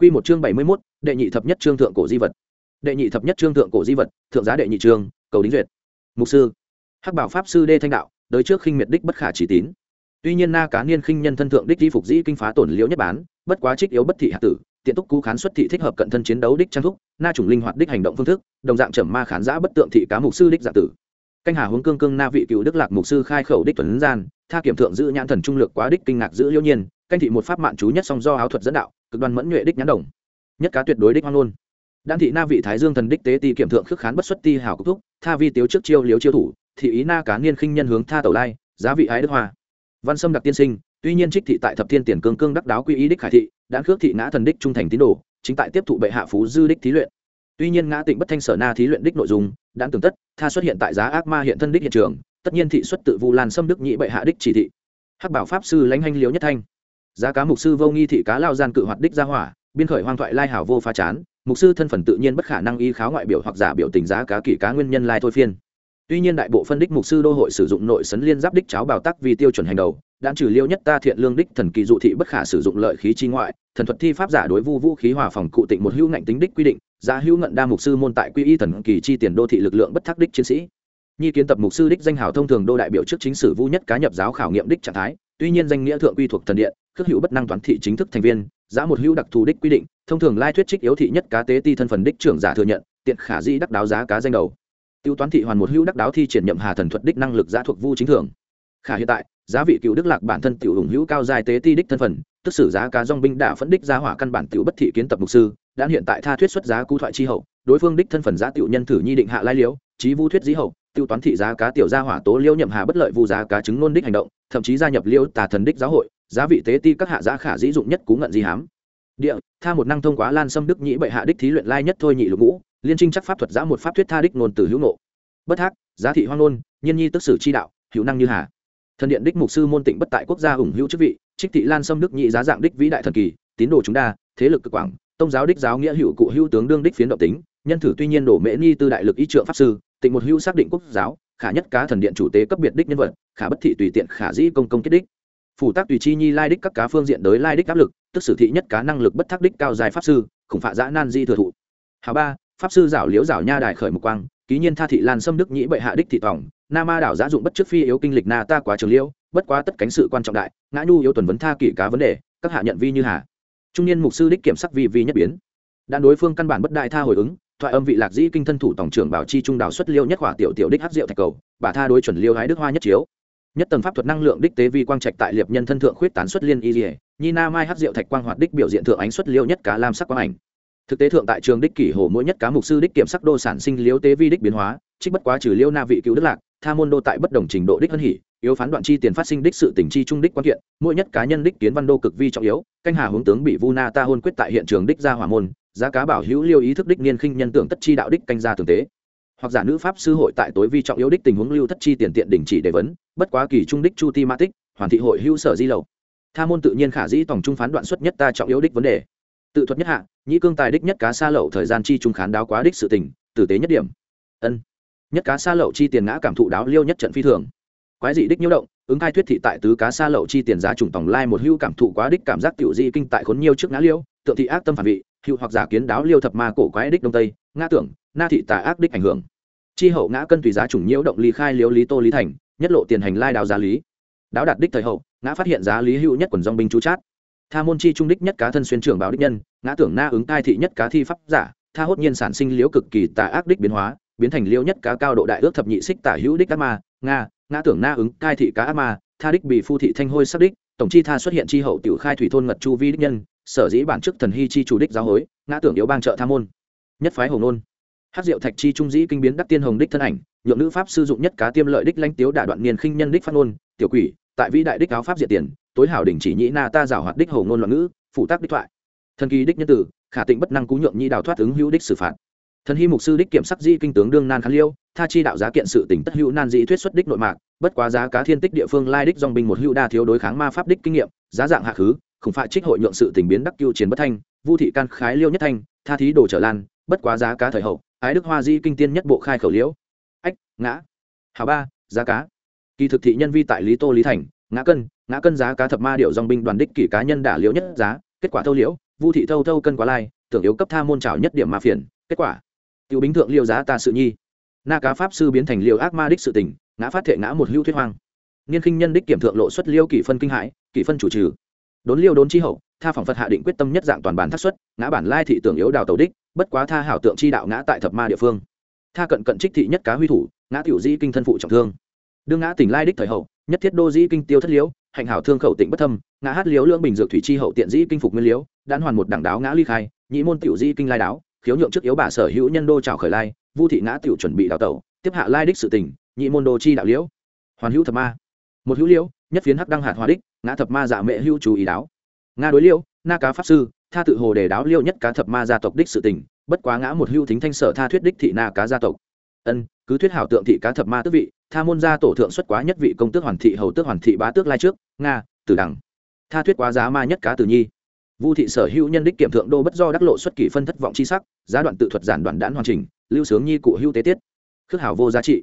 Quy một chương bảy mươi 71, đệ nhị thập nhất chương thượng cổ di vật. Đệ nhị thập nhất chương thượng cổ di vật, thượng giá đệ nhị chương, cầu đính duyệt. Mục sư, Hắc Bảo pháp sư Đê Thanh đạo, đối trước khinh miệt đích bất khả chỉ tín. Tuy nhiên na cá niên khinh nhân thân thượng đích di phục dĩ kinh phá tổn liễu nhất bán, bất quá trích yếu bất thị hạ tử, tiện túc cú khán xuất thị thích hợp cận thân chiến đấu đích trang thúc, na chủng linh hoạt đích hành động phương thức, đồng dạng trầm ma khán giả bất tượng thị cá mục sư đích giả tử. Canh hà hướng cương cương na vị cựu đức lạc mục sư khai khẩu đích tuấn gian, tha kiểm thượng giữ nhãn thần trung lược quá đích kinh ngạc giữ liễu nhiên, canh thị một pháp mạn chú nhất song do áo thuật dẫn đạo, cực đoan mẫn nhuệ đích nhãn đồng. Nhất cá tuyệt đối đích hoang luôn đan thị na vị thái dương thần đích tế ti kiểm thượng khước khán bất xuất ti hảo cục thúc, tha vi tiếu trước chiêu liếu chiêu thủ, thị ý na cá niên khinh nhân hướng tha tẩu lai, giá vị ái đức hoa. Văn sâm đặc tiên sinh, tuy nhiên trích thị tại thập thiên tiền cương cương đắc đáo quy ý đích khải thị, đã khước thị ngã thần đích trung thành tín đồ, chính tại tiếp thụ bệ hạ phú dư đích thí luyện. Tuy nhiên ngã tịnh bất thanh sở na thí luyện đích nội dung đã tường tất, tha xuất hiện tại giá ác ma hiện thân đích hiện trường, tất nhiên thị xuất tự vu lan xâm đức nhị bệ hạ đích chỉ thị. Hắc bảo pháp sư lãnh hành liếu nhất thanh giá cá mục sư vô nghi thị cá lao gian cự hoạt đích ra hỏa, biên khởi hoang thoại lai hảo vô pha chán, mục sư thân phận tự nhiên bất khả năng y kháo ngoại biểu hoặc giả biểu tình giá cá kỷ cá nguyên nhân lai thôi phiên. Tuy nhiên đại bộ phân đích mục sư đô hội sử dụng nội sấn liên giáp đích cháo bào tắc vì tiêu chuẩn hành đầu đạn trừ liêu nhất ta thiện lương đích thần kỳ dụ thị bất khả sử dụng lợi khí chi ngoại, thần thuật thi pháp giả đối vu vũ khí hòa phòng cụ tịnh một hữu ngạnh tính đích quy định, giá hữu ngận đa mục sư môn tại quy y thần kỳ chi tiền đô thị lực lượng bất thắc đích chiến sĩ. Nhi kiến tập mục sư đích danh hào thông thường đô đại biểu trước chính sử vu nhất cá nhập giáo khảo nghiệm đích trạng thái tuy nhiên danh nghĩa thượng quy thuộc thần điện, khước hữu bất năng toán thị chính thức thành viên, giá một hữu đặc thù đích quy định, thông thường lai thuyết trích yếu thị nhất cá tế ti thân phần đích trưởng giả thừa nhận, tiện khả di đắc đáo giá cá danh đầu. Tiêu toán thị hoàn một hữu đắc đáo thi triển nhậm hà thần thuật đích năng lực giá thuộc vu chính thường. Khả hiện tại, giá vị cựu đức lạc bản thân tiểu hùng hữu cao dài tế ti đích thân phần, tức sử giá cá dong binh đả phân đích giá hỏa căn bản tiểu bất thị kiến tập mục sư, đã hiện tại tha thuyết xuất giá cú thoại chi hậu, đối phương đích thân phần giá tiểu nhân thử nhi định hạ lai liếu trí vu thuyết dĩ hậu tiêu toán thị giá cá tiểu gia hỏa tố liêu nhậm hà bất lợi vu giá cá chứng nôn đích hành động, thậm chí gia nhập liêu tà thần đích giáo hội, giá vị tế ti các hạ giá khả dĩ dụng nhất cú ngận di hám. Địa, tha một năng thông quá lan xâm đức nhĩ bệ hạ đích thí luyện lai nhất thôi nhị lục ngũ, liên trinh chắc pháp thuật giã một pháp thuyết tha đích nôn từ hữu nộ bất thác giá thị hoang nôn, nhiên nhi tức sử chi đạo, hữu năng như hà. Thần điện đích mục sư môn tịnh bất tại quốc gia ủng hữu chức vị, trích thị lan xâm đức nhị giá dạng đích vĩ đại thần kỳ, tín đồ chúng đa, thế lực cực quảng, tông giáo đích giáo nghĩa hữu cụ hữu tướng đương đích phiến động tính, nhân thử tuy nhiên đổ mễ ni tư đại lực ý trượng pháp sư tịnh một hữu xác định quốc giáo, khả nhất cá thần điện chủ tế cấp biệt đích nhân vật, khả bất thị tùy tiện, khả dĩ công công kết đích. Phủ tác tùy chi nhi lai đích các cá phương diện đới lai đích áp lực, tức sử thị nhất cá năng lực bất thác đích cao dài pháp sư, khủng phạ giã nan di thừa thụ. Hà ba, pháp sư giảo liễu giảo nha đài khởi mục quang, ký nhiên tha thị lan xâm đức nhĩ bệ hạ đích thị tòng, na ma đảo giã dụng bất trước phi yếu kinh lịch na ta quá trường liễu, bất quá tất cánh sự quan trọng đại, ngã nhu yếu tuần vấn tha kỷ cá vấn đề, các hạ nhận vi như hà. Trung niên mục sư đích kiểm sắc vi vi nhất biến. Đã đối phương căn bản bất đại tha hồi ứng thoại âm vị lạc dĩ kinh thân thủ tổng trưởng bảo chi trung đảo xuất liêu nhất hỏa tiểu tiểu đích hắc diệu thạch cầu, bà tha đối chuẩn liêu hái đức hoa nhất chiếu. Nhất tầng pháp thuật năng lượng đích tế vi quang trạch tại liệp nhân thân thượng khuyết tán xuất liên y dỉa nhi na mai hắc diệu thạch quang hoạt đích biểu diện thượng ánh xuất liêu nhất cá lam sắc quang ảnh. Thực tế thượng tại trường đích kỷ hồ mỗi nhất cá mục sư đích kiểm sắc đô sản sinh liêu tế vi đích biến hóa, trích bất quá trừ liêu na vị cứu đức lạc, tha môn đô tại bất đồng trình độ đích hân hỉ yếu phán đoạn chi tiền phát sinh đích sự tình chi trung đích quan kiện, mỗi nhất cá nhân đích kiến văn đô cực vi trọng yếu, canh hà hướng tướng bị vu na ta hôn quyết tại hiện trường đích ra hỏa môn giá cá bảo hữu liêu ý thức đích niên khinh nhân tưởng tất chi đạo đích canh gia tưởng tế. Hoặc giả nữ pháp sư hội tại tối vi trọng yếu đích tình huống lưu thất chi tiền tiện đình chỉ đề vấn, bất quá kỳ trung đích chu ti ma tích, hoàn thị hội hữu sở di lầu. Tha môn tự nhiên khả dĩ tổng trung phán đoạn xuất nhất ta trọng yếu đích vấn đề. Tự thuật nhất hạ, nhĩ cương tài đích nhất cá xa lậu thời gian chi trung khán đáo quá đích sự tình, tử tế nhất điểm. Ân. Nhất cá xa lậu chi tiền ngã cảm thụ đáo liêu nhất trận phi thường. Quái dị đích nhiễu động, ứng hai thuyết thị tại tứ cá xa lậu chi tiền giá trùng tổng lai một hữu cảm thụ quá đích cảm giác tiểu di kinh tại khốn nhiêu trước ngã liêu, tượng thị ác tâm phản vị hữu hoặc giả kiến đáo liêu thập ma cổ quái đích đông tây ngã tưởng, na thị tà ác đích ảnh hưởng. Chi hậu ngã cân tùy giá chủng nhiễu động ly khai liếu lý tô lý thành, nhất lộ tiền hành lai đào giá lý. Đáo đạt đích thời hậu, ngã phát hiện giá lý hữu nhất quần dong binh chú chát. Tha môn chi trung đích nhất cá thân xuyên trưởng báo đích nhân, ngã tưởng na ứng tai thị nhất cá thi pháp giả, tha hốt nhiên sản sinh liếu cực kỳ tà ác đích biến hóa, biến thành liêu nhất cá cao độ đại ước thập nhị xích tả hữu đích ác ma, nga, ngã tưởng na ứng cai thị cá ác ma, tha đích bị phu thị thanh hôi sắc đích, tổng chi tha xuất hiện chi hậu tiểu khai thủy thôn ngật chu vi đích nhân sở dĩ bản chức thần hy chi chủ đích giáo hối, ngã tưởng yếu bang trợ tham môn. Nhất phái hồng nôn. Hát diệu thạch chi trung dĩ kinh biến đắc tiên hồng đích thân ảnh, nhượng nữ pháp sử dụng nhất cá tiêm lợi đích lanh tiếu đả đoạn niên khinh nhân đích phát ngôn, tiểu quỷ, tại vĩ đại đích áo pháp diệt tiền, tối hảo đỉnh chỉ nhĩ na ta giảo hoạt đích hầu ngôn loạn ngữ phụ tác đích thoại. Thần kỳ đích nhân tử, khả tịnh bất năng cú nhượng nhi đào thoát ứng hữu đích xử phạt. Thần hy mục sư đích kiểm sắc di kinh tướng đương nan khán liêu, tha chi đạo giá kiện sự tỉnh tất hữu nan dĩ thuyết xuất đích nội mạc, bất quá giá cá thiên tích địa phương lai đích dòng binh một hữu đa thiếu đối kháng ma pháp đích kinh nghiệm, giá dạng hạ khứ khủng phạ trích hội nhượng sự tình biến đắc cưu chiến bất thanh, vu thị can khái liêu nhất thanh, tha thí đồ trở lan, bất quá giá cá thời hậu, ái đức hoa di kinh tiên nhất bộ khai khẩu liễu. Ách, ngã. Hào ba, giá cá. Kỳ thực thị nhân vi tại lý tô, lý thành, ngã cân ngã cân giá cá thập ma điệu dòng binh đoàn đích kỷ cá nhân đả liễu nhất giá, kết quả thâu liễu, vu thị thâu thâu cân quá lai, tưởng yếu cấp tha môn trào nhất điểm mà phiền, kết quả. Tiểu bính thượng liêu giá ta sự nhi. Na cá pháp sư biến thành liều ác ma đích sự tình, ngã phát thệ ngã một hữu thuyết hoang. Niên khinh nhân đích kiểm thượng lộ xuất liêu kỷ phân kinh hãi, kỷ phân chủ trừ đốn liêu đốn chi hậu, tha phỏng phật hạ định quyết tâm nhất dạng toàn bản thất xuất, ngã bản lai thị tưởng yếu đào tàu đích, bất quá tha hảo tượng chi đạo ngã tại thập ma địa phương. Tha cận cận trích thị nhất cá huy thủ, ngã tiểu dĩ kinh thân phụ trọng thương. Đương ngã tỉnh lai đích thời hậu, nhất thiết đô dĩ kinh tiêu thất liễu, hạnh hảo thương khẩu tỉnh bất thâm, ngã hát liễu lương bình dược thủy chi hậu tiện dĩ kinh phục nguyên liễu, đan hoàn một đẳng đáo ngã ly khai nhị môn tiểu dĩ kinh lai đáo, khiếu nhượng trước yếu bà sở hữu nhân đô trào khởi lai, vu thị ngã tiểu chuẩn bị đào tẩu, tiếp hạ lai đích sự tỉnh nhị môn đô chi đạo liễu. Hoàn hữu thập ma. Một hữu liễu, nhất phiến hắc đăng hạt hòa đích ngã thập ma dạ mẹ hữu chú ý đáo. Nga đối liêu na cá pháp sư, tha tự hồ đề đáo liêu nhất cá thập ma gia tộc đích sự tình, bất quá ngã một hữu thính thanh sở tha thuyết đích thị na cá gia tộc. Ân, cứ thuyết hảo tượng thị cá thập ma tước vị, tha môn gia tổ thượng xuất quá nhất vị công tước hoàn thị hầu tước hoàn thị bá tước lai trước, nga, tử đẳng. Tha thuyết quá giá ma nhất cá tử nhi. Vu thị sở hữu nhân đích kiểm thượng đô bất do đắc lộ xuất kỷ phân thất vọng chi sắc, giá đoạn tự thuật giản đoạn đãn hoàn chỉnh, lưu sướng nhi cụ hữu tế tiết. Khước hảo vô giá trị.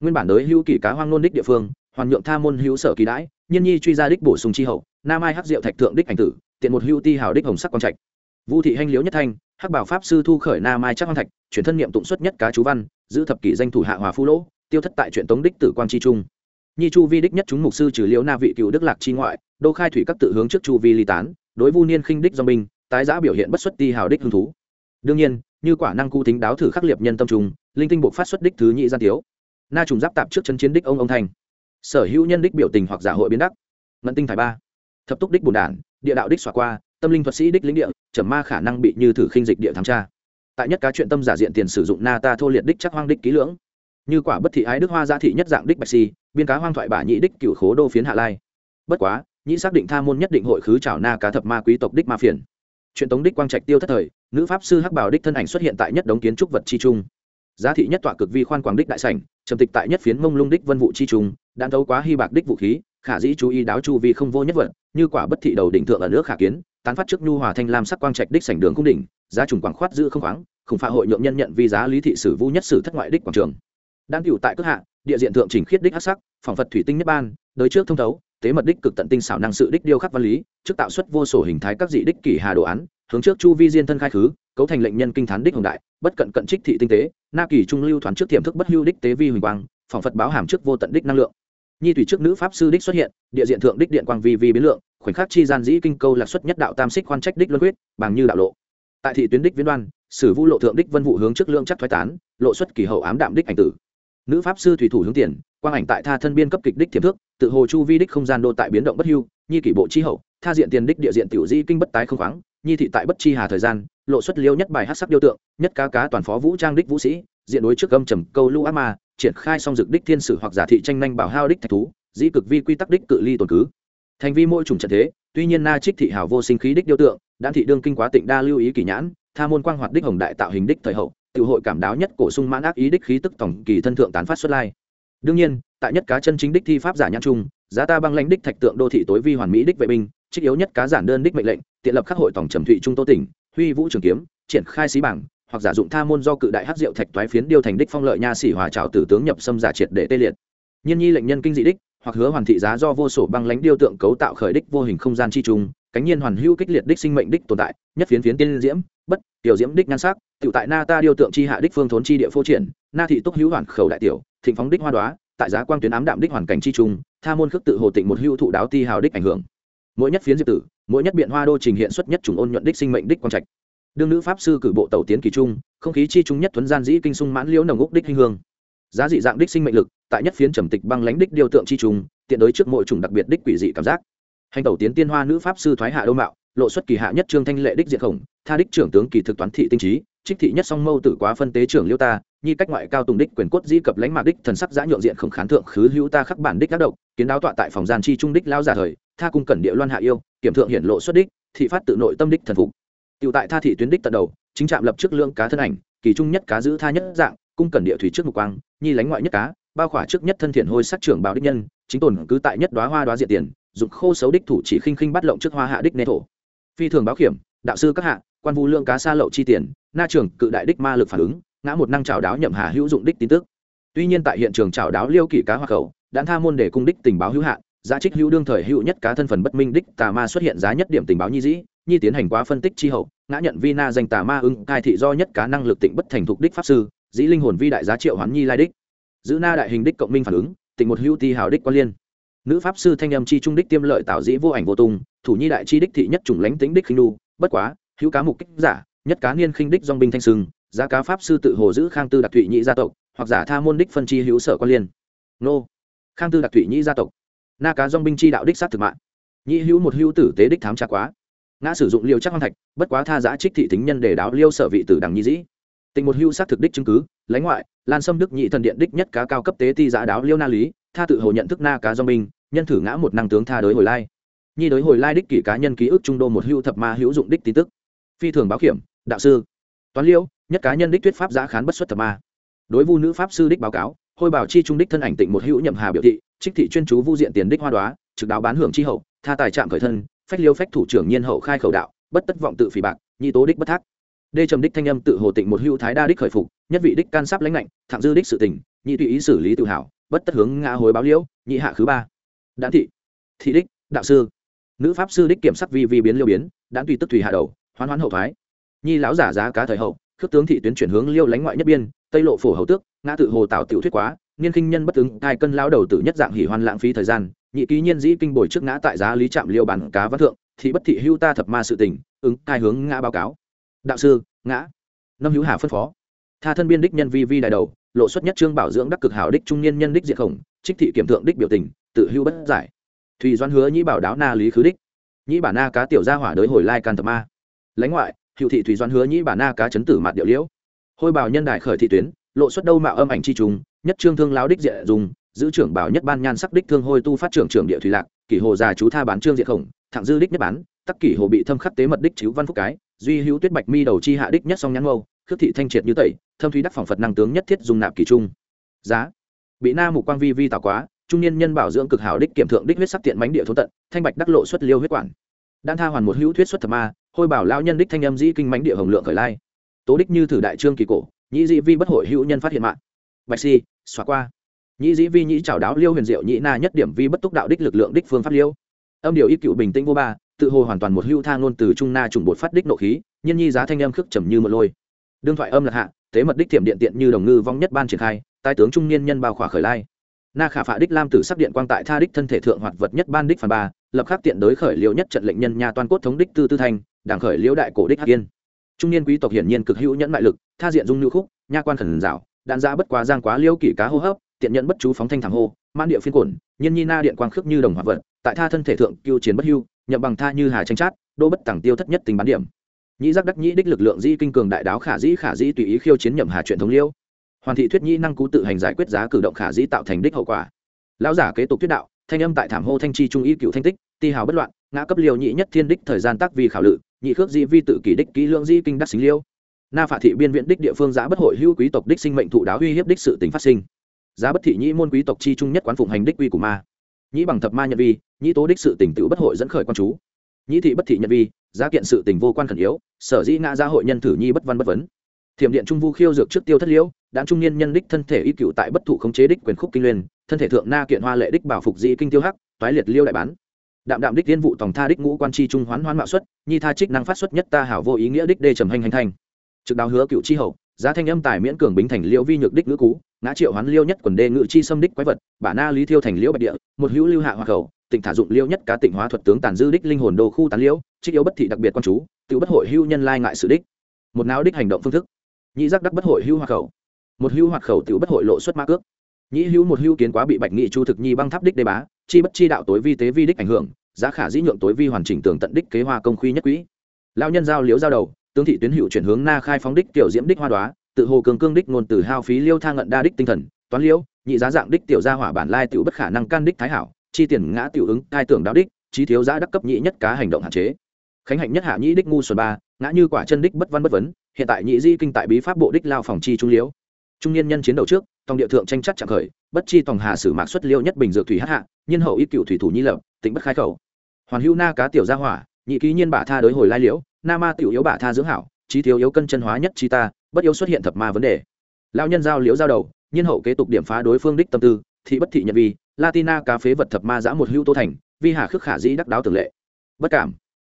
Nguyên bản đới hữu kỷ cá hoang nôn đích địa phương hoàn nhượng tha môn hữu sở kỳ đãi nhân nhi truy ra đích bổ sung chi hậu, nam ai hắc diệu thạch thượng đích ảnh tử, tiện một hữu ti hảo đích hồng sắc quang trạch. Vu thị hanh liễu nhất thanh, hắc bảo pháp sư thu khởi nam ai chắc hoang thạch, chuyển thân niệm tụng xuất nhất cá chú văn, giữ thập kỷ danh thủ hạ hòa phu lỗ, tiêu thất tại truyện tống đích tử quang chi trung. Nhi chu vi đích nhất chúng mục sư trừ liễu na vị cựu đức lạc chi ngoại, đô khai thủy các tự hướng trước chu vi ly tán, đối vu niên khinh đích do binh, tái giã biểu hiện bất xuất ti hào đích hứng thú. Đương nhiên, như quả năng cu tính đáo thử khắc liệt nhân tâm trùng, linh tinh buộc phát xuất đích thứ nhị gian tiếu. Na trùng giáp tạp trước chân chiến đích ông ông thành sở hữu nhân đích biểu tình hoặc giả hội biến đắc. Ngân tinh thải ba. Thập túc đích bùn đản, địa đạo đích xóa qua, tâm linh thuật sĩ đích lĩnh địa, trầm ma khả năng bị như thử khinh dịch địa thám tra. Tại nhất cá chuyện tâm giả diện tiền sử dụng na ta thô liệt đích chắc hoang đích ký lưỡng. Như quả bất thị ái đức hoa gia thị nhất dạng đích bạch si, biên cá hoang thoại bả nhị đích cựu khố đô phiến hạ lai. Bất quá nhĩ xác định tha môn nhất định hội khứ trảo na cá thập ma quý tộc đích ma phiền. Chuyện tống đích quang trạch tiêu thất thời, nữ pháp sư hắc bảo đích thân ảnh xuất hiện tại nhất đống kiến trúc vật chi trung. Giá thị nhất tọa cực vi khoan quảng đích đại sảnh, trầm tịch tại nhất phiến mông lung đích vân vụ chi trung đạn thấu quá hy bạc đích vũ khí, khả dĩ chú ý đáo chu vi không vô nhất vật, như quả bất thị đầu đỉnh thượng ở nước khả kiến, tán phát trước nhu hòa thanh lam sắc quang trạch đích sảnh đường cung đỉnh, giá trùng quảng khoát giữ không khoáng, khủng phá hội nhượng nhân nhận vi giá lý thị sử vu nhất sử thất ngoại đích quảng trường. Đang cựu tại cước hạ, địa diện thượng chỉnh khiết đích hắc sắc, phỏng phật thủy tinh nhất ban đới trước thông thấu, tế mật đích cực tận tinh xảo năng sự đích điêu khắc văn lý, trước tạo xuất vô sổ hình thái các dị đích kỷ hà đồ án, hướng trước chu vi diên thân khai khứ, cấu thành lệnh nhân kinh thán đích hồng đại, bất cận cận trích thị tinh tế, na kỳ trung lưu thoáng trước tiềm thức bất hưu đích tế vi huỳnh quang, phỏng phật báo hàm trước vô tận đích năng lượng nhi thủy trước nữ pháp sư đích xuất hiện địa diện thượng đích điện quang vi vi biến lượng khoảnh khắc chi gian dĩ kinh câu lạc xuất nhất đạo tam xích khoan trách đích luân huyết, bằng như đạo lộ. Tại thị tuyến đích viễn đoan sử vu lộ thượng đích vân vụ hướng trước lượng chắc thoái tán lộ xuất kỳ hậu ám đạm đích ảnh tử. Nữ pháp sư thủy thủ hướng tiền quang ảnh tại tha thân biên cấp kịch đích thiệp thước tự hồ chu vi đích không gian đô tại biến động bất hưu nhi kỷ bộ chi hậu tha diện tiền đích địa diện tiểu di kinh bất tái không khoáng nhi thị tại bất chi hà thời gian lộ xuất liêu nhất bài hát sắc điêu tượng nhất cá cá toàn phó vũ trang đích vũ sĩ diện đối trước âm trầm câu lũ ác ma triển khai song dực đích thiên sử hoặc giả thị tranh nhanh bảo hao đích thạch thú, dĩ cực vi quy tắc đích cự ly tồn cứ. Thành vi mỗi chủng trận thế, tuy nhiên na trích thị hào vô sinh khí đích điêu tượng đã thị đương kinh quá tịnh đa lưu ý kỳ nhãn, tha môn quang hoạt đích hồng đại tạo hình đích thời hậu, tự hội cảm đáo nhất cổ sung mãn ác ý đích khí tức tổng kỳ thân thượng tán phát xuất lai. Đương nhiên, tại nhất cá chân chính đích thi pháp giả nhãn trung, giá ta băng lãnh đích thạch tượng đô thị tối vi hoàn mỹ đích vệ binh, trích yếu nhất cá giản đơn đích mệnh lệnh, tiện lập khắc hội tổng trầm thụy trung tô tỉnh, huy vũ trường kiếm, triển khai xí bảng hoặc giả dụng tha môn do cự đại hắc diệu thạch toái phiến điêu thành đích phong lợi nha sĩ hòa trảo tử tướng nhập xâm giả triệt để tê liệt. Nhiên nhi lệnh nhân kinh dị đích, hoặc hứa hoàn thị giá do vô sổ băng lãnh điêu tượng cấu tạo khởi đích vô hình không gian chi trùng cánh nhiên hoàn hữu kích liệt đích sinh mệnh đích tồn tại, nhất phiến phiến tiên diễm, bất, tiểu diễm đích nhan sắc, tiểu tại na ta điêu tượng chi hạ đích phương thốn chi địa phô triển, na thị túc hữu hoàn khẩu đại tiểu, thịnh phóng đích hoa đóa, tại giá quang tuyến ám đạm đích hoàn cảnh chi trùng tha môn khước tự hồ tịnh một hữu thụ đáo ti hào đích ảnh hưởng. Mỗi nhất phiến diệp tử, mỗi nhất biện hoa đô trình hiện xuất nhất trùng ôn nhuận đích sinh mệnh đích quang trạch đương nữ pháp sư cử bộ tàu tiến kỳ trung, không khí chi trung nhất thuấn gian dĩ kinh sung mãn liễu nồng úc đích hình hương. Giá dị dạng đích sinh mệnh lực, tại nhất phiến trầm tịch băng lãnh đích điều tượng chi trung, tiện đối trước mỗi chủng đặc biệt đích quỷ dị cảm giác. Hành tàu tiến tiên hoa nữ pháp sư thoái hạ đô mạo, lộ xuất kỳ hạ nhất trương thanh lệ đích diện khổng, tha đích trưởng tướng kỳ thực toán thị tinh trí, trích thị nhất song mâu tử quá phân tế trưởng liêu ta, nhi cách ngoại cao tùng đích quyền cốt di cập lãnh mạc đích thần sắc giã nhượng diện khổng khán thượng khứ hữu ta khắc bản đích các độc, kiến đáo tọa tại phòng gian chi trung đích lao giả thời, tha cung cẩn địa loan hạ yêu, kiểm thượng hiển lộ xuất đích, thị phát tự nội tâm đích thần phục tiểu tại tha thị tuyến đích tận đầu, chính trạm lập trước lương cá thân ảnh, kỳ trung nhất cá giữ tha nhất dạng, cung cẩn địa thủy trước mục quang, nhi lánh ngoại nhất cá bao khỏa trước nhất thân thiện hôi sắc trưởng bảo đích nhân, chính tồn cứ tại nhất đóa hoa đóa diện tiền, dụng khô xấu đích thủ chỉ khinh khinh bắt lộng trước hoa hạ đích nê thổ. Phi thường báo kiểm đạo sư các hạ, quan vu lượng cá xa lậu chi tiền, na trường cự đại đích ma lực phản ứng, ngã một năng chào đáo nhậm hà hữu dụng đích tin tức. Tuy nhiên tại hiện trường chào đáo liêu kỷ cá hoa khẩu đã tha môn để cung đích tình báo hữu hạn, giá trích hữu đương thời hữu nhất cá thân phần bất minh đích tà ma xuất hiện giá nhất điểm tình báo nhi dĩ nhi tiến hành quá phân tích chi hậu, ngã nhận vi na danh tà ma ứng cai thị do nhất cá năng lực tịnh bất thành thục đích pháp sư, dĩ linh hồn vi đại giá triệu hoán nhi lai đích. Giữ na đại hình đích cộng minh phản ứng, tịnh một hữu ti hào đích quan liên. Nữ pháp sư thanh âm chi trung đích tiêm lợi tạo dĩ vô ảnh vô tung, thủ nhi đại chi đích thị nhất chủng lánh tính đích khinh đu bất quá, hữu cá mục kích giả, nhất cá niên khinh đích dong binh thanh sừng, giá cá pháp sư tự hồ giữ khang tư đặc thụy nhị gia tộc, hoặc giả tha môn đích phân chi hữu sở quan liên. Nô. Khang tư đặc thụy nhị gia tộc. Na cá dong binh chi đạo đích sát thực mạng. Nhị hữu một hữu tử tế đích thám tra quá ngã sử dụng liêu chắc hoang thạch, bất quá tha giã trích thị tính nhân để đáo liêu sở vị tử đằng nhi dĩ. Tình một hưu sát thực đích chứng cứ, lãnh ngoại, lan sâm đức nhị thần điện đích nhất cá cao cấp tế ti giã đáo liêu na lý, tha tự hồ nhận thức na cá do minh nhân thử ngã một năng tướng tha đối hồi lai. Nhi đối hồi lai đích kỷ cá nhân ký ức trung đô một hưu thập ma hữu dụng đích tin tức. Phi thường báo kiểm đạo sư. Toán liêu, nhất cá nhân đích thuyết pháp giã khán bất xuất thập ma. Đối vu nữ pháp sư đích báo cáo, hôi bảo chi trung đích thân ảnh tịnh một hữu nhậm hà biểu thị, trích thị chuyên chú vu diện tiền đích hoa đoá, trực đáo bán hưởng chi hậu, tha tài trạm khởi thân phách liêu phách thủ trưởng nhiên hậu khai khẩu đạo, bất tất vọng tự phỉ bạc nhi tố đích bất thác. Đê trầm đích thanh âm tự hồ tịnh một hữu thái đa đích khởi phục, nhất vị đích can sắp lãnh lạnh thẳng dư đích sự tình, nhị tùy ý xử lý tự hào, bất tất hướng ngã hối báo liễu, nhị hạ khứ ba. Đãn thị thị đích, đạo sư. Nữ pháp sư đích kiểm sắc vi vi biến liêu biến đãn tùy tức thủy hạ đầu, hoán hoán hậu thoái. Nhi lão giả giá cá thời hậu, khước tướng thị tuyến chuyển hướng liêu lánh ngoại nhất biên, tây lộ phổ hầu tước, ngã tự hồ tạo tiểu thuyết quá, niên kinh nhân bất ứng hai cân lão đầu tử nhất dạng hỉ hoan lãng phí thời gian nhị ký nhiên dĩ kinh bồi trước ngã tại giá lý trạm liêu bản cá văn thượng thị bất thị hưu ta thập ma sự tình, ứng hai hướng ngã báo cáo. Đạo sư, ngã. Nâm hữu hà phân phó. Tha thân biên đích nhân vi vi đại đầu, lộ xuất nhất trương bảo dưỡng đắc cực hảo đích trung niên nhân đích diệt khổng, trích thị kiểm thượng đích biểu tình, tự hưu bất giải. Thùy doan hứa nhĩ bảo đáo na lý khứ đích. Nhĩ bản na cá tiểu gia hỏa đới hồi lai can thập ma. Lãnh ngoại, hữu thị thùy doan hứa nhĩ bản na cá chấn tử mặt điệu liễu. Hôi bảo nhân đại khởi thị tuyến, lộ xuất đâu mạo âm ảnh chi trùng, nhất trương thương lão đích diện dùng giữ trưởng bảo nhất ban nhan sắc đích thương hôi tu phát trưởng trưởng địa thủy lạc, kỷ hồ già chú tha bán trương diệt khổng, thẳng dư đích nhất bán, tắc kỷ hồ bị thâm khắc tế mật đích chiếu văn phúc cái, duy hữu tuyết bạch mi đầu chi hạ đích nhất song nhãn mâu, khước thị thanh triệt như tẩy, thâm thúy đắc phỏng phật năng tướng nhất thiết dùng nạp kỳ trung. Giá. Bị na mục quang vi vi tào quá, trung niên nhân bảo dưỡng cực hảo đích kiểm thượng đích huyết sắc tiện bánh địa thốn tận, thanh bạch đắc lộ xuất liêu huyết quản. Đan tha hoàn một hữu thuyết xuất thập ma, hôi bảo lao nhân đích thanh âm dĩ kinh bánh địa hồng lượng khởi lai. Tố đích như thử đại trương kỳ cổ, nhĩ dị vi bất hội hữu nhân phát hiện mạng. Bạch si, xóa qua nhĩ dĩ vi nhĩ chảo đáo liêu huyền diệu nhĩ na nhất điểm vi bất túc đạo đích lực lượng đích phương pháp liêu. Âm điều y cựu bình tĩnh vô ba, tự hồ hoàn toàn một hưu thang ngôn từ trung na trùng bột phát đích nộ khí, nhân nhi giá thanh âm khước trầm như một lôi. Đương thoại âm là hạ, tế mật đích thiểm điện tiện như đồng ngư vong nhất ban triển khai, tai tướng trung niên nhân bao khỏa khởi lai. Na khả phạ đích lam tử sắc điện quang tại tha đích thân thể thượng hoạt vật nhất ban đích phản ba, lập khắc tiện đối khởi liễu nhất trận lệnh nhân nhà toàn cốt thống đích tư tư thành, đảng khởi liễu đại cổ đích hạt yên. Trung niên quý tộc hiển nhiên cực hữu nhẫn mại lực, tha diện dung nhu khúc, nha quan khẩn dạo đạn ra bất quá giang quá liễu kỷ cá hô hấp tiện nhận bất chú phóng thanh thẳng hô man địa phiên cổn nhân nhi na điện quang khước như đồng hoạt vật, tại tha thân thể thượng cưu chiến bất hưu, nhậm bằng tha như hà tranh chát, đô bất tàng tiêu thất nhất tình bán điểm. Nhĩ giác đắc nhĩ đích lực lượng di kinh cường đại đáo khả dĩ khả dĩ tùy ý khiêu chiến nhậm hà chuyện thống liêu. Hoàn thị thuyết nhĩ năng cú tự hành giải quyết giá cử động khả dĩ tạo thành đích hậu quả. Lão giả kế tục thuyết đạo, thanh âm tại thảm hô thanh chi trung y cựu thanh tích, ti hào bất loạn, ngã cấp liều nhị nhất thiên đích thời gian tác vi khảo lự, nhị khước di vi tự kỷ đích kỹ lượng di kinh đắc xính liêu. Na phạ thị biên viện đích địa phương giá bất hội hữu quý tộc đích sinh mệnh thụ đáo uy hiếp đích sự tính phát sinh giá bất thị nhĩ môn quý tộc chi trung nhất quán phụng hành đích uy của ma. Nhĩ bằng thập ma nhân vi, nhĩ tố đích sự tỉnh tự bất hội dẫn khởi quan chú. Nhĩ thị bất thị nhân vi, giá kiện sự tình vô quan khẩn yếu, sở dĩ ngã gia hội nhân thử nhi bất văn bất vấn. Thiểm điện trung vu khiêu dược trước tiêu thất liễu đạn trung niên nhân đích thân thể y cựu tại bất thụ khống chế đích quyền khúc kinh liên thân thể thượng na kiện hoa lệ đích bảo phục dị kinh tiêu hắc, toái liệt liêu đại bán. Đạm đạm đích tiên vụ tổng tha đích ngũ quan chi trung hoán hoán mạo xuất, nhi tha trích năng phát xuất nhất ta hảo vô ý nghĩa đích đê trầm hành hành thành. Trực đào hứa cựu chi hậu, giá thanh âm tài miễn cường bính thành liêu vi nhược đích ngữ cú ngã triệu hoán liêu nhất quần đê ngự chi xâm đích quái vật, bả na lý thiêu thành liễu bạch địa, một hữu lưu hạ hoa khẩu, tịnh thả dụng liêu nhất cá tịnh hóa thuật tướng tàn dư đích linh hồn đồ khu tán liễu, trích yếu bất thị đặc biệt quan chú, tự bất hội hữu nhân lai ngại sự đích. Một não đích hành động phương thức. Nhị giác đắc bất hội hữu hoa khẩu. Một hữu hoạt khẩu tự bất hội lộ xuất ma cước. Nhị hữu một hữu kiến quá bị bạch nghị chu thực nhi băng tháp đích đê bá, chi bất chi đạo tối vi tế vi đích ảnh hưởng, giá khả dĩ nhượng tối vi hoàn chỉnh tường tận đích kế hoa công khuy nhất quỹ lao nhân giao liếu giao đầu, tướng thị tuyến hữu chuyển hướng na khai phóng đích tiểu diễm đích hoa đoá tự hồ cường cương đích ngôn từ hao phí liêu tha ngận đa đích tinh thần, toán liễu nhị giá dạng đích tiểu gia hỏa bản lai tiểu bất khả năng can đích thái hảo, chi tiền ngã tiểu ứng cai tưởng đạo đích, trí thiếu giá đắc cấp nhị nhất cá hành động hạn chế. Khánh hạnh nhất hạ nhị đích ngu xuân ba, ngã như quả chân đích bất văn bất vấn, hiện tại nhị di kinh tại bí pháp bộ đích lao phòng chi trung liễu trung niên nhân chiến đầu trước, tòng địa thượng tranh chắc chẳng khởi, bất chi tòng hà sử mạc xuất liêu nhất bình dược thủy hát hạ nhân hậu y cựu thủy thủ nhi lập tỉnh bất khai khẩu. Hoàn hữu na cá tiểu gia hỏa, nhị ký nhiên bả tha đối hồi lai liễu, na ma tiểu yếu bả tha dưỡng hảo, trí thiếu yếu cân chân hóa nhất chi ta bất yếu xuất hiện thập ma vấn đề. Lao nhân giao liễu giao đầu, nhiên hậu kế tục điểm phá đối phương đích tâm tư, thị bất thị nhận vi, latina cá phế vật thập ma giã một hữu tô thành, vi hà khước khả dĩ đắc đáo tường lệ. Bất cảm.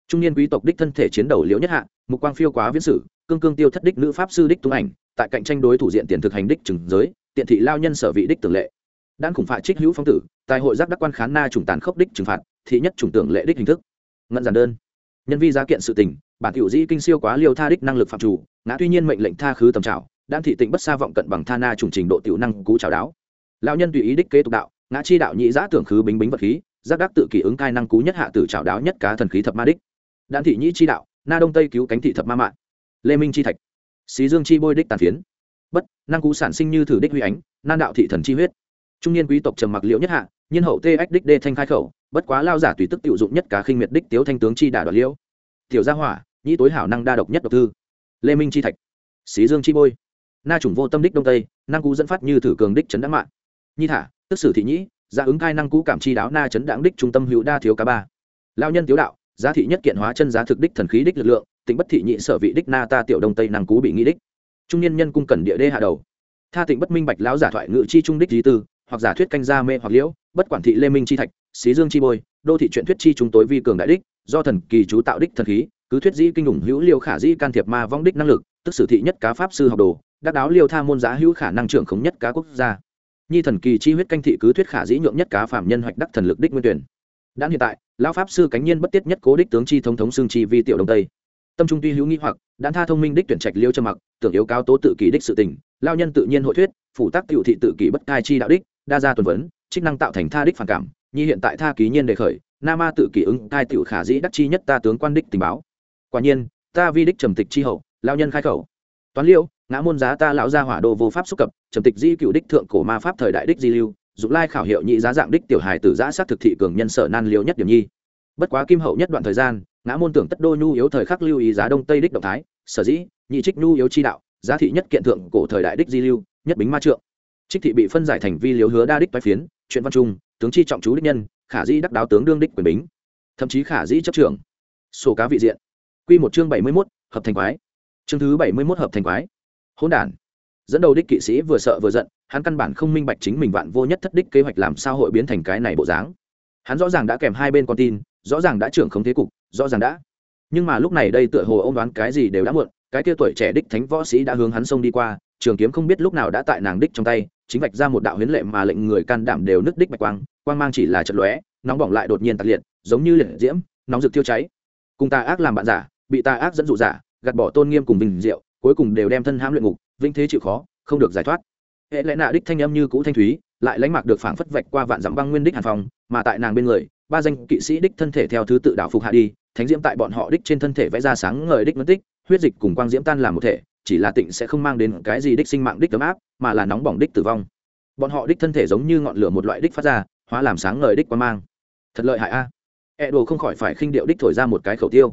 Trung niên quý tộc đích thân thể chiến đầu liễu nhất hạ, mục quang phiêu quá viễn sử, cương cương tiêu thất đích nữ pháp sư đích tung ảnh, tại cạnh tranh đối thủ diện tiền thực hành đích trừng giới, tiện thị lao nhân sở vị đích tường lệ. Đan khủng phạt trích hữu phong tử tại hội giác đắc quan khán na trùng tàn khốc đích trừng phạt, thị nhất trùng tưởng lệ đích hình thức. Ngận giản đơn. Nhân vi giá kiện sự tình bản tiểu dĩ kinh siêu quá liêu tha đích năng lực phạm chủ, ngã tuy nhiên mệnh lệnh tha khứ tầm trào đan thị tịnh bất xa vọng cận bằng tha na trùng trình độ tiểu năng cú trào đáo. Lão nhân tùy ý đích kế tục đạo, ngã chi đạo nhị giã tưởng khứ bính bính vật khí, giác đắc tự kỷ ứng cai năng cú nhất hạ tử trào đáo nhất cá thần khí thập ma đích. Đan thị nhị chi đạo, na đông tây cứu cánh thị thập ma mạng. Lê minh chi thạch. Xí dương chi bôi đích tàn phiến. Bất, năng cú sản sinh như thử đích huy ánh, nan đạo thị thần chi huyết. Trung niên quý tộc trầm mặc liễu nhất hạ nhân hậu tê ách đích đê thanh khai khẩu, bất quá lao giả tùy tức tiểu dụng nhất cá khinh miệt đích tiếu thanh tướng chi đả đoạt liễu. Tiểu gia hỏa nhĩ tối hảo năng đa độc nhất độc thư. Lê minh chi thạch. Xí dương chi bôi. Na chủng vô tâm đích đông tây, năng cú dẫn phát như thử cường đích chấn đáng mạng nhi thả, tức sử thị nhĩ giá ứng cai năng cú cảm chi đáo na chấn đáng đích trung tâm hữu đa thiếu cá ba. Lao nhân tiếu đạo, giá thị nhất kiện hóa chân giá thực đích thần khí đích lực lượng tính bất thị nhị sở vị đích na ta tiểu đông tây năng cú bị nghĩ đích. Trung niên nhân cung cần địa đê hạ đầu. Tha tịnh bất minh bạch lão giả thoại ngự chi trung đích lý tư, hoặc giả thuyết canh gia mê hoặc liễu, bất quản thị lê minh chi thạch, xí dương chi bôi, đô thị truyện thuyết chi chúng tối vi cường đại đích, do thần kỳ chú tạo đích thần khí cứ thuyết dĩ kinh ủng hữu liêu khả dĩ can thiệp ma vong đích năng lực, tức sử thị nhất cá pháp sư học đồ, đắc đáo liêu tha môn giá hữu khả năng trưởng khống nhất cá quốc gia. Nhi thần kỳ chi huyết canh thị cứ thuyết khả dĩ nhượng nhất cá phạm nhân hoạch đắc thần lực đích nguyên tuyển. Đã hiện tại, lão pháp sư cánh nhiên bất tiết nhất cố đích tướng chi thống thống xương chi vi tiểu đông tây. Tâm trung tuy hữu nghĩ hoặc đã tha thông minh đích tuyển trạch liêu trầm mặc, tưởng yếu cao tố tự kỷ đích sự tình lao nhân tự nhiên hội thuyết, phủ tác tiểu thị tự kỷ bất cai chi đạo đích, đa gia tuần vấn, chức năng tạo thành tha đích phản cảm, nhi hiện tại tha ký nhiên đề khởi, na ma tự kỷ ứng cai tiểu khả dĩ đắc chi nhất ta tướng quan đích tình báo quả nhiên, ta vi đích trầm tịch chi hậu lao nhân khai khẩu. Toán liêu, ngã môn giá ta lão gia hỏa đồ vô pháp xúc cập, trầm tịch di cựu đích thượng cổ ma pháp thời đại đích di lưu dụng lai khảo hiệu nhị giá dạng đích tiểu hài tử giã sát thực thị cường nhân sở nan liêu nhất điểm nhi. Bất quá kim hậu nhất đoạn thời gian, ngã môn tưởng tất đô nhu yếu thời khắc lưu ý giá đông tây đích động thái, sở dĩ, nhị trích nhu yếu chi đạo, giá thị nhất kiện thượng cổ thời đại đích di lưu, nhất bính ma trượng. Trích thị bị phân giải thành vi liếu hứa đa đích vai phiến, chuyện văn trung, tướng chi trọng chú đích nhân, khả dĩ đắc đáo tướng đương đích quyền bính. Thậm chí khả dĩ chấp trưởng. Số cá vị diện quy một chương bảy mươi 71, hợp thành quái. Chương thứ bảy mươi 71 hợp thành quái. Hỗn đản. Dẫn đầu đích kỵ sĩ vừa sợ vừa giận hắn căn bản không minh bạch chính mình vạn vô nhất thất đích kế hoạch làm sao hội biến thành cái này bộ dáng. Hắn rõ ràng đã kèm hai bên con tin rõ ràng đã trưởng không thế cục rõ ràng đã. Nhưng mà lúc này đây tựa hồ ông đoán cái gì đều đã muộn cái kia tuổi trẻ đích thánh võ sĩ đã hướng hắn xông đi qua trường kiếm không biết lúc nào đã tại nàng đích trong tay chính vạch ra một đạo huyễn lệ mà lệnh người can đảm đều nứt đích bạch quang quang mang chỉ là chợt lóe nóng bỏng lại đột nhiên tạc liệt giống như liệt diễm nóng rực tiêu cháy. Cùng ta ác làm bạn giả bị ta ác dẫn dụ giả, gạt bỏ tôn nghiêm cùng bình diệu, cuối cùng đều đem thân hãm luyện ngục vinh thế chịu khó, không được giải thoát. Hệ lẽ nạ đích thanh âm như cũ thanh thúy, lại lánh mạc được phảng phất vạch qua vạn dặm băng nguyên đích hàn phòng mà tại nàng bên người, ba danh kỵ sĩ đích thân thể theo thứ tự đảo phục hạ đi, thánh diễm tại bọn họ đích trên thân thể vẽ ra sáng ngời đích mất tích, huyết dịch cùng quang diễm tan làm một thể, chỉ là tịnh sẽ không mang đến cái gì đích sinh mạng đích ấm áp, mà là nóng bỏng đích tử vong. Bọn họ đích thân thể giống như ngọn lửa một loại đích phát ra, hóa làm sáng ngời đích quang mang. Thật lợi hại a. À. e đồ không khỏi phải khinh điệu đích thổi ra một cái khẩu tiêu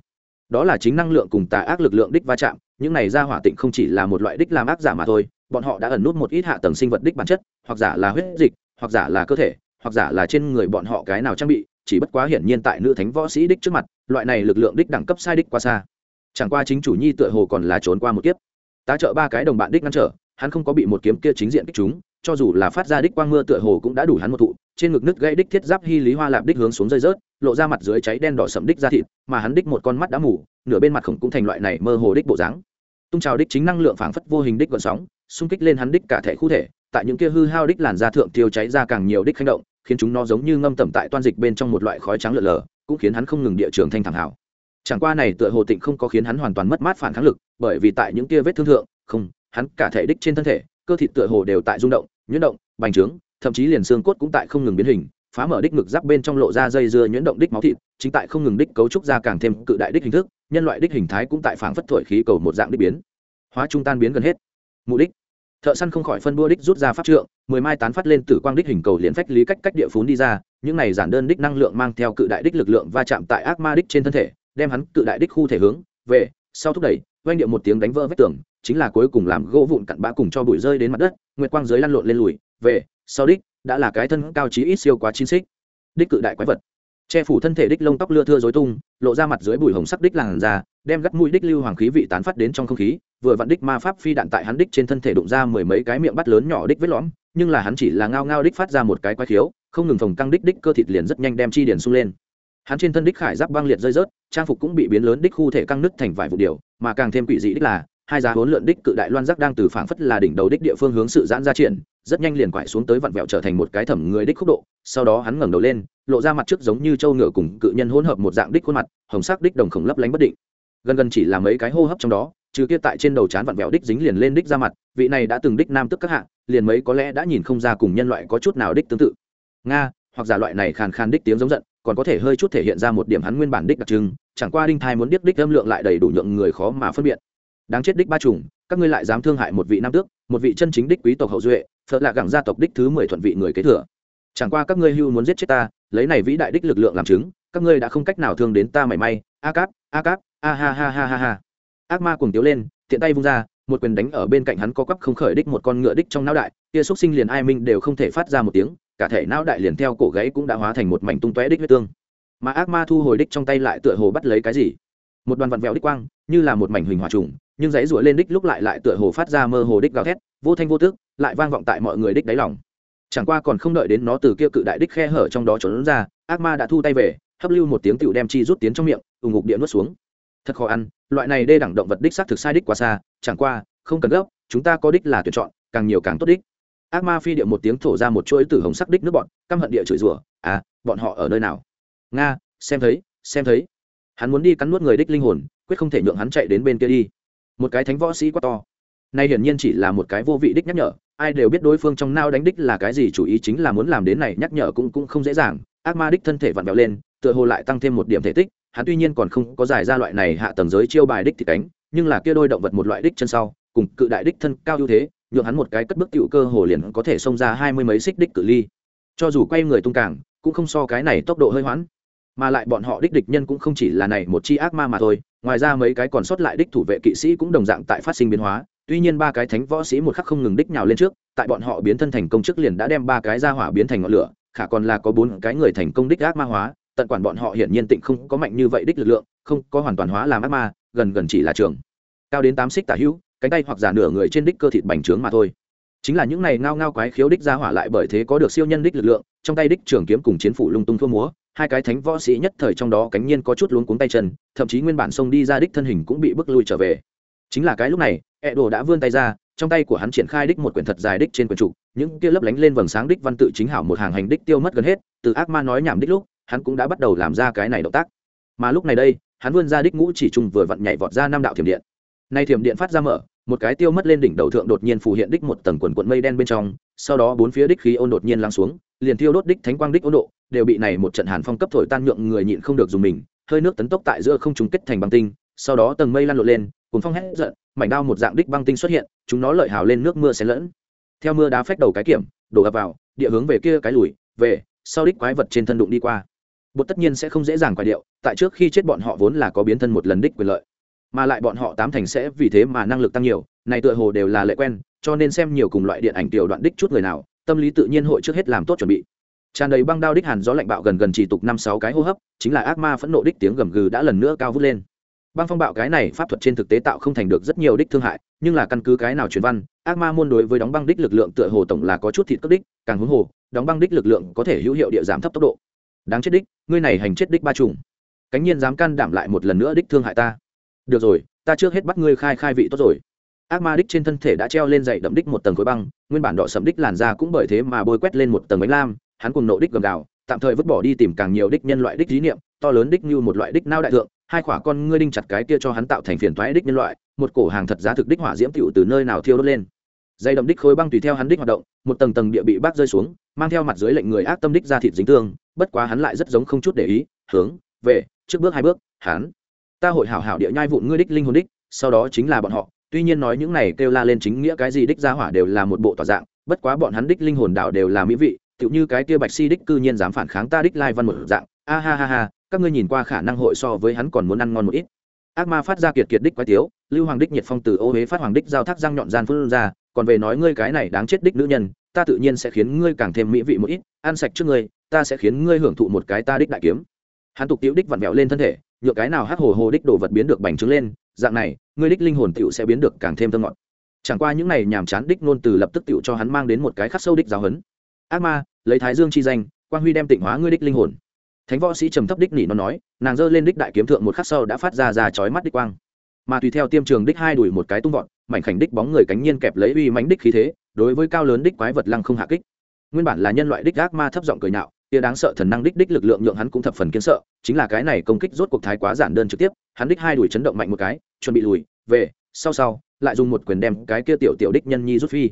đó là chính năng lượng cùng tà ác lực lượng đích va chạm, những này ra hỏa tịnh không chỉ là một loại đích làm ác giả mà thôi, bọn họ đã ẩn nút một ít hạ tầng sinh vật đích bản chất, hoặc giả là huyết dịch, hoặc giả là cơ thể, hoặc giả là trên người bọn họ cái nào trang bị, chỉ bất quá hiển nhiên tại nữ thánh võ sĩ đích trước mặt, loại này lực lượng đích đẳng cấp sai đích quá xa. Chẳng qua chính chủ nhi tựa hồ còn là trốn qua một kiếp. Tá trợ ba cái đồng bạn đích ngăn trở, hắn không có bị một kiếm kia chính diện kích chúng, cho dù là phát ra đích quang mưa tựa hồ cũng đã đủ hắn một thụ trên ngực nứt gãy đích thiết giáp hy lý hoa lạp đích hướng xuống rơi rớt, lộ ra mặt dưới cháy đen đỏ sậm đích ra thịt, mà hắn đích một con mắt đã mù, nửa bên mặt khổng cũng thành loại này mơ hồ đích bộ dáng. Tung trào đích chính năng lượng phảng phất vô hình đích gọn sóng, xung kích lên hắn đích cả thể khu thể, tại những kia hư hao đích làn da thượng tiêu cháy ra càng nhiều đích khanh động, khiến chúng nó giống như ngâm tẩm tại toan dịch bên trong một loại khói trắng lợn lờ, cũng khiến hắn không ngừng địa trường thanh thẳng hảo chẳng qua này tựa hồ tịnh không có khiến hắn hoàn toàn mất mát phản kháng lực, bởi vì tại những kia vết thương thượng, không, hắn cả thể đích trên thân thể, cơ thịt tựa hồ đều tại rung động, nhuyễn động, bành trướng thậm chí liền xương cốt cũng tại không ngừng biến hình, phá mở đích ngực giáp bên trong lộ ra dây dưa nhuyễn động đích máu thịt, chính tại không ngừng đích cấu trúc ra càng thêm cự đại đích hình thức, nhân loại đích hình thái cũng tại phảng phất thổi khí cầu một dạng đích biến. Hóa trung tan biến gần hết. Mục đích. Thợ săn không khỏi phân bua đích rút ra pháp trượng, mười mai tán phát lên tử quang đích hình cầu liền phách lý cách cách địa phún đi ra, những này giản đơn đích năng lượng mang theo cự đại đích lực lượng va chạm tại ác ma đích trên thân thể, đem hắn cự đại đích khu thể hướng, về, sau thúc đẩy, oanh điệu một tiếng đánh vỡ vách tường, chính là cuối cùng làm gỗ vụn cặn bã cùng cho bụi rơi đến mặt đất, nguyệt quang dưới lăn lộn lên lùi, về sau đích, đã là cái thân cao trí ít siêu quá chín xích. Đích cự đại quái vật. Che phủ thân thể đích lông tóc lưa thưa dối tung, lộ ra mặt dưới bụi hồng sắc đích làn da, đem gắt mũi đích lưu hoàng khí vị tán phát đến trong không khí, vừa vặn đích ma pháp phi đạn tại hắn đích trên thân thể đụng ra mười mấy cái miệng bắt lớn nhỏ đích vết lõm, nhưng là hắn chỉ là ngao ngao đích phát ra một cái quái khiếu, không ngừng phòng căng đích đích cơ thịt liền rất nhanh đem chi điển sung lên. Hắn trên thân đích khải giáp băng liệt rơi rớt, trang phục cũng bị biến lớn đích khu thể căng nứt thành vài vụ điều, mà càng thêm quỷ dị đích là hai giá huấn lượn đích cự đại loan giác đang từ phảng phất là đỉnh đầu đích địa phương hướng sự giãn ra triển, rất nhanh liền quải xuống tới vặn vẹo trở thành một cái thẩm người đích khúc độ. Sau đó hắn ngẩng đầu lên, lộ ra mặt trước giống như trâu ngựa cùng cự nhân hỗn hợp một dạng đích khuôn mặt, hồng sắc đích đồng khổng lấp lánh bất định. Gần gần chỉ là mấy cái hô hấp trong đó, trừ kia tại trên đầu trán vặn vẹo đích dính liền lên đích ra mặt, vị này đã từng đích nam tức các hạng liền mấy có lẽ đã nhìn không ra cùng nhân loại có chút nào đích tương tự. Nga, hoặc giả loại này khàn khàn đích tiếng giống giận, còn có thể hơi chút thể hiện ra một điểm hắn nguyên bản đích đặc trưng, chẳng qua đinh thai muốn điếc đích âm lượng lại đầy đủ nhượng người khó mà phân biệt đáng chết đích ba trùng các ngươi lại dám thương hại một vị nam tước, một vị chân chính đích quý tộc hậu duệ, phật là gẳng gia tộc đích thứ mười thuận vị người kế thừa. Chẳng qua các ngươi hưu muốn giết chết ta, lấy này vĩ đại đích lực lượng làm chứng, các ngươi đã không cách nào thương đến ta mảy may. A cáp a cáp, a ha ha ha ha ha. Ác ma cùng tiếu lên, tiện tay vung ra, một quyền đánh ở bên cạnh hắn có quắp không khởi đích một con ngựa đích trong não đại, kia xúc sinh liền ai minh đều không thể phát ra một tiếng, cả thể não đại liền theo cổ gáy cũng đã hóa thành một mảnh tung tóe đích huyết tương. Mà ác ma thu hồi đích trong tay lại tựa hồ bắt lấy cái gì? Một đoàn vặn vẹo đích quang, như là một mảnh huỳnh hòa trùng nhưng dãy rủa lên đích lúc lại lại tựa hồ phát ra mơ hồ đích gào thét, vô thanh vô tức, lại vang vọng tại mọi người đích đáy lòng. Chẳng qua còn không đợi đến nó từ kia cự đại đích khe hở trong đó trốn ra, ác ma đã thu tay về, hấp lưu một tiếng tựu đem chi rút tiến trong miệng, ù ngục địa nuốt xuống. Thật khó ăn, loại này đê đẳng động vật đích xác thực sai đích quá xa, chẳng qua, không cần gấp, chúng ta có đích là tuyển chọn, càng nhiều càng tốt đích. Ác ma phi địa một tiếng thổ ra một chuỗi tử hồng sắc đích nước bọn căm hận địa chửi rủa à bọn họ ở nơi nào? Nga, xem thấy xem thấy. Hắn muốn đi cắn nuốt người đích linh hồn, quyết không thể nhượng hắn chạy đến bên kia đi một cái thánh võ sĩ quá to. Nay hiển nhiên chỉ là một cái vô vị đích nhắc nhở, ai đều biết đối phương trong nao đánh đích là cái gì, chủ ý chính là muốn làm đến này, nhắc nhở cũng cũng không dễ dàng. Ác ma đích thân thể vặn vẹo lên, tựa hồ lại tăng thêm một điểm thể tích, hắn tuy nhiên còn không có giải ra loại này hạ tầng giới chiêu bài đích thì cánh, nhưng là kia đôi động vật một loại đích chân sau, cùng cự đại đích thân cao ưu thế, nhượng hắn một cái cất bước tiểu cơ hồ liền có thể xông ra hai mươi mấy xích đích cự ly. Cho dù quay người tung cảng cũng không so cái này tốc độ hơi hoãn mà lại bọn họ đích địch nhân cũng không chỉ là này một chi ác ma mà thôi, ngoài ra mấy cái còn sót lại đích thủ vệ kỵ sĩ cũng đồng dạng tại phát sinh biến hóa, tuy nhiên ba cái thánh võ sĩ một khắc không ngừng đích nhào lên trước, tại bọn họ biến thân thành công trước liền đã đem ba cái ra hỏa biến thành ngọn lửa, khả còn là có bốn cái người thành công đích ác ma hóa, tận quản bọn họ hiển nhiên tịnh không có mạnh như vậy đích lực lượng, không có hoàn toàn hóa làm ác ma, gần gần chỉ là trường. Cao đến tám xích tả hữu, cánh tay hoặc giả nửa người trên đích cơ thịt bành trướng mà thôi. Chính là những này ngao ngao quái khiếu đích ra hỏa lại bởi thế có được siêu nhân đích lực lượng trong tay đích trường kiếm cùng chiến phủ lung tung thua múa, hai cái thánh võ sĩ nhất thời trong đó cánh nhiên có chút luống cuống tay chân, thậm chí nguyên bản xông đi ra đích thân hình cũng bị bước lui trở về. Chính là cái lúc này ẹ đồ đã vươn tay ra, trong tay của hắn triển khai đích một quyển thật dài đích trên quyển trục những kia lấp lánh lên vầng sáng đích văn tự chính hảo một hàng hành đích tiêu mất gần hết, từ ác ma nói nhảm đích lúc, hắn cũng đã bắt đầu làm ra cái này động tác. Mà lúc này đây, hắn vươn ra đích ngũ chỉ trung vừa vặn nhảy vọt ra năm đạo thiểm điện. Nay thiểm điện phát ra mở, một cái tiêu mất lên đỉnh đầu thượng đột nhiên phù hiện đích một tầng quần quận mây đen bên trong, sau đó bốn phía đích khí ôn đột nhiên lắng xuống liền tiêu đốt đích thánh quang đích ôn độ, đều bị này một trận hàn phong cấp thổi tan nhượng người nhịn không được dùng mình, hơi nước tấn tốc tại giữa không chúng kết thành băng tinh, sau đó tầng mây lan lộn lên cùng phong hét giận, mảnh đao một dạng đích băng tinh xuất hiện, chúng nó lợi hào lên nước mưa xen lẫn. Theo mưa đá phách đầu cái kiểm, đổ ập vào, địa hướng về kia cái lùi, về, sau đích quái vật trên thân đụng đi qua. Bột tất nhiên sẽ không dễ dàng quái điệu, tại trước khi chết bọn họ vốn là có biến thân một lần đích quyền lợi. Mà lại bọn họ tám thành sẽ vì thế mà năng lực tăng nhiều, này tựa hồ đều là lệ quen, cho nên xem nhiều cùng loại điện ảnh tiểu đoạn đích chút người nào tâm lý tự nhiên hội trước hết làm tốt chuẩn bị. Tràn đầy băng đao đích hàn gió lạnh bạo gần gần chỉ tục năm sáu cái hô hấp, chính là ác ma phẫn nộ đích tiếng gầm gừ đã lần nữa cao vút lên. Băng phong bạo cái này pháp thuật trên thực tế tạo không thành được rất nhiều đích thương hại, nhưng là căn cứ cái nào truyền văn, ác ma môn đối với đóng băng đích lực lượng tựa hồ tổng là có chút thịt cấp đích, càng huống hồ, đóng băng đích lực lượng có thể hữu hiệu địa giảm thấp tốc độ. Đáng chết đích, ngươi này hành chết đích ba trùng cánh nhiên dám can đảm lại một lần nữa đích thương hại ta. Được rồi, ta trước hết bắt ngươi khai khai vị tốt rồi ác ma đích trên thân thể đã treo lên dậy đậm đích một tầng khối băng, nguyên bản đỏ sầm đích làn da cũng bởi thế mà bôi quét lên một tầng bánh lam, hắn cùng nộ đích gầm gào, tạm thời vứt bỏ đi tìm càng nhiều đích nhân loại đích dí niệm, to lớn đích như một loại đích nao đại thượng, hai khỏa con ngươi đinh chặt cái kia cho hắn tạo thành phiền toái đích nhân loại, một cổ hàng thật giá thực đích hỏa diễm tựu từ nơi nào thiêu đốt lên. Dây đậm đích khối băng tùy theo hắn đích hoạt động, một tầng tầng địa bị bác rơi xuống, mang theo mặt dưới lệnh người ác tâm đích ra thịt dính tương, bất quá hắn lại rất giống không chút để ý, hướng, về, trước bước hai bước, hắn, ta hội hảo hảo địa nhai vụn ngươi đích linh hồn đích, sau đó chính là bọn họ tuy nhiên nói những này kêu la lên chính nghĩa cái gì đích ra hỏa đều là một bộ tỏa dạng, bất quá bọn hắn đích linh hồn đạo đều là mỹ vị, tựu như cái kia bạch si đích cư nhiên dám phản kháng ta đích lai văn một dạng. A ha ha ha, các ngươi nhìn qua khả năng hội so với hắn còn muốn ăn ngon một ít. Ác ma phát ra kiệt kiệt đích quái tiếu, lưu hoàng đích nhiệt phong từ ô huế phát hoàng đích giao thác răng nhọn gian phương ra, còn về nói ngươi cái này đáng chết đích nữ nhân, ta tự nhiên sẽ khiến ngươi càng thêm mỹ vị một ít, ăn sạch trước ngươi, ta sẽ khiến ngươi hưởng thụ một cái ta đích đại kiếm. Hắn tục tiếu đích vặn vẹo lên thân thể, nhựa cái nào hắc hồ hồ đích đồ vật biến được bành trướng lên dạng này, ngươi đích linh hồn tựu sẽ biến được càng thêm thơ ngọt. Chẳng qua những này nhàm chán đích nôn từ lập tức tựu cho hắn mang đến một cái khắc sâu đích giáo hấn ác ma, lấy thái dương chi danh, quang huy đem tịnh hóa ngươi đích linh hồn. Thánh võ sĩ trầm thấp đích nỉ nó nói, nàng giơ lên đích đại kiếm thượng một khắc sau đã phát ra ra chói mắt đích quang. Mà tùy theo tiêm trường đích hai đuổi một cái tung vọt, mảnh khảnh đích bóng người cánh nhiên kẹp lấy uy mánh đích khí thế, đối với cao lớn đích quái vật lăng không hạ kích. Nguyên bản là nhân loại đích ác ma thấp giọng cười nhạo kia đáng sợ thần năng đích đích lực lượng nhượng hắn cũng thập phần kiến sợ, chính là cái này công kích rốt cuộc thái quá giản đơn trực tiếp, hắn đích hai đuổi chấn động mạnh một cái, chuẩn bị lùi, về, sau sau, lại dùng một quyền đem cái kia tiểu tiểu đích nhân nhi rút phi.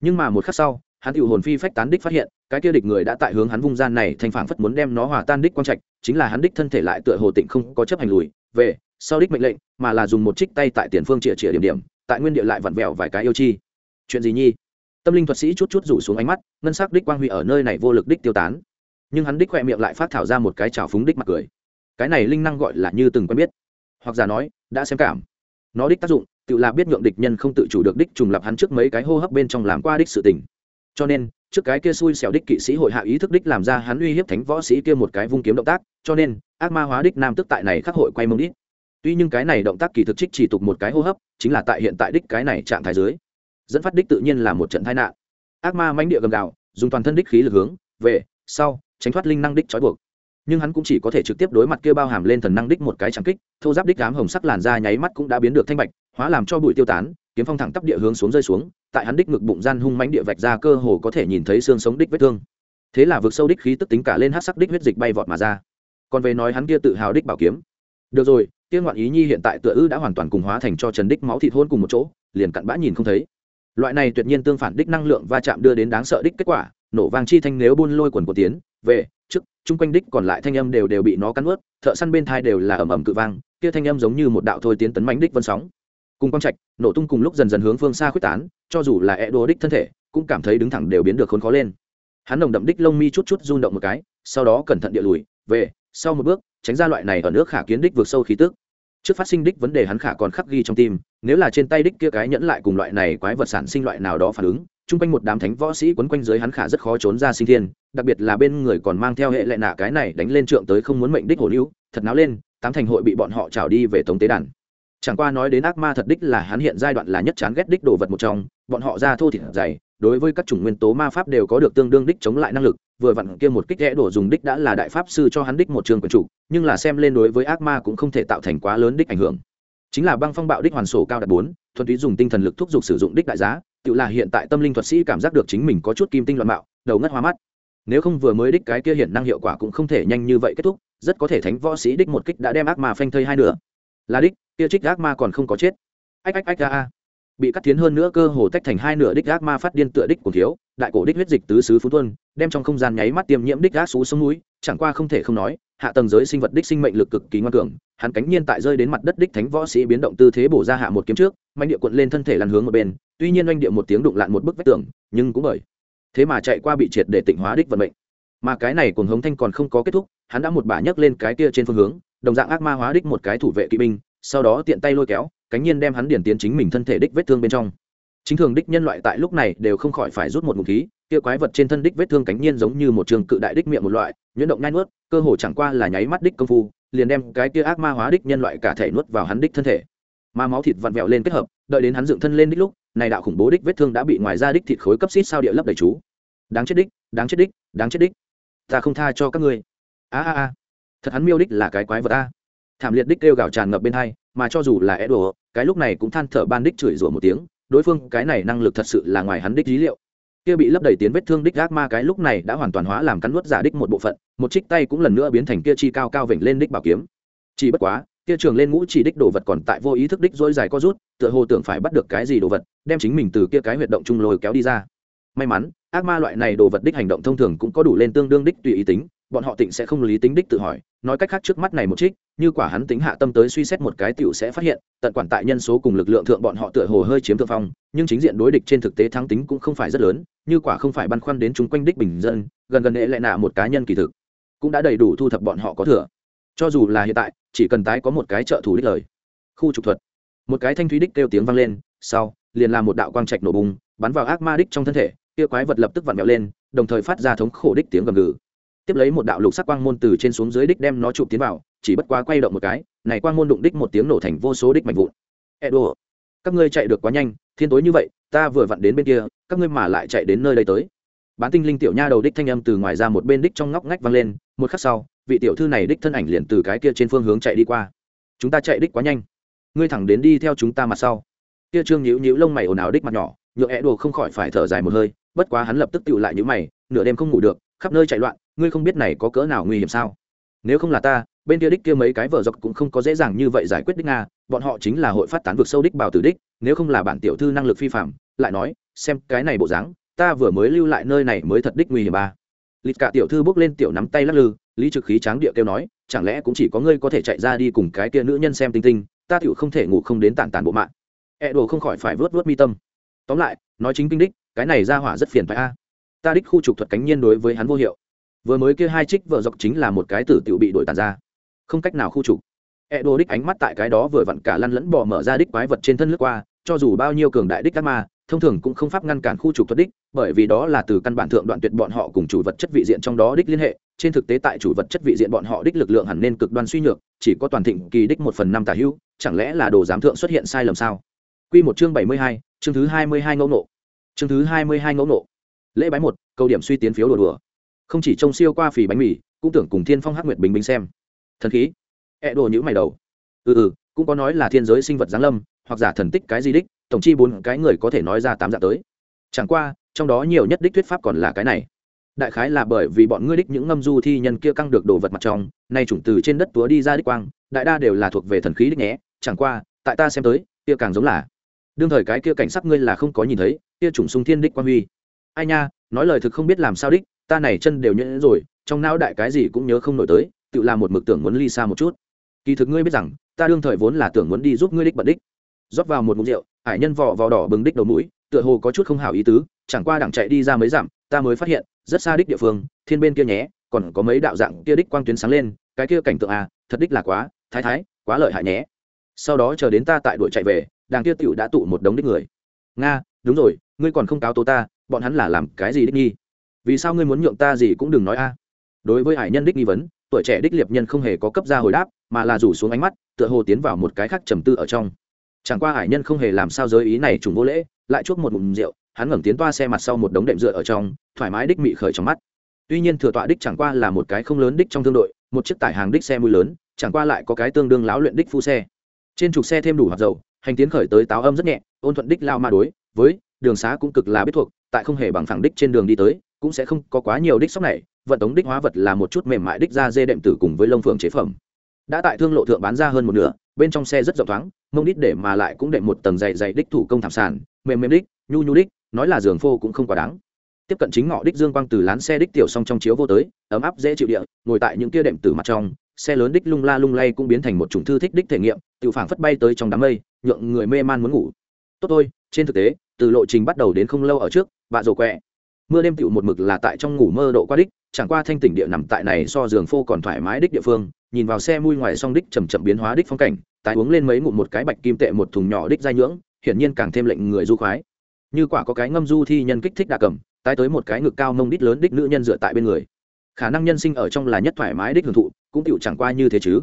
Nhưng mà một khắc sau, hắn tiểu hồn phi phách tán đích phát hiện, cái kia địch người đã tại hướng hắn vung gian này thành phản phất muốn đem nó hòa tan đích quang trạch, chính là hắn đích thân thể lại tựa hồ tịnh không có chấp hành lùi, về, sau đích mệnh lệnh, mà là dùng một trích tay tại tiền phương chĩa chĩa điểm điểm, tại nguyên địa lại vặn vẹo vài cái yêu chi. Chuyện gì nhi? Tâm linh thuật sĩ chút chút rủ xuống ánh mắt, ngân sắc đích quang huy ở nơi này vô lực đích tiêu tán nhưng hắn đích khoe miệng lại phát thảo ra một cái trào phúng đích mặt cười. Cái này linh năng gọi là như từng quen biết. Hoặc giả nói, đã xem cảm. Nó đích tác dụng, tự là biết nhượng địch nhân không tự chủ được đích trùng lập hắn trước mấy cái hô hấp bên trong làm qua đích sự tình. Cho nên, trước cái kia xui xẻo đích kỵ sĩ hội hạ ý thức đích làm ra hắn uy hiếp thánh võ sĩ kia một cái vung kiếm động tác, cho nên, ác ma hóa đích nam tức tại này khắc hội quay mông đít tuy nhưng cái này động tác kỳ thực trích chỉ tục một cái hô hấp, chính là tại hiện tại đích cái này trạng thái dưới, dẫn phát đích tự nhiên là một trận tai nạn. Ác ma mãnh địa gầm đạo dùng toàn thân đích khí lực hướng về, sau tránh thoát linh năng đích trói buộc. Nhưng hắn cũng chỉ có thể trực tiếp đối mặt kia bao hàm lên thần năng đích một cái trắng kích, thô giáp đích đám hồng sắc làn da nháy mắt cũng đã biến được thanh bạch, hóa làm cho bụi tiêu tán, kiếm phong thẳng tắp địa hướng xuống rơi xuống, tại hắn đích ngực bụng gian hung mãnh địa vạch ra cơ hồ có thể nhìn thấy xương sống đích vết thương. Thế là vực sâu đích khí tức tính cả lên hát sắc đích huyết dịch bay vọt mà ra. Còn về nói hắn kia tự hào đích bảo kiếm. Được rồi, kia ngoạn ý nhi hiện tại tựa ư đã hoàn toàn cùng hóa thành cho trần đích máu thịt hôn cùng một chỗ, liền cặn bã nhìn không thấy. Loại này tuyệt nhiên tương phản đích năng lượng va chạm đưa đến đáng sợ đích kết quả nổ vang chi thanh nếu buôn lôi quần của tiến, về, trước, chung quanh đích còn lại thanh âm đều đều bị nó cắn ướt thợ săn bên thai đều là ầm ầm cự vang, kia thanh âm giống như một đạo thôi tiến tấn mánh đích vân sóng. Cùng quang trạch, nổ tung cùng lúc dần dần hướng phương xa khuếch tán, cho dù là e đô đích thân thể, cũng cảm thấy đứng thẳng đều biến được khốn khó lên. Hắn nồng đậm đích lông mi chút chút rung động một cái, sau đó cẩn thận địa lùi, về, sau một bước, tránh ra loại này ở nước khả kiến đích vượt sâu khí tức. Trước phát sinh đích vấn đề hắn khả còn khắc ghi trong tim, nếu là trên tay đích kia cái nhẫn lại cùng loại này quái vật sản sinh loại nào đó phản ứng chung quanh một đám thánh võ sĩ quấn quanh dưới hắn khả rất khó trốn ra sinh thiên, đặc biệt là bên người còn mang theo hệ lệ nạ cái này đánh lên trượng tới không muốn mệnh đích hồ lưu thật náo lên, tám thành hội bị bọn họ trào đi về tống tế đàn. Chẳng qua nói đến ác ma thật đích là hắn hiện giai đoạn là nhất chán ghét đích đồ vật một trong, bọn họ ra thô thịt dày, đối với các chủng nguyên tố ma pháp đều có được tương đương đích chống lại năng lực, vừa vặn kia một kích rẽ đổ dùng đích đã là đại pháp sư cho hắn đích một trường quyền chủ, nhưng là xem lên đối với ác ma cũng không thể tạo thành quá lớn đích ảnh hưởng. Chính là băng phong bạo đích hoàn sổ cao đạt bốn, thuần túy dùng tinh thần lực thúc giục sử dụng đích đại giá tự là hiện tại tâm linh thuật sĩ cảm giác được chính mình có chút kim tinh loạn mạo, đầu ngất hoa mắt. Nếu không vừa mới đích cái kia hiện năng hiệu quả cũng không thể nhanh như vậy kết thúc, rất có thể thánh võ sĩ đích một kích đã đem ác ma phanh thây hai nửa. Là đích, kia trích ác ma còn không có chết. Ách ách ách, a a. Bị cắt tiến hơn nữa cơ hồ tách thành hai nửa đích ác ma phát điên tựa đích của thiếu, đại cổ đích huyết dịch tứ xứ phú tuân, đem trong không gian nháy mắt tiêm nhiễm đích ác xú sông núi, chẳng qua không thể không nói, hạ tầng giới sinh vật đích sinh mệnh lực cực kỳ ngoan cường hắn cánh nhiên tại rơi đến mặt đất đích thánh võ sĩ biến động tư thế bổ ra hạ một kiếm trước mạnh địa cuộn lên thân thể lăn hướng một bên, tuy nhiên oanh địa một tiếng đụng lạn một bức vách tường, nhưng cũng bởi thế mà chạy qua bị triệt để tịnh hóa đích vận mệnh. Mà cái này cùng hống thanh còn không có kết thúc, hắn đã một bả nhấc lên cái kia trên phương hướng, đồng dạng ác ma hóa đích một cái thủ vệ kỵ binh, sau đó tiện tay lôi kéo, cánh nhiên đem hắn điển tiến chính mình thân thể đích vết thương bên trong. Chính thường đích nhân loại tại lúc này đều không khỏi phải rút một ngụm khí, kia quái vật trên thân đích vết thương cánh nhiên giống như một trường cự đại đích miệng một loại, nhuyễn động nhai nuốt, cơ hồ chẳng qua là nháy mắt đích công phu liền đem cái kia ác ma hóa đích nhân loại cả thể nuốt vào hắn đích thân thể. Mà máu thịt vặn vẹo lên kết hợp, đợi đến hắn dựng thân lên đích lúc, này đạo khủng bố đích vết thương đã bị ngoài ra đích thịt khối cấp xít sao địa lấp đầy chú. Đáng chết đích, đáng chết đích, đáng chết đích. Ta không tha cho các ngươi. A a a. Thật hắn miêu đích là cái quái vật a. Thảm liệt đích kêu gào tràn ngập bên hai, mà cho dù là é đồ cái lúc này cũng than thở ban đích chửi rủa một tiếng, đối phương cái này năng lực thật sự là ngoài hắn đích dí liệu kia bị lấp đầy tiến vết thương đích gác ma cái lúc này đã hoàn toàn hóa làm cắn nuốt giả đích một bộ phận, một trích tay cũng lần nữa biến thành kia chi cao cao vểnh lên đích bảo kiếm. Chỉ bất quá, kia trường lên ngũ chỉ đích đồ vật còn tại vô ý thức đích dối dài co rút, tựa hồ tưởng phải bắt được cái gì đồ vật, đem chính mình từ kia cái huyệt động trung lôi kéo đi ra. May mắn, ác ma loại này đồ vật đích hành động thông thường cũng có đủ lên tương đương đích tùy ý tính bọn họ tịnh sẽ không lý tính đích tự hỏi, nói cách khác trước mắt này một trích, như quả hắn tính hạ tâm tới suy xét một cái tiểu sẽ phát hiện, tận quản tại nhân số cùng lực lượng thượng bọn họ tựa hồ hơi chiếm thượng phong, nhưng chính diện đối địch trên thực tế thắng tính cũng không phải rất lớn, như quả không phải băn khoăn đến chúng quanh đích bình dân, gần gần lệ lại nạ một cá nhân kỳ thực cũng đã đầy đủ thu thập bọn họ có thừa. Cho dù là hiện tại, chỉ cần tái có một cái trợ thủ đích lời. Khu trục thuật. Một cái thanh thúy đích kêu tiếng vang lên, sau, liền làm một đạo quang trạch nổ bùng, bắn vào ác ma đích trong thân thể, kia quái vật lập tức vặn vẹo lên, đồng thời phát ra thống khổ đích tiếng gầm gừ tiếp lấy một đạo lục sắc quang môn từ trên xuống dưới đích đem nó chụp tiến vào, chỉ bất quá quay động một cái, này quang môn đụng đích một tiếng nổ thành vô số đích mạnh vụn. Edo, các ngươi chạy được quá nhanh, thiên tối như vậy, ta vừa vặn đến bên kia, các ngươi mà lại chạy đến nơi đây tới. Bán tinh linh tiểu nha đầu đích thanh âm từ ngoài ra một bên đích trong ngóc ngách vang lên, một khắc sau, vị tiểu thư này đích thân ảnh liền từ cái kia trên phương hướng chạy đi qua. Chúng ta chạy đích quá nhanh. Ngươi thẳng đến đi theo chúng ta mặt sau. Kia trương nhíu nhíu lông mày ồn ào đích mặt nhỏ nhựa é đồ không khỏi phải thở dài một hơi, bất quá hắn lập tức tựu lại nhíu mày, nửa đêm không ngủ được, khắp nơi chạy loạn ngươi không biết này có cỡ nào nguy hiểm sao? Nếu không là ta, bên kia đích kia mấy cái vợ dọc cũng không có dễ dàng như vậy giải quyết đích nga, bọn họ chính là hội phát tán vực sâu đích bảo tử đích, nếu không là bản tiểu thư năng lực phi phạm, lại nói, xem cái này bộ dáng, ta vừa mới lưu lại nơi này mới thật đích nguy hiểm ba lịch cả tiểu thư bước lên tiểu nắm tay lắc lư, lý trực khí tráng địa kêu nói, chẳng lẽ cũng chỉ có ngươi có thể chạy ra đi cùng cái kia nữ nhân xem tinh tinh, ta tiểu không thể ngủ không đến tản tàn bộ mạng. E đồ không khỏi phải vớt vớt mi tâm. Tóm lại, nói chính kinh đích, cái này ra hỏa rất phiền phải a. Ta đích khu trục thuật cánh nhiên đối với hắn vô hiệu vừa mới kia hai trích vợ dọc chính là một cái tử tiểu bị đổi tàn ra. Không cách nào khu trục. E đô đích ánh mắt tại cái đó vừa vặn cả lăn lẫn bỏ mở ra đích quái vật trên thân lướt qua cho dù bao nhiêu cường đại đích ác ma thông thường cũng không pháp ngăn cản khu trục thuật đích bởi vì đó là từ căn bản thượng đoạn tuyệt bọn họ cùng chủ vật chất vị diện trong đó đích liên hệ trên thực tế tại chủ vật chất vị diện bọn họ đích lực lượng hẳn nên cực đoan suy nhược chỉ có toàn thịnh kỳ đích một phần năm tả hữu chẳng lẽ là đồ giám thượng xuất hiện sai lầm sao? Quy một chương bảy mươi hai, chương thứ hai mươi hai ngẫu nộ. Chương thứ hai mươi hai ngẫu nộ. Lễ bái một câu điểm suy tiến phiếu đùa đùa không chỉ trông siêu qua phì bánh mì, cũng tưởng cùng thiên phong hắc nguyệt bình bình xem. Thần khí. Ẹ、e、đồ nhữ mày đầu. Ừ ừ cũng có nói là thiên giới sinh vật giáng lâm, hoặc giả thần tích cái gì đích, tổng chi bốn cái người có thể nói ra tám dạng tới. Chẳng qua, trong đó nhiều nhất đích thuyết pháp còn là cái này. Đại khái là bởi vì bọn ngươi đích những ngâm du thi nhân kia căng được đồ vật mặt trong, nay chủng từ trên đất túa đi ra đích quang, đại đa đều là thuộc về thần khí đích nhé, chẳng qua, tại ta xem tới, kia càng giống là. Đương thời cái kia cảnh sắc ngươi là không có nhìn thấy, kia chủng sung thiên đích quan huy. Ai nha nói lời thực không biết làm sao đích, ta này chân đều nhẫn rồi, trong não đại cái gì cũng nhớ không nổi tới, tự làm một mực tưởng muốn ly xa một chút. Kỳ thực ngươi biết rằng, ta đương thời vốn là tưởng muốn đi giúp ngươi đích bật đích. Rót vào một mục rượu, hải nhân vỏ vào đỏ bừng đích đầu mũi, tựa hồ có chút không hảo ý tứ, chẳng qua đẳng chạy đi ra mấy dặm, ta mới phát hiện, rất xa đích địa phương, thiên bên kia nhé, còn có mấy đạo dạng kia đích quang tuyến sáng lên, cái kia cảnh tượng à thật đích là quá thái thái, quá lợi hại nhé. Sau đó chờ đến ta tại đuổi chạy về, đàng kia tiểu đã tụ một đống đích người. Nga, đúng rồi, ngươi còn không cáo tố ta bọn hắn là làm cái gì đích nghi? Vì sao ngươi muốn nhượng ta gì cũng đừng nói a? Đối với hải nhân đích nghi vấn, tuổi trẻ đích liệp nhân không hề có cấp ra hồi đáp, mà là rủ xuống ánh mắt, tựa hồ tiến vào một cái khác trầm tư ở trong. Chẳng qua hải nhân không hề làm sao giới ý này trùng vô lễ, lại chuốc một ngụm rượu, hắn ngẩng tiến toa xe mặt sau một đống đệm dựa ở trong, thoải mái đích mị khởi trong mắt. Tuy nhiên thừa tọa đích chẳng qua là một cái không lớn đích trong thương đội, một chiếc tải hàng đích xe mùi lớn, chẳng qua lại có cái tương đương lão luyện đích phu xe. Trên trục xe thêm đủ hoạt dầu, hành tiến khởi tới táo âm rất nhẹ, ôn thuận đích lao ma đối, với, đường xá cũng cực là biết thuộc tại không hề bằng phẳng đích trên đường đi tới, cũng sẽ không có quá nhiều đích sóc này, vận tống đích hóa vật là một chút mềm mại đích ra dê đệm tử cùng với lông phượng chế phẩm. Đã tại thương lộ thượng bán ra hơn một nửa, bên trong xe rất rộng thoáng, mông đít để mà lại cũng đệm một tầng dày dày đích thủ công thảm sản mềm mềm đích, nhu nhu đích, nói là giường phô cũng không quá đáng. Tiếp cận chính ngọ đích dương quang từ lán xe đích tiểu song trong chiếu vô tới, ấm áp dễ chịu địa, ngồi tại những kia đệm tử mặt trong, xe lớn đích lung la lung lay cũng biến thành một chủng thư thích đích thể nghiệm tự phảng phất bay tới trong đám mây, nhượng người mê man muốn ngủ. Tốt thôi, trên thực tế từ lộ trình bắt đầu đến không lâu ở trước bạ rồ quẹ. Mưa đêm tựu một mực là tại trong ngủ mơ độ qua đích, chẳng qua thanh tỉnh địa nằm tại này so giường phô còn thoải mái đích địa phương, nhìn vào xe mui ngoài song đích chầm chậm biến hóa đích phong cảnh, tái uống lên mấy ngụm một cái bạch kim tệ một thùng nhỏ đích dai nhưỡng, hiển nhiên càng thêm lệnh người du khoái. Như quả có cái ngâm du thi nhân kích thích đà cầm, tái tới một cái ngực cao mông đích lớn đích nữ nhân dựa tại bên người. Khả năng nhân sinh ở trong là nhất thoải mái đích hưởng thụ, cũng tựu chẳng qua như thế chứ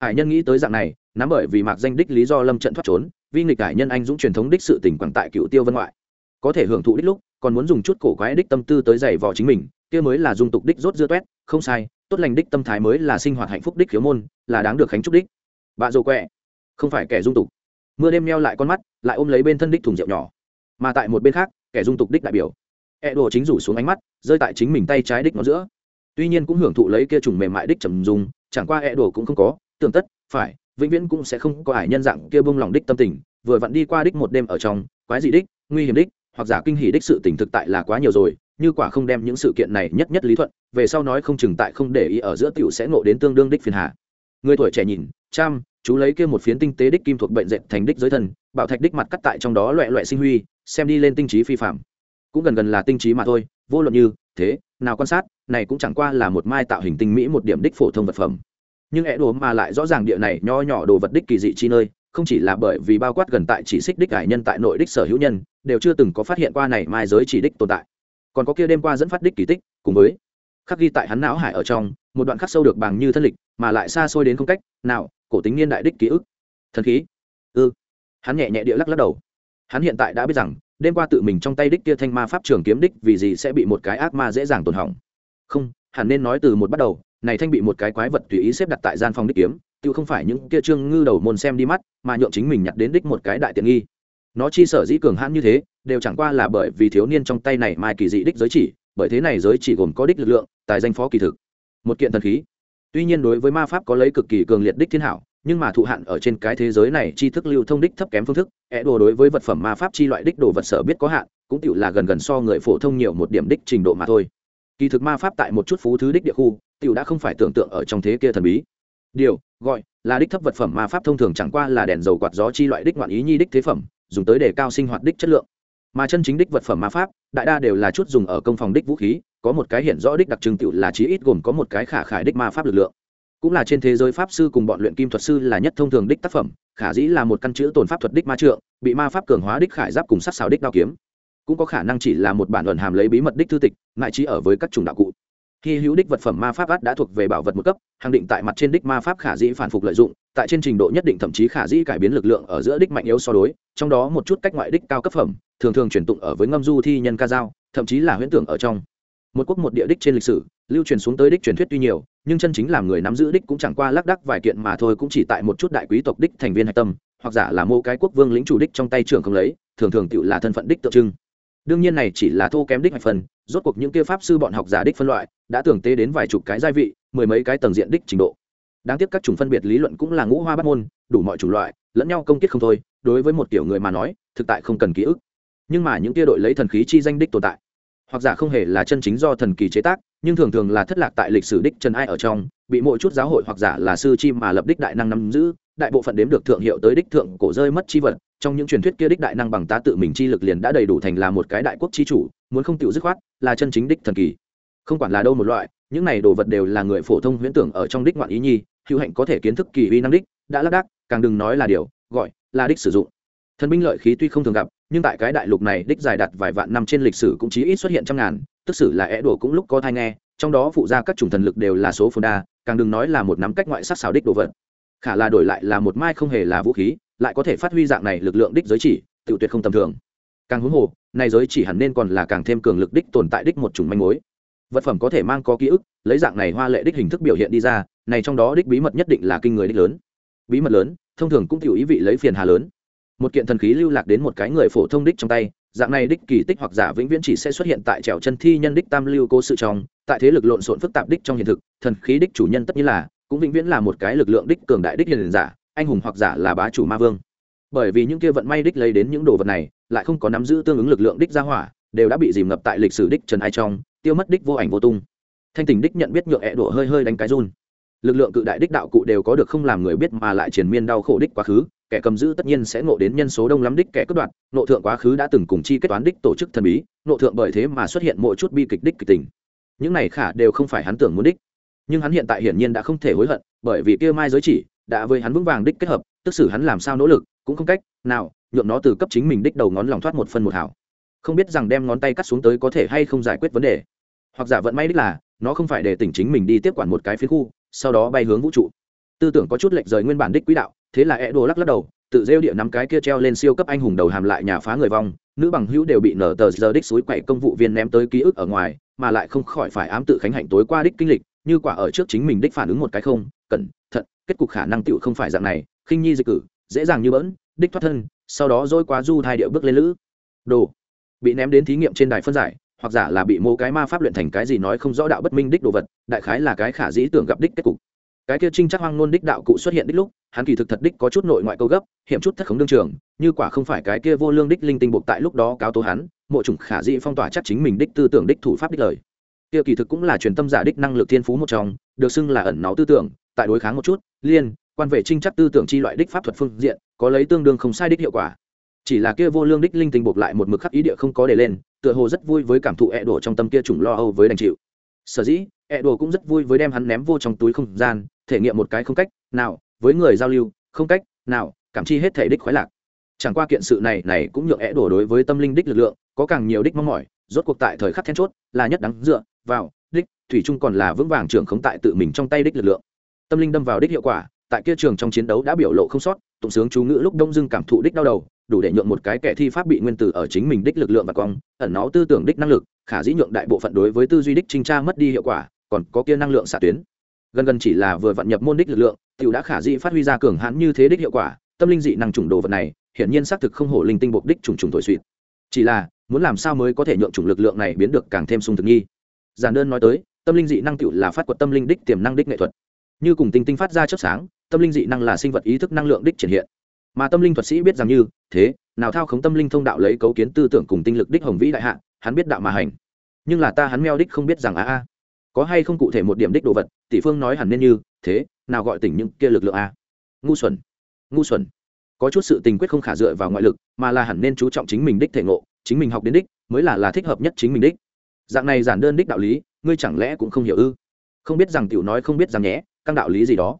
hải nhân nghĩ tới dạng này, nắm bởi vì mạc danh đích lý do lâm trận thoát trốn vi nghịch hải nhân anh dũng truyền thống đích sự tỉnh quảng tại cựu tiêu vân ngoại. Có thể hưởng thụ đích lúc, còn muốn dùng chút cổ quái đích tâm tư tới giày vò chính mình, kia mới là dung tục đích rốt dưa toét không sai, tốt lành đích tâm thái mới là sinh hoạt hạnh phúc đích khiếu môn, là đáng được khánh trúc đích. Bạ dồ quẹ, không phải kẻ dung tục. Mưa đêm neo lại con mắt, lại ôm lấy bên thân đích thùng rượu nhỏ. Mà tại một bên khác, kẻ dung tục đích đại biểu. E đồ chính rủ xuống ánh mắt, rơi tại chính mình tay trái đích nó giữa. Tuy nhiên cũng hưởng thụ lấy kia trùng mềm mại đích trầm dùng, chẳng qua e đồ cũng không có tưởng tất, phải, vĩnh viễn cũng sẽ không có ải nhân dạng kia bông lòng đích tâm tình, vừa vặn đi qua đích một đêm ở trong, quái dị đích, nguy hiểm đích, hoặc giả kinh hỉ đích sự tình thực tại là quá nhiều rồi, như quả không đem những sự kiện này nhất nhất lý thuận, về sau nói không chừng tại không để ý ở giữa tiểu sẽ ngộ đến tương đương đích phiền hà. Người tuổi trẻ nhìn cham chú lấy kia một phiến tinh tế đích kim thuộc bệnh dệt thành đích giới thần bảo thạch đích mặt cắt tại trong đó loẹ loẹ sinh huy, xem đi lên tinh trí phi phạm. Cũng gần gần là tinh trí mà thôi, vô luận như thế, nào quan sát, này cũng chẳng qua là một mai tạo hình tinh mỹ một điểm đích phổ thông vật phẩm nhưng é đồ mà lại rõ ràng địa này nho nhỏ đồ vật đích kỳ dị chi nơi, không chỉ là bởi vì bao quát gần tại chỉ xích đích cải nhân tại nội đích sở hữu nhân, đều chưa từng có phát hiện qua này mai giới chỉ đích tồn tại. Còn có kia đêm qua dẫn phát đích kỳ tích, cùng với khắc ghi tại hắn não hải ở trong, một đoạn khắc sâu được bằng như thân lịch, mà lại xa xôi đến không cách nào, cổ tính niên đại đích ký ức. Thần khí. Ư ừ. hắn nhẹ nhẹ địa lắc lắc đầu. Hắn hiện tại đã biết rằng, đêm qua tự mình trong tay đích kia thanh ma pháp trường kiếm đích vì gì sẽ bị một cái ác ma dễ dàng tổn hỏng. Không, hẳn nên nói từ một bắt đầu này thanh bị một cái quái vật tùy ý xếp đặt tại gian phòng đích kiếm, tự không phải những kia trương ngư đầu môn xem đi mắt, mà nhượng chính mình nhặt đến đích một cái đại tiện nghi. Nó chi sở dĩ cường hãn như thế, đều chẳng qua là bởi vì thiếu niên trong tay này mai kỳ dị đích giới chỉ, bởi thế này giới chỉ gồm có đích lực lượng, tài danh phó kỳ thực. Một kiện thần khí. Tuy nhiên đối với ma pháp có lấy cực kỳ cường liệt đích thiên hảo, nhưng mà thụ hạn ở trên cái thế giới này tri thức lưu thông đích thấp kém phương thức é đồ đối với vật phẩm ma pháp chi loại đích đồ vật sở biết có hạn, cũng tựu là gần gần so người phổ thông nhiều một điểm đích trình độ mà thôi. Kỳ thực ma pháp tại một chút phú thứ đích địa khu Tiểu đã không phải tưởng tượng ở trong thế kia thần bí. Điều, gọi, là đích thấp vật phẩm ma pháp thông thường chẳng qua là đèn dầu quạt gió chi loại đích ngoạn ý nhi đích thế phẩm, dùng tới để cao sinh hoạt đích chất lượng. Mà chân chính đích vật phẩm ma pháp, đại đa đều là chút dùng ở công phòng đích vũ khí, có một cái hiện rõ đích đặc trưng tiểu là chí ít gồm có một cái khả khải đích ma pháp lực lượng. Cũng là trên thế giới pháp sư cùng bọn luyện kim thuật sư là nhất thông thường đích tác phẩm, khả dĩ là một căn chữ tồn pháp thuật đích ma trượng, bị ma pháp cường hóa đích khải giáp cùng sắc xào đích đao kiếm. Cũng có khả năng chỉ là một bản luận hàm lấy bí mật đích thư tịch, ngại trí ở với các chủng đạo cụ khi hữu đích vật phẩm ma pháp át đã thuộc về bảo vật một cấp hàng định tại mặt trên đích ma pháp khả dĩ phản phục lợi dụng, tại trên trình độ nhất định thậm chí khả dĩ cải biến lực lượng ở giữa đích mạnh yếu so đối, trong đó một chút cách ngoại đích cao cấp phẩm, thường thường truyền tụng ở với ngâm du thi nhân ca dao, thậm chí là huyễn tưởng ở trong. Một quốc một địa đích trên lịch sử, lưu truyền xuống tới đích truyền thuyết tuy nhiều, nhưng chân chính làm người nắm giữ đích cũng chẳng qua lác đắc vài kiện mà thôi, cũng chỉ tại một chút đại quý tộc đích thành viên hạch tâm, hoặc giả là mô cái quốc vương lĩnh chủ đích trong tay trưởng không lấy, thường thường tự là thân phận đích tượng trưng. Đương nhiên này chỉ là thô kém đích hạch phần, rốt cuộc những kia pháp sư bọn học giả đích phân loại đã tưởng tế đến vài chục cái gia vị, mười mấy cái tầng diện đích trình độ. Đáng tiếc các chủng phân biệt lý luận cũng là ngũ hoa bắt môn, đủ mọi chủng loại, lẫn nhau công kích không thôi, đối với một kiểu người mà nói, thực tại không cần ký ức. Nhưng mà những tia đội lấy thần khí chi danh đích tồn tại, hoặc giả không hề là chân chính do thần kỳ chế tác, nhưng thường thường là thất lạc tại lịch sử đích trần ai ở trong, bị mỗi chút giáo hội hoặc giả là sư chi mà lập đích đại năng nắm giữ, đại bộ phận đếm được thượng hiệu tới đích thượng cổ rơi mất chi vật, trong những truyền thuyết kia đích đại năng bằng tá tự mình chi lực liền đã đầy đủ thành là một cái đại quốc chi chủ, muốn không tiểu dứt khoát, là chân chính đích thần kỳ không quản là đâu một loại, những này đồ vật đều là người phổ thông huyễn tưởng ở trong đích ngoạn ý nhi, hữu hạnh có thể kiến thức kỳ uy năng đích, đã lác đác, càng đừng nói là điều, gọi là đích sử dụng. Thần binh lợi khí tuy không thường gặp, nhưng tại cái đại lục này đích dài đặt vài vạn năm trên lịch sử cũng chí ít xuất hiện trăm ngàn, tức sử là é đổ cũng lúc có thai nghe, trong đó phụ ra các chủng thần lực đều là số phồn đa, càng đừng nói là một nắm cách ngoại sắc xào đích đồ vật. Khả là đổi lại là một mai không hề là vũ khí, lại có thể phát huy dạng này lực lượng đích giới chỉ, tự tuyệt không tầm thường. Càng huống hồ, này giới chỉ hẳn nên còn là càng thêm cường lực đích tồn tại đích một chủng manh mối vật phẩm có thể mang có ký ức, lấy dạng này hoa lệ đích hình thức biểu hiện đi ra, này trong đó đích bí mật nhất định là kinh người đích lớn. Bí mật lớn, thông thường cũng tiểu ý vị lấy phiền hà lớn. Một kiện thần khí lưu lạc đến một cái người phổ thông đích trong tay, dạng này đích kỳ tích hoặc giả vĩnh viễn chỉ sẽ xuất hiện tại trèo chân thi nhân đích tam lưu cố sự trong, tại thế lực lộn xộn phức tạp đích trong hiện thực, thần khí đích chủ nhân tất nhiên là, cũng vĩnh viễn là một cái lực lượng đích cường đại đích hiền giả, anh hùng hoặc giả là bá chủ ma vương. Bởi vì những kia vận may đích lấy đến những đồ vật này, lại không có nắm giữ tương ứng lực lượng đích gia hỏa, đều đã bị dìm ngập tại lịch sử đích trần ai trong tiêu mất đích vô ảnh vô tung. Thanh tình đích nhận biết nhượng ẹ đổ hơi hơi đánh cái run. Lực lượng cự đại đích đạo cụ đều có được không làm người biết mà lại triền miên đau khổ đích quá khứ, kẻ cầm giữ tất nhiên sẽ ngộ đến nhân số đông lắm đích kẻ cướp đoạt, nộ thượng quá khứ đã từng cùng chi kết toán đích tổ chức thần bí, nộ thượng bởi thế mà xuất hiện mỗi chút bi kịch đích kịch tình. Những này khả đều không phải hắn tưởng muốn đích. Nhưng hắn hiện tại hiển nhiên đã không thể hối hận, bởi vì kia mai giới chỉ đã với hắn vững vàng đích kết hợp, tức xử hắn làm sao nỗ lực, cũng không cách nào nhượng nó từ cấp chính mình đích đầu ngón lòng thoát một phân một hảo không biết rằng đem ngón tay cắt xuống tới có thể hay không giải quyết vấn đề. Hoặc giả vận may đích là, nó không phải để tỉnh chính mình đi tiếp quản một cái phía khu, sau đó bay hướng vũ trụ. Tư tưởng có chút lệch rời nguyên bản đích quỹ đạo, thế là e đồ lắc lắc đầu, tự rêu địa nắm cái kia treo lên siêu cấp anh hùng đầu hàm lại nhà phá người vong, nữ bằng hữu đều bị nở tờ giờ đích suối quậy công vụ viên ném tới ký ức ở ngoài, mà lại không khỏi phải ám tự khánh hạnh tối qua đích kinh lịch, như quả ở trước chính mình đích phản ứng một cái không, cẩn thận, kết cục khả năng tựu không phải dạng này, khinh nhi dịch cử, dễ dàng như bỡn, đích thoát thân, sau đó dôi quá du thai địa bước lên lữ. Đồ bị ném đến thí nghiệm trên đài phân giải, hoặc giả là bị mô cái ma pháp luyện thành cái gì nói không rõ đạo bất minh đích đồ vật, đại khái là cái khả dĩ tưởng gặp đích kết cục. Cái kia trinh chắc hoang nôn đích đạo cụ xuất hiện đích lúc, hắn kỳ thực thật đích có chút nội ngoại câu gấp, hiểm chút thất khống đương trường, như quả không phải cái kia vô lương đích linh tinh buộc tại lúc đó cáo tố hắn, mộ chủng khả dĩ phong tỏa chắc chính mình đích tư tưởng đích thủ pháp đích lời. Kia kỳ thực cũng là truyền tâm giả đích năng lực thiên phú một trong, được xưng là ẩn náu tư tưởng, tại đối kháng một chút, liên, quan về trinh chắc tư tưởng chi loại đích pháp thuật phương diện, có lấy tương đương không sai đích hiệu quả chỉ là kia vô lương đích linh tinh buộc lại một mực khắc ý địa không có để lên, tựa hồ rất vui với cảm thụ ẹ đổ trong tâm kia trùng lo âu với đành chịu. Sở dĩ, ẹ đổ cũng rất vui với đem hắn ném vô trong túi không gian, thể nghiệm một cái không cách, nào, với người giao lưu, không cách, nào, cảm chi hết thể đích khoái lạc. Chẳng qua kiện sự này này cũng nhượng ẹ đổ đối với tâm linh đích lực lượng, có càng nhiều đích mong mỏi, rốt cuộc tại thời khắc then chốt, là nhất đáng dựa vào, đích, thủy chung còn là vững vàng trưởng khống tại tự mình trong tay đích lực lượng. Tâm linh đâm vào đích hiệu quả, tại kia trường trong chiến đấu đã biểu lộ không sót, tụng sướng chú ngữ lúc đông dưng cảm thụ đích đau đầu đủ để nhượng một cái kẻ thi pháp bị nguyên tử ở chính mình đích lực lượng và cong, ẩn nó tư tưởng đích năng lực, khả dĩ nhượng đại bộ phận đối với tư duy đích trinh tra mất đi hiệu quả, còn có kia năng lượng xạ tuyến. Gần gần chỉ là vừa vận nhập môn đích lực lượng, tiểu đã khả dĩ phát huy ra cường hãn như thế đích hiệu quả, tâm linh dị năng trùng đồ vật này, hiển nhiên xác thực không hổ linh tinh buộc đích trùng trùng thổi suỵt chỉ là, muốn làm sao mới có thể nhượng chủng lực lượng này biến được càng thêm sung thực nghi? Giản đơn nói tới, tâm linh dị năng tiểu là phát quật tâm linh đích tiềm năng đích nghệ thuật. Như cùng tinh tinh phát ra chớp sáng, tâm linh dị năng là sinh vật ý thức năng lượng đích triển hiện mà tâm linh thuật sĩ biết rằng như thế, nào thao khống tâm linh thông đạo lấy cấu kiến tư tưởng cùng tinh lực đích hồng vĩ đại hạ, hắn biết đạo mà hành. Nhưng là ta hắn meo đích không biết rằng a a. Có hay không cụ thể một điểm đích đồ vật, tỷ phương nói hẳn nên như thế, nào gọi tỉnh những kia lực lượng a? Ngu xuẩn ngu xuẩn. Có chút sự tình quyết không khả dựa vào ngoại lực, mà là hẳn nên chú trọng chính mình đích thể ngộ, chính mình học đến đích, mới là là thích hợp nhất chính mình đích. Dạng này giản đơn đích đạo lý, ngươi chẳng lẽ cũng không hiểu ư? Không biết rằng tiểu nói không biết rằng nhé căng đạo lý gì đó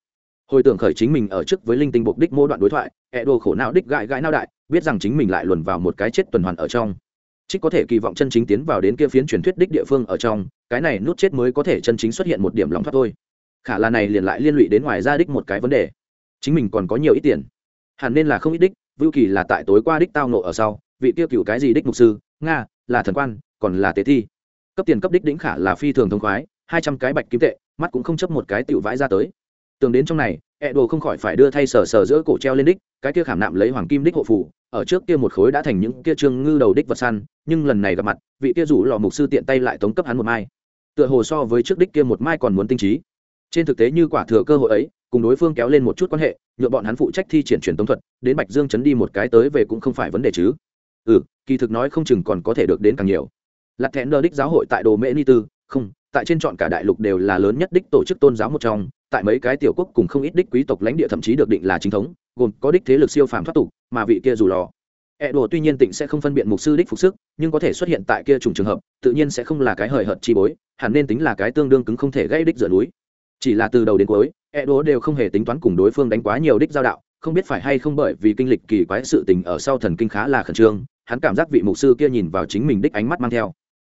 hồi tưởng khởi chính mình ở trước với linh tinh buộc đích mô đoạn đối thoại, ẹ đồ khổ não đích gãi gãi nao đại, biết rằng chính mình lại luồn vào một cái chết tuần hoàn ở trong. Trích có thể kỳ vọng chân chính tiến vào đến kia phiến truyền thuyết đích địa phương ở trong, cái này nút chết mới có thể chân chính xuất hiện một điểm lòng thoát thôi. Khả là này liền lại liên lụy đến ngoài ra đích một cái vấn đề. Chính mình còn có nhiều ít tiền. Hẳn nên là không ít đích vưu kỳ là tại tối qua đích tao nộ ở sau, vị tiêu cựu cái gì đích mục sư, nga, là thần quan, còn là tế thi. Cấp tiền cấp đích đỉnh khả là phi thường thông khoái, hai trăm cái bạch kim tệ, mắt cũng không chấp một cái tiểu vãi ra tới tường đến trong này ẹ đồ không khỏi phải đưa thay sờ sờ giữa cổ treo lên đích, cái kia khảm nạm lấy hoàng kim đích hộ phủ ở trước kia một khối đã thành những kia trương ngư đầu đích vật săn, nhưng lần này gặp mặt, vị kia rủ lò mục sư tiện tay lại tống cấp hắn một mai. Tựa hồ so với trước đích kia một mai còn muốn tinh trí. Trên thực tế như quả thừa cơ hội ấy, cùng đối phương kéo lên một chút quan hệ nhựa bọn hắn phụ trách thi triển truyền tống thuật, đến bạch dương chấn đi một cái tới về cũng không phải vấn đề chứ. Ừ kỳ thực nói không chừng còn có thể được đến càng nhiều. Lặt thẹn đờ đích giáo hội tại đồ mễ ni tư, không, tại trên chọn cả đại lục đều là lớn nhất đích tổ chức tôn giáo một trong tại mấy cái tiểu quốc cùng không ít đích quý tộc lãnh địa thậm chí được định là chính thống gồm có đích thế lực siêu phàm thoát tục mà vị kia dù lò E đồ tuy nhiên tịnh sẽ không phân biệt mục sư đích phục sức, nhưng có thể xuất hiện tại kia trùng trường hợp, tự nhiên sẽ không là cái hời hợt chi bối, hẳn nên tính là cái tương đương cứng không thể gây đích rửa núi. Chỉ là từ đầu đến cuối, E đồ đều không hề tính toán cùng đối phương đánh quá nhiều đích giao đạo, không biết phải hay không bởi vì kinh lịch kỳ quái sự tình ở sau thần kinh khá là khẩn trương, hắn cảm giác vị mục sư kia nhìn vào chính mình đích ánh mắt mang theo.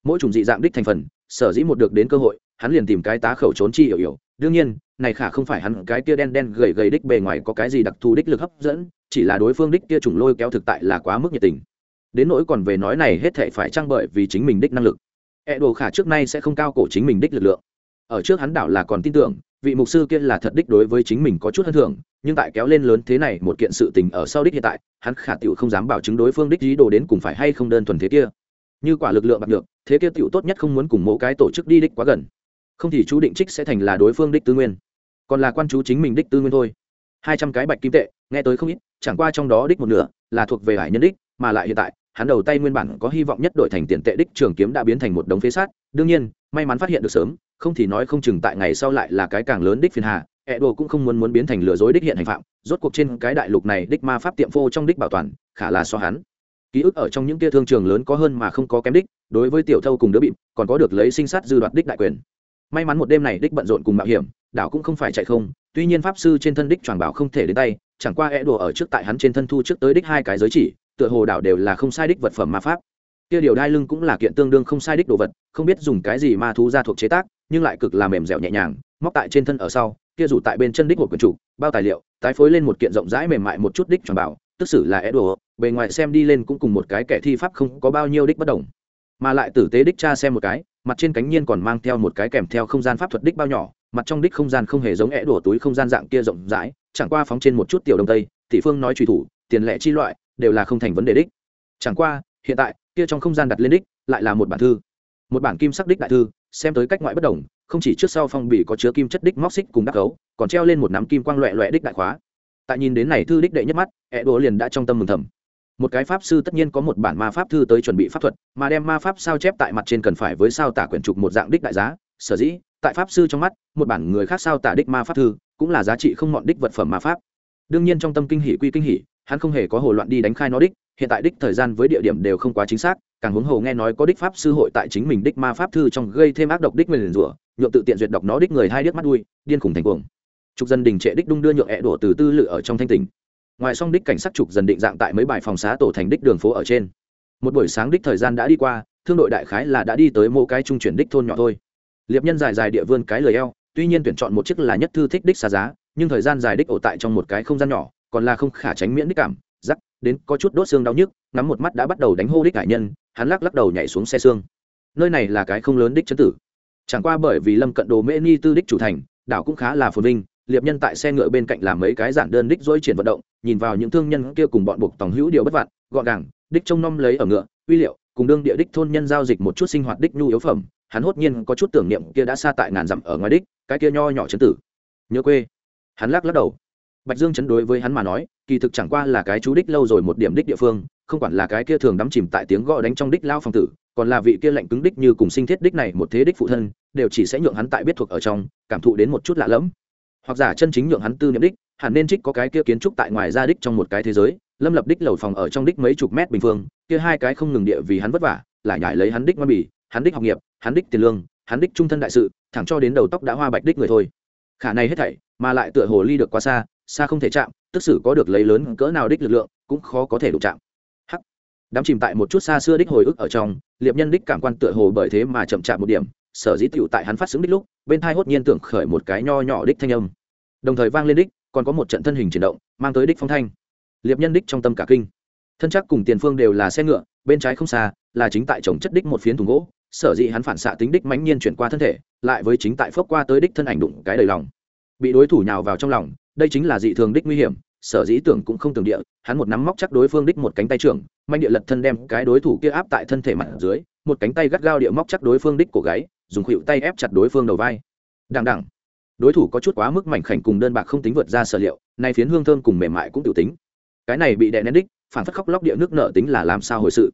Mỗi chủng dị dạng đích thành phần, sở dĩ một được đến cơ hội, hắn liền tìm cái tá khẩu trốn chi hiểu hiểu, đương nhiên, này khả không phải hắn cái kia đen đen gầy gầy đích bề ngoài có cái gì đặc thù đích lực hấp dẫn, chỉ là đối phương đích kia trùng lôi kéo thực tại là quá mức nhiệt tình. Đến nỗi còn về nói này hết thệ phải trang bởi vì chính mình đích năng lực? E đồ khả trước nay sẽ không cao cổ chính mình đích lực lượng. Ở trước hắn đảo là còn tin tưởng vị mục sư kia là thật đích đối với chính mình có chút hơn thường nhưng tại kéo lên lớn thế này một kiện sự tình ở sau đích hiện tại hắn khả tiểu không dám bảo chứng đối phương đích ý đồ đến cùng phải hay không đơn thuần thế kia. Như quả lực lượng bạc được thế kia tiểu tốt nhất không muốn cùng mỗi cái tổ chức đi đích quá gần. Không thì chú định trích sẽ thành là đối phương đích tư nguyên còn là quan chú chính mình đích tư nguyên thôi. Hai trăm cái bạch kim tệ, nghe tới không ít, chẳng qua trong đó đích một nửa là thuộc về hải nhân đích, mà lại hiện tại, hắn đầu tay nguyên bản có hy vọng nhất đổi thành tiền tệ đích trường kiếm đã biến thành một đống phế sát. Đương nhiên, may mắn phát hiện được sớm, không thì nói không chừng tại ngày sau lại là cái càng lớn đích phiền hà ẹ đồ cũng không muốn muốn biến thành lừa dối đích hiện hành phạm, rốt cuộc trên cái đại lục này đích ma pháp tiệm phô trong đích bảo toàn, khả là so hắn. Ký ức ở trong những kia thương trường lớn có hơn mà không có kém đích, đối với tiểu thâu cùng đứa bịm còn có được lấy sinh sát dư đoạt đích đại quyền may mắn một đêm này đích bận rộn cùng mạo hiểm, đảo cũng không phải chạy không, tuy nhiên pháp sư trên thân đích tròn bảo không thể đến tay, chẳng qua é đùa ở trước tại hắn trên thân thu trước tới đích hai cái giới chỉ, tựa hồ đảo đều là không sai đích vật phẩm ma pháp. Kia điều đai lưng cũng là kiện tương đương không sai đích đồ vật, không biết dùng cái gì ma thú ra thuộc chế tác, nhưng lại cực là mềm dẻo nhẹ nhàng, móc tại trên thân ở sau, kia rủ tại bên chân đích một quần chủ, bao tài liệu, tái phối lên một kiện rộng rãi mềm mại một chút đích tròn bảo, tức xử là é đùa, bề ngoài xem đi lên cũng cùng một cái kẻ thi pháp không có bao nhiêu đích bất đồng. Mà lại tử tế đích cha xem một cái mặt trên cánh nhiên còn mang theo một cái kèm theo không gian pháp thuật đích bao nhỏ, mặt trong đích không gian không hề giống é đổ túi không gian dạng kia rộng rãi, chẳng qua phóng trên một chút tiểu đông tây, thị phương nói truy thủ, tiền lệ chi loại, đều là không thành vấn đề đích. Chẳng qua, hiện tại, kia trong không gian đặt lên đích, lại là một bản thư. Một bản kim sắc đích đại thư, xem tới cách ngoại bất đồng, không chỉ trước sau phong bì có chứa kim chất đích móc xích cùng đắc cấu, còn treo lên một nắm kim quang loẹ loẹ đích đại khóa. Tại nhìn đến này thư đích đệ nhất mắt ẹ đổ liền đã trong tâm mừng thầm một cái pháp sư tất nhiên có một bản ma pháp thư tới chuẩn bị pháp thuật, mà đem ma pháp sao chép tại mặt trên cần phải với sao tả quyển trục một dạng đích đại giá. Sở dĩ, tại pháp sư trong mắt, một bản người khác sao tả đích ma pháp thư cũng là giá trị không mọn đích vật phẩm ma pháp. Đương nhiên trong tâm kinh hỷ quy kinh hỷ hắn không hề có hồ loạn đi đánh khai nó đích, hiện tại đích thời gian với địa điểm đều không quá chính xác, càng huống hồ nghe nói có đích pháp sư hội tại chính mình đích ma pháp thư trong gây thêm ác độc đích nguyền rủa, nhượng tự tiện duyệt đọc nó đích người hai đích mắt đuôi, điên khủng thành cuồng. Trục dân đình trệ đích đung đưa nhượng ẹ đổ từ tư lự ở trong thanh tỉnh ngoài song đích cảnh sát trục dần định dạng tại mấy bài phòng xá tổ thành đích đường phố ở trên. Một buổi sáng đích thời gian đã đi qua, thương đội đại khái là đã đi tới mỗi cái trung chuyển đích thôn nhỏ thôi. Liệp nhân dài dài địa vươn cái lời eo, tuy nhiên tuyển chọn một chiếc là nhất thư thích đích xa giá, nhưng thời gian dài đích ổ tại trong một cái không gian nhỏ, còn là không khả tránh miễn đích cảm giắc đến có chút đốt xương đau nhức, ngắm một mắt đã bắt đầu đánh hô đích cải nhân, hắn lắc lắc đầu nhảy xuống xe xương. Nơi này là cái không lớn đích chấn tử. Chẳng qua bởi vì lâm cận đồ mễ ni tư đích chủ thành, đảo cũng khá là phồn vinh liệp nhân tại xe ngựa bên cạnh làm mấy cái giản đơn đích dối triển vận động, nhìn vào những thương nhân kia cùng bọn buộc tòng hữu điều bất vạn, gọn gàng, đích trông nom lấy ở ngựa, uy liệu, cùng đương địa đích thôn nhân giao dịch một chút sinh hoạt đích nhu yếu phẩm, hắn hốt nhiên có chút tưởng niệm kia đã xa tại ngàn dặm ở ngoài đích, cái kia nho nhỏ chấn tử. Nhớ quê. Hắn lắc lắc đầu. Bạch dương chấn đối với hắn mà nói, kỳ thực chẳng qua là cái chú đích lâu rồi một điểm đích địa phương, không quản là cái kia thường đắm chìm tại tiếng gõ đánh trong đích lao phòng tử, còn là vị kia lạnh cứng đích như cùng sinh thiết đích này một thế đích phụ thân, đều chỉ sẽ nhượng hắn tại biết thuộc ở trong, cảm thụ đến một chút lạ lẫm hoặc giả chân chính nhượng hắn tư niệm đích, hẳn nên trích có cái kia kiến trúc tại ngoài ra đích trong một cái thế giới, lâm lập đích lầu phòng ở trong đích mấy chục mét bình phương, kia hai cái không ngừng địa vì hắn vất vả, lại nhải lấy hắn đích ngoan bỉ hắn đích học nghiệp, hắn đích tiền lương, hắn đích trung thân đại sự, thẳng cho đến đầu tóc đã hoa bạch đích người thôi. Khả này hết thảy, mà lại tựa hồ ly được quá xa xa không thể chạm, tức xử có được lấy lớn cỡ nào đích lực lượng, cũng khó có thể đụng chạm. Hắc. Đám chìm tại một chút xa xưa đích hồi ức ở trong, liệp nhân đích cảm quan tựa hồ bởi thế mà chậm chạm một điểm sở dĩ tựu tại hắn phát xứng đích lúc, bên thai hốt nhiên tưởng khởi một cái nho nhỏ đích thanh âm. Đồng thời vang lên đích, còn có một trận thân hình chuyển động, mang tới đích phong thanh. Liệp nhân đích trong tâm cả kinh. Thân chắc cùng tiền phương đều là xe ngựa, bên trái không xa, là chính tại trồng chất đích một phiến thùng gỗ. Sở dĩ hắn phản xạ tính đích mãnh nhiên chuyển qua thân thể, lại với chính tại phước qua tới đích thân ảnh đụng cái đầy lòng. Bị đối thủ nhào vào trong lòng, đây chính là dị thường đích nguy hiểm, sở dĩ tưởng cũng không tưởng địa, hắn một nắm móc chắc đối phương đích một cánh tay trưởng manh địa lật thân đem cái đối thủ kia áp tại thân thể mặt dưới, một cánh tay gắt gao địa móc chắc đối phương đích cổ gáy dùng khuỵu tay ép chặt đối phương đầu vai. Đằng đẳng đối thủ có chút quá mức mảnh khảnh cùng đơn bạc không tính vượt ra sở liệu, nay phiến hương thơm cùng mềm mại cũng tiểu tính. Cái này bị đè nén đích, phản phất khóc lóc địa nước nợ tính là làm sao hồi sự?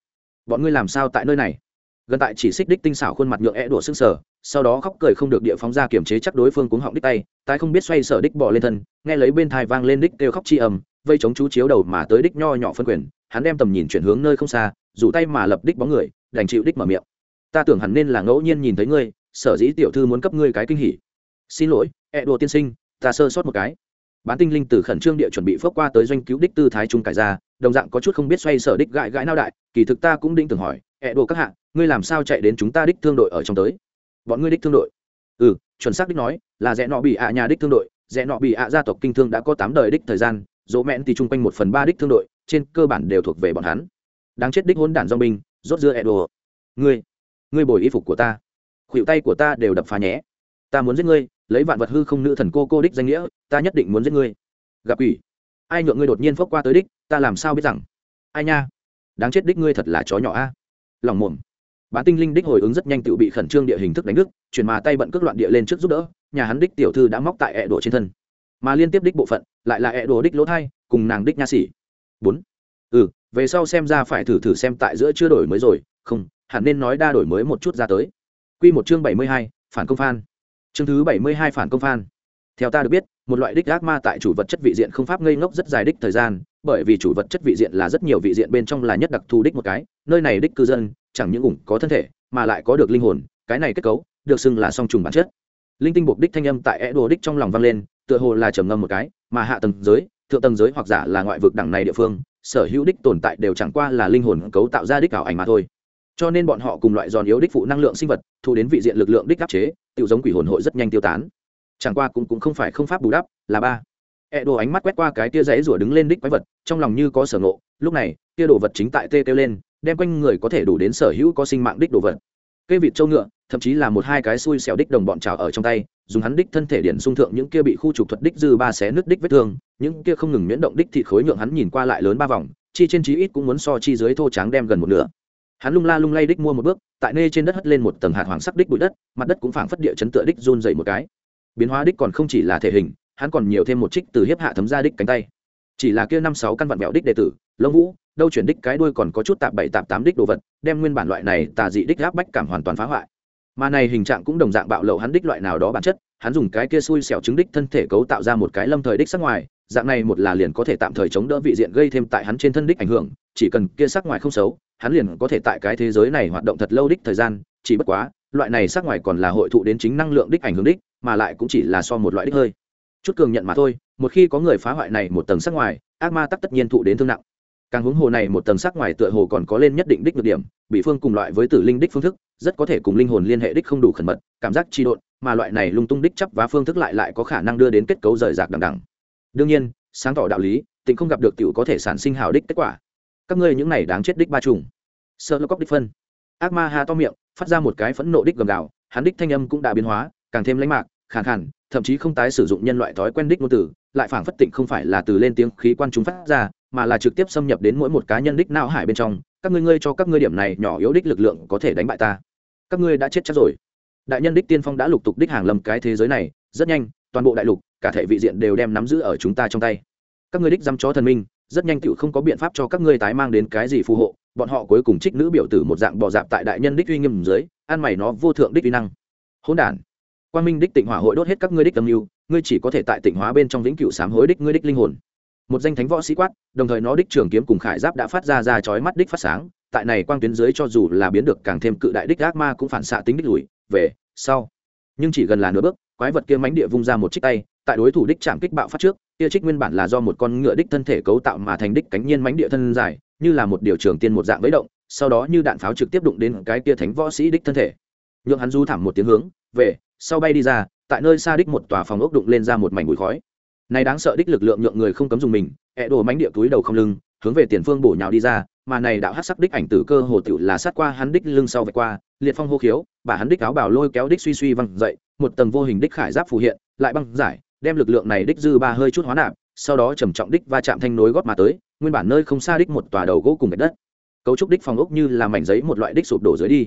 Bọn ngươi làm sao tại nơi này? Gần tại chỉ xích đích tinh xảo khuôn mặt nhượng é đổ xương sở sau đó khóc cười không được địa phóng ra kiểm chế chắc đối phương cuống họng đích tay, tái không biết xoay sở đích bỏ lên thân, nghe lấy bên thai vang lên đích kêu khóc chi ầm vây chống chú chiếu đầu mà tới đích nho nhỏ phân quyền, hắn đem tầm nhìn chuyển hướng nơi không xa rủ tay mà lập đích bóng người, đành chịu đích mở miệng ta tưởng hẳn nên là ngẫu nhiên nhìn thấy ngươi, sở dĩ tiểu thư muốn cấp ngươi cái kinh hỉ. Xin lỗi, ẹ đùa tiên sinh, ta sơ sót một cái. Bán tinh linh từ khẩn trương địa chuẩn bị phước qua tới doanh cứu đích tư thái trung cải ra, đồng dạng có chút không biết xoay sở đích gãi gãi nao đại, kỳ thực ta cũng định tưởng hỏi, ẹ đùa các hạ, ngươi làm sao chạy đến chúng ta đích thương đội ở trong tới? Bọn ngươi đích thương đội? Ừ chuẩn xác đích nói, là rẽ nọ bị ạ nhà đích thương đội, rẽ nọ bị ạ gia tộc kinh thương đã có tám đời đích thời gian, dỗ mẹn thì chung quanh một phần ba đích thương đội, trên cơ bản đều thuộc về bọn hắn. Đáng chết đích hôn đản do binh, rốt dưa ẹ đùa. Ngươi ngươi bồi y phục của ta. Khuỵu tay của ta đều đập phá nhé. Ta muốn giết ngươi, lấy vạn vật hư không nữ thần cô cô đích danh nghĩa, ta nhất định muốn giết ngươi. Gặp ủy ai nhượng ngươi đột nhiên phốc qua tới đích, ta làm sao biết rằng? Ai nha? Đáng chết đích ngươi thật là chó nhỏ a. Lòng mồm. Bán tinh linh đích hồi ứng rất nhanh tự bị khẩn trương địa hình thức đánh đức chuyển mà tay bận cước loạn địa lên trước giúp đỡ, nhà hắn đích tiểu thư đã móc tại ẹ đổ trên thân. Mà liên tiếp đích bộ phận, lại là ẹ đổ đích lỗ thai, cùng nàng đích nha xỉ bốn. Ừ về sau xem ra phải thử thử xem tại giữa chưa đổi mới rồi, không hẳn nên nói đa đổi mới một chút ra tới. Q một chương bảy mươi hai, phản công phan. Chương thứ bảy mươi hai, phản công phan. Theo ta được biết, một loại đích ác ma tại chủ vật chất vị diện không pháp ngây ngốc rất dài đích thời gian, bởi vì chủ vật chất vị diện là rất nhiều vị diện bên trong là nhất đặc thù đích một cái, nơi này đích cư dân, chẳng những ủng có thân thể, mà lại có được linh hồn, cái này kết cấu, được xưng là song trùng bản chất. Linh tinh buộc đích thanh âm tại é đồ đích trong lòng vang lên, tựa hồ là trầm ngâm một cái, mà hạ tầng giới, thượng tầng giới hoặc giả là ngoại vực đẳng này địa phương, sở hữu đích tồn tại đều chẳng qua là linh hồn cấu tạo ra đích ảo ảnh mà thôi cho nên bọn họ cùng loại giòn yếu đích phụ năng lượng sinh vật, thu đến vị diện lực lượng đích áp chế tự giống quỷ hồn hội rất nhanh tiêu tán. Chẳng qua cũng cũng không phải không pháp bù đắp, là ba. E đồ ánh mắt quét qua cái tia giấy rủa đứng lên đích quái vật, trong lòng như có sở ngộ, lúc này, tia đồ vật chính tại tê kêu lên, đem quanh người có thể đủ đến sở hữu có sinh mạng đích đồ vật. Cây vịt châu ngựa, thậm chí là một hai cái xui xẻo đích đồng bọn trào ở trong tay, dùng hắn đích thân thể điển sung thượng những kia bị khu trục thuật đích dư ba xé nước đích vết thương, những kia không ngừng miễn động đích thịt khối nhượng hắn nhìn qua lại lớn ba vòng, chi trên chí ít cũng muốn so chi dưới thô tráng đem gần một nửa hắn lung la lung lay đích mua một bước, tại nê trên đất hất lên một tầng hạt hoàng sắc đích bụi đất, mặt đất cũng phảng phất địa chấn tựa đích run dày một cái. Biến hóa đích còn không chỉ là thể hình, hắn còn nhiều thêm một trích từ hiếp hạ thấm ra đích cánh tay. Chỉ là kia năm sáu căn vạn mẹo đích đệ tử, lông vũ, đâu chuyển đích cái đuôi còn có chút tạp bảy tạp tám đích đồ vật, đem nguyên bản loại này tà dị đích gáp bách cảm hoàn toàn phá hoại. Mà này hình trạng cũng đồng dạng bạo lậu hắn đích loại nào đó bản chất hắn dùng cái kia xui xẻo trứng đích thân thể cấu tạo ra một cái lâm thời đích sắc ngoài, dạng này một là liền có thể tạm thời chống đỡ vị diện gây thêm tại hắn trên thân đích ảnh hưởng, chỉ cần kia sắc ngoài không xấu, hắn liền có thể tại cái thế giới này hoạt động thật lâu đích thời gian, chỉ bất quá, loại này sắc ngoài còn là hội thụ đến chính năng lượng đích ảnh hưởng đích, mà lại cũng chỉ là so một loại đích hơi. Chút cường nhận mà thôi, một khi có người phá hoại này một tầng sắc ngoài, ác ma tắc tất nhiên thụ đến thương nặng. Càng huống hồ này một tầng sắc ngoài tựa hồ còn có lên nhất định đích được điểm, bị phương cùng loại với tử linh đích phương thức, rất có thể cùng linh hồn liên hệ đích không đủ khẩn mật, cảm giác tri độn mà loại này lung tung đích chấp và phương thức lại lại có khả năng đưa đến kết cấu rời rạc đằng đằng. Đương nhiên, sáng tỏ đạo lý tình không gặp được tiểu có thể sản sinh hào đích kết quả. Các ngươi những này đáng chết đích ba trùng sơ lô cóc đích phân. Ác ma ha to miệng, phát ra một cái phẫn nộ đích gầm gào, hắn đích thanh âm cũng đã biến hóa, càng thêm lãnh mạc, khàn khàn, thậm chí không tái sử dụng nhân loại thói quen đích ngôn từ, lại phảng phất tịnh không phải là từ lên tiếng khí quan chúng phát ra, mà là trực tiếp xâm nhập đến mỗi một cá nhân đích não hải bên trong. Các ngươi ngươi cho các ngươi điểm này nhỏ yếu đích lực lượng có thể đánh bại ta. Các ngươi đã chết chắc rồi đại nhân đích tiên phong đã lục tục đích hàng lâm cái thế giới này, rất nhanh, toàn bộ đại lục, cả thể vị diện đều đem nắm giữ ở chúng ta trong tay. Các ngươi đích dăm chó thần minh, rất nhanh tựu không có biện pháp cho các ngươi tái mang đến cái gì phù hộ, bọn họ cuối cùng trích nữ biểu tử một dạng bò dạp tại đại nhân đích uy nghiêm dưới, ăn mày nó vô thượng đích uy năng. Hỗn đản. Quang minh đích tịnh hỏa hội đốt hết các ngươi đích âm mưu, ngươi chỉ có thể tại tịnh hóa bên trong vĩnh cửu sám hối đích ngươi đích linh hồn. Một danh thánh võ sĩ quát, đồng thời nó đích trường kiếm cùng khải giáp đã phát ra ra chói mắt đích phát sáng tại này quang tuyến dưới cho dù là biến được càng thêm cự đại đích ác ma cũng phản xạ tính đích lùi, về, sau. Nhưng chỉ gần là nửa bước, quái vật kia mánh địa vung ra một chiếc tay, tại đối thủ đích chạm kích bạo phát trước, kia trích nguyên bản là do một con ngựa đích thân thể cấu tạo mà thành đích cánh nhiên mánh địa thân dài, như là một điều trường tiên một dạng vẫy động, sau đó như đạn pháo trực tiếp đụng đến cái kia thánh võ sĩ đích thân thể. Nhượng hắn du thảm một tiếng hướng, về, sau bay đi ra, tại nơi xa đích một tòa phòng ốc đụng lên ra một mảnh bụi khói. Này đáng sợ đích lực lượng nhượng người không cấm dùng mình ẹ đổ mánh địa túi đầu không lưng, hướng về tiền phương bổ nhào đi ra mà này đạo hát sắc đích ảnh tử cơ hồ tựu là sát qua hắn đích lưng sau vạch qua, liệt phong hô khiếu, bà hắn đích áo bảo lôi kéo đích suy suy văng dậy, một tầng vô hình đích khải giáp phù hiện, lại băng giải, đem lực lượng này đích dư ba hơi chút hóa nạp, sau đó trầm trọng đích va chạm thanh nối gót mà tới, nguyên bản nơi không xa đích một tòa đầu gỗ cùng đất. Cấu trúc đích phòng ốc như là mảnh giấy một loại đích sụp đổ dưới đi.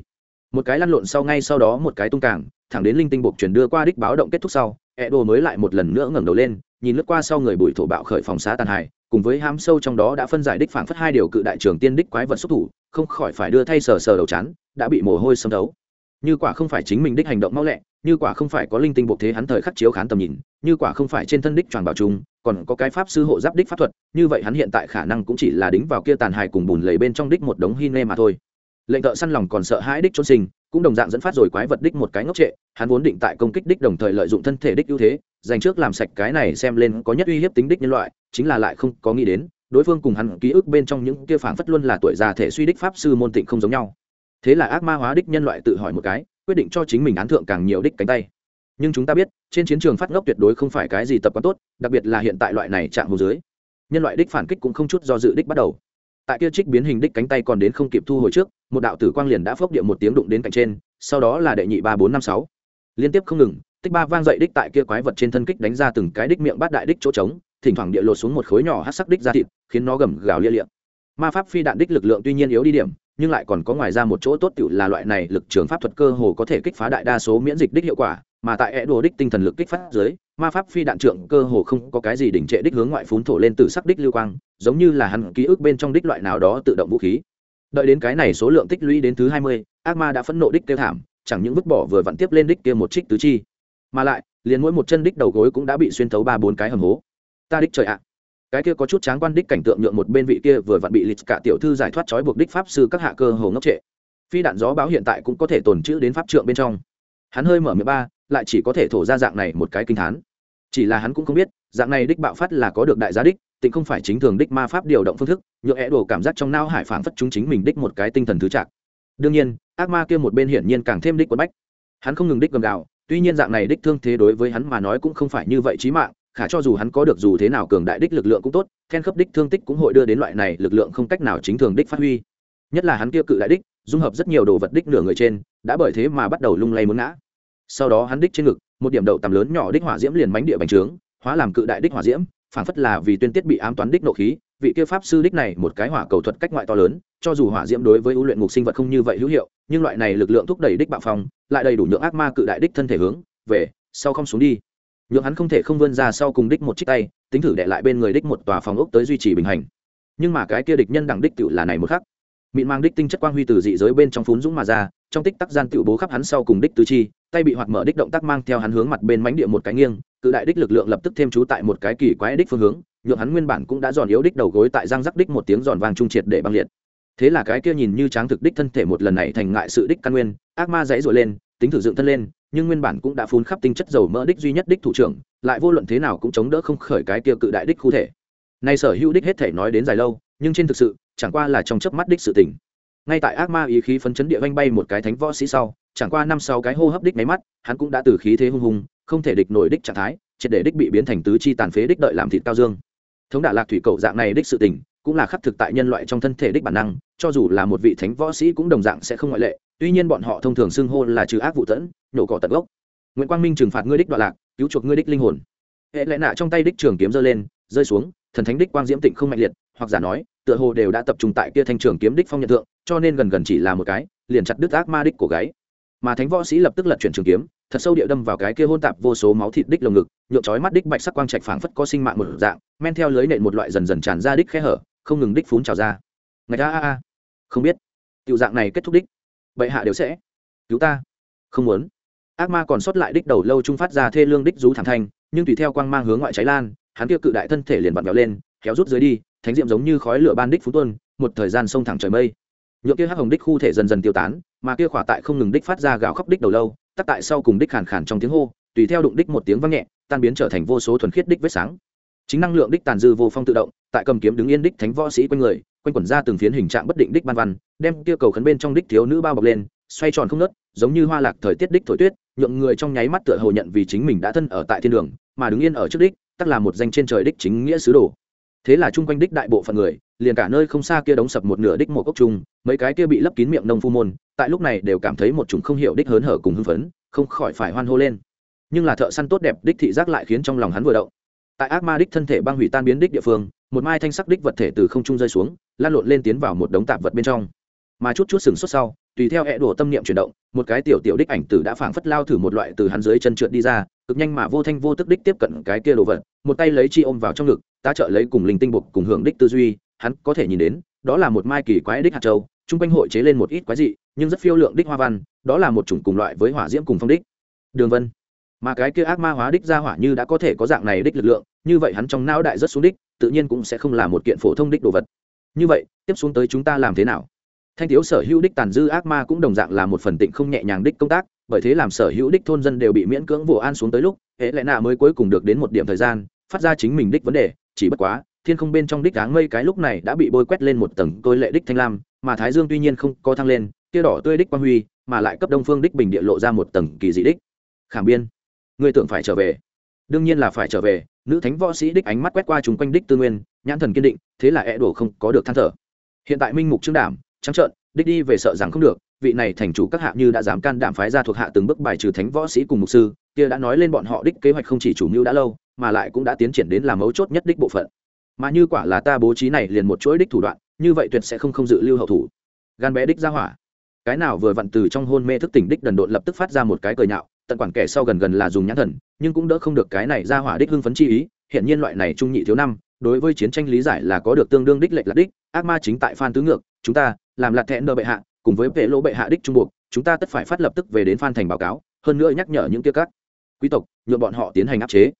Một cái lăn lộn sau ngay sau đó một cái tung cảng thẳng đến linh tinh buộc chuyển đưa qua đích báo động kết thúc sau e đồ mới lại một lần nữa ngẩng đầu lên, nhìn lướt qua sau người bụi thổ bạo khởi phòng xá tàn hài cùng với hám sâu trong đó đã phân giải đích phản phất hai điều cự đại trường tiên đích quái vật xúc thủ, không khỏi phải đưa thay sờ sờ đầu chán, đã bị mồ hôi xâm đấu như quả không phải chính mình đích hành động mau lẹ, như quả không phải có linh tinh buộc thế hắn thời khắc chiếu khán tầm nhìn, như quả không phải trên thân đích tròn bảo trung còn có cái pháp sư hộ giáp đích pháp thuật, như vậy hắn hiện tại khả năng cũng chỉ là đính vào kia tàn hài cùng bùn lầy bên trong đích một đống hy nê mà thôi. Lệnh thợ săn lòng còn sợ hãi đích trốn sinh, cũng đồng dạng dẫn phát rồi quái vật đích một cái ngốc trệ, hắn vốn định tại công kích đích đồng thời lợi dụng thân thể đích ưu thế dành trước làm sạch cái này xem lên có nhất uy hiếp tính đích nhân loại, chính là lại không có nghĩ đến, đối phương cùng hắn ký ức bên trong những kia phảng phất luôn là tuổi già thể suy đích pháp sư môn tịnh không giống nhau. Thế là ác ma hóa đích nhân loại tự hỏi một cái, quyết định cho chính mình án thượng càng nhiều đích cánh tay. Nhưng chúng ta biết, trên chiến trường phát ngốc tuyệt đối không phải cái gì tập quán tốt, đặc biệt là hiện tại loại này chạm hồ dưới. Nhân loại đích phản kích cũng không chút do dự đích bắt đầu. Tại kia trích biến hình đích cánh tay còn đến không kịp thu hồi trước, một đạo tử quang liền đã phốc địa một tiếng đụng đến cạnh trên, sau đó là đệ nhị ba bốn năm sáu. Liên tiếp không ngừng tích ba vang dậy đích tại kia quái vật trên thân kích đánh ra từng cái đích miệng bát đại đích chỗ trống, thỉnh thoảng địa lột xuống một khối nhỏ hát sắc đích ra thịt, khiến nó gầm gào lia liệm ma pháp phi đạn đích lực lượng tuy nhiên yếu đi điểm, nhưng lại còn có ngoài ra một chỗ tốt tựu là loại này lực trường pháp thuật cơ hồ có thể kích phá đại đa số miễn dịch đích hiệu quả, mà tại e đồ đích tinh thần lực kích phát dưới, ma pháp phi đạn trượng cơ hồ không có cái gì đỉnh trệ đích hướng ngoại phún thổ lên từ sắc đích lưu quang, giống như là hắn ký ức bên trong đích loại nào đó tự động vũ khí. Đợi đến cái này số lượng tích lũy đến thứ hai mươi, ác ma đã phẫn nộ đích kêu thảm, chẳng những vứt bỏ vừa vặn tiếp lên đích kia một trích tứ chi mà lại, liền mỗi một chân đích đầu gối cũng đã bị xuyên thấu ba bốn cái hầm hố. Ta đích trời ạ. Cái kia có chút tráng quan đích cảnh tượng nhượng một bên vị kia vừa vặn bị lịch cả tiểu thư giải thoát trói buộc đích pháp sư các hạ cơ hồ ngốc trệ. Phi đạn gió báo hiện tại cũng có thể tồn chữ đến pháp trượng bên trong. Hắn hơi mở miệng ba, lại chỉ có thể thổ ra dạng này một cái kinh thán. Chỉ là hắn cũng không biết, dạng này đích bạo phát là có được đại giá đích, tịnh không phải chính thường đích ma pháp điều động phương thức, nhượng é đổ cảm giác trong nao hải phảng phất chúng chính mình đích một cái tinh thần thứ trạc đương nhiên, ác ma kia một bên hiển nhiên càng thêm đích quấn bách. Hắn không ngừng đích gầm gào tuy nhiên dạng này đích thương thế đối với hắn mà nói cũng không phải như vậy chí mạng, khả cho dù hắn có được dù thế nào cường đại đích lực lượng cũng tốt, khen khớp đích thương tích cũng hội đưa đến loại này lực lượng không cách nào chính thường đích phát huy. Nhất là hắn kia cự đại đích, dung hợp rất nhiều đồ vật đích nửa người trên, đã bởi thế mà bắt đầu lung lay muốn ngã. Sau đó hắn đích trên ngực, một điểm đậu tầm lớn nhỏ đích hỏa diễm liền mánh địa bành trướng, hóa làm cự đại đích hỏa diễm phản phất là vì tuyên tiết bị ám toán đích nộ khí vị kia pháp sư đích này một cái hỏa cầu thuật cách ngoại to lớn, cho dù hỏa diễm đối với ưu luyện ngục sinh vật không như vậy hữu hiệu, nhưng loại này lực lượng thúc đẩy đích bạo phong, lại đầy đủ nhượng ác ma cự đại đích thân thể hướng, về, sau không xuống đi. Nhượng hắn không thể không vươn ra sau cùng đích một chiếc tay, tính thử đệ lại bên người đích một tòa phòng ốc tới duy trì bình hành. Nhưng mà cái kia địch nhân đẳng đích tựu là này một khắc. Mịn mang đích tinh chất quang huy từ dị giới bên trong phún dũng mà ra, trong tích tắc gian tựu bố khắp hắn sau cùng đích tứ chi, tay bị hoạt mở đích động tác mang theo hắn hướng mặt bên mánh địa một cái nghiêng, cự đại đích lực lượng lập tức thêm trú tại một cái kỳ quái đích phương hướng nhượng hắn nguyên bản cũng đã giòn yếu đích đầu gối tại giang rắc đích một tiếng giòn vang trung triệt để băng liệt. Thế là cái kia nhìn như tráng thực đích thân thể một lần này thành ngại sự đích căn nguyên, ác ma dãy rồi lên, tính thử dựng thân lên, nhưng nguyên bản cũng đã phun khắp tinh chất dầu mỡ đích duy nhất đích thủ trưởng, lại vô luận thế nào cũng chống đỡ không khởi cái kia cự đại đích khu thể. Nay sở hữu đích hết thể nói đến dài lâu, nhưng trên thực sự, chẳng qua là trong chớp mắt đích sự tình. Ngay tại ác ma ý khí phấn chấn địa vanh bay một cái thánh võ sĩ sau, chẳng qua năm sáu cái hô hấp đích máy mắt, hắn cũng đã từ khí thế hung hùng, không thể địch nổi đích trạng thái, triệt để đích bị biến thành tứ chi tàn phế đích đợi làm thịt cao dương thống đả lạc thủy cầu dạng này đích sự tình, cũng là khắc thực tại nhân loại trong thân thể đích bản năng, cho dù là một vị thánh võ sĩ cũng đồng dạng sẽ không ngoại lệ, tuy nhiên bọn họ thông thường xưng hô là trừ ác vụ tẫn nhổ cỏ tận gốc. Nguyễn quang minh trừng phạt ngươi đích đoạn lạc, cứu chuộc ngươi đích linh hồn. Hệ lẽ nạ trong tay đích trường kiếm giơ lên, rơi xuống, thần thánh đích quang diễm tịnh không mạnh liệt, hoặc giả nói, tựa hồ đều đã tập trung tại kia thanh trường kiếm đích phong nhận tượng cho nên gần gần chỉ là một cái, liền chặt đứt ác ma đích của gáy. Mà thánh võ sĩ lập tức lật chuyển trường kiếm thật sâu địa đâm vào cái kia hôn tạp vô số máu thịt đích lồng ngực nhộn chói mắt đích bạch sắc quang trạch phảng phất có sinh mạng một dạng, men theo lưới nện một loại dần dần tràn ra đích khe hở, không ngừng đích phún trào ra. Ngày a a a. Không biết. Tiểu dạng này kết thúc đích. Bệ hạ đều sẽ. Cứu ta. Không muốn. Ác ma còn sót lại đích đầu lâu trung phát ra thê lương đích rú thảm thanh, nhưng tùy theo quang mang hướng ngoại cháy lan, hắn kia cự đại thân thể liền bật vẹo lên, kéo rút dưới đi, thánh diệm giống như khói lửa ban đích phú tuân một thời gian sông thẳng trời mây. Nhựa kia hắc hồng đích khu thể dần dần tiêu tán, mà kia khỏa tại không ngừng đích phát ra gạo khóc đích đầu lâu tắc tại sau cùng đích khàn khàn trong tiếng hô, tùy theo đụng đích một tiếng vang nhẹ, tan biến trở thành vô số thuần khiết đích vết sáng. Chính năng lượng đích tàn dư vô phong tự động, tại cầm kiếm đứng yên đích thánh võ sĩ quanh người, quanh quẩn ra từng phiến hình trạng bất định đích ban văn, đem kia cầu khấn bên trong đích thiếu nữ bao bọc lên, xoay tròn không nớt, giống như hoa lạc thời tiết đích thổi tuyết, nhượng người trong nháy mắt tựa hồ nhận vì chính mình đã thân ở tại thiên đường, mà đứng yên ở trước đích, tắc là một danh trên trời đích chính nghĩa sứ đồ. Thế là chung quanh đích đại bộ phận người liền cả nơi không xa kia đóng sập một nửa đích một cốc trung mấy cái kia bị lấp kín miệng nông phu môn, tại lúc này đều cảm thấy một chủng không hiểu đích hớn hở cùng hưng phấn, không khỏi phải hoan hô lên. Nhưng là thợ săn tốt đẹp đích thị giác lại khiến trong lòng hắn vừa động. Tại ác ma đích thân thể băng hủy tan biến đích địa phương, một mai thanh sắc đích vật thể từ không trung rơi xuống, lan lộn lên tiến vào một đống tạp vật bên trong. Mà chút chút sừng sốt sau, tùy theo hẹ đổ tâm niệm chuyển động, một cái tiểu tiểu đích ảnh tử đã phảng phất lao thử một loại từ hắn dưới chân trượt đi ra, cực nhanh mà vô thanh vô tức đích tiếp cận cái kia đồ vật, một tay lấy chi ôm vào trong ngực ta trợ lấy cùng linh tinh buộc cùng hưởng đích tư duy hắn có thể nhìn đến, đó là một mai kỳ quái đích hạt châu, chung quanh hội chế lên một ít quái dị, nhưng rất phiêu lượng đích hoa văn, đó là một chủng cùng loại với hỏa diễm cùng phong đích. Đường vân. Mà cái kia ác ma hóa đích ra hỏa như đã có thể có dạng này đích lực lượng, như vậy hắn trong não đại rất xuống đích, tự nhiên cũng sẽ không là một kiện phổ thông đích đồ vật. Như vậy, tiếp xuống tới chúng ta làm thế nào? Thanh thiếu sở hữu đích tàn dư ác ma cũng đồng dạng là một phần tịnh không nhẹ nhàng đích công tác, bởi thế làm sở hữu đích thôn dân đều bị miễn cưỡng vụ an xuống tới lúc hễ lẽ nạ mới cuối cùng được đến một điểm thời gian, phát ra chính mình đích vấn đề, chỉ bất quá thiên không bên trong đích áng mây cái lúc này đã bị bôi quét lên một tầng tôi lệ đích thanh lam, mà thái dương tuy nhiên không có thăng lên, tia đỏ tươi đích quang huy, mà lại cấp đông phương đích bình địa lộ ra một tầng kỳ dị đích. Khảm biên, ngươi tưởng phải trở về? Đương nhiên là phải trở về, nữ thánh võ sĩ đích ánh mắt quét qua chúng quanh đích tư nguyên, nhãn thần kiên định, thế là e đổ không có được than thở. Hiện tại minh mục trương đảm, trắng trợn, đích đi về sợ rằng không được, vị này thành chủ các hạ như đã dám can đảm phái ra thuộc hạ từng bước bài trừ thánh võ sĩ cùng mục sư, kia đã nói lên bọn họ đích kế hoạch không chỉ chủ mưu đã lâu, mà lại cũng đã tiến triển đến làm mấu chốt nhất đích bộ phận mà như quả là ta bố trí này liền một chuỗi đích thủ đoạn, như vậy tuyệt sẽ không không dự lưu hậu thủ. Gan bé đích ra hỏa. Cái nào vừa vặn từ trong hôn mê thức tỉnh đích đần độn lập tức phát ra một cái cười nhạo, tận quản kẻ sau gần gần là dùng nhãn thần, nhưng cũng đỡ không được cái này ra hỏa đích hưng phấn chi ý, hiện nhiên loại này trung nhị thiếu năm, đối với chiến tranh lý giải là có được tương đương đích lệch lạc đích, ác ma chính tại phan tứ ngược, chúng ta, làm lạc thẹn nợ bệ hạ, cùng với vệ lỗ bệ hạ đích trung buộc, chúng ta tất phải phát lập tức về đến phan thành báo cáo, hơn nữa nhắc nhở những kia các quý tộc nhuộm bọn họ tiến hành áp chế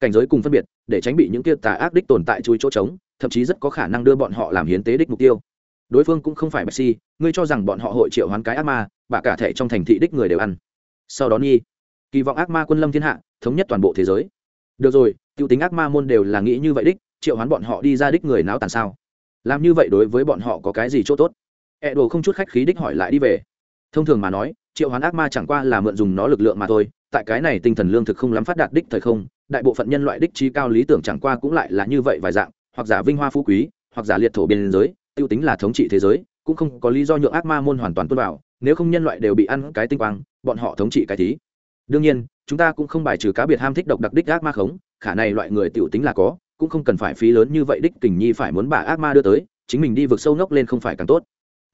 cảnh giới cùng phân biệt để tránh bị những kia tà ác đích tồn tại chui chỗ trống thậm chí rất có khả năng đưa bọn họ làm hiến tế đích mục tiêu. Đối phương cũng không phải bạch si ngươi cho rằng bọn họ hội triệu hoán cái ác ma và cả thể trong thành thị đích người đều ăn. Sau đó nhi, kỳ vọng ác ma quân lâm thiên hạ thống nhất toàn bộ thế giới. Được rồi t i ê u tính ác ma môn đều là nghĩ như vậy đích triệu hoán bọn họ đi ra đích người náo tàn sao? Làm như vậy đối với bọn họ có cái gì c h ỗ t ố t E đồ không chút khách khí đích hỏi lại đi về thông thường mà nói, triệu hoán ác ma chẳng qua là mượn dùng nó lực lượng mà thôi, tại cái này tinh thần lương thực không lắm phát đạt đích thời không, đại bộ phận nhân loại đích trí cao lý tưởng chẳng qua cũng lại là như vậy vài dạng, hoặc giả vinh hoa phú quý, hoặc giả liệt thổ biên giới t i ê u tính là thống trị thế giới, cũng không có lý do nhượng ác ma môn hoàn toàn tuân vào, nếu không nhân loại đều bị ăn cái tinh quang, bọn họ thống trị cái thí. Đương nhiên, chúng ta cũng không bài trừ cá biệt ham thích độc đặc đích ác ma khống, khả này loại người tiểu tính là có, cũng không cần phải phí lớn như vậy đích kình nhi phải muốn bà ác ma đưa tới, chính mình đi vực sâu nốc lên không phải càng tốt.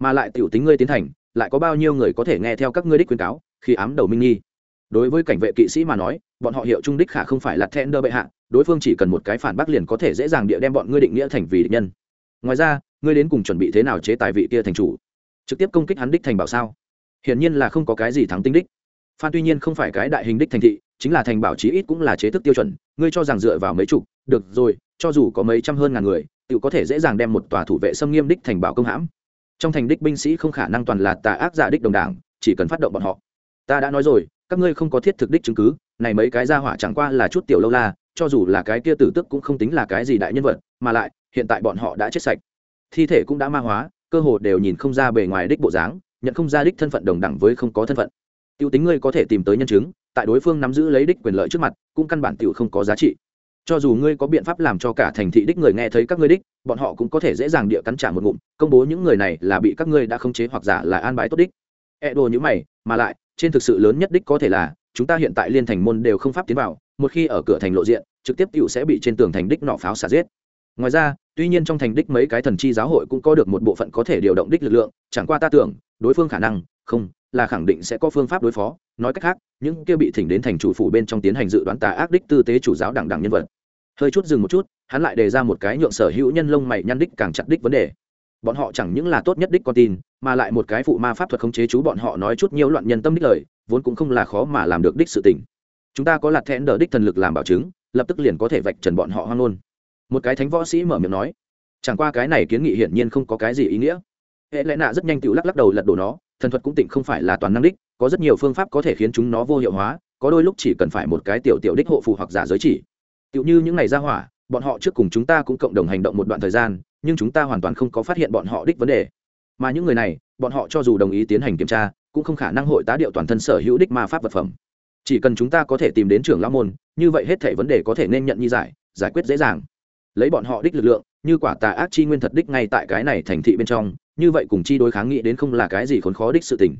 Mà lại tiểu tính ngươi tiến thành lại có bao nhiêu người có thể nghe theo các ngươi đích khuyên cáo, khi ám đầu minh nhi. Đối với cảnh vệ kỵ sĩ mà nói, bọn họ hiệu trung đích khả không phải là thẹn đơ bệ hạ, đối phương chỉ cần một cái phản bác liền có thể dễ dàng địa đem bọn ngươi định nghĩa thành vì địch nhân. Ngoài ra, ngươi đến cùng chuẩn bị thế nào chế tài vị kia thành chủ? Trực tiếp công kích hắn đích thành bảo sao? Hiển nhiên là không có cái gì thắng tinh đích. Phan tuy nhiên không phải cái đại hình đích thành thị, chính là thành bảo chí ít cũng là chế thức tiêu chuẩn, ngươi cho rằng dựa vào mấy chục, được rồi, cho dù có mấy trăm hơn ngàn người, tự có thể dễ dàng đem một tòa thủ vệ xâm nghiêm đích thành bảo công hãm trong thành đích binh sĩ không khả năng toàn là tà ác giả đích đồng đảng, chỉ cần phát động bọn họ. Ta đã nói rồi, các ngươi không có thiết thực đích chứng cứ, này mấy cái ra hỏa chẳng qua là chút tiểu lâu la, cho dù là cái kia tử tức cũng không tính là cái gì đại nhân vật, mà lại, hiện tại bọn họ đã chết sạch. Thi thể cũng đã ma hóa, cơ hồ đều nhìn không ra bề ngoài đích bộ dáng, nhận không ra đích thân phận đồng đẳng với không có thân phận. Tiêu tính ngươi có thể tìm tới nhân chứng, tại đối phương nắm giữ lấy đích quyền lợi trước mặt, cũng căn bản tiểu không có giá trị cho dù ngươi có biện pháp làm cho cả thành thị đích người nghe thấy các ngươi đích, bọn họ cũng có thể dễ dàng địa cắn trả một ngụm, công bố những người này là bị các ngươi đã khống chế hoặc giả là an bài tốt đích. E đồ như mày, mà lại, trên thực sự lớn nhất đích có thể là, chúng ta hiện tại liên thành môn đều không pháp tiến vào, một khi ở cửa thành lộ diện, trực tiếp cựu sẽ bị trên tường thành đích nọ pháo xả giết. Ngoài ra, tuy nhiên trong thành đích mấy cái thần chi giáo hội cũng có được một bộ phận có thể điều động đích lực lượng, chẳng qua ta tưởng, đối phương khả năng, không, là khẳng định sẽ có phương pháp đối phó nói cách khác, những kia bị thỉnh đến thành chủ phủ bên trong tiến hành dự đoán tà ác đích tư tế chủ giáo đẳng đẳng nhân vật. Hơi chút dừng một chút, hắn lại đề ra một cái nhượng sở hữu nhân lông mày nhăn đích càng chặt đích vấn đề. Bọn họ chẳng những là tốt nhất đích con tin, mà lại một cái phụ ma pháp thuật khống chế chú bọn họ nói chút nhiều loạn nhân tâm đích lời, vốn cũng không là khó mà làm được đích sự tình. Chúng ta có lạt thẹn đỡ đích thần lực làm bảo chứng, lập tức liền có thể vạch trần bọn họ hoang ngôn. Một cái thánh võ sĩ mở miệng nói, chẳng qua cái này kiến nghị hiển nhiên không có cái gì ý nghĩa. Hệ lẽ nạ rất nhanh tự lắc lắc đầu lật đổ nó thần thuật cũng tịnh không phải là toàn năng đích, có rất nhiều phương pháp có thể khiến chúng nó vô hiệu hóa, có đôi lúc chỉ cần phải một cái tiểu tiểu đích hộ phù hoặc giả giới chỉ. Tựu như những ngày ra hỏa, bọn họ trước cùng chúng ta cũng cộng đồng hành động một đoạn thời gian, nhưng chúng ta hoàn toàn không có phát hiện bọn họ đích vấn đề. Mà những người này, bọn họ cho dù đồng ý tiến hành kiểm tra, cũng không khả năng hội tá điệu toàn thân sở hữu đích ma pháp vật phẩm. Chỉ cần chúng ta có thể tìm đến trưởng lão môn, như vậy hết thể vấn đề có thể nên nhận như giải giải quyết dễ dàng. Lấy bọn họ đích lực lượng, như quả tà ác chi nguyên thật đích ngay tại cái này thành thị bên trong như vậy cùng chi đối kháng nghĩ đến không là cái gì khốn khó đích sự tình.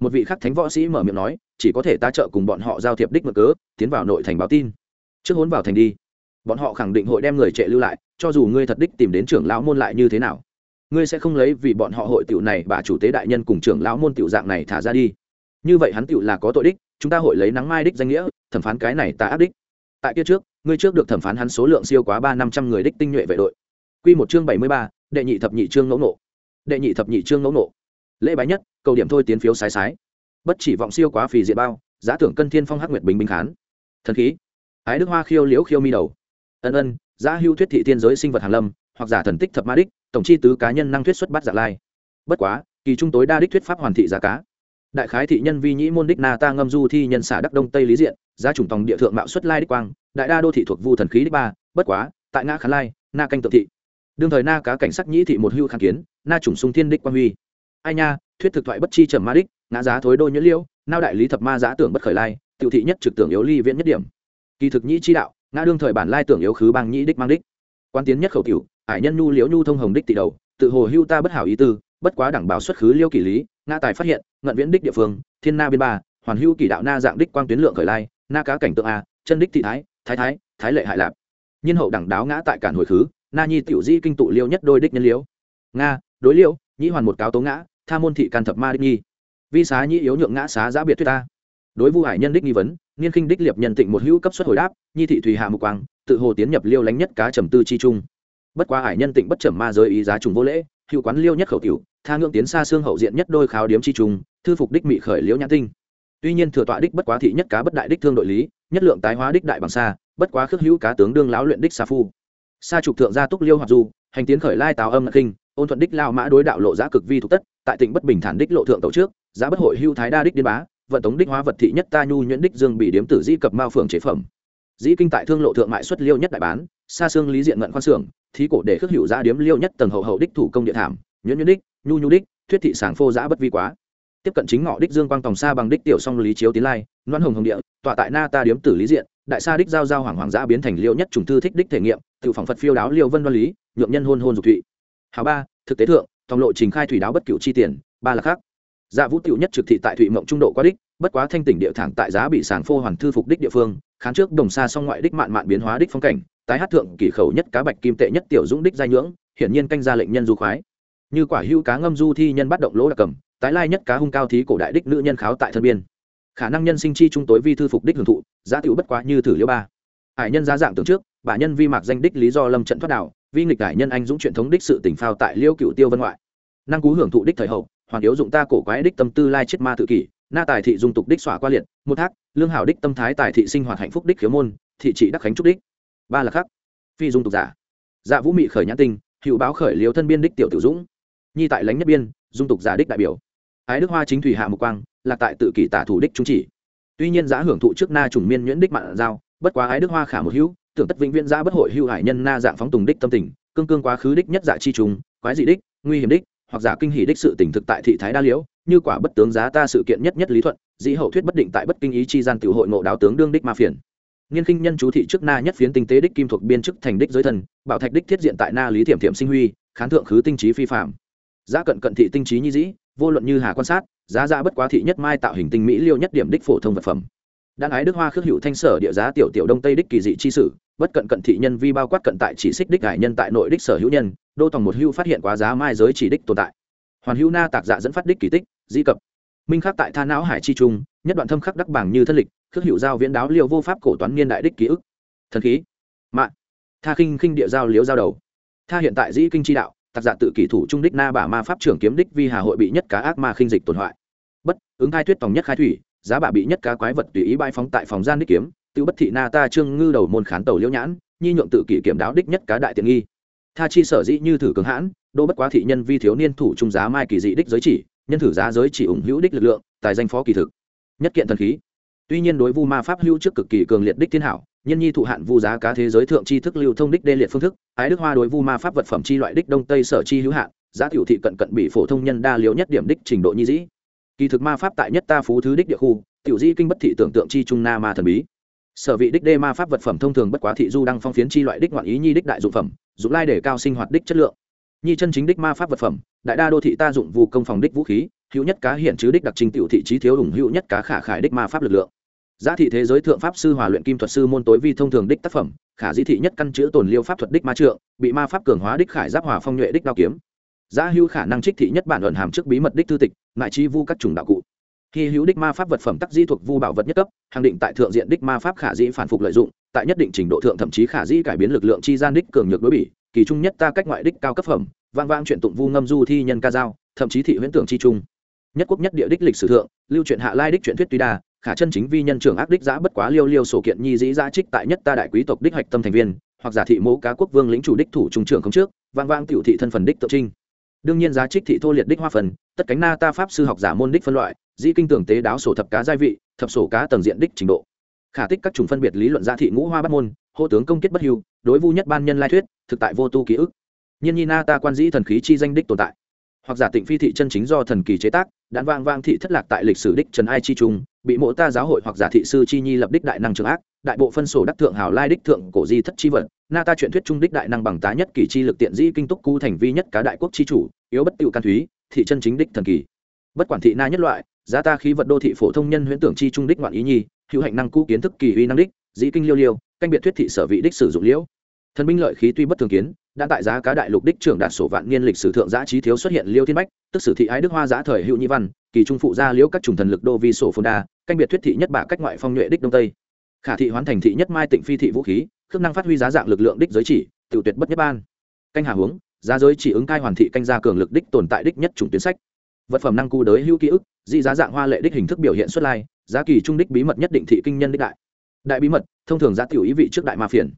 Một vị khắc thánh võ sĩ mở miệng nói, chỉ có thể ta trợ cùng bọn họ giao thiệp đích mở cớ, tiến vào nội thành báo tin. Trước hốn vào thành đi. Bọn họ khẳng định hội đem người trệ lưu lại, cho dù ngươi thật đích tìm đến trưởng lão môn lại như thế nào. Ngươi sẽ không lấy vì bọn họ hội tiểu này bà chủ tế đại nhân cùng trưởng lão môn tiểu dạng này thả ra đi. Như vậy hắn tiểu là có tội đích, chúng ta hội lấy nắng mai đích danh nghĩa, thẩm phán cái này ta áp đích. Tại kia trước, ngươi trước được thẩm phán hắn số lượng siêu quá ba năm trăm người đích tinh nhuệ vệ đội. Q một chương bảy mươi ba, đệ nhị thập nhị chương ngẫu nộ đệ nhị thập nhị chương ngẫu nộ lễ bái nhất, cầu điểm thôi tiến phiếu sái sái. Bất chỉ vọng siêu quá phì diện bao, giá tưởng cân thiên phong hắc nguyệt bình bình khán. Thần khí, ái đức hoa khiêu liễu khiêu mi đầu. Ân ân, giá hưu thuyết thị tiên giới sinh vật hàn lâm, hoặc giả thần tích thập ma đích, tổng chi tứ cá nhân năng thuyết xuất bát giả lai. Bất quá, kỳ trung tối đa đích thuyết pháp hoàn thị giá cá. Đại khái thị nhân vi nhĩ môn đích na ta ngâm du thi nhân xả đắc đông tây lý diện, giá chủng tòng địa thượng mạo xuất lai đích quang, đại đa đô thị thuộc vu thần khí đích ba, bất quá, tại ngã khán lai, na canh tự thị đương thời na cá cảnh sắc nhĩ thị một hưu kháng kiến, na chủng sung thiên đích quang huy. Ai nha, thuyết thực thoại bất chi trầm ma đích, ngã giá thối đôi nhuyễn liêu nao đại lý thập ma giá tưởng bất khởi lai, tiểu thị nhất trực tưởng yếu ly viễn nhất điểm. Kỳ thực nhĩ chi đạo, ngã đương thời bản lai tưởng yếu khứ bang nhĩ đích mang đích. Quan tiến nhất khẩu tiểu, ải nhân nhu liễu nhu thông hồng đích tỷ đầu, tự hồ hưu ta bất hảo ý tư, bất quá đẳng bảo xuất khứ liêu kỷ lý, ngã tài phát hiện, ngận viễn đích địa phương, thiên na biên ba, hoàn hưu kỷ đạo na dạng đích quang tuyến lượng khởi lai, na cá cảnh tượng a, chân đích thị thái thái thái thái lệ hại lạp nhiên hậu đẳng đáo ngã tại cản hồi khứ na nhi tiểu di kinh tụ liêu nhất đôi đích nhân liếu, nga đối liêu nhĩ hoàn một cáo tố ngã tha môn thị can thập ma đích nhi. Vi xá nhĩ yếu nhượng ngã xá giã biệt thuyết ta. Đối vu hải nhân đích nghi vấn niên khinh đích liệp nhân tịnh một hữu cấp suất hồi đáp nhi thị thùy hạ mục quang tự hồ tiến nhập liêu lánh nhất cá trầm tư chi trung. Bất quá hải nhân tịnh bất trầm ma giới ý giá trùng vô lễ hữu quán liêu nhất khẩu tiểu tha ngưỡng tiến xa xương hậu diện nhất đôi kháo điếm chi trung thư phục đích mị khởi liễu nhãn tinh. Tuy nhiên thừa tọa đích bất quá thị nhất cá bất đại đích thương đội lý nhất lượng tái hóa đích đại bằng xa bất quá khước hữu cá tướng đương lão luyện đích xa phu sa trục thượng gia túc liêu hoặc du, hành tiến khởi lai tào âm kinh, ôn thuận đích lao mã đối đạo lộ giã cực vi thuộc tất, tại tỉnh bất bình thản đích lộ thượng tổ trước giá bất hội hưu thái đa đích điên bá, vận tống đích hóa vật thị nhất ta nhu nhuyễn đích dương bị điếm tử di cập mao phường chế phẩm. Dĩ kinh tại thương lộ thượng mại xuất liêu nhất đại bán xa xương lý diện ngận khoan xưởng, thí cổ để khước hữu giá điếm liêu nhất tầng hậu hậu đích thủ công địa thảm, nhuyễn nhuyễn đích, nhu nhu đích, thuyết thị sàng phô giã bất vi quá. Tiếp cận chính ngọ đích dương quang tòng xa bằng đích tiểu song lý chiếu tiến lai loan hồng hồng địa, tọa tại na ta điếm tử lý diện, đại sa đích giao giao hoàng hoàng giã biến thành liêu nhất trùng thư thích đích thể nghiệm tự phỏng phật phiêu đáo liêu vân đoan lý, nhượng nhân hôn hôn dục thụy. Hào ba, thực tế thượng, tòng lộ trình khai thủy đáo bất cựu chi tiền, ba là khác. Dạ vũ tiểu nhất trực thị tại thụy mộng trung độ qua đích, bất quá thanh tỉnh địa thẳng tại giá bị sàng phô hoàn thư phục đích địa phương, khán trước đồng xa song ngoại đích mạn mạn biến hóa đích phong cảnh, tái hát thượng kỷ khẩu nhất cá bạch kim tệ nhất tiểu dũng đích giai nhưỡng, hiển nhiên canh ra lệnh nhân du khoái. Như quả hữu cá ngâm du thi nhân bắt động lỗ đặc cầm, tái lai nhất cá hung cao thí cổ đại đích nữ nhân kháo tại thân biên. Khả năng nhân sinh chi trung tối vi thư phục đích hưởng thụ, giá tiểu bất quá như thử liêu ba. Hải nhân giá dạng tưởng trước bà nhân vi mạc danh đích lý do lâm trận thoát đảo, vi nghịch cải nhân anh dũng truyền thống đích sự tỉnh phao tại liêu cựu tiêu vân ngoại. Năng cú hưởng thụ đích thời hậu hoàn yếu dụng ta cổ quái đích tâm tư lai chết ma tự kỷ, na tài thị dung tục đích xỏa qua liệt, một thác, lương hảo đích tâm thái tài thị sinh hoạt hạnh phúc đích khiếu môn, thị trị đắc khánh trúc đích. Ba là khắc. Phi dung tục giả. Dạ vũ mị khởi nhãn tinh hữu báo khởi liếu thân biên đích tiểu tử dũng. Nhi tại lãnh nhất biên, dung tục giả đích đại biểu. Ái đức hoa chính thủy hạ mục quang, là tại tự kỷ tả thủ đích trung chỉ. Tuy nhiên giá hưởng thụ trước na trùng miên nhuyễn đích mạn giao, bất quá ái đức hoa khả một hữu tưởng tất vĩnh viễn ra bất hội hưu hải nhân na dạng phóng tùng đích tâm tình, cương cương quá khứ đích nhất dạ chi trùng, quái dị đích, nguy hiểm đích, hoặc giả kinh hỷ đích sự tỉnh thực tại thị thái đa liễu, như quả bất tướng giá ta sự kiện nhất nhất lý thuận, dĩ hậu thuyết bất định tại bất kinh ý chi gian tiểu hội ngộ đáo tướng đương đích ma phiền. Nghiên kinh nhân chú thị trước na nhất phiến tinh tế đích kim thuộc biên chức thành đích giới thần, bảo thạch đích thiết diện tại na lý thiểm thiểm sinh huy, khán thượng khứ tinh trí phi phạm. Giá cận cận thị tinh trí nhi dĩ, vô luận như hà quan sát, giá ra bất quá thị nhất mai tạo hình tinh mỹ liêu nhất điểm đích phổ thông vật phẩm đan ái đức hoa khước hữu thanh sở địa giá tiểu tiểu đông tây đích kỳ dị chi sử, bất cận cận thị nhân vi bao quát cận tại chỉ xích đích hải nhân tại nội đích sở hữu nhân, đô tòng một hữu phát hiện quá giá mai giới chỉ đích tồn tại. Hoàn hữu na tạc dạ dẫn phát đích kỳ tích, di cập. Minh khắc tại tha não hải chi trung, nhất đoạn thâm khắc đắc bảng như thân lịch, khước hữu giao viễn đáo liêu vô pháp cổ toán niên đại đích ký ức. Thần khí. Mạng tha khinh khinh địa giao liếu giao đầu. Tha hiện tại dĩ kinh chi đạo, tạc dạ tự kỷ thủ trung đích na bả ma pháp trưởng kiếm đích vi hà hội bị nhất cá ác ma khinh dịch tổn hoại. Bất, ứng thai thuyết tòng nhất khai thủy giá bà bị nhất cá quái vật tùy ý bay phóng tại phòng gian đích kiếm tự bất thị na ta trương ngư đầu môn khán tàu liễu nhãn, nhi nhượng tự kỷ kiểm đáo đích nhất cá đại tiện nghi. Tha chi sở dĩ như thử cường hãn, đô bất quá thị nhân vi thiếu niên thủ trung giá mai kỳ dị đích giới chỉ, nhân thử giá giới chỉ ủng hữu đích lực lượng, tài danh phó kỳ thực. Nhất kiện thần khí. Tuy nhiên đối vu ma pháp hữu trước cực kỳ cường liệt đích thiên hảo, nhân nhi thụ hạn vu giá cá thế giới thượng chi thức lưu thông đích đê liệt phương thức, ái đức hoa đối vu ma pháp vật phẩm chi loại đích đông tây sở chi hữu hạn, giá tiểu thị cận cận bị phổ thông nhân đa liếu nhất điểm đích trình độ nhi dĩ kỳ thực ma pháp tại nhất ta phú thứ đích địa khu, tiểu di kinh bất thị tưởng tượng chi trung na ma thần bí. Sở vị đích đê ma pháp vật phẩm thông thường bất quá thị du đăng phong phiến chi loại đích ngoạn ý nhi đích đại dụng phẩm, dụng lai để cao sinh hoạt đích chất lượng. Nhi chân chính đích ma pháp vật phẩm, đại đa đô thị ta dụng vụ công phòng đích vũ khí, hữu nhất cá hiện chứ đích đặc trình tiểu thị trí thiếu ủng hữu nhất cá khả khải đích ma pháp lực lượng. Giá thị thế giới thượng pháp sư hòa luyện kim thuật sư môn tối vi thông thường đích tác phẩm, khả dĩ thị nhất căn chữ tồn liêu pháp thuật đích ma trượng, bị ma pháp cường hóa đích khải giáp hòa phong nhuệ đích đao kiếm giá hữu khả năng trích thị nhất bản luận hàm trước bí mật đích thư tịch lại chi vu các chủng đạo cụ. Khi hữu đích ma pháp vật phẩm tác di thuộc vu bảo vật nhất cấp hàng định tại thượng diện đích ma pháp khả dĩ phản phục lợi dụng, tại nhất định trình độ thượng thậm chí khả dĩ cải biến lực lượng chi gian đích cường nhược đối bỉ, kỳ trung nhất ta cách ngoại đích cao cấp phẩm, vang vang chuyện tụng vu ngâm du thi nhân ca dao, thậm chí thị huyễn tưởng chi trung. Nhất quốc nhất địa đích lịch sử thượng, lưu truyện hạ lai đích truyện thuyết tuy đa, khả chân chính vi nhân trưởng ác đích giã bất quá liêu liêu sổ kiện nhi dĩ giã trích tại nhất ta đại quý tộc đích hạch tâm thành viên, hoặc giả thị mẫu cá quốc vương lĩnh chủ đích thủ trung trưởng không trước, vang vang tiểu thị thân phần đích tượng trinh đương nhiên giá trích thị thô liệt đích hoa phần, tất cánh na ta pháp sư học giả môn đích phân loại, dĩ kinh tưởng tế đáo sổ thập cá gia vị, thập sổ cá tầng diện đích trình độ. Khả tích các chủng phân biệt lý luận gia thị ngũ hoa bắt môn, hô tướng công kết bất hưu, đối vu nhất ban nhân lai thuyết, thực tại vô tu ký ức. Nhiên nhi na ta quan dĩ thần khí chi danh đích tồn tại hoặc giả tịnh phi thị chân chính do thần kỳ chế tác đạn vang vang thị thất lạc tại lịch sử đích trần ai chi trung, bị mộ ta giáo hội hoặc giả thị sư chi nhi lập đích đại năng trường ác, đại bộ phân sổ đắc thượng hào lai đích thượng cổ di thất chi vật, na ta chuyện thuyết trung đích đại năng bằng tá nhất kỳ chi lực tiện dĩ kinh túc cu thành vi nhất cá đại quốc chi chủ, yếu bất tiệu can thúy, thị chân chính đích thần kỳ. Bất quản thị na nhất loại, giá ta khí vật đô thị phổ thông nhân huyễn tưởng chi trung đích ngoạn ý nhi, hữu hạnh năng cũ kiến thức kỳ uy năng đích, dĩ kinh liêu liêu, canh biệt thuyết thị sở vị đích sử dụng liễu thần binh lợi khí tuy bất thường kiến, đã tại giá cá đại lục đích trưởng đạt sổ vạn niên lịch sử thượng giá trí thiếu xuất hiện liêu thiên bách, tức sử thị ái đức hoa giá thời hữu nhi văn, kỳ trung phụ gia liễu các trùng thần lực đô vi sổ phồn đa, canh biệt thuyết thị nhất bả cách ngoại phong nhuệ đích đông tây. Khả thị hoán thành thị nhất mai tịnh phi thị vũ khí, khước năng phát huy giá dạng lực lượng đích giới chỉ, tự tuyệt bất nhất ban. Canh hà hướng giá giới chỉ ứng cai hoàn thị canh gia cường lực đích tồn tại đích nhất chủng tuyến sách. Vật phẩm năng cu đới hữu ký ức, dị giá dạng hoa lệ đích hình thức biểu hiện xuất lai, giá kỳ trung đích bí mật nhất định thị kinh nhân đích đại. Đại bí mật, thông thường giá tiểu ý vị trước đại ma phiền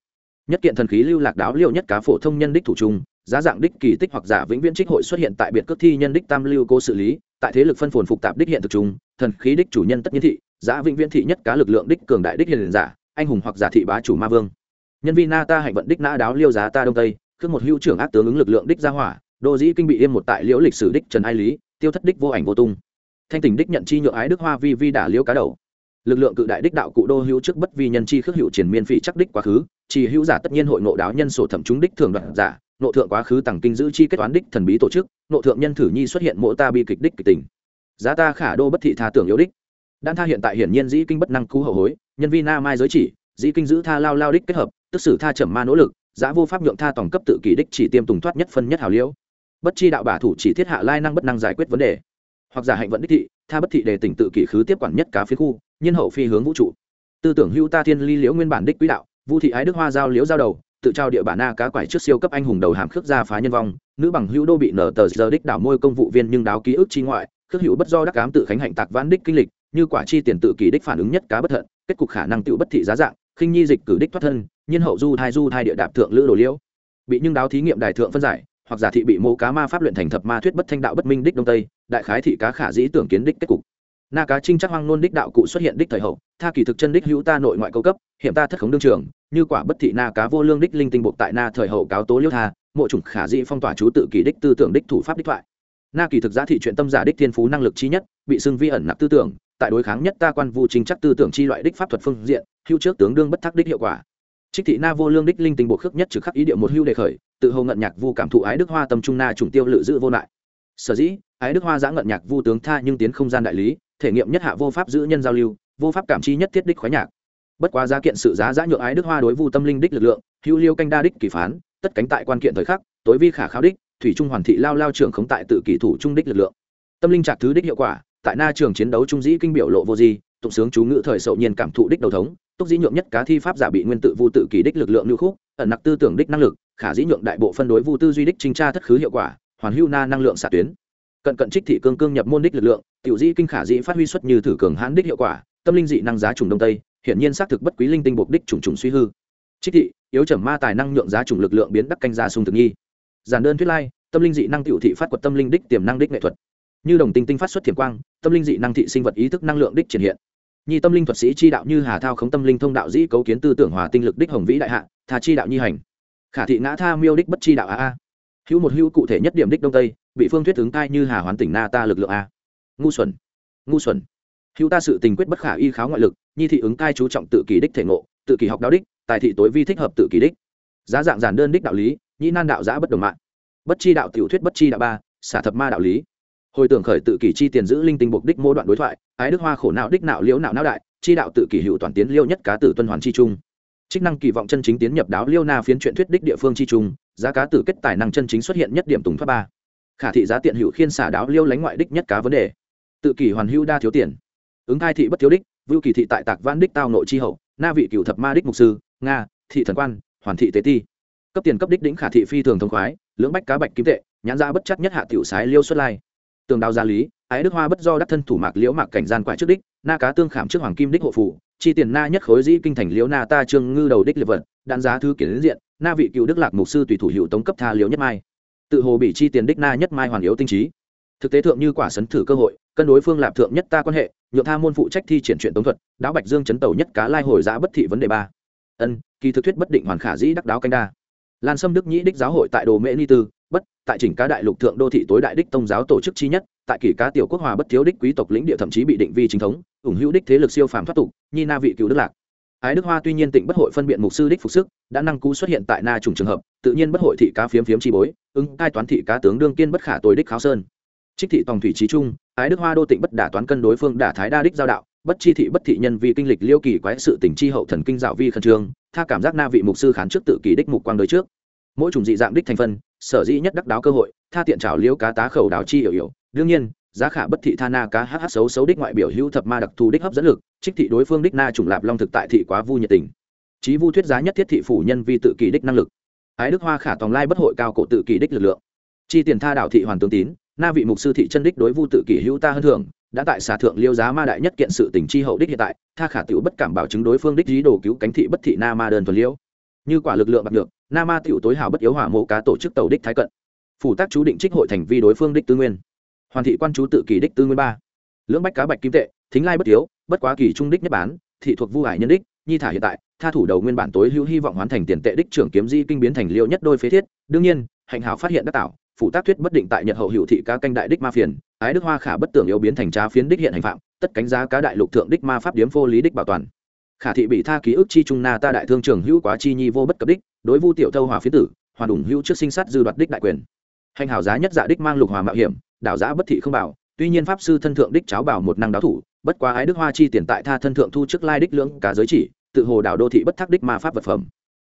nhất kiện thần khí lưu lạc đáo liệu nhất cá phổ thông nhân đích thủ trung, giá dạng đích kỳ tích hoặc giả vĩnh viễn trích hội xuất hiện tại biệt cước thi nhân đích tam lưu cô xử lý, tại thế lực phân phồn phục tạp đích hiện thực trung, thần khí đích chủ nhân tất nhiên thị, giá vĩnh viễn thị nhất cá lực lượng đích cường đại đích hiền giả, anh hùng hoặc giả thị bá chủ ma vương. Nhân vi na ta hạnh vận đích nã đáo liêu giá ta đông tây, khước một hữu trưởng ác tướng ứng lực lượng đích gia hỏa, đô dĩ kinh bị yên một tại liễu lịch sử đích trần ai lý, tiêu thất đích vô ảnh vô tung. Thanh tình đích nhận chi nhượng ái đức hoa vi vi đả liễu cá đầu lực lượng cự đại đích đạo cụ đô hữu trước bất vi nhân chi khước hữu triển miên phỉ chắc đích quá khứ chỉ hữu giả tất nhiên hội nộ đáo nhân sổ thẩm chúng đích thường đoạn giả, nộ thượng quá khứ tàng kinh giữ chi kết toán đích thần bí tổ chức, nộ thượng nhân thử nhi xuất hiện mộ ta bi kịch đích kịch tình. Giá ta khả đô bất thị tha tưởng yếu đích. Đan tha hiện tại hiển nhiên dĩ kinh bất năng cứu hậu hối, nhân vi na mai giới chỉ, dĩ kinh giữ tha lao lao đích kết hợp, tức sử tha trầm ma nỗ lực, giá vô pháp nhượng tha tổng cấp tự kỷ đích chỉ tiêm tùng thoát nhất phân nhất hào liễu. Bất chi đạo bả thủ chỉ thiết hạ lai năng bất năng giải quyết vấn đề. Hoặc giả hạnh vận đích thị, tha bất thị đề tỉnh tự kỷ khứ tiếp quản nhất cá phía khu nhân hậu phi hướng vũ trụ. Tư tưởng hữu ta thiên ly liễu nguyên bản đích quỹ đạo, vu thị ái đức hoa giao liễu giao đầu, tự trao địa bản na cá quải trước siêu cấp anh hùng đầu hàm khước gia phá nhân vong, nữ bằng hữu đô bị nở tờ giờ đích đảo môi công vụ viên nhưng đáo ký ức chi ngoại, khước hữu bất do đắc cám tự khánh hạnh tạc vãn đích kinh lịch, như quả chi tiền tự kỷ đích phản ứng nhất cá bất thận kết cục khả năng tự bất thị giá dạng, khinh nhi dịch cử đích thoát thân nhân hậu du thai du thai địa đạp thượng lữ đồ liễu. Bị nhưng đáo thí nghiệm đại thượng phân giải, hoặc giả thị bị mô cá ma pháp luyện thành thập ma thuyết bất thanh đạo bất minh đích đông tây, đại khái thị cá khả dĩ tưởng kiến đích kết cục na cá trinh chắc hoang nôn đích đạo cụ xuất hiện đích thời hậu, tha kỳ thực chân đích hữu ta nội ngoại câu cấp, hiểm ta thất khống đương trường, như quả bất thị na cá vô lương đích linh tinh buộc tại na thời hậu cáo tố liêu tha, mộ chủng khả dĩ phong tỏa chú tự kỳ đích tư tưởng đích thủ pháp đích thoại. Na kỳ thực giá thị chuyện tâm giả đích thiên phú năng lực chi nhất, bị xưng vi ẩn nạp tư tưởng, tại đối kháng nhất ta quan vu trình chắc tư tưởng chi loại đích pháp thuật phương diện, hữu trước tướng đương bất thắc đích hiệu quả. Trích thị na vô lương đích linh tinh buộc khước nhất trực khắc ý địa một hữu đề khởi, tự hầu ngận nhạc vu cảm thụ ái đức hoa tâm trung na trùng tiêu lự giữ vô lại sở dĩ, ái đức hoa giã ngận nhạc vu tướng tha nhưng tiến không gian đại lý, thể nghiệm nhất hạ vô pháp giữ nhân giao lưu, vô pháp cảm chi nhất thiết đích khoái nhạc. Bất quá giá kiện sự giá giã nhượng ái đức hoa đối vu tâm linh đích lực lượng, hữu liêu canh đa đích kỳ phán, tất cánh tại quan kiện thời khắc, tối vi khả khao đích, thủy trung hoàn thị lao lao trưởng khống tại tự kỷ thủ trung đích lực lượng. Tâm linh trạc thứ đích hiệu quả, tại na trường chiến đấu trung dĩ kinh biểu lộ vô di, tụng sướng chú ngữ thời sậu nhiên cảm thụ đích đầu thống, túc dĩ nhượng nhất cá thi pháp giả bị nguyên tự vu tự kỷ đích lực lượng lưu khúc, ẩn nặc tư tưởng đích năng lực, khả dĩ nhượng đại bộ phân đối vu tư duy đích trinh tra thất khứ hiệu quả hoàn hưu na năng lượng xạ tuyến. Cận cận trích thị cương cương nhập môn đích lực lượng, tiểu di kinh khả dĩ phát huy xuất như thử cường hãn đích hiệu quả, tâm linh dị năng giá trùng đông tây, hiển nhiên xác thực bất quý linh tinh buộc đích trùng trùng suy hư. Trích thị, yếu trầm ma tài năng nhượng giá trùng lực lượng biến đắc canh ra sung thực nghi. Giản đơn thuyết lai, tâm linh dị năng tiểu thị phát quật tâm linh đích tiềm năng đích nghệ thuật. Như đồng tinh tinh phát xuất thiểm quang, tâm linh dị năng thị sinh vật ý thức năng lượng đích triển hiện. Nhi tâm linh thuật sĩ chi đạo như hà thao khống tâm linh thông đạo dĩ cấu kiến tư tưởng hòa tinh lực đích hồng vĩ đại hạ thà chi đạo nhi hành. Khả thị ngã tha miêu đích bất chi đạo a a hữu một hữu cụ thể nhất điểm đích đông tây, bị phương thuyết ứng cai như hà hoán tỉnh na ta lực lượng a. Ngu xuẩn. Ngu xuẩn. Hữu ta sự tình quyết bất khả y kháo ngoại lực, nhi thị ứng cai chú trọng tự kỷ đích thể ngộ, tự kỷ học đạo đích, tài thị tối vi thích hợp tự kỷ đích. Giá dạng giản đơn đích đạo lý, nhĩ nan đạo giã bất đồng mạng. Bất chi đạo tiểu thuyết bất chi đạo ba, xả thập ma đạo lý. Hồi tưởng khởi tự kỷ chi tiền giữ linh tinh buộc đích mô đoạn đối thoại, ái đức hoa khổ não đích não liễu não não đại, chi đạo tự kỷ hữu toàn tiến liêu nhất cá tử tuân hoàn chi trung. Chức năng kỳ vọng chân chính tiến nhập đáo liêu na phiến truyện thuyết đích địa phương chi trung giá cá tử kết tài năng chân chính xuất hiện nhất điểm tùng thoát ba. Khả thị giá tiện hữu khiên xả đáo liêu lánh ngoại đích nhất cá vấn đề. Tự kỷ hoàn hữu đa thiếu tiền. Ứng thai thị bất thiếu đích, vưu kỳ thị tại tạc văn đích tao nội chi hậu, na vị cựu thập ma đích mục sư, nga, thị thần quan, hoàn thị tế ti. Cấp tiền cấp đích đỉnh khả thị phi thường thông khoái, lưỡng bách cá bạch kim tệ, nhãn ra bất chắc nhất hạ tiểu sái liêu xuất lai. Tường đào gia lý, ái đức hoa bất do đắc thân thủ mạc liễu mạc cảnh gian quại trước đích, na cá tương khảm trước hoàng kim đích hộ phủ chi tiền na nhất khối dĩ kinh thành liễu na ta trương ngư đầu đích liệt vật đạn giá thứ kiến diện, na vị cựu đức lạc mục sư tùy thủ hiệu tống cấp tha liễu nhất mai. Tự hồ bị chi tiền đích na nhất mai hoàn yếu tinh trí. Thực tế thượng như quả sấn thử cơ hội, cân đối phương lạp thượng nhất ta quan hệ, nhượng tha môn phụ trách thi triển chuyện tống thuật, đáo bạch dương chấn tàu nhất cá lai hồi giá bất thị vấn đề ba. Ân, kỳ thực thuyết bất định hoàn khả dĩ đắc đáo canh đa. Lan sâm đức nhĩ đích giáo hội tại đồ mễ ni tư tại chỉnh cá đại lục thượng đô thị tối đại đích tông giáo tổ chức chi nhất, tại kỷ cá tiểu quốc hòa bất thiếu đích quý tộc lĩnh địa thậm chí bị định vi chính thống, ủng hữu đích thế lực siêu phàm thoát tục, nhi na vị cựu đức lạc. Ái đức hoa tuy nhiên tỉnh bất hội phân biện mục sư đích phục sức, đã năng cú xuất hiện tại na trùng trường hợp, tự nhiên bất hội thị cá phiếm phiếm chi bối, ứng cai toán thị cá tướng đương kiên bất khả tối đích kháo sơn. Trích thị tòng thủy trí trung, ái đức hoa đô tịnh bất đả toán cân đối phương đả thái đa đích giao đạo, bất chi thị bất thị nhân vì kinh lịch liêu kỳ quái sự tỉnh chi hậu thần kinh dạo vi khẩn trương, tha cảm giác na vị mục sư khán trước tự kỷ đích mục quang đối trước. Mỗi chủng dị dạng đích thành phân sở dĩ nhất đắc đáo cơ hội, tha tiện trào liễu cá tá khẩu đào chi hiểu hiểu. Đương nhiên, giá khả bất thị tha na cá hh xấu xấu đích ngoại biểu hữu thập ma đặc thù đích hấp dẫn lực, trích thị đối phương đích na trùng lạp long thực tại thị quá vu nhiệt tình. Chí vu thuyết giá nhất thiết thị phủ nhân vi tự kỷ đích năng lực. Ái đức hoa khả tòng lai bất hội cao cổ tự kỷ đích lực lượng. Chi tiền tha đảo thị hoàn tướng tín, na vị mục sư thị chân đích đối vu tự kỷ hữu ta hơn thường đã tại xà thượng liêu giá ma đại nhất kiện sự tình chi hậu đích hiện tại, tha khả tiểu bất cảm bảo chứng đối phương đích dí đồ cứu cánh thị bất thị na ma đơn thuần liêu. Như quả lực lượng bạc được na ma tiểu tối hảo bất yếu hỏa mộ cá tổ chức tàu đích thái cận. Phủ tác chú định trích hội thành vi đối phương đích tư nguyên. Hoàn thị quan chú tự kỷ đích tư nguyên ba. Lưỡng bách cá bạch kim tệ, thính lai bất thiếu bất quá kỳ trung đích nhất bán, thị thuộc vu hải nhân đích, nhi thả hiện tại, tha thủ đầu nguyên bản tối hữu hy vọng hoàn thành tiền tệ đích trưởng kiếm di kinh biến thành liêu nhất đôi phế thiết. Đương nhiên, hạnh hảo phát hiện đắc tạo phụ tác thuyết bất định tại nhật hậu hữu thị cá canh đại đích ma phiền, ái đức hoa khả bất tưởng yếu biến thành trá phiến đích hiện hành phạm, tất cánh giá cá đại lục thượng đích ma pháp điếm phô lý đích bảo toàn khả thị bị tha ký ức chi trung na ta đại thương trường hữu quá chi nhi vô bất cập đích, đối vu tiểu thâu hòa phiến tử hoàn ủng hữu trước sinh sát dư đoạt đích đại quyền. Hành hảo giá nhất giả đích mang lục hòa mạo hiểm, đảo giã bất thị không bảo, tuy nhiên pháp sư thân thượng đích cháo bảo một năng đáo thủ, bất quá ái đức hoa chi tiền tại tha thân thượng thu trước lai đích lưỡng cả giới chỉ, tự hồ đảo đô thị bất thác đích ma pháp vật phẩm.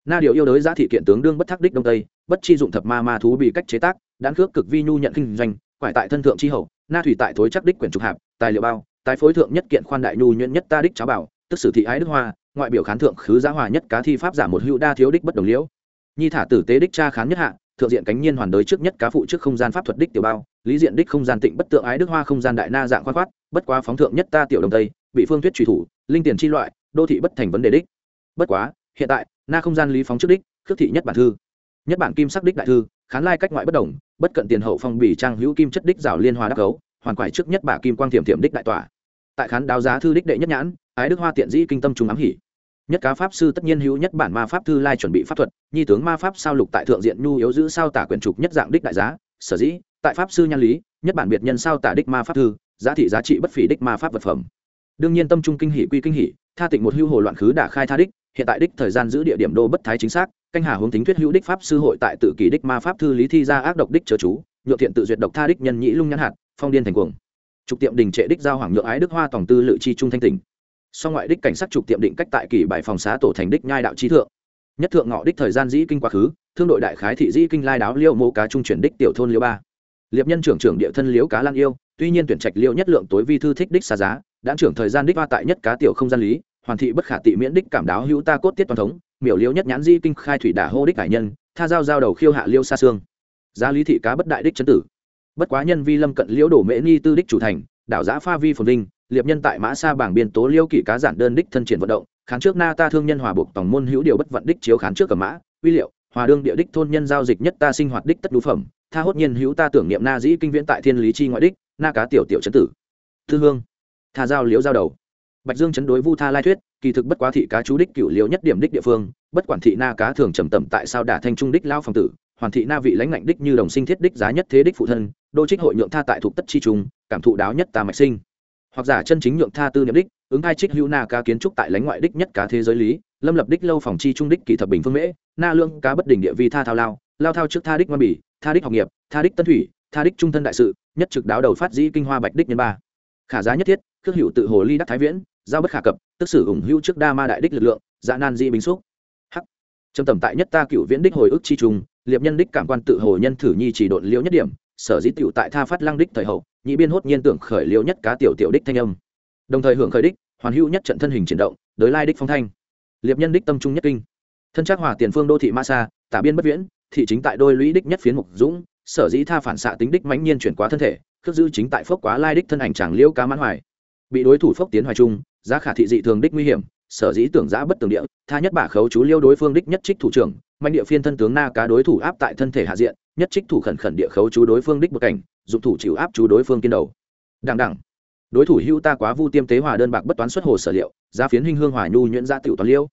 Na điều yêu đới giá thị kiện tướng đương bất thác đích đông tây, bất chi dụng thập ma ma thú bị cách chế tác đán khước cực vi nhu nhận kinh doanh, quải tại thân thượng chi hậu, na thủy tại thối chắc đích quyển trục hạp, tài liệu bao, tài phối thượng nhất kiện khoan đại nhu nhuyễn nhất ta đích cháo bảo tức sử thị ái đức hoa, ngoại biểu khán thượng khứ giá hòa nhất cá thi pháp giả một hữu đa thiếu đích bất đồng liễu. Nhi thả tử tế đích cha khán nhất hạ, thượng diện cánh nhiên hoàn đới trước nhất cá phụ trước không gian pháp thuật đích tiểu bao, lý diện đích không gian tịnh bất tượng ái đức hoa không gian đại na dạng khoan khoát, bất quá phóng thượng nhất ta tiểu đồng tây, bị phương thuyết truy thủ, linh tiền chi loại, đô thị bất thành vấn đề đích. Bất quá, hiện tại, na không gian lý phóng trước đích, khước thị nhất bản thư. Nhất bản kim sắc đích đại thư, khán lai cách ngoại bất đồng, bất cận tiền hậu phong bì trang hữu kim chất đích rào liên hoa đắc cấu hoàn quải trước nhất bà kim quang thiểm thiểm đích đại tỏa tại khán đáo giá thư đích đệ nhất nhãn ái đức hoa tiện dĩ kinh tâm trung ám hỉ. Nhất cá pháp sư tất nhiên hữu nhất bản ma pháp thư lai chuẩn bị pháp thuật, nhi tướng ma pháp sao lục tại thượng diện nhu yếu giữ sao tả quyển trục nhất dạng đích đại giá, sở dĩ, tại pháp sư nhan lý, nhất bản biệt nhân sao tả đích ma pháp thư, giá thị giá trị bất phỉ đích ma pháp vật phẩm. Đương nhiên tâm trung kinh hỷ quy kinh hỷ tha tịnh một hưu hồ loạn khứ đã khai tha đích, hiện tại đích thời gian giữ địa điểm đô bất thái chính xác, canh hà hướng tính thuyết hữu đích pháp sư hội tại tự kỷ đích ma pháp thư lý thi ra ác độc đích chớ chú nhượng thiện tự duyệt độc tha đích nhân nhĩ lung nhãn hạt, phong điên thành cuồng. Trục tiệm đình trệ đích giao hoàng nhượng ái đức hoa tổng tư lự chi trung thanh tỉnh so ngoại đích cảnh sát trục tiệm định cách tại kỷ bài phòng xá tổ thành đích nhai đạo trí thượng. Nhất thượng ngọ đích thời gian dĩ kinh quá khứ, thương đội đại khái thị dĩ kinh lai đáo liêu mô cá trung chuyển đích tiểu thôn liêu ba. Liệp nhân trưởng trưởng địa thân liếu cá lan yêu, tuy nhiên tuyển trạch liêu nhất lượng tối vi thư thích đích xa giá đã trưởng thời gian đích ba tại nhất cá tiểu không gian lý, hoàn thị bất khả tị miễn đích cảm đáo hữu ta cốt tiết toàn thống, miểu liêu nhất nhãn di kinh khai thủy đả hô đích cải nhân, tha giao giao đầu khiêu hạ liêu xa xương giá lý thị cá bất đại đích chấn tử. Bất quá nhân vi lâm cận liễu đổ mễ ni tư đích chủ thành, đảo giã pha vi phồn linh liệp nhân tại mã sa bảng biên tố liêu kỷ cá giản đơn đích thân triển vận động kháng trước na ta thương nhân hòa buộc tổng môn hữu điều bất vận đích chiếu kháng trước cầm mã, uy liệu, hòa đương địa đích thôn nhân giao dịch nhất ta sinh hoạt đích tất đũ phẩm, tha hốt nhiên hữu ta tưởng niệm na dĩ kinh viễn tại thiên lý chi ngoại đích, na cá tiểu tiểu chấn tử. Thư hương. Tha giao liễu giao đầu. Bạch dương chấn đối vu tha lai thuyết, kỳ thực bất quá thị cá chú đích cựu liễu nhất điểm đích địa phương, bất quản thị na cá thường trầm tầm tại sao đả thanh trung đích lao phòng tử, hoàn thị na vị lãnh ngạnh đích như đồng sinh thiết đích giá nhất thế đích phụ thân, đô trích hội nhượng tha tại thuộc tất chi trung, cảm thụ đáo nhất ta mạch sinh hoặc giả chân chính nhượng tha tư niệm đích, ứng hai trích hữu na cá kiến trúc tại lãnh ngoại đích nhất cá thế giới lý, lâm lập đích lâu phòng chi trung đích kỳ thập bình phương mễ, na lương cá bất đỉnh địa vi tha thao lao lao thao trước tha đích ngoan bỉ, tha đích học nghiệp, tha đích tân thủy, tha đích trung thân đại sự, nhất trực đáo đầu phát dĩ kinh hoa bạch đích nhân ba. Khả giá nhất thiết, khước hữu tự hồ ly đắc thái viễn, giao bất khả cập, tức sử ủng hữu trước đa ma đại đích lực lượng dạ nan di bình xúc. Hắc. Trầm tầm tại nhất ta cựu viễn đích hồi ức chi trùng liệp nhân đích cảm quan tự hồ nhân thử nhi chỉ độn liễu nhất điểm sở dĩ tiểu tại tha phát lăng đích thời hậu, nhị biên hốt nhiên tưởng khởi liễu nhất cá tiểu tiểu đích thanh âm. Đồng thời hưởng khởi đích, hoàn hữu nhất trận thân hình chuyển động đối lai đích phong thanh. Liệp nhân đích tâm trung nhất kinh. Thân trác hòa tiền phương đô thị ma sa, tả biên bất viễn, thị chính tại đôi lũy đích nhất phiến mục dũng, sở dĩ tha phản xạ tính đích mãnh nhiên chuyển quá thân thể, khước dư chính tại phốc quá lai đích thân ảnh chàng liễu cá mãn hoài. Bị đối thủ phốc tiến hoài trung, giá khả thị dị thường đích nguy hiểm, sở dĩ tưởng giã bất tường địa, tha nhất bả khấu chú liêu đối phương đích nhất trích thủ trưởng, mạnh địa phiên thân tướng na cá đối thủ áp tại thân thể hạ diện nhất trích thủ khẩn khẩn địa khấu chú đối phương đích bậc cảnh, dụng thủ chịu áp chú đối phương kiên đầu. Đằng đẳng đối thủ hưu ta quá vu tiêm tế hòa đơn bạc bất toán xuất hồ sở liệu, giá phiến hình hương hòa nhu nhuyễn gia tiểu toán liêu.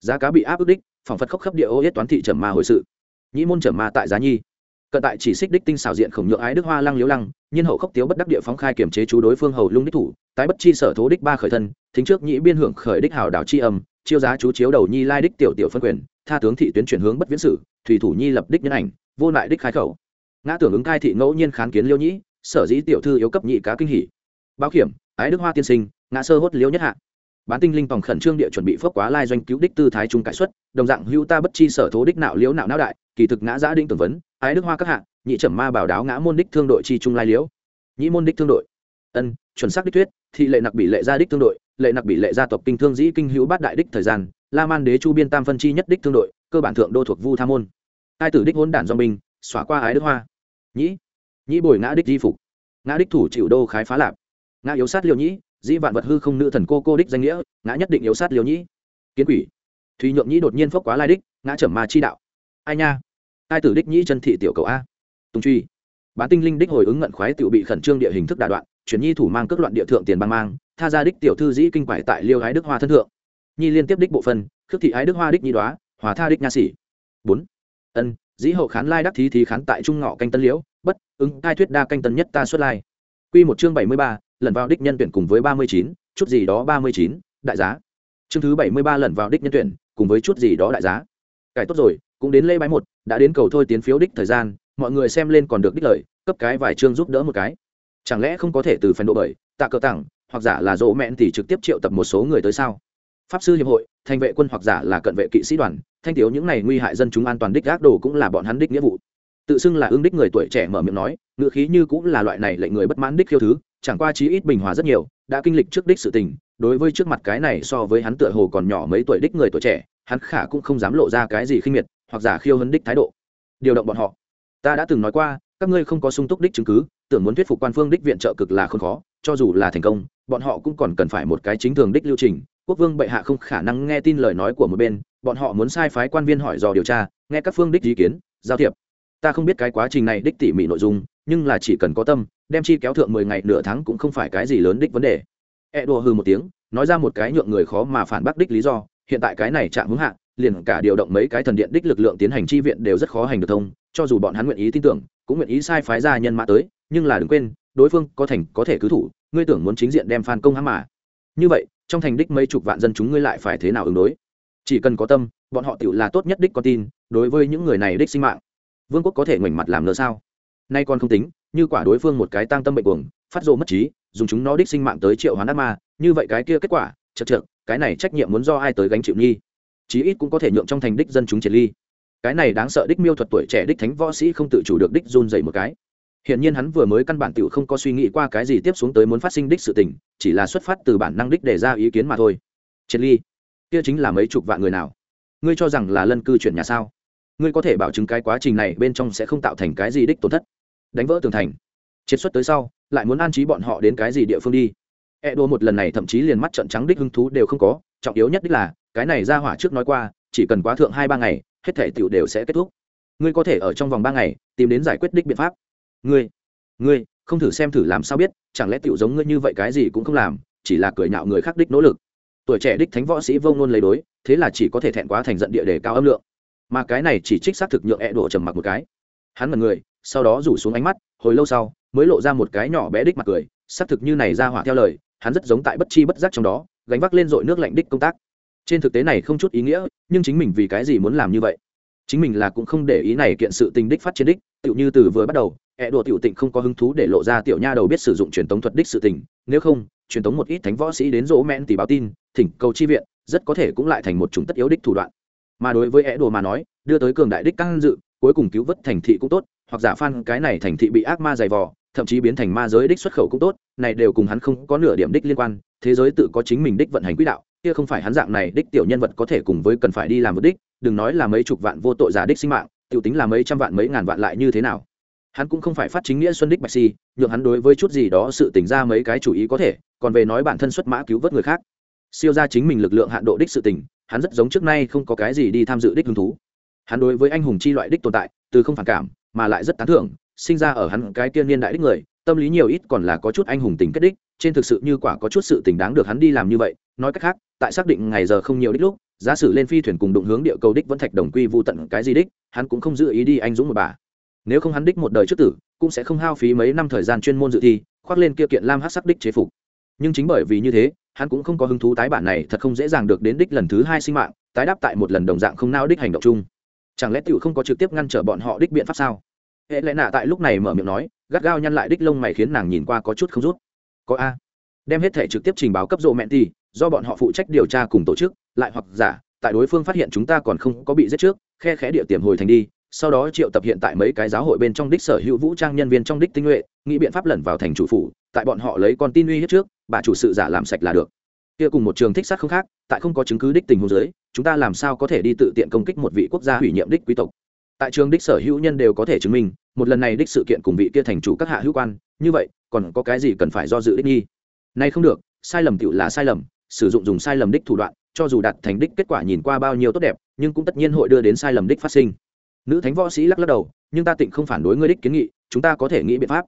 Giá cá bị áp ức đích, phỏng phật khốc khắp địa ô yết toán thị trầm ma hồi sự. Nhĩ môn trầm ma tại giá nhi. Cận tại chỉ xích đích tinh xảo diện khổng nhượng ái đức hoa lăng liếu lăng, nhiên hậu khốc tiếu bất đắc địa phóng khai kiểm chế chú đối phương hầu lung đích thủ, tái bất chi sở thố đích ba khởi thân, thính trước nhĩ biên hưởng khởi đích hào đảo chi âm, chiêu giá chú chiếu đầu nhi lai đích tiểu tiểu phân quyền, tha tướng thị tuyến chuyển hướng bất viễn sử thủy thủ nhi lập đích nhân ảnh vô lại đích khai khẩu. Ngã tưởng ứng cai thị ngẫu nhiên kháng kiến liêu nhĩ, sở dĩ tiểu thư yếu cấp nhị cá kinh hỉ. Báo kiểm, ái đức hoa tiên sinh, ngã sơ hốt liêu nhất hạ. Bán tinh linh phòng khẩn trương địa chuẩn bị phước quá lai doanh cứu đích tư thái trung cải xuất, đồng dạng hữu ta bất chi sở thố đích nạo liễu nạo não đại, kỳ thực ngã giã đinh tưởng vấn, ái đức hoa các hạ, nhị trầm ma bảo đáo ngã môn đích thương đội chi trung lai liễu. Nhị môn đích thương đội. Ân, chuẩn xác đích thuyết, thị lệ nặc bị lệ gia đích thương đội, lệ nặc bị lệ gia tộc kinh thương dĩ kinh hữu bát đại đích thời gian, la man đế chu biên tam phân chi nhất đích thương đội, cơ bản thượng đô thuộc vu tham môn ai tử đích hôn đản do binh xóa qua ái đức hoa. Nhĩ nhĩ bồi ngã đích di phục. Ngã đích thủ chịu đô khái phá lạp. Ngã yếu sát liêu nhĩ, dĩ vạn vật hư không nữ thần cô cô đích danh nghĩa, ngã nhất định yếu sát liêu nhĩ. Kiến quỷ. Thùy nhượng nhĩ đột nhiên phốc quá lai đích, ngã trầm ma chi đạo. Ai nha? Ai tử đích nhĩ chân thị tiểu cầu a. Tùng truy. Bán tinh linh đích hồi ứng ngận khoái tiểu bị khẩn trương địa hình thức đà đoạn, chuyển nhi thủ mang cước loạn địa thượng tiền băng mang, tha ra đích tiểu thư dĩ kinh quải tại liêu ái đức hoa thân thượng. Nhi liên tiếp đích bộ phân, khước thị ái đức hoa đích nhi đoá, hòa tha đích nha sĩ. Bốn ân, dĩ hậu khán lai đắc thí thì khán tại trung ngọ canh tân liễu, bất, ứng cai thuyết đa canh tân nhất ta xuất lai. Quy một chương bảy mươi ba lần vào đích nhân tuyển cùng với ba mươi chín, chút gì đó ba mươi chín, đại giá. Chương thứ bảy mươi ba lần vào đích nhân tuyển, cùng với chút gì đó đại giá. Cải tốt rồi, cũng đến lễ bái một, đã đến cầu thôi tiến phiếu đích thời gian, mọi người xem lên còn được đích lời cấp cái vài chương giúp đỡ một cái. Chẳng lẽ không có thể từ phần độ bởi, tạ cờ tặng, hoặc giả là dỗ mẹn thì trực tiếp triệu tập một số người tới sao? Pháp sư hiệp hội thành vệ quân hoặc giả là cận vệ kỵ sĩ đoàn, thanh thiếu những này nguy hại dân chúng an toàn đích gác đồ cũng là bọn hắn đích nghĩa vụ. Tự xưng là ương đích người tuổi trẻ mở miệng nói ngựa khí như cũng là loại này lệnh người bất mãn đích khiêu thứ, chẳng qua chí ít bình hòa rất nhiều, đã kinh lịch trước đích sự tình, đối với trước mặt cái này so với hắn tựa hồ còn nhỏ mấy tuổi đích người tuổi trẻ, hắn khả cũng không dám lộ ra cái gì khinh miệt, hoặc giả khiêu hấn đích thái độ. Điều động bọn họ. Ta đã từng nói qua, các ngươi không có sung túc đích chứng cứ, tưởng muốn thuyết phục quan phương đích viện trợ cực là không khó, cho dù là thành công, bọn họ cũng còn cần phải một cái chính thường đích lưu trình quốc vương bệ hạ không khả năng nghe tin lời nói của một bên, bọn họ muốn sai phái quan viên hỏi dò điều tra, nghe các phương đích ý kiến, giao thiệp. Ta không biết cái quá trình này đích tỉ mỉ nội dung, nhưng là chỉ cần có tâm, đem chi kéo thượng mười ngày nửa tháng cũng không phải cái gì lớn đích vấn đề. E đùa hư một tiếng, nói ra một cái nhượng người khó mà phản bác đích lý do, hiện tại cái này chạm hướng hạ, liền cả điều động mấy cái thần điện đích lực lượng tiến hành chi viện đều rất khó hành được thông, cho dù bọn hắn nguyện ý tin tưởng, cũng nguyện ý sai phái ra nhân mã tới, nhưng là đừng quên, đối phương có thành có thể cứ thủ, ngươi tưởng muốn chính diện đem phan công hãm mà. Như vậy trong thành đích mấy chục vạn dân chúng ngươi lại phải thế nào ứng đối? Chỉ cần có tâm, bọn họ tự là tốt nhất đích con tin, đối với những người này đích sinh mạng. Vương quốc có thể ngoảnh mặt làm nữa sao? Nay còn không tính, như quả đối phương một cái tăng tâm bệnh cuồng, phát rộ mất trí, dùng chúng nó đích sinh mạng tới triệu hoán ác ma, như vậy cái kia kết quả chật chật cái này trách nhiệm muốn do ai tới gánh chịu nghi? Chí ít cũng có thể nhượng trong thành đích dân chúng triệt ly. Cái này đáng sợ đích miêu thuật tuổi trẻ đích thánh võ sĩ không tự chủ được đích run dậy một cái hiện nhiên hắn vừa mới căn bản tiểu không có suy nghĩ qua cái gì tiếp xuống tới muốn phát sinh đích sự tình, chỉ là xuất phát từ bản năng đích để ra ý kiến mà thôi. Triệt ly, kia chính là mấy chục vạn người nào? Ngươi cho rằng là lân cư chuyển nhà sao? Ngươi có thể bảo chứng cái quá trình này bên trong sẽ không tạo thành cái gì đích tổn thất. Đánh vỡ tường thành. Triệt xuất tới sau, lại muốn an trí bọn họ đến cái gì địa phương đi? E đua một lần này thậm chí liền mắt trận trắng đích hứng thú đều không có, trọng yếu nhất đích là, cái này ra hỏa trước nói qua, chỉ cần quá thượng hai ba ngày, hết thể tiểu đều sẽ kết thúc. Ngươi có thể ở trong vòng ba ngày, tìm đến giải quyết đích biện pháp ngươi ngươi, không thử xem thử làm sao biết, chẳng lẽ tiểu giống ngươi như vậy cái gì cũng không làm, chỉ là cười nhạo người khác đích nỗ lực. Tuổi trẻ đích thánh võ sĩ vông nôn lấy đối, thế là chỉ có thể thẹn quá thành giận địa đề cao âm lượng. Mà cái này chỉ trích xác thực nhượng ẹ đổ trầm mặc một cái. Hắn mật người, sau đó rủ xuống ánh mắt, hồi lâu sau, mới lộ ra một cái nhỏ bé đích mặt cười, xác thực như này ra hỏa theo lời, hắn rất giống tại bất chi bất giác trong đó, gánh vác lên dội nước lạnh đích công tác. Trên thực tế này không chút ý nghĩa, nhưng chính mình vì cái gì muốn làm như vậy? Chính mình là cũng không để ý này kiện sự tình đích phát triển đích, tựu như từ vừa bắt đầu ẹ đùa tiểu tịnh không có hứng thú để lộ ra tiểu nha đầu biết sử dụng truyền tống thuật đích sự tình, nếu không, truyền tống một ít thánh võ sĩ đến rỗ mẹn thì báo tin, thỉnh cầu chi viện, rất có thể cũng lại thành một chủng tất yếu đích thủ đoạn. Mà đối với ẹ đùa mà nói, đưa tới cường đại đích căng dự, cuối cùng cứu vớt thành thị cũng tốt, hoặc giả phan cái này thành thị bị ác ma dày vò, thậm chí biến thành ma giới đích xuất khẩu cũng tốt, này đều cùng hắn không có nửa điểm đích liên quan, thế giới tự có chính mình đích vận hành quỹ đạo, kia không phải hắn dạng này đích tiểu nhân vật có thể cùng với cần phải đi làm một đích, đừng nói là mấy chục vạn vô tội giả đích sinh mạng, tiểu tính là mấy trăm vạn mấy ngàn vạn lại như thế nào hắn cũng không phải phát chính nghĩa xuân đích bạch si, nhượng hắn đối với chút gì đó sự tỉnh ra mấy cái chủ ý có thể, còn về nói bản thân xuất mã cứu vớt người khác. Siêu ra chính mình lực lượng hạn độ đích sự tỉnh hắn rất giống trước nay không có cái gì đi tham dự đích hứng thú. Hắn đối với anh hùng chi loại đích tồn tại, từ không phản cảm, mà lại rất tán thưởng, sinh ra ở hắn cái tiên niên đại đích người, tâm lý nhiều ít còn là có chút anh hùng tình kết đích, trên thực sự như quả có chút sự tình đáng được hắn đi làm như vậy, nói cách khác, tại xác định ngày giờ không nhiều đích lúc giả sử lên phi thuyền cùng đụng hướng địa cầu đích vẫn thạch đồng quy vô tận cái gì đích, hắn cũng không giữ ý đi anh dũng một bà nếu không hắn đích một đời trước tử, cũng sẽ không hao phí mấy năm thời gian chuyên môn dự thi, khoác lên kia kiện lam hát sắc đích chế phục. Nhưng chính bởi vì như thế, hắn cũng không có hứng thú tái bản này thật không dễ dàng được đến đích lần thứ hai sinh mạng, tái đáp tại một lần đồng dạng không nao đích hành động chung. Chẳng lẽ tiểu không có trực tiếp ngăn trở bọn họ đích biện pháp sao? Hệ lẽ nạ tại lúc này mở miệng nói, gắt gao nhăn lại đích lông mày khiến nàng nhìn qua có chút không rút. Có a. Đem hết thể trực tiếp trình báo cấp rộ mẹn ti do bọn họ phụ trách điều tra cùng tổ chức, lại hoặc giả, tại đối phương phát hiện chúng ta còn không có bị giết trước, khe khẽ địa tiềm hồi thành đi sau đó triệu tập hiện tại mấy cái giáo hội bên trong đích sở hữu vũ trang nhân viên trong đích tinh nhuệ, nghĩ biện pháp lẩn vào thành chủ phủ, tại bọn họ lấy con tin uy hết trước, bà chủ sự giả làm sạch là được. Kia cùng một trường thích sát không khác, tại không có chứng cứ đích tình huống giới chúng ta làm sao có thể đi tự tiện công kích một vị quốc gia hủy nhiệm đích quý tộc? Tại trường đích sở hữu nhân đều có thể chứng minh, một lần này đích sự kiện cùng vị kia thành chủ các hạ hữu quan, như vậy, còn có cái gì cần phải do dự đích nghi? Nay không được, sai lầm tựu là sai lầm, sử dụng dùng sai lầm đích thủ đoạn, cho dù đạt thành đích kết quả nhìn qua bao nhiêu tốt đẹp, nhưng cũng tất nhiên hội đưa đến sai lầm đích phát sinh nữ thánh võ sĩ lắc lắc đầu, nhưng ta tịnh không phản đối ngươi đích kiến nghị, chúng ta có thể nghĩ biện pháp.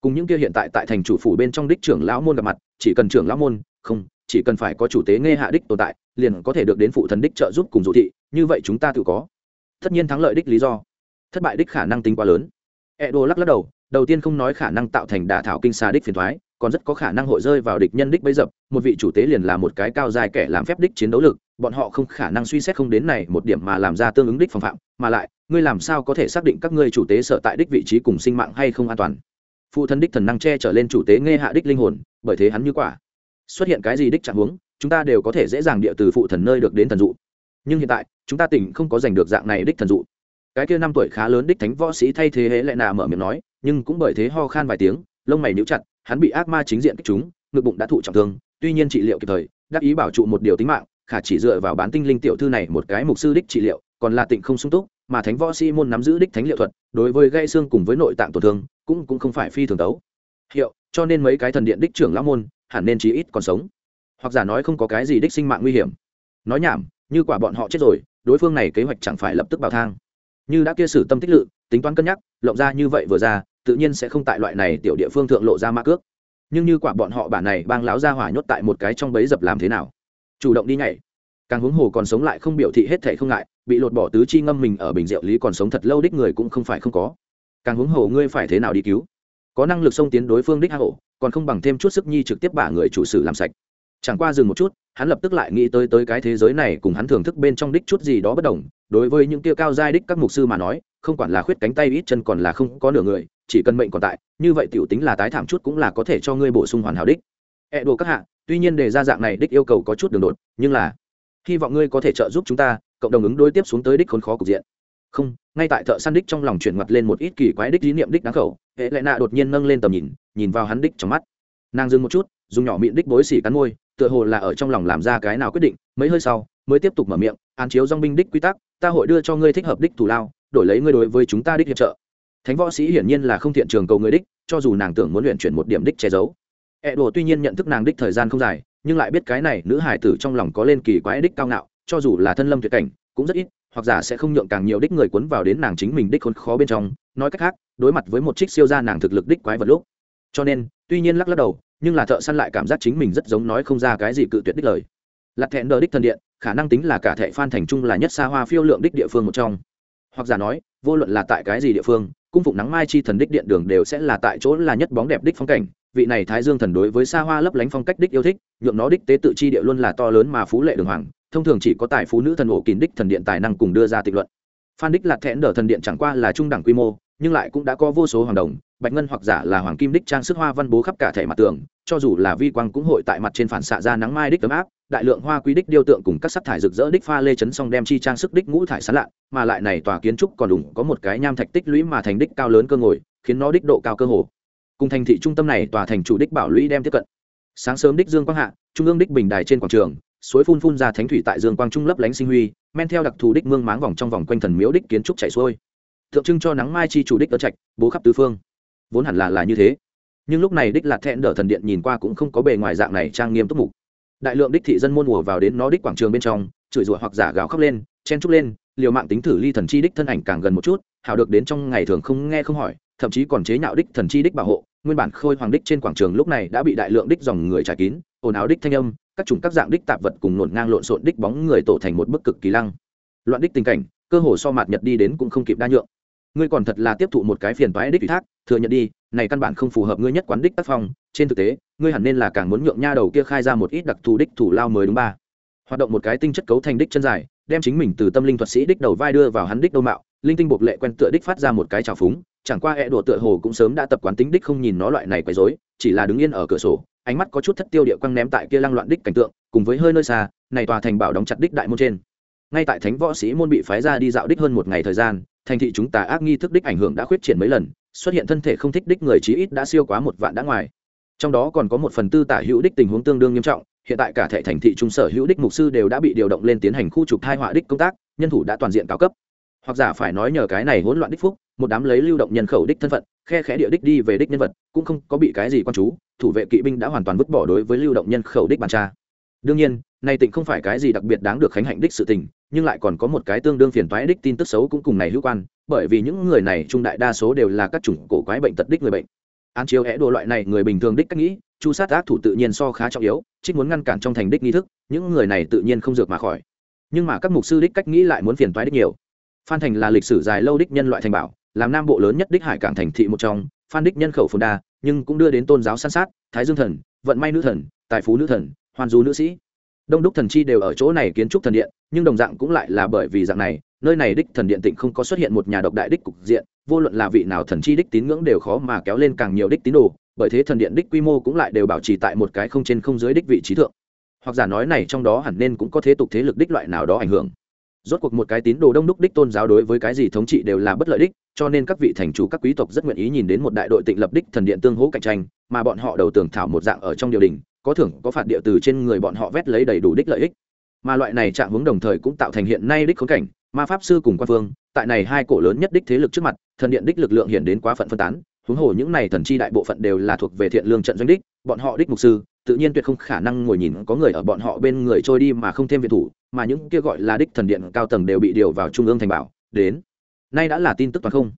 Cùng những kia hiện tại tại thành chủ phủ bên trong đích trưởng lão môn gặp mặt, chỉ cần trưởng lão môn, không, chỉ cần phải có chủ tế nghe hạ đích tồn tại, liền có thể được đến phụ thần đích trợ giúp cùng dụ thị, như vậy chúng ta tự có. Tất nhiên thắng lợi đích lý do. Thất bại đích khả năng tính quá lớn. Edo lắc lắc đầu đầu tiên không nói khả năng tạo thành đả thảo kinh xa đích phiền thoái còn rất có khả năng hội rơi vào địch nhân đích bấy dập, một vị chủ tế liền là một cái cao dài kẻ làm phép đích chiến đấu lực, bọn họ không khả năng suy xét không đến này một điểm mà làm ra tương ứng đích phòng phạm, mà lại, ngươi làm sao có thể xác định các ngươi chủ tế sở tại đích vị trí cùng sinh mạng hay không an toàn? Phụ thân đích thần năng che trở lên chủ tế nghe hạ đích linh hồn, bởi thế hắn như quả. Xuất hiện cái gì đích chẳng huống, chúng ta đều có thể dễ dàng địa từ phụ thần nơi được đến thần dụ. Nhưng hiện tại, chúng ta tỉnh không có giành được dạng này đích thần dụ. Cái kia năm tuổi khá lớn đích thánh võ sĩ thay thế hễ lại nà mở miệng nói, nhưng cũng bởi thế ho khan vài tiếng, lông mày níu chặt hắn bị ác ma chính diện kích chúng, ngực bụng đã thụ trọng thương, tuy nhiên trị liệu kịp thời, đắc ý bảo trụ một điều tính mạng, khả chỉ dựa vào bán tinh linh tiểu thư này một cái mục sư đích trị liệu, còn là tịnh không sung túc, mà thánh võ sĩ môn nắm giữ đích thánh liệu thuật, đối với gây xương cùng với nội tạng tổn thương, cũng cũng không phải phi thường tấu. Hiệu, cho nên mấy cái thần điện đích trưởng lão môn, hẳn nên chí ít còn sống. Hoặc giả nói không có cái gì đích sinh mạng nguy hiểm. Nói nhảm, như quả bọn họ chết rồi, đối phương này kế hoạch chẳng phải lập tức bào thang. Như đã kia sử tâm tích lự, tính toán cân nhắc, lộng ra như vậy vừa ra tự nhiên sẽ không tại loại này tiểu địa phương thượng lộ ra ma cước. Nhưng như quả bọn họ bản này bang láo ra hỏa nhốt tại một cái trong bấy dập làm thế nào? Chủ động đi nhảy. Càng huống hồ còn sống lại không biểu thị hết thể không ngại, bị lột bỏ tứ chi ngâm mình ở bình rượu lý còn sống thật lâu đích người cũng không phải không có. Càng huống hồ ngươi phải thế nào đi cứu? Có năng lực xông tiến đối phương đích hạ hộ còn không bằng thêm chút sức nhi trực tiếp bả người chủ sử làm sạch. Chẳng qua dừng một chút, hắn lập tức lại nghĩ tới tới cái thế giới này cùng hắn thưởng thức bên trong đích chút gì đó bất đồng. Đối với những kia cao giai đích các mục sư mà nói không quản là khuyết cánh tay ít chân còn là không có nửa người, chỉ cần mệnh còn tại, như vậy tiểu tính là tái thảm chút cũng là có thể cho ngươi bổ sung hoàn hảo đích. E đồ các hạ, tuy nhiên đề ra dạng này đích yêu cầu có chút đường đột, nhưng là hy vọng ngươi có thể trợ giúp chúng ta, cộng đồng ứng đối tiếp xuống tới đích khốn khó cục diện. Không, ngay tại thợ săn đích trong lòng chuyển mặt lên một ít kỳ quái đích lý niệm đích đáng khẩu, hệ lệ nạ đột nhiên nâng lên tầm nhìn nhìn vào hắn đích trong mắt. Nàng dừng một chút, dùng nhỏ miệng đích bối xỉ cắn môi, tựa hồ là ở trong lòng làm ra cái nào quyết định, mấy hơi sau, mới tiếp tục mở miệng, án chiếu dong binh đích quy tắc, ta hội đưa cho ngươi thích hợp đích thủ lao đổi lấy ngươi đối với chúng ta đích hiệp trợ. Thánh võ sĩ hiển nhiên là không thiện trường cầu người đích, cho dù nàng tưởng muốn luyện chuyển một điểm đích che giấu. Ẹ đồ tuy nhiên nhận thức nàng đích thời gian không dài, nhưng lại biết cái này nữ hải tử trong lòng có lên kỳ quái đích cao ngạo, cho dù là thân lâm tuyệt cảnh, cũng rất ít, hoặc giả sẽ không nhượng càng nhiều đích người cuốn vào đến nàng chính mình đích khốn khó bên trong. Nói cách khác, đối mặt với một trích siêu gia nàng thực lực đích quái vật lúc. Cho nên, tuy nhiên lắc lắc đầu, nhưng là thợ săn lại cảm giác chính mình rất giống nói không ra cái gì cự tuyệt đích lời. Lặt thẹn đờ đích thân điện, khả năng tính là cả thệ phan thành trung là nhất xa hoa phiêu lượng đích địa phương một trong hoặc giả nói, vô luận là tại cái gì địa phương, cung phụng nắng mai chi thần đích điện đường đều sẽ là tại chỗ là nhất bóng đẹp đích phong cảnh. Vị này thái dương thần đối với xa hoa lấp lánh phong cách đích yêu thích, nhuộm nó đích tế tự chi địa luôn là to lớn mà phú lệ đường hoàng, thông thường chỉ có tài phú nữ thần ổ kín đích thần điện tài năng cùng đưa ra tịch luận. Phan đích lạc thẹn đờ thần điện chẳng qua là trung đẳng quy mô nhưng lại cũng đã có vô số hoàng đồng, bạch ngân hoặc giả là hoàng kim đích trang sức hoa văn bố khắp cả thể mặt tường, cho dù là vi quang cũng hội tại mặt trên phản xạ ra nắng mai đích tấm áp, đại lượng hoa quý đích điêu tượng cùng các sắc thải rực rỡ đích pha lê chấn xong đem chi trang sức đích ngũ thải sán lạ, mà lại này tòa kiến trúc còn đủ có một cái nham thạch tích lũy mà thành đích cao lớn cơ ngồi, khiến nó đích độ cao cơ hồ. Cùng thành thị trung tâm này tòa thành chủ đích bảo lũy đem tiếp cận. Sáng sớm đích dương quang hạ, trung ương đích bình đài trên quảng trường, suối phun phun ra thánh thủy tại dương quang trung lấp lánh sinh huy, men theo đặc thù đích mương máng vòng trong vòng quanh thần miếu đích kiến trúc chảy xuôi tượng trưng cho nắng mai chi chủ đích ở trạch, bố khắp tứ phương. Vốn hẳn là là như thế. Nhưng lúc này đích là thẹn đỡ thần điện nhìn qua cũng không có bề ngoài dạng này trang nghiêm túc mục. Đại lượng đích thị dân môn mùa vào đến nó đích quảng trường bên trong, chửi rủa hoặc giả gào khóc lên, chen trúc lên, liều mạng tính thử ly thần chi đích thân ảnh càng gần một chút, hào được đến trong ngày thường không nghe không hỏi, thậm chí còn chế nhạo đích thần chi đích bảo hộ. Nguyên bản khôi hoàng đích trên quảng trường lúc này đã bị đại lượng đích dòng người trải kín, ồn áo đích thanh âm, các chủng các dạng đích tạp vật cùng nổn ngang lộn xộn đích bóng người tổ thành một bức cực kỳ lăng. Loạn đích tình cảnh, cơ hồ so mạt nhật đi đến cũng không kịp đa nhượng ngươi còn thật là tiếp thụ một cái phiền toái đích ủy thác, thừa nhận đi, này căn bản không phù hợp ngươi nhất quán đích tác phong, trên thực tế, ngươi hẳn nên là càng muốn nhượng nha đầu kia khai ra một ít đặc thù đích thủ lao mới đúng ba. Hoạt động một cái tinh chất cấu thành đích chân dài, đem chính mình từ tâm linh thuật sĩ đích đầu vai đưa vào hắn đích đâu mạo, linh tinh buộc lệ quen tựa đích phát ra một cái trào phúng, chẳng qua e đùa tựa hồ cũng sớm đã tập quán tính đích không nhìn nó loại này quấy rối, chỉ là đứng yên ở cửa sổ, ánh mắt có chút thất tiêu địa quăng ném tại kia lăng loạn đích cảnh tượng, cùng với hơi nơi xa, này tòa thành bảo đóng chặt đích đại môn trên. Ngay tại thánh võ sĩ môn bị phái ra đi dạo đích hơn một ngày thời gian thành thị chúng ta ác nghi thức đích ảnh hưởng đã khuyết triển mấy lần, xuất hiện thân thể không thích đích người chí ít đã siêu quá một vạn đã ngoài. Trong đó còn có một phần tư tả hữu đích tình huống tương đương nghiêm trọng, hiện tại cả thể thành thị trung sở hữu đích mục sư đều đã bị điều động lên tiến hành khu trục thai họa đích công tác, nhân thủ đã toàn diện cao cấp. Hoặc giả phải nói nhờ cái này hỗn loạn đích phúc, một đám lấy lưu động nhân khẩu đích thân phận, khe khẽ địa đích đi về đích nhân vật, cũng không có bị cái gì quan chú, thủ vệ kỵ binh đã hoàn toàn vứt bỏ đối với lưu động nhân khẩu đích bàn tra. Đương nhiên này tịnh không phải cái gì đặc biệt đáng được khánh hạnh đích sự tình, nhưng lại còn có một cái tương đương phiền toái đích tin tức xấu cũng cùng này hữu quan, bởi vì những người này trung đại đa số đều là các chủng cổ quái bệnh tật đích người bệnh. Án chiếu é đồ loại này người bình thường đích cách nghĩ, chu sát ác thủ tự nhiên so khá trọng yếu, trích muốn ngăn cản trong thành đích nghi thức, những người này tự nhiên không dược mà khỏi. Nhưng mà các mục sư đích cách nghĩ lại muốn phiền toái đích nhiều. Phan thành là lịch sử dài lâu đích nhân loại thành bảo, làm nam bộ lớn nhất đích hải cảng thành thị một trong, phan đích nhân khẩu phồn đa, nhưng cũng đưa đến tôn giáo san sát, thái dương thần, vận may nữ thần, tài phú nữ thần hoàn du nữ sĩ đông đúc thần chi đều ở chỗ này kiến trúc thần điện, nhưng đồng dạng cũng lại là bởi vì dạng này, nơi này đích thần điện tịnh không có xuất hiện một nhà độc đại đích cục diện, vô luận là vị nào thần chi đích tín ngưỡng đều khó mà kéo lên càng nhiều đích tín đồ, bởi thế thần điện đích quy mô cũng lại đều bảo trì tại một cái không trên không dưới đích vị trí thượng. Hoặc giả nói này trong đó hẳn nên cũng có thế tục thế lực đích loại nào đó ảnh hưởng. Rốt cuộc một cái tín đồ đông đúc đích tôn giáo đối với cái gì thống trị đều là bất lợi đích, cho nên các vị thành chủ, các quý tộc rất nguyện ý nhìn đến một đại đội tịnh lập đích thần điện tương hỗ cạnh tranh, mà bọn họ đầu tưởng thảo một dạng ở trong điều đình có thưởng, có phạt địa từ trên người bọn họ vét lấy đầy đủ đích lợi ích. Mà loại này trạng hướng đồng thời cũng tạo thành hiện nay đích khốn cảnh, ma pháp sư cùng quan phương, tại này hai cổ lớn nhất đích thế lực trước mặt, thần điện đích lực lượng hiện đến quá phận phân tán. Huống hồ những này thần chi đại bộ phận đều là thuộc về thiện lương trận doanh đích, bọn họ đích mục sư, tự nhiên tuyệt không khả năng ngồi nhìn có người ở bọn họ bên người trôi đi mà không thêm viện thủ, mà những kia gọi là đích thần điện cao tầng đều bị điều vào trung ương thành bảo. Đến, nay đã là tin tức toàn không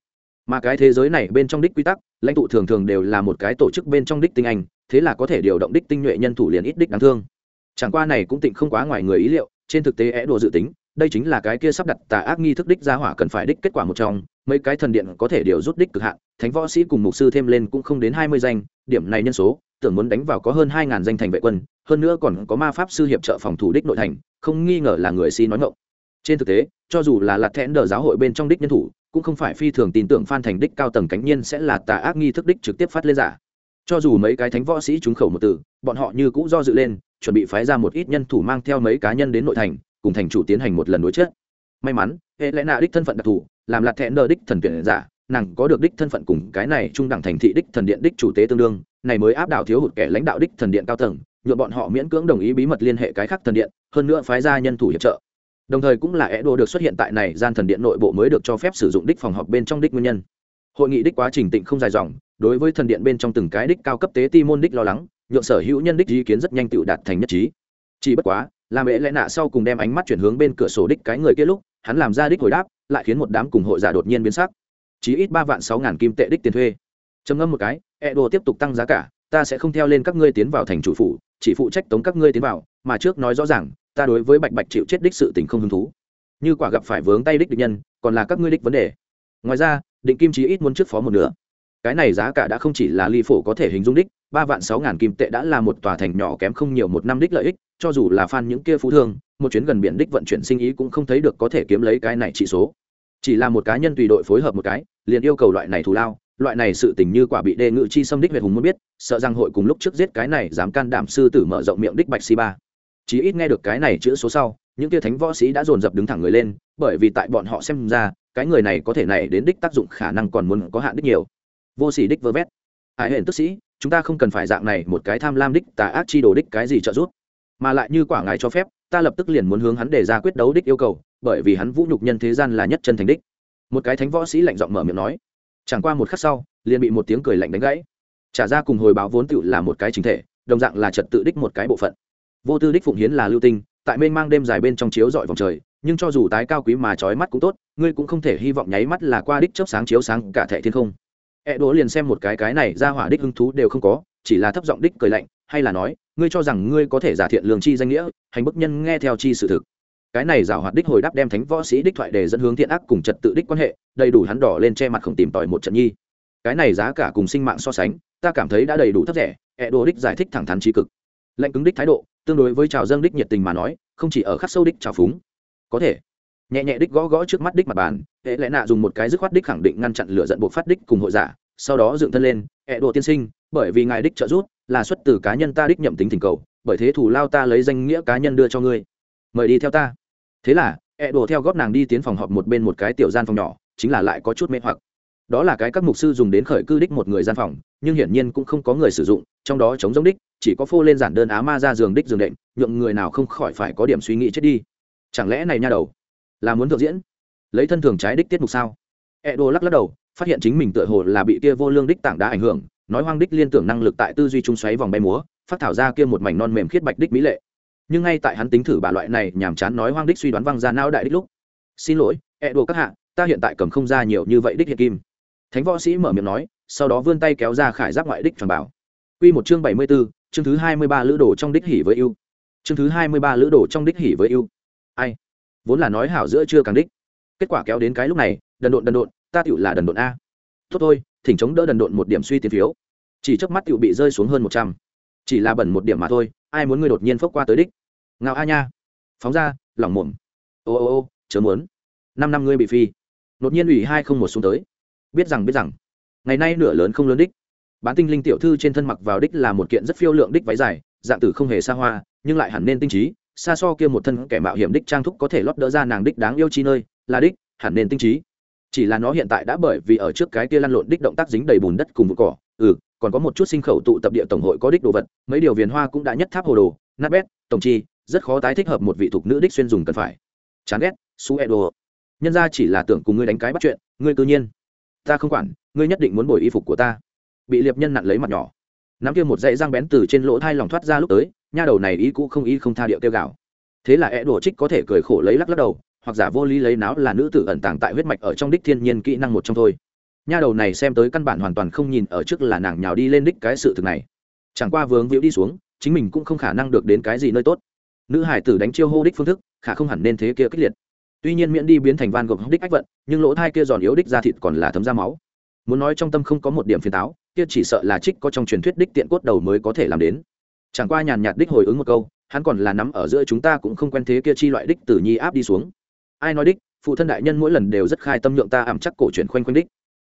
mà cái thế giới này bên trong đích quy tắc, lãnh tụ thường thường đều là một cái tổ chức bên trong đích tinh anh, thế là có thể điều động đích tinh nhuệ nhân thủ liền ít đích đáng thương. Chẳng qua này cũng tịnh không quá ngoài người ý liệu, trên thực tế é đùa dự tính, đây chính là cái kia sắp đặt tà ác nghi thức đích ra hỏa cần phải đích kết quả một trong, mấy cái thần điện có thể điều rút đích cực hạn, thánh võ sĩ cùng mục sư thêm lên cũng không đến hai mươi danh, điểm này nhân số, tưởng muốn đánh vào có hơn hai ngàn danh thành vệ quân, hơn nữa còn có ma pháp sư hiệp trợ phòng thủ đích nội thành, không nghi ngờ là người si nói ngộng trên thực tế, cho dù là lạt thẹn đờ giáo hội bên trong đích nhân thủ, cũng không phải phi thường tin tưởng phan thành đích cao tầng cánh nhiên sẽ là tà ác nghi thức đích trực tiếp phát lên giả. Cho dù mấy cái thánh võ sĩ trúng khẩu một từ bọn họ như cũng do dự lên, chuẩn bị phái ra một ít nhân thủ mang theo mấy cá nhân đến nội thành, cùng thành chủ tiến hành một lần đối chết may mắn, hệ lẽ nạ đích thân phận đặc thù, làm lạt thẹn đờ đích thần tuyển giả, nàng có được đích thân phận cùng cái này trung đẳng thành thị đích thần điện đích chủ tế tương đương, này mới áp đảo thiếu hụt kẻ lãnh đạo đích thần điện cao tầng nhuộm bọn họ miễn cưỡng đồng ý bí mật liên hệ cái khác thần điện, hơn nữa phái ra nhân thủ hiệp trợ đồng thời cũng là é đồ được xuất hiện tại này gian thần điện nội bộ mới được cho phép sử dụng đích phòng họp bên trong đích nguyên nhân. Hội nghị đích quá trình tịnh không dài dòng, đối với thần điện bên trong từng cái đích cao cấp tế ti môn đích lo lắng, nhượng sở hữu nhân đích ý kiến rất nhanh tự đạt thành nhất trí. Chỉ bất quá, làm ễ lẽ nạ sau cùng đem ánh mắt chuyển hướng bên cửa sổ đích cái người kia lúc, hắn làm ra đích hồi đáp, lại khiến một đám cùng hội giả đột nhiên biến sắc. Chỉ ít ba vạn sáu ngàn kim tệ đích tiền thuê. Trầm ngâm một cái e đồ tiếp tục tăng giá cả, ta sẽ không theo lên các ngươi tiến vào thành chủ phủ, chỉ phụ trách tống các ngươi tiến vào mà trước nói rõ ràng, ta đối với bạch bạch chịu chết đích sự tình không hứng thú. Như quả gặp phải vướng tay đích địch nhân, còn là các ngươi đích vấn đề. Ngoài ra, định kim chí ít muốn trước phó một nửa. Cái này giá cả đã không chỉ là ly phổ có thể hình dung đích, ba vạn sáu ngàn kim tệ đã là một tòa thành nhỏ kém không nhiều một năm đích lợi ích, cho dù là fan những kia phú thương, một chuyến gần biển đích vận chuyển sinh ý cũng không thấy được có thể kiếm lấy cái này chỉ số. Chỉ là một cá nhân tùy đội phối hợp một cái, liền yêu cầu loại này thù lao, loại này sự tình như quả bị đề ngự chi xâm đích việt hùng muốn biết, sợ rằng hội cùng lúc trước giết cái này dám can đảm sư tử mở rộng miệng đích bạch si ba chỉ ít nghe được cái này chữ số sau, những kia thánh võ sĩ đã dồn dập đứng thẳng người lên, bởi vì tại bọn họ xem ra, cái người này có thể này đến đích tác dụng khả năng còn muốn có hạn đích nhiều. Vô sĩ đích vơ vét. Ai hển tức sĩ, chúng ta không cần phải dạng này, một cái tham lam đích, tà ác chi đồ đích cái gì trợ giúp. Mà lại như quả ngài cho phép, ta lập tức liền muốn hướng hắn đề ra quyết đấu đích yêu cầu, bởi vì hắn vũ nhục nhân thế gian là nhất chân thành đích. Một cái thánh võ sĩ lạnh giọng mở miệng nói. Chẳng qua một khắc sau, liền bị một tiếng cười lạnh đánh gãy. Trả ra cùng hồi báo vốn tựu là một cái chính thể, đồng dạng là trật tự đích một cái bộ phận vô tư đích phụng hiến là lưu tinh, tại mênh mang đêm dài bên trong chiếu dọi vòng trời, nhưng cho dù tái cao quý mà trói mắt cũng tốt, ngươi cũng không thể hy vọng nháy mắt là qua đích chớp sáng chiếu sáng cả thẻ thiên không. E đố liền xem một cái cái này ra hỏa đích hứng thú đều không có, chỉ là thấp giọng đích cười lạnh, hay là nói, ngươi cho rằng ngươi có thể giả thiện lương chi danh nghĩa, hành bức nhân nghe theo chi sự thực. Cái này giả hoạt đích hồi đáp đem thánh võ sĩ đích thoại để dẫn hướng thiện ác cùng trật tự đích quan hệ, đầy đủ hắn đỏ lên che mặt không tìm tòi một trận nhi. Cái này giá cả cùng sinh mạng so sánh, ta cảm thấy đã đầy đủ thấp rẻ ẹ Đỗ đích giải thích thẳng thắn trí cực. Lệnh cứng đích thái độ tương đối với trào dâng đích nhiệt tình mà nói, không chỉ ở khắc sâu đích trào phúng, có thể nhẹ nhẹ đích gõ gõ trước mắt đích mặt bàn, hệ lẽ nạ dùng một cái dứt khoát đích khẳng định ngăn chặn lửa giận buộc phát đích cùng hội giả, sau đó dựng thân lên, ẹ độ tiên sinh, bởi vì ngài đích trợ giúp, là xuất từ cá nhân ta đích nhậm tính thỉnh cầu, bởi thế thủ lao ta lấy danh nghĩa cá nhân đưa cho ngươi. Mời đi theo ta. Thế là, ẹ đồ theo góp nàng đi tiến phòng họp một bên một cái tiểu gian phòng nhỏ, chính là lại có chút mê hoặc. Đó là cái các mục sư dùng đến khởi cư đích một người gian phòng, nhưng hiển nhiên cũng không có người sử dụng, trong đó chống giống đích chỉ có phô lên giản đơn á ma ra giường đích giường đệm, nhượng người nào không khỏi phải có điểm suy nghĩ chết đi. Chẳng lẽ này nha đầu là muốn thượng diễn? Lấy thân thường trái đích tiết mục sao? E đô lắc lắc đầu, phát hiện chính mình tựa hồ là bị kia vô lương đích tảng đã ảnh hưởng, nói hoang đích liên tưởng năng lực tại tư duy trung xoáy vòng bay múa, phát thảo ra kia một mảnh non mềm khiết bạch đích mỹ lệ. Nhưng ngay tại hắn tính thử bà loại này nhàm chán nói hoang đích suy đoán văng ra não đại đích lúc. Xin lỗi e đô các hạ, ta hiện tại cầm không ra nhiều như vậy đích hiện kim. Thánh võ sĩ mở miệng nói, sau đó vươn tay kéo ra khải giáp ngoại đích tròn bảo. Quy một chương bảy mươi 74, chương thứ hai mươi ba lữ đồ trong đích hỉ với ưu. Chương thứ hai mươi ba lữ đồ trong đích hỉ với ưu. Ai? Vốn là nói hảo giữa chưa càng đích. Kết quả kéo đến cái lúc này, đần độn đần độn, ta tiểu là đần độn a. Tốt thôi, thỉnh chống đỡ đần độn một điểm suy tiền phiếu. Chỉ chớp mắt tiểu bị rơi xuống hơn một trăm, Chỉ là bẩn một điểm mà thôi, ai muốn ngươi đột nhiên phốc qua tới đích. Ngao a nha. Phóng ra, lỏng mồm. Ô ô ô, chớ muốn. Năm năm ngươi bị phi. Đột nhiên ủy hai không một xuống tới biết rằng biết rằng ngày nay nửa lớn không lớn đích bán tinh linh tiểu thư trên thân mặc vào đích là một kiện rất phiêu lượng đích váy dài, dạng tử không hề xa hoa, nhưng lại hẳn nên tinh trí, xa so kia một thân kẻ mạo hiểm đích trang thúc có thể lót đỡ ra nàng đích đáng yêu chi nơi, là đích, hẳn nên tinh trí. Chỉ là nó hiện tại đã bởi vì ở trước cái kia lăn lộn đích động tác dính đầy bùn đất cùng vụ cỏ ừ còn có một chút sinh khẩu tụ tập địa tổng hội có đích đồ vật, mấy điều viền hoa cũng đã nhất tháp hồ đồ, nát bét, tổng chi, rất khó tái thích hợp một vị thục nữ đích xuyên dùng cần phải. Chán ghét, su edo nhân ra chỉ là tưởng cùng ngươi đánh cái bắt chuyện, ngươi tự nhiên. Ta không quản, ngươi nhất định muốn bồi y phục của ta bị liệp nhân nặn lấy mặt nhỏ. Nắm kia một dãy răng bén từ trên lỗ thai lòng thoát ra lúc tới nha đầu này ý cũ không ý không tha điệu kêu gào, thế là é đổ trích có thể cười khổ lấy lắc lắc đầu hoặc giả vô lý lấy náo là nữ tử ẩn tàng tại huyết mạch ở trong đích thiên nhiên kỹ năng một trong thôi. Nha đầu này xem tới căn bản hoàn toàn không nhìn ở trước là nàng nhào đi lên đích cái sự thực này. Chẳng qua vướng víu đi xuống chính mình cũng không khả năng được đến cái gì nơi tốt. Nữ hải tử đánh chiêu hô đích phương thức khả không hẳn nên thế kia kích liệt. Tuy nhiên miễn đi biến thành van gộp đích ách vận nhưng lỗ thai kia giòn yếu đích ra thịt còn là thấm ra máu. Muốn nói trong tâm không có một điểm phiền táo kia chỉ sợ là trích có trong truyền thuyết đích tiện cốt đầu mới có thể làm đến. Chẳng qua nhàn nhạt đích hồi ứng một câu, hắn còn là nắm ở giữa chúng ta cũng không quen thế kia chi loại đích tử nhi áp đi xuống. Ai nói đích, phụ thân đại nhân mỗi lần đều rất khai tâm nhượng ta ảm chắc cổ chuyển khoanh khoanh đích.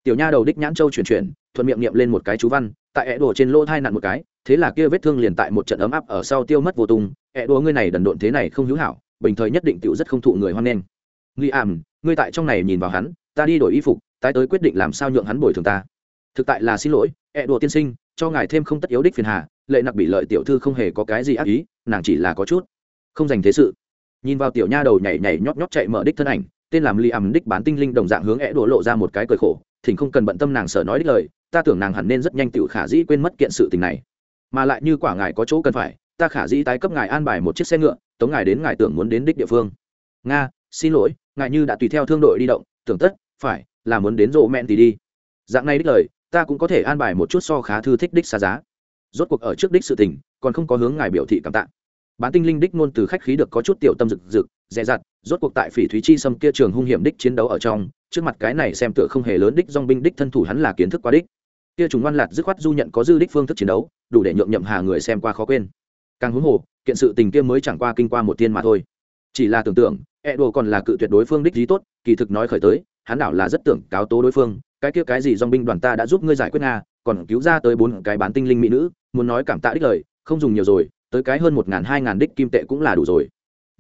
Tiểu nha đầu đích nhãn châu chuyển chuyển, thuận miệng niệm lên một cái chú văn, tại ẹ đồ trên lỗ thai nặn một cái, thế là kia vết thương liền tại một trận ấm áp ở sau tiêu mất vô tung ẹ đồ ngươi này đần độn thế này không hữu hảo, bình thời nhất định tựu rất không thụ người hoan nghênh. Nghi ảm, ngươi tại trong này nhìn vào hắn, ta đi đổi y phục, tái tới quyết định làm sao nhượng hắn bồi thường ta thực tại là xin lỗi, ẹ đùa tiên sinh, cho ngài thêm không tất yếu đích phiền hà, lệ nặc bị lợi tiểu thư không hề có cái gì ác ý, nàng chỉ là có chút không dành thế sự. Nhìn vào tiểu nha đầu nhảy nhảy nhóp nhóp chạy mở đích thân ảnh, tên làm li ẩm đích bán tinh linh đồng dạng hướng é đổ lộ ra một cái cười khổ, thỉnh không cần bận tâm nàng sợ nói đích lời, ta tưởng nàng hẳn nên rất nhanh tự khả dĩ quên mất kiện sự tình này. Mà lại như quả ngài có chỗ cần phải, ta khả dĩ tái cấp ngài an bài một chiếc xe ngựa, tống ngài đến ngài tưởng muốn đến đích địa phương. Nga, xin lỗi, ngài như đã tùy theo thương đội đi động, tưởng tất, phải, là muốn đến rộ mẹn thì đi. Dạng này đích lời ta cũng có thể an bài một chút so khá thư thích đích xa giá. Rốt cuộc ở trước đích sự tình, còn không có hướng ngài biểu thị cảm tạ. Bán tinh linh đích ngôn từ khách khí được có chút tiểu tâm rực rực, dè dặt, rốt cuộc tại phỉ thúy chi xâm kia trường hung hiểm đích chiến đấu ở trong, trước mặt cái này xem tựa không hề lớn đích dong binh đích thân thủ hắn là kiến thức quá đích. Kia chúng ngoan lạt dứt khoát du nhận có dư đích phương thức chiến đấu, đủ để nhượng nhậm hà người xem qua khó quên. Càng huống hồ, kiện sự tình kia mới chẳng qua kinh qua một tiên mà thôi. Chỉ là tưởng tượng e đồ còn là cự tuyệt đối phương đích lý tốt, kỳ thực nói khởi tới, hắn đảo là rất tưởng cáo tố đối phương cái kia cái gì dòng binh đoàn ta đã giúp ngươi giải quyết nga, còn cứu ra tới bốn cái bán tinh linh mỹ nữ, muốn nói cảm tạ đích lời, không dùng nhiều rồi, tới cái hơn một ngàn, hai ngàn đích kim tệ cũng là đủ rồi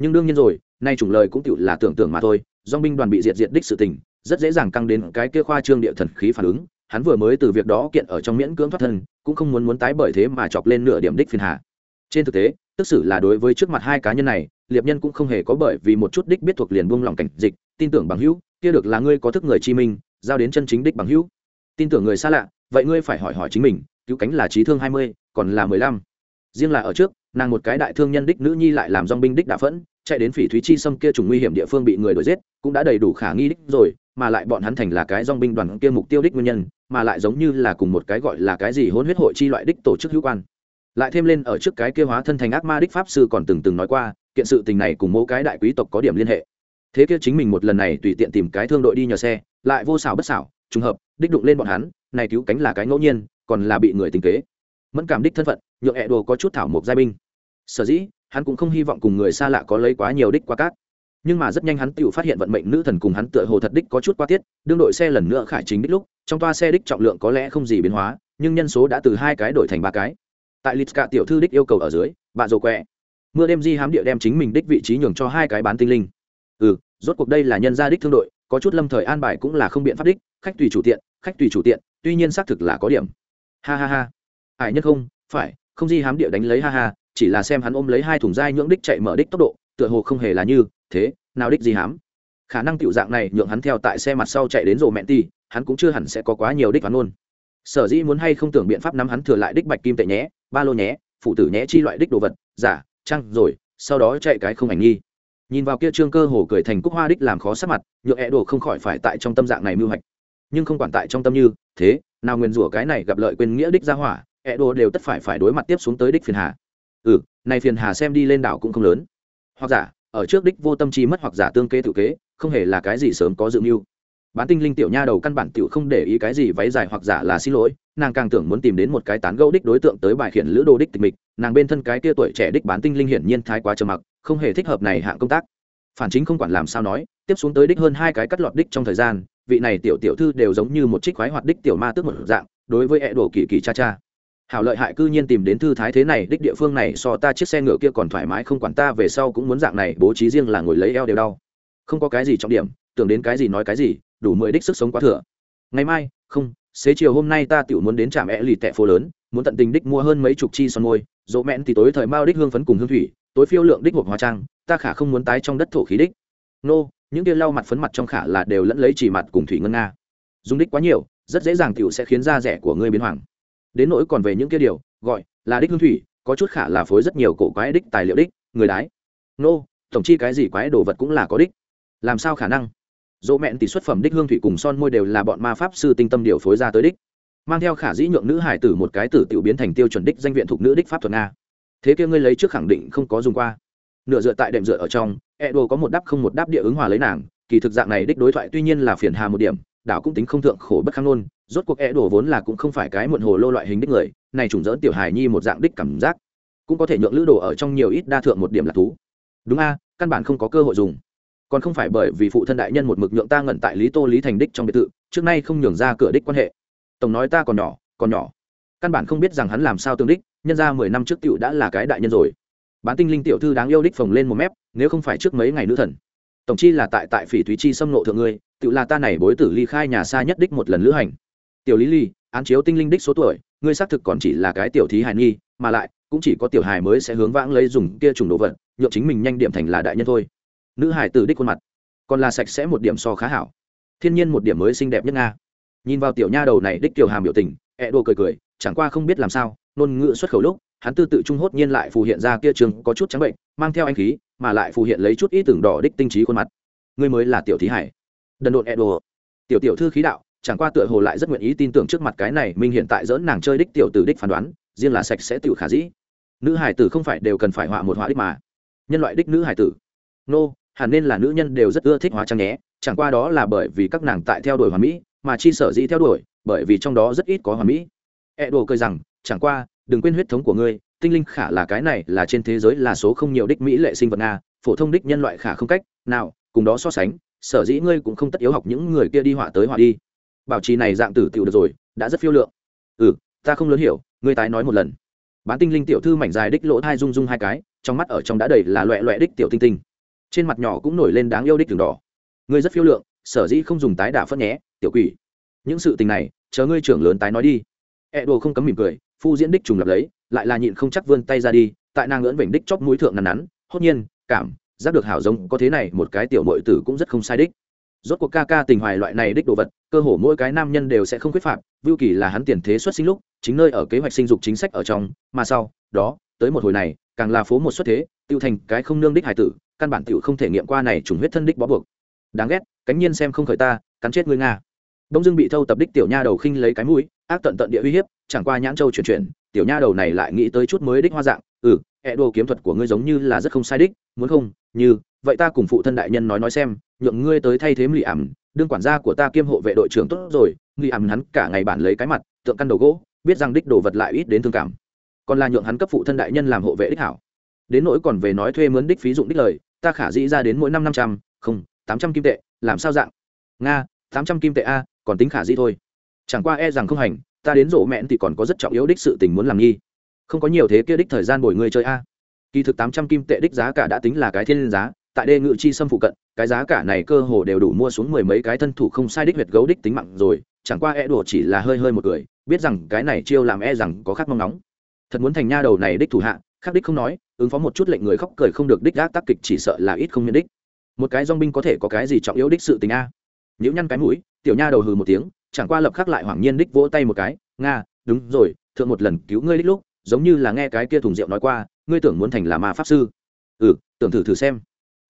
nhưng đương nhiên rồi, nay chủng lời cũng tự là tưởng tượng mà thôi, dòng binh đoàn bị diệt diệt đích sự tình, rất dễ dàng căng đến cái kia khoa trương địa thần khí phản ứng, hắn vừa mới từ việc đó kiện ở trong miễn cưỡng thoát thân, cũng không muốn muốn tái bởi thế mà chọc lên nửa điểm đích phiền hà. trên thực tế, tức xử là đối với trước mặt hai cá nhân này, liệp nhân cũng không hề có bởi vì một chút đích biết thuộc liền buông lòng cảnh dịch, tin tưởng bằng hữu, kia được là ngươi có thức người chi minh giao đến chân chính đích bằng hữu. Tin tưởng người xa lạ, vậy ngươi phải hỏi hỏi chính mình, cứu cánh là trí thương hai mươi, còn là mười lăm. Riêng là ở trước, nàng một cái đại thương nhân đích nữ nhi lại làm dong binh đích đạ phẫn, chạy đến phỉ thúy chi xâm kia trùng nguy hiểm địa phương bị người đuổi giết, cũng đã đầy đủ khả nghi đích rồi, mà lại bọn hắn thành là cái dong binh đoàn kia mục tiêu đích nguyên nhân, mà lại giống như là cùng một cái gọi là cái gì hôn huyết hội chi loại đích tổ chức hữu quan. Lại thêm lên ở trước cái kia hóa thân thành ác ma đích pháp sư còn từng từng nói qua, kiện sự tình này cùng mỗi cái đại quý tộc có điểm liên hệ thế kia chính mình một lần này tùy tiện tìm cái thương đội đi nhờ xe, lại vô xảo bất xảo, trùng hợp, đích đụng lên bọn hắn, này cứu cánh là cái ngẫu nhiên, còn là bị người tình kế. Mẫn cảm đích thân phận, nhượng hẹ đồ có chút thảo mộc giai binh. Sở dĩ, hắn cũng không hy vọng cùng người xa lạ có lấy quá nhiều đích qua cát. Nhưng mà rất nhanh hắn tự phát hiện vận mệnh nữ thần cùng hắn tựa hồ thật đích có chút qua tiết, đương đội xe lần nữa khải chính đích lúc, trong toa xe đích trọng lượng có lẽ không gì biến hóa, nhưng nhân số đã từ hai cái đổi thành ba cái. Tại lịch cả tiểu thư đích yêu cầu ở dưới bạn rồ quẹ. Mưa đêm di hám địa đem chính mình đích vị trí nhường cho hai cái bán tinh linh ừ rốt cuộc đây là nhân gia đích thương đội, có chút lâm thời an bài cũng là không biện pháp đích, khách tùy chủ tiện, khách tùy chủ tiện, tuy nhiên xác thực là có điểm. Ha ha ha. Hải nhất không? Phải, không di hám địa đánh lấy ha ha, chỉ là xem hắn ôm lấy hai thùng dai nhưỡng đích chạy mở đích tốc độ, tựa hồ không hề là như thế, nào đích di hám. Khả năng tiểu dạng này nhượng hắn theo tại xe mặt sau chạy đến rồ mẹn ti hắn cũng chưa hẳn sẽ có quá nhiều đích hắn luôn sở dĩ muốn hay không tưởng biện pháp nắm hắn thừa lại đích bạch kim tệ nhé, ba lô nhé, phụ tử nhé chi loại đích đồ vật, giả, trăng, rồi, sau đó chạy cái không ảnh nghi nhìn vào kia trương cơ hồ cười thành cúc hoa đích làm khó sắc mặt, nhựa ẹ đồ không khỏi phải tại trong tâm dạng này mưu hạch. Nhưng không quản tại trong tâm như thế, nào nguyên rủa cái này gặp lợi quên nghĩa đích ra hỏa, ẹ đồ đều tất phải phải đối mặt tiếp xuống tới đích phiền hà. Ừ này phiền hà xem đi lên đảo cũng không lớn. Hoặc giả, ở trước đích vô tâm trí mất hoặc giả tương kế tự kế, không hề là cái gì sớm có dự mưu. Bán tinh linh tiểu nha đầu căn bản tiểu không để ý cái gì váy dài hoặc giả là xin lỗi nàng càng tưởng muốn tìm đến một cái tán gẫu đích đối tượng tới bài khiển lữ đồ đích tịch mịch, nàng bên thân cái tia tuổi trẻ đích bán tinh linh hiển nhiên thái quá trầm mặc, không hề thích hợp này hạng công tác. Phản chính không quản làm sao nói, tiếp xuống tới đích hơn hai cái cắt lọt đích trong thời gian, vị này tiểu tiểu thư đều giống như một trích khoái hoạt đích tiểu ma tước một dạng, đối với ẹ đồ kỳ kỳ cha cha. Hảo lợi hại cư nhiên tìm đến thư thái thế này, đích địa phương này so ta chiếc xe ngựa kia còn thoải mái, không quản ta về sau cũng muốn dạng này, bố trí riêng là ngồi lấy eo đều đau. Không có cái gì trọng điểm, tưởng đến cái gì nói cái gì, đủ mười đích sức sống quá thừa. Ngày mai, không xế chiều hôm nay ta tiểu muốn đến trạm e lì tẹ phố lớn, muốn tận tình đích mua hơn mấy chục chi son môi, dỗ mẹn thì tối thời mao đích hương phấn cùng hương thủy, tối phiêu lượng đích hộp hóa trang, ta khả không muốn tái trong đất thổ khí đích. Nô, những kia lau mặt phấn mặt trong khả là đều lẫn lấy chỉ mặt cùng thủy ngân nga. Dùng đích quá nhiều, rất dễ dàng tiểu sẽ khiến da rẻ của ngươi biến hoàng. Đến nỗi còn về những kia điều, gọi là đích hương thủy, có chút khả là phối rất nhiều cổ quái đích tài liệu đích, người đái. Nô, tổng chi cái gì quái đồ vật cũng là có đích. Làm sao khả năng? Dỗ mẹn tỷ xuất phẩm đích hương thủy cùng son môi đều là bọn ma pháp sư tinh tâm điều phối ra tới đích. Mang theo khả dĩ nhượng nữ hải tử một cái tử tiểu biến thành tiêu chuẩn đích danh viện thuộc nữ đích pháp thuật nga. Thế kia ngươi lấy trước khẳng định không có dùng qua. Nửa dựa tại đệm dựa ở trong e đồ có một đáp không một đáp địa ứng hòa lấy nàng. Kỳ thực dạng này đích đối thoại tuy nhiên là phiền hà một điểm, đảo cũng tính không thượng khổ bất khăng nôn rốt cuộc e đồ vốn là cũng không phải cái muộn hồ lô loại hình đích người, này trùng dỡn tiểu hài nhi một dạng đích cảm giác. Cũng có thể nhượng lữ đồ ở trong nhiều ít đa thượng một điểm là thú. Đúng a, căn bản không có cơ hội dùng còn không phải bởi vì phụ thân đại nhân một mực nhượng ta ngẩn tại lý tô lý thành đích trong biệt thự, trước nay không nhường ra cửa đích quan hệ. Tổng nói ta còn nhỏ còn nhỏ. Căn bản không biết rằng hắn làm sao tương đích, nhân ra mười năm trước t đã là cái đại nhân rồi. Bán tinh linh tiểu thư đáng yêu đích phồng lên một mép, nếu không phải trước mấy ngày nữ thần. Tổng chi là tại tại phỉ thúy chi xâm nộ thượng ngươi tự là ta này bối tử ly khai nhà xa nhất đích một lần lữ hành. Tiểu lý ly, án chiếu tinh linh đích số tuổi, ngươi xác thực còn chỉ là cái tiểu thí hài nghi mà lại, cũng chỉ có tiểu hài mới sẽ hướng vãng lấy dùng kia trùng đồ vật nhộn chính mình nhanh điểm thành là đại nhân thôi nữ hải tử đích khuôn mặt, còn là sạch sẽ một điểm so khá hảo. Thiên nhiên một điểm mới xinh đẹp nhất nga. Nhìn vào tiểu nha đầu này đích tiểu hàm biểu tình, ẹ đồ cười cười, chẳng qua không biết làm sao, ngôn ngữ xuất khẩu lúc, hắn tư tự trung hốt nhiên lại phù hiện ra kia trường có chút trắng bệnh, mang theo anh khí, mà lại phù hiện lấy chút ý tưởng đỏ đích tinh trí khuôn mặt. Ngươi mới là tiểu thí hải. Đần độn ẹ đồ tiểu tiểu thư khí đạo, chẳng qua tựa hồ lại rất nguyện ý tin tưởng trước mặt cái này, minh hiện tại dỡn nàng chơi đích tiểu tử đích phán đoán, riêng là sạch sẽ tiểu khả dĩ. Nữ hải tử không phải đều cần phải họa một họa đích mà. Nhân loại đích nữ hải tử. Nô hẳn nên là nữ nhân đều rất ưa thích hóa trang nhé, chẳng qua đó là bởi vì các nàng tại theo đuổi hoàn mỹ, mà chi sở dĩ theo đuổi, bởi vì trong đó rất ít có hoàn mỹ. E đồ cười rằng, chẳng qua, đừng quên huyết thống của ngươi, tinh linh khả là cái này là trên thế giới là số không nhiều đích mỹ lệ sinh vật nga, phổ thông đích nhân loại khả không cách. Nào, cùng đó so sánh, sở dĩ ngươi cũng không tất yếu học những người kia đi họa tới họa đi. Bảo trì này dạng tử tiểu được rồi, đã rất phiêu lượng. Ừ ta không lớn hiểu, ngươi tái nói một lần. Bán tinh linh tiểu thư mảnh dài đích lỗ thai rung rung hai cái, trong mắt ở trong đã đầy là loẹ loẹ đích tiểu tinh tinh trên mặt nhỏ cũng nổi lên đáng yêu đích đường đỏ. Ngươi rất phiêu lượng, sở dĩ không dùng tái đả phất nhé, tiểu quỷ. Những sự tình này, chờ ngươi trưởng lớn tái nói đi. E đồ không cấm mỉm cười, phu diễn đích trùng lập lấy, lại là nhịn không chắc vươn tay ra đi, tại nàng lưỡn vểnh đích chóp mũi thượng nắn nắn, hốt nhiên, cảm, giác được hảo giống, có thế này một cái tiểu mội tử cũng rất không sai đích. Rốt cuộc ca ca tình hoài loại này đích đồ vật, cơ hồ mỗi cái nam nhân đều sẽ không khuyết phạm, vưu kỳ là hắn tiền thế xuất sinh lúc, chính nơi ở kế hoạch sinh dục chính sách ở trong, mà sau, đó, tới một hồi này, càng là phố một xuất thế, tiêu thành cái không nương đích hải tử căn bản tiểu không thể nghiệm qua này trùng huyết thân đích bó buộc. Đáng ghét, cánh nhiên xem không khởi ta, cắn chết ngươi nga. Đông dương bị thâu tập đích tiểu nha đầu khinh lấy cái mũi, ác tận tận địa uy hiếp, chẳng qua nhãn châu chuyển chuyển, tiểu nha đầu này lại nghĩ tới chút mới đích hoa dạng ừ hệ đồ kiếm thuật của ngươi giống như là rất không sai đích, muốn không? Như, vậy ta cùng phụ thân đại nhân nói nói xem, nhượng ngươi tới thay thế lì ảm đương quản gia của ta kiêm hộ vệ đội trưởng tốt rồi. Lì ảm hắn cả ngày bản lấy cái mặt, tượng căn đầu gỗ, biết rằng đích đồ vật lại ít đến thương cảm. Còn là nhượng hắn cấp phụ thân đại nhân làm hộ vệ đích hảo đến nỗi còn về nói thuê mướn đích phí dụng đích lời, ta khả dĩ ra đến mỗi năm năm trăm, không, tám trăm kim tệ, làm sao dạng? Nga, tám trăm kim tệ a, còn tính khả dĩ thôi. Chẳng qua e rằng không hành, ta đến rổ mẹn thì còn có rất trọng yếu đích sự tình muốn làm nghi. Không có nhiều thế kia đích thời gian bồi người chơi a. Kỳ thực tám trăm kim tệ đích giá cả đã tính là cái thiên giá, tại đê ngự chi xâm phụ cận, cái giá cả này cơ hồ đều đủ mua xuống mười mấy cái thân thủ không sai đích huyệt gấu đích tính mạng rồi, chẳng qua e đùa chỉ là hơi hơi một người, biết rằng cái này chiêu làm e rằng có khác mong nóng thật muốn thành nha đầu này đích thủ hạ khác đích không nói, ứng phó một chút lệnh người khóc cười không được đích gác tác kịch chỉ sợ là ít không miễn đích. Một cái dong binh có thể có cái gì trọng yếu đích sự tình a? Nếu nhăn cái mũi, tiểu nha đầu hừ một tiếng, chẳng qua lập khắc lại hoảng nhiên đích vỗ tay một cái, nga, đúng rồi, thượng một lần cứu ngươi đích lúc, giống như là nghe cái kia thùng rượu nói qua, ngươi tưởng muốn thành là ma pháp sư. Ừ tưởng thử thử xem.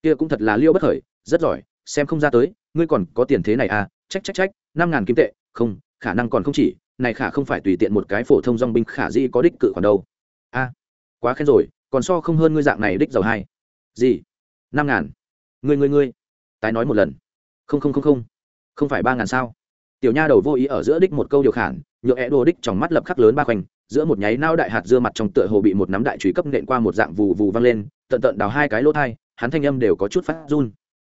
Kia cũng thật là liêu bất khởi rất giỏi, xem không ra tới, ngươi còn có tiền thế này à trách trách trách, năm ngàn kim tệ, không, khả năng còn không chỉ, này khả không phải tùy tiện một cái phổ thông dong binh khả di có đích cự khoản đâu. A quá khen rồi, còn so không hơn ngươi dạng này đích giàu hai gì? Năm ngàn. Ngươi ngươi ngươi. Tái nói một lần. Không không không không. Không phải ba ngàn sao? Tiểu nha đầu vô ý ở giữa đích một câu điều khản, nhựa é đồ đích trong mắt lập khắc lớn ba khoành giữa một nháy nao đại hạt dưa mặt trong tựa hồ bị một nắm đại trùy cấp nện qua một dạng vù vù văng lên, tận tận đào hai cái lỗ thai, hắn thanh âm đều có chút phát run.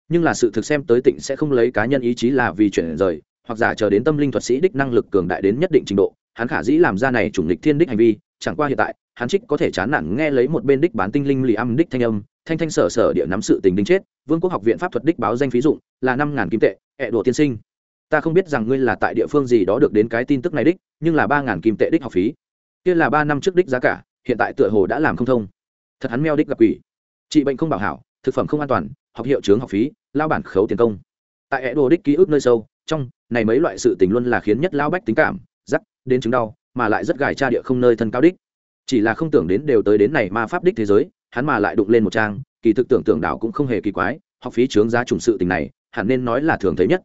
Nhưng là sự thực xem tới tịnh sẽ không lấy cá nhân ý chí là vì chuyển rời, hoặc giả chờ đến tâm linh thuật sĩ đích năng lực cường đại đến nhất định trình độ, hắn khả dĩ làm ra này chủng lịch thiên đích hành vi, chẳng qua hiện tại hắn trích có thể chán nản nghe lấy một bên đích bán tinh linh lì âm đích thanh âm, thanh thanh sở sở địa nắm sự tình đinh chết, vương quốc học viện pháp thuật đích báo danh phí dụng là năm ngàn kim tệ hệ đồ tiên sinh. Ta không biết rằng ngươi là tại địa phương gì đó được đến cái tin tức này đích, nhưng là ba ngàn kim tệ đích học phí. Kia là ba năm trước đích giá cả, hiện tại tựa hồ đã làm không thông. Thật hắn meo đích gặp quỷ. Trị bệnh không bảo hảo, thực phẩm không an toàn, học hiệu chướng học phí, lao bản khấu tiền công. Tại hệ đồ đích ký ức nơi sâu, trong, này mấy loại sự tình luôn là khiến nhất lao bách tính cảm giắc đến chứng đau, mà lại rất gài tra địa không nơi thân cao đích chỉ là không tưởng đến đều tới đến này ma pháp đích thế giới, hắn mà lại đụng lên một trang, kỳ thực tưởng tưởng đảo cũng không hề kỳ quái, học phí trướng giá trùng sự tình này, hẳn nên nói là thường thấy nhất.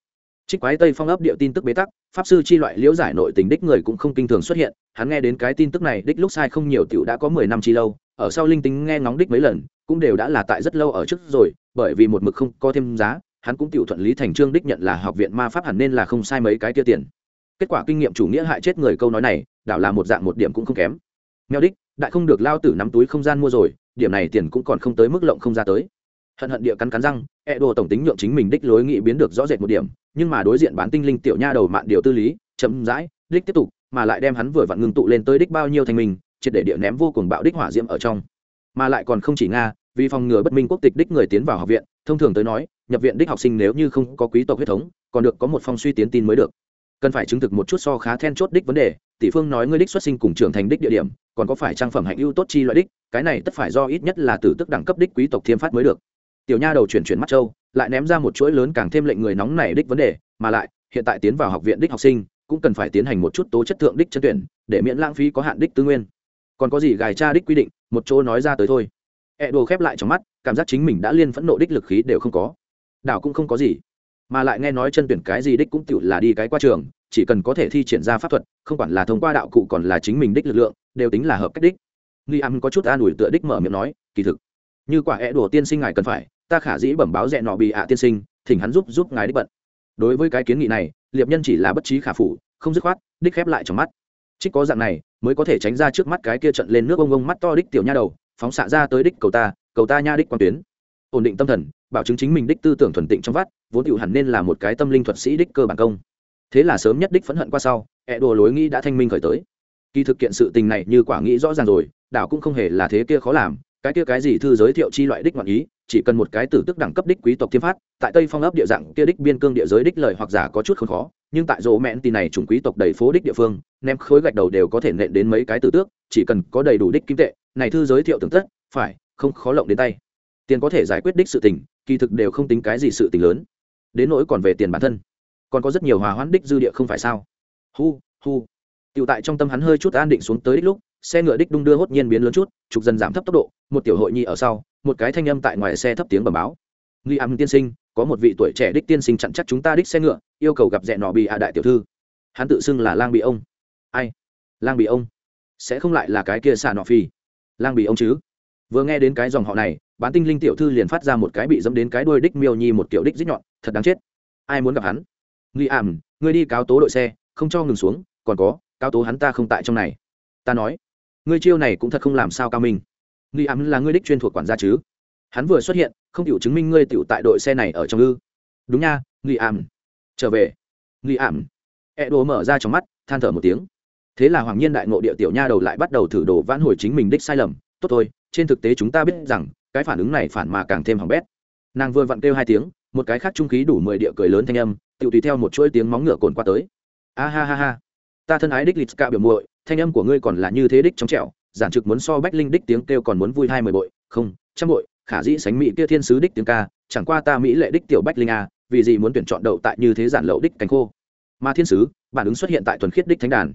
Trích quái tây phong ấp địa tin tức bế tắc, pháp sư chi loại liễu giải nội tình đích người cũng không kinh thường xuất hiện, hắn nghe đến cái tin tức này đích lúc sai không nhiều tiểu đã có mười năm chi lâu, ở sau linh tính nghe ngóng đích mấy lần, cũng đều đã là tại rất lâu ở trước rồi, bởi vì một mực không có thêm giá, hắn cũng tiểu thuận lý thành trương đích nhận là học viện ma pháp hẳn nên là không sai mấy cái kia tiền. Kết quả kinh nghiệm chủ nghĩa hại chết người câu nói này, đảo là một dạng một điểm cũng không kém nghèo đích, đại không được lao tử nắm túi không gian mua rồi, điểm này tiền cũng còn không tới mức lộng không ra tới. Hận hận địa cắn cắn răng e đồ tổng tính nhượng chính mình đích lối nghị biến được rõ rệt một điểm, nhưng mà đối diện bán tinh linh tiểu nha đầu mạn điều tư lý, chậm rãi, đích tiếp tục, mà lại đem hắn vừa vặn ngưng tụ lên tới đích bao nhiêu thành mình triệt để địa ném vô cùng bạo đích hỏa diễm ở trong. Mà lại còn không chỉ nga, vì phòng ngừa bất minh quốc tịch đích người tiến vào học viện, thông thường tới nói, nhập viện đích học sinh nếu như không có quý tộc huyết thống, còn được có một phong suy tiến tin mới được cần phải chứng thực một chút so khá then chốt đích vấn đề, tỷ phương nói ngươi đích xuất sinh cùng trưởng thành đích địa điểm, còn có phải trang phẩm hạnh ưu tốt chi loại đích, cái này tất phải do ít nhất là từ tức đẳng cấp đích quý tộc thiêm phát mới được. Tiểu nha đầu chuyển chuyển mắt châu lại ném ra một chuỗi lớn càng thêm lệnh người nóng này đích vấn đề, mà lại, hiện tại tiến vào học viện đích học sinh, cũng cần phải tiến hành một chút tố chất thượng đích chân tuyển, để miễn lãng phí có hạn đích tư nguyên. Còn có gì gài tra đích quy định, một chỗ nói ra tới thôi. E đồ khép lại trong mắt, cảm giác chính mình đã liên phẫn nộ đích lực khí đều không có. Đảo cũng không có gì mà lại nghe nói chân tuyển cái gì đích cũng tự là đi cái qua trường, chỉ cần có thể thi triển ra pháp thuật, không quản là thông qua đạo cụ còn là chính mình đích lực lượng, đều tính là hợp cách đích. Nghi âm có chút an ủi tựa đích mở miệng nói, kỳ thực, như quả é đùa tiên sinh ngài cần phải, ta khả dĩ bẩm báo rẽ nọ bị ạ tiên sinh, thỉnh hắn giúp giúp ngài đích bận. Đối với cái kiến nghị này, liệp nhân chỉ là bất trí khả phủ, không dứt khoát, đích khép lại trong mắt. Trích có dạng này, mới có thể tránh ra trước mắt cái kia trận lên nước ông ông mắt to đích tiểu nha đầu, phóng xạ ra tới đích cầu ta cầu ta nha đích quan tuyến ổn định tâm thần, bảo chứng chính mình đích tư tưởng thuần tịnh trong vắt, vốn tiểu hẳn nên là một cái tâm linh thuật sĩ đích cơ bản công. Thế là sớm nhất đích phẫn hận qua sau ẹ đùa lối nghĩ đã thanh minh khởi tới. Kỳ thực kiện sự tình này như quả nghĩ rõ ràng rồi, đảo cũng không hề là thế kia khó làm, cái kia cái gì thư giới thiệu chi loại đích ngoạn ý, chỉ cần một cái tử tức đẳng cấp đích quý tộc thiêm phát, tại tây phong ấp địa dạng kia đích biên cương địa giới đích lời hoặc giả có chút không khó, nhưng tại rỗ mẹn tì này chủng quý tộc đầy phố đích địa phương ném khối gạch đầu đều có thể nện đến mấy cái tử tước, chỉ cần có đầy đủ đích kim tệ, này thư giới thiệu tưởng tất, phải, không khó lộng đến tay tiền có thể giải quyết đích sự tình, kỳ thực đều không tính cái gì sự tình lớn. Đến nỗi còn về tiền bản thân. Còn có rất nhiều hòa hoãn đích dư địa không phải sao? Hu hu. Tựu tại trong tâm hắn hơi chút an định xuống tới đích lúc, xe ngựa đích đung đưa hốt nhiên biến lớn chút, trục dần giảm thấp tốc độ, một tiểu hội nhi ở sau, một cái thanh âm tại ngoài xe thấp tiếng bẩm báo. Nghi âm tiên sinh, có một vị tuổi trẻ đích tiên sinh chặn chắc chúng ta đích xe ngựa, yêu cầu gặp rẽ nọ bị hạ đại tiểu thư. Hắn tự xưng là lang bị ông. Ai? Lang bị ông. Sẽ không lại là cái kia xà nọ phi lang bị ông chứ? Vừa nghe đến cái dòng họ này bán tinh linh tiểu thư liền phát ra một cái bị dẫm đến cái đuôi đích miêu nhi một tiểu đích dích nhọn, thật đáng chết. Ai muốn gặp hắn? Nghi ảm, ngươi đi cáo tố đội xe, không cho ngừng xuống, còn có, cáo tố hắn ta không tại trong này. Ta nói, ngươi chiêu này cũng thật không làm sao cao minh. Nghi ảm là ngươi đích chuyên thuộc quản gia chứ? Hắn vừa xuất hiện, không chịu chứng minh ngươi tiểu tại đội xe này ở trong ư. Đúng nha, nghi ảm. Trở về. Nghi ảm. E đồ mở ra trong mắt, than thở một tiếng. Thế là hoàng nhiên đại ngộ địa tiểu nha đầu lại bắt đầu thử đồ vãn hồi chính mình đích sai lầm. Tốt thôi, trên thực tế chúng ta biết rằng cái phản ứng này phản mà càng thêm hỏng bét. Nàng vừa vặn kêu hai tiếng, một cái khác trung khí đủ mười địa cười lớn thanh âm tự tùy theo một chuỗi tiếng móng ngựa cồn qua tới. A ha ha ha. Ta thân ái đích lịch ca biểu muội, thanh âm của ngươi còn là như thế đích trong trẻo, giản trực muốn so bách linh đích tiếng kêu còn muốn vui hai mười bội. Không, trăm bội, khả dĩ sánh mỹ kia thiên sứ đích tiếng ca, chẳng qua ta mỹ lệ đích tiểu bách linh a vì gì muốn tuyển chọn đậu tại như thế giản lậu đích cánh khô. Mà thiên sứ, bản ứng xuất hiện tại thuần khiết đích thánh đàn.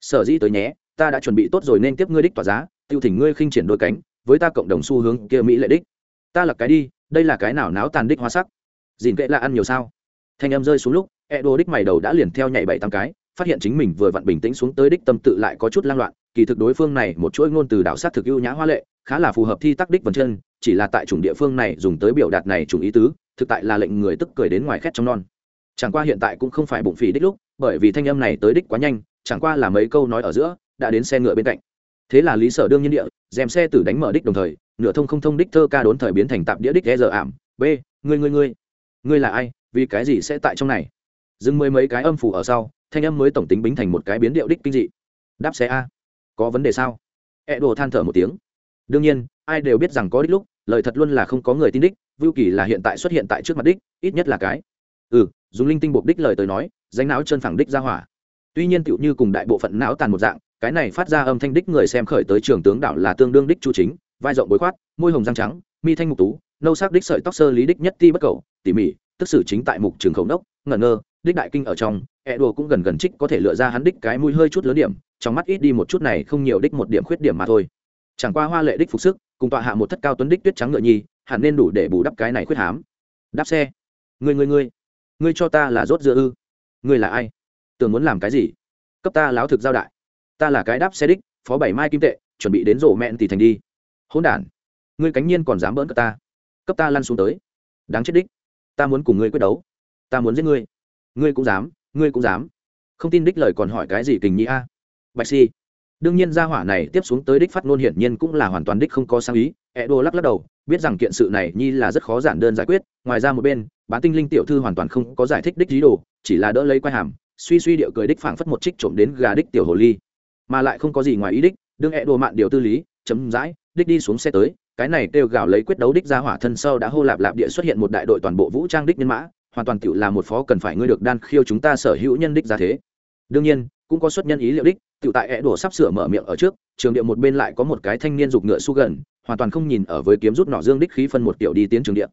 Sở dĩ tới nhé, ta đã chuẩn bị tốt rồi nên tiếp ngươi đích tỏa giá, tiêu thỉnh ngươi khinh triển đôi cánh với ta cộng đồng xu hướng kia mỹ lệ đích. Ta là cái đi, đây là cái nào náo tàn đích hoa sắc? Dìn kệ là ăn nhiều sao? Thanh âm rơi xuống lúc e đô đích mày đầu đã liền theo nhảy bảy tám cái, phát hiện chính mình vừa vặn bình tĩnh xuống tới đích tâm tự lại có chút lang loạn. Kỳ thực đối phương này một chuỗi ngôn từ đạo sát thực ưu nhã hoa lệ, khá là phù hợp thi tắc đích vần chân, chỉ là tại chủng địa phương này dùng tới biểu đạt này chủng ý tứ, thực tại là lệnh người tức cười đến ngoài khét trong non. Chẳng qua hiện tại cũng không phải bụng phì đích lúc, bởi vì thanh âm này tới đích quá nhanh, chẳng qua là mấy câu nói ở giữa, đã đến xe ngựa bên cạnh. Thế là lý sở đương nhiên địa dèm xe tử đánh mở đích đồng thời, nửa thông không thông đích thơ ca đốn thời biến thành tạp đĩa đích e giờ ảm. B, ngươi ngươi ngươi. Ngươi là ai? Vì cái gì sẽ tại trong này? Dừng mười mấy cái âm phủ ở sau, thanh âm mới tổng tính bính thành một cái biến điệu đích kinh dị. Đáp xe a. Có vấn đề sao? E đồ than thở một tiếng. Đương nhiên, ai đều biết rằng có đích lúc, lời thật luôn là không có người tin đích, vưu kỳ là hiện tại xuất hiện tại trước mặt đích, ít nhất là cái. Ừ dùng linh tinh buộc đích lời tới nói danh não chân phẳng đích ra hỏa. Tuy nhiên tựu như cùng đại bộ phận não tàn một dạng cái này phát ra âm thanh đích người xem khởi tới trường tướng đảo là tương đương đích chu chính, vai rộng bối khoát, môi hồng răng trắng, mi thanh mục tú, nâu sắc đích sợi tóc sơ lý đích nhất ti bất cầu tỉ mỉ, tức xử chính tại mục trường khẩu đốc ngẩn ngơ, đích đại kinh ở trong e đồ cũng gần gần trích có thể lựa ra hắn đích cái mũi hơi chút lớn điểm, trong mắt ít đi một chút này không nhiều đích một điểm khuyết điểm mà thôi. Chẳng qua hoa lệ đích phục sức, cùng tọa hạ một thất cao tuấn đích tuyết trắng ngựa nhi, hẳn nên đủ để bù đắp cái này khuyết hám. Đáp xe. Người người người người cho ta là rốt dưa ư. Người là ai? Tưởng muốn làm cái gì? Cấp ta láo thực giao đại ta là cái đáp xe đích, phó bảy mai kim tệ, chuẩn bị đến rổ mẹn thì thành đi. Hỗn đản, ngươi cánh nhiên còn dám bỡn cấp ta? Cấp ta lăn xuống tới. Đáng chết đích, ta muốn cùng ngươi quyết đấu. Ta muốn giết ngươi. Ngươi cũng dám, ngươi cũng dám. Không tin đích lời còn hỏi cái gì kình nhĩ a? Bạch si. Đương nhiên gia hỏa này tiếp xuống tới đích phát ngôn hiển nhiên cũng là hoàn toàn đích không có sáng ý. E đô lắc lắc đầu, biết rằng kiện sự này nhi là rất khó giản đơn giải quyết. Ngoài ra một bên, bán tinh linh tiểu thư hoàn toàn không có giải thích đích dí đồ, chỉ là đỡ lấy quai hàm, suy suy điệu cười đích phảng phất một trích trộm đến gà đích tiểu hồ ly mà lại không có gì ngoài ý đích, đương hẹ đồ mạn điều tư lý, chấm dãi, đích đi xuống xe tới, cái này kêu gào lấy quyết đấu đích ra hỏa thân sau đã hô lạp lạp địa xuất hiện một đại đội toàn bộ vũ trang đích nhân mã, hoàn toàn tự là một phó cần phải ngươi được đan khiêu chúng ta sở hữu nhân đích ra thế. Đương nhiên, cũng có xuất nhân ý liệu đích tự tại hẹ đồ sắp sửa mở miệng ở trước, trường địa một bên lại có một cái thanh niên giục ngựa su gần, hoàn toàn không nhìn ở với kiếm rút nỏ dương đích khí phân một kiểu đi tiến trường điện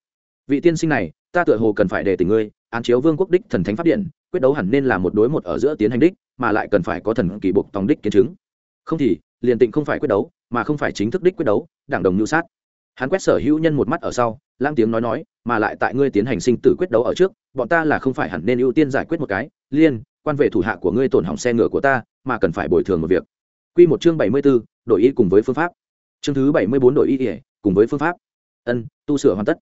vị tiên sinh này, ta tựa hồ cần phải đề tình ngươi, án chiếu vương quốc đích thần thánh pháp điện, quyết đấu hẳn nên là một đối một ở giữa tiến hành đích mà lại cần phải có thần kỳ buộc tòng đích kiến chứng không thì liền tịnh không phải quyết đấu mà không phải chính thức đích quyết đấu đảng đồng nhu sát hắn quét sở hữu nhân một mắt ở sau lang tiếng nói nói mà lại tại ngươi tiến hành sinh tử quyết đấu ở trước bọn ta là không phải hẳn nên ưu tiên giải quyết một cái liên quan về thủ hạ của ngươi tổn hỏng xe ngựa của ta mà cần phải bồi thường một việc Quy một chương bảy mươi 74, đổi ý cùng với phương pháp. Chương thứ bảy mươi bốn đổi ý cùng với phương pháp. Ân, tu sửa hoàn tất.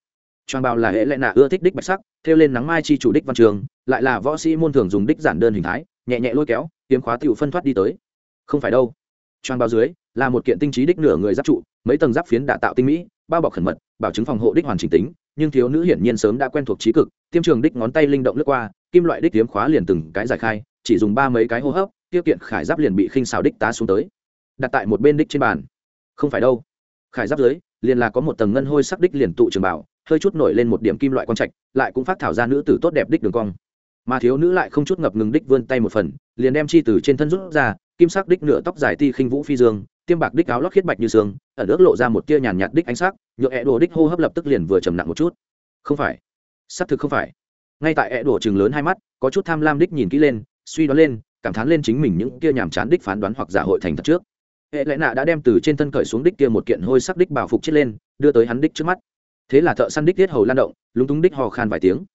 Choàng bào là hệ lệ nạ ưa thích đích bạch sắc, theo lên nắng mai chi chủ đích văn trường, lại là võ sĩ môn thường dùng đích giản đơn hình thái, nhẹ nhẹ lôi kéo, kiếm khóa tựu phân thoát đi tới. Không phải đâu. Choàng bào dưới là một kiện tinh trí đích nửa người giáp trụ, mấy tầng giáp phiến đã tạo tinh mỹ, bao bọc khẩn mật, bảo chứng phòng hộ đích hoàn chỉnh tính, nhưng thiếu nữ hiển nhiên sớm đã quen thuộc trí cực, tiêm trường đích ngón tay linh động lướt qua, kim loại đích kiếm khóa liền từng cái giải khai, chỉ dùng ba mấy cái hô hấp, tiêu kiện khải giáp liền bị khinh xào đích tá xuống tới đặt tại một bên đích trên bàn không phải đâu khải giáp dưới liền là có một tầng ngân hôi sắc đích liền tụ trường bảo hơi chút nổi lên một điểm kim loại quang trạch, lại cũng phát thảo ra nữ tử tốt đẹp đích đường cong. Mà thiếu nữ lại không chút ngập ngừng đích vươn tay một phần, liền đem chi từ trên thân rút ra, kim sắc đích nửa tóc dài ti khinh vũ phi dương, tiêm bạc đích áo lót khiết bạch như sương, ẩn ước lộ ra một tia nhàn nhạt đích ánh sắc, nhựa ẹ đồ đích hô hấp lập tức liền vừa trầm nặng một chút. Không phải. Xác thực không phải. Ngay tại ẹ đồ chừng lớn hai mắt, có chút tham lam đích nhìn kỹ lên, suy đoán lên, cảm thán lên chính mình những kia nhàm chán đích phán đoán hoặc giả hội thành thật trước. Hệ lẽ nạ đã đem từ trên thân cởi xuống đích kia một kiện hôi sắc đích bảo phục chết lên, đưa tới hắn đích trước mắt thế là thợ săn đích tiết hầu lan động, lúng túng đích hò khan vài tiếng.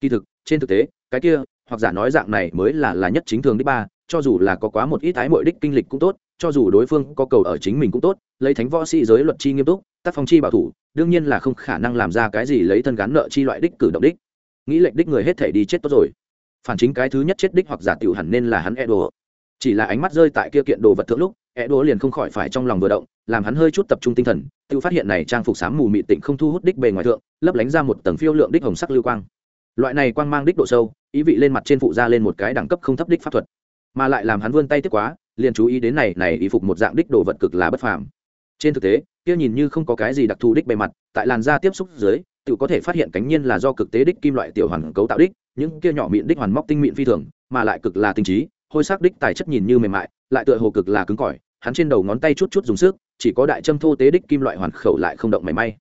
Kỳ thực, trên thực tế, cái kia, hoặc giả nói dạng này mới là là nhất chính thường đích ba, cho dù là có quá một ít ái mội đích kinh lịch cũng tốt, cho dù đối phương có cầu ở chính mình cũng tốt, lấy thánh võ sĩ giới luật chi nghiêm túc, tác phong chi bảo thủ, đương nhiên là không khả năng làm ra cái gì lấy thân gắn nợ chi loại đích cử động đích. Nghĩ lệnh đích người hết thể đi chết tốt rồi. Phản chính cái thứ nhất chết đích hoặc giả tiểu hẳn nên là hắn e đồ chỉ là ánh mắt rơi tại kia kiện đồ vật thượng lúc edo liền không khỏi phải trong lòng vừa động, làm hắn hơi chút tập trung tinh thần, tự phát hiện này trang phục sám mù mị tịnh không thu hút đích bề ngoài thượng, lấp lánh ra một tầng phiêu lượng đích hồng sắc lưu quang. Loại này quang mang đích độ sâu, ý vị lên mặt trên phụ ra lên một cái đẳng cấp không thấp đích pháp thuật. Mà lại làm hắn vươn tay tiếp quá, liền chú ý đến này này ý phục một dạng đích đồ vật cực là bất phàm. Trên thực tế, kia nhìn như không có cái gì đặc thù đích bề mặt, tại làn da tiếp xúc dưới, tự có thể phát hiện cánh nhiên là do cực tế đích kim loại tiểu hoàn cấu tạo đích, những kia nhỏ mịn đích hoàn móc tinh mịn phi thường, mà lại cực là tinh trí, hôi sắc đích tài chất nhìn như mềm mại, lại tựa hồ cực là cứng cỏi hắn trên đầu ngón tay chút chút dùng sức, chỉ có đại châm thô tế đích kim loại hoàn khẩu lại không động mảy may.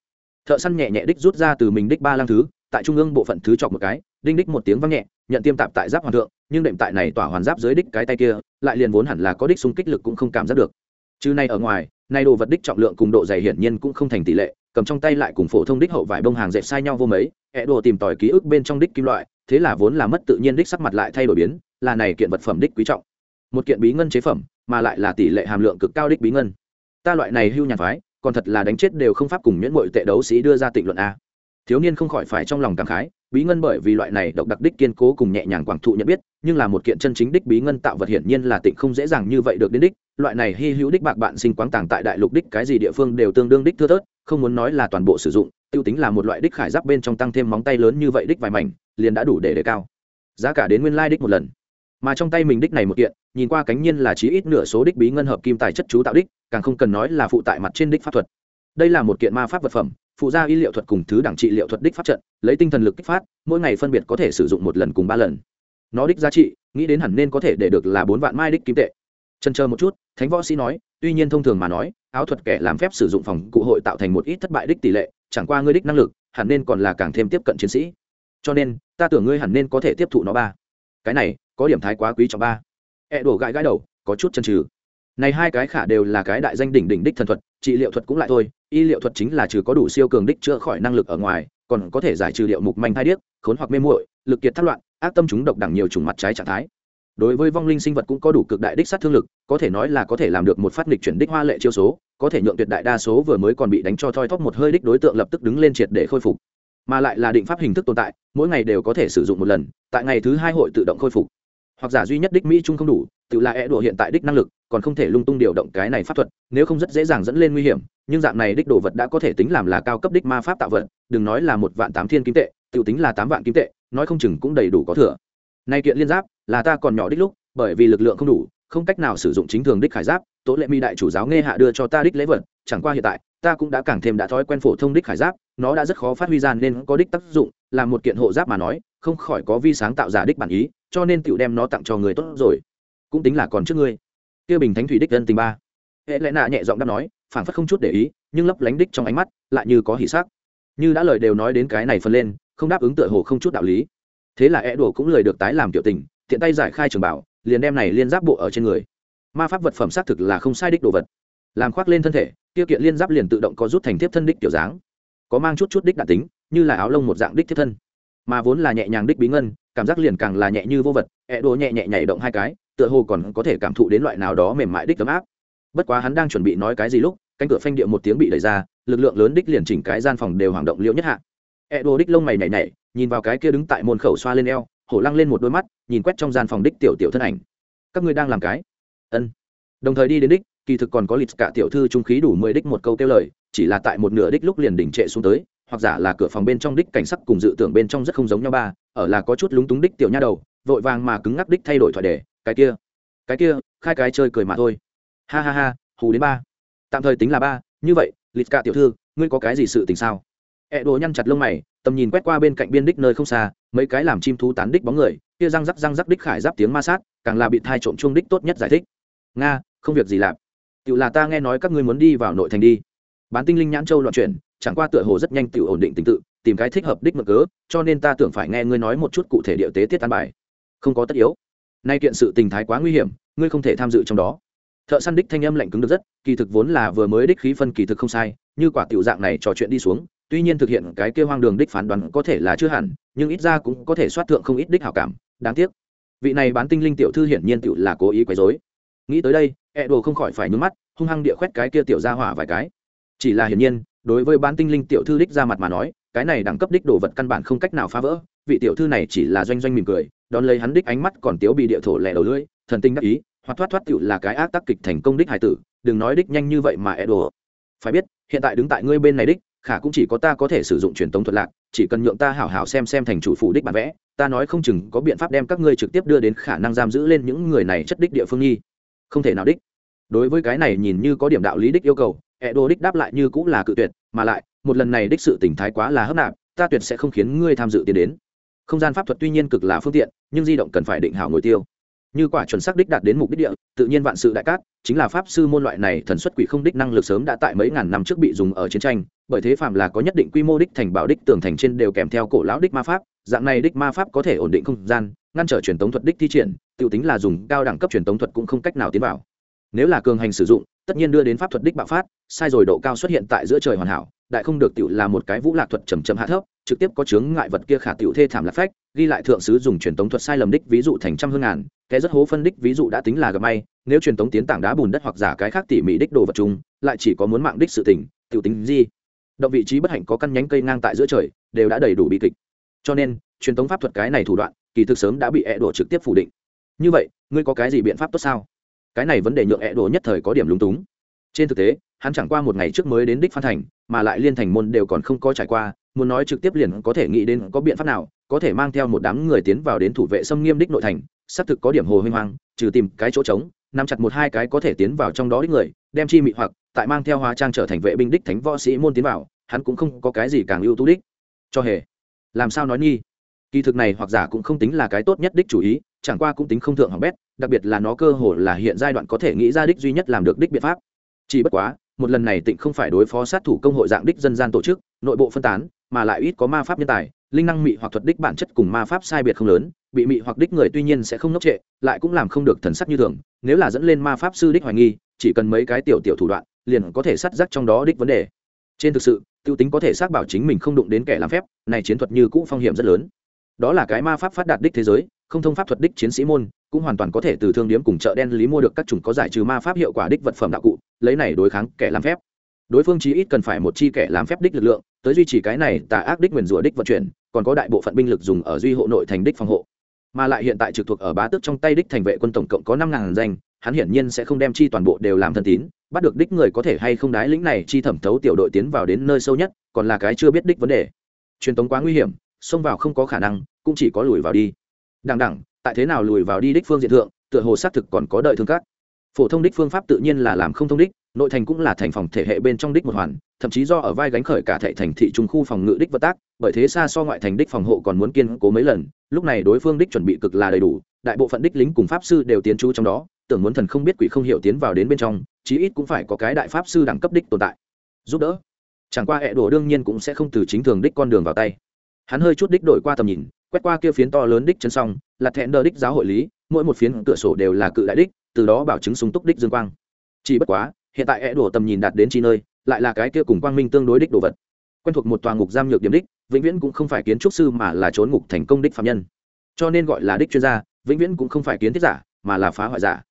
Thợ săn nhẹ nhẹ đích rút ra từ mình đích ba lang thứ, tại trung ương bộ phận thứ chọc một cái, đinh đích một tiếng vang nhẹ, nhận tiêm tạp tại giáp hoàn thượng, nhưng đệm tại này tỏa hoàn giáp dưới đích cái tay kia, lại liền vốn hẳn là có đích xung kích lực cũng không cảm giác được. Chứ này ở ngoài, nay đồ vật đích trọng lượng cùng độ dày hiển nhiên cũng không thành tỷ lệ, cầm trong tay lại cùng phổ thông đích hậu vải bông hàng dệt sai nhau vô mấy hẹ đồ tìm tòi ký ức bên trong đích kim loại, thế là vốn là mất tự nhiên đích sắc mặt lại thay đổi biến, là này kiện vật phẩm đích quý trọng. Một kiện bí ngân chế phẩm mà lại là tỷ lệ hàm lượng cực cao đích bí ngân. Ta loại này hưu nhàn phái, còn thật là đánh chết đều không pháp cùng nhuyễn mội tệ đấu sĩ đưa ra tịnh luận a. Thiếu niên không khỏi phải trong lòng cảm khái, bí ngân bởi vì loại này độc đặc đích kiên cố cùng nhẹ nhàng quảng thụ nhận biết, nhưng là một kiện chân chính đích bí ngân tạo vật hiển nhiên là tịnh không dễ dàng như vậy được đến đích, loại này hy hữu đích bạc bạn sinh quáng tàng tại đại lục đích cái gì địa phương đều tương đương đích thưa thớt, không muốn nói là toàn bộ sử dụng, tiêu tính là một loại đích khải giáp bên trong tăng thêm móng tay lớn như vậy đích vài mảnh, liền đã đủ để đề cao. Giá cả đến nguyên lai đích một lần mà trong tay mình đích này một kiện, nhìn qua cánh nhiên là chí ít nửa số đích bí ngân hợp kim tài chất chú tạo đích, càng không cần nói là phụ tại mặt trên đích pháp thuật. Đây là một kiện ma pháp vật phẩm, phụ gia y liệu thuật cùng thứ đẳng trị liệu thuật đích pháp trận, lấy tinh thần lực kích phát, mỗi ngày phân biệt có thể sử dụng một lần cùng ba lần. Nó đích giá trị, nghĩ đến hẳn nên có thể để được là bốn vạn mai đích kim tệ. Chân chờ một chút, thánh võ sĩ nói, tuy nhiên thông thường mà nói, áo thuật kẻ làm phép sử dụng phòng cụ hội tạo thành một ít thất bại đích tỷ lệ, chẳng qua ngươi đích năng lực, hẳn nên còn là càng thêm tiếp cận chiến sĩ. Cho nên, ta tưởng ngươi hẳn nên có thể tiếp thụ nó ba. Cái này có điểm thái quá quý trọng ba. E đổ gãi gãi đầu, có chút chân trừ này hai cái khả đều là cái đại danh đỉnh đỉnh đích thần thuật, trị liệu thuật cũng lại thôi, y liệu thuật chính là trừ có đủ siêu cường đích chữa khỏi năng lực ở ngoài, còn có thể giải trừ điệu mục manh thai điếc, khốn hoặc mê muội, lực kiệt thất loạn, ác tâm chúng độc đẳng nhiều chủng mặt trái trạng thái. Đối với vong linh sinh vật cũng có đủ cực đại đích sát thương lực, có thể nói là có thể làm được một phát nghịch chuyển đích hoa lệ chiêu số, có thể nhượng tuyệt đại đa số vừa mới còn bị đánh cho thoi thóp một hơi đích đối tượng lập tức đứng lên triệt để khôi phục. Mà lại là định pháp hình thức tồn tại, mỗi ngày đều có thể sử dụng một lần, tại ngày thứ hai hội tự động khôi phục hoặc giả duy nhất đích mỹ trung không đủ, tự là é đùa hiện tại đích năng lực, còn không thể lung tung điều động cái này pháp thuật, nếu không rất dễ dàng dẫn lên nguy hiểm, nhưng dạng này đích đồ vật đã có thể tính làm là cao cấp đích ma pháp tạo vật, đừng nói là một vạn tám thiên kim tệ, tự tính là tám vạn kim tệ, nói không chừng cũng đầy đủ có thừa. Nay kiện liên giáp, là ta còn nhỏ đích lúc, bởi vì lực lượng không đủ, không cách nào sử dụng chính thường đích khải giáp, tố lệ mi đại chủ giáo nghe hạ đưa cho ta đích lễ vật, chẳng qua hiện tại, ta cũng đã càng thêm đã thói quen phổ thông đích khải giáp, nó đã rất khó phát huy ra nên có đích tác dụng, là một kiện hộ giáp mà nói không khỏi có vi sáng tạo giả đích bản ý, cho nên tựu đem nó tặng cho người tốt rồi. Cũng tính là còn trước ngươi. Kia bình thánh thủy đích dân tình ba. Hệ lẽ nạ nhẹ giọng đáp nói, phảng phất không chút để ý, nhưng lấp lánh đích trong ánh mắt, lại như có hỉ sắc. Như đã lời đều nói đến cái này phân lên, không đáp ứng tựa hồ không chút đạo lý. Thế là é đổ cũng lời được tái làm tiểu tình, tiện tay giải khai trường bảo, liền đem này liên giáp bộ ở trên người. Ma pháp vật phẩm xác thực là không sai đích đồ vật. Làm khoác lên thân thể tiêu kiện liên giáp liền tự động có rút thành tiếp thân đích tiểu dáng. Có mang chút chút đích đạn tính, như là áo lông một dạng đích tiếp thân mà vốn là nhẹ nhàng đích bí ngân, cảm giác liền càng là nhẹ như vô vật, ẹ đồ nhẹ nhẹ nhảy động hai cái, tựa hồ còn có thể cảm thụ đến loại nào đó mềm mại đích ấm áp. Bất quá hắn đang chuẩn bị nói cái gì lúc, cánh cửa phanh địa một tiếng bị đẩy ra, lực lượng lớn đích liền chỉnh cái gian phòng đều hoảng động liễu nhất hạ. Ẹ đồ đích lông mày nhảy nhảy, nhìn vào cái kia đứng tại môn khẩu xoa lên eo, hổ lăng lên một đôi mắt, nhìn quét trong gian phòng đích tiểu tiểu thân ảnh. Các ngươi đang làm cái? Ân. Đồng thời đi đến đích, kỳ thực còn có lịch cả tiểu thư trung khí đủ mười đích một câu kêu lời, chỉ là tại một nửa đích lúc liền đỉnh trệ xuống tới hoặc giả là cửa phòng bên trong đích cảnh sắc cùng dự tưởng bên trong rất không giống nhau ba, ở là có chút lúng túng đích tiểu nha đầu, vội vàng mà cứng ngắc đích thay đổi thoại đề, cái kia cái kia, khai cái chơi cười mà thôi. Ha ha ha, hù đến ba. Tạm thời tính là ba, như vậy lịch cả tiểu thư, ngươi có cái gì sự tình sao? Ẹ đồ nhăn chặt lông mày, tầm nhìn quét qua bên cạnh biên đích nơi không xa, mấy cái làm chim thú tán đích bóng người, kia răng rắc răng rắc đích khải giáp tiếng ma sát, càng là bị thai trộm chuông đích tốt nhất giải thích. Nga, không việc gì làm. Tự là ta nghe nói các ngươi muốn đi vào nội thành đi. Bán tinh linh nhãn châu loạn chuyển chẳng qua tựa hồ rất nhanh tự ổn định tình tự, tìm cái thích hợp đích mực cớ, cho nên ta tưởng phải nghe ngươi nói một chút cụ thể địa tế tiết tan bài. Không có tất yếu. Nay kiện sự tình thái quá nguy hiểm, ngươi không thể tham dự trong đó. Thợ săn đích thanh âm lạnh cứng được rất, kỳ thực vốn là vừa mới đích khí phân kỳ thực không sai, như quả tiểu dạng này trò chuyện đi xuống, tuy nhiên thực hiện cái kêu hoang đường đích phán đoán có thể là chưa hẳn, nhưng ít ra cũng có thể soát thượng không ít đích hảo cảm, đáng tiếc. Vị này bán tinh linh tiểu thư hiển nhiên tiểu là cố ý quấy rối. Nghĩ tới đây e đồ không khỏi phải nhún mắt, hung hăng địa khoét cái kia tiểu ra hỏa vài cái. Chỉ là hiển nhiên đối với bán tinh linh tiểu thư đích ra mặt mà nói, cái này đẳng cấp đích đồ vật căn bản không cách nào phá vỡ, vị tiểu thư này chỉ là doanh doanh mỉm cười, đón lấy hắn đích ánh mắt còn tiếu bị địa thổ lẻ đầu lưỡi, thần tinh đắc ý, hoặc thoát thoát tiểu là cái ác tác kịch thành công đích hải tử, đừng nói đích nhanh như vậy mà e đồ. Phải biết, hiện tại đứng tại ngươi bên này đích, khả cũng chỉ có ta có thể sử dụng truyền tống thuật lạc, chỉ cần nhượng ta hảo hảo xem xem thành chủ phụ đích bản vẽ, ta nói không chừng có biện pháp đem các ngươi trực tiếp đưa đến khả năng giam giữ lên những người này chất đích địa phương nghi. Không thể nào đích. Đối với cái này nhìn như có điểm đạo lý đích yêu cầu ẹ đồ đích đáp lại như cũng là cự tuyệt, mà lại, một lần này đích sự tỉnh thái quá là hấp nạp, ta tuyệt sẽ không khiến ngươi tham dự tiến đến. Không gian pháp thuật tuy nhiên cực là phương tiện, nhưng di động cần phải định hảo ngồi tiêu. Như quả chuẩn xác đích đạt đến mục đích địa, tự nhiên vạn sự đại cát, chính là pháp sư môn loại này thần xuất quỷ không đích năng lực sớm đã tại mấy ngàn năm trước bị dùng ở chiến tranh, bởi thế phạm là có nhất định quy mô đích thành bảo đích tường thành trên đều kèm theo cổ lão đích ma pháp, dạng này đích ma pháp có thể ổn định không gian, ngăn trở truyền tống thuật đích thi triển tự tính là dùng cao đẳng cấp truyền tống thuật cũng không cách nào tiến vào. Nếu là cường hành sử dụng tất nhiên đưa đến pháp thuật đích bạo phát, sai rồi độ cao xuất hiện tại giữa trời hoàn hảo, đại không được tiểu là một cái vũ lạc thuật trầm trầm hạ thấp, trực tiếp có chướng ngại vật kia khả tiểu thê thảm lạc phách, ghi lại thượng sứ dùng truyền tống thuật sai lầm đích ví dụ thành trăm hương ngàn cái rất hố phân đích ví dụ đã tính là gặp may, nếu truyền tống tiến tảng đá bùn đất hoặc giả cái khác tỉ mỉ đích đồ vật chung, lại chỉ có muốn mạng đích sự tỉnh tiểu tính gì? Động vị trí bất hạnh có căn nhánh cây ngang tại giữa trời, đều đã đầy đủ bi kịch. Cho nên, truyền tống pháp thuật cái này thủ đoạn, kỳ thực sớm đã bị ẹ đổ trực tiếp phủ định. Như vậy, ngươi có cái gì biện pháp tốt sao? Cái này vấn đề nhượng ẹ đồ nhất thời có điểm lúng túng. Trên thực tế, hắn chẳng qua một ngày trước mới đến đích phan thành, mà lại liên thành môn đều còn không có trải qua, muốn nói trực tiếp liền có thể nghĩ đến có biện pháp nào, có thể mang theo một đám người tiến vào đến thủ vệ xâm nghiêm đích nội thành, xác thực có điểm hồ huy hoang, trừ tìm cái chỗ trống, nắm chặt một hai cái có thể tiến vào trong đó đích người, đem chi mị hoặc, tại mang theo hóa trang trở thành vệ binh đích thánh võ sĩ môn tiến vào, hắn cũng không có cái gì càng ưu tú đích. Cho hề, làm sao nói nhi kỳ thực này hoặc giả cũng không tính là cái tốt nhất đích chủ ý chẳng qua cũng tính không thượng hỏng bét, đặc biệt là nó cơ hồ là hiện giai đoạn có thể nghĩ ra đích duy nhất làm được đích biện pháp. Chỉ bất quá, một lần này tịnh không phải đối phó sát thủ công hội dạng đích dân gian tổ chức, nội bộ phân tán, mà lại ít có ma pháp nhân tài, linh năng mị hoặc thuật đích bản chất cùng ma pháp sai biệt không lớn, bị mị hoặc đích người tuy nhiên sẽ không ngốc trệ, lại cũng làm không được thần sắc như thường, nếu là dẫn lên ma pháp sư đích hoài nghi, chỉ cần mấy cái tiểu tiểu thủ đoạn, liền có thể sát rắc trong đó đích vấn đề. Trên thực sự t i ê u tính có thể xác bảo chính mình không đụng đến kẻ làm phép, này chiến thuật như cũ phong hiểm rất lớn. Đó là cái ma pháp phát đạt đích thế giới không thông pháp thuật đích chiến sĩ môn, cũng hoàn toàn có thể từ thương điếm cùng chợ đen lý mua được các chủng có giải trừ ma pháp hiệu quả đích vật phẩm đạo cụ, lấy này đối kháng kẻ làm phép. Đối phương chí ít cần phải một chi kẻ làm phép đích lực lượng, tới duy trì cái này tà ác đích nguyền rủa đích vận chuyển, còn có đại bộ phận binh lực dùng ở duy hộ nội thành đích phòng hộ. Mà lại hiện tại trực thuộc ở bá tước trong tay đích thành vệ quân tổng cộng có năm ngàn danh, hắn hiển nhiên sẽ không đem chi toàn bộ đều làm thân tín, bắt được đích người có thể hay không đái lĩnh này chi thẩm thấu tiểu đội tiến vào đến nơi sâu nhất, còn là cái chưa biết đích vấn đề. Truyền tống quá nguy hiểm, xông vào không có khả năng, cũng chỉ có lùi vào đi đằng đẳng tại thế nào lùi vào đi đích phương diện thượng, tựa hồ xác thực còn có đợi thương các. Phổ thông đích phương pháp tự nhiên là làm không thông đích, nội thành cũng là thành phòng thể hệ bên trong đích một hoàn, thậm chí do ở vai gánh khởi cả thể thành thị trung khu phòng ngự đích vật tác, bởi thế xa so ngoại thành đích phòng hộ còn muốn kiên cố mấy lần, lúc này đối phương đích chuẩn bị cực là đầy đủ, đại bộ phận đích lính cùng pháp sư đều tiến trú trong đó, tưởng muốn thần không biết quỷ không hiểu tiến vào đến bên trong, chí ít cũng phải có cái đại pháp sư đẳng cấp đích tồn tại. Giúp đỡ. Chẳng qua hệ đồ đương nhiên cũng sẽ không từ chính thường đích con đường vào tay. Hắn hơi chút đích đổi qua tầm nhìn quét qua kia phiến to lớn đích chân xong là thẹn đờ đích giáo hội lý, mỗi một phiến cửa sổ đều là cự đại đích, từ đó bảo chứng súng túc đích dương quang. Chỉ bất quá, hiện tại é đổ tầm nhìn đạt đến chi nơi, lại là cái kia cùng quang minh tương đối đích đồ vật. Quen thuộc một tòa ngục giam nhược điểm đích, vĩnh viễn cũng không phải kiến trúc sư mà là trốn ngục thành công đích phạm nhân. Cho nên gọi là đích chuyên gia, vĩnh viễn cũng không phải kiến thiết giả, mà là phá hoại giả.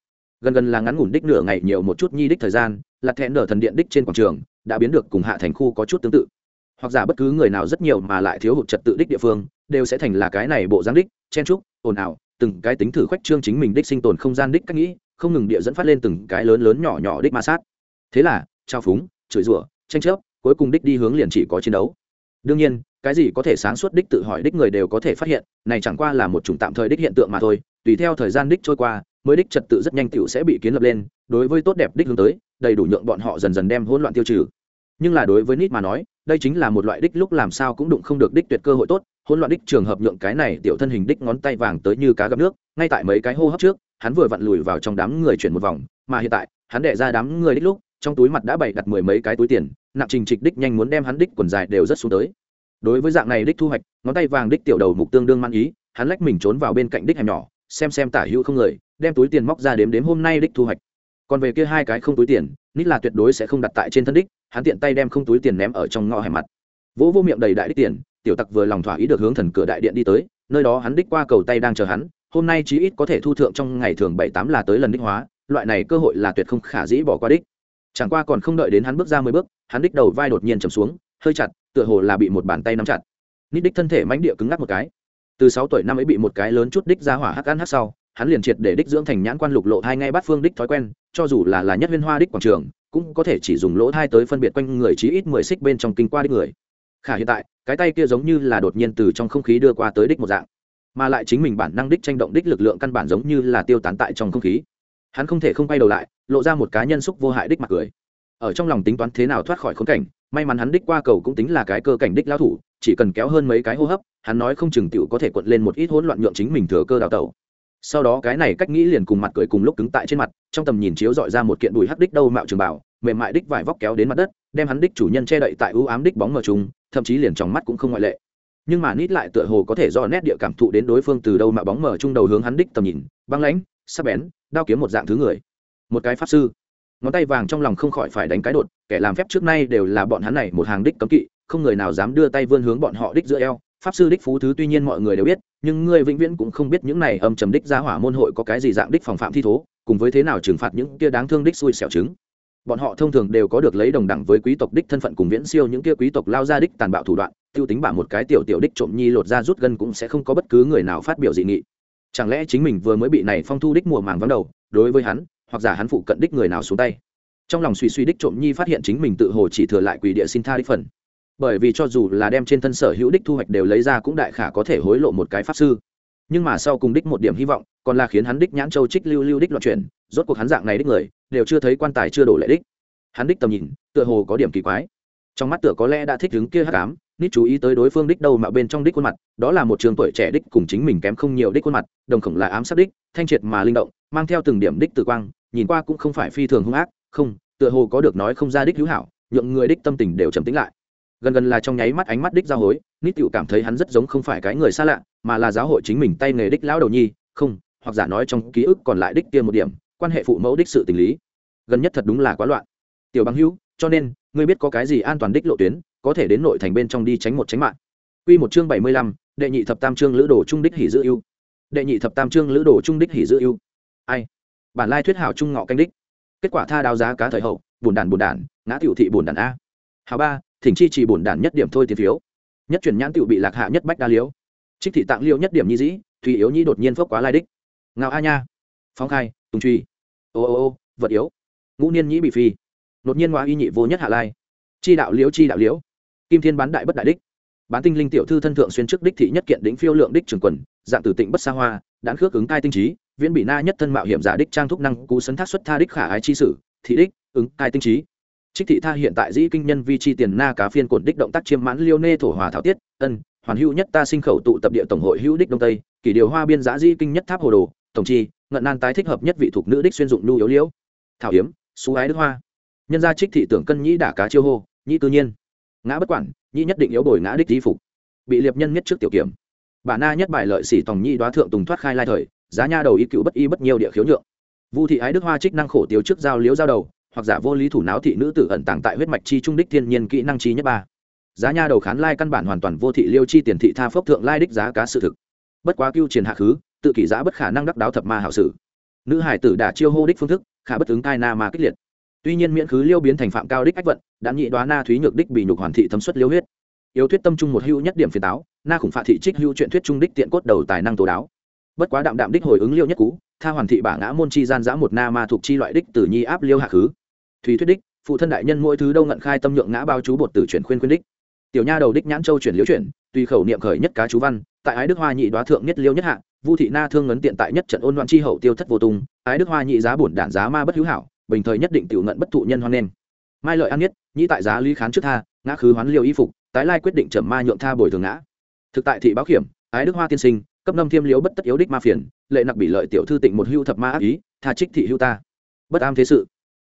Gần gần là ngắn ngủn đích nửa ngày nhiều một chút nhi đích thời gian, là thẹn đờ thần điện đích trên quảng trường, đã biến được cùng hạ thành khu có chút tương tự hoặc giả bất cứ người nào rất nhiều mà lại thiếu hụt trật tự đích địa phương, đều sẽ thành là cái này bộ giáng đích, chen trúc ồn ào, từng cái tính thử khoách trương chính mình đích sinh tồn không gian đích cách nghĩ, không ngừng địa dẫn phát lên từng cái lớn lớn nhỏ nhỏ đích ma sát. Thế là, trao phúng, chửi rủa, tranh chấp, cuối cùng đích đi hướng liền chỉ có chiến đấu. Đương nhiên, cái gì có thể sáng suốt đích tự hỏi đích người đều có thể phát hiện, này chẳng qua là một chủng tạm thời đích hiện tượng mà thôi, tùy theo thời gian đích trôi qua, mới đích trật tự rất nhanh tựu sẽ bị kiến lập lên, đối với tốt đẹp đích hướng tới, đầy đủ nhượng bọn họ dần dần đem hỗn loạn tiêu trừ nhưng là đối với nít mà nói, đây chính là một loại đích lúc làm sao cũng đụng không được đích tuyệt cơ hội tốt, hỗn loạn đích trường hợp nhượng cái này tiểu thân hình đích ngón tay vàng tới như cá gặp nước, ngay tại mấy cái hô hấp trước, hắn vừa vặn lùi vào trong đám người chuyển một vòng, mà hiện tại, hắn đẻ ra đám người đích lúc, trong túi mặt đã bày đặt mười mấy cái túi tiền, nặng trình trịch đích nhanh muốn đem hắn đích quần dài đều rất xuống tới. Đối với dạng này đích thu hoạch, ngón tay vàng đích tiểu đầu mục tương đương man ý, hắn lách mình trốn vào bên cạnh đích hẻm nhỏ, xem xem tả hữu không người, đem túi tiền móc ra đếm đếm hôm nay đích thu hoạch còn về kia hai cái không túi tiền, nít là tuyệt đối sẽ không đặt tại trên thân đích, hắn tiện tay đem không túi tiền ném ở trong ngõ hẻm mặt. Vỗ vô miệng đầy đại đích tiền, tiểu tặc vừa lòng thỏa ý được hướng thần cửa đại điện đi tới, nơi đó hắn đích qua cầu tay đang chờ hắn, hôm nay chí ít có thể thu thượng trong ngày thường bảy tám là tới lần đích hóa, loại này cơ hội là tuyệt không khả dĩ bỏ qua đích. Chẳng qua còn không đợi đến hắn bước ra mười bước, hắn đích đầu vai đột nhiên chầm xuống, hơi chặt, tựa hồ là bị một bàn tay nắm chặt. Nít đích thân thể mãnh địa cứng ngắc một cái. Từ sáu tuổi năm ấy bị một cái lớn chút đích ra hỏa hắc ăn hắc sau hắn liền triệt để đích dưỡng thành nhãn quan lục lộ thai ngay bắt phương đích thói quen, cho dù là là nhất huyên hoa đích quảng trường, cũng có thể chỉ dùng lỗ thai tới phân biệt quanh người chí ít mười xích bên trong kinh qua đích người. Khả hiện tại, cái tay kia giống như là đột nhiên từ trong không khí đưa qua tới đích một dạng, mà lại chính mình bản năng đích tranh động đích lực lượng căn bản giống như là tiêu tán tại trong không khí. Hắn không thể không quay đầu lại, lộ ra một cá nhân xúc vô hại đích mặt cười. Ở trong lòng tính toán thế nào thoát khỏi khốn cảnh, may mắn hắn đích qua cầu cũng tính là cái cơ cảnh đích lao thủ, chỉ cần kéo hơn mấy cái hô hấp, hắn nói không chừng tựu có thể quật lên một ít hỗn loạn nhượng chính mình thừa cơ đào tẩu sau đó cái này cách nghĩ liền cùng mặt cười cùng lúc cứng tại trên mặt, trong tầm nhìn chiếu dọi ra một kiện đùi hắc đích đâu mạo trường bảo, mềm mại đích vải vóc kéo đến mặt đất, đem hắn đích chủ nhân che đậy tại ưu ám đích bóng mờ trùng, thậm chí liền trong mắt cũng không ngoại lệ. Nhưng mà nít lại tựa hồ có thể do nét địa cảm thụ đến đối phương từ đâu mà bóng mờ trung đầu hướng hắn đích tầm nhìn, băng lãnh, sắc bén, đao kiếm một dạng thứ người. Một cái pháp sư. Ngón tay vàng trong lòng không khỏi phải đánh cái đột, kẻ làm phép trước nay đều là bọn hắn này một hàng đích cấm kỵ, không người nào dám đưa tay vươn hướng bọn họ đích giữa eo. Pháp sư đích phú thứ tuy nhiên mọi người đều biết nhưng ngươi vĩnh viễn cũng không biết những này âm trầm đích ra hỏa môn hội có cái gì dạng đích phòng phạm thi thố, cùng với thế nào trừng phạt những kia đáng thương đích xui xẻo chứng bọn họ thông thường đều có được lấy đồng đẳng với quý tộc đích thân phận cùng viễn siêu những kia quý tộc lao ra đích tàn bạo thủ đoạn, tiêu tính bả một cái tiểu tiểu đích trộm nhi lột ra rút gân cũng sẽ không có bất cứ người nào phát biểu dị nghị. Chẳng lẽ chính mình vừa mới bị này phong thu đích mùa màng vắng đầu, đối với hắn, hoặc giả hắn phụ cận đích người nào xuống tay. Trong lòng suy suy đích trộm nhi phát hiện chính mình tự hồ chỉ thừa lại quỷ địa xin tha đích phần bởi vì cho dù là đem trên thân sở hữu đích thu hoạch đều lấy ra cũng đại khả có thể hối lộ một cái pháp sư. Nhưng mà sau cùng đích một điểm hy vọng, còn là khiến hắn đích nhãn châu trích lưu lưu đích loạn chuyển, rốt cuộc hắn dạng này đích người, đều chưa thấy quan tài chưa đổ lệ đích. Hắn đích tầm nhìn, tựa hồ có điểm kỳ quái. Trong mắt tựa có lẽ đã thích đứng kia hắc ám, nít chú ý tới đối phương đích đâu mà bên trong đích khuôn mặt, đó là một trường tuổi trẻ đích cùng chính mình kém không nhiều đích khuôn mặt, đồng khổng là ám sát đích, thanh triệt mà linh động, mang theo từng điểm đích tự quang, nhìn qua cũng không phải phi thường hung ác, không, tựa hồ có được nói không ra đích hữu hảo, nhượng người đích tâm tình đều trầm tĩnh lại gần gần là trong nháy mắt ánh mắt đích giao hối nít tựu cảm thấy hắn rất giống không phải cái người xa lạ mà là giáo hội chính mình tay nghề đích lão đầu nhi không hoặc giả nói trong ký ức còn lại đích kia một điểm quan hệ phụ mẫu đích sự tình lý gần nhất thật đúng là quá loạn tiểu bằng hữu cho nên ngươi biết có cái gì an toàn đích lộ tuyến có thể đến nội thành bên trong đi tránh một tránh mạng Quy một chương bảy mươi lăm, đệ nhị thập tam chương lữ đồ trung đích hỉ dữ ưu. Đệ nhị thập tam chương lữ đồ trung đích hỉ dữ ưu. Ai? Bản lai thuyết hảo trung ngọ canh đích. Kết quả tha đào giá cá thời hậu, buồn đản buồn đản, ngã tiểu thị buồn đản a. Hảo ba, thỉnh chi chỉ bổn đản nhất điểm thôi tiền phiếu. Nhất chuyển nhãn tiểu bị lạc hạ nhất bách đa liếu. Trích thị tạng liêu nhất điểm nhi dĩ, thủy yếu nhi đột nhiên phốc quá lai đích. Ngao a nha. Phóng khai, tùng truy. Ô ô ô, vật yếu. Ngũ niên nhĩ bị phi đột nhiên ngoa y nhị vô nhất hạ lai chi đạo liễu chi đạo liễu kim thiên bán đại bất đại đích bán tinh linh tiểu thư thân thượng xuyên trước đích thị nhất kiện đỉnh phiêu lượng đích trường quần dạng tử tịnh bất xa hoa đãn khước ứng cai tinh trí viễn bị na nhất thân mạo hiểm giả đích trang thúc năng cú sấn thác xuất tha đích khả ái chi sử thị đích ứng cai tinh trí trích thị tha hiện tại dĩ kinh nhân vi chi tiền na cá phiên cột đích động tác chiêm mãn liêu nê thổ hòa thảo tiết, ân, hoàn hữu nhất ta sinh khẩu tụ tập địa tổng hội hữu đích đông tây, kỷ điều hoa biên giã dĩ kinh nhất tháp hồ đồ, tổng chi, ngận nan tái thích hợp nhất vị thuộc nữ đích xuyên dụng nhu yếu liễu. Thảo hiếm, xú ái đức hoa. Nhân gia trích thị tưởng cân nhĩ đả cá chiêu hô, nhĩ tự nhiên. Ngã bất quản, nhĩ nhất định yếu bồi ngã đích di phục. Bị liệp nhân nhất trước tiểu kiểm. Bà na nhất bài lợi sĩ tòng nhi đoá thượng tùng thoát khai lai thời, giá nha đầu ý cựu bất y bất nhiều địa khiếu nhượng. Vu thị ái đức hoa trích năng khổ tiêu trước giao liễu giao đầu hoặc giả vô lý thủ náo thị nữ tử ẩn tàng tại huyết mạch chi trung đích thiên nhiên kỹ năng chi nhất ba. Giá nha đầu khán lai căn bản hoàn toàn vô thị liêu chi tiền thị tha phốc thượng lai đích giá cá sự thực. Bất quá cưu truyền hạ khứ, tự kỷ giá bất khả năng đắc đáo thập ma hảo sử. Nữ hải tử đã chiêu hô đích phương thức, khả bất ứng tai na mà kích liệt. Tuy nhiên miễn khứ liêu biến thành phạm cao đích ách vận, đã nhị đoá na thúy nhược đích bị nhục hoàn thị thấm xuất liêu huyết. Yếu thuyết tâm trung một hữu nhất điểm phiền táo, na khủng phạ thị trích hữu chuyện thuyết trung đích tiện cốt đầu tài năng tố đáo. Bất quá đạm đạm đích hồi ứng liêu nhất cú tha hoàn thị bả ngã môn chi gian giã một na ma thuộc chi loại đích tử nhi áp liêu hạ khứ thùy thuyết đích, phụ thân đại nhân mỗi thứ đâu ngận khai tâm nhượng ngã bao chú bột tử chuyển khuyên khuyên đích. Tiểu nha đầu đích nhãn châu chuyển liễu chuyển, tùy khẩu niệm khởi nhất cá chú văn, tại ái đức hoa nhị đoá thượng nhất liêu nhất hạ, vu thị na thương ngấn tiện tại nhất trận ôn loạn chi hậu tiêu thất vô tung, ái đức hoa nhị giá bổn đản giá ma bất hữu hảo, bình thời nhất định tiểu ngận bất thụ nhân hoan nên. Mai lợi an nhất, nhị tại giá lý khán trước tha, ngã khứ hoán liêu y phục, tái lai quyết định trầm ma nhượng tha bồi thường ngã. Thực tại thị báo hiểm ái đức hoa tiên sinh, cấp năm thiêm liễu bất tất yếu đích ma phiền, lệ nặc bị lợi tiểu thư tịnh một hưu thập ma ác ý, tha trích thị hưu ta. Bất am thế sự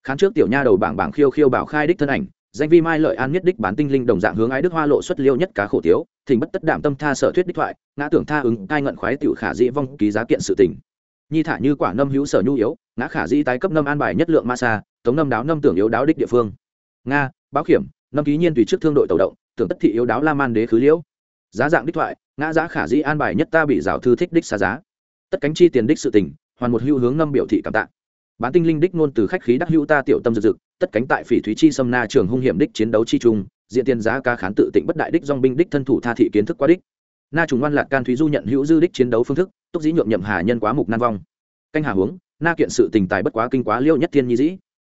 khán trước tiểu nha đầu bảng bảng khiêu khiêu bảo khai đích thân ảnh, danh vi mai lợi an nhất đích bán tinh linh đồng dạng hướng ái đức hoa lộ xuất liêu nhất cá khổ tiếu, thỉnh bất tất đạm tâm tha sở thuyết đích thoại, ngã tưởng tha ứng, cai ngận khoái tiểu khả dĩ vong, ký giá kiện sự tình. Nhi thả như quả nâm hữu sở nhu yếu, ngã khả dĩ tái cấp nâm an bài nhất lượng ma sa, tống nâm đáo nâm tưởng yếu đáo đích địa phương. Nga, báo khiểm, nâm ký nhiên tùy trước thương đội tàu động, tưởng tất thị yếu đáo la man đế khứ liễu. Giá dạng đích thoại, ngã giá khả dĩ an bài nhất ta bị rào thư thích đích xa giá. Tất cánh chi tiền đích sự tình, hoàn một hữu hướng nâm biểu thị cảm tạ bán tinh linh đích ngôn từ khách khí đắc hữu ta tiểu tâm rực rực, tất cánh tại phỉ thúy chi xâm na trường hung hiểm đích chiến đấu chi trung, diện tiền giá ca khán tự tịnh bất đại đích dong binh đích thân thủ tha thị kiến thức quá đích. Na trùng ngoan lạc can thúy du nhận hữu dư đích chiến đấu phương thức, túc dĩ nhượng nhậm hà nhân quá mục nan vong. Canh hà huống, na kiện sự tình tài bất quá kinh quá liêu nhất thiên nhi dĩ.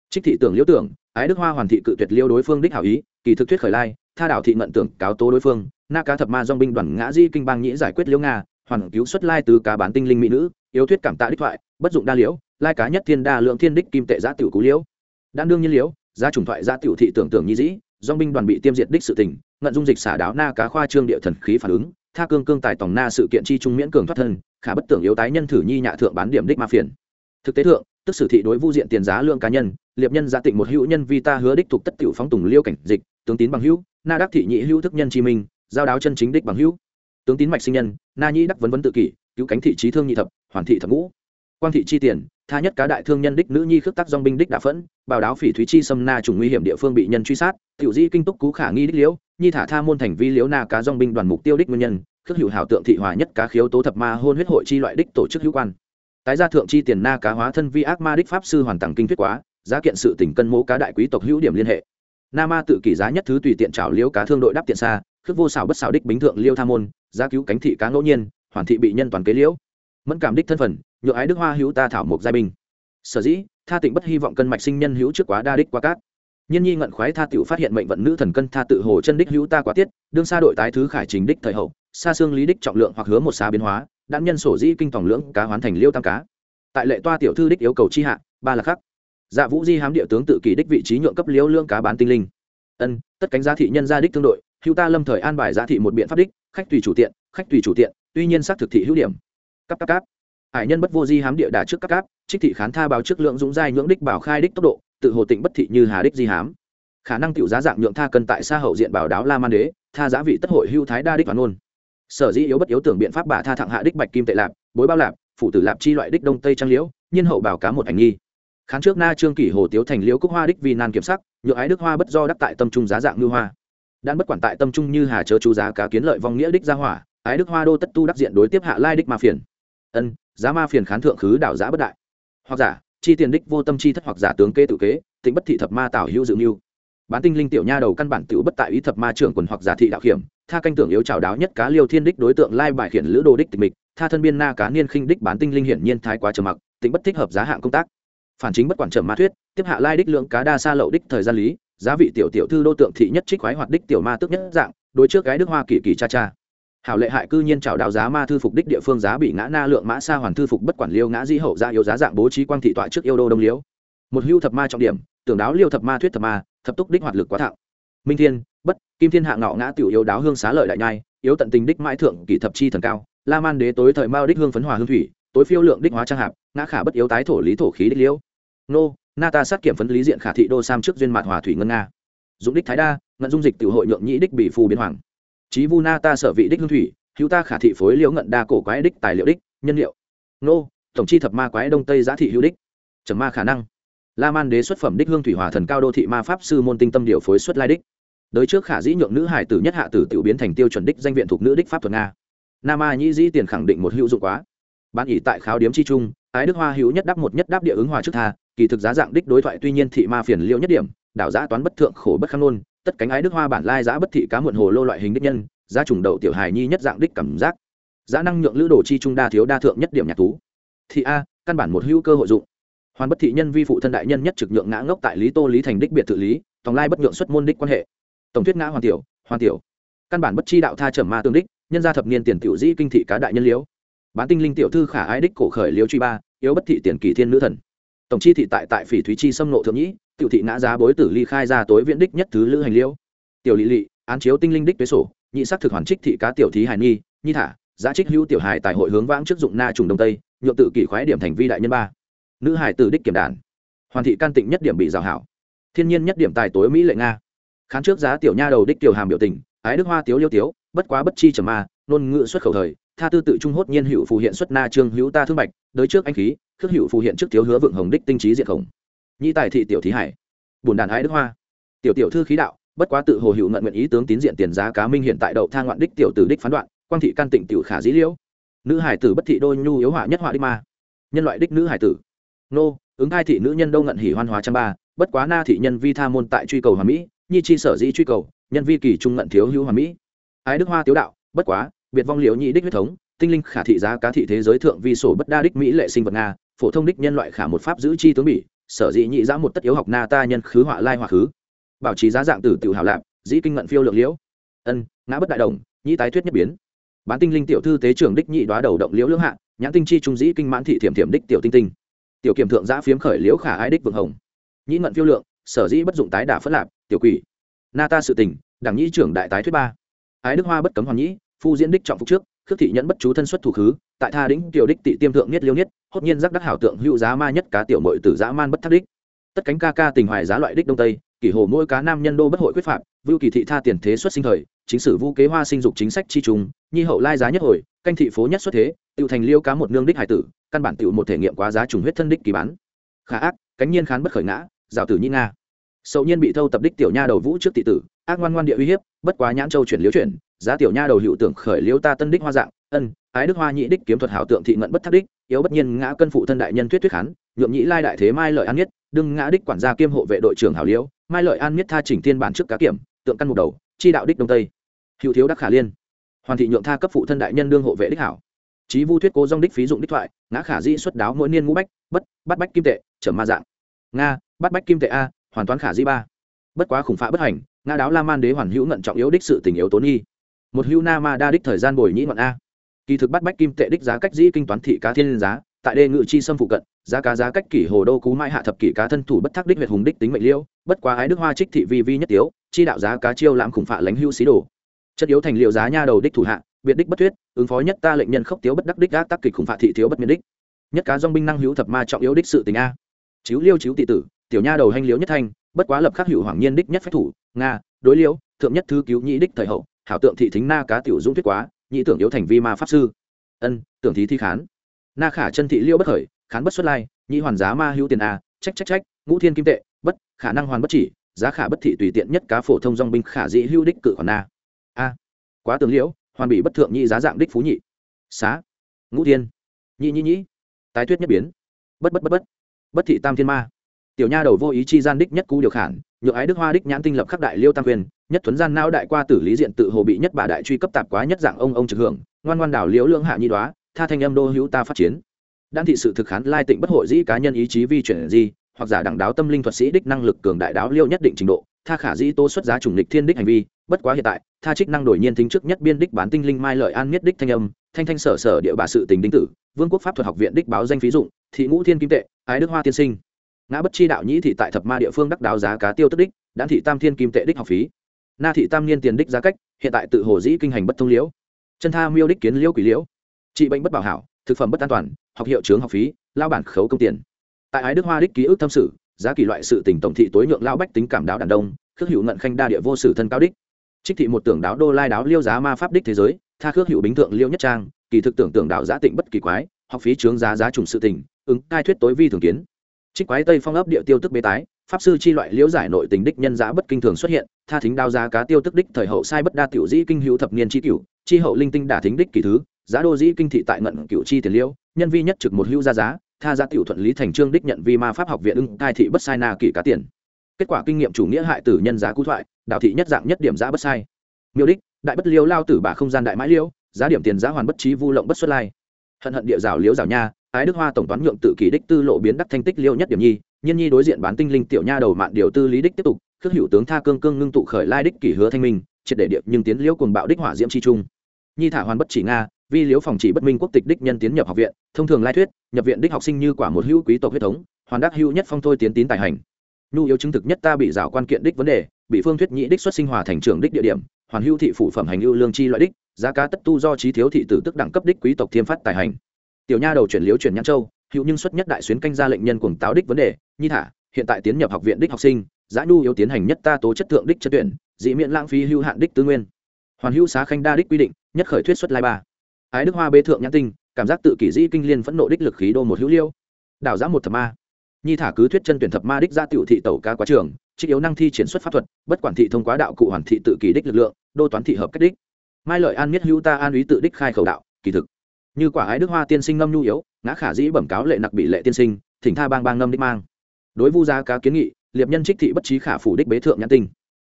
Trích thị tưởng liễu tưởng, ái đức hoa hoàn thị cự tuyệt liêu đối phương đích hảo ý, kỳ thực thuyết khởi lai, tha đảo thị ngận tưởng cáo tố đối phương, na cá thập ma dong binh đoàn ngã di kinh bang nhĩ giải quyết liễu nga, hoàn cứu xuất lai từ cá bán tinh linh mỹ nữ, yếu thuyết cảm tạ đích thoại, bất dụng đa liễu lai cá nhất thiên đa lượng thiên đích kim tệ giá tiểu cú liễu. Đan đương nhiên liễu, giá trùng thoại giá tiểu thị tưởng tưởng nhi dĩ, do binh đoàn bị tiêm diệt đích sự tình, ngận dung dịch xả đáo na cá khoa trương địa thần khí phản ứng, tha cương cương tài tòng na sự kiện chi trung miễn cường thoát thân, khả bất tưởng yếu tái nhân thử nhi nhạ thượng bán điểm đích ma phiền. Thực tế thượng, tức sử thị đối vu diện tiền giá lương cá nhân, liệp nhân gia tịnh một hữu nhân vi ta hứa đích thuộc tất tiểu phóng tùng liêu cảnh dịch, tướng tín bằng hữu, na đắc thị nhị hữu thức nhân chi minh, giao đáo chân chính đích bằng hữu. Tướng tín mạch sinh nhân, na nhĩ đắc vấn vấn tự kỷ, cứu cánh thị trí thương nhị thập, hoàn thị thập ngũ. Quang thị chi tiền tha nhất cá đại thương nhân đích nữ nhi khước tác dong binh đích đạ phẫn, bảo đáo phỉ thúy chi xâm na trùng nguy hiểm địa phương bị nhân truy sát, tiểu di kinh túc cú khả nghi đích liễu, nhi thả tha môn thành vi liễu na cá dong binh đoàn mục tiêu đích nguyên nhân, khước hữu hảo tượng thị hòa nhất cá khiếu tố thập ma hôn huyết hội chi loại đích tổ chức hữu quan. Tái gia thượng chi tiền na cá hóa thân vi ác ma đích pháp sư hoàn tặng kinh thuyết quá, giá kiện sự tỉnh cân mố cá đại quý tộc hữu điểm liên hệ. Na ma tự kỷ giá nhất thứ tùy tiện trảo liễu cá thương đội đáp tiện xa, khước vô xảo bất xảo đích bính thượng liêu tha môn, giá cứu cánh thị cá ngẫu nhiên, hoàn thị bị nhân toàn kế liễu. Mẫn cảm đích thân phần nhựa ái đức hoa hữu ta thảo mộc giai binh. Sở dĩ, tha tịnh bất hy vọng cân mạch sinh nhân hữu trước quá đa đích quá cát. Nhân nhi ngận khoái tha tiểu phát hiện mệnh vận nữ thần cân tha tự hồ chân đích hữu ta quá tiết, đương xa đội tái thứ khải trình đích thời hậu xa xương lý đích trọng lượng hoặc hứa một xa biến hóa đạn nhân sổ dĩ kinh tòng lưỡng cá hoán thành liêu tam cá. Tại lệ toa tiểu thư đích yêu cầu chi hạ, ba là khắc. Dạ vũ di hám địa tướng tự kỷ đích vị trí nhượng cấp liêu lương cá bán tinh linh. Ân, tất cánh giá thị nhân gia đích tương đội, hữu ta lâm thời an bài giá thị một biện pháp đích, khách tùy chủ tiện, khách tùy chủ tiện, tuy nhiên xác thực thị hữu điểm. Cấp cấp cấp hải nhân bất vô di hám địa đà trước các cáp, trích thị khán tha báo trước lượng dũng giai nhưỡng đích bảo khai đích tốc độ, tự hồ tịnh bất thị như hà đích di hám. Khả năng tiểu giá dạng nhượng tha cân tại xa hậu diện bảo đáo la man đế, tha giá vị tất hội hưu thái đa đích và nôn sở dĩ yếu bất yếu tưởng biện pháp bà tha thẳng hạ đích bạch kim tệ lạp, bối bao lạp, phụ tử lạp chi loại đích đông tây trang liễu, nhiên hậu bảo cá một ảnh nghi. Khán trước na trương kỷ hồ tiếu thành liễu cúc hoa đích vì nan kiểm sắc, nhượng ái đức hoa bất do đắc tại tâm trung giá dạng ngư hoa. Đan bất quản tại tâm trung như hà chớ chú giá cá kiến lợi vong nghĩa đích gia hỏa, ái đức hoa đô tất tu đắc diện đối tiếp hạ lai đích ma phiền ân, giá ma phiền khán thượng khứ đảo giá bất đại. Hoặc giả, chi tiền đích vô tâm chi thất hoặc giả tướng kê tự kế tính bất thị thập ma tảo hữu dự mưu. Bán tinh linh tiểu nha đầu căn bản tiểu bất tại ý thập ma trưởng quần hoặc giả thị đạo hiểm, tha canh tưởng yếu chào đáo nhất cá liêu thiên đích đối tượng lai bài khiển lữ đồ đích tịch mịch, tha thân biên na cá niên khinh đích bán tinh linh hiển nhiên thái quá trầm mặc tính bất thích hợp giá hạng công tác. Phản chính bất quản trầm ma thuyết, tiếp hạ lai đích lượng cá đa xa lậu đích thời gian lý, giá vị tiểu tiểu thư đô tượng thị nhất trích khoái hoạt đích tiểu ma tức nhất dạng, đối trước gái đức hoa kỳ kỳ cha cha hảo lệ hại cư nhiên chào đào giá ma thư phục đích địa phương giá bị ngã na lượng mã sa hoàn thư phục bất quản liêu ngã di hậu ra yếu giá dạng bố trí quang thị tọa trước yêu đô đông liễu. Một hưu thập ma trọng điểm, tưởng đáo liêu thập ma thuyết thập ma, thập túc đích hoạt lực quá thạo minh thiên, bất, kim thiên hạ ngọ ngã tiểu yếu đáo hương xá lợi đại nhai, yếu tận tình đích mãi thượng kỷ thập chi thần cao. La man đế tối thời mao đích hương phấn hòa hương thủy, tối phiêu lượng đích hóa trang hạp, ngã khả bất yếu tái thổ lý thổ khí đích liễu. Nô, na ta sát kiểm phấn lý diện khả thị đô sam trước duyên mạt hòa thủy ngân nga. Dũng đích thái đa, ngận dung dịch tiểu hội nhượng nhĩ đích bị phù biến hoàng chí vu na ta sở vị đích hương thủy, hữu ta khả thị phối liễu ngận đa cổ quái đích tài liệu đích, nhân liệu. Nô, tổng chi thập ma quái đông tây giá thị hữu đích. Trầm ma khả năng. La man đế xuất phẩm đích hương thủy hòa thần cao đô thị ma pháp sư môn tinh tâm điều phối xuất lai đích. Đới trước khả dĩ nhượng nữ hải tử nhất hạ tử tiểu biến thành tiêu chuẩn đích danh viện thuộc nữ đích pháp thuật nga. Nam ma nhĩ dĩ tiền khẳng định một hữu dụng quá. Bán ỉ tại kháo điếm chi trung, ái đức hoa hữu nhất đáp một nhất đáp địa ứng hòa trước tha, kỳ thực giá dạng đích đối thoại tuy nhiên thị ma phiền liêu nhất điểm, đảo giã toán bất thượng khổ bất khăn nôn tất cánh ái đức hoa bản lai giá bất thị cá muộn hồ lô loại hình đích nhân, giá trùng đậu tiểu hài nhi nhất dạng đích cảm giác. Giá năng nhượng lữ đồ chi trung đa thiếu đa thượng nhất điểm nhạc tú. Thị a, căn bản một hữu cơ hội dụng. Hoàn bất thị nhân vi phụ thân đại nhân nhất trực nhượng ngã ngốc tại lý tô lý thành đích biệt tự lý tòng lai bất nhượng xuất môn đích quan hệ. Tổng thuyết ngã hoàn tiểu hoàn tiểu. Căn bản bất chi đạo tha trầm ma tương đích, nhân gia thập niên tiền tiểu dĩ kinh thị cá đại nhân liễu bán tinh linh tiểu thư khả ái đích cổ khởi liễu truy ba, yếu bất thị tiền kỳ thiên nữ thần. Tổng chi thị tại tại phỉ thúy chi xâm nộ thượng nhĩ tiểu thị ngã giá bối tử ly khai ra tối viễn đích nhất thứ lữ hành liễu tiểu lỵ lỵ án chiếu tinh linh đích tuế sổ, nhị sắc thực hoàn trích thị cá tiểu thí hài nhi nhi thả, giá trích hữu tiểu hài tại hội hướng vãng trước dụng na trùng đông tây, nhượng tự kỷ khoái điểm thành vi đại nhân ba. Nữ hài tử đích kiểm đàn. Hoàn thị can tịnh nhất điểm bị rào hảo. Thiên nhiên nhất điểm tài tối mỹ lệ nga. Khán trước giá tiểu nha đầu đích tiểu hàm biểu tình, ái đức hoa tiếu liêu tiếu, bất quá bất chi trầm ma, nôn ngự xuất khẩu thời, tha tư tự trung hốt nhiên hữu phù hiện xuất na trương hữu ta thương bạch, đới trước anh khí, khước hữu phù hiện trước thiếu hứa vượng hồng đích tinh trí diện khổng nhi tài thị tiểu thí hải bùn đàn ái đức hoa. Tiểu tiểu thư khí đạo, bất quá tự hồ hữu ngận nguyện ý tướng tín diện tiền giá cá minh hiện tại đậu thang ngoạn đích tiểu tử đích phán đoạn, quang thị can tịnh tiểu khả dĩ liễu. Nữ hải tử bất thị đôi nhu yếu họa nhất họa đích ma. Nhân loại đích nữ hải tử. Nô, ứng hai thị nữ nhân đâu ngận hỉ hoan hóa trăm ba, bất quá na thị nhân vi tha môn tại truy cầu hòa mỹ, nhi chi sở dĩ truy cầu, nhân vi kỳ trung ngận thiếu hữu hòa mỹ. Ái đức hoa tiếu đạo, bất quá, biệt vong liễu nhị đích huyết thống, tinh linh khả thị giá cá thị thế giới thượng vi sổ bất đa đích mỹ lệ sinh vật nga, phổ thông đích nhân loại khả một pháp giữ chi tướng bỉ sở dĩ nhị giã một tất yếu học na ta nhân khứ họa lai họa khứ. Bảo trì giá dạng tử tiểu hảo lạp, dĩ kinh ngận phiêu lượng liễu. Ân, ngã bất đại đồng, nhị tái thuyết nhất biến. Bán tinh linh tiểu thư tế trưởng đích nhị đoá đầu động liễu lưỡng hạ, nhãn tinh chi trung dĩ kinh mãn thị thiểm thiểm đích tiểu tinh tinh. Tiểu kiểm thượng giã phiếm khởi liễu khả ái đích vượng hồng. Nhị ngận phiêu lượng, sở dĩ bất dụng tái đả phất lạp, tiểu quỷ. Na ta sự tình, đảng nhị trưởng đại tái thuyết ba. Ái đức hoa bất cấm hoàng nhĩ, phu diễn đích trọng phục trước, khước thị nhẫn bất chú thân xuất thủ khứ, tại tha đĩnh tiểu đích tị tiêm thượng niết liêu niết hốt nhiên giác đắc hảo tượng hữu giá ma nhất cá tiểu mội tử dã man bất thắc đích. Tất cánh ca ca tình hoài giá loại đích đông tây, kỷ hồ mỗi cá nam nhân đô bất hội quyết phạm, vưu kỳ thị tha tiền thế xuất sinh thời, chính sử vu kế hoa sinh dục chính sách chi trùng nhi hậu lai giá nhất hồi, canh thị phố nhất xuất thế tự thành liêu cá một nương đích hải tử, căn bản tự một thể nghiệm quá giá trùng huyết thân đích kỳ bán. Khả ác, cánh nhiên khán bất khởi ngã, rào tử nhi nga. Sậu nhiên bị thâu tập đích tiểu nha đầu vũ trước tị tử, ác ngoan ngoan địa uy hiếp, bất quá nhãn châu chuyển liếu chuyển, giá tiểu nha đầu hiệu tưởng khởi liêu ta tân đích hoa dạng, ân ái đức hoa nhị đích kiếm thuật hảo tượng thị ngận bất thắc đích, yếu bất nhiên ngã cân phụ thân đại nhân thuyết thuyết khán nhuộm nhĩ lai đại thế mai lợi an nhất đừng ngã đích quản gia kiêm hộ vệ đội trưởng hảo liễu, mai lợi an nhất tha chỉnh thiên bản trước cá kiểm, tượng căn một đầu, chi đạo đích đông tây. Hữu thiếu đắc khả liên. Hoàn thị nhượng tha cấp phụ thân đại nhân đương hộ vệ đích hảo. Chí vu thuyết cố dòng đích phí dụng đích thoại, ngã khả di xuất đáo mỗi niên ngũ bách, bất, bắt bách kim tệ, trở ma dạng. Nga, bắt bách kim tệ a, hoàn toán khả di ba. Bất quá khủng phá bất hành nga đáo la man đế hoàn hữu ngận trọng yếu đích sự tình yếu tốn nghi. Một hữu na ma đa đích thời gian bồi nhĩ ngọn a kỳ thực bắt bách kim tệ đích giá cách dĩ kinh toán thị cá thiên giá, tại đê ngự chi xâm phụ cận, giá cá giá cách kỷ hồ đô cú mãi hạ thập kỷ cá thân thủ bất thác đích huyệt hùng đích tính mệnh liêu bất quá ái đức hoa trích thị vi vi nhất tiếu, chi đạo giá cá chiêu lãm khủng phạ lãnh hữu xí đồ. Chất yếu thành liệu giá nha đầu đích thủ hạ, biệt đích bất thuyết, ứng phó nhất ta lệnh nhân khốc tiếu bất đắc đích gác tác kịch khủng phạ thị thiếu bất miệt đích. Nhất cá dòng binh năng hữu thập ma trọng yếu đích sự tình a. Chiếu liêu chiếu tị tử, tiểu nha đầu hành liếu nhất thanh, bất quá lập khắc hữu hoàng nhiên đích nhất phách thủ, nga, đối liêu thượng nhất thứ cứu nhĩ đích thời hậu, hảo tượng thị thính na cá tiểu dũng thuyết quá nhĩ tưởng yếu thành vi ma pháp sư. Ân, tưởng thí thi khán. Na khả chân thị liêu bất khởi, khán bất xuất lai, nhĩ hoàn giá ma hữu tiền a, trách trách trách, ngũ thiên kim tệ, bất, khả năng hoàn bất chỉ, giá khả bất thị tùy tiện nhất cá phổ thông dong binh khả dĩ hữu đích cự khoản na a, quá tường liễu, hoàn bị bất thượng nhị giá dạng đích phú nhị. Xá, ngũ thiên. Nhị nhị nhị tái thuyết nhất biến. Bất bất bất bất. Bất thị tam thiên ma. Tiểu nha đầu vô ý chi gian đích nhất cú điều khản nhược ái đức hoa đích nhãn tinh lập khắc đại liêu tam quyền nhất thuấn gian não đại qua tử lý diện tự hồ bị nhất bà đại truy cấp tạp quá nhất dạng ông ông trực hưởng, ngoan ngoan đảo liễu lưỡng hạ nhi đoá, tha thanh âm đô hữu ta phát chiến. Đan thị sự thực khán lai tịnh bất hội dĩ cá nhân ý chí vi chuyển gì hoặc giả đẳng đáo tâm linh thuật sĩ đích năng lực cường đại đáo liêu nhất định trình độ, tha khả dĩ tô xuất giá chủng lịch thiên đích hành vi, bất quá hiện tại, tha trích năng đổi nhiên thính trước nhất biên đích bán tinh linh mai lợi an miết đích thanh âm, thanh thanh sở sở địa bà sự tình đinh tử, vương quốc pháp thuật học viện đích báo danh phí dụng, thị ngũ thiên kim tệ, ái đức hoa tiên sinh. Ngã bất chi đạo nhĩ thị tại thập ma địa phương đắc đáo giá cá tiêu tức đích, đan thị tam thiên kim tệ đích học phí na thị tam niên tiền đích giá cách hiện tại tự hồ dĩ kinh hành bất thông liễu. Chân tha miêu đích kiến liễu quỷ liễu. Trị bệnh bất bảo hảo thực phẩm bất an toàn học hiệu chướng học phí lao bản khấu công tiền. Tại ái đức hoa đích ký ức thâm sự giá kỳ loại sự tỉnh tổng thị tối nhượng lao bách tính cảm đáo đàn đông khước hữu ngận khanh đa địa vô sử thân cao đích. Trích thị một tưởng đáo đô lai đáo liêu giá ma pháp đích thế giới tha khước hữu bính thượng liêu nhất trang kỳ thực tưởng tưởng đạo giá tịnh bất kỳ quái học phí chướng giá giá trùng sự tình, ứng cai thuyết tối vi thường kiến. Trích quái tây phong ấp địa tiêu tức bế tái pháp sư chi loại liễu giải nội tình đích nhân giá bất kinh thường xuất hiện, tha thính đao giá cá tiêu tức đích thời hậu sai bất đa tiểu dĩ kinh hữu thập niên chi cửu, chi hậu linh tinh đả thính đích kỳ thứ, giá đô dĩ kinh thị tại ngận cửu chi tiền liễu, nhân vi nhất trực một hữu gia giá, tha giá tiểu thuận lý thành trương đích nhận vi ma pháp học viện ưng cai thị bất sai na kỳ cá tiền. Kết quả kinh nghiệm chủ nghĩa hại tử nhân giá cú thoại đạo thị nhất dạng nhất điểm giá bất sai. Miêu đích, đại bất liêu lao tử bà không gian đại mãi liêu, giá điểm tiền giá hoàn bất trí vu lộng bất xuất lai. Hận hận địa rào liếu rào nha, ái đức hoa tổng toán nhượng tự kỷ đích tư lộ biến đắc thanh tích liêu nhất điểm nhi nhiên nhi đối diện bán tinh linh tiểu nha đầu mạn điều tư lý đích tiếp tục, khước hữu tướng tha cương cương ngưng tụ khởi lai đích kỷ hứa thanh minh, triệt để điệp nhưng tiến liễu cùng bạo đích hỏa diễm chi trung. Nhi thả hoàn bất chỉ nga, vi liễu phòng chỉ bất minh quốc tịch đích nhân tiến nhập học viện, thông thường lai thuyết, nhập viện đích học sinh như quả một hữu quý tộc huyết thống, hoàn đắc hữu nhất phong thôi tiến tín tài hành. Nhu yếu chứng thực nhất ta bị rào quan kiện đích vấn đề, bị phương thuyết nhị đích xuất sinh hòa thành trưởng đích địa điểm, hoàn hữu thị phủ phẩm hành ưu lương chi loại đích, giá cá tất tu do trí thiếu thị tử tức đẳng cấp đích quý tộc thiêm phát tài hành. Tiểu nha đầu chuyển liếu chuyển nhãn châu hữu nhưng xuất nhất đại xuyến canh ra lệnh nhân cuồng táo đích vấn đề, nhi thả, hiện tại tiến nhập học viện đích học sinh, giã nhu yếu tiến hành nhất ta tố chất thượng đích chất tuyển, dị miễn lãng phí hữu hạn đích tư nguyên. Hoàn hữu xá khanh đa đích quy định, nhất khởi thuyết xuất lai ba. Ái đức hoa bế thượng nhãn tinh, cảm giác tự kỷ dĩ kinh liên phẫn nộ đích lực khí đô một hữu liêu. Đảo giã một thập ma. Nhi thả cứ thuyết chân tuyển thập ma đích ra tiểu thị tẩu ca quá trường, trích yếu năng thi triển xuất pháp thuật, bất quản thị thông quá đạo cụ hoàn thị tự kỷ đích lực lượng, đô toán thị hợp cách đích. Mai lợi an miết hữu ta an ý tự đích khai khẩu đạo, kỳ thực như quả ái đức hoa tiên sinh ngâm nhu yếu, ngã khả dĩ bẩm cáo lệ nặc bị lệ tiên sinh, thỉnh tha bang bang ngâm đích mang. Đối vu gia cá kiến nghị, liệp nhân trích thị bất trí khả phủ đích bế thượng nhãn tinh.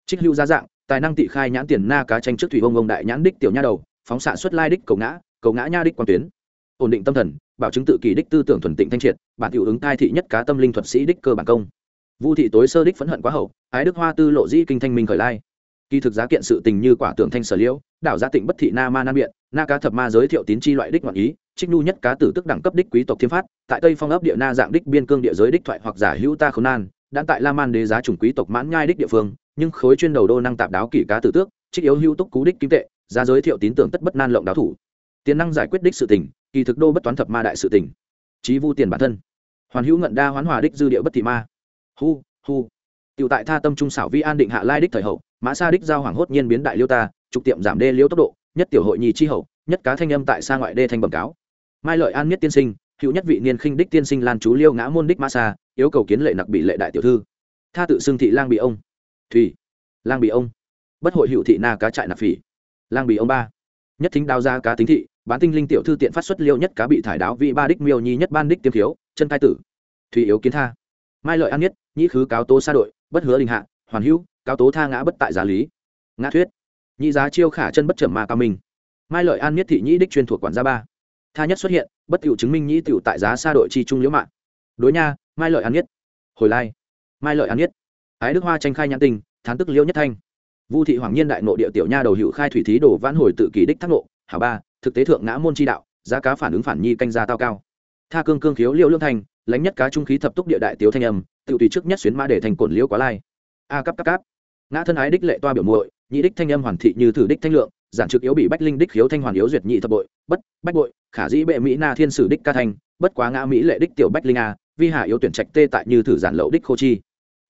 Trích hữu gia dạng, tài năng tị khai nhãn tiền na cá tranh trước thủy ông ông đại nhãn đích tiểu nha đầu, phóng xạ xuất lai đích cầu ngã cầu ngã nha đích quan tuyến. Ổn định tâm thần, bảo chứng tự kỷ đích tư tưởng thuần tịnh thanh triệt, bản hiệu ứng thai thị nhất cá tâm linh thuật sĩ đích cơ bản công. Vu thị tối sơ đích phẫn hận quá hậu, ái đức hoa tư lộ dĩ kinh thanh minh khởi lai kỳ thực giá kiện sự tình như quả tưởng thanh sở liễu, đảo gia tịnh bất thị na ma nan biện na cá thập ma giới thiệu tín chi loại đích ngoạn ý, trích nhu nhất cá tử tức đẳng cấp đích quý tộc thiên phát, tại tây phong ấp địa na dạng đích biên cương địa giới đích thoại hoặc giả hữu ta khốn nan, đã tại la man đế giá chủng quý tộc mãn nhai đích địa phương, nhưng khối chuyên đầu đô năng tạp đáo kỷ cá tử tước, trích yếu hữu túc cú đích kim tệ, giá giới thiệu tín tưởng tất bất nan lộng đáo thủ. Tiền năng giải quyết đích sự tình, kỳ thực đô bất toán thập ma đại sự tình. Trí vu tiền bản thân. Hoàn hữu ngận đa hoán hòa đích dư địa bất thị ma. Hu hu. Tiểu tại tha tâm trung xảo vi an định hạ lai đích thời hậu mã sa đích giao hoàng hốt nhiên biến đại liêu ta, trục tiệm giảm đê liêu tốc độ, nhất tiểu hội nhì chi hậu, nhất cá thanh âm tại xa ngoại đê thanh bẩm cáo. Mai lợi an nhất tiên sinh, hữu nhất vị niên khinh đích tiên sinh lan chú liêu ngã môn đích mã sa, yêu cầu kiến lệ nặc bị lệ đại tiểu thư. Tha tự xưng thị lang bị ông. Thủy. Lang bị ông. Bất hội hữu thị na cá trại nạp phỉ. Lang bị ông ba. Nhất thính đao ra cá tính thị, bán tinh linh tiểu thư tiện phát xuất liêu nhất cá bị thải đáo vị ba đích miêu nhi nhất ban đích tiêm thiếu chân thai tử. Thủy yếu kiến tha. Mai lợi an nhất nhĩ khứ cáo tố xa đội, bất hứa đình hạ hoàn hữu cao tố tha ngã bất tại giá lý. Ngã thuyết nhị giá chiêu khả chân bất trầm ma cao minh. Mai lợi an miết thị nhĩ đích chuyên thuộc quản gia ba. Tha nhất xuất hiện bất tiểu chứng minh nhĩ tiểu tại giá xa đội chi trung liễu mạng. Đối nha mai lợi an nhất hồi lai mai lợi an nhất ái đức hoa tranh khai nhãn tình thán tức liễu nhất thanh. Vu thị hoàng nhiên đại nội địa tiểu nha đầu hữu khai thủy thí đổ vãn hồi tự kỷ đích thác nộ hảo ba thực tế thượng ngã môn chi đạo giá cá phản ứng phản nhi canh gia tao cao. Tha cương cương khiếu liêu lương thành, lãnh nhất cá trung khí thập túc địa đại tiếu thanh âm tự tùy trước nhất xuyến mã để thành cổn liễu quá lai a cấp cấp cấp ngã thân ái đích lệ toa biểu muội, nhị đích thanh âm hoàn thị như thử đích thanh lượng, giản trực yếu bị bách linh đích khiếu thanh hoàn yếu duyệt nhị thập bội, bất, bách bội, khả dĩ bệ mỹ na thiên sử đích ca thanh, bất quá ngã mỹ lệ đích tiểu bách linh a, vi hạ yếu tuyển trạch tê tại như thử giản lậu đích khô chi.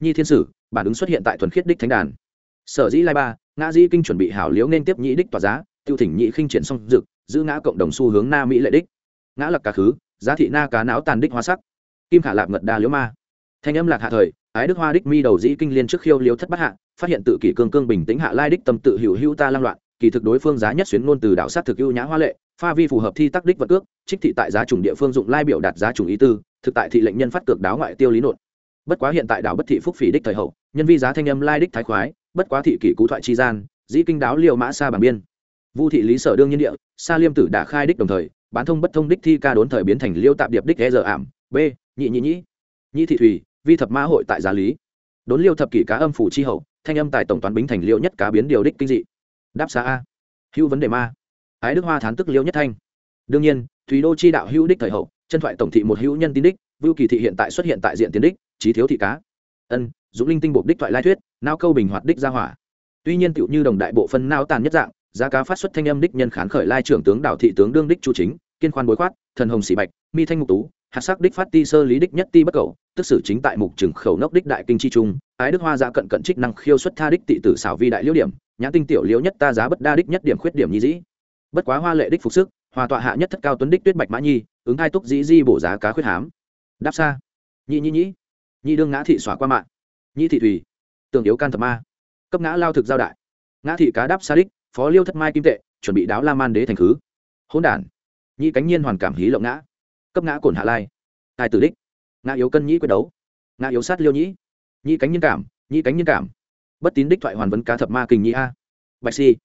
Nhi thiên sử, bản ứng xuất hiện tại thuần khiết đích thánh đàn. Sở dĩ lai ba, ngã dĩ kinh chuẩn bị hảo liếu nên tiếp nhị đích tòa giá, tiêu thỉnh nhị khinh triển song dực, giữ ngã cộng đồng xu hướng na mỹ lệ đích. Ngã lập cả khứ, giá thị na cá não tàn đích hoa sắc. Kim khả lạp ngật đa liễu ma. Thanh âm lạc hạ thời ái đức hoa đích mi đầu dĩ kinh liên trước khiêu liếu thất bất hạ, phát hiện tự kỷ cương cương bình tĩnh hạ lai đích tâm tự hữu hữu ta lang loạn, kỳ thực đối phương giá nhất xuyến ngôn từ đạo sát thực ưu nhã hoa lệ, pha vi phù hợp thi tắc đích vật ước trích thị tại giá chủng địa phương dụng lai biểu đạt giá chủng ý tư, thực tại thị lệnh nhân phát cược đáo ngoại tiêu lý nộn. Bất quá hiện tại đảo bất thị phúc phỉ đích thời hậu, nhân vi giá thanh âm lai đích thái khoái, bất quá thị kỷ cú thoại chi gian, dĩ kinh đáo liều mã xa bằng biên. Vu thị lý sở đương nhiên địa, sa liêm tử đã khai đích đồng thời, bán thông bất thông đích thi ca đốn thời biến thành liêu tạp điệp đích e giờ ảm, b, nhị nhị nhị. Nhị thị thủy vi thập mã hội tại giá lý. Đốn liêu thập kỷ cá âm phủ chi hậu, thanh âm tại tổng toán bính thành liêu nhất cá biến điều đích kinh dị. Đáp xa a. Hữu vấn đề ma. Ái đức hoa thán tức liêu nhất thanh. Đương nhiên thúy đô chi đạo hữu đích thời hậu, chân thoại tổng thị một hữu nhân tín đích, vưu kỳ thị hiện tại xuất hiện tại diện tiến đích, trí thiếu thị cá. Ân, dũng linh tinh buộc đích thoại lai thuyết, nao câu bình hoạt đích ra hỏa. Tuy nhiên tựu như đồng đại bộ phân nao tàn nhất dạng, giá cá phát xuất thanh âm đích nhân khán khởi lai trưởng tướng đảo thị tướng đương đích chu chính, kiên khoan bối khoát, thần hồng sĩ bạch, mi thanh ngục tú hạt sắc đích phát ti sơ lý đích nhất ti bất cầu, tức sử chính tại mục trừng khẩu nốc đích đại kinh chi trung, ái đức hoa dạ cận cận trích năng khiêu xuất tha đích tị tử xảo vi đại liễu điểm nhãn tinh tiểu liễu nhất ta giá bất đa đích nhất điểm khuyết điểm nhi dĩ. Bất quá hoa lệ đích phục sức, hòa tọa hạ nhất thất cao tuấn đích tuyết bạch mã nhi, ứng hai túc dĩ di bổ giá cá khuyết hám. Đáp xa. Nhị nhị nhĩ nhị đương ngã thị xóa qua mạng. Nhị thị thủy. Tường yếu can thập ma. Cấp ngã lao thực giao đại. Ngã thị cá đáp xa đích, phó liêu thất mai kim tệ, chuẩn bị đáo la man đế thành khứ. Hỗn đản. Nhị cánh nhiên hoàn cảm hí lộng ngã cấp ngã cổn hạ lai. Tài tử đích. Ngã yếu cân nhĩ quyết đấu. Ngã yếu sát liêu nhĩ. Nhĩ cánh nhân cảm, nhĩ cánh nhân cảm. Bất tín đích thoại hoàn vấn cá thập ma kình nhĩ a. Bạch si.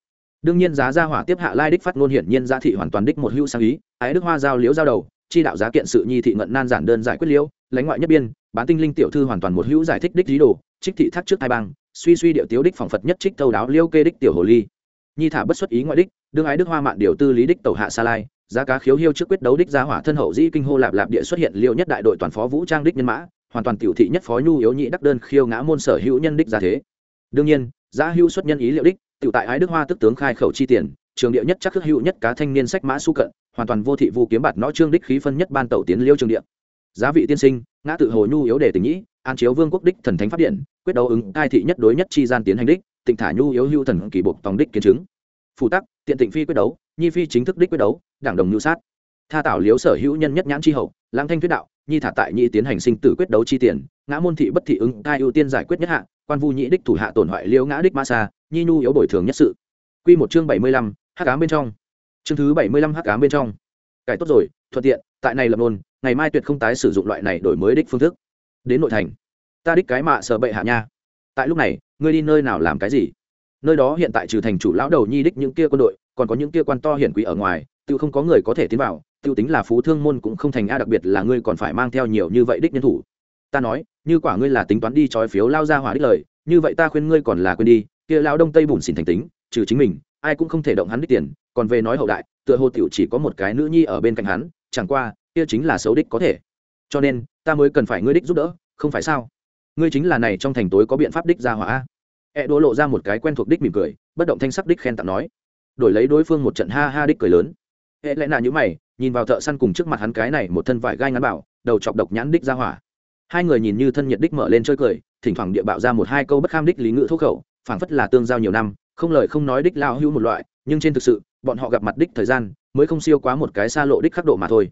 Đương nhiên giá gia hỏa tiếp hạ lai đích phát ngôn hiển nhiên giá thị hoàn toàn đích một hữu sang ý, ái đức hoa giao liễu giao đầu, chi đạo giá kiện sự nhi thị ngận nan giản đơn giải quyết liễu, lãnh ngoại nhất biên, bán tinh linh tiểu thư hoàn toàn một hữu giải thích đích dí đồ, trích thị thác trước hai bang, suy suy điệu tiếu đích phỏng phật nhất trích thâu đáo liêu kê đích tiểu hồ ly. Nhi thả bất xuất ý ngoại đích, đương ái đức hoa mạn điều tư lý đích tẩu hạ sa lai giá cá khiếu hiêu trước quyết đấu đích giá hỏa thân hậu dĩ kinh hô lạp lạp địa xuất hiện liêu nhất đại đội toàn phó vũ trang đích nhân mã, hoàn toàn tiểu thị nhất phó nhu yếu nhị đắc đơn khiêu ngã môn sở hữu nhân đích giá thế. Đương nhiên, giá hữu xuất nhân ý liệu đích, tiểu tại ái đức hoa tức tướng khai khẩu chi tiền, trường địa nhất chắc khước hữu nhất cá thanh niên sách mã su cận, hoàn toàn vô thị vu kiếm bạt nó trương đích khí phân nhất ban tẩu tiến liêu trường địa. Giá vị tiên sinh, ngã tự hồ nhu yếu để tình nhĩ, an chiếu vương quốc đích thần thánh phát điện, quyết đấu ứng cai thị nhất đối nhất chi gian tiến hành đích, tịnh thả nhu yếu hưu thần kỳ buộc tòng đích kiến chứng. Phụ tắc, tiện tịnh phi quyết đấu nhi phi chính thức đích quyết đấu, đảng đồng nhu sát. Tha tảo liếu sở hữu nhân nhất nhãn chi hậu, lãng thanh thuyết đạo, nhi thả tại nhi tiến hành sinh tử quyết đấu chi tiền, ngã môn thị bất thị ứng hai ưu tiên giải quyết nhất hạ, quan vu nhị đích thủ hạ tổn hoại liễu ngã đích ma sa, nhi nhu yếu bồi thường nhất sự. Quy một chương bảy mươi lăm, hắc ám bên trong. Chương thứ bảy mươi lăm, hắc ám bên trong. Cải tốt rồi, thuận tiện, tại này lập nôn, ngày mai tuyệt không tái sử dụng loại này đổi mới đích phương thức. Đến nội thành. Ta đích cái mạ sợ bệ hạ nha. Tại lúc này, ngươi đi nơi nào làm cái gì? Nơi đó hiện tại trừ thành chủ lão đầu nhi đích những kia quân đội còn có những kia quan to hiển quý ở ngoài, tự không có người có thể tiến vào, tự tính là phú thương môn cũng không thành a, đặc biệt là ngươi còn phải mang theo nhiều như vậy đích nhân thủ. Ta nói, như quả ngươi là tính toán đi trói phiếu lao ra hỏa đích lời, như vậy ta khuyên ngươi còn là quên đi, kia lão đông tây bùn xỉn thành tính, trừ chính mình, ai cũng không thể động hắn đích tiền, còn về nói hậu đại, tựa hồ tiểu chỉ có một cái nữ nhi ở bên cạnh hắn, chẳng qua, kia chính là xấu đích có thể. Cho nên, ta mới cần phải ngươi đích giúp đỡ, không phải sao? Ngươi chính là này trong thành tối có biện pháp đích ra hỏa a. E đỗ lộ ra một cái quen thuộc đích mỉm cười, bất động thanh sắc đích khen tặng nói đổi lấy đối phương một trận ha ha đích cười lớn. Hệ lẽ nà như mày, nhìn vào thợ săn cùng trước mặt hắn cái này một thân vải gai ngắn bảo, đầu chọc độc nhãn đích ra hỏa. Hai người nhìn như thân nhiệt đích mở lên chơi cười, thỉnh thoảng địa bạo ra một hai câu bất kham đích lý ngữ thô khẩu, phảng phất là tương giao nhiều năm, không lời không nói đích lao hưu một loại, nhưng trên thực sự, bọn họ gặp mặt đích thời gian, mới không siêu quá một cái xa lộ đích khắc độ mà thôi.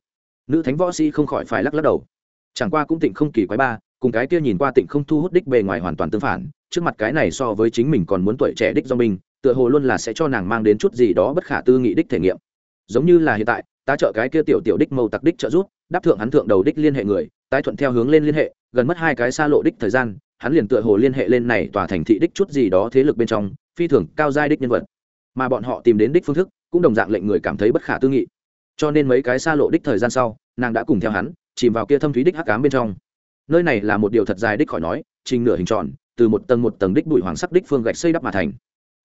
Nữ thánh võ sĩ không khỏi phải lắc lắc đầu. Chẳng qua cũng tịnh không kỳ quái ba, cùng cái kia nhìn qua tịnh không thu hút đích bề ngoài hoàn toàn tương phản, trước mặt cái này so với chính mình còn muốn tuổi trẻ đích do mình tựa hồ luôn là sẽ cho nàng mang đến chút gì đó bất khả tư nghị đích thể nghiệm. Giống như là hiện tại, ta trợ cái kia tiểu tiểu đích mâu tặc đích trợ giúp, đáp thượng hắn thượng đầu đích liên hệ người, tái thuận theo hướng lên liên hệ, gần mất hai cái xa lộ đích thời gian, hắn liền tựa hồ liên hệ lên này tòa thành thị đích chút gì đó thế lực bên trong, phi thường cao giai đích nhân vật. Mà bọn họ tìm đến đích phương thức, cũng đồng dạng lệnh người cảm thấy bất khả tư nghị. Cho nên mấy cái xa lộ đích thời gian sau, nàng đã cùng theo hắn, chìm vào kia thâm thúy đích hắc cám bên trong. Nơi này là một điều thật dài đích khỏi nói, trình nửa hình tròn, từ một tầng một tầng đích bụi hoàng sắc đích phương gạch xây đắp mà thành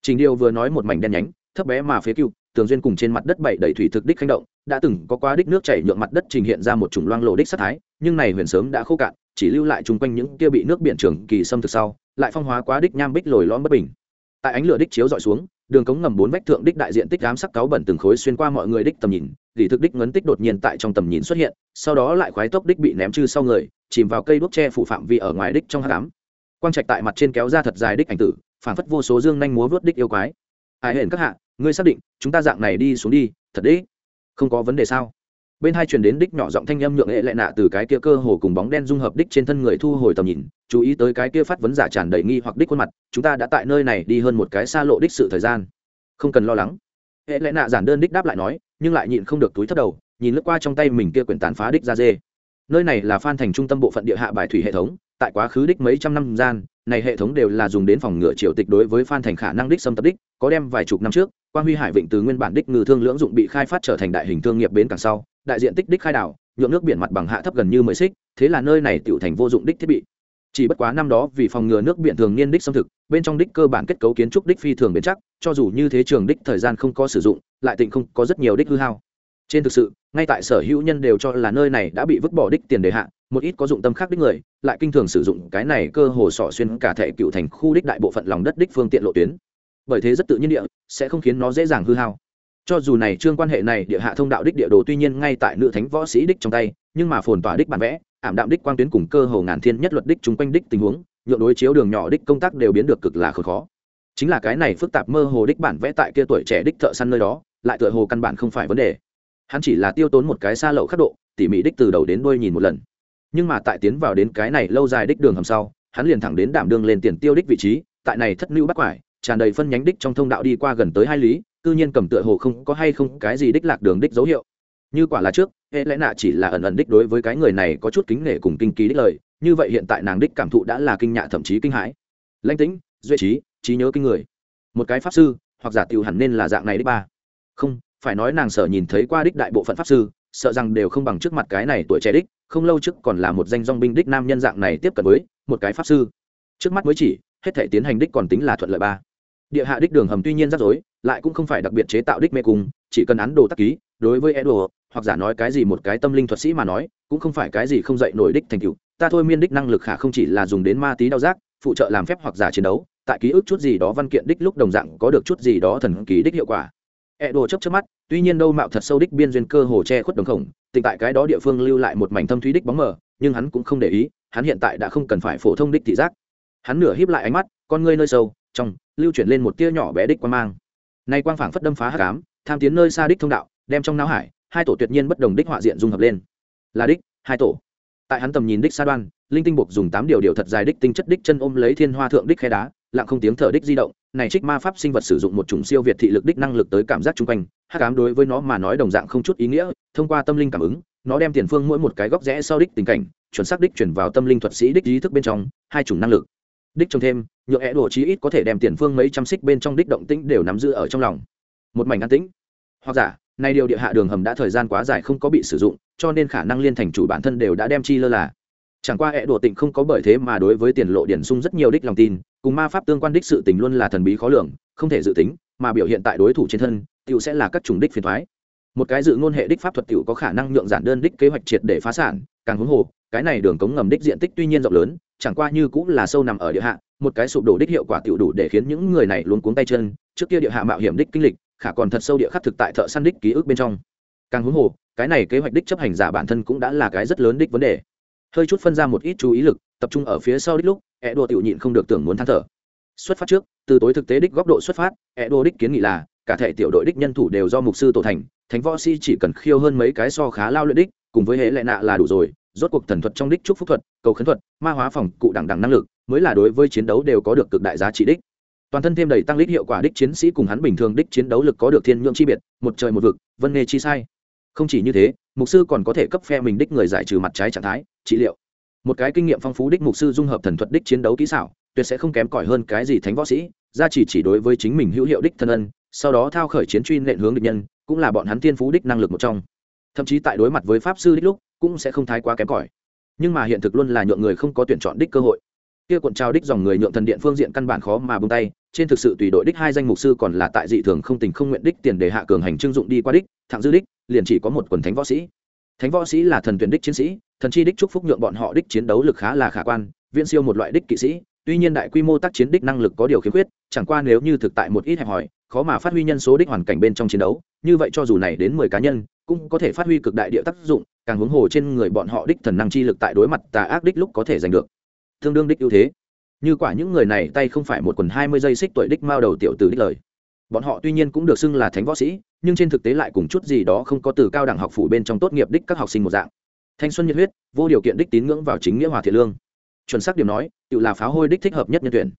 trình điều vừa nói một mảnh đen nhánh, thấp bé mà phế cựu tường duyên cùng trên mặt đất bảy đầy thủy thực đích khanh động, đã từng có quá đích nước chảy nhượng mặt đất trình hiện ra một chủng loang lộ đích sát thái, nhưng này huyền sớm đã khô cạn, chỉ lưu lại chung quanh những kia bị nước biển trường kỳ xâm thực sau, lại phong hóa quá đích nham bích lồi lõm bất bình. Tại ánh lửa đích chiếu dọi xuống, đường cống ngầm bốn vách thượng đích đại diện tích ám sắc cáo bẩn từng khối xuyên qua mọi người đích tầm nhìn lì thực đích ngấn tích đột nhiên tại trong tầm nhìn xuất hiện, sau đó lại khoái tốc đích bị ném chư sau người, chìm vào cây đuốc tre phủ phạm vi ở ngoài đích trong hát cám quang trạch tại mặt trên kéo ra thật dài đích ảnh tử phản phất vô số dương nhanh múa vớt đích yêu quái. Ai hển các hạ, ngươi xác định, chúng ta dạng này đi xuống đi, thật đấy không có vấn đề sao? Bên hai truyền đến đích nhỏ giọng thanh âm nhượng hệ lại nạ từ cái kia cơ hồ cùng bóng đen dung hợp đích trên thân người thu hồi tầm nhìn, chú ý tới cái kia phát vấn giả tràn đầy nghi hoặc đích khuôn mặt, chúng ta đã tại nơi này đi hơn một cái xa lộ đích sự thời gian. Không cần lo lắng. Hệ lại nạ giản đơn đích đáp lại nói, nhưng lại nhịn không được túi thất đầu, nhìn lướt qua trong tay mình kia quyển tàn phá đích ra dê nơi này là phan thành trung tâm bộ phận địa hạ bài thủy hệ thống, tại quá khứ đích mấy trăm năm gian, này hệ thống đều là dùng đến phòng ngựa triều tịch đối với phan thành khả năng đích xâm tập đích, có đem vài chục năm trước quan huy hải vịnh từ nguyên bản đích ngư thương lưỡng dụng bị khai phát trở thành đại hình thương nghiệp bến cảng sau, đại diện tích đích khai đảo, nhuộm nước biển mặt bằng hạ thấp gần như mười xích, thế là nơi này tiểu thành vô dụng đích thiết bị. Chỉ bất quá năm đó vì phòng ngừa nước biển thường niên đích xâm thực, bên trong đích cơ bản kết cấu kiến trúc đích phi thường bền chắc, cho dù như thế trường đích thời gian không có sử dụng, lại tịnh không có rất nhiều đích hư hao trên thực sự, ngay tại sở hữu nhân đều cho là nơi này đã bị vứt bỏ đích tiền đề hạ, một ít có dụng tâm khác đích người, lại kinh thường sử dụng cái này cơ hồ sỏ xuyên cả thể cựu thành khu đích đại bộ phận lòng đất đích phương tiện lộ tuyến. Bởi thế rất tự nhiên địa, sẽ không khiến nó dễ dàng hư hao. Cho dù này trương quan hệ này địa hạ thông đạo đích địa đồ tuy nhiên ngay tại nữ thánh võ sĩ đích trong tay, nhưng mà phồn tỏa đích bản vẽ, ảm đạm đích quang tuyến cùng cơ hồ ngàn thiên nhất luật đích chung quanh đích tình huống, nhượng đối chiếu đường nhỏ đích công tác đều biến được cực là khốn khó. Chính là cái này phức tạp mơ hồ đích bản vẽ tại kia tuổi trẻ đích thợ săn nơi đó, lại tựa hồ căn bản không phải vấn đề hắn chỉ là tiêu tốn một cái xa lậu khắc độ, tỉ mỉ đích từ đầu đến đuôi nhìn một lần. Nhưng mà tại tiến vào đến cái này lâu dài đích đường hầm sau, hắn liền thẳng đến đảm đương lên tiền tiêu đích vị trí, tại này thất lưu bắt quải, tràn đầy phân nhánh đích trong thông đạo đi qua gần tới hai lý, cư nhiên cầm tựa hồ không có hay không cái gì đích lạc đường đích dấu hiệu. Như quả là trước, hệ lẽ nạ chỉ là ẩn ẩn đích đối với cái người này có chút kính nể cùng kinh ký đích lời, như vậy hiện tại nàng đích cảm thụ đã là kinh nhạ thậm chí kinh hãi. Lãnh tĩnh duy trí trí nhớ kinh người. Một cái pháp sư, hoặc giả tiểu hẳn nên là dạng này đích ba. Không phải nói nàng sợ nhìn thấy qua đích đại bộ phận pháp sư, sợ rằng đều không bằng trước mặt cái này tuổi trẻ đích, không lâu trước còn là một danh dong binh đích nam nhân dạng này tiếp cận với một cái pháp sư. Trước mắt mới chỉ, hết thể tiến hành đích còn tính là thuận lợi ba. Địa hạ đích đường hầm tuy nhiên rắc rối, lại cũng không phải đặc biệt chế tạo đích mê cung, chỉ cần án đồ tắc ký, đối với edo, hoặc giả nói cái gì một cái tâm linh thuật sĩ mà nói, cũng không phải cái gì không dạy nổi đích thành cựu ta thôi miên đích năng lực khả không chỉ là dùng đến ma tí đau giác, phụ trợ làm phép hoặc giả chiến đấu, tại ký ức chút gì đó văn kiện đích lúc đồng dạng có được chút gì đó thần kỳ đích hiệu quả e đồ chớp chớp mắt, tuy nhiên đâu mạo thật sâu đích biên duyên cơ hồ che khuất đồng khổng tỉnh tại cái đó địa phương lưu lại một mảnh thâm thúy đích bóng mờ, nhưng hắn cũng không để ý, hắn hiện tại đã không cần phải phổ thông đích thị giác. Hắn nửa híp lại ánh mắt, con ngươi nơi sâu, trong, lưu chuyển lên một tia nhỏ bé đích quan mang. Nay quang phảng phất đâm phá hắc ám, tham tiến nơi xa đích thông đạo, đem trong não hải, hai tổ tuyệt nhiên bất đồng đích họa diện dung hợp lên. Là đích, hai tổ. Tại hắn tầm nhìn đích xa đoan, linh tinh buộc dùng tám điều điều thật dài đích tinh chất đích chân ôm lấy thiên hoa thượng đích khe đá lặng không tiếng thở đích di động, này trích ma pháp sinh vật sử dụng một chủng siêu việt thị lực đích năng lực tới cảm giác chung quanh, hắc ám đối với nó mà nói đồng dạng không chút ý nghĩa, thông qua tâm linh cảm ứng, nó đem tiền phương mỗi một cái góc rẽ sau đích tình cảnh, chuẩn xác đích chuyển vào tâm linh thuật sĩ đích ý thức bên trong, hai chủng năng lực. Đích trồng thêm, nhựa é đồ chí ít có thể đem tiền phương mấy trăm xích bên trong đích động tĩnh đều nắm giữ ở trong lòng. Một mảnh an tĩnh. Hoặc giả nay điều địa hạ đường hầm đã thời gian quá dài không có bị sử dụng, cho nên khả năng liên thành chủ bản thân đều đã đem chi lơ là. Chẳng qua é đồ tịnh không có bởi thế mà đối với tiền lộ điển sung rất nhiều đích lòng tin cùng ma pháp tương quan đích sự tình luôn là thần bí khó lường, không thể dự tính, mà biểu hiện tại đối thủ trên thân, tiểu sẽ là các chủng đích phiền thoái một cái dự ngôn hệ đích pháp thuật tiểu có khả năng nhượng giản đơn đích kế hoạch triệt để phá sản, càng huống hồ, cái này đường cống ngầm đích diện tích tuy nhiên rộng lớn, chẳng qua như cũng là sâu nằm ở địa hạ, một cái sụp đổ đích hiệu quả tiểu đủ để khiến những người này luôn cuống tay chân, trước kia địa hạ mạo hiểm đích kinh lịch, khả còn thật sâu địa khắc thực tại thợ săn đích ký ức bên trong. Càng huống hồ, cái này kế hoạch đích chấp hành giả bản thân cũng đã là cái rất lớn đích vấn đề. Hơi chút phân ra một ít chú ý lực, tập trung ở phía sau đích lúc ẹ đùa tiểu nhịn không được tưởng muốn than thở. Xuất phát trước, từ tối thực tế đích góc độ xuất phát ẹ đùa đích kiến nghị là, cả thể tiểu đội đích nhân thủ đều do mục sư tổ thành, thánh võ si chỉ cần khiêu hơn mấy cái so khá lao luyện đích, cùng với hệ lệ nạ là đủ rồi, rốt cuộc thần thuật trong đích trúc phúc thuật, cầu khấn thuật, ma hóa phòng, cụ đẳng đẳng năng lực, mới là đối với chiến đấu đều có được cực đại giá trị đích. Toàn thân thêm đầy tăng đích hiệu quả đích chiến sĩ cùng hắn bình thường đích chiến đấu lực có được thiên nhượng chi biệt, một trời một vực, vân nghề chi sai. Không chỉ như thế, mục sư còn có thể cấp phe mình đích người giải trừ mặt trái trạng thái, trị liệu một cái kinh nghiệm phong phú đích mục sư dung hợp thần thuật đích chiến đấu kỹ xảo, tuyệt sẽ không kém cỏi hơn cái gì thánh võ sĩ ra chỉ chỉ đối với chính mình hữu hiệu đích thân ân, sau đó thao khởi chiến truy nện hướng địch nhân, cũng là bọn hắn thiên phú đích năng lực một trong. Thậm chí tại đối mặt với pháp sư đích lúc, cũng sẽ không thái quá kém cỏi. Nhưng mà hiện thực luôn là nhượng người không có tuyển chọn đích cơ hội. Kia cuộn trao đích dòng người nhượng thần điện phương diện căn bản khó mà bung tay, trên thực sự tùy đội đích hai danh mục sư còn là tại dị thường không tình không nguyện đích tiền để hạ cường hành trưng dụng đi qua đích, thẳng dư đích, liền chỉ có một quần thánh võ sĩ. Thánh võ sĩ là thần tuyển đích chiến sĩ thần chi đích chúc phúc nhượng bọn họ đích chiến đấu lực khá là khả quan, viễn siêu một loại đích kỵ sĩ, tuy nhiên đại quy mô tác chiến đích năng lực có điều khiếm khuyết, chẳng qua nếu như thực tại một ít hẹp hòi, khó mà phát huy nhân số đích hoàn cảnh bên trong chiến đấu, như vậy cho dù này đến mười cá nhân, cũng có thể phát huy cực đại địa tác dụng, càng huống hồ trên người bọn họ đích thần năng chi lực tại đối mặt tà ác đích lúc có thể giành được tương đương đích ưu thế. Như quả những người này tay không phải một quần hai mươi giây xích tuổi đích mao đầu tiểu từ đích lời. Bọn họ tuy nhiên cũng được xưng là thánh võ sĩ, nhưng trên thực tế lại cùng chút gì đó không có từ cao đẳng học phủ bên trong tốt nghiệp đích các học sinh một dạng thanh xuân nhiệt huyết, vô điều kiện đích tín ngưỡng vào chính nghĩa hòa thiện lương. Chuẩn xác điểm nói, tự là pháo hôi đích thích hợp nhất nhân tuyển.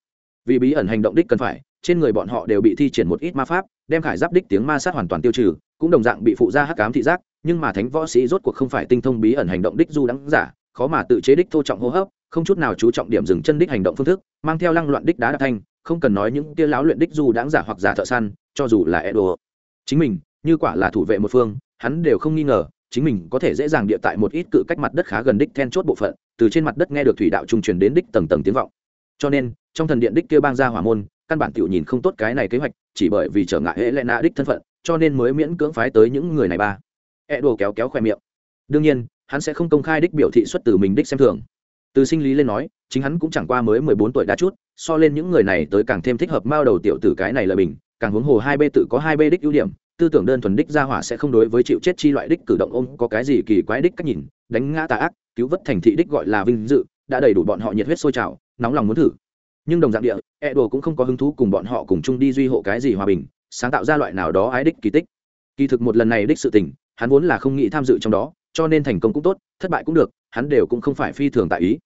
Vì bí ẩn hành động đích cần phải, trên người bọn họ đều bị thi triển một ít ma pháp, đem khải giáp đích tiếng ma sát hoàn toàn tiêu trừ, cũng đồng dạng bị phụ ra hắc cám thị giác, nhưng mà thánh võ sĩ rốt cuộc không phải tinh thông bí ẩn hành động đích du đắng giả, khó mà tự chế đích thô trọng hô hấp, không chút nào chú trọng điểm dừng chân đích hành động phương thức, mang theo lăng loạn đích đá đặc thanh, không cần nói những tia láo luyện đích du đãng giả hoặc giả thợ săn, cho dù là edo. Chính mình, như quả là thủ vệ một phương, hắn đều không nghi ngờ chính mình có thể dễ dàng địa tại một ít cự cách mặt đất khá gần đích then chốt bộ phận, từ trên mặt đất nghe được thủy đạo trung truyền đến đích tầng tầng tiếng vọng. Cho nên, trong thần điện đích kia bang ra hỏa môn, căn bản tiểu nhìn không tốt cái này kế hoạch, chỉ bởi vì trở ngại hệ lệ nạ đích thân phận, cho nên mới miễn cưỡng phái tới những người này ba. E đồ kéo kéo khoe miệng. Đương nhiên, hắn sẽ không công khai đích biểu thị xuất từ mình đích xem thường. Từ sinh lý lên nói, chính hắn cũng chẳng qua mới mười bốn tuổi đã chút, so lên những người này tới càng thêm thích hợp mao đầu tiểu tử cái này là bình, càng huống hồ hai b tự có hai b đích ưu điểm tư tưởng đơn thuần đích gia hỏa sẽ không đối với chịu chết chi loại đích cử động ôm có cái gì kỳ quái đích cách nhìn, đánh ngã tà ác, cứu vớt thành thị đích gọi là vinh dự, đã đầy đủ bọn họ nhiệt huyết sôi trào, nóng lòng muốn thử. Nhưng đồng dạng địa e đồ cũng không có hứng thú cùng bọn họ cùng chung đi duy hộ cái gì hòa bình, sáng tạo ra loại nào đó ái đích kỳ tích. Kỳ thực một lần này đích sự tình, hắn vốn là không nghĩ tham dự trong đó, cho nên thành công cũng tốt, thất bại cũng được, hắn đều cũng không phải phi thường tại ý.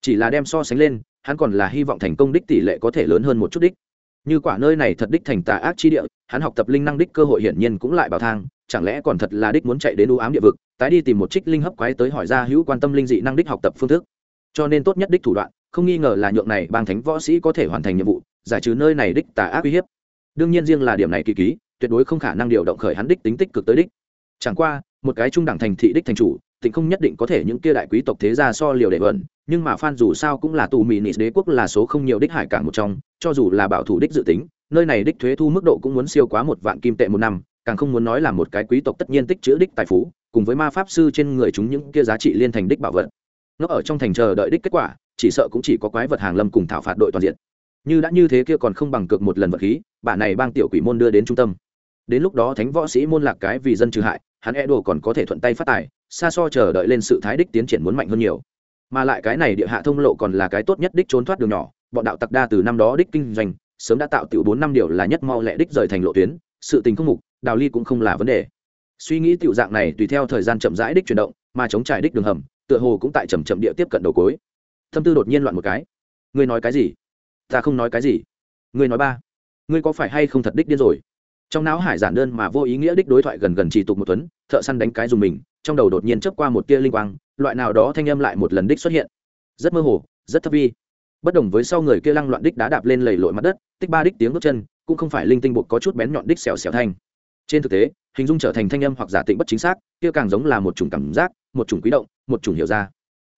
Chỉ là đem so sánh lên, hắn còn là hy vọng thành công đích tỷ lệ có thể lớn hơn một chút đích như quả nơi này thật đích thành tà ác chi địa, hắn học tập linh năng đích cơ hội hiển nhiên cũng lại bảo thang, chẳng lẽ còn thật là đích muốn chạy đến u ám địa vực, tái đi tìm một trích linh hấp quái tới hỏi ra hữu quan tâm linh dị năng đích học tập phương thức. Cho nên tốt nhất đích thủ đoạn, không nghi ngờ là nhượng này bang thánh võ sĩ có thể hoàn thành nhiệm vụ, giải trừ nơi này đích tà ác uy hiếp. Đương nhiên riêng là điểm này kỳ ký, tuyệt đối không khả năng điều động khởi hắn đích tính tích cực tới đích. Chẳng qua, một cái trung đẳng thành thị đích thành chủ, tỉnh không nhất định có thể những kia đại quý tộc thế gia so liều để vẩn nhưng mà phan dù sao cũng là tù mì nị đế quốc là số không nhiều đích hải cảng một trong, cho dù là bảo thủ đích dự tính, nơi này đích thuế thu mức độ cũng muốn siêu quá một vạn kim tệ một năm, càng không muốn nói là một cái quý tộc tất nhiên tích chữ đích tài phú, cùng với ma pháp sư trên người chúng những kia giá trị liên thành đích bảo vật. Nó ở trong thành chờ đợi đích kết quả, chỉ sợ cũng chỉ có quái vật hàng lâm cùng thảo phạt đội toàn diện. Như đã như thế kia còn không bằng cược một lần vật khí, bà này bang tiểu quỷ môn đưa đến trung tâm. Đến lúc đó thánh võ sĩ môn lạc cái vì dân trừ hại, hắn e đồ còn có thể thuận tay phát tài, xa so chờ đợi lên sự thái đích tiến triển muốn mạnh hơn nhiều mà lại cái này địa hạ thông lộ còn là cái tốt nhất đích trốn thoát đường nhỏ, bọn đạo tặc đa từ năm đó đích kinh doanh, sớm đã tạo tiểu bốn năm điều là nhất mau lẹ đích rời thành lộ tuyến, sự tình không mục, đào ly cũng không là vấn đề. Suy nghĩ tiểu dạng này tùy theo thời gian chậm rãi đích chuyển động, mà chống trải đích đường hầm, tựa hồ cũng tại chậm chậm địa tiếp cận đầu cối thâm tư đột nhiên loạn một cái. Ngươi nói cái gì? Ta không nói cái gì. Ngươi nói ba. Ngươi có phải hay không thật đích điên rồi? Trong não hải giản đơn mà vô ý nghĩa đích đối thoại gần gần chỉ tục một tuấn, thợ săn đánh cái dùng mình, trong đầu đột nhiên chớp qua một tia linh quang loại nào đó thanh âm lại một lần đích xuất hiện. Rất mơ hồ, rất thấp vi. Bất đồng với sau người kia lăng loạn đích đá đạp lên lầy lội mặt đất, tích ba đích tiếng bước chân, cũng không phải linh tinh buộc có chút bén nhọn đích xèo xèo thanh. Trên thực tế, hình dung trở thành thanh âm hoặc giả tịnh bất chính xác, kia càng giống là một chủng cảm giác, một chủng quý động, một chủng hiểu ra.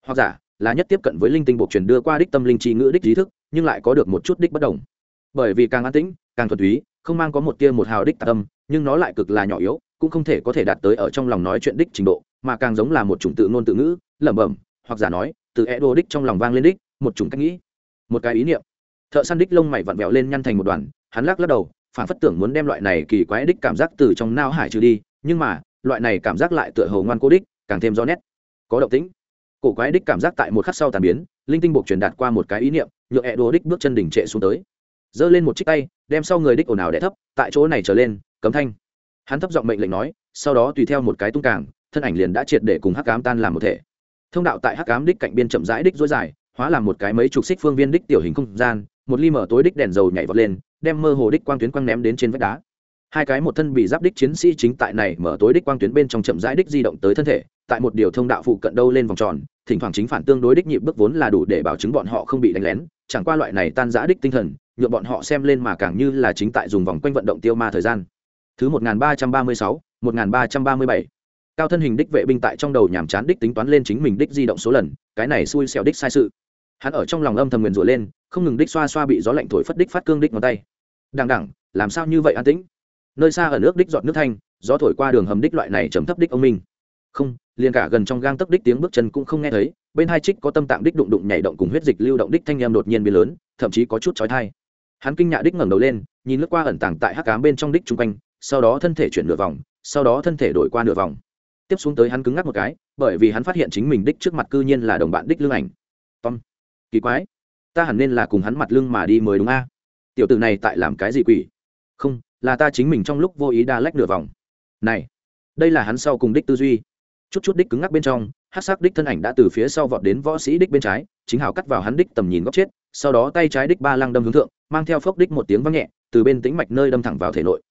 Hoặc giả là nhất tiếp cận với linh tinh buộc truyền đưa qua đích tâm linh tri ngữ đích trí thức, nhưng lại có được một chút đích bất đồng. Bởi vì càng an tĩnh, càng thuần túy, không mang có một tia một hào đích tạ tâm, nhưng nó lại cực là nhỏ yếu cũng không thể có thể đạt tới ở trong lòng nói chuyện đích trình độ, mà càng giống là một chủng tự ngôn tự ngữ, lẩm bẩm, hoặc giả nói, từ e đô đích trong lòng vang lên đích, một chủng cách nghĩ, một cái ý niệm. Thợ săn đích lông mày vặn vẹo lên nhăn thành một đoàn, hắn lắc lắc đầu, phản phất tưởng muốn đem loại này kỳ quái đích cảm giác từ trong nao hải trừ đi, nhưng mà, loại này cảm giác lại tựa hồ ngoan cố đích, càng thêm rõ nét, có động tĩnh. Cổ quái đích cảm giác tại một khắc sau tàn biến, linh tinh buộc truyền đạt qua một cái ý niệm, nhựa e đô đích bước chân đỉnh trệ xuống tới. Giơ lên một chiếc tay, đem sau người đích ồn ào đẻ thấp, tại chỗ này trở lên, cấm thanh hắn thấp giọng mệnh lệnh nói, sau đó tùy theo một cái tung càng, thân ảnh liền đã triệt để cùng hắc cám tan làm một thể. Thông đạo tại hắc cám đích cạnh biên chậm rãi đích dối dài, hóa làm một cái mấy chục xích phương viên đích tiểu hình không gian, một ly mở tối đích đèn dầu nhảy vọt lên, đem mơ hồ đích quang tuyến quang ném đến trên vách đá. Hai cái một thân bị giáp đích chiến sĩ chính tại này mở tối đích quang tuyến bên trong chậm rãi đích di động tới thân thể, tại một điều thông đạo phụ cận đâu lên vòng tròn, thỉnh thoảng chính phản tương đối đích nhịp bước vốn là đủ để bảo chứng bọn họ không bị đánh lén, chẳng qua loại này tan giã đích tinh thần nhựa bọn họ xem lên mà càng như là chính tại dùng vòng quanh vận động tiêu ma thời gian thứ một nghìn ba trăm ba mươi sáu, một nghìn ba trăm ba mươi bảy. Cao thân hình đích vệ binh tại trong đầu nhàm chán đích tính toán lên chính mình đích di động số lần, cái này xui xẻo đích sai sự. Hắn ở trong lòng âm thầm nguyền rủa lên, không ngừng đích xoa xoa bị gió lạnh thổi phất đích phát cương đích ngón tay. Đằng đẳng làm sao như vậy an tĩnh? Nơi xa ở nước đích dọn nước thanh, gió thổi qua đường hầm đích loại này chấm thấp đích ông minh. Không, liền cả gần trong gang tấc đích tiếng bước chân cũng không nghe thấy, bên hai trích có tâm tạng đích đụng đụng nhảy động cùng huyết dịch lưu động đích thanh em đột nhiên biến lớn, thậm chí có chút trói thai hắn kinh nhạ đích ngẩng đầu lên, nhìn lướt qua ẩn tàng tại hắc cám bên trong đích chung quanh sau đó thân thể chuyển nửa vòng, sau đó thân thể đổi qua nửa vòng. Tiếp xuống tới hắn cứng ngắc một cái, bởi vì hắn phát hiện chính mình đích trước mặt cư nhiên là đồng bạn đích lương ảnh. Tom, kỳ quái, ta hẳn nên là cùng hắn mặt lưng mà đi mới đúng a. Tiểu tử này tại làm cái gì quỷ? Không, là ta chính mình trong lúc vô ý đa lách nửa vòng. Này, đây là hắn sau cùng đích tư duy. Chút chút đích cứng ngắc bên trong hát sắc đích thân ảnh đã từ phía sau vọt đến võ sĩ đích bên trái, chính hào cắt vào hắn đích tầm nhìn góc chết, sau đó tay trái đích ba lăng đâm hướng thượng, mang theo phốc đích một tiếng vang nhẹ, từ bên tĩnh mạch nơi đâm thẳng vào thể nội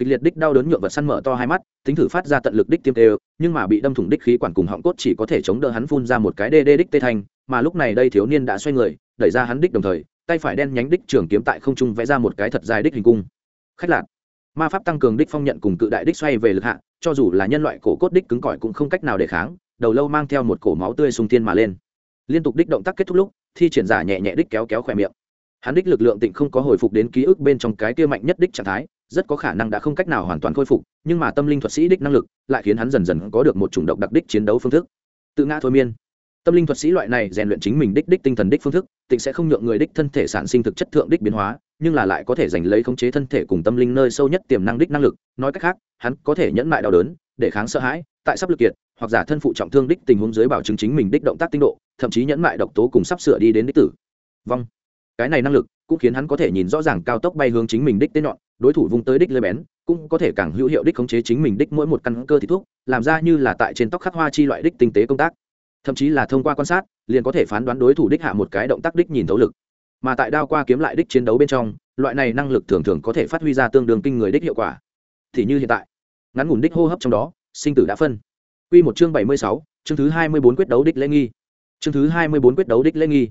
kịch liệt đích đau đớn nhượng vật săn mở to hai mắt tính thử phát ra tận lực đích tiêm tê nhưng mà bị đâm thủng đích khí quản cùng họng cốt chỉ có thể chống đỡ hắn phun ra một cái đê đê đích tê thanh, mà lúc này đây thiếu niên đã xoay người, đẩy ra hắn đích đồng thời, tay phải đen nhánh đích trường kiếm tại không trung vẽ ra một cái thật dài đích hình cung. Khách lạc ma pháp tăng cường đích phong nhận cùng cự đại đích xoay về lực hạ, cho dù là nhân loại cổ cốt đích cứng cỏi cũng không cách nào để kháng, đầu lâu mang theo một cổ máu tươi sung tiên mà lên. Liên tục đích động tác kết thúc lúc, thi triển giả nhẹ nhẹ đích kéo kéo khỏe miệng hắn đích lực lượng tịnh không có hồi phục đến ký ức bên trong cái kia mạnh nhất đích trạng thái, rất có khả năng đã không cách nào hoàn toàn khôi phục, nhưng mà tâm linh thuật sĩ đích năng lực lại khiến hắn dần dần có được một chủng độc đặc đích chiến đấu phương thức. Tự ngã thôi miên. Tâm linh thuật sĩ loại này rèn luyện chính mình đích đích tinh thần đích phương thức, tịnh sẽ không nhượng người đích thân thể sản sinh thực chất thượng đích biến hóa, nhưng là lại có thể giành lấy khống chế thân thể cùng tâm linh nơi sâu nhất tiềm năng đích năng lực. Nói cách khác, hắn có thể nhẫn mại đau đớn, để kháng sợ hãi, tại sắp lực kiệt, hoặc giả thân phụ trọng thương đích tình huống dưới bảo chứng chính mình đích động tác tinh độ, thậm chí nhẫn mại độc tố cùng sắp sửa đi đến đích tử. Vong cái này năng lực cũng khiến hắn có thể nhìn rõ ràng cao tốc bay hướng chính mình đích tên nhọn đối thủ vung tới đích lơi bén cũng có thể càng hữu hiệu đích khống chế chính mình đích mỗi một căn cơ thì thuốc làm ra như là tại trên tóc khắc hoa chi loại đích tinh tế công tác thậm chí là thông qua quan sát liền có thể phán đoán đối thủ đích hạ một cái động tác đích nhìn thấu lực mà tại đao qua kiếm lại đích chiến đấu bên trong loại này năng lực thường thường có thể phát huy ra tương đương kinh người đích hiệu quả thì như hiện tại ngắn ngủn đích hô hấp trong đó sinh tử đã phân Quy một chương bảy mươi sáu, chương thứ hai mươi bốn quyết đấu đích lễ nghi. Chương thứ hai mươi bốn quyết đấu đích lễ nghi.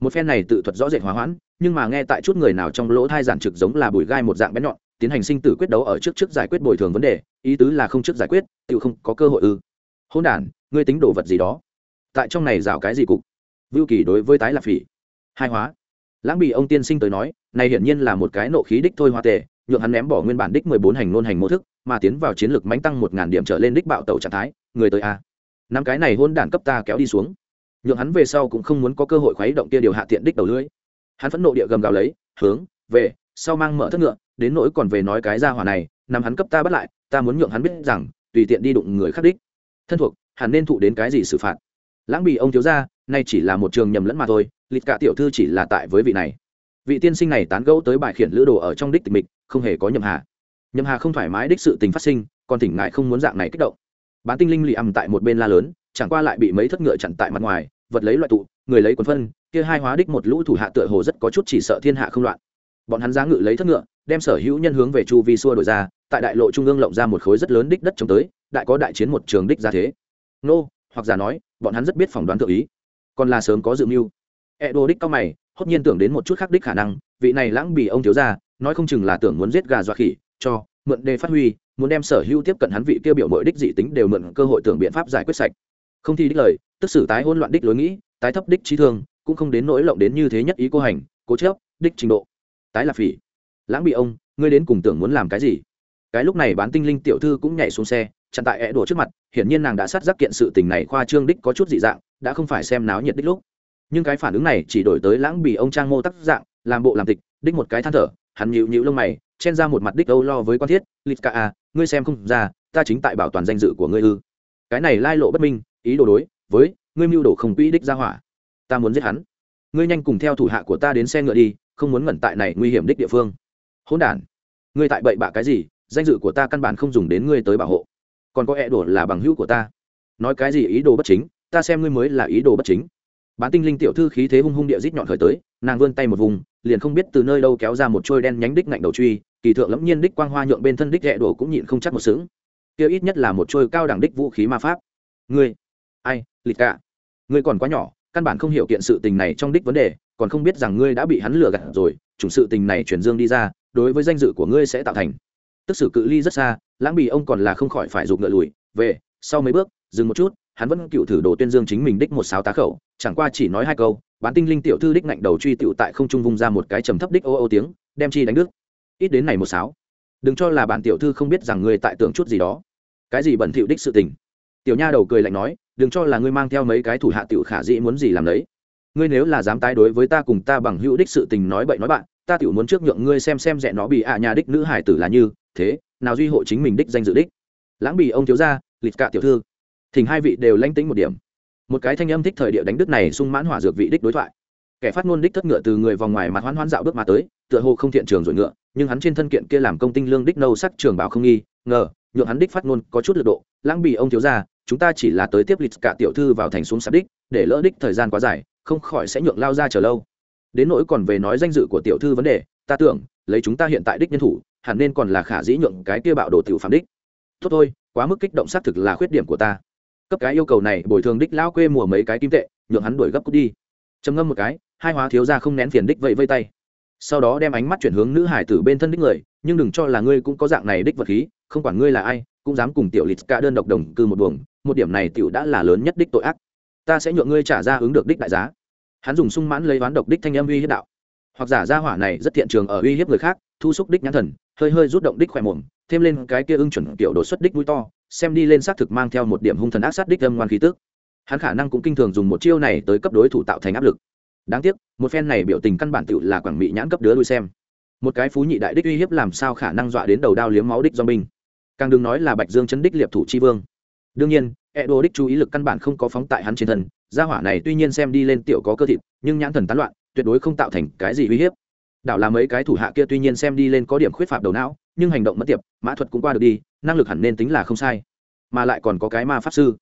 Một phen này tự thuật rõ rệt hòa hoãn, nhưng mà nghe tại chút người nào trong lỗ thai giản trực giống là bùi gai một dạng bén nhọn, tiến hành sinh tử quyết đấu ở trước trước giải quyết bồi thường vấn đề, ý tứ là không trước giải quyết, tự không có cơ hội ư? Hỗn đản, ngươi tính đồ vật gì đó? Tại trong này rào cái gì cục? Vưu Kỳ đối với tái là phỉ. Hai hóa. Lãng bị ông tiên sinh tới nói, này hiển nhiên là một cái nộ khí đích thôi hoa tề, nhượng hắn ném bỏ nguyên bản đích mười bốn hành nôn hành mô thức, mà tiến vào chiến lược mánh tăng một ngàn điểm trở lên đích bạo tẩu trạng thái, người tới a. Năm cái này hôn đản cấp ta kéo đi xuống. Nhượng hắn về sau cũng không muốn có cơ hội khuấy động kia điều hạ tiện đích đầu lưỡi. Hắn phẫn nộ địa gầm gào lấy, hướng về sau mang mở thất ngựa, đến nỗi còn về nói cái ra hỏa này, nằm hắn cấp ta bắt lại, ta muốn nhượng hắn biết rằng, tùy tiện đi đụng người khác đích. Thân thuộc, hẳn nên thụ đến cái gì xử phạt. Lãng bị ông thiếu gia, nay chỉ là một trường nhầm lẫn mà thôi, lịch cả tiểu thư chỉ là tại với vị này vị tiên sinh này tán gẫu tới bài khiển lữ đồ ở trong đích tịch mịch không hề có nhầm hà nhầm hà không thoải mái đích sự tình phát sinh còn tỉnh ngại không muốn dạng này kích động bán tinh linh lì ầm tại một bên la lớn chẳng qua lại bị mấy thất ngựa chặn tại mặt ngoài, vật lấy loại tụ, người lấy quần phân, kia hai hóa đích một lũ thủ hạ tựa hồ rất có chút chỉ sợ thiên hạ không loạn. Bọn hắn giá ngự lấy thất ngựa, đem sở hữu nhân hướng về chu vi xua đổi ra, tại đại lộ trung ương lộng ra một khối rất lớn đích đất chống tới, đại có đại chiến một trường đích ra thế. Nô, hoặc giả nói, bọn hắn rất biết phỏng đoán tự ý. Còn là sớm có dự mưu. E đô đích cao mày, hốt nhiên tưởng đến một chút khác đích khả năng, vị này lãng bị ông thiếu ra nói không chừng là tưởng muốn giết gà dọa khỉ, cho, mượn đề phát huy, muốn đem sở hữu tiếp cận hắn vị tiêu biểu mỗi đích dị tính đều mượn cơ hội tưởng biện pháp giải quyết sạch không thi đích lời, tức xử tái hôn loạn đích lối nghĩ, tái thấp đích trí thương, cũng không đến nỗi lộng đến như thế nhất ý cô hành, cố chớp đích trình độ. Tái là phỉ. Lãng bị ông, ngươi đến cùng tưởng muốn làm cái gì? Cái lúc này bán tinh linh tiểu thư cũng nhảy xuống xe, chặn tại é đổ trước mặt, hiển nhiên nàng đã sát giác kiện sự tình này khoa trương đích có chút dị dạng, đã không phải xem náo nhiệt đích lúc. Nhưng cái phản ứng này chỉ đổi tới lãng bị ông trang mô tắc dạng, làm bộ làm tịch, đích một cái than thở, hắn nhịu nhịu lông mày, chen ra một mặt đích âu lo với quan thiết lịch ca a ngươi xem không ra, ta chính tại bảo toàn danh dự của ngươi ư. Cái này lai lộ bất minh ý đồ đối với ngươi mưu đồ không quỹ đích ra hỏa. Ta muốn giết hắn. Ngươi nhanh cùng theo thủ hạ của ta đến xe ngựa đi, không muốn ngẩn tại này nguy hiểm đích địa phương. Hỗn đản. Ngươi tại bậy bạ cái gì? Danh dự của ta căn bản không dùng đến ngươi tới bảo hộ. Còn có e đổ là bằng hữu của ta. Nói cái gì ý đồ bất chính, ta xem ngươi mới là ý đồ bất chính. Bán tinh linh tiểu thư khí thế hung hung địa rít nhọn khởi tới, nàng vươn tay một vùng, liền không biết từ nơi đâu kéo ra một trôi đen nhánh đích ngạnh đầu truy, kỳ thượng lẫm nhiên đích quang hoa nhượng bên thân đích rẽ đổ cũng nhịn không chắc một sướng kia ít nhất là một trôi cao đẳng đích vũ khí ma pháp. Ngươi ai lịch cả ngươi còn quá nhỏ, căn bản không hiểu kiện sự tình này trong đích vấn đề, còn không biết rằng ngươi đã bị hắn lừa gạt rồi chủng sự tình này chuyển dương đi ra, đối với danh dự của ngươi sẽ tạo thành. Tức sự cự ly rất xa, lãng bì ông còn là không khỏi phải giục ngựa lùi, về, sau mấy bước, dừng một chút, hắn vẫn cựu thử đồ tuyên dương chính mình đích một sáu tá khẩu, chẳng qua chỉ nói hai câu, bán tinh linh tiểu thư đích ngạnh đầu truy tựu tại không trung vung ra một cái trầm thấp đích ô ô tiếng, đem chi đánh đức ít đến này một sáu đừng cho là bạn tiểu thư không biết rằng người tại tưởng chút gì đó. Cái gì bẩn thỉu đích sự tình. Tiểu nha đầu cười lạnh nói đừng cho là ngươi mang theo mấy cái thủ hạ tiểu khả dĩ muốn gì làm đấy. Ngươi nếu là dám tái đối với ta cùng ta bằng hữu đích sự tình nói bậy nói bạn, ta tiểu muốn trước nhượng ngươi xem xem rẻ nó bị ạ nhà đích nữ hải tử là như thế, nào duy hộ chính mình đích danh dự đích. Lãng bì ông thiếu gia, lịch cạ tiểu thư. Thỉnh hai vị đều lanh tính một điểm. Một cái thanh âm thích thời địa đánh đức này sung mãn hỏa dược vị đích đối thoại. Kẻ phát ngôn đích thất ngựa từ người vòng ngoài mặt hoán hoán dạo bước mà tới, tựa hồ không thiện trường rồi ngựa, nhưng hắn trên thân kiện kia làm công tinh lương đích nâu sắc trường bảo không nghi, ngờ, nhượng hắn đích phát ngôn có chút lực độ. Lãng bị ông thiếu gia chúng ta chỉ là tới tiếp lịch cả tiểu thư vào thành xuống sạp đích, để lỡ đích thời gian quá dài, không khỏi sẽ nhượng lao ra chờ lâu. Đến nỗi còn về nói danh dự của tiểu thư vấn đề, ta tưởng, lấy chúng ta hiện tại đích nhân thủ, hẳn nên còn là khả dĩ nhượng cái kia bạo đồ tiểu phạm đích. Tốt thôi, quá mức kích động xác thực là khuyết điểm của ta. Cấp cái yêu cầu này, bồi thường đích lão quê mùa mấy cái kim tệ, nhượng hắn đuổi gấp cút đi. Trầm ngâm một cái, hai hóa thiếu ra không nén phiền đích vậy vây tay. Sau đó đem ánh mắt chuyển hướng nữ hải tử bên thân đích người, nhưng đừng cho là ngươi cũng có dạng này đích vật khí, không quản ngươi là ai cũng dám cùng tiểu lịch cả đơn độc đồng cư một buồng, một điểm này tiểu đã là lớn nhất đích tội ác. Ta sẽ nhượng ngươi trả ra ứng được đích đại giá. Hắn dùng sung mãn lấy ván độc đích thanh âm uy hiếp đạo. Hoặc giả gia hỏa này rất thiện trường ở uy hiếp người khác, thu xúc đích nhãn thần, hơi hơi rút động đích khỏe mồm, thêm lên cái kia ưng chuẩn tiểu đột xuất đích mũi to, xem đi lên xác thực mang theo một điểm hung thần ác sát đích âm ngoan khí tức. Hắn khả năng cũng kinh thường dùng một chiêu này tới cấp đối thủ tạo thành áp lực. Đáng tiếc, một phen này biểu tình căn bản tựu là quảng mỹ nhãn cấp đứa đuôi xem. Một cái phú nhị đại đích uy hiếp làm sao khả năng dọa đến đầu đao liếm máu đích do binh càng đừng nói là bạch dương chấn đích liệp thủ chi vương. Đương nhiên e đô đích chú ý lực căn bản không có phóng tại hắn trên thân, gia hỏa này tuy nhiên xem đi lên tiểu có cơ thịt, nhưng nhãn thần tán loạn, tuyệt đối không tạo thành cái gì uy hiếp. Đảo là mấy cái thủ hạ kia tuy nhiên xem đi lên có điểm khuyết phạm đầu não, nhưng hành động mất tiệp, mã thuật cũng qua được đi, năng lực hẳn nên tính là không sai. Mà lại còn có cái ma pháp sư.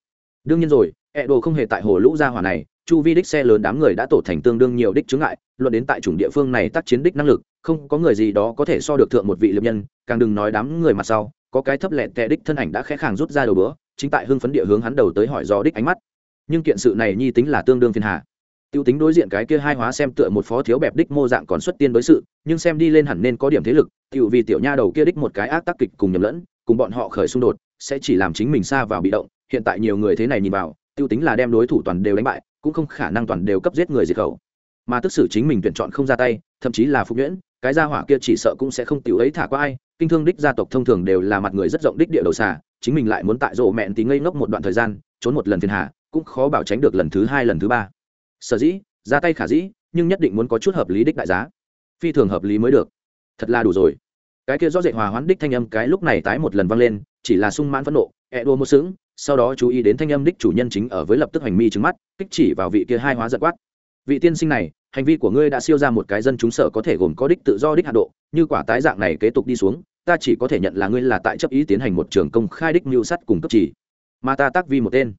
Đương nhiên rồi ẹ đồ không hề tại hồ lũ gia hỏa này, chu vi đích xe lớn đám người đã tổ thành tương đương nhiều đích chướng ngại, luận đến tại chủng địa phương này tác chiến đích năng lực, không có người gì đó có thể so được thượng một vị liệp nhân, càng đừng nói đám người mặt sau có cái thấp lẹt tệ đích thân ảnh đã khẽ khàng rút ra đầu bữa, chính tại hưng phấn địa hướng hắn đầu tới hỏi do đích ánh mắt. Nhưng kiện sự này nhi tính là tương đương phiền hà. Tiêu tính đối diện cái kia hai hóa xem tựa một phó thiếu bẹp đích mô dạng còn xuất tiên đối sự, nhưng xem đi lên hẳn nên có điểm thế lực tiêu vì tiểu nha đầu kia đích một cái ác tác kịch cùng nhầm lẫn, cùng bọn họ khởi xung đột, sẽ chỉ làm chính mình xa vào bị động, hiện tại nhiều người thế này nhìn vào, tiêu tính là đem đối thủ toàn đều đánh bại, cũng không khả năng toàn đều cấp giết người diệt khẩu. Mà tức xử chính mình tuyển chọn không ra tay, thậm chí là phục nhuyễn, cái gia hỏa kia chỉ sợ cũng sẽ không tiểu ấy thả qua ai kinh thương đích gia tộc thông thường đều là mặt người rất rộng đích địa đầu xà, chính mình lại muốn tại rộ mẹn tí ngây ngốc một đoạn thời gian, trốn một lần phiền hà, cũng khó bảo tránh được lần thứ hai, lần thứ ba. Sở dĩ, ra tay khả dĩ, nhưng nhất định muốn có chút hợp lý đích đại giá. Phi thường hợp lý mới được. Thật là đủ rồi. Cái kia rõ rệt hòa hoãn đích thanh âm cái lúc này tái một lần vang lên, chỉ là sung mãn phẫn nộ, ẹ đua một sướng sau đó chú ý đến thanh âm đích chủ nhân chính ở với lập tức hành mi trứng mắt, kích chỉ vào vị kia hai hóa giật quát. Vị tiên sinh này, hành vi của ngươi đã siêu ra một cái dân chúng sở có thể gồm có đích tự do đích hạ độ, như quả tái dạng này kế tục đi xuống ta chỉ có thể nhận là ngươi là tại chấp ý tiến hành một trường công khai đích mưu sắt cùng cấp chỉ. Mà ta tác vi một tên.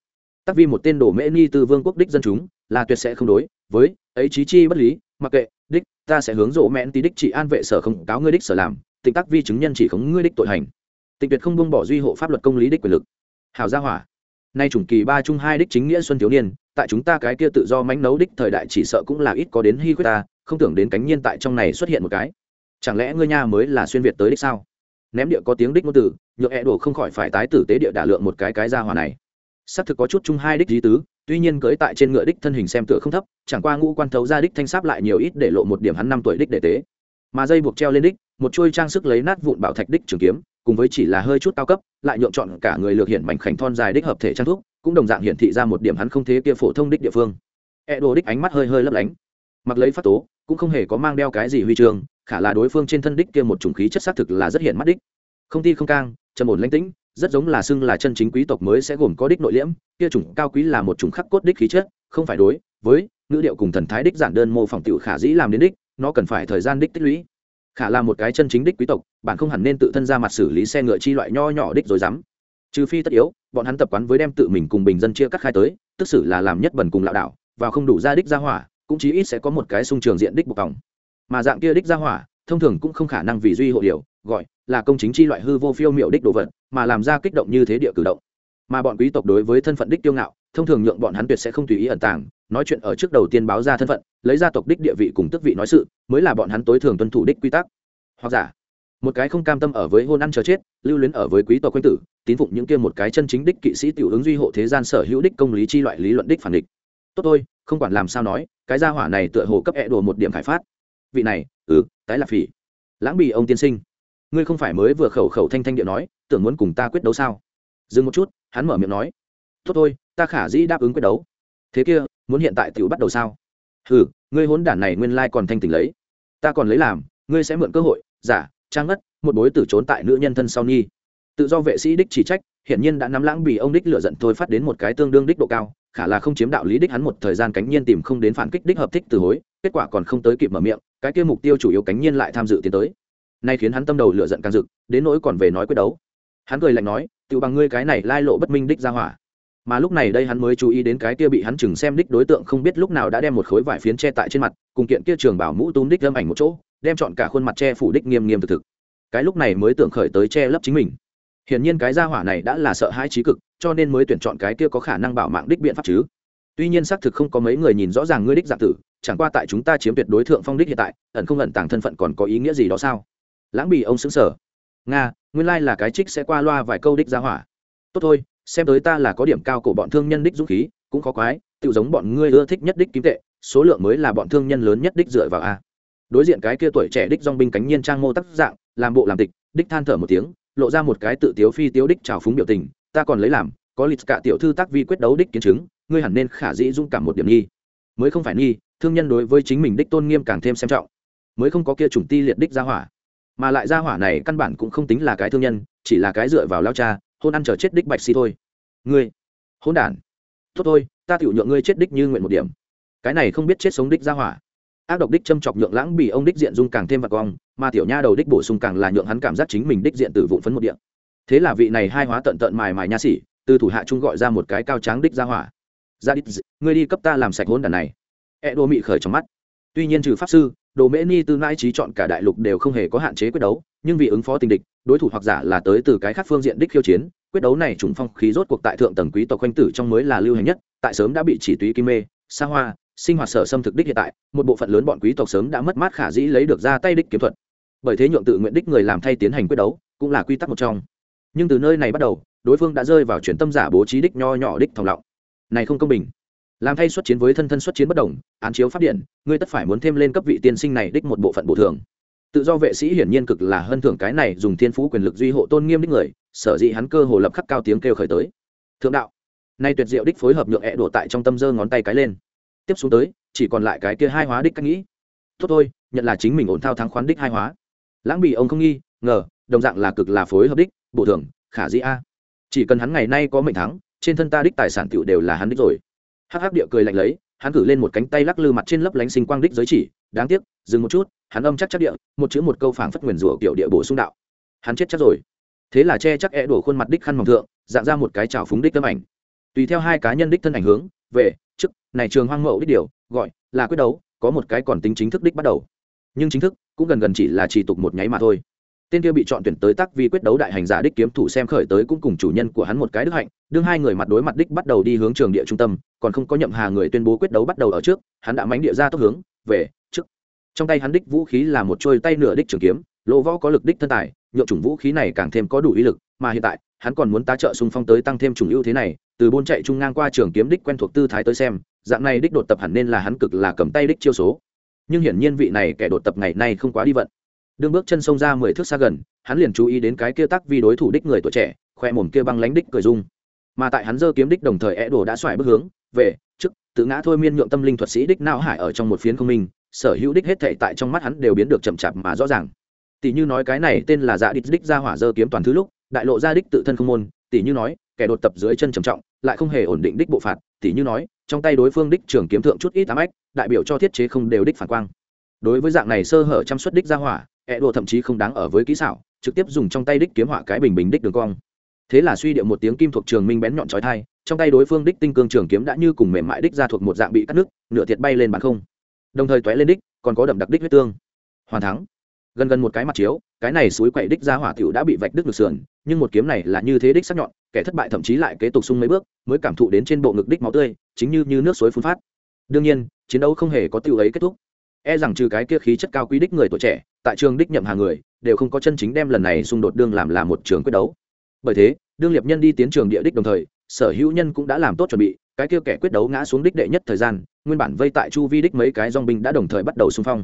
Tác vi một tên đổ mễ ni từ vương quốc đích dân chúng, là tuyệt sẽ không đối với ấy chí chi bất lý, mặc kệ, đích, ta sẽ hướng rộ mẹn tí đích trị an vệ sở không cáo ngươi đích sở làm, tịnh tác vi chứng nhân chỉ khống ngươi đích tội hành. Tịnh tuyệt không buông bỏ duy hộ pháp luật công lý đích quyền lực. Hào gia hỏa. Nay chủng kỳ ba trung hai đích chính nghĩa xuân thiếu niên, tại chúng ta cái kia tự do mánh nấu đích thời đại chỉ sợ cũng là ít có đến hy quyết ta, không tưởng đến cánh nhiên tại trong này xuất hiện một cái. Chẳng lẽ ngươi nha mới là xuyên việt tới đích sao? Ném địa có tiếng đích ngôn từ nhượng e đồ không khỏi phải tái tử tế địa đả lượng một cái cái gia hỏa này. Xác thực có chút chung hai đích lý tứ, tuy nhiên cưỡi tại trên ngựa đích thân hình xem tựa không thấp, chẳng qua ngũ quan thấu ra đích thanh sáp lại nhiều ít để lộ một điểm hắn năm tuổi đích để tế. Mà dây buộc treo lên đích, một chuôi trang sức lấy nát vụn bảo thạch đích trường kiếm, cùng với chỉ là hơi chút cao cấp, lại nhuộm chọn cả người lược hiện mảnh khảnh thon dài đích hợp thể trang thuốc cũng đồng dạng hiển thị ra một điểm hắn không thế kia phổ thông đích địa phương. E đồ đích ánh mắt hơi hơi lấp lánh. Mặc lấy phát tố, cũng không hề có mang đeo cái gì huy trường khả là đối phương trên thân đích kia một chủng khí chất xác thực là rất hiện mắt đích. Không ti không cang, trầm ổn lãnh tĩnh, rất giống là xưng là chân chính quý tộc mới sẽ gồm có đích nội liễm, kia chủng cao quý là một chủng khắc cốt đích khí chất, không phải đối với ngữ điệu cùng thần thái đích giản đơn mô phỏng tiểu khả dĩ làm đến đích, nó cần phải thời gian đích tích lũy. Khả là một cái chân chính đích quý tộc bạn không hẳn nên tự thân ra mặt xử lý xe ngựa chi loại nho nhỏ đích rồi dám. Trừ phi tất yếu, bọn hắn tập quán với đem tự mình cùng bình dân chia cắt khai tới, tức xử là làm nhất bần cùng lão đạo, và không đủ ra đích ra hỏa, cũng chí ít sẽ có một cái sung trường diện đích buộc vòng mà dạng kia đích ra hỏa, thông thường cũng không khả năng vì duy hộ điều, gọi là công chính chi loại hư vô phiêu miệu đích đồ vật, mà làm ra kích động như thế địa cử động. Mà bọn quý tộc đối với thân phận đích tiêu ngạo, thông thường nhượng bọn hắn tuyệt sẽ không tùy ý ẩn tàng, nói chuyện ở trước đầu tiên báo ra thân phận, lấy ra tộc đích địa vị cùng tức vị nói sự, mới là bọn hắn tối thường tuân thủ đích quy tắc. Hoặc giả, một cái không cam tâm ở với hôn ăn chờ chết, lưu luyến ở với quý tộc quanh tử, tín phụng những kia một cái chân chính đích kỵ sĩ tiểu ứng duy hộ thế gian sở hữu đích công lý chi loại lý luận đích phản địch. Tốt thôi, không quản làm sao nói, cái gia hỏa này tựa hồ cấp e đùa một điểm khải phát vị này ừ tái là phỉ. Lãng bị ông tiên sinh, ngươi không phải mới vừa khẩu khẩu thanh thanh điện nói, tưởng muốn cùng ta quyết đấu sao? Dừng một chút, hắn mở miệng nói, tốt thôi, ta khả dĩ đáp ứng quyết đấu. Thế kia, muốn hiện tại tiểu bắt đầu sao? Ừ ngươi hốn đản này nguyên lai còn thanh tỉnh lấy. Ta còn lấy làm, ngươi sẽ mượn cơ hội, giả, trang ngất, một bối tử trốn tại nữ nhân thân sau nhi. Tự do vệ sĩ đích chỉ trách hiện nhiên đã nắm lãng bị ông đích lựa giận thôi phát đến một cái tương đương đích độ cao khả là không chiếm đạo lý đích hắn một thời gian cánh nhiên tìm không đến phản kích đích hợp thích từ hối, kết quả còn không tới kịp mở miệng, cái kia mục tiêu chủ yếu cánh nhiên lại tham dự tiến tới. Nay khiến hắn tâm đầu lựa giận càng rực, đến nỗi còn về nói quyết đấu. Hắn cười lạnh nói tự bằng ngươi cái này lai lộ bất minh đích ra hỏa. Mà lúc này đây hắn mới chú ý đến cái kia bị hắn chừng xem đích đối tượng không biết lúc nào đã đem một khối vải phiến che tại trên mặt, cùng kiện kia trường bảo mũ túm đích lâm ảnh một chỗ, đem chọn cả khuôn mặt che phủ đích nghiêm nghiêm thực thực. Cái lúc này mới tưởng khởi tới che lấp chính mình hiển nhiên cái gia hỏa này đã là sợ hãi trí cực, cho nên mới tuyển chọn cái kia có khả năng bảo mạng đích biện pháp chứ. Tuy nhiên xác thực không có mấy người nhìn rõ ràng ngươi đích dạng tử, chẳng qua tại chúng ta chiếm tuyệt đối thượng phong đích hiện tại, ẩn không ẩn tàng thân phận còn có ý nghĩa gì đó sao? Lãng bị ông xứng sở nga, nguyên lai、like、là cái trích sẽ qua loa vài câu đích gia hỏa. Tốt thôi, xem tới ta là có điểm cao của bọn thương nhân đích dũng khí, cũng khó quái tự giống bọn ngươi ưa thích nhất đích kim tệ, số lượng mới là bọn thương nhân lớn nhất đích dựa vào a. Đối diện cái kia tuổi trẻ đích dong binh cánh nhiên trang mô tác dạng, làm bộ làm tịch, đích than thở một tiếng lộ ra một cái tự tiếu phi tiếu đích trào phúng biểu tình, ta còn lấy làm, có lịch cả tiểu thư tác vi quyết đấu đích kiến chứng, ngươi hẳn nên khả dĩ dung cảm một điểm nghi. Mới không phải nghi, thương nhân đối với chính mình đích tôn nghiêm càng thêm xem trọng. Mới không có kia chủng ti liệt đích ra hỏa. Mà lại ra hỏa này căn bản cũng không tính là cái thương nhân, chỉ là cái dựa vào lao cha, hôn ăn chờ chết đích bạch si thôi. Ngươi hôn đản. Tốt thôi, ta tiểu nhượng ngươi chết đích như nguyện một điểm. Cái này không biết chết sống đích ra hỏa ác độc đích châm chọc nhượng lãng bị ông đích diện dung càng thêm vật cong mà tiểu nha đầu đích bổ sung càng là nhượng hắn cảm giác chính mình đích diện từ vụn phấn một điện thế là vị này hai hóa tận tận mài mài nha sĩ, từ thủ hạ trung gọi ra một cái cao tráng đích ra hỏa. Ra đích ngươi đi cấp ta làm sạch hôn đàn này. E đô mị khởi trong mắt. Tuy nhiên trừ pháp sư, đồ mễ ni tư mãi trí chọn cả đại lục đều không hề có hạn chế quyết đấu, nhưng vì ứng phó tình địch, đối thủ hoặc giả là tới từ cái khác phương diện đích khiêu chiến, quyết đấu này trùng phong khí rốt cuộc tại thượng tầng quý tộc quanh tử trong mới là lưu hành nhất, tại sớm đã bị chỉ túy kim mê xa hoa sinh hoạt sở xâm thực đích hiện tại, một bộ phận lớn bọn quý tộc sớm đã mất mát khả dĩ lấy được ra tay đích kiếm thuật. Bởi thế nhượng tự nguyện đích người làm thay tiến hành quyết đấu, cũng là quy tắc một trong. Nhưng từ nơi này bắt đầu, đối phương đã rơi vào chuyển tâm giả bố trí đích nho nhỏ đích thòng lọng. Này không công bình. Làm thay xuất chiến với thân thân xuất chiến bất đồng, án chiếu phát điện, ngươi tất phải muốn thêm lên cấp vị tiên sinh này đích một bộ phận bổ thường. Tự do vệ sĩ hiển nhiên cực là hơn thưởng cái này dùng thiên phú quyền lực duy hộ tôn nghiêm đích người, sở dĩ hắn cơ hồ lập khắc cao tiếng kêu khởi tới. Thượng đạo, nay tuyệt diệu đích phối hợp nhượng hẹ đổ tại trong tâm dơ ngón tay cái lên tiếp xuống tới, chỉ còn lại cái kia hai hóa đích cách nghĩ. Tốt thôi, nhận là chính mình ổn thao thắng khoán đích hai hóa. Lãng bị ông không nghi, ngờ, đồng dạng là cực là phối hợp đích bổ thường khả dĩ a. Chỉ cần hắn ngày nay có mệnh thắng, trên thân ta đích tài sản tựu đều là hắn đích rồi. Hắc hắc địa cười lạnh lấy, hắn cử lên một cánh tay lắc lư mặt trên lớp lánh sinh quang đích giới chỉ, đáng tiếc, dừng một chút, hắn âm chắc chắc địa, một chữ một câu phảng phất nguyền rủa kiểu địa bổ sung đạo. Hắn chết chắc rồi. Thế là che chắc e đổ khuôn mặt đích khăn mỏng thượng, dạng ra một cái trào phúng đích tâm ảnh. Tùy theo hai cá nhân đích thân ảnh hướng, về chức này trường hoang mậu đích điều, gọi là quyết đấu, có một cái còn tính chính thức đích bắt đầu. Nhưng chính thức cũng gần gần chỉ là chỉ tục một nháy mà thôi. Tên kia bị chọn tuyển tới tác vi quyết đấu đại hành giả đích kiếm thủ xem khởi tới cũng cùng chủ nhân của hắn một cái đức hạnh, đương hai người mặt đối mặt đích bắt đầu đi hướng trường địa trung tâm, còn không có nhậm hà người tuyên bố quyết đấu bắt đầu ở trước, hắn đã mánh địa ra tốc hướng, về, trước. Trong tay hắn đích vũ khí là một trôi tay nửa đích trường kiếm, lỗ võ có lực đích thân tài, nhựa chủng vũ khí này càng thêm có đủ uy lực, mà hiện tại, hắn còn muốn tá trợ xung phong tới tăng thêm chủng ưu thế này, từ buôn chạy trung ngang qua trường kiếm đích quen thuộc tư thái tới xem dạng này đích đột tập hẳn nên là hắn cực là cầm tay đích chiêu số. Nhưng hiển nhiên vị này kẻ đột tập ngày nay không quá đi vận. Đương bước chân sông ra mười thước xa gần, hắn liền chú ý đến cái kia tác vì đối thủ đích người tuổi trẻ, khoe mồm kia băng lánh đích cười dung mà tại hắn giơ kiếm đích đồng thời é đồ đã xoài bước hướng, về, trước, tự ngã thôi miên nhượng tâm linh thuật sĩ đích não hải ở trong một phiến không minh, sở hữu đích hết thệ tại trong mắt hắn đều biến được chậm chạp mà rõ ràng. Tỷ như nói cái này tên là dạ đích đích ra hỏa giơ kiếm toàn thứ lúc, đại lộ ra đích tự thân không môn, tỷ như nói, kẻ đột tập dưới chân trầm trọng, lại không hề ổn định đích bộ phạt, tỷ như nói trong tay đối phương đích trường kiếm thượng chút ít ám ách, đại biểu cho thiết chế không đều đích phản quang. Đối với dạng này sơ hở chăm suất đích ra hỏa, ẹ đồ thậm chí không đáng ở với kỹ xảo, trực tiếp dùng trong tay đích kiếm họa cái bình bình đích đường cong. Thế là suy điệu một tiếng kim thuộc trường minh bén nhọn trói thai trong tay đối phương đích tinh cương trường kiếm đã như cùng mềm mại đích ra thuộc một dạng bị cắt nước nửa thiệt bay lên bàn không. Đồng thời toé lên đích, còn có đậm đặc đích huyết tương. Hoàn thắng. Gần gần một cái mặt chiếu, cái này suối quậy đích ra hỏa tiểu đã bị vạch đứt ngược sườn, nhưng một kiếm này là như thế đích sắc nhọn kẻ thất bại thậm chí lại kế tục sung mấy bước, mới cảm thụ đến trên bộ ngực đích máu tươi, chính như như nước suối phun phát. Đương nhiên, chiến đấu không hề có tiêu ấy kết thúc. E rằng trừ cái kia khí chất cao quý đích người tuổi trẻ, tại trường đích nhậm hàng người, đều không có chân chính đem lần này xung đột đương làm là một trường quyết đấu. Bởi thế, đương liệp nhân đi tiến trường địa đích đồng thời, sở hữu nhân cũng đã làm tốt chuẩn bị, cái kia kẻ quyết đấu ngã xuống đích đệ nhất thời gian, nguyên bản vây tại chu vi đích mấy cái dong binh đã đồng thời bắt đầu xung phong.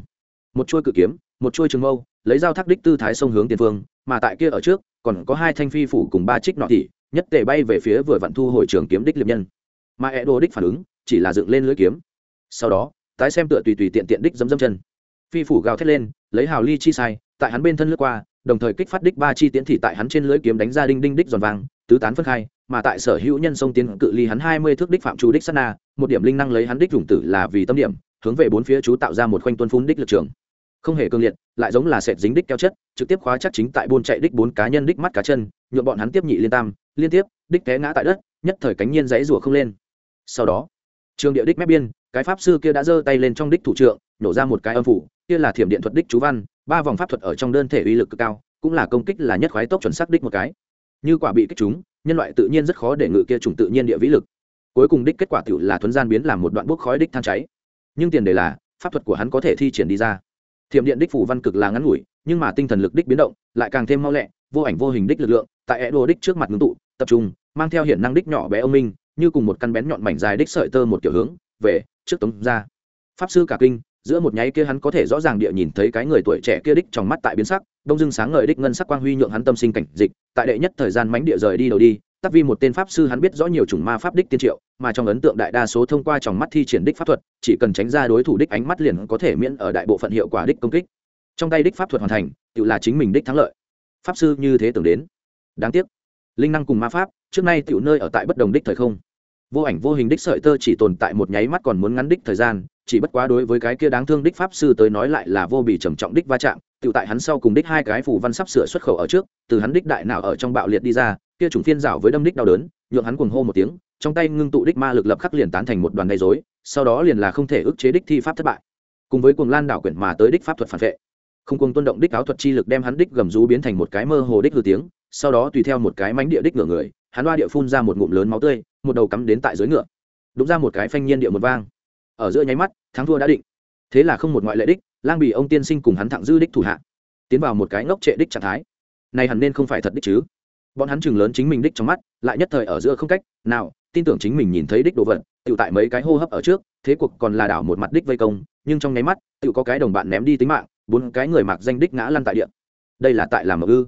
Một chuôi cự kiếm, một chuôi trường mâu, lấy dao thác đích tư thái sông hướng tiền phương, mà tại kia ở trước, còn có hai thanh phi phủ cùng ba trích nọ thị nhất tề bay về phía vừa vặn thu hồi trường kiếm đích liệp nhân. Mà e đô đích phản ứng chỉ là dựng lên lưỡi kiếm. Sau đó, tái xem tựa tùy tùy tiện tiện đích dấm dấm chân. Phi phủ gào thét lên, lấy hào ly chi sai, tại hắn bên thân lướt qua, đồng thời kích phát đích ba chi tiến thị tại hắn trên lưỡi kiếm đánh ra đinh đinh đích giòn vàng, tứ tán phân khai, mà tại sở hữu nhân sông tiến cự ly hắn hai mươi thước đích phạm chú đích sana một điểm linh năng lấy hắn đích dùng tử là vì tâm điểm, hướng về bốn phía chú tạo ra một khoanh tuân phun đích lực trường không hề cương liệt, lại giống là sệt dính đích keo chất, trực tiếp khóa chắc chính tại buôn chạy đích bốn cá nhân đích mắt cá chân nhuộm bọn hắn tiếp nhị liên tam, liên tiếp, đích té ngã tại đất, nhất thời cánh nhiên dãy rủa không lên. Sau đó, trường địa đích mép biên, cái pháp sư kia đã giơ tay lên trong đích thủ trượng, nổ ra một cái âm phủ, kia là thiểm điện thuật đích chú văn, ba vòng pháp thuật ở trong đơn thể uy lực cực cao, cũng là công kích là nhất khoái tốc chuẩn xác đích một cái. Như quả bị kích chúng, nhân loại tự nhiên rất khó để ngự kia trùng tự nhiên địa vĩ lực. Cuối cùng đích kết quả tiểu là thuấn gian biến làm một đoạn bốc khói đích than cháy. Nhưng tiền đề là, pháp thuật của hắn có thể thi triển đi ra thiểm điện đích phủ văn cực là ngắn ngủi, nhưng mà tinh thần lực đích biến động lại càng thêm mau lẹ, vô ảnh vô hình đích lực lượng, tại e đô đích trước mặt ngưng tụ, tập trung, mang theo hiện năng đích nhỏ bé ông minh, như cùng một căn bén nhọn mảnh dài đích sợi tơ một kiểu hướng về trước tống ra. Pháp sư cả kinh, giữa một nháy kia hắn có thể rõ ràng địa nhìn thấy cái người tuổi trẻ kia đích trong mắt tại biến sắc, đông dưng sáng ngời đích ngân sắc quang huy nhượng hắn tâm sinh cảnh dịch, tại đệ nhất thời gian mánh địa rời đi đầu đi tắc vi một tên pháp sư hắn biết rõ nhiều chủng ma pháp đích tiên triệu, mà trong ấn tượng đại đa số thông qua tròng mắt thi triển đích pháp thuật, chỉ cần tránh ra đối thủ đích ánh mắt liền có thể miễn ở đại bộ phận hiệu quả đích công kích. Trong tay đích pháp thuật hoàn thành, tự là chính mình đích thắng lợi. Pháp sư như thế tưởng đến. Đáng tiếc. Linh năng cùng ma pháp, trước nay tiểu nơi ở tại bất đồng đích thời không. Vô ảnh vô hình đích sợi tơ chỉ tồn tại một nháy mắt còn muốn ngắn đích thời gian chỉ bất quá đối với cái kia đáng thương đích pháp sư tới nói lại là vô bị trầm trọng đích va chạm, tự tại hắn sau cùng đích hai cái phù văn sắp sửa xuất khẩu ở trước, từ hắn đích đại nào ở trong bạo liệt đi ra, kia trùng phiên rảo với đâm đích đau đớn, nhượng hắn cuồng hô một tiếng, trong tay ngưng tụ đích ma lực lập khắc liền tán thành một đoàn gây dối sau đó liền là không thể ức chế đích thi pháp thất bại. Cùng với cuồng lan đảo quyển mà tới đích pháp thuật phản vệ, không cuồng tuân động đích áo thuật chi lực đem hắn đích gầm rú biến thành một cái mơ hồ đích hư tiếng, sau đó tùy theo một cái mánh địa đích ngựa người, hắn đoa địa phun ra một ngụm lớn máu tươi, một đầu cắm đến tại dưới ngựa đúng ra một cái phanh nhiên địa một vang ở giữa nháy mắt, thắng thua đã định. Thế là không một ngoại lệ đích, lang bì ông tiên sinh cùng hắn thẳng dư đích thủ hạ, tiến vào một cái ngốc trệ đích trạng thái. Này hẳn nên không phải thật đích chứ. Bọn hắn chừng lớn chính mình đích trong mắt, lại nhất thời ở giữa không cách, nào, tin tưởng chính mình nhìn thấy đích đồ vật tự tại mấy cái hô hấp ở trước, thế cuộc còn là đảo một mặt đích vây công, nhưng trong nháy mắt tự có cái đồng bạn ném đi tính mạng, bốn cái người mặc danh đích ngã lăn tại điện đây là tại làm ở ư?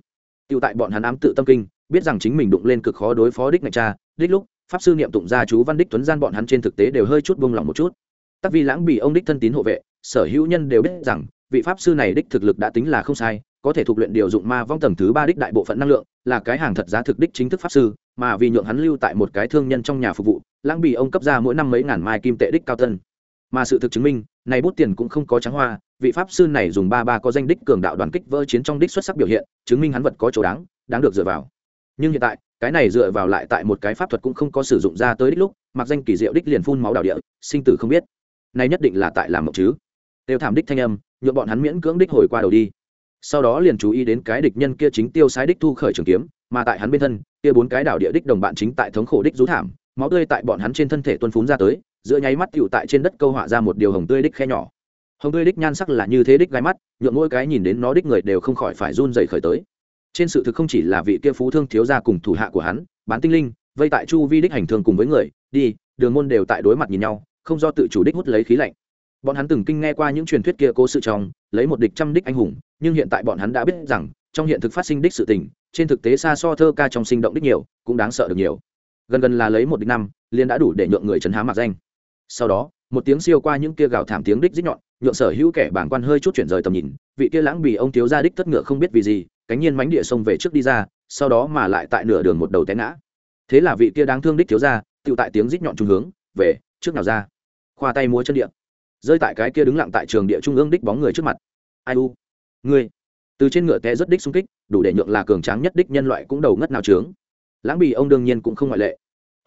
Tự tại bọn hắn ám tự tâm kinh, biết rằng chính mình đụng lên cực khó đối phó đích ngạch cha, đích lúc, pháp sư niệm tụng gia chú văn đích tuấn gian bọn hắn trên thực tế đều hơi chút buông lỏng một chút tắc vi lãng bị ông đích thân tín hộ vệ, sở hữu nhân đều biết rằng, vị pháp sư này đích thực lực đã tính là không sai, có thể thuộc luyện điều dụng ma vong tầng thứ ba đích đại bộ phận năng lượng, là cái hàng thật giá thực đích chính thức pháp sư, mà vì nhượng hắn lưu tại một cái thương nhân trong nhà phục vụ, lãng bị ông cấp ra mỗi năm mấy ngàn mai kim tệ đích cao tân mà sự thực chứng minh, này bút tiền cũng không có trắng hoa, vị pháp sư này dùng ba ba có danh đích cường đạo đoàn kích vỡ chiến trong đích xuất sắc biểu hiện, chứng minh hắn vật có chỗ đáng đáng được dựa vào. Nhưng hiện tại, cái này dựa vào lại tại một cái pháp thuật cũng không có sử dụng ra tới đích lúc, mặc danh kỳ diệu đích liền phun máu đảo địa, sinh tử không biết này nhất định là tại làm mộng chứ. Đều thảm đích thanh âm nhuộm bọn hắn miễn cưỡng đích hồi qua đầu đi. Sau đó liền chú ý đến cái địch nhân kia chính tiêu sái đích thu khởi trường kiếm, mà tại hắn bên thân, kia bốn cái đảo địa đích đồng bạn chính tại thống khổ đích rú thảm, máu tươi tại bọn hắn trên thân thể tuân phún ra tới, giữa nháy mắt tựu tại trên đất câu họa ra một điều hồng tươi đích khe nhỏ. Hồng tươi đích nhan sắc là như thế đích gai mắt nhuộm mỗi cái nhìn đến nó đích người đều không khỏi phải run dày khởi tới. Trên sự thực không chỉ là vị kia phú thương thiếu gia cùng thủ hạ của hắn, bán tinh linh, vây tại chu vi đích hành thương cùng với người, đi, đường môn đều tại đối mặt nhìn nhau không do tự chủ đích hút lấy khí lạnh. Bọn hắn từng kinh nghe qua những truyền thuyết kia cố sự trong, lấy một địch trăm đích anh hùng, nhưng hiện tại bọn hắn đã biết rằng, trong hiện thực phát sinh đích sự tình, trên thực tế xa so thơ ca trong sinh động đích nhiều, cũng đáng sợ được nhiều. Gần gần là lấy một địch năm liên đã đủ để nhượng người chấn há mặt danh. Sau đó, một tiếng siêu qua những kia gào thảm tiếng đích dích nhọn, nhượng sở hữu kẻ bảng quan hơi chút chuyển rời tầm nhìn, vị kia lãng bì ông thiếu gia đích tất ngựa không biết vì gì, cánh nhiên mánh địa sông về trước đi ra, sau đó mà lại tại nửa đường một đầu té ngã. Thế là vị kia đáng thương đích thiếu gia tự tại tiếng rít nhọn trung hướng, về, trước nào ra? Khoa tay múa chân địa. Rơi tại cái kia đứng lặng tại trường địa trung ương đích bóng người trước mặt. Ai u? Ngươi. Từ trên ngựa té rất đích xung kích, đủ để nhượng là cường tráng nhất đích nhân loại cũng đầu ngất nào trướng. Lãng bì ông đương nhiên cũng không ngoại lệ.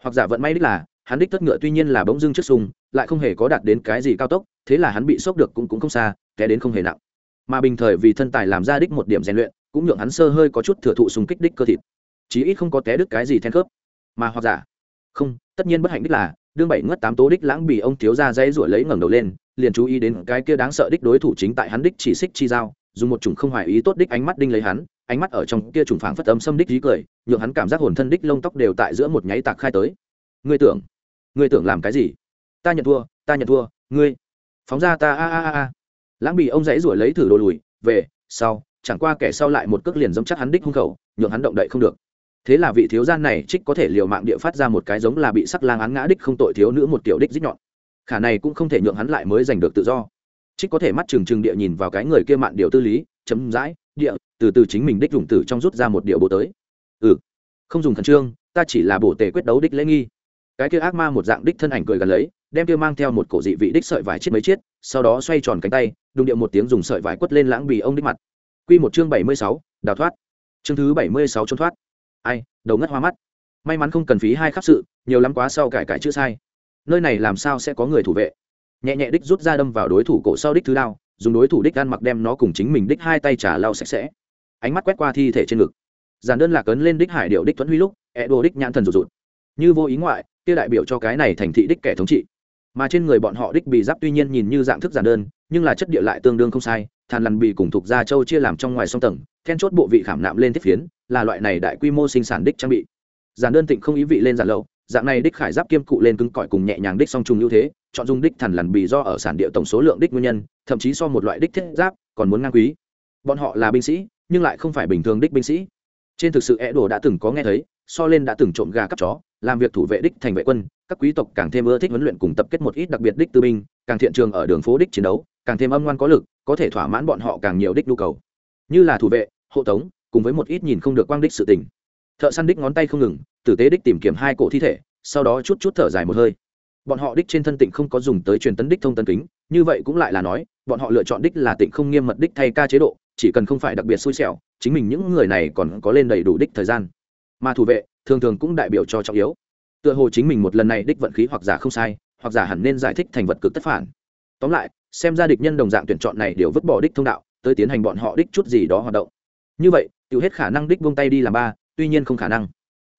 Hoặc giả vận may đích là, hắn đích thất ngựa tuy nhiên là bỗng dưng trước sùng, lại không hề có đạt đến cái gì cao tốc, thế là hắn bị sốc được cũng cũng không xa, té đến không hề nặng. Mà bình thời vì thân tài làm ra đích một điểm rèn luyện, cũng nhượng hắn sơ hơi có chút thừa thụ súng kích đích cơ thịt. Chí ít không có té đứt cái gì then khớp. Mà hoặc giả, không, tất nhiên bất hạnh đích là đương bảy ngất tám tố đích lãng bị ông thiếu ra dãy ruổi lấy ngẩng đầu lên, liền chú ý đến cái kia đáng sợ đích đối thủ chính tại hắn đích chỉ xích chi dao dùng một chủng không hoài ý tốt đích ánh mắt đinh lấy hắn, ánh mắt ở trong kia trùng phảng phất âm xâm đích dí cười, nhượng hắn cảm giác hồn thân đích lông tóc đều tại giữa một nháy tạc khai tới. Ngươi tưởng ngươi tưởng làm cái gì? Ta nhận thua, ta nhận thua, ngươi. Phóng ra ta, a a a a. Lãng bị ông dãy ruổi lấy thử đồ lùi, về, sau, chẳng qua kẻ sau lại một cước liền dẫm chắc hắn đích hung khẩu, nhượng hắn động đậy không được thế là vị thiếu gian này trích có thể liều mạng địa phát ra một cái giống là bị sắc lang án ngã đích không tội thiếu nữ một tiểu đích dích nhọn. Khả này cũng không thể nhượng hắn lại mới giành được tự do. Trích có thể mắt trừng trừng địa nhìn vào cái người kia mạn điều tư lý, chấm dãi, địa, từ từ chính mình đích dùng tử trong rút ra một điệu bộ tới. Ừ không dùng khẩn trương, ta chỉ là bổ tề quyết đấu đích lễ nghi. Cái kia ác ma một dạng đích thân ảnh cười gần lấy, đem kia mang theo một cổ dị vị đích sợi vải chết mấy chiết, sau đó xoay tròn cánh tay đụng điệu một tiếng dùng sợi vải quất lên lãng bì ông đích mặt. Quy một chương bảy mươi sáu, đào thoát. Chương thứ bảy mươi sáu trốn thoát ai đầu ngất hoa mắt. May mắn không cần phí hai khắc sự nhiều lắm quá sau cải cải chữ sai. Nơi này làm sao sẽ có người thủ vệ? Nhẹ nhẹ đích rút ra đâm vào đối thủ cổ sau đích thứ lao, dùng đối thủ đích ăn mặc đem nó cùng chính mình đích hai tay trả lau sạch sẽ. Ánh mắt quét qua thi thể trên ngực. Giản đơn lạc ấn lên đích hải điệu đích thuẫn huy lúc ẹ đồ đích nhãn thần rụt rụt. Như vô ý ngoại kia đại biểu cho cái này thành thị đích kẻ thống trị. Mà trên người bọn họ đích bị giáp tuy nhiên nhìn như dạng thức giản đơn nhưng là chất địa lại tương đương không sai Thàn lằn bị cùng thuộc gia châu chia làm trong ngoài song tầng then chốt bộ vị khảm nạm lên thiết phiến là loại này đại quy mô sinh sản đích trang bị. Giản đơn tịnh không ý vị lên giản lậu, dạng này đích khải giáp kiêm cụ lên cứng cỏi cùng nhẹ nhàng đích song trùng ưu thế, chọn dung đích thằn lằn bì do ở sản địa tổng số lượng đích nguyên nhân, thậm chí so một loại đích thiết giáp còn muốn ngang quý. Bọn họ là binh sĩ, nhưng lại không phải bình thường đích binh sĩ. Trên thực sự é đồ đã từng có nghe thấy, so lên đã từng trộm gà cắp chó, làm việc thủ vệ đích thành vệ quân, các quý tộc càng thêm ưa thích huấn luyện cùng tập kết một ít đặc biệt đích tư binh, càng thiện trường ở đường phố đích chiến đấu, càng thêm âm ngoan có lực, có thể thỏa mãn bọn họ càng nhiều đích nhu cầu. Như là thủ vệ, hộ tống cùng với một ít nhìn không được quang đích sự tình. Thợ săn đích ngón tay không ngừng, tử tế đích tìm kiếm hai cổ thi thể, sau đó chút chút thở dài một hơi. Bọn họ đích trên thân tịnh không có dùng tới truyền tấn đích thông tân kính, như vậy cũng lại là nói, bọn họ lựa chọn đích là tịnh không nghiêm mật đích thay ca chế độ, chỉ cần không phải đặc biệt xui xẻo, chính mình những người này còn có lên đầy đủ đích thời gian. Mà thủ vệ, thường thường cũng đại biểu cho trọng yếu. Tựa hồ chính mình một lần này đích vận khí hoặc giả không sai, hoặc giả hẳn nên giải thích thành vật cực tất phản. Tóm lại, xem ra địch nhân đồng dạng tuyển chọn này đều vứt bỏ đích thông đạo, tới tiến hành bọn họ đích chút gì đó hoạt động như vậy tự hết khả năng đích buông tay đi làm ba, tuy nhiên không khả năng.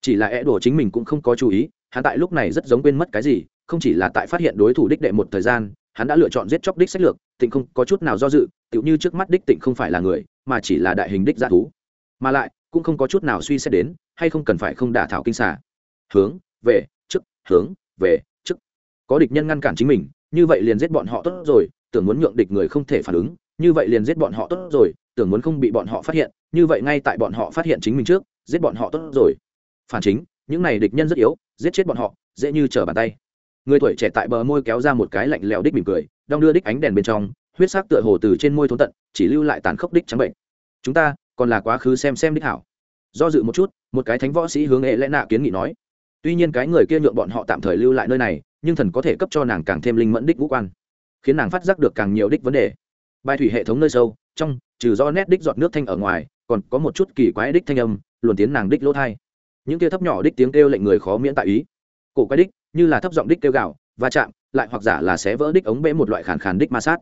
Chỉ là é đổ chính mình cũng không có chú ý, hắn tại lúc này rất giống quên mất cái gì, không chỉ là tại phát hiện đối thủ đích đệ một thời gian, hắn đã lựa chọn giết chóc đích sách lược, tịnh không có chút nào do dự tựu như trước mắt đích tịnh không phải là người, mà chỉ là đại hình đích g thú. Mà lại, cũng không có chút nào suy xét đến, hay không cần phải không đả thảo kinh xả hướng, về, trước, hướng, về, trước. Có địch nhân ngăn cản chính mình, như vậy liền giết bọn họ tốt rồi, tưởng muốn nhượng địch người không thể phản ứng, như vậy liền giết bọn họ tốt rồi tưởng muốn không bị bọn họ phát hiện, như vậy ngay tại bọn họ phát hiện chính mình trước, giết bọn họ tốt rồi. Phản chính, những này địch nhân rất yếu, giết chết bọn họ, dễ như trở bàn tay. Người tuổi trẻ tại bờ môi kéo ra một cái lạnh lẽo đích mỉm cười, đong đưa đích ánh đèn bên trong, huyết sắc tựa hồ từ trên môi thốn tận, chỉ lưu lại tàn khốc đích trắng bệnh. Chúng ta, còn là quá khứ xem xem đích hảo. Do dự một chút, một cái thánh võ sĩ hướng hệ lẽ nạ kiến nghị nói. Tuy nhiên cái người kia nhượng bọn họ tạm thời lưu lại nơi này, nhưng thần có thể cấp cho nàng càng thêm linh mẫn đích vũ quan, khiến nàng phát giác được càng nhiều đích vấn đề. Bài thủy hệ thống nơi sâu, trong trừ do nét đích giọt nước thanh ở ngoài còn có một chút kỳ quái đích thanh âm luồn tiến nàng đích lỗ thai. Những kia thấp nhỏ đích tiếng kêu lệnh người khó miễn tại ý. Cổ quái đích như là thấp giọng đích kêu gạo va chạm lại hoặc giả là xé vỡ đích ống bể một loại khàn khàn đích ma sát.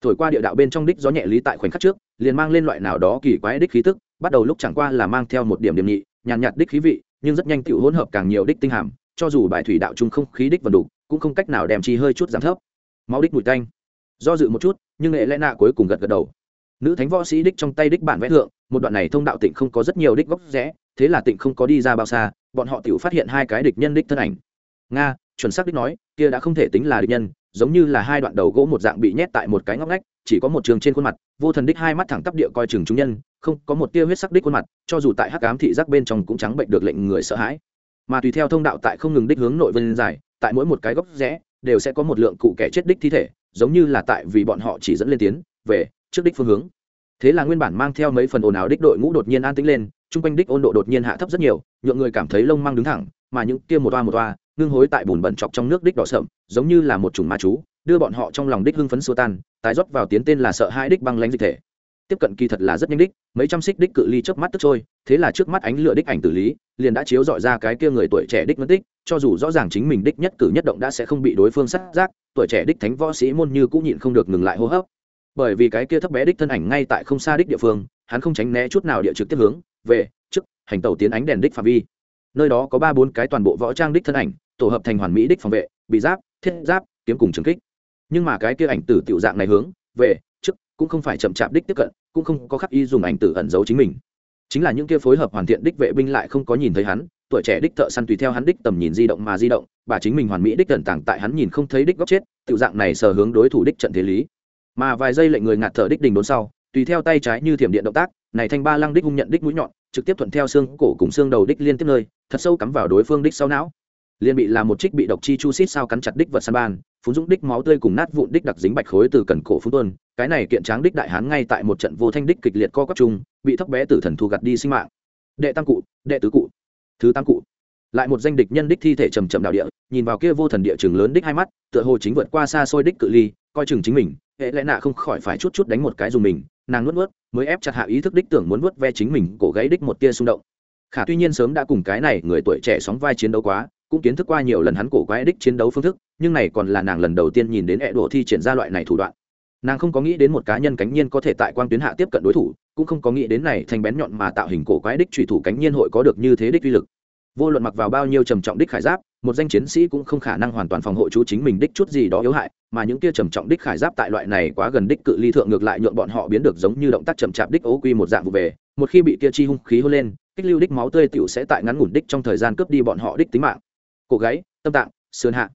Thổi qua địa đạo bên trong đích gió nhẹ lý tại khoảnh khắc trước liền mang lên loại nào đó kỳ quái đích khí tức bắt đầu lúc chẳng qua là mang theo một điểm điểm nhị nhàn nhạt, nhạt đích khí vị nhưng rất nhanh tự hỗn hợp càng nhiều đích tinh hàm cho dù bài thủy đạo chung không khí đích vần đủ cũng không cách nào đem chi hơi chút giảm thấp. Máu đích mùi tanh. Do dự một chút nhưng nghệ lẽ nạ cuối cùng gật gật đầu nữ thánh võ sĩ đích trong tay đích bản vẽ thượng, một đoạn này thông đạo tịnh không có rất nhiều đích góc rẽ, thế là tịnh không có đi ra bao xa, bọn họ tự phát hiện hai cái địch nhân đích thân ảnh. Nga, chuẩn xác đích nói, kia đã không thể tính là địch nhân, giống như là hai đoạn đầu gỗ một dạng bị nhét tại một cái ngóc ngách, chỉ có một trường trên khuôn mặt, vô thần đích hai mắt thẳng tắp địa coi chừng chúng nhân, không có một tia huyết sắc đích khuôn mặt, cho dù tại hắc ám thị giác bên trong cũng trắng bệnh được lệnh người sợ hãi. Mà tùy theo thông đạo tại không ngừng đích hướng nội vân dài, tại mỗi một cái góc rẽ, đều sẽ có một lượng cụ kẻ chết đích thi thể, giống như là tại vì bọn họ chỉ dẫn lên tiến, về, trước đích phương hướng thế là nguyên bản mang theo mấy phần ồn ào đích đội ngũ đột nhiên an tĩnh lên, chung quanh đích ôn độ đột nhiên hạ thấp rất nhiều, nhượng người cảm thấy lông mang đứng thẳng, mà những kia một toa một toa, ngưng hối tại bùn bẩn chọc trong nước đích đỏ sậm, giống như là một chủng ma chú, đưa bọn họ trong lòng đích hưng phấn xua tan, tái rót vào tiến tên là sợ hai đích băng lánh dịch thể. Tiếp cận kỳ thật là rất nhanh đích, mấy trăm xích đích cự ly chớp mắt tức trôi, thế là trước mắt ánh lửa đích ảnh tử lý, liền đã chiếu dọi ra cái kia người tuổi trẻ đích mất tích, cho dù rõ ràng chính mình đích nhất cử nhất động đã sẽ không bị đối phương sát giác, tuổi trẻ đích thánh võ sĩ môn như cũng nhịn không được ngừng lại hô hấp bởi vì cái kia thấp bé đích thân ảnh ngay tại không xa đích địa phương, hắn không tránh né chút nào địa trực tiếp hướng về trước hành tàu tiến ánh đèn đích phạm vi. Nơi đó có ba bốn cái toàn bộ võ trang đích thân ảnh, tổ hợp thành hoàn mỹ đích phòng vệ, bị giáp, thiết giáp, kiếm cùng trường kích. Nhưng mà cái kia ảnh tử tiểu dạng này hướng về trước cũng không phải chậm chạp đích tiếp cận, cũng không có khắc y dùng ảnh tử ẩn giấu chính mình. Chính là những kia phối hợp hoàn thiện đích vệ binh lại không có nhìn thấy hắn, tuổi trẻ đích thợ săn tùy theo hắn đích tầm nhìn di động mà di động, bà chính mình hoàn mỹ đích tận tàng tại hắn nhìn không thấy đích góc chết, tiểu dạng này sờ hướng đối thủ đích trận thế lý mà vài giây lệnh người ngạt thở đích đình đốn sau, tùy theo tay trái như thiểm điện động tác, này thanh ba lăng đích hung nhận đích mũi nhọn, trực tiếp thuận theo xương cổ cùng xương đầu đích liên tiếp nơi, thật sâu cắm vào đối phương đích sau não. Liên bị là một trích bị độc chi chu xít sao cắn chặt đích vật săn ban, phun dũng đích máu tươi cùng nát vụn đích đặc dính bạch khối từ cần cổ phun tuôn, cái này kiện tráng đích đại hán ngay tại một trận vô thanh đích kịch liệt co quắp chung, bị thấp bé tử thần thu gặt đi sinh mạng. Đệ tam cụ, đệ tứ cụ. Thứ tam cụ. Lại một danh địch nhân đích thi thể trầm trầm đạo địa, nhìn vào kia vô thần địa trường lớn đích hai mắt, tựa hồ chính vượt qua xa xôi đích cự ly, coi chừng chính mình hệ lẽ nạ không khỏi phải chút chút đánh một cái dùng mình, nàng nuốt nuốt, mới ép chặt hạ ý thức đích tưởng muốn nuốt ve chính mình, cổ gáy đích một tia xung động. Khả tuy nhiên sớm đã cùng cái này người tuổi trẻ sóng vai chiến đấu quá, cũng kiến thức qua nhiều lần hắn cổ quái đích chiến đấu phương thức, nhưng này còn là nàng lần đầu tiên nhìn đến hệ đổ thi triển ra loại này thủ đoạn. Nàng không có nghĩ đến một cá nhân cánh nhiên có thể tại quang tuyến hạ tiếp cận đối thủ, cũng không có nghĩ đến này thành bén nhọn mà tạo hình cổ quái đích trùy thủ cánh nhiên hội có được như thế đích uy lực. Vô luận mặc vào bao nhiêu trầm trọng đích khải giáp một danh chiến sĩ cũng không khả năng hoàn toàn phòng hộ chú chính mình đích chút gì đó yếu hại, mà những kia trầm trọng đích khải giáp tại loại này quá gần đích cự ly thượng ngược lại nhượng bọn họ biến được giống như động tác chậm chạp đích ố quy một dạng vụ về. Một khi bị kia chi hung khí hôn lên, kích lưu đích máu tươi tiểu sẽ tại ngắn ngủn đích trong thời gian cướp đi bọn họ đích tính mạng. Cổ gáy, tâm tạng, sườn hạ.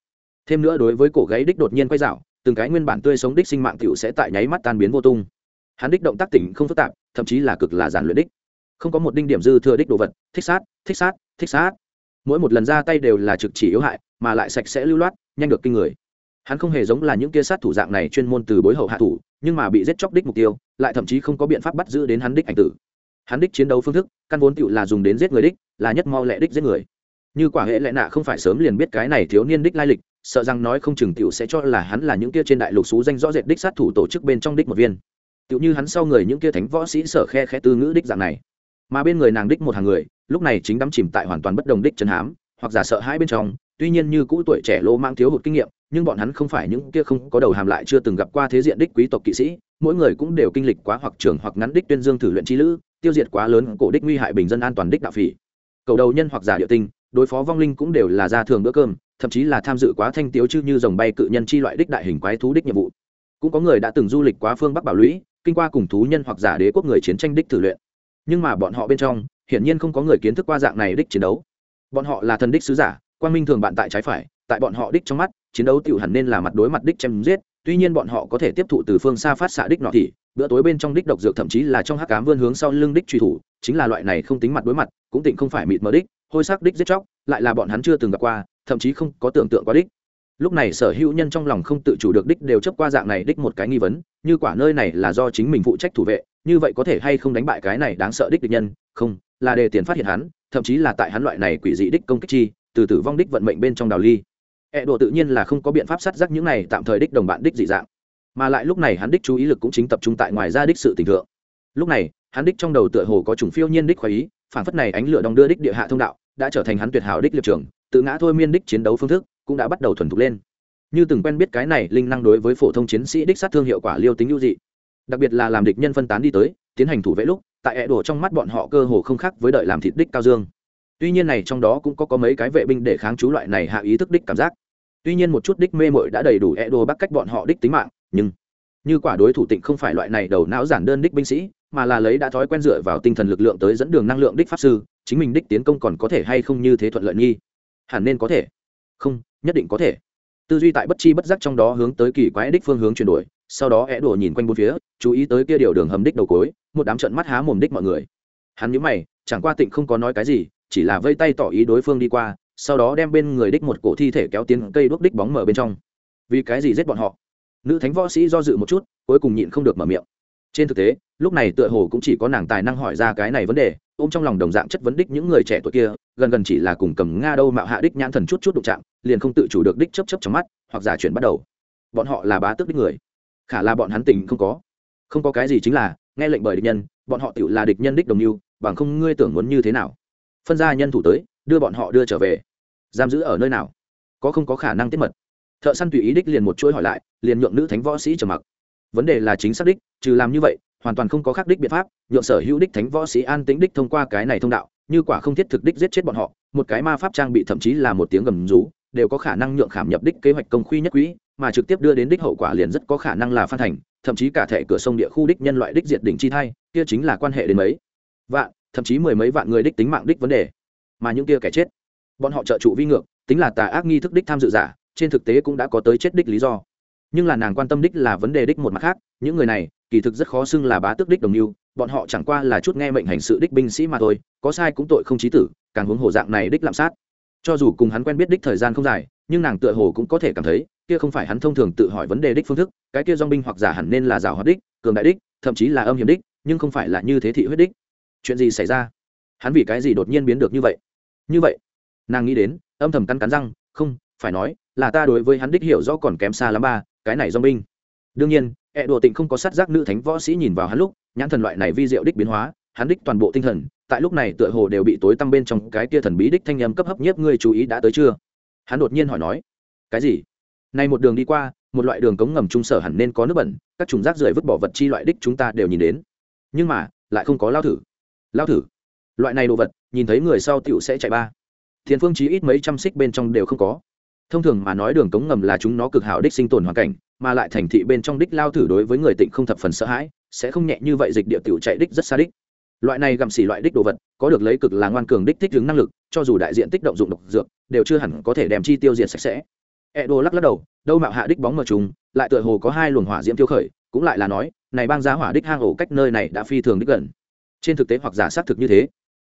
Thêm nữa đối với cổ gáy đích đột nhiên quay dạo, từng cái nguyên bản tươi sống đích sinh mạng tiểu sẽ tại nháy mắt tan biến vô tung. Hắn đích động tác tỉnh không phức tạp, thậm chí là cực là giản luyện đích. Không có một đinh điểm dư thừa đích đồ vật, thích sát thích sát thích sát mỗi một lần ra tay đều là trực chỉ yếu hại, mà lại sạch sẽ lưu loát, nhanh được kinh người. Hắn không hề giống là những kia sát thủ dạng này chuyên môn từ bối hậu hạ thủ, nhưng mà bị giết chóc đích mục tiêu, lại thậm chí không có biện pháp bắt giữ đến hắn đích ảnh tử. Hắn đích chiến đấu phương thức, căn vốn tựu là dùng đến giết người đích, là nhất mau lẹ đích giết người. Như quả hệ lệ nạ không phải sớm liền biết cái này thiếu niên đích lai lịch, sợ rằng nói không chừng tựu sẽ cho là hắn là những kia trên đại lục xú danh rõ rệt đích sát thủ tổ chức bên trong đích một viên. Tựu như hắn sau người những kia thánh võ sĩ sở khe khe tư ngữ đích dạng này mà bên người nàng đích một hàng người, lúc này chính đắm chìm tại hoàn toàn bất đồng đích chân hám, hoặc giả sợ hãi bên trong, tuy nhiên như cũ tuổi trẻ lô mang thiếu hụt kinh nghiệm, nhưng bọn hắn không phải những kia không có đầu hàm lại chưa từng gặp qua thế diện đích quý tộc kỵ sĩ, mỗi người cũng đều kinh lịch quá hoặc trường hoặc ngắn đích tuyên dương thử luyện chi lữ, tiêu diệt quá lớn cổ đích nguy hại bình dân an toàn đích đạo phỉ. Cầu đầu nhân hoặc giả địa tinh, đối phó vong linh cũng đều là ra thường bữa cơm, thậm chí là tham dự quá thanh tiếu chư như dòng bay cự nhân chi loại đích đại hình quái thú đích nhiệm vụ. Cũng có người đã từng du lịch quá phương bắc bảo lũy, kinh qua cùng thú nhân hoặc giả đế quốc người chiến tranh đích thử luyện nhưng mà bọn họ bên trong, hiển nhiên không có người kiến thức qua dạng này đích chiến đấu. Bọn họ là thần đích sứ giả quan minh thường bạn tại trái phải, tại bọn họ đích trong mắt, chiến đấu tiểu hẳn nên là mặt đối mặt đích chém giết, tuy nhiên bọn họ có thể tiếp thụ từ phương xa phát xạ đích nọ thì, bữa tối bên trong đích độc dược thậm chí là trong hắc cám vươn hướng sau lưng đích truy thủ, chính là loại này không tính mặt đối mặt, cũng tịnh không phải mịt mờ đích, hôi sắc đích giết chóc, lại là bọn hắn chưa từng gặp qua, thậm chí không có tưởng tượng qua đích. Lúc này sở hữu nhân trong lòng không tự chủ được đích đều chấp qua dạng này đích một cái nghi vấn, như quả nơi này là do chính mình phụ trách thủ vệ như vậy có thể hay không đánh bại cái này đáng sợ đích địch nhân? Không, là đề tiền phát hiện hắn, thậm chí là tại hắn loại này quỷ dị đích công kích chi, từ tử vong đích vận mệnh bên trong đào ly. E đồ tự nhiên là không có biện pháp sát giác những này tạm thời đích đồng bạn đích dị dạng. Mà lại lúc này hắn đích chú ý lực cũng chính tập trung tại ngoài ra đích sự tình thượng. Lúc này, hắn đích trong đầu tựa hồ có chủng phiêu nhiên đích khoái ý, phản phất này ánh lửa đong đưa đích địa hạ thông đạo, đã trở thành hắn tuyệt hảo đích lập trường, tự ngã thôi miên đích chiến đấu phương thức, cũng đã bắt đầu thuần thục lên. Như từng quen biết cái này linh năng đối với phổ thông chiến sĩ đích sát thương hiệu quả liêu tính ưu dị đặc biệt là làm địch nhân phân tán đi tới, tiến hành thủ vệ lúc, tại ẹ đổ trong mắt bọn họ cơ hồ không khác với đợi làm thịt đích cao dương. Tuy nhiên này trong đó cũng có có mấy cái vệ binh để kháng chú loại này hạ ý thức đích cảm giác. Tuy nhiên một chút đích mê mội đã đầy đủ ẹ đổ bắt cách bọn họ đích tính mạng, nhưng như quả đối thủ tịnh không phải loại này đầu não giản đơn đích binh sĩ, mà là lấy đã thói quen dựa vào tinh thần lực lượng tới dẫn đường năng lượng đích pháp sư, chính mình đích tiến công còn có thể hay không như thế thuận lợi nghi? Hẳn nên có thể. Không, nhất định có thể. Tư duy tại bất chi bất giác trong đó hướng tới kỳ quái đích phương hướng chuyển đổi sau đó é đùa nhìn quanh bốn phía, chú ý tới kia điều đường hầm đích đầu cối, một đám trận mắt há mồm đích mọi người. Hắn nhíu mày, chẳng qua tịnh không có nói cái gì, chỉ là vây tay tỏ ý đối phương đi qua, sau đó đem bên người đích một cổ thi thể kéo tiến cây đuốc đích bóng mở bên trong. Vì cái gì giết bọn họ? Nữ thánh võ sĩ do dự một chút, cuối cùng nhịn không được mở miệng. Trên thực tế, lúc này tựa hồ cũng chỉ có nàng tài năng hỏi ra cái này vấn đề, ôm trong lòng đồng dạng chất vấn đích những người trẻ tuổi kia, gần gần chỉ là cùng cầm nga đâu mạo hạ đích nhãn thần chút chút đụng chạm, liền không tự chủ được đích chấp chấp trong mắt, hoặc giả chuyển bắt đầu. Bọn họ là bá tước đích người khả là bọn hắn tình không có. Không có cái gì chính là, nghe lệnh bởi địch nhân, bọn họ tự là địch nhân đích đồng mưu, bằng không ngươi tưởng muốn như thế nào? Phân ra nhân thủ tới, đưa bọn họ đưa trở về. Giam giữ ở nơi nào? Có không có khả năng tiết mật? Thợ săn tùy ý đích liền một chuỗi hỏi lại, liền nhượng nữ thánh võ sĩ trầm mặc. Vấn đề là chính xác đích, trừ làm như vậy, hoàn toàn không có khác đích biện pháp, nhượng sở hữu đích thánh võ sĩ an tĩnh đích thông qua cái này thông đạo, như quả không thiết thực đích giết chết bọn họ, một cái ma pháp trang bị thậm chí là một tiếng gầm rú, đều có khả năng nhượng khảm nhập đích kế hoạch công khuy nhất quỹ mà trực tiếp đưa đến đích hậu quả liền rất có khả năng là phan thành, thậm chí cả thể cửa sông địa khu đích nhân loại đích diệt đỉnh chi thai, kia chính là quan hệ đến mấy vạn, thậm chí mười mấy vạn người đích tính mạng đích vấn đề. Mà những kia kẻ chết, bọn họ trợ trụ vi ngược, tính là tà ác nghi thức đích tham dự giả, trên thực tế cũng đã có tới chết đích lý do. Nhưng là nàng quan tâm đích là vấn đề đích một mặt khác, những người này, kỳ thực rất khó xưng là bá tước đích đồng mưu, bọn họ chẳng qua là chút nghe mệnh hành sự đích binh sĩ mà thôi, có sai cũng tội không chí tử, càng huống hồ dạng này đích lạm sát. Cho dù cùng hắn quen biết đích thời gian không dài, nhưng nàng tựa hồ cũng có thể cảm thấy kia không phải hắn thông thường tự hỏi vấn đề đích phương thức, cái kia dong binh hoặc giả hẳn nên là rào hoạt đích, cường đại đích, thậm chí là âm hiểm đích, nhưng không phải là như thế thị huyết đích. Chuyện gì xảy ra? Hắn vì cái gì đột nhiên biến được như vậy? Như vậy, nàng nghĩ đến, âm thầm cắn cắn răng, không, phải nói, là ta đối với hắn đích hiểu rõ còn kém xa lắm ba, cái này dong binh. Đương nhiên, ẹ đùa tịnh không có sát giác nữ thánh võ sĩ nhìn vào hắn lúc, nhãn thần loại này vi diệu đích biến hóa, hắn đích toàn bộ tinh thần, tại lúc này tựa hồ đều bị tối tăm bên trong cái kia thần bí đích thanh âm cấp hấp nhiếp ngươi chú ý đã tới chưa? Hắn đột nhiên hỏi nói, cái gì? Nay một đường đi qua, một loại đường cống ngầm trung sở hẳn nên có nước bẩn, các trùng rác rưởi vứt bỏ vật chi loại đích chúng ta đều nhìn đến. Nhưng mà, lại không có lao thử. Lao thử? Loại này đồ vật, nhìn thấy người sau tựu sẽ chạy ba. Thiên phương chí ít mấy trăm xích bên trong đều không có. Thông thường mà nói đường cống ngầm là chúng nó cực hảo đích sinh tồn hoàn cảnh, mà lại thành thị bên trong đích lao thử đối với người tịnh không thập phần sợ hãi, sẽ không nhẹ như vậy dịch địa tiểu chạy đích rất xa đích. Loại này gặm xỉ loại đích đồ vật, có được lấy cực là ngoan cường đích thích ứng năng lực, cho dù đại diện tích động dụng độc dược, đều chưa hẳn có thể đem chi tiêu diệt sạch sẽ. Edo đồ lắc lắc đầu, đâu mạo hạ đích bóng mờ trùng, lại tựa hồ có hai luồng hỏa diễm tiêu khởi, cũng lại là nói, này bang giá hỏa đích hang ổ cách nơi này đã phi thường đích gần. Trên thực tế hoặc giả xác thực như thế.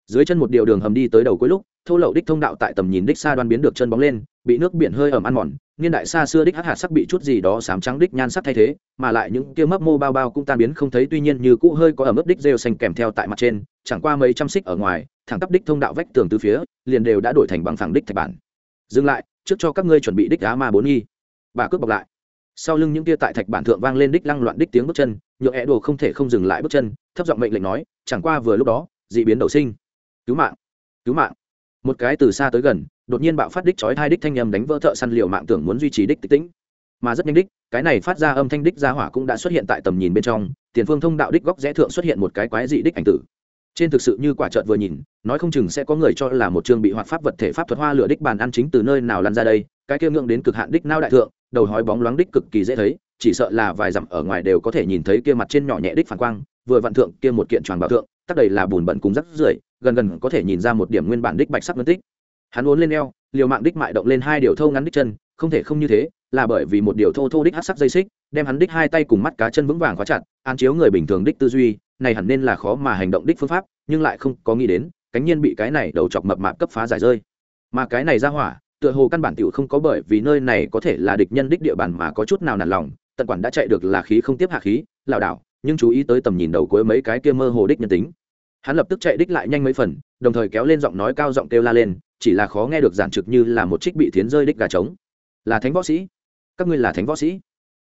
Dưới chân một điều đường hầm đi tới đầu cuối lúc, thô lậu đích thông đạo tại tầm nhìn đích xa đoan biến được chân bóng lên, bị nước biển hơi ẩm ăn mòn, niên đại xa xưa đích hắc hạt sắc bị chút gì đó sám trắng đích nhan sắc thay thế, mà lại những kia mấp mô bao bao cũng tan biến không thấy, tuy nhiên như cũ hơi có ẩm ướt đích rêu xanh kèm theo tại mặt trên, chẳng qua mấy trăm xích ở ngoài, thẳng tắp đích thông đạo vách tường từ phía, liền đều đã đổi thành bằng phẳng đích thạch bản. Dừng lại trước cho các ngươi chuẩn bị đích đá ma bốn nghi. Bà cướp bọc lại. Sau lưng những tia tại thạch bản thượng vang lên đích lăng loạn đích tiếng bước chân, nhựa é đồ không thể không dừng lại bước chân, thấp giọng mệnh lệnh nói, chẳng qua vừa lúc đó, dị biến đầu sinh. Cứu mạng. Cứu mạng. Một cái từ xa tới gần, đột nhiên bạo phát đích chói hai đích thanh nhầm đánh vỡ thợ săn liều mạng tưởng muốn duy trì đích tích tĩnh. Mà rất nhanh đích, cái này phát ra âm thanh đích ra hỏa cũng đã xuất hiện tại tầm nhìn bên trong, tiền phương thông đạo đích góc rẽ thượng xuất hiện một cái quái dị đích ảnh tử trên thực sự như quả trợt vừa nhìn, nói không chừng sẽ có người cho là một chương bị hoạt pháp vật thể pháp thuật hoa lửa đích bàn ăn chính từ nơi nào lăn ra đây, cái kia ngưỡng đến cực hạn đích nao đại thượng, đầu hói bóng loáng đích cực kỳ dễ thấy, chỉ sợ là vài dặm ở ngoài đều có thể nhìn thấy kia mặt trên nhỏ nhẹ đích phản quang, vừa vạn thượng, kia một kiện tròn bảo thượng, tắc đầy là bùn bẩn cùng rắc rưởi, gần gần có thể nhìn ra một điểm nguyên bản đích bạch sắc ngân tích. Hắn uốn lên eo, liều mạng đích mại động lên hai điều thâu ngắn đích chân, không thể không như thế, là bởi vì một điều thô thô đích hát sắc dây xích, đem hắn đích hai tay cùng mắt cá chân vững vàng khóa chặt an chiếu người bình thường đích tư duy này hẳn nên là khó mà hành động đích phương pháp, nhưng lại không có nghĩ đến, cánh nhiên bị cái này đầu chọc mập mạp cấp phá giải rơi. Mà cái này ra hỏa, tựa hồ căn bản tiểu không có bởi vì nơi này có thể là địch nhân đích địa bàn mà có chút nào nản lòng, tận quản đã chạy được là khí không tiếp hạ khí, lảo đảo, nhưng chú ý tới tầm nhìn đầu cuối mấy cái kia mơ hồ đích nhân tính. Hắn lập tức chạy đích lại nhanh mấy phần, đồng thời kéo lên giọng nói cao giọng kêu la lên, chỉ là khó nghe được giản trực như là một trích bị thiến rơi đích gà trống. Là thánh võ sĩ. Các ngươi là thánh võ sĩ.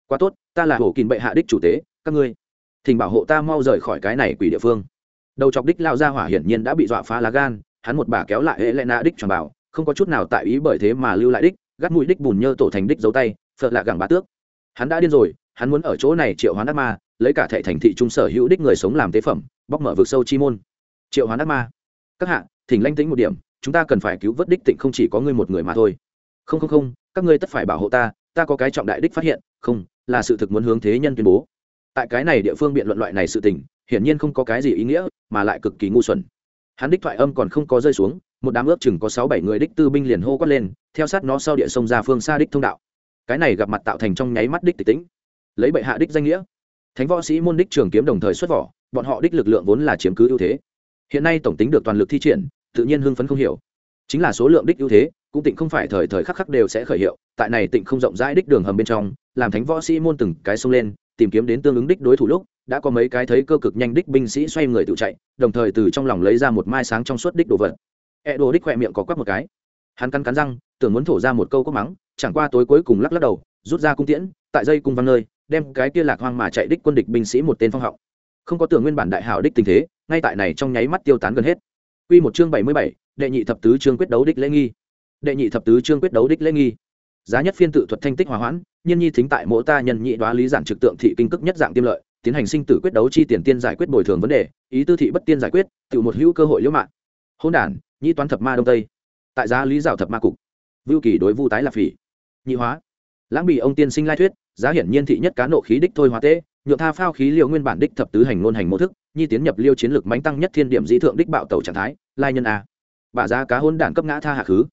Quá tốt, ta là hổ kìn bệ hạ đích chủ tế, các ngươi thỉnh bảo hộ ta mau rời khỏi cái này quỷ địa phương. Đầu chọc đích lao ra hỏa hiển nhiên đã bị dọa phá lá gan, hắn một bà kéo lại hệ lệ nạ đích tròn bảo, không có chút nào tại ý bởi thế mà lưu lại đích, gắt mũi đích bùn nhơ tổ thành đích dấu tay phật lạ gẳng bá tước. Hắn đã điên rồi, hắn muốn ở chỗ này triệu hoán ác ma, lấy cả thệ thành thị trung sở hữu đích người sống làm tế phẩm, bóc mở vực sâu chi môn. Triệu hoán ác ma. Các hạ, thỉnh lanh tính một điểm, chúng ta cần phải cứu vớt đích tịnh không chỉ có ngươi một người mà thôi. Không không không, các ngươi tất phải bảo hộ ta ta có cái trọng đại đích phát hiện, không, là sự thực muốn hướng thế nhân tuyên bố tại cái này địa phương biện luận loại này sự tình, hiển nhiên không có cái gì ý nghĩa, mà lại cực kỳ ngu xuẩn. Hắn đích thoại âm còn không có rơi xuống, một đám ước chừng có sáu bảy người đích tư binh liền hô quát lên, theo sát nó sau địa sông ra phương xa đích thông đạo. Cái này gặp mặt tạo thành trong nháy mắt đích tịch tĩnh. Lấy bệ hạ đích danh nghĩa. Thánh võ sĩ môn đích trường kiếm đồng thời xuất vỏ, bọn họ đích lực lượng vốn là chiếm cứ ưu thế. Hiện nay tổng tính được toàn lực thi triển, tự nhiên hưng phấn không hiểu. Chính là số lượng đích ưu thế, cũng tịnh không phải thời thời khắc khắc đều sẽ khởi hiệu, tại này tịnh không rộng rãi đích đường hầm bên trong, làm thánh võ sĩ môn từng cái sông lên tìm kiếm đến tương ứng đích đối thủ lúc đã có mấy cái thấy cơ cực nhanh đích binh sĩ xoay người tự chạy đồng thời từ trong lòng lấy ra một mai sáng trong suốt đích đồ vật e đồ đích khoe miệng có quắc một cái hắn cắn cắn răng tưởng muốn thổ ra một câu cốc mắng chẳng qua tối cuối cùng lắc lắc đầu rút ra cung tiễn tại dây cung văn nơi đem cái kia lạc hoang mà chạy đích quân địch binh sĩ một tên phong họng không có tưởng nguyên bản đại hảo đích tình thế ngay tại này trong nháy mắt tiêu tán gần hết Quy một chương bảy mươi bảy, đệ nhị thập tứ chương quyết đấu đích lễ nghi. Đệ nhị thập tứ chương quyết đấu đích lễ nghi. Giá nhất phiên tự thuật thanh tích hòa hoãn, nhiên nhi thính tại mỗi ta nhân nhị đoá lý giản trực tượng thị kinh cức nhất dạng tiêm lợi, tiến hành sinh tử quyết đấu chi tiền tiên giải quyết bồi thường vấn đề, ý tư thị bất tiên giải quyết, tự một hữu cơ hội liễu mạng. hôn đản, nhị toán thập ma đông tây. Tại giá lý giảo thập ma cục. Vưu kỳ đối vu tái là phỉ. Nhị hóa. Lãng bị ông tiên sinh lai thuyết, giá hiển nhiên thị nhất cá nộ khí đích thôi hóa tế, nhượng tha phao khí liệu nguyên bản đích thập tứ hành ngôn hành mô thức nhi tiến nhập liêu chiến lược mánh tăng nhất thiên điểm dĩ thượng đích bạo tàu trạng thái lai nhân a bà giá cá hôn đản cấp ngã tha hạ khứ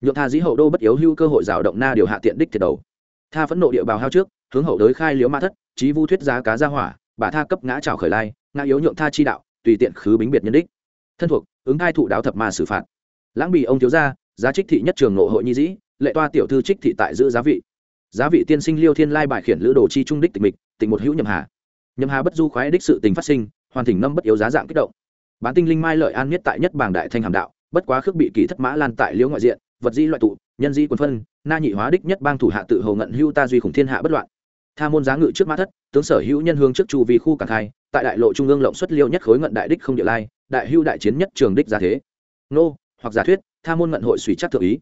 nhượng tha dĩ hậu đô bất yếu hưu cơ hội rào động na điều hạ tiện đích thiệt đầu. Tha phẫn nộ địa bào hao trước, hướng hậu đới khai liếu ma thất trí vu thuyết giá cá ra hỏa, bà tha cấp ngã trào khởi lai, ngã yếu nhượng tha chi đạo, tùy tiện khứ bính biệt nhân đích. Thân thuộc, ứng hai thụ đáo thập mà xử phạt. Lãng bị ông thiếu gia, giá trích thị nhất trường nộ hội nhi dĩ, lệ toa tiểu thư trích thị tại giữ giá vị. Giá vị tiên sinh liêu thiên lai bài khiển lữ đồ chi trung đích tịch mịch tịch một hữu nhầm hà. Nhầm hà bất du khoái đích sự tình phát sinh, hoàn thỉnh năm bất yếu giá dạng kích động. Bán tinh linh mai lợi an nhất tại nhất bảng đại thanh hàm đạo, bất quá khước bị kỳ thất mã lan tại liễu ngoại diện vật di loại tụ, nhân di quân phân, na nhị hóa đích nhất bang thủ hạ tự hầu ngận hưu ta duy khủng thiên hạ bất loạn. Tha môn giá ngự trước mã thất, tướng sở hữu nhân hương trước chu vì khu cảng khai, tại đại lộ trung ương lộng xuất liêu nhất khối ngận đại đích không địa lai, đại hưu đại chiến nhất trường đích ra thế. Nô, hoặc giả thuyết, tha môn ngận hội suy chắc thượng ý.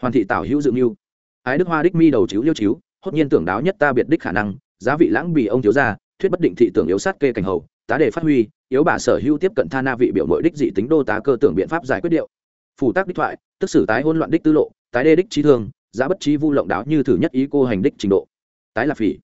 Hoàn thị tảo hữu dự mưu. Ái đức hoa đích mi đầu chiếu liêu chiếu, hốt nhiên tưởng đáo nhất ta biệt đích khả năng, giá vị lãng bị ông thiếu gia, thuyết bất định thị tưởng yếu sát kê cảnh hầu, tá để phát huy, yếu bà sở hữu tiếp cận tha na vị biểu nội đích dị tính đô tá cơ tưởng biện pháp giải quyết điệu. Phủ tác đích thoại tức xử tái hôn loạn đích tư lộ, tái đê đích trí thương, giá bất trí vu lộng đáo như thử nhất ý cô hành đích trình độ. Tái là phỉ.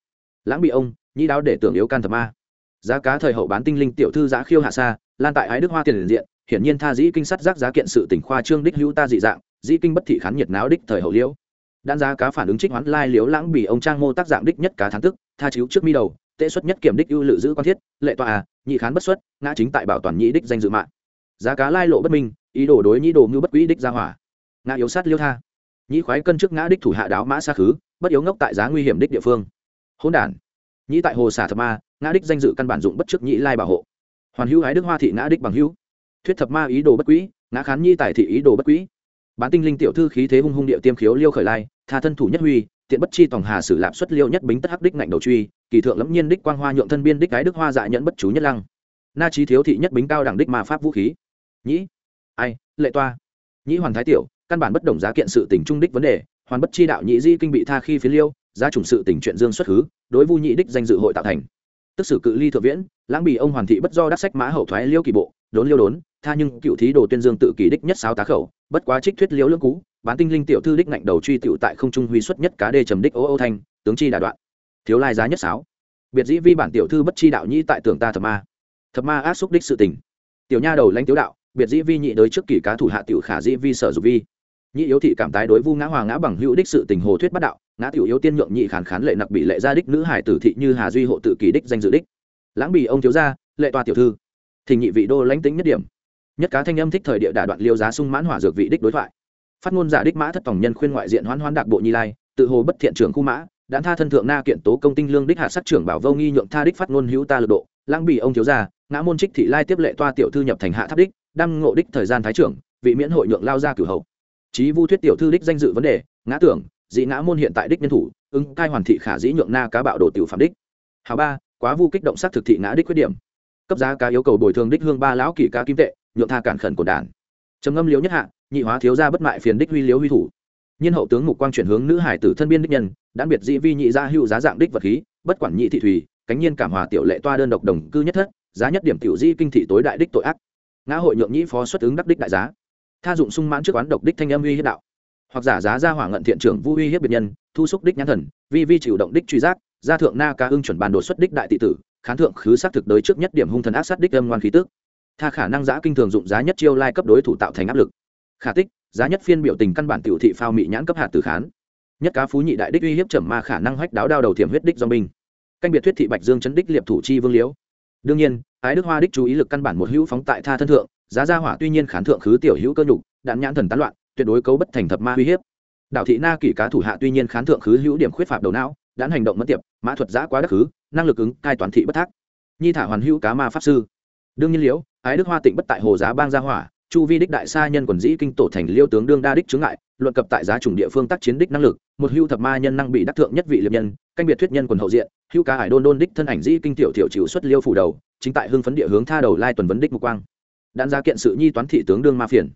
Lãng bị ông, nhĩ đáo để tưởng yếu can thập ma. Giá cá thời hậu bán tinh linh tiểu thư giá khiêu hạ xa, lan tại ái đức hoa tiền diện, hiển nhiên tha dĩ kinh sắt giác giá kiện sự tỉnh khoa trương đích hữu ta dị dạng, dĩ kinh bất thị khán nhiệt náo đích thời hậu liễu. Đan giá cá phản ứng trích hoán lai liếu lãng bị ông trang mô tác dạng đích nhất cá thắng tức, tha chiếu trước mi đầu, tệ xuất nhất kiểm đích ưu lự giữ quan thiết, lệ tòa à nhị khán bất xuất, ngã chính tại bảo toàn nhị đích danh dự mạng. Giá cá lai lộ bất minh, ý đồ đối nhị đồ ngư bất quỹ đích ra hỏa ngã yếu sát liêu tha. Nhĩ khoái cân trước ngã đích thủ hạ đáo mã xa khứ, bất yếu ngốc tại giá nguy hiểm đích địa phương. Hỗn đản. Nhĩ tại hồ xả thập ma, ngã đích danh dự căn bản dụng bất trước nhĩ lai bảo hộ. Hoàn hữu ái đức hoa thị ngã đích bằng hữu. Thuyết thập ma ý đồ bất quỹ ngã khán nhi tại thị ý đồ bất quỹ bán tinh linh tiểu thư khí thế hung hung địa tiêm khiếu liêu khởi lai, tha thân thủ nhất huy, tiện bất chi tòng hà sử lạp xuất liêu nhất bính tất hắc đích ngạnh đầu truy, kỳ thượng lẫm nhiên đích quang hoa nhượng thân biên đích cái đức hoa dạ nhẫn bất chú nhất lăng. Na trí thiếu thị nhất bính cao đẳng đích ma pháp vũ khí. Nhĩ. Ai, lệ toa. Nhĩ hoàn thái tiểu căn bản bất đồng giá kiện sự tình trung đích vấn đề, hoàn bất chi đạo nhị di kinh bị tha khi phiến liêu, giá chủng sự tình chuyện dương xuất hứ, đối vu nhị đích danh dự hội tạo thành. Tức sử cự ly thượng viễn, lãng bị ông hoàn thị bất do đắc sách mã hậu thoái liêu kỳ bộ, đốn liêu đốn, tha nhưng cựu thí đồ tuyên dương tự kỳ đích nhất sáu tá khẩu, bất quá trích thuyết liêu lưỡng cú, bán tinh linh tiểu thư đích ngạnh đầu truy tiểu tại không trung huy xuất nhất cá đê trầm đích ô ô thanh, tướng chi đà đoạn. Thiếu lai giá nhất sáu biệt dĩ vi bản tiểu thư bất chi đạo nhĩ tại tưởng ta thập ma. Thập ma ác xúc đích sự tình. Tiểu nha đầu lãnh tiểu đạo, biệt dĩ vi nhị đới trước kỳ cá thủ hạ tiểu khả dĩ vi sở dục vi nhị yếu thị cảm tái đối vu ngã hòa ngã bằng hữu đích sự tình hồ thuyết bắt đạo, ngã tiểu yếu tiên nhượng nhị khán khán lệ nặc bị lệ gia đích nữ hải tử thị như hà duy hộ tự kỳ đích danh dự đích. Lãng bị ông thiếu gia, lệ toa tiểu thư. Thì nhị vị đô lãnh tính nhất điểm. Nhất cá thanh âm thích thời địa đả đoạn liêu giá sung mãn hỏa dược vị đích đối thoại. Phát ngôn giả đích mã thất tổng nhân khuyên ngoại diện hoán hoán đặc bộ nhi lai, tự hồ bất thiện trưởng khu mã, đã tha thân thượng na kiện tố công tinh lương đích hạ sát trưởng bảo vô nghi nhượng tha đích phát ngôn hữu ta lực độ. Lãng bị ông thiếu gia, ngã môn trích thị lai tiếp lệ toa tiểu thư nhập thành hạ tháp đích, đăng ngộ đích thời gian thái trưởng, vị miễn hội nhượng lao ra cửu hậu chí vu thuyết tiểu thư đích danh dự vấn đề, ngã tưởng, dị ngã môn hiện tại đích nhân thủ, ứng cai hoàn thị khả dĩ nhượng na cá bạo đồ tiểu phạm đích. Hào ba, quá vu kích động sát thực thị ngã đích khuyết điểm. Cấp giá cá yêu cầu bồi thường đích hương ba lão kỷ cá kim tệ, nhượng tha cản khẩn của đàn. trầm ngâm liếu nhất hạ, nhị hóa thiếu gia bất mại phiền đích huy liếu huy thủ. Nhân hậu tướng mục quang chuyển hướng nữ hải tử thân biên đích nhân đã biệt dị vi nhị gia hữu giá dạng đích vật khí, bất quản nhị thị thủy, cánh nhiên cảm hòa tiểu lệ toa đơn độc đồng cư nhất thất, giá nhất điểm tiểu di kinh thị tối đại đích tội ác. Ngã hội nhượng nhị phó xuất ứng đắc đích đại giá tha dụng sung mãn trước quán độc đích thanh âm uy hiếp đạo. Hoặc giả giá ra hỏa ngận thiện trưởng vu uy hiếp biệt nhân, thu xúc đích nhãn thần, vi vi chịu động đích truy giác, gia thượng na ca ưng chuẩn bàn đột xuất đích đại tị tử, khán thượng khứ xác thực đối trước nhất điểm hung thần ác sát đích âm ngoan khí tức. Tha khả năng giã kinh thường dụng giá nhất chiêu lai cấp đối thủ tạo thành áp lực. Khả tích, giá nhất phiên biểu tình căn bản tiểu thị phao mị nhãn cấp hạt từ khán. Nhất cá phú nhị đại đích uy hiếp trầm ma khả năng hách đáo đao đầu thiểm huyết đích do binh canh biệt thuyết thị bạch dương chấn đích liệp thủ chi vương liễu. Đương nhiên, ái đức hoa đích chú ý lực căn bản một hữu phóng tại tha thân thượng giá gia hỏa tuy nhiên khán thượng khứ tiểu hữu cơ nhục, đạn nhãn thần tán loạn, tuyệt đối cấu bất thành thập ma uy hiếp. Đạo thị na kỷ cá thủ hạ tuy nhiên khán thượng khứ hữu điểm khuyết phạm đầu não, đạn hành động mất tiệp, mã thuật giã quá đắc khứ, năng lực ứng, cai toàn thị bất thác. Nhi thả hoàn hữu cá ma pháp sư. Đương nhiên liễu, ái đức hoa tịnh bất tại hồ giá bang gia hỏa, chu vi đích đại sa nhân quần dĩ kinh tổ thành liêu tướng đương đa đích chứng ngại, luận cập tại giá chủng địa phương tác chiến đích năng lực, một hưu thập ma nhân năng bị đắc thượng nhất vị liệp nhân, canh biệt thuyết nhân quần hậu diện hưu cá hải đôn đôn đích thân ảnh dĩ kinh tiểu tiểu chịu xuất liêu phủ đầu, chính tại hưng phấn địa hướng tha đầu lai tuần vấn đích mục quang đạn giá kiện sự nhi toán thị tướng đương ma phiền.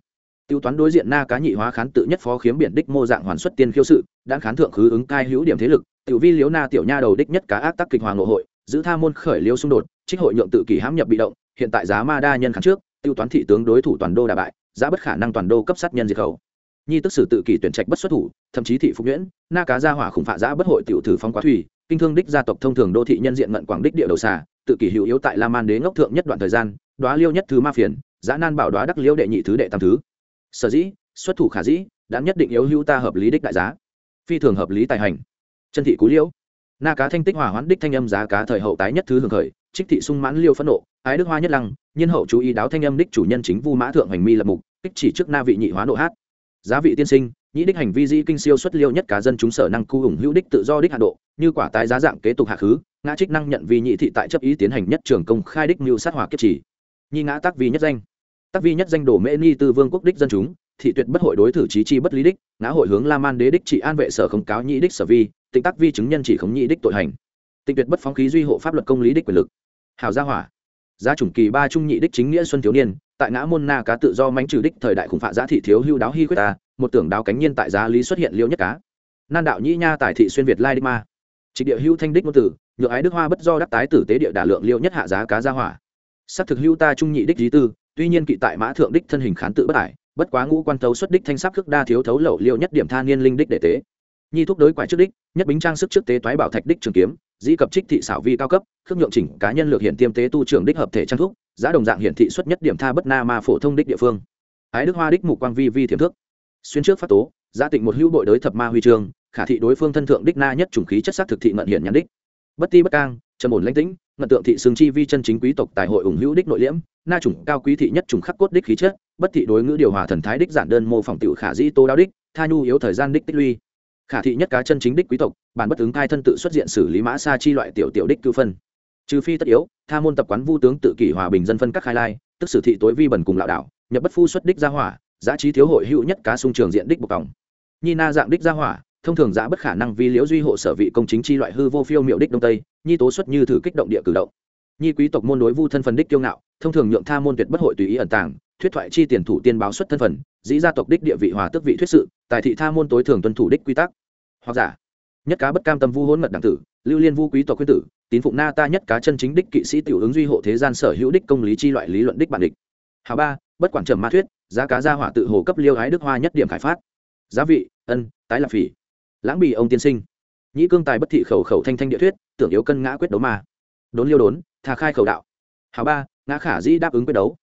Tiêu toán đối diện na cá nhị hóa khán tự nhất phó khiếm biển đích mô dạng hoàn xuất tiên khiêu sự đạn khán thượng khứ ứng cai hữu điểm thế lực, tiểu vi liếu na tiểu nha đầu đích nhất cá ác tác kịch hoàng nội hội, giữ tha môn khởi liêu xung đột, trích hội nhượng tự kỷ hãm nhập bị động, hiện tại giá ma đa nhân khán trước, tiêu toán thị tướng đối thủ toàn đô đà bại, giá bất khả năng toàn đô cấp sát nhân diệt khẩu. Nhi tức sử tự kỷ tuyển trạch bất xuất thủ, thậm chí thị phục nhuyễn, na cá gia hỏa khủng phạ giã bất hội tiểu thử phong quá thủy, kinh thương đích gia tộc thông thường đô thị nhân diện ngận quảng đích địa đầu xà, tự kỷ hữu yếu tại la man đế ngốc thượng nhất đoạn thời gian đoá liêu nhất thứ ma phiền giã nan bảo đoá đắc liêu đệ nhị thứ đệ tam thứ. Sở dĩ, xuất thủ khả dĩ, đã nhất định yếu hữu ta hợp lý đích đại giá. Phi thường hợp lý tài hành. Chân thị cú liễu na cá thanh tích hỏa hoãn đích thanh âm giá cá thời hậu tái nhất thứ hưởng khởi, trích thị sung mãn liêu phẫn nộ, ái đức hoa nhất lăng nhân hậu chú ý đáo thanh âm đích chủ nhân chính vu mã thượng hành mi lập mục, kích chỉ trước na vị nhị hóa nộ hát. Giá vị tiên sinh, nhĩ đích hành vi di kinh siêu xuất liêu nhất cá dân chúng sở năng cu ủng hữu đích tự do đích hạ độ, như quả tái giá dạng kế tục hạ khứ, ngã trích năng nhận vì nhị thị tại chấp ý tiến hành nhất trường công khai đích mưu sát hỏa kiếp chỉ nhi ngã tác vi nhất danh. Tác vi nhất danh đổ mễ ni tư vương quốc đích dân chúng, thị tuyệt bất hội đối thử trí chi bất lý đích, ngã hội hướng la man đế đích trị an vệ sở không cáo nhị đích sở vi, tịnh tác vi chứng nhân chỉ khống nhị đích tội hành. Tịnh tuyệt bất phóng khí duy hộ pháp luật công lý đích quyền lực. Hào gia hỏa. Gia chủng kỳ ba trung nhị đích chính nghĩa xuân thiếu niên, tại ngã môn na cá tự do mánh trừ đích thời đại khủng phạ giá thị thiếu hưu đáo hy quyết ta, một tưởng đáo cánh nhiên tại giá lý xuất hiện liêu nhất cá. Nan đạo nhĩ nha tại thị xuyên việt lai đích ma. Trịch địa hưu thanh đích ngôn tử, nhựa ái đức hoa bất do đắc tái tử tế địa đả lượng liêu nhất hạ giá cá gia hỏa sắc thực hữu ta trung nhị đích lý tư tuy nhiên kỵ tại mã thượng đích thân hình khán tự bất ải bất quá ngũ quan thấu xuất đích thanh sắc cước đa thiếu thấu lậu liêu nhất điểm tha niên linh đích để tế. Nhi thúc đối quải trước đích nhất bính trang sức trước tế toái bảo thạch đích trường kiếm dĩ cập trích thị xảo vi cao cấp khước nhượng chỉnh cá nhân lược hiện tiêm tế tu trưởng đích hợp thể trang thúc giá đồng dạng hiển thị xuất nhất điểm tha bất na ma phổ thông đích địa phương. Ái đức hoa đích mục quang vi vi thiểm thước. Xuyên trước phát tố giá tịnh một hữu bội đối thập ma huy trường, khả thị đối phương thân thượng đích na nhất trùng khí chất sắc thực thị ngận hiển nhắn đích. Bất ti bất cang trầm ổn lãnh tĩnh ngận tượng thị xương chi vi chân chính quý tộc tài hội ủng hữu đích nội liễm, na trùng cao quý thị nhất trùng khắc cốt đích khí chất, bất thị đối ngữ điều hòa thần thái đích giản đơn mô phỏng tiểu khả dĩ tô đao đích, tha nhu yếu thời gian đích tích lũy. Khả thị nhất cá chân chính đích quý tộc, bản bất ứng thai thân tự xuất diện xử lý mã sa chi loại tiểu tiểu đích cư phân. Trừ phi tất yếu, tha môn tập quán vu tướng tự kỷ hòa bình dân phân các khai lai, tức sử thị tối vi bẩn cùng lão đạo, nhập bất phu xuất đích gia hỏa, giá trí thiếu hội hữu nhất cá sung trường diện đích bộc còng. Nhi na dạng đích gia hỏa thông thường giá bất khả năng vi liễu duy hộ sở vị công chính chi loại hư vô phiêu miệu đích đông tây, nhi tố xuất như thử kích động địa cử động. Nhi quý tộc môn đối vu thân phần đích kiêu ngạo, thông thường nhượng tha môn tuyệt bất hội tùy ý ẩn tàng, thuyết thoại chi tiền thủ tiên báo xuất thân phần, dĩ gia tộc đích địa vị hòa tước vị thuyết sự, tài thị tha môn tối thường tuân thủ đích quy tắc. Hoặc giả, nhất cá bất cam tâm vu hỗn mật đảng tử, lưu liên vu quý tộc khuyên tử, tín phụng na ta nhất cá chân chính đích kỵ sĩ tiểu ứng duy hộ thế gian sở hữu đích công lý chi loại lý luận đích bản địch. Hà ba, bất quản trầm ma thuyết, giá cá gia hỏa tự hồ cấp liêu ái đức hoa nhất điểm khải phát. Giá vị, ân, tái là phỉ lãng bì ông tiên sinh. Nhĩ cương tài bất thị khẩu khẩu thanh thanh địa thuyết, tưởng yếu cân ngã quyết đấu mà. Đốn liêu đốn, thà khai khẩu đạo. Hào ba, ngã khả dĩ đáp ứng quyết đấu.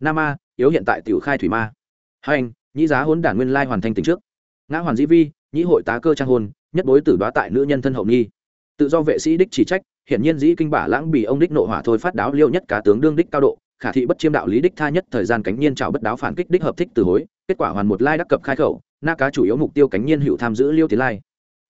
Nam ma, yếu hiện tại tiểu khai thủy ma. Hai anh, nhĩ giá hôn đản nguyên lai hoàn thành tính trước. Ngã hoàn dĩ vi, nhĩ hội tá cơ trang hôn, nhất bối tử đoá tại nữ nhân thân hậu nghi. Tự do vệ sĩ đích chỉ trách hiện nhiên dĩ kinh bả lãng bì ông đích nộ hỏa thôi phát đáo liêu nhất cá tướng đương đích cao độ, khả thị bất chiêm đạo lý đích tha nhất thời gian cánh nhiên trào bất đáo phản kích đích hợp thích từ hối, kết quả hoàn một lai đắc cập khai khẩu na cá chủ yếu mục tiêu cánh nhiên hữu tham giữ liêu tiến lai.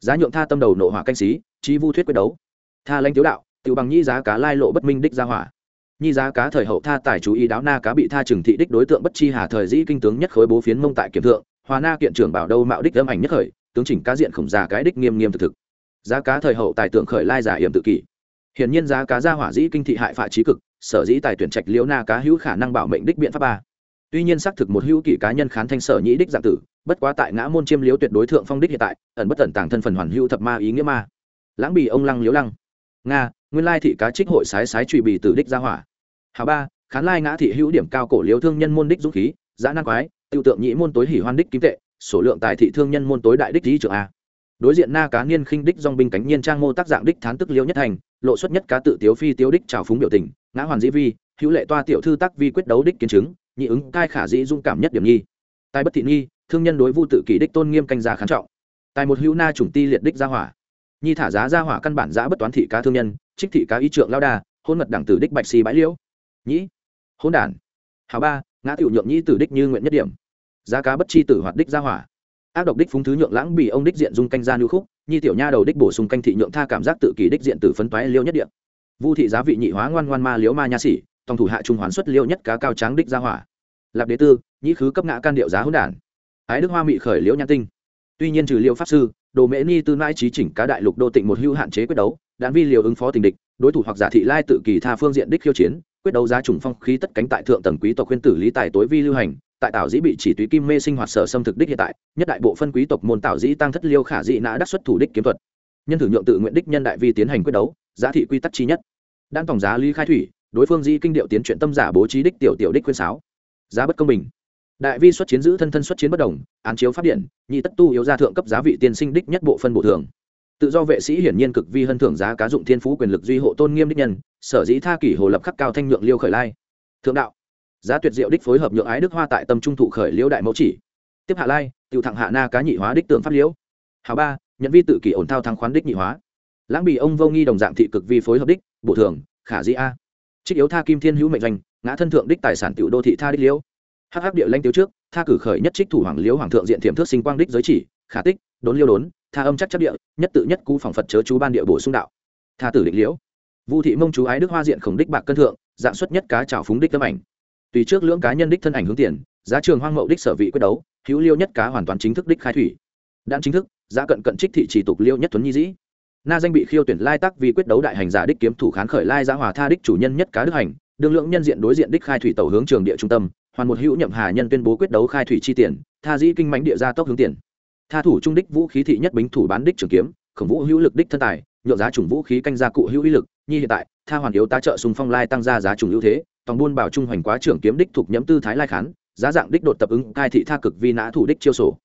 Giá nhượng tha tâm đầu nộ hỏa canh xí trí vu thuyết quyết đấu. Tha lanh tiếu đạo tự bằng nhi giá cá lai lộ bất minh đích ra hỏa. Nhi giá cá thời hậu tha tài chú ý đáo na cá bị tha trừng thị đích đối tượng bất chi hà thời dĩ kinh tướng nhất khối bố phiến mông tại kiểm thượng, hòa na kiện trưởng bảo đâu mạo đích âm ảnh nhất khởi, tướng chỉnh cá diện khổng già cái đích nghiêm nghiêm thực thực. Giá cá thời hậu tài tượng khởi lai giả hiểm tự kỷ. Hiển nhiên giá cá gia hỏa dĩ kinh thị hại phạ trí cực, sở dĩ tài tuyển trạch liễu na cá hữu khả năng bảo mệnh đích biện pháp ba. Tuy nhiên xác thực một hữu kỷ cá nhân khán thanh sở nhĩ đích dạng tử bất quá tại ngã môn chiêm liếu tuyệt đối thượng phong đích hiện tại, ẩn bất tẩn tàng thân phần hoàn hữu thập ma ý nghĩa ma. Lãng bì ông lăng liếu lăng. Nga, nguyên lai thị cá trích hội sái sái trụy bì tử đích gia hỏa. Hà ba, khán lai ngã thị hữu điểm cao cổ liếu thương nhân môn đích dũng khí giã năng quái, tiêu tượng nhĩ môn tối hỉ hoan đích kim tệ, số lượng tài thị thương nhân môn tối đại đích lý trưởng a. Đối diện na cá niên khinh đích dong binh cánh nhiên trang mô tác dạng đích thán tức liêu nhất thành, lộ xuất nhất cá tự tiếu phi tiếu đích trào phúng biểu tình, ngã hoàn dĩ vi, hữu lệ toa tiểu thư tác vi quyết đấu đích kiến chứng, nhị ứng cai khả dĩ dung cảm nhất điểm nhi tài bất thị nghi thương nhân đối vu tự kỷ đích tôn nghiêm canh gia khán trọng. Tài một hữu na chủng ti liệt đích gia hỏa. Nhi thả giá gia hỏa căn bản giã bất toán thị cá thương nhân, trích thị cá ý trượng lao đa, hôn mật đảng tử đích bạch xì bãi liễu. Nhĩ, hôn đản. Hào ba, ngã tiểu nhượng nhĩ tử đích như nguyện nhất điểm. Giá cá bất chi tử hoạt đích gia hỏa. Ác độc đích phúng thứ nhượng lãng bị ông đích diện dung canh gia lưu khúc, nhi tiểu nha đầu đích bổ sung canh thị nhượng tha cảm giác tự kỷ đích diện tử phấn toái liêu nhất điểm vu thị giá vị nhị hóa ngoan ngoan ma liếu ma nha sĩ, tòng thủ hạ trung hoán xuất liêu nhất cá cao tráng đích gia hỏa. Lạp đế tư, nhĩ khứ cấp ngã can điệu giá hỗn đản ái đức hoa mị khởi liễu nhãn tinh. Tuy nhiên trừ liễu pháp sư, đồ mễ ni tư mãi trí chỉnh cá đại lục đô tịnh một hưu hạn chế quyết đấu, đạn vi liều ứng phó tình địch, đối thủ hoặc giả thị lai tự kỳ tha phương diện đích khiêu chiến, quyết đấu giá trùng phong khí tất cánh tại thượng tầng quý tộc khuyên tử lý tài tối vi lưu hành, tại tảo dĩ bị chỉ túy kim mê sinh hoạt sở xâm thực đích hiện tại, nhất đại bộ phân quý tộc môn tảo dĩ tăng thất liêu khả dị nã đắc xuất thủ đích kiếm thuật. Nhân thử nhượng tự nguyện đích nhân đại vi tiến hành quyết đấu, giá thị quy tắc chi nhất. Đan tổng giá lý khai thủy, đối phương dĩ kinh điệu tiến chuyện tâm giả bố trí đích tiểu tiểu đích khuyên sáo. Giá bất công bình đại vi xuất chiến giữ thân thân xuất chiến bất đồng, án chiếu phát điện, nhị tất tu yếu ra thượng cấp giá vị tiên sinh đích nhất bộ phân bổ thường. Tự do vệ sĩ hiển nhiên cực vi hân thưởng giá cá dụng thiên phú quyền lực duy hộ tôn nghiêm đích nhân, sở dĩ tha kỷ hồ lập khắc cao thanh nhượng liêu khởi lai. Thượng đạo, giá tuyệt diệu đích phối hợp nhượng ái đức hoa tại tâm trung thụ khởi liễu đại mẫu chỉ. Tiếp hạ lai, tiểu thẳng hạ na cá nhị hóa đích tượng pháp liễu. Hào ba, nhận vi tự kỷ ổn thao thắng khoán đích nhị hóa. Lãng bị ông vô nghi đồng dạng thị cực vi phối hợp đích, bổ thường, khả dĩ a. Trích yếu tha kim thiên hữu mệnh doanh, ngã thân thượng đích tài sản tiểu đô thị tha đích liễu hắc hắc địa lanh tiếu trước, tha cử khởi nhất trích thủ hoàng liếu hoàng thượng diện thiểm thước sinh quang đích giới chỉ, khả tích, đốn liêu đốn, tha âm chắc chắc địa, nhất tự nhất cú phòng phật chớ chú ban địa bổ sung đạo. Tha tử định liễu. Vu thị mông chú ái đức hoa diện khổng đích bạc cân thượng, dạng xuất nhất cá trào phúng đích tấm ảnh. Tùy trước lưỡng cá nhân đích thân ảnh hướng tiền, giá trường hoang mậu đích sở vị quyết đấu, hữu liêu nhất cá hoàn toàn chính thức đích khai thủy. Đạn chính thức, giá cận cận trích thị chỉ tục liêu nhất tuấn nhi dĩ. Na danh bị khiêu tuyển lai tắc vì quyết đấu đại hành giả đích kiếm thủ khán khởi lai giá hòa tha đích chủ nhân nhất cá đức hành, đương lượng nhân diện đối diện đích khai thủy tàu hướng trường địa trung tâm hoàn một hữu nhậm hà nhân tuyên bố quyết đấu khai thủy chi tiền, tha dĩ kinh mãnh địa gia tốc hướng tiền. Tha thủ trung đích vũ khí thị nhất bính thủ bán đích trường kiếm, khổng vũ hữu lực đích thân tài, nhượng giá chủng vũ khí canh gia cụ hữu uy lực như hiện tại, tha hoàn yếu tá trợ sùng phong lai tăng ra giá chủng ưu thế, tòng buôn bảo trung hoành quá trưởng kiếm đích thuộc nhẫm tư thái lai khán, giá dạng đích đột tập ứng cai thị tha cực vi nã thủ đích chiêu sổ.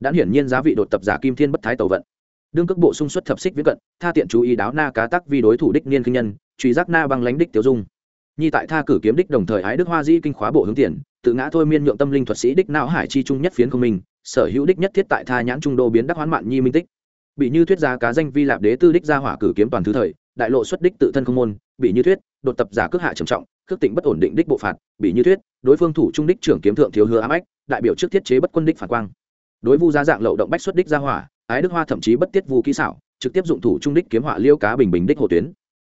Đã hiển nhiên giá vị đột tập giả kim thiên bất thái tàu vận. Đương cước bộ sung xuất thập xích viết cận, tha tiện chú ý đáo na cá tắc vi đối thủ đích niên kinh nhân, truy giác na băng lánh đích tiêu dung nhi tại tha cử kiếm đích đồng thời ái đức hoa di kinh khóa bộ hướng tiền, tự ngã thôi miên nhượng tâm linh thuật sĩ đích não hải chi trung nhất phiến không minh, sở hữu đích nhất thiết tại tha nhãn trung đô biến đắc hoán mạn nhi minh tích. Bị như thuyết gia cá danh vi lạp đế tư đích gia hỏa cử kiếm toàn thứ thời, đại lộ xuất đích tự thân không môn, bị như thuyết, đột tập giả cước hạ trầm trọng cước tịnh bất ổn định đích bộ phạt, bị như thuyết, đối phương thủ trung đích trưởng kiếm thượng thiếu hứa ám ách, đại biểu trước thiết chế bất quân đích phản quang. Đối vu gia dạng lậu động bách xuất đích gia hỏa, ái đức hoa thậm chí bất tiết vu kỹ xảo, trực tiếp dụng thủ trung đích kiếm họa liêu cá bình bình đích hồ tuyến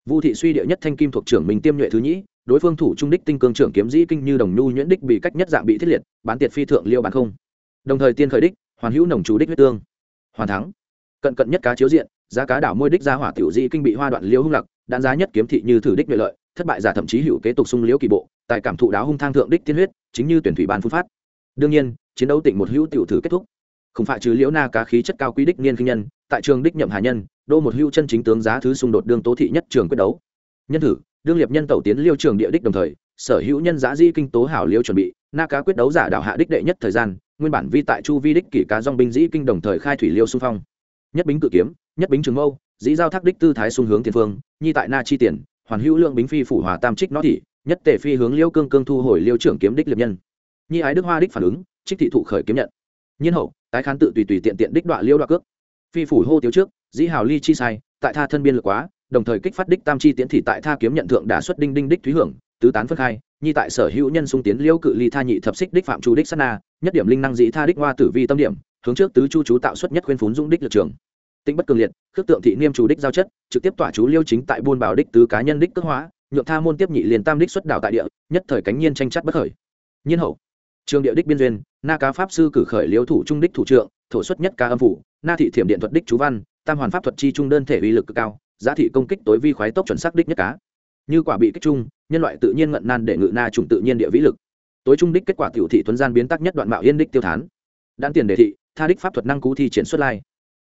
vu thị suy địa nhất thanh kim thuộc trưởng mình tiêm nhuệ thứ nhĩ, đối phương thủ trung đích tinh cương trưởng kiếm dĩ kinh như đồng nhu nhuyễn đích bị cách nhất dạng bị thiết liệt, bán tiệt phi thượng liêu bán không. Đồng thời tiên khởi đích, hoàn hữu nồng chú đích huyết tương. Hoàn thắng. Cận cận nhất cá chiếu diện, giá cá đảo môi đích ra hỏa tiểu dĩ kinh bị hoa đoạn liêu hung lặc, đạn giá nhất kiếm thị như thử đích nhuệ lợi, thất bại giả thậm chí hữu kế tục sung liễu kỳ bộ, tại cảm thụ đáo hung thang thượng đích tiên huyết, chính như tuyển thủy ban phun phát. Đương nhiên, chiến đấu tịnh một hữu tiểu thử kết thúc không phạ trừ liễu na cá khí chất cao quý đích niên kinh nhân, tại trường đích nhậm hà nhân, đô một hưu chân chính tướng giá thứ xung đột đương tố thị nhất trường quyết đấu. Nhân thử, đương liệp nhân tẩu tiến liêu trường địa đích đồng thời, sở hữu nhân giá di kinh tố hảo liêu chuẩn bị, na cá quyết đấu giả đảo hạ đích đệ nhất thời gian, nguyên bản vi tại chu vi đích kỷ cá dong binh dĩ kinh đồng thời khai thủy liêu xung phong. Nhất bính cự kiếm, nhất bính trường mâu, dĩ giao thác đích tư thái xung hướng tiền phương, nhi tại na chi tiền, hoàn hữu lượng bính phi phủ hòa tam trích nó thị, nhất tề phi hướng liêu cương cương thu hồi liêu trưởng kiếm đích liệp nhân. Nhi ái đức hoa đích phản ứng, trích thị thụ khởi kiếm nhận. Nhiên hậu tái khán tự tùy tùy tiện tiện đích đoạn liêu đoạn cước. Phi phủ hô tiếu trước, dĩ hào ly chi sai, tại tha thân biên lực quá, đồng thời kích phát đích tam chi tiến thị tại tha kiếm nhận thượng đả xuất đinh đinh đích thúy hưởng, tứ tán phân khai, nhi tại sở hữu nhân sung tiến liêu cự ly tha nhị thập xích đích phạm chu đích sát na, nhất điểm linh năng dĩ tha đích hoa tử vi tâm điểm, hướng trước tứ chu chú tạo xuất nhất khuyên phún dung đích lực trường. Tinh bất cường liệt, khước tượng thị niêm chủ đích giao chất, trực tiếp tỏa chú liêu chính tại buôn bảo đích tứ cá nhân đích cước hóa, nhượng tha môn tiếp nhị liền tam đích xuất đảo tại địa, nhất thời cánh nhiên tranh chất bất khởi. Nhiên hậu, trường địa đích biên duyên na cá pháp sư cử khởi liếu thủ trung đích thủ trượng, thổ xuất nhất ca âm phủ, na thị thiểm điện thuật đích chú văn, tam hoàn pháp thuật chi trung đơn thể uy lực cực cao, giá thị công kích tối vi khoái tốc chuẩn xác đích nhất cá. Như quả bị kích trung, nhân loại tự nhiên ngận nan để ngự na trùng tự nhiên địa vĩ lực. Tối trung đích kết quả tiểu thị tuấn gian biến tắc nhất đoạn mạo yên đích tiêu thán. Đan tiền đề thị, tha đích pháp thuật năng cú thi triển xuất lai.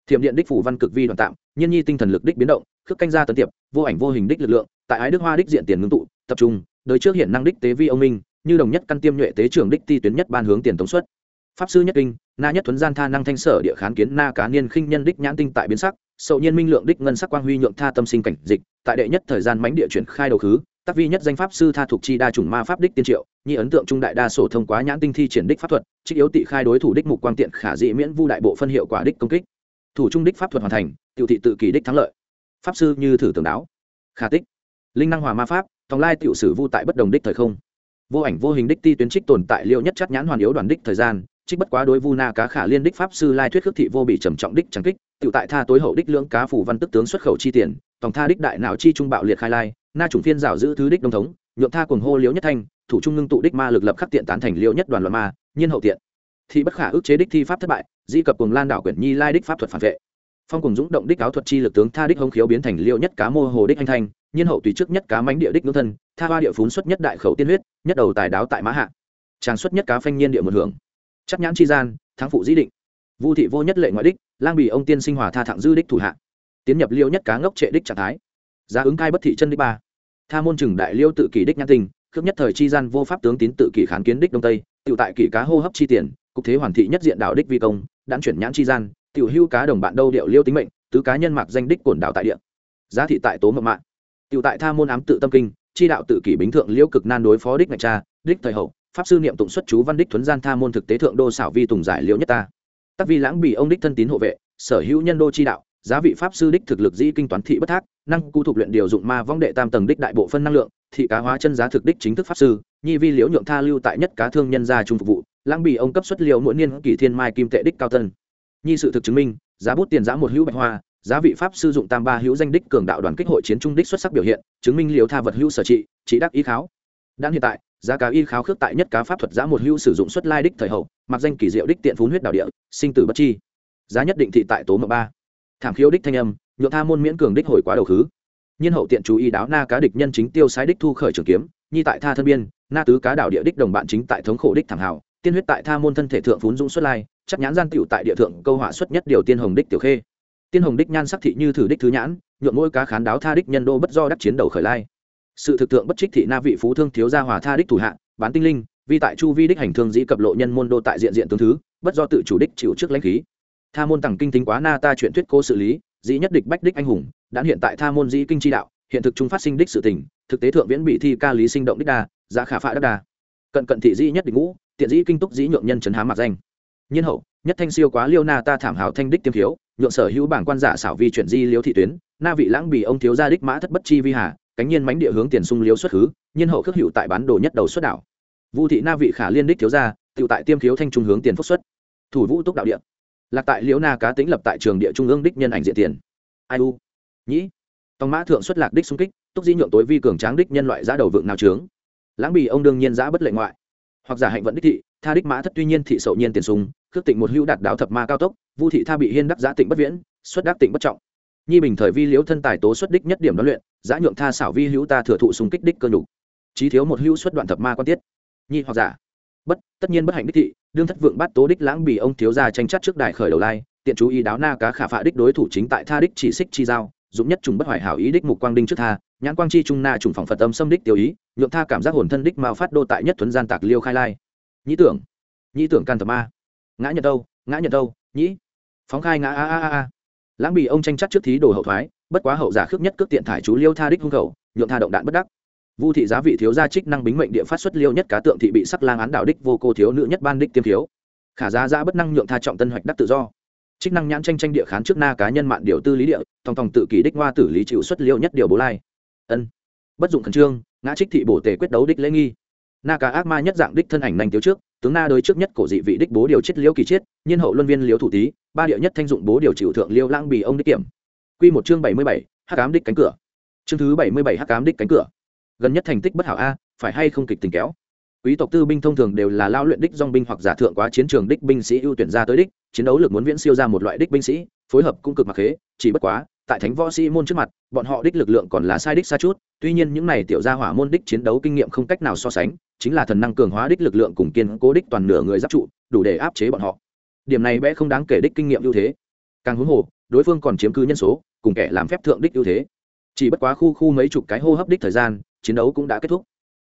Thiểm điện đích phủ văn cực vi đoạn tạm, nhiên nhi tinh thần lực đích biến động, khước canh ra tấn tiệp, vô ảnh vô hình đích lực lượng, tại ái đức hoa đích diện tiền ngưng tụ, tập trung, đời trước hiện năng đích tế vi ông minh như đồng nhất căn tiêm nhuệ tế trưởng đích ti tuyến nhất ban hướng tiền tống xuất. Pháp sư nhất kinh, na nhất thuấn gian tha năng thanh sở địa khán kiến na cá niên khinh nhân đích nhãn tinh tại biến sắc, sậu nhiên minh lượng đích ngân sắc quang huy nhượng tha tâm sinh cảnh dịch, tại đệ nhất thời gian mánh địa chuyển khai đầu khứ, tác vi nhất danh pháp sư tha thuộc chi đa chủng ma pháp đích tiên triệu, nhi ấn tượng trung đại đa sổ thông quá nhãn tinh thi triển đích pháp thuật, trích yếu tị khai đối thủ đích mục quang tiện khả dị miễn vu đại bộ phân hiệu quả đích công kích. Thủ trung đích pháp thuật hoàn thành, tiểu thị tự kỳ đích thắng lợi. Pháp sư như thử tưởng đáo. Khả tích. Linh năng hòa ma pháp, tòng lai tiểu sử vu tại bất đồng đích thời không vô ảnh vô hình đích ti tuyến trích tồn tại liệu nhất chắc nhãn hoàn yếu đoàn đích thời gian, trích bất quá đối vu na cá khả liên đích pháp sư lai thuyết khước thị vô bị trầm trọng đích trắng kích, tự tại tha tối hậu đích lưỡng cá phủ văn tức tướng xuất khẩu chi tiền, tổng tha đích đại não chi trung bạo liệt khai lai, na chủng phiên rào giữ thứ đích đông thống, nhượng tha cuồng hô liễu nhất thanh, thủ trung ngưng tụ đích ma lực lập khắc tiện tán thành liêu nhất đoàn loạn ma, nhiên hậu tiện. Thị bất khả ức chế đích thi pháp thất bại, di cập cùng lan đảo quyển nhi lai đích pháp thuật phản vệ. Phong cùng dũng động đích áo thuật chi lực tướng tha đích hống khiếu biến thành liêu nhất cá mô hồ đích anh thanh nhiên hậu tùy trước nhất cá mánh địa đích ngưỡng thân, tha hoa địa phún xuất nhất đại khẩu tiên huyết, nhất đầu tài đáo tại mã hạ. Tràng xuất nhất cá phanh nhiên địa một hưởng. Chắc nhãn chi gian, thắng phụ dĩ định. Vu thị vô nhất lệ ngoại đích, lang bì ông tiên sinh hòa tha thẳng dư đích thủ hạ. Tiến nhập liêu nhất cá ngốc trệ đích trạng thái. Giá ứng cai bất thị chân đích ba. Tha môn chừng đại liêu tự kỷ đích nhãn tình, khước nhất thời chi gian vô pháp tướng tín tự kỷ kháng kiến đích đông tây tự tại kỷ cá hô hấp chi tiền, cục thế hoàn thị nhất diện đạo đích vi công, đãn chuyển nhãn chi gian tiểu hưu cá đồng bạn đâu điệu liêu tính mệnh, tứ cá nhân mạc danh đích cổn đạo tại địa. Giá thị tại tố mộng mạng tiểu tại tha môn ám tự tâm kinh, chi đạo tự kỷ bính thượng liễu cực nan đối phó đích ngạch cha, đích thời hậu, pháp sư niệm tụng xuất chú văn đích thuấn gian tha môn thực tế thượng đô xảo vi tùng giải liễu nhất ta. Tắc vi lãng bị ông đích thân tín hộ vệ, sở hữu nhân đô chi đạo, giá vị pháp sư đích thực lực di kinh toán thị bất thác, năng cụ thuộc luyện điều dụng ma vong đệ tam tầng đích đại bộ phân năng lượng, thị cá hóa chân giá thực đích chính thức pháp sư, nhi vi liễu nhượng tha lưu tại nhất cá thương nhân gia trung phục vụ, lãng bị ông cấp xuất liễu mỗi niên kỳ thiên mai kim tệ đích cao tân nhi sự thực chứng minh, giá bút tiền giá một hữu bạch hoa giá vị pháp sư dụng tam ba hữu danh đích cường đạo đoàn kích hội chiến trung đích xuất sắc biểu hiện, chứng minh liều tha vật hữu sở trị chỉ đắc ý kháo. Đang hiện tại, giá cá y kháo khước tại nhất cá pháp thuật giá một hữu sử dụng xuất lai đích thời hậu, mặc danh kỳ diệu đích tiện phún huyết đạo địa, sinh tử bất chi. Giá nhất định thị tại tố mộng ba. Thảm khiếu đích thanh âm nhượng tha môn miễn cường đích hồi quá đầu khứ. Nhiên hậu tiện chú ý đáo na cá địch nhân chính tiêu sái đích thu khởi trường kiếm, nhi tại tha thân biên, na tứ cá đảo địa đích đồng bạn chính tại thống khổ đích thảm hảo, tiên huyết tại tha môn thân thể thượng phún dũng xuất lai, chắc nhãn gian tiểu tại địa thượng câu hỏa xuất nhất điều tiên hồng đích tiểu khê tiên hồng đích nhan sắc thị như thử đích thứ nhãn, nhuộm mỗi cá khán đáo tha đích nhân đô bất do đắc chiến đầu khởi lai. Sự thực tượng bất trích thị na vị phú thương thiếu gia hòa tha đích thủ hạ, bán tinh linh, vi tại chu vi đích hành thương dĩ cập lộ nhân môn đô tại diện diện tướng thứ, bất do tự chủ đích chịu trước lãnh khí. Tha môn tằng kinh tính quá na ta chuyện thuyết cô xử lý, dĩ nhất địch bách đích anh hùng đã hiện tại tha môn dĩ kinh chi đạo, hiện thực chúng phát sinh đích sự tình, thực tế thượng viễn bị thi ca lý sinh động đích đa, giá khả phạ đắc đa. Cận cận thị dĩ nhất địch ngũ, tiện dĩ kinh túc dĩ nhượng nhân trấn há mặc danh. Nhân hậu nhất thanh siêu quá liêu na ta thảm hảo thanh đích tiêm thiếu, nhượng sở hữu bảng quan giả xảo vi chuyển di liêu thị tuyến, na vị lãng bị ông thiếu gia đích mã thất bất chi vi hà, cánh nhiên mánh địa hướng tiền sung liêu xuất khứ, nhiên hậu khước hiệu tại bán đồ nhất đầu xuất đảo. Vu thị na vị khả liên đích thiếu gia tự tại tiêm thiếu thanh trung hướng tiền phúc xuất. Thủ vũ túc đạo địa. Lạc tại liễu na cá tính lập tại trường địa trung ương đích nhân ảnh diện tiền. Ai u? Nhĩ. Tòng mã thượng xuất lạc đích xung kích, túc di nhượng tối vi cường tráng đích nhân loại giá đầu vượng nào trướng. Lãng bì ông đương nhiên giã bất lệ ngoại. Hoặc giả hạnh vận đích thị, tha đích mã thất tuy nhiên thị sậu nhiên tiền sung khước tịnh một hữu đạt đáo thập ma cao tốc, vu thị tha bị hiên đắc giã tịnh bất viễn, xuất đắc tịnh bất trọng. Nhi bình thời vi liễu thân tài tố xuất đích nhất điểm đoán luyện giá nhượng tha xảo vi hữu ta thừa thụ súng kích đích cơ nhục. Trí thiếu một hữu xuất đoạn thập ma quan tiết. Nhi hoặc giả. Bất, tất nhiên bất hạnh đích thị, đương thất vượng bắt tố đích lãng bì ông thiếu gia tranh chấp trước đại khởi đầu lai, tiện chú ý đáo na cá khả phạ đích đối thủ chính tại tha đích chỉ xích chi giao dũng nhất trùng bất hoài hảo ý đích mục quang đinh trước tha, nhãn quang chi trung na trùng phòng phật âm xâm đích tiêu ý, nhượng tha cảm giác hồn thân đích mao phát đô tại nhất thuấn gian tạc liêu khai lai. Nhĩ tưởng. Nhĩ tưởng can thập ma ngã nhật đâu ngã nhật đâu nhĩ. Phóng khai ngã a a a a. Lãng bị ông tranh chắc trước thí đồ hậu thoái, bất quá hậu giả khước nhất cước tiện thải chú liêu tha đích hung khẩu, nhượng tha động đạn bất đắc. Vu thị giá vị thiếu gia trích năng bính mệnh địa phát xuất liêu nhất cá tượng thị bị sắc lang án đạo đích vô cô thiếu nữ nhất ban đích tiêm thiếu. Khả giá giá bất năng nhượng tha trọng tân hoạch đắc tự do. Trích năng nhãn tranh tranh địa khán trước na cá nhân mạng điều tư lý địa, thòng thòng tự kỷ đích hoa tử lý chịu xuất liêu nhất điều bố lai. Ân. Bất dụng khẩn trương, ngã trích thị bổ tề quyết đấu đích lễ nghi. Na cá ác ma nhất dạng đích thân ảnh nành tiếu trước tướng na đới trước nhất cổ dị vị đích bố điều chết liễu kỳ chết, nhiên hậu luân viên liễu thủ tý ba địa nhất thanh dụng bố điều chịu thượng liêu lang bì ông đích kiểm. Quy một chương bảy mươi bảy hắc ám đích cánh cửa. Chương thứ bảy mươi bảy hắc ám đích cánh cửa. Gần nhất thành tích bất hảo a phải hay không kịch tình kéo? Quý tộc tư binh thông thường đều là lao luyện đích dong binh hoặc giả thượng quá chiến trường đích binh sĩ ưu tuyển ra tới đích chiến đấu lực muốn viễn siêu ra một loại đích binh sĩ phối hợp cung cực mặc khế chỉ bất quá tại thánh võ sĩ môn trước mặt bọn họ đích lực lượng còn là sai đích xa chút tuy nhiên những này tiểu gia hỏa môn đích chiến đấu kinh nghiệm không cách nào so sánh, chính là thần năng cường hóa đích lực lượng cùng kiên cố đích toàn nửa người giáp trụ, đủ để áp chế bọn họ. Điểm này bé không đáng kể đích kinh nghiệm ưu thế. Càng huống hồ, đối phương còn chiếm cứ nhân số, cùng kẻ làm phép thượng đích ưu thế. Chỉ bất quá khu khu mấy chục cái hô hấp đích thời gian, chiến đấu cũng đã kết thúc.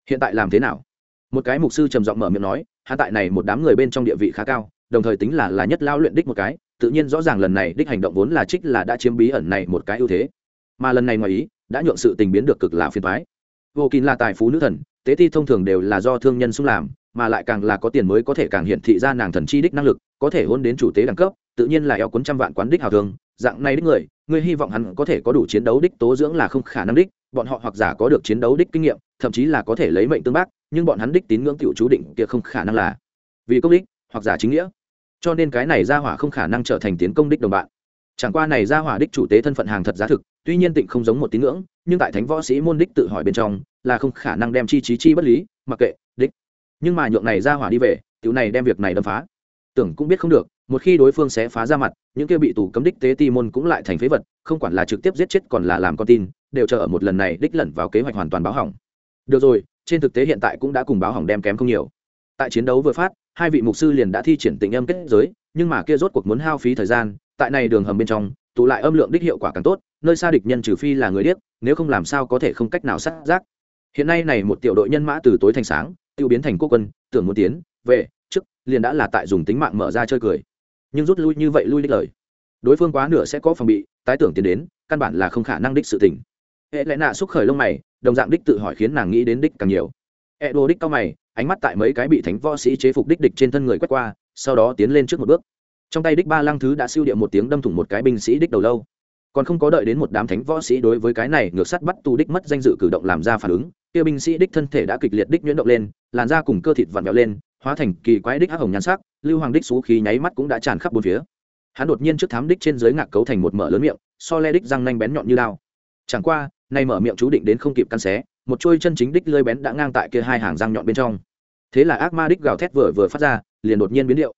Hiện tại làm thế nào? Một cái mục sư trầm giọng mở miệng nói, hạ tại này một đám người bên trong địa vị khá cao, đồng thời tính là là nhất lao luyện đích một cái, tự nhiên rõ ràng lần này đích hành động vốn là trích là đã chiếm bí ẩn này một cái ưu thế. Mà lần này ngoài ý đã nhượng sự tình biến được cực là phiền toái. vô kín là tài phú nữ thần, tế thi thông thường đều là do thương nhân xung làm, mà lại càng là có tiền mới có thể càng hiện thị ra nàng thần chi đích năng lực, có thể hôn đến chủ tế đẳng cấp, tự nhiên là eo cuốn trăm vạn quán đích hào thường, dạng này đích người người hy vọng hắn có thể có đủ chiến đấu đích tố dưỡng là không khả năng đích, bọn họ hoặc giả có được chiến đấu đích kinh nghiệm, thậm chí là có thể lấy mệnh tương bác, nhưng bọn hắn đích tín ngưỡng tiểu chú định kia không khả năng là vì công đích hoặc giả chính nghĩa cho nên cái này ra hỏa không khả năng trở thành tiến công đích đồng bạn chẳng qua này ra hỏa đích chủ tế thân phận hàng thật giá thực, tuy nhiên tịnh không giống một tín ngưỡng, nhưng tại thánh võ sĩ môn đích tự hỏi bên trong, là không khả năng đem chi trí chi bất lý, mặc kệ, đích. Nhưng mà nhượng này ra hỏa đi về, tiểu này đem việc này đâm phá. Tưởng cũng biết không được, một khi đối phương sẽ phá ra mặt, những kia bị tù cấm đích tế ti môn cũng lại thành phế vật, không quản là trực tiếp giết chết còn là làm con tin, đều chờ ở một lần này đích lẩn vào kế hoạch hoàn toàn báo hỏng. Được rồi, trên thực tế hiện tại cũng đã cùng báo hỏng đem kém không nhiều. Tại chiến đấu vừa phát, hai vị mục sư liền đã thi triển tình âm kết giới, nhưng mà kia rốt cuộc muốn hao phí thời gian tại này đường hầm bên trong, tụ lại âm lượng đích hiệu quả càng tốt, nơi xa địch nhân trừ phi là người điếc, nếu không làm sao có thể không cách nào sát giác. Hiện nay này một tiểu đội nhân mã từ tối thành sáng, tiêu biến thành quốc quân, tưởng muốn tiến, về, trước, liền đã là tại dùng tính mạng mở ra chơi cười. Nhưng rút lui như vậy lui đích lời. Đối phương quá nửa sẽ có phòng bị, tái tưởng tiến đến, căn bản là không khả năng đích sự tình. Hệ lẽ nạ xúc khởi lông mày, đồng dạng đích tự hỏi khiến nàng nghĩ đến đích càng nhiều. E đô đích cao mày, ánh mắt tại mấy cái bị thánh võ sĩ chế phục đích địch trên thân người quét qua, sau đó tiến lên trước một bước trong tay đích ba lăng thứ đã siêu địa một tiếng đâm thủng một cái binh sĩ đích đầu lâu. Còn không có đợi đến một đám thánh võ sĩ đối với cái này ngược sắt bắt tu đích mất danh dự cử động làm ra phản ứng, kia binh sĩ đích thân thể đã kịch liệt đích nhuyễn động lên, làn da cùng cơ thịt vặn vẹo lên, hóa thành kỳ quái đích hắc hồng nhan sắc, lưu hoàng đích xú khí nháy mắt cũng đã tràn khắp bốn phía. Hắn đột nhiên trước thám đích trên dưới ngạc cấu thành một mở lớn miệng, so le đích răng nanh bén nhọn như lao chẳng qua, nay mở miệng chú định đến không kịp căn xé, một chuôi chân chính đích lơi bén đã ngang tại kia hai hàng răng nhọn bên trong. Thế là ác ma đích gào thét vừa vừa phát ra, liền đột nhiên biến điệu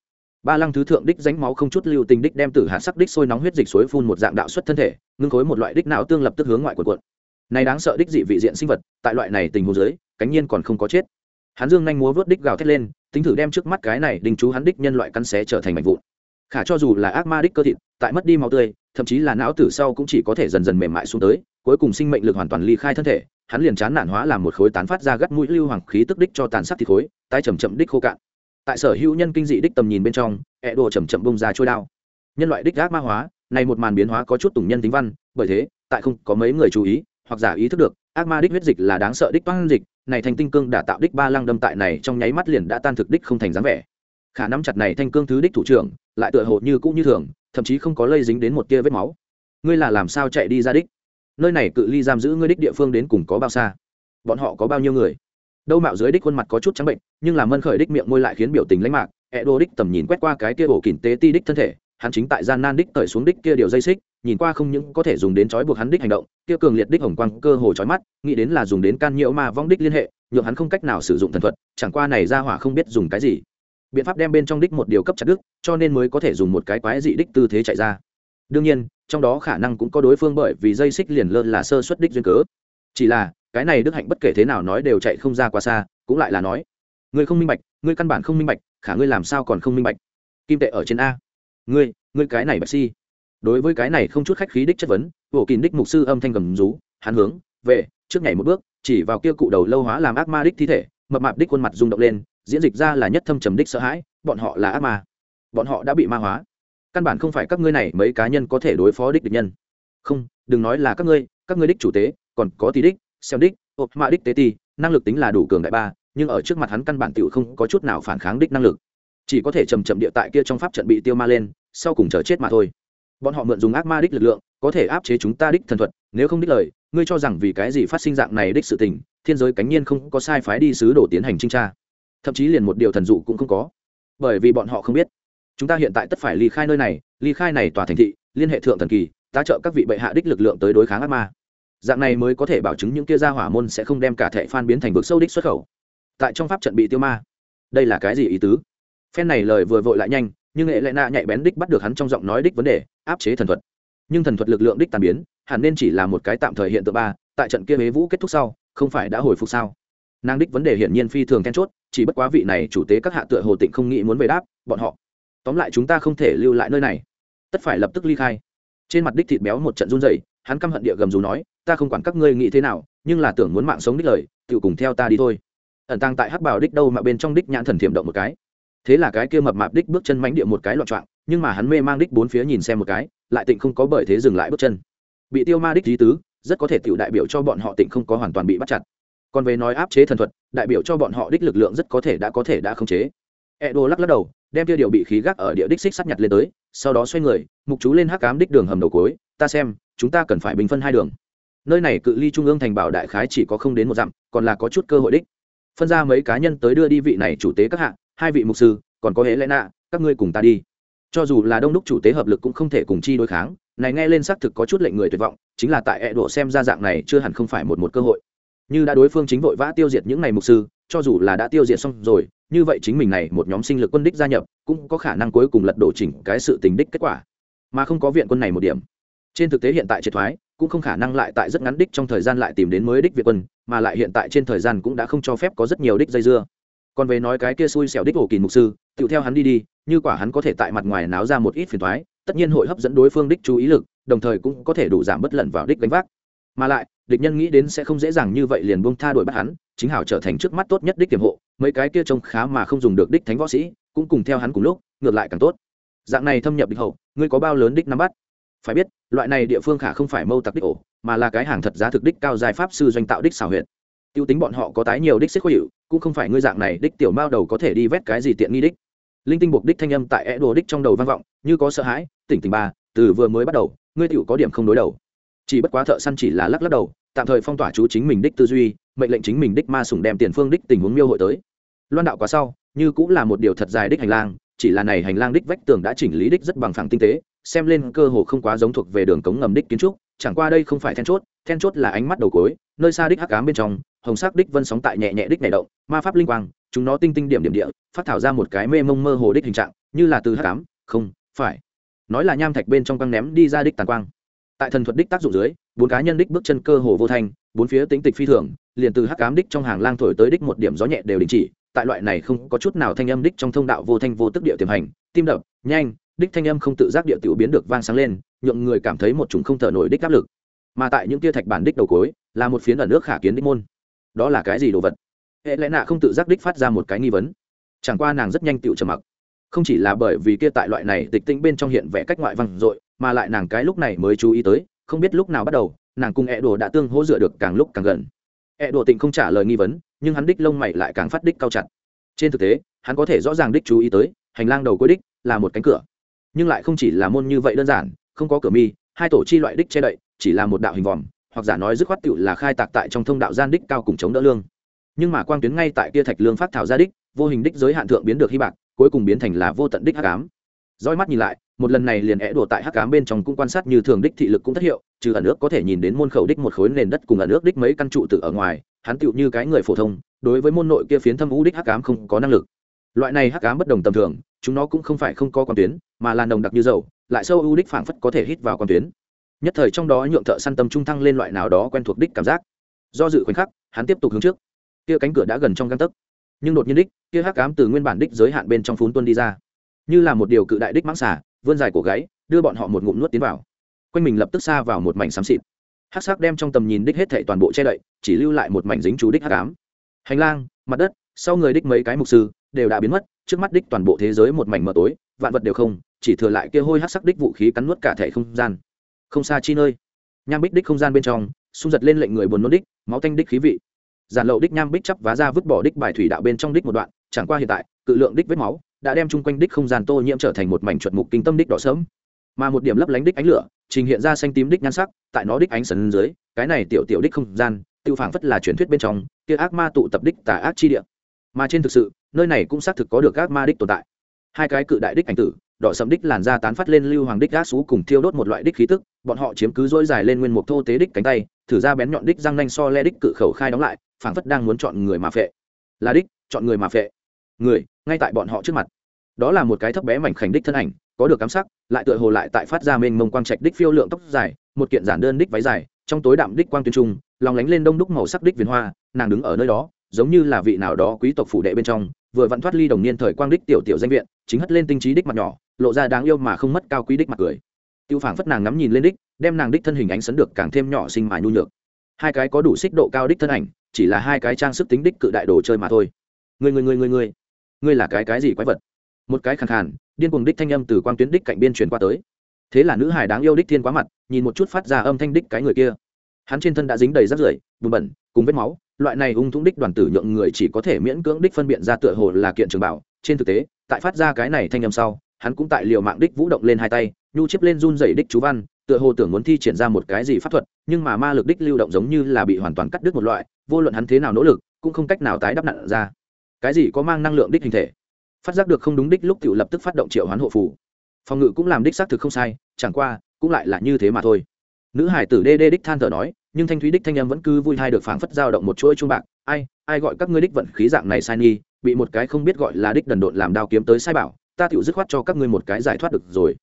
ba lăng thứ thượng đích ránh máu không chút lưu tình đích đem tử hạ sắc đích sôi nóng huyết dịch suối phun một dạng đạo xuất thân thể, ngưng khối một loại đích não tương lập tức hướng ngoại quần quận này đáng sợ đích dị vị diện sinh vật, tại loại này tình hồ dưới, cánh nhiên còn không có chết. Hắn dương nhanh múa vớt đích gào thét lên tính thử đem trước mắt cái này đình chú hắn đích nhân loại căn xé trở thành mảnh vụn. Khả cho dù là ác ma đích cơ thịt, tại mất đi máu tươi, thậm chí là não tử sau cũng chỉ có thể dần dần mềm mại xuống tới, cuối cùng sinh mệnh lực hoàn toàn ly khai thân thể, hắn liền chán nản hóa làm một khối tán phát ra gắt mũi lưu hoàng khí tức đích cho tàn sắc thịt khối tay chầm chậm đích khô cạn tại sở hữu nhân kinh dị đích tầm nhìn bên trong, ẹ đồ chầm chậm bông ra trôi đao. Nhân loại đích gác ma hóa, này một màn biến hóa có chút tùng nhân tính văn, bởi thế, tại không có mấy người chú ý, hoặc giả ý thức được, ác ma đích huyết dịch là đáng sợ đích băng dịch, này thành tinh cương đã tạo đích ba lăng đâm tại này trong nháy mắt liền đã tan thực đích không thành dáng vẻ. Khả nắm chặt này thanh cương thứ đích thủ trưởng, lại tựa hồ như cũ như thường, thậm chí không có lây dính đến một tia vết máu. Ngươi là làm sao chạy đi ra đích? Nơi này cự ly giam giữ ngươi đích địa phương đến cùng có bao xa? Bọn họ có bao nhiêu người? Đâu mạo dưới đích khuôn mặt có chút trắng bệnh, nhưng là mân khởi đích miệng môi lại khiến biểu tình lãnh mạc. Ẹ đô đích tầm nhìn quét qua cái kia ổ kỉnh tế ti đích thân thể, hắn chính tại gian nan đích cởi xuống đích kia điều dây xích, nhìn qua không những có thể dùng đến trói buộc hắn đích hành động, kia cường liệt đích hồng quang cơ hồ trói mắt, nghĩ đến là dùng đến can nhiễu ma vong đích liên hệ, nhượng hắn không cách nào sử dụng thần thuật, chẳng qua này ra hỏa không biết dùng cái gì. Biện pháp đem bên trong đích một điều cấp chặt đức cho nên mới có thể dùng một cái quái dị đích tư thế chạy ra. Đương nhiên, trong đó khả năng cũng có đối phương bởi vì dây xích liền lơ là sơ xuất đích duyên cớ. Chỉ là cái này đức hạnh bất kể thế nào nói đều chạy không ra quá xa, cũng lại là nói, ngươi không minh bạch, ngươi căn bản không minh bạch, khả ngươi làm sao còn không minh bạch? Kim tệ ở trên a. Ngươi ngươi cái này bạch si. Đối với cái này không chút khách khí đích chất vấn bộ kín đích mục sư âm thanh gầm rú, hắn hướng về trước nhảy một bước, chỉ vào kia cụ đầu lâu hóa làm ác ma đích thi thể, mập mạp đích khuôn mặt rung động lên, diễn dịch ra là nhất thâm trầm đích sợ hãi, bọn họ là ác ma. Bọn họ đã bị ma hóa. Căn bản không phải các ngươi này mấy cá nhân có thể đối phó đích địch nhân. Không, đừng nói là các ngươi các ngươi đích chủ tế, còn có tí đích xem đích ộp mạ đích tế ti, năng lực tính là đủ cường đại ba, nhưng ở trước mặt hắn căn bản tựu không có chút nào phản kháng đích năng lực. Chỉ có thể chầm chậm địa tại kia trong pháp trận bị tiêu ma lên, sau cùng chờ chết mà thôi. Bọn họ mượn dùng ác ma đích lực lượng, có thể áp chế chúng ta đích thần thuật, nếu không đích lời, ngươi cho rằng vì cái gì phát sinh dạng này đích sự tình, thiên giới cánh nhiên không có sai phái đi sứ đổ tiến hành trinh tra. Thậm chí liền một điều thần dụ cũng không có. Bởi vì bọn họ không biết. Chúng ta hiện tại tất phải ly khai nơi này, ly khai này tòa thành thị, liên hệ thượng thần kỳ ta trợ các vị bệ hạ đích lực lượng tới đối kháng ác ma dạng này mới có thể bảo chứng những kia gia hỏa môn sẽ không đem cả thệ phan biến thành vực sâu đích xuất khẩu. Tại trong pháp trận bị tiêu ma. Đây là cái gì ý tứ? Phen này lời vừa vội lại nhanh, nhưng hệ lệ nạ nhạy bén đích bắt được hắn trong giọng nói đích vấn đề, áp chế thần thuật. Nhưng thần thuật lực lượng đích tàn biến, hẳn nên chỉ là một cái tạm thời hiện tượng ba, tại trận kia huế vũ kết thúc sau, không phải đã hồi phục sao? Nàng đích vấn đề hiển nhiên phi thường then chốt, chỉ bất quá vị này chủ tế các hạ tựa hồ tịnh không nghĩ muốn về đáp, bọn họ. Tóm lại chúng ta không thể lưu lại nơi này. Tất phải lập tức ly khai. Trên mặt đích thịt béo một trận run rẩy, hắn căm hận địa gầm dù nói ta không quản các ngươi nghĩ thế nào, nhưng là tưởng muốn mạng sống đích lời tự cùng theo ta đi thôi. Ẩn tăng tại hắc bảo đích đâu mà bên trong đích nhãn thần thiểm động một cái. Thế là cái kia mập mạp đích bước chân mánh địa một cái loạn trọng nhưng mà hắn mê mang đích bốn phía nhìn xem một cái, lại tịnh không có bởi thế dừng lại bước chân. Bị tiêu ma đích lý tứ, rất có thể tiểu đại biểu cho bọn họ tịnh không có hoàn toàn bị bắt chặt. Còn về nói áp chế thần thuật, đại biểu cho bọn họ đích lực lượng rất có thể đã có thể đã không chế. Edo lắc lắc đầu, đem tiêu điều bị khí gác ở địa đích xích sắt nhặt lên tới, sau đó xoay người, mục chú lên hắc cám đích đường hầm đầu cối ta xem, chúng ta cần phải bình phân hai đường nơi này cự ly trung ương thành bảo đại khái chỉ có không đến một dặm, còn là có chút cơ hội đích. Phân ra mấy cá nhân tới đưa đi vị này chủ tế các hạng hai vị mục sư, còn có hễ lẽ nạ, các ngươi cùng ta đi. Cho dù là đông đúc chủ tế hợp lực cũng không thể cùng chi đối kháng, này nghe lên xác thực có chút lệnh người tuyệt vọng, chính là tại ẹ độ xem ra dạng này chưa hẳn không phải một một cơ hội. Như đã đối phương chính vội vã tiêu diệt những ngày mục sư, cho dù là đã tiêu diệt xong rồi, như vậy chính mình này một nhóm sinh lực quân đích gia nhập, cũng có khả năng cuối cùng lật đổ chỉnh cái sự tình đích kết quả. Mà không có viện quân này một điểm. Trên thực tế hiện tại triệt thoái cũng không khả năng lại tại rất ngắn đích trong thời gian lại tìm đến mới đích việt quân, mà lại hiện tại trên thời gian cũng đã không cho phép có rất nhiều đích dây dưa. Còn về nói cái kia xui xẻo đích ổ kỳ mục sư tựu theo hắn đi đi, như quả hắn có thể tại mặt ngoài náo ra một ít phiền thoái tất nhiên hội hấp dẫn đối phương đích chú ý lực, đồng thời cũng có thể đủ giảm bất lận vào đích đánh vác. Mà lại, địch nhân nghĩ đến sẽ không dễ dàng như vậy liền buông tha đuổi bắt hắn, chính hảo trở thành trước mắt tốt nhất đích tiềm hộ, mấy cái kia trông khá mà không dùng được đích thánh võ sĩ, cũng cùng theo hắn cùng lúc, ngược lại càng tốt. Dạng này thâm nhập địch hậu, ngươi có bao lớn đích nắm bắt? Phải biết loại này địa phương khả không phải mâu tặc đích ổ, mà là cái hàng thật giá thực đích cao dài pháp sư doanh tạo đích xảo huyện tiêu tính bọn họ có tái nhiều đích xích khó hiệu, cũng không phải ngươi dạng này đích tiểu mao đầu có thể đi vét cái gì tiện nghi đích. Linh tinh buộc đích thanh âm tại é đồ đích trong đầu vang vọng, như có sợ hãi, tỉnh tỉnh ba, từ vừa mới bắt đầu, ngươi tiểu có điểm không đối đầu. Chỉ bất quá thợ săn chỉ là lắc lắc đầu, tạm thời phong tỏa chú chính mình đích tư duy, mệnh lệnh chính mình đích ma sủng đem tiền phương đích tình huống miêu hội tới. Loan đạo quá sau, như cũng là một điều thật dài đích hành lang chỉ là này hành lang đích vách tường đã chỉnh lý đích rất bằng phẳng tinh tế, xem lên cơ hồ không quá giống thuộc về đường cống ngầm đích kiến trúc, chẳng qua đây không phải then chốt then chốt là ánh mắt đầu cối nơi xa đích hắc cám bên trong, hồng sắc đích vân sóng tại nhẹ nhẹ đích này động, ma pháp linh quang, chúng nó tinh tinh điểm điểm địa, phát thảo ra một cái mê mông mơ hồ đích hình trạng, như là từ hắc cám không, phải. Nói là nham thạch bên trong quăng ném đi ra đích tàn quang. Tại thần thuật đích tác dụng dưới, bốn cá nhân đích bước chân cơ hồ vô thành bốn phía tính tịch phi thường, liền từ hắc cám đích trong hàng lang thổi tới đích một điểm gió nhẹ đều đình chỉ tại loại này không có chút nào thanh âm đích trong thông đạo vô thanh vô tức địa tiềm hành, tim đập, nhanh, đích thanh âm không tự giác địa tiểu biến được vang sáng lên, nhượng người cảm thấy một chủng không thở nổi đích áp lực. Mà tại những tia thạch bản đích đầu cối, là một phiến ở nước khả kiến đích môn. Đó là cái gì đồ vật? Hệ lẽ nạ không tự giác đích phát ra một cái nghi vấn. Chẳng qua nàng rất nhanh tựu trầm mặc. Không chỉ là bởi vì kia tại loại này tịch tĩnh bên trong hiện vẽ cách ngoại văn dội, mà lại nàng cái lúc này mới chú ý tới, không biết lúc nào bắt đầu, nàng cùng ẹ đồ đã tương hỗ dựa được càng lúc càng gần. Ẹ đồ tịnh không trả lời nghi vấn nhưng hắn đích lông mày lại càng phát đích cao chặt. Trên thực tế, hắn có thể rõ ràng đích chú ý tới, hành lang đầu cuối đích là một cánh cửa. Nhưng lại không chỉ là môn như vậy đơn giản, không có cửa mi, hai tổ chi loại đích che đậy, chỉ là một đạo hình vòm, hoặc giả nói dứt khoát tựu là khai tạc tại trong thông đạo gian đích cao cùng chống đỡ lương. Nhưng mà quang tuyến ngay tại kia thạch lương phát thảo ra đích, vô hình đích giới hạn thượng biến được hy bạc, cuối cùng biến thành là vô tận đích hắc ám roi mắt nhìn lại, một lần này liền é đùa tại hắc ám bên trong cũng quan sát như thường đích thị lực cũng thất hiệu, trừ ẩn ước có thể nhìn đến môn khẩu đích một khối nền đất cùng ẩn ước đích mấy căn trụ tự ở ngoài, hắn tựu như cái người phổ thông, đối với môn nội kia phiến thâm u đích hắc ám không có năng lực. Loại này hắc ám bất đồng tầm thường, chúng nó cũng không phải không có quan tuyến, mà là nồng đặc như dầu, lại sâu u đích phảng phất có thể hít vào quan tuyến. Nhất thời trong đó nhượng thợ săn tâm trung thăng lên loại nào đó quen thuộc đích cảm giác. Do dự khoảnh khắc, hắn tiếp tục hướng trước. Kia cánh cửa đã gần trong găng tấc. Nhưng đột nhiên đích, kia hắc ám từ nguyên bản đích giới hạn bên trong phún tuân đi ra như là một điều cự đại đích mãng xả vươn dài cổ gáy, đưa bọn họ một ngụm nuốt tiến vào. Quanh mình lập tức xa vào một mảnh xám xịt. Hắc sắc đem trong tầm nhìn đích hết thảy toàn bộ che đậy, chỉ lưu lại một mảnh dính chú đích hát cám hành lang, mặt đất, sau người đích mấy cái mục sư, đều đã biến mất, trước mắt đích toàn bộ thế giới một mảnh mờ tối, vạn vật đều không, chỉ thừa lại kia hôi hắc sắc đích vũ khí cắn nuốt cả thể không gian. Không xa chi nơi. Nham bích đích không gian bên trong, xung giật lên lệnh người buồn nôn đích, máu thanh đích khí vị. Giản lậu đích nham bích chắp vá ra vứt bỏ đích bài thủy đạo bên trong đích một đoạn, chẳng qua hiện tại, cự lượng đích vết máu đã đem chung quanh đích không gian tô nhiễm trở thành một mảnh chuẩn mục kinh tâm đích đỏ sớm mà một điểm lấp lánh đích ánh lửa, trình hiện ra xanh tím đích nhan sắc, tại nó đích ánh sần dưới, cái này tiểu tiểu đích không gian, tiêu phảng phất là truyền thuyết bên trong, kia ác ma tụ tập đích tà ác chi địa. Mà trên thực sự, nơi này cũng xác thực có được ác ma đích tồn tại. Hai cái cự đại đích ảnh tử, đỏ sầm đích làn da tán phát lên lưu hoàng đích gác xú cùng thiêu đốt một loại đích khí tức, bọn họ chiếm cứ dỗi dài lên nguyên một thô tế đích cánh tay, thử ra bén nhọn đích răng nanh so le đích cự khẩu khai đóng lại, phảng phất đang muốn chọn người mà phệ. Là đích, chọn người mà phệ. Người ngay tại bọn họ trước mặt. Đó là một cái thấp bé mảnh khảnh đích thân ảnh, có được cắm sắc, lại tựa hồ lại tại phát ra mênh mông quang trạch đích phiêu lượng tóc dài, một kiện giản đơn đích váy dài, trong tối đạm đích quang tuyên trung, lòng lánh lên đông đúc màu sắc đích viền hoa, nàng đứng ở nơi đó, giống như là vị nào đó quý tộc phủ đệ bên trong, vừa vặn thoát ly đồng niên thời quang đích tiểu tiểu danh viện, chính hất lên tinh trí đích mặt nhỏ, lộ ra đáng yêu mà không mất cao quý đích mặt cười. Tiêu phảng phất nàng ngắm nhìn lên đích, đem nàng đích thân hình ánh sấn được càng thêm nhỏ xinh mà nhu nhược. Hai cái có đủ xích độ cao đích thân ảnh, chỉ là hai cái trang sức tính đích cự đại đồ chơi mà thôi. Người người người người người ngươi là cái cái gì quái vật? Một cái khàn khàn, điên cuồng đích thanh âm từ quang tuyến đích cạnh biên truyền qua tới. Thế là nữ hải đáng yêu đích thiên quá mặt, nhìn một chút phát ra âm thanh đích cái người kia. Hắn trên thân đã dính đầy rác rưởi, bùn bẩn, cùng vết máu, loại này ung thủng đích đoàn tử nhượng người chỉ có thể miễn cưỡng đích phân biện ra tựa hồ là kiện trường bảo. Trên thực tế, tại phát ra cái này thanh âm sau, hắn cũng tại liều mạng đích vũ động lên hai tay, nhu chiếp lên run dày đích chú văn, tựa hồ tưởng muốn thi triển ra một cái gì pháp thuật, nhưng mà ma lực đích lưu động giống như là bị hoàn toàn cắt đứt một loại, vô luận hắn thế nào nỗ lực, cũng không cách nào tái đắp nặn ra cái gì có mang năng lượng đích hình thể? Phát giác được không đúng đích lúc tự lập tức phát động triệu hoán hộ phủ phòng ngự cũng làm đích xác thực không sai, chẳng qua, cũng lại là như thế mà thôi. Nữ hải tử đê đê đích than thở nói, nhưng thanh thúy đích thanh em vẫn cứ vui hai được phảng phất giao động một chuỗi chuông bạc. Ai ai gọi các ngươi đích vận khí dạng này sai nghi, bị một cái không biết gọi là đích đần độn làm đao kiếm tới sai bảo, ta tựu dứt khoát cho các ngươi một cái giải thoát được rồi.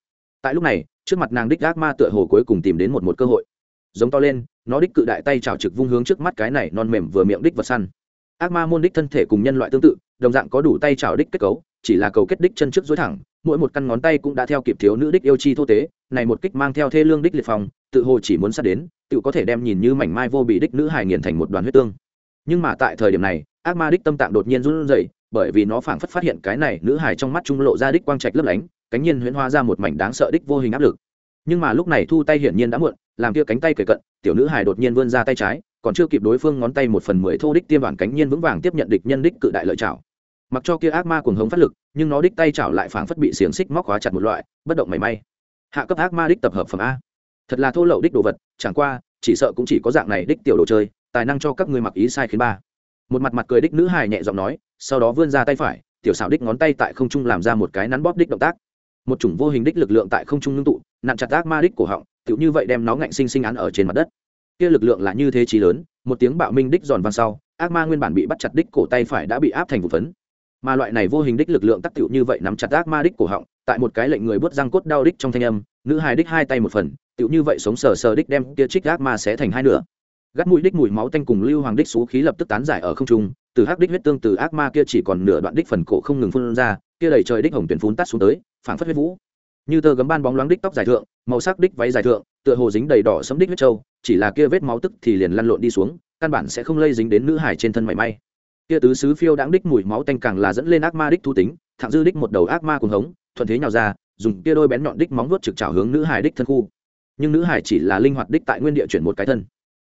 Tại lúc này, trước mặt nàng đích ác ma tựa hồ cuối cùng tìm đến một một cơ hội. Giống to lên, nó đích cự đại tay trào trực vung hướng trước mắt cái này non mềm vừa miệng đích vật săn ác ma môn đích thân thể cùng nhân loại tương tự, đồng dạng có đủ tay trào đích kết cấu, chỉ là cầu kết đích chân trước dối thẳng, mỗi một căn ngón tay cũng đã theo kịp thiếu nữ đích yêu chi thô tế, này một kích mang theo thê lương đích liệt phòng tự hồ chỉ muốn sát đến, tự có thể đem nhìn như mảnh mai vô bị đích nữ hài nghiền thành một đoàn huyết tương. Nhưng mà tại thời điểm này, ác ma đích tâm tạng đột nhiên run rẩy, bởi vì nó phảng phất phát hiện cái này nữ hài trong mắt trung lộ ra đích quang trạch lấp lánh, cánh nhiên huyễn hóa ra một mảnh đáng sợ đích vô hình áp lực. Nhưng mà lúc này thu tay hiển nhiên đã muộn, làm kia cánh tay cởi cận, tiểu nữ hài đột nhiên vươn ra tay trái còn chưa kịp đối phương ngón tay một phần mười thô đích tiêm bản cánh nhiên vững vàng tiếp nhận địch nhân đích cự đại lợi chảo mặc cho kia ác ma cuồng hống phát lực, nhưng nó đích tay chảo lại phảng phất bị xiềng xích móc khóa chặt một loại, bất động mảy may. Hạ cấp ác ma đích tập hợp phẩm a. Thật là thô lậu đích đồ vật, chẳng qua, chỉ sợ cũng chỉ có dạng này đích tiểu đồ chơi, tài năng cho các người mặc ý sai khiến ba. Một mặt mặt cười đích nữ hài nhẹ giọng nói, sau đó vươn ra tay phải, tiểu xảo đích ngón tay tại không trung làm ra một cái nắn bóp đích động tác. Một chủng vô hình đích lực lượng tại không trung ngưng tụ, nặn chặt ác ma đích cổ họng, tựu như vậy đem nó ngạnh sinh sinh án ở trên mặt đất kia lực lượng là như thế trí lớn, một tiếng bạo minh đích giòn vang sau, ác ma nguyên bản bị bắt chặt đích cổ tay phải đã bị áp thành vụ phấn. Mà loại này vô hình đích lực lượng tác tựu như vậy nắm chặt ác ma đích cổ họng, tại một cái lệnh người bước răng cốt đau đích trong thanh âm, nữ hài đích hai tay một phần, tựu như vậy sống sờ sờ đích đem kia trích ác ma sẽ thành hai nửa. Gắt mũi đích mùi máu tanh cùng lưu hoàng đích xú khí lập tức tán giải ở không trung, từ hắc đích huyết tương từ ác ma kia chỉ còn nửa đoạn đích phần cổ không ngừng phun ra, kia đầy trời đích hồng tuyển phun tắt xuống tới, phảng phất huyết vũ như tơ gấm ban bóng loáng đích tóc dài thượng, màu sắc đích váy dài thượng, tựa hồ dính đầy đỏ sấm đích huyết trâu, chỉ là kia vết máu tức thì liền lăn lộn đi xuống, căn bản sẽ không lây dính đến nữ hải trên thân mảy may. Kia tứ sứ phiêu đáng đích mùi máu tanh càng là dẫn lên ác ma đích thu tính, thẳng dư đích một đầu ác ma cùng hống, thuận thế nhào ra, dùng kia đôi bén nhọn đích móng vuốt trực trào hướng nữ hải đích thân khu. Nhưng nữ hải chỉ là linh hoạt đích tại nguyên địa chuyển một cái thân.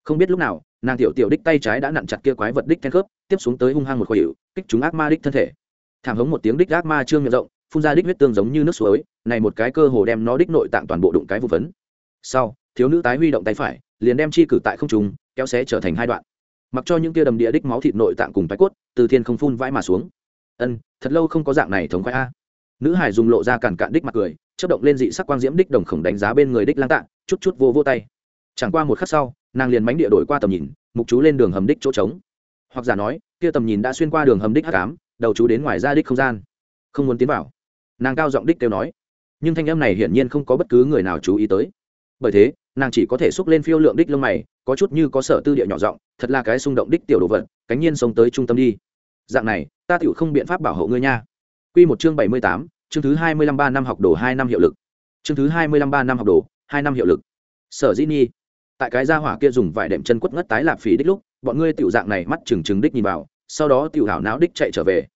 Không biết lúc nào, nàng tiểu tiểu đích tay trái đã nặn chặt kia quái vật đích then khớp, tiếp xuống tới hung hăng một khối hiệu kích chúng ác ma đích thân thể. Thảm hống một tiếng đích ác ma trương miệng rộng, phun ra đích huyết tương giống như nước suối này một cái cơ hồ đem nó đích nội tạng toàn bộ đụng cái vụ vấn sau, thiếu nữ tái huy động tay phải, liền đem chi cử tại không trung, kéo xé trở thành hai đoạn. Mặc cho những kia đầm địa đích máu thịt nội tạng cùng tái cốt, từ thiên không phun vãi mà xuống. Ân, thật lâu không có dạng này thống khoái a. Nữ hải dùng lộ ra cản cạn đích mặt cười chất động lên dị sắc quang diễm đích đồng khổng đánh giá bên người đích lang tạng chút chút vô vô tay. Chẳng qua một khắc sau, nàng liền mánh địa đổi qua tầm nhìn, mục chú lên đường hầm đích chỗ trống. Hoặc giả nói, kia tầm nhìn đã xuyên qua đường hầm đích hắc ám, đầu chú đến ngoài ra đích không gian. Không muốn tiến vào. Nàng cao giọng đích kêu nói nhưng thanh âm này hiển nhiên không có bất cứ người nào chú ý tới. Bởi thế, nàng chỉ có thể xúc lên phiêu lượng đích lông mày, có chút như có sở tư địa nhỏ giọng, thật là cái xung động đích tiểu đồ vật, cánh nhiên sống tới trung tâm đi. Dạng này, ta tựu không biện pháp bảo hộ ngươi nha. Quy một chương bảy mươi tám, chương thứ hai mươi lăm ba năm học đồ hai năm hiệu lực. Chương thứ hai mươi lăm ba năm học đồ hai năm hiệu lực. Sở dĩ nhi tại cái gia hỏa kia dùng vải đệm chân quất ngất tái lạp phỉ đích lúc, bọn ngươi tiểu dạng này mắt trừng trừng đích nhìn vào, sau đó tiểu hảo não đích chạy trở về.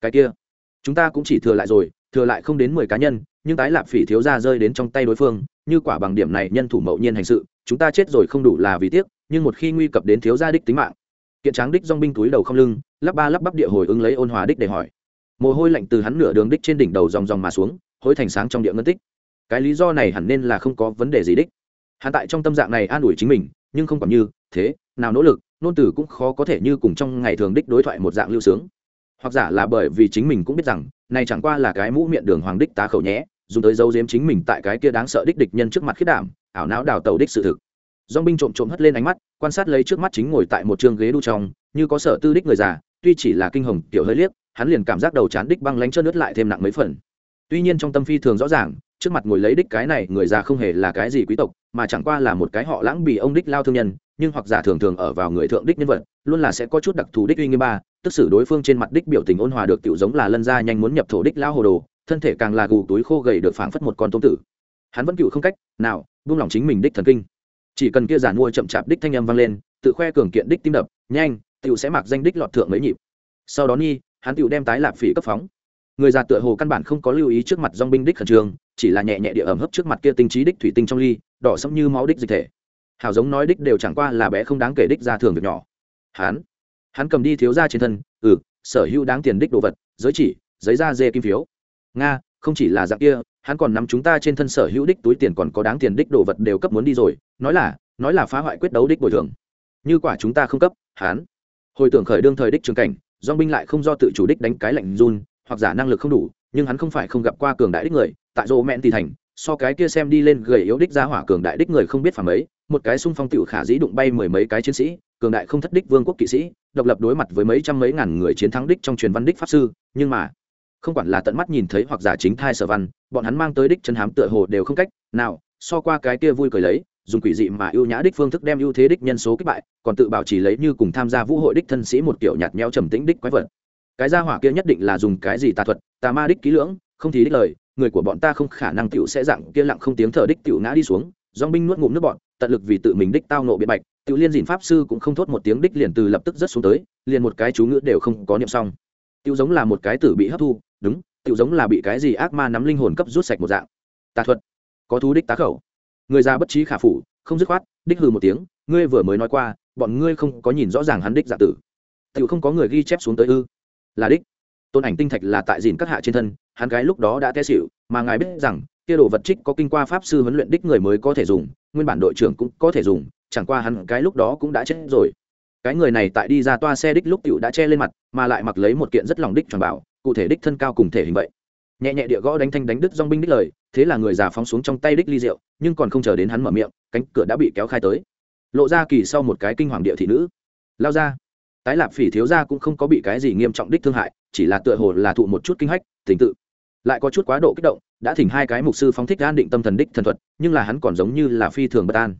Cái kia, chúng ta cũng chỉ thừa lại rồi thừa lại không đến mười cá nhân, nhưng tái lạp phỉ thiếu ra rơi đến trong tay đối phương, như quả bằng điểm này nhân thủ mậu nhiên hành sự, chúng ta chết rồi không đủ là vì tiếc, nhưng một khi nguy cập đến thiếu gia đích tính mạng. Kiện tráng đích dong binh túi đầu không lưng, lắp ba lắp bắp địa hồi ứng lấy ôn hòa đích để hỏi. Mồ hôi lạnh từ hắn nửa đường đích trên đỉnh đầu dòng dòng mà xuống, hối thành sáng trong địa ngân tích. Cái lý do này hẳn nên là không có vấn đề gì đích. Hắn tại trong tâm dạng này an ủi chính mình, nhưng không còn như thế, nào nỗ lực, nôn tử cũng khó có thể như cùng trong ngày thường đích đối thoại một dạng lưu sướng hoặc giả là bởi vì chính mình cũng biết rằng, này chẳng qua là cái mũ miệng đường hoàng đích tá khẩu nhé, dùng tới dấu giếm chính mình tại cái kia đáng sợ đích địch nhân trước mặt khiết đảm, ảo não đào tàu đích sự thực. Dong binh trộm trộm hất lên ánh mắt, quan sát lấy trước mắt chính ngồi tại một trường ghế đu trong, như có sợ tư đích người già, tuy chỉ là kinh hồng, tiểu hơi liếc, hắn liền cảm giác đầu chán đích băng lánh trơn nước lại thêm nặng mấy phần. Tuy nhiên trong tâm phi thường rõ ràng, trước mặt ngồi lấy đích cái này người già không hề là cái gì quý tộc, mà chẳng qua là một cái họ lãng bị ông đích lao thương nhân, nhưng hoặc giả thường thường ở vào người thượng đích nhân vật, luôn là sẽ có chút đặc thù đích uy nghiêm ba tức xử đối phương trên mặt đích biểu tình ôn hòa được tiểu giống là lân ra nhanh muốn nhập thổ đích lao hồ đồ, thân thể càng là gù túi khô gầy được phảng phất một con tôm tử. Hắn vẫn cựu không cách nào buông lỏng chính mình đích thần kinh. Chỉ cần kia giản mua chậm chạp đích thanh âm vang lên, tự khoe cường kiện đích tim đập, nhanh, tiểu sẽ mặc danh đích lọt thượng mấy nhịp. Sau đó ni hắn tiểu đem tái lạp phỉ cấp phóng. Người già tựa hồ căn bản không có lưu ý trước mặt dong binh đích khẩn trương, chỉ là nhẹ nhẹ địa ẩm hấp trước mặt kia tinh trí đích thủy tinh trong ly, đỏ sẫm như máu đích dịch thể. Hào giống nói đích đều chẳng qua là bé không đáng kể đích ra thường việc nhỏ. Hắn hắn cầm đi thiếu ra trên thân ừ sở hữu đáng tiền đích đồ vật, giới chỉ, giấy da dê kim phiếu. Nga, không chỉ là dạng kia, hắn còn nắm chúng ta trên thân sở hữu đích túi tiền còn có đáng tiền đích đồ vật đều cấp muốn đi rồi, nói là nói là phá hoại quyết đấu đích bồi thường. Như quả chúng ta không cấp, hắn. Hồi tưởng khởi đương thời đích trường cảnh do binh lại không do tự chủ đích đánh cái lạnh run, hoặc giả năng lực không đủ, nhưng hắn không phải không gặp qua cường đại đích người, tại rô mẹn thì thành, so cái kia xem đi lên gầy yếu đích ra hỏa cường đại đích người không biết phàm ấy, một cái xung phong tiểu khả dĩ đụng bay mười mấy cái chiến sĩ, cường đại không thất đích vương quốc kỵ sĩ độc lập đối mặt với mấy trăm mấy ngàn người chiến thắng đích trong truyền văn đích pháp sư, nhưng mà, không quản là tận mắt nhìn thấy hoặc giả chính thai sở văn, bọn hắn mang tới đích chân hám tựa hồ đều không cách nào so qua cái kia vui cười lấy, dùng quỷ dị mà ưu nhã đích phương thức đem ưu thế đích nhân số kích bại, còn tự bảo chỉ lấy như cùng tham gia vũ hội đích thân sĩ một kiểu nhạt nhẽo trầm tĩnh đích quái vật. Cái gia hỏa kia nhất định là dùng cái gì tà thuật, tà ma đích kỹ lưỡng, không thì đích lời, người của bọn ta không khả năng tiểu sẽ dạng kia lặng không tiếng thở đích tiểu ngã đi xuống, dòng binh nuốt ngụm nước bọn tận lực vì tự mình đích tao nộ biện bạch, tiểu liên dìn pháp sư cũng không thốt một tiếng đích liền từ lập tức rất xuống tới, liền một cái chú ngữ đều không có niệm xong. Tiểu giống là một cái tử bị hấp thu, đúng, tiểu giống là bị cái gì ác ma nắm linh hồn cấp rút sạch một dạng. Tà thuật, có thú đích tá khẩu. Người già bất trí khả phủ, không dứt khoát, đích hừ một tiếng, ngươi vừa mới nói qua, bọn ngươi không có nhìn rõ ràng hắn đích giả tử. Tiểu không có người ghi chép xuống tới ư. Là đích. Tôn ảnh tinh thạch là tại dìn các hạ trên thân, hắn gái lúc đó đã té xỉu, mà ngài biết rằng kia đồ vật trích có kinh qua pháp sư huấn luyện đích người mới có thể dùng, nguyên bản đội trưởng cũng có thể dùng, chẳng qua hắn cái lúc đó cũng đã chết rồi. Cái người này tại đi ra toa xe đích lúc tiểu đã che lên mặt, mà lại mặc lấy một kiện rất lòng đích tròn bảo, cụ thể đích thân cao cùng thể hình vậy. Nhẹ nhẹ địa gõ đánh thanh đánh đứt dong binh đích lời, thế là người già phóng xuống trong tay đích ly rượu, nhưng còn không chờ đến hắn mở miệng, cánh cửa đã bị kéo khai tới. Lộ ra kỳ sau một cái kinh hoàng địa thị nữ. Lao ra. Tái lạp phỉ thiếu gia cũng không có bị cái gì nghiêm trọng đích thương hại, chỉ là tựa hồ là thụ một chút kinh hách, tình tự lại có chút quá độ kích động, đã thỉnh hai cái mục sư phóng thích an định tâm thần đích thần thuật, nhưng là hắn còn giống như là phi thường bất an.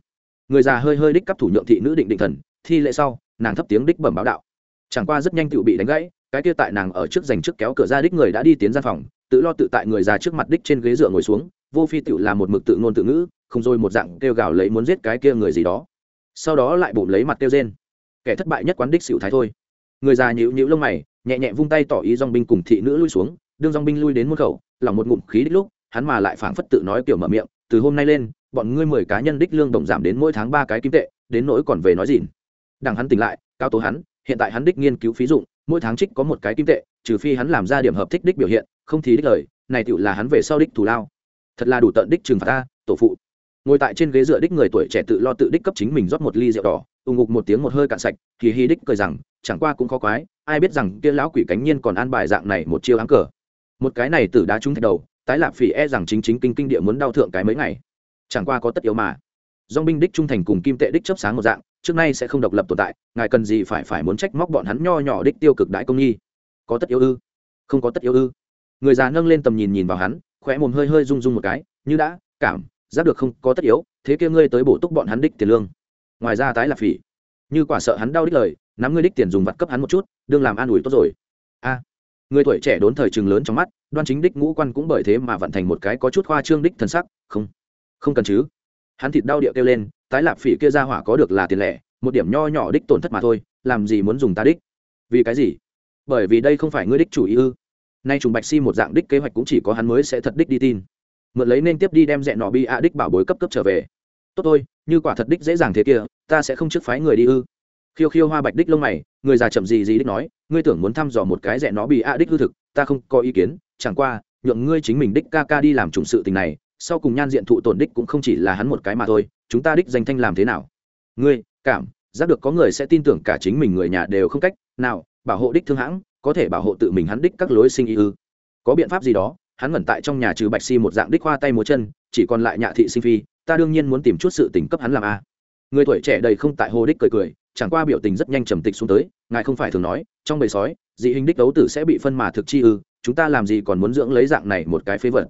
Người già hơi hơi đích cấp thủ nhượng thị nữ định định thần, thi lệ sau, nàng thấp tiếng đích bẩm báo đạo. Chẳng qua rất nhanh tự bị đánh gãy, cái kia tại nàng ở trước giành trước kéo cửa ra đích người đã đi tiến ra phòng, tự lo tự tại người già trước mặt đích trên ghế dựa ngồi xuống, vô phi tự là một mực tự ngôn tự ngữ, không rồi một dạng kêu gào lấy muốn giết cái kia người gì đó. Sau đó lại bụng lấy mặt kêu rên. Kẻ thất bại nhất quán đích xỉu thái thôi. Người già nhíu nhíu lông mày, nhẹ nhẹ vung tay tỏ ý dòng binh cùng thị nữ lui xuống đương dong binh lui đến môn khẩu lòng một ngụm khí đích lúc, hắn mà lại phảng phất tự nói kiểu mở miệng, từ hôm nay lên, bọn ngươi mười cá nhân đích lương đồng giảm đến mỗi tháng ba cái kim tệ, đến nỗi còn về nói gì đằng hắn tỉnh lại, cao tố hắn, hiện tại hắn đích nghiên cứu phí dụng, mỗi tháng trích có một cái kim tệ, trừ phi hắn làm ra điểm hợp thích đích biểu hiện, không thì đích lời, này tựu là hắn về sau đích thù lao. Thật là đủ tận đích trừng phạt ta, tổ phụ. Ngồi tại trên ghế dựa đích người tuổi trẻ tự lo tự đích cấp chính mình rót một ly rượu đỏ, ù ngục một tiếng một hơi cạn sạch thì hy đích cười rằng, chẳng qua cũng khó quái, ai biết rằng kia lão quỷ cánh nhiên còn an bài dạng này một chiêu áng cờ một cái này tử đá trúng thạch đầu, tái lạp phỉ e rằng chính chính kinh kinh địa muốn đau thượng cái mấy ngày. Chẳng qua có tất yếu mà. Dong binh đích trung thành cùng kim tệ đích chấp sáng một dạng, trước nay sẽ không độc lập tồn tại, ngài cần gì phải phải muốn trách móc bọn hắn nho nhỏ đích tiêu cực đại công nghi. có tất yếu ư? Không có tất yếu ư? Người già nâng lên tầm nhìn nhìn vào hắn, khóe mồm hơi hơi rung rung một cái, như đã, cảm, giác được không có tất yếu, thế kia ngươi tới bổ túc bọn hắn đích tiền lương. Ngoài ra tái là phỉ, như quả sợ hắn đau đích lời, nắm ngươi đích tiền dùng vặt cấp hắn một chút, đương làm an ủi tốt rồi. A người tuổi trẻ đốn thời trường lớn trong mắt, đoan chính đích ngũ quan cũng bởi thế mà vận thành một cái có chút khoa trương đích thần sắc, không không cần chứ. Hắn thịt đau điệu kêu lên, tái lạp phỉ kia ra hỏa có được là tiền lẻ, một điểm nho nhỏ đích tổn thất mà thôi, làm gì muốn dùng ta đích? Vì cái gì? Bởi vì đây không phải ngươi đích chủ ý ư? Nay trùng bạch si một dạng đích kế hoạch cũng chỉ có hắn mới sẽ thật đích đi tin. Mượn lấy nên tiếp đi đem dẹn nọ bi a đích bảo bối cấp cấp trở về. Tốt thôi, như quả thật đích dễ dàng thế kia, ta sẽ không trước phái người đi ư? Khiêu khiêu hoa bạch đích lông mày, người già chậm gì gì đích nói, ngươi tưởng muốn thăm dò một cái rẻ nó bị a đích hư thực, ta không có ý kiến, chẳng qua, nhượng ngươi chính mình đích ca ca đi làm trùng sự tình này, sau cùng nhan diện thụ tổn đích cũng không chỉ là hắn một cái mà thôi, chúng ta đích danh thanh làm thế nào? Ngươi, cảm, giác được có người sẽ tin tưởng cả chính mình người nhà đều không cách nào bảo hộ đích thương hãng, có thể bảo hộ tự mình hắn đích các lối sinh y ư. Có biện pháp gì đó, hắn ngẩn tại trong nhà trừ bạch si một dạng đích hoa tay múa chân, chỉ còn lại nhạ thị sinh phi, ta đương nhiên muốn tìm chút sự tình cấp hắn làm a. Người tuổi trẻ đầy không tại hồ đích cười cười chẳng qua biểu tình rất nhanh trầm tịch xuống tới, ngài không phải thường nói, trong bầy sói, dị hình đích đấu tử sẽ bị phân mà thực chi ư, chúng ta làm gì còn muốn dưỡng lấy dạng này một cái phế vật?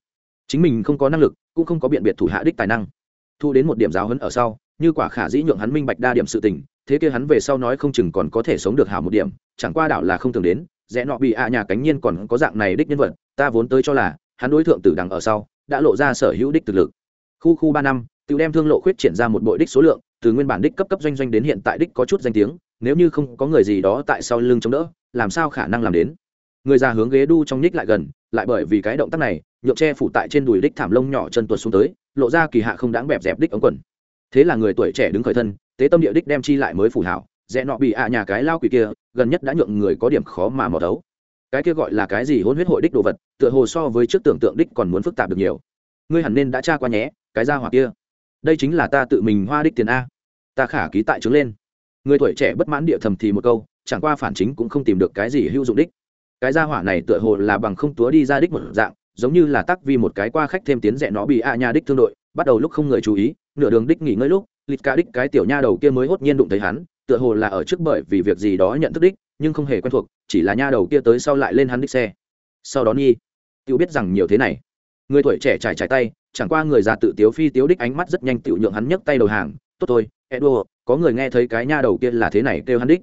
Chính mình không có năng lực, cũng không có biện biệt thủ hạ đích tài năng. Thu đến một điểm giáo hấn ở sau, như quả khả dĩ nhượng hắn minh bạch đa điểm sự tình, thế kia hắn về sau nói không chừng còn có thể sống được hảo một điểm, chẳng qua đảo là không thường đến, rẽ nọ bị ạ nhà cánh nhiên còn có dạng này đích nhân vật, ta vốn tới cho là, hắn đối tượng tử đằng ở sau, đã lộ ra sở hữu đích thực lực. Khu khu ba năm tự đem thương lộ khuyết triển ra một bội đích số lượng, từ nguyên bản đích cấp cấp doanh doanh đến hiện tại đích có chút danh tiếng, nếu như không có người gì đó tại sau lưng chống đỡ, làm sao khả năng làm đến? Người già hướng ghế đu trong nhích lại gần, lại bởi vì cái động tác này nhộn che phủ tại trên đùi đích thảm lông nhỏ chân tuột xuống tới, lộ ra kỳ hạ không đáng bẹp dẹp đích ống quần. Thế là người tuổi trẻ đứng khởi thân, tế tâm địa đích đem chi lại mới phủ hảo, rẽ nọ bị ạ nhà cái lao quỷ kia, gần nhất đã nhượng người có điểm khó mà mò thấu. Cái kia gọi là cái gì hôn huyết hội đích đồ vật, tựa hồ so với trước tưởng tượng đích còn muốn phức tạp được nhiều. Ngươi hẳn nên đã tra qua nhé, cái ra hoặc kia đây chính là ta tự mình hoa đích tiền a. Ta khả ký tại trứng lên. Người tuổi trẻ bất mãn địa thầm thì một câu, chẳng qua phản chính cũng không tìm được cái gì hữu dụng đích. Cái gia hỏa này tựa hồ là bằng không túa đi ra đích một dạng, giống như là tắc vì một cái qua khách thêm tiến rẽ nó bị a nhà đích thương đội, bắt đầu lúc không người chú ý, nửa đường đích nghỉ ngơi lúc lịch ca đích cái tiểu nha đầu kia mới hốt nhiên đụng thấy hắn, tựa hồ là ở trước bởi vì việc gì đó nhận thức đích, nhưng không hề quen thuộc, chỉ là nha đầu kia tới sau lại lên hắn đích xe. Sau đó nhi tự biết rằng nhiều thế này người tuổi trẻ trải trải tay, chẳng qua người già tự tiếu phi tiếu đích ánh mắt rất nhanh tự nhượng hắn nhấc tay đầu hàng, tốt thôi edo có người nghe thấy cái nha đầu kia là thế này kêu hắn đích.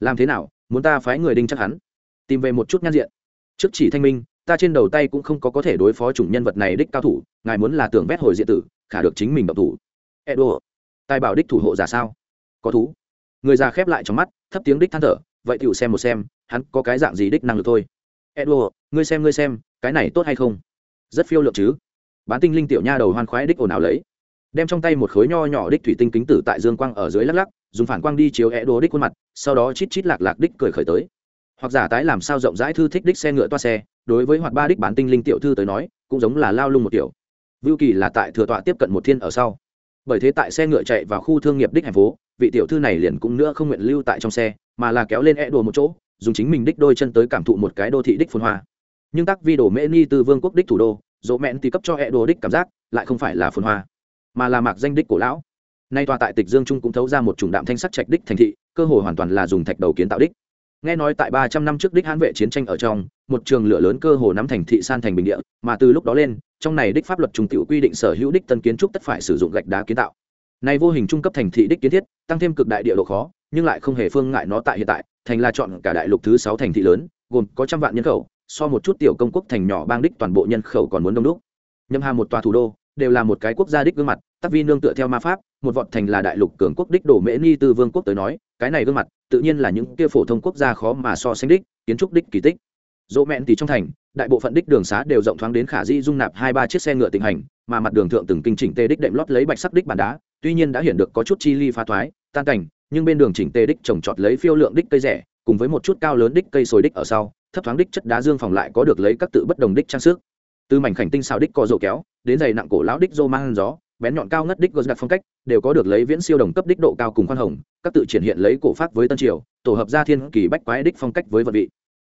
Làm thế nào, muốn ta phái người đinh chắc hắn? Tìm về một chút nhan diện. Trước chỉ thanh minh, ta trên đầu tay cũng không có có thể đối phó chủng nhân vật này đích cao thủ, ngài muốn là tưởng vét hồi diện tử, khả được chính mình độc thủ. Edo tài bảo đích thủ hộ giả sao? Có thú. Người già khép lại trong mắt, thấp tiếng đích than thở, vậy tựu xem một xem, hắn có cái dạng gì đích năng lực thôi? Edo ngươi xem ngươi xem, cái này tốt hay không? Rất phiêu lượng chứ. Bán tinh linh tiểu nha đầu hoan khoái đích ồn ào lấy. Đem trong tay một khối nho nhỏ đích thủy tinh kính tử tại dương quang ở dưới lắc lắc, dùng phản quang đi chiếu é đô đích khuôn mặt, sau đó chít chít lạc lạc đích cười khởi tới. Hoặc giả tái làm sao rộng rãi thư thích đích xe ngựa toa xe, đối với hoạt ba đích bán tinh linh tiểu thư tới nói, cũng giống là lao lung một kiểu. Vưu kỳ là tại thừa tọa tiếp cận một thiên ở sau. Bởi thế tại xe ngựa chạy vào khu thương nghiệp đích thành phố, vị tiểu thư này liền cũng nữa không nguyện lưu tại trong xe, mà là kéo lên é đồ một chỗ, dùng chính mình đích đôi chân tới cảm thụ một cái đô thị đích phồn hoa. Nhưng tắc vi đồ mễ ni từ vương quốc đích thủ đô dỗ mẹn thì cấp cho hẹ đồ đích cảm giác, lại không phải là phồn hoa, mà là mạc danh đích cổ lão. Nay tòa tại tịch dương trung cũng thấu ra một chủng đạm thanh sắc trạch đích thành thị, cơ hội hoàn toàn là dùng thạch đầu kiến tạo đích. Nghe nói tại ba trăm năm trước đích hãn vệ chiến tranh ở trong, một trường lửa lớn cơ hồ nắm thành thị san thành bình địa, mà từ lúc đó lên, trong này đích pháp luật trùng tiểu quy định sở hữu đích tân kiến trúc tất phải sử dụng gạch đá kiến tạo. Này vô hình trung cấp thành thị đích kiến thiết, tăng thêm cực đại địa độ khó, nhưng lại không hề phương ngại nó tại hiện tại, thành là chọn cả đại lục thứ sáu thành thị lớn, gồm có trăm vạn nhân khẩu so một chút tiểu công quốc thành nhỏ bang đích toàn bộ nhân khẩu còn muốn đông đúc. Nhâm hà một tòa thủ đô, đều là một cái quốc gia đích gương mặt, tắc vi nương tựa theo ma pháp, một vọt thành là đại lục cường quốc đích đổ mễ ni từ vương quốc tới nói, cái này gương mặt, tự nhiên là những kia phổ thông quốc gia khó mà so sánh đích, kiến trúc đích kỳ tích. Dỗ mẹn thì trong thành, đại bộ phận đích đường xá đều rộng thoáng đến khả dĩ dung nạp hai ba chiếc xe ngựa tình hành, mà mặt đường thượng từng kinh chỉnh tê đích đệm lót lấy bạch sắc đích bàn đá, tuy nhiên đã hiện được có chút chi ly phá thoái, tan cảnh, nhưng bên đường chỉnh tê đích trồng trọt lấy phiêu lượng đích cây rẻ, cùng với một chút cao lớn đích cây sồi đích ở sau thấp thoáng đích chất đá dương phòng lại có được lấy các tự bất đồng đích trang sức. Từ mảnh khảnh tinh xào đích co rổ kéo, đến giày nặng cổ lão đích dô mang gió, bén nhọn cao ngất đích gosgạt phong cách, đều có được lấy viễn siêu đồng cấp đích độ cao cùng khoan hồng, các tự triển hiện lấy cổ pháp với tân triều, tổ hợp gia thiên kỳ bách quái đích phong cách với vật vị.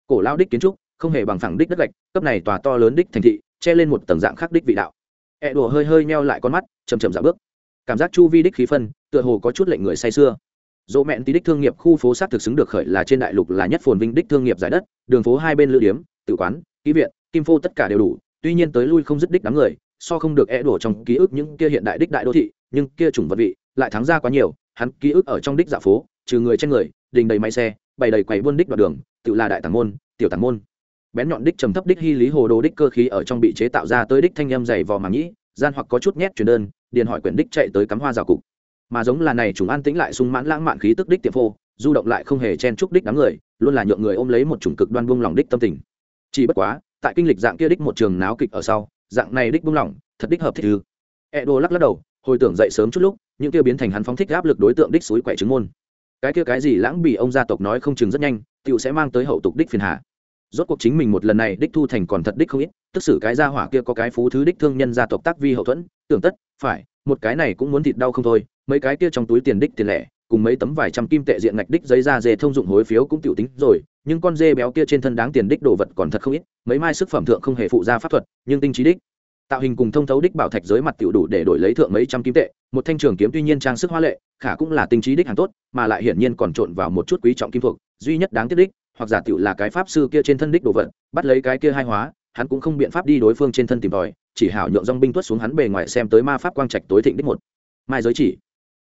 Cổ lão đích kiến trúc, không hề bằng phẳng đích đất gạch, cấp này tòa to lớn đích thành thị, che lên một tầng dạng khác đích vị đạo. Ẹ đùa hơi hơi meo lại con mắt chầm chầm dạo bước. Cảm giác chu vi đích khí phân, tựa hồ có chút lệnh người say sưa dỗ mẹn tí đích thương nghiệp khu phố sát thực xứng được khởi là trên đại lục là nhất phồn vinh đích thương nghiệp giải đất, đường phố hai bên lữ điếm tự quán, ký viện, kim phô tất cả đều đủ, tuy nhiên tới lui không dứt đích đám người, so không được é đổ trong ký ức những kia hiện đại đích đại đô thị, nhưng kia chủng vật vị lại thắng ra quá nhiều, hắn ký ức ở trong đích dạ phố, trừ người trên người, đình đầy máy xe, bày đầy quầy buôn đích đoạn đường, tự là đại tàng môn, tiểu tàng môn. Bén nhọn đích trầm thấp đích hy lý hồ đồ đích cơ khí ở trong bị chế tạo ra tới đích thanh âm dày vò màng nhĩ, gian hoặc có chút nhét truyền đơn điền hỏi quyển đích chạy tới cắm hoa rào cục mà giống là này chúng an tĩnh lại sung mãn lãng mạn khí tức đích tiệm phô, du động lại không hề chen chúc đích đám người, luôn là nhượng người ôm lấy một chủng cực đoan buông lòng đích tâm tình. Chỉ bất quá, tại kinh lịch dạng kia đích một trường náo kịch ở sau, dạng này đích buông lòng thật đích hợp thích ư. Edo lắc lắc đầu, hồi tưởng dậy sớm chút lúc, những kia biến thành hắn phóng thích áp lực đối tượng đích suối quẻ trứng môn. Cái kia cái gì lãng bị ông gia tộc nói không chừng rất nhanh tựu sẽ mang tới hậu tục đích phiền hà. Rốt cuộc chính mình một lần này đích thu thành còn thật đích không ít, tức xử cái gia hỏa kia có cái phú thứ đích thương nhân gia tộc tác vi hậu thuẫn, tưởng tất, phải, một cái này cũng muốn thịt đau không thôi mấy cái kia trong túi tiền đích tiền lẻ, cùng mấy tấm vài trăm kim tệ diện ngạch đích giấy da dê thông dụng hối phiếu cũng tiểu tính rồi, nhưng con dê béo kia trên thân đáng tiền đích đồ vật còn thật không ít, mấy mai sức phẩm thượng không hề phụ ra pháp thuật, nhưng tinh trí đích. Tạo hình cùng thông thấu đích bảo thạch giới mặt tiểu đủ để đổi lấy thượng mấy trăm kim tệ, một thanh trường kiếm tuy nhiên trang sức hoa lệ, khả cũng là tinh trí đích hàng tốt, mà lại hiển nhiên còn trộn vào một chút quý trọng kim thuộc, duy nhất đáng tiếc đích, hoặc giả tiểu là cái pháp sư kia trên thân đích đồ vật, bắt lấy cái kia hai hóa, hắn cũng không biện pháp đi đối phương trên thân tìm tòi, chỉ hảo nhượng dong binh tuất xuống hắn bề ngoài xem tới ma pháp quang trạch tối thịnh đích một. Mai giới chỉ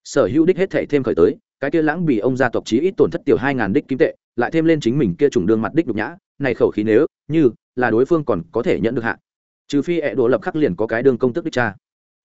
sở hữu đích hết thể thêm khởi tới, cái kia lãng bị ông gia tộc chí ít tổn thất tiểu hai ngàn đích kim tệ, lại thêm lên chính mình kia trùng đương mặt đích nhục nhã, này khẩu khí nếu như là đối phương còn có thể nhận được hạ. Trừ phi ẹ đỗ lập khắc liền có cái đương công tức đích cha.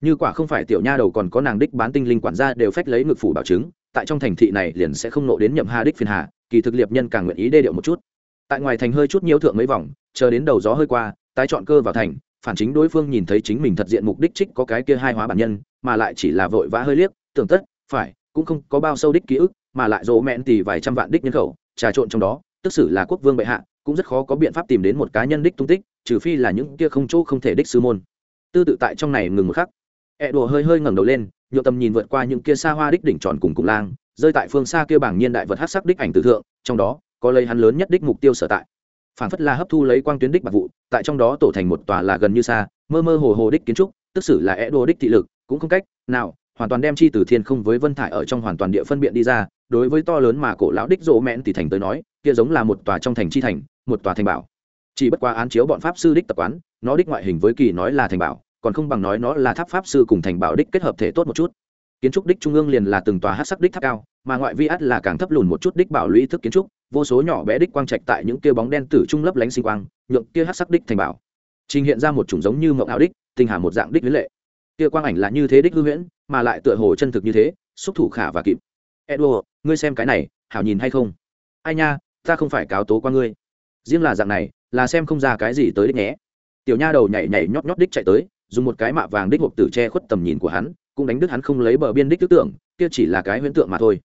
Như quả không phải tiểu nha đầu còn có nàng đích bán tinh linh quản gia đều phách lấy ngực phủ bảo chứng, tại trong thành thị này liền sẽ không nộ đến nhậm hà đích phiền hà, kỳ thực liệp nhân càng nguyện ý đê điệu một chút. Tại ngoài thành hơi chút nhiễu thượng mấy vòng, chờ đến đầu gió hơi qua, tái chọn cơ vào thành, phản chính đối phương nhìn thấy chính mình thật diện mục đích trích có cái kia hai hóa bản nhân, mà lại chỉ là vội vã hơi liếc tưởng tất, phải, cũng không có bao sâu đích ký ức, mà lại dỗ mẹn tỷ vài trăm vạn đích nhân khẩu, trà trộn trong đó, tức xử là quốc vương bệ hạ, cũng rất khó có biện pháp tìm đến một cá nhân đích tung tích, trừ phi là những kia không chỗ không thể đích sư môn. Tư tự tại trong này ngừng một khắc. Ẹ đùa hơi hơi ngẩng đầu lên nhộ tầm nhìn vượt qua những kia xa hoa đích đỉnh tròn cùng cùng lang, rơi tại phương xa kia bảng nhiên đại vật hát sắc đích ảnh từ thượng, trong đó, có lấy hắn lớn nhất đích mục tiêu sở tại. Phản phất là hấp thu lấy quang tuyến đích bạc vụ, tại trong đó tổ thành một tòa là gần như xa, mơ mơ hồ hồ đích kiến trúc, tức xử là e é đô đích thị lực, cũng không cách nào hoàn toàn đem chi từ thiên không với vân thải ở trong hoàn toàn địa phân biện đi ra, đối với to lớn mà cổ lão đích rộ mẹn thì thành tới nói, kia giống là một tòa trong thành chi thành, một tòa thành bảo. Chỉ bất qua án chiếu bọn pháp sư đích tập quán, nó đích ngoại hình với kỳ nói là thành bảo, còn không bằng nói nó là tháp pháp sư cùng thành bảo đích kết hợp thể tốt một chút. Kiến trúc đích trung ương liền là từng tòa hát sắc đích tháp cao, mà ngoại vi át là càng thấp lùn một chút đích bảo lũy thức kiến trúc, vô số nhỏ bé đích quang trạch tại những kia bóng đen tử trung lấp lánh sinh quang, nhượng kia hát sắc đích thành bảo. Trình hiện ra một chủng giống như mộng ảo đích, tinh hà một dạng đích lý lệ kia quang ảnh là như thế đích hư huyễn, mà lại tựa hồ chân thực như thế, xúc thủ khả và kịp. Edward, ngươi xem cái này, hảo nhìn hay không? Ai nha, ta không phải cáo tố qua ngươi. Riêng là dạng này, là xem không ra cái gì tới đích nhé. Tiểu nha đầu nhảy nhảy nhót nhót đích chạy tới, dùng một cái mạ vàng đích hộp tử che khuất tầm nhìn của hắn, cũng đánh đứt hắn không lấy bờ biên đích tư tưởng, kia chỉ là cái huyễn tượng mà thôi.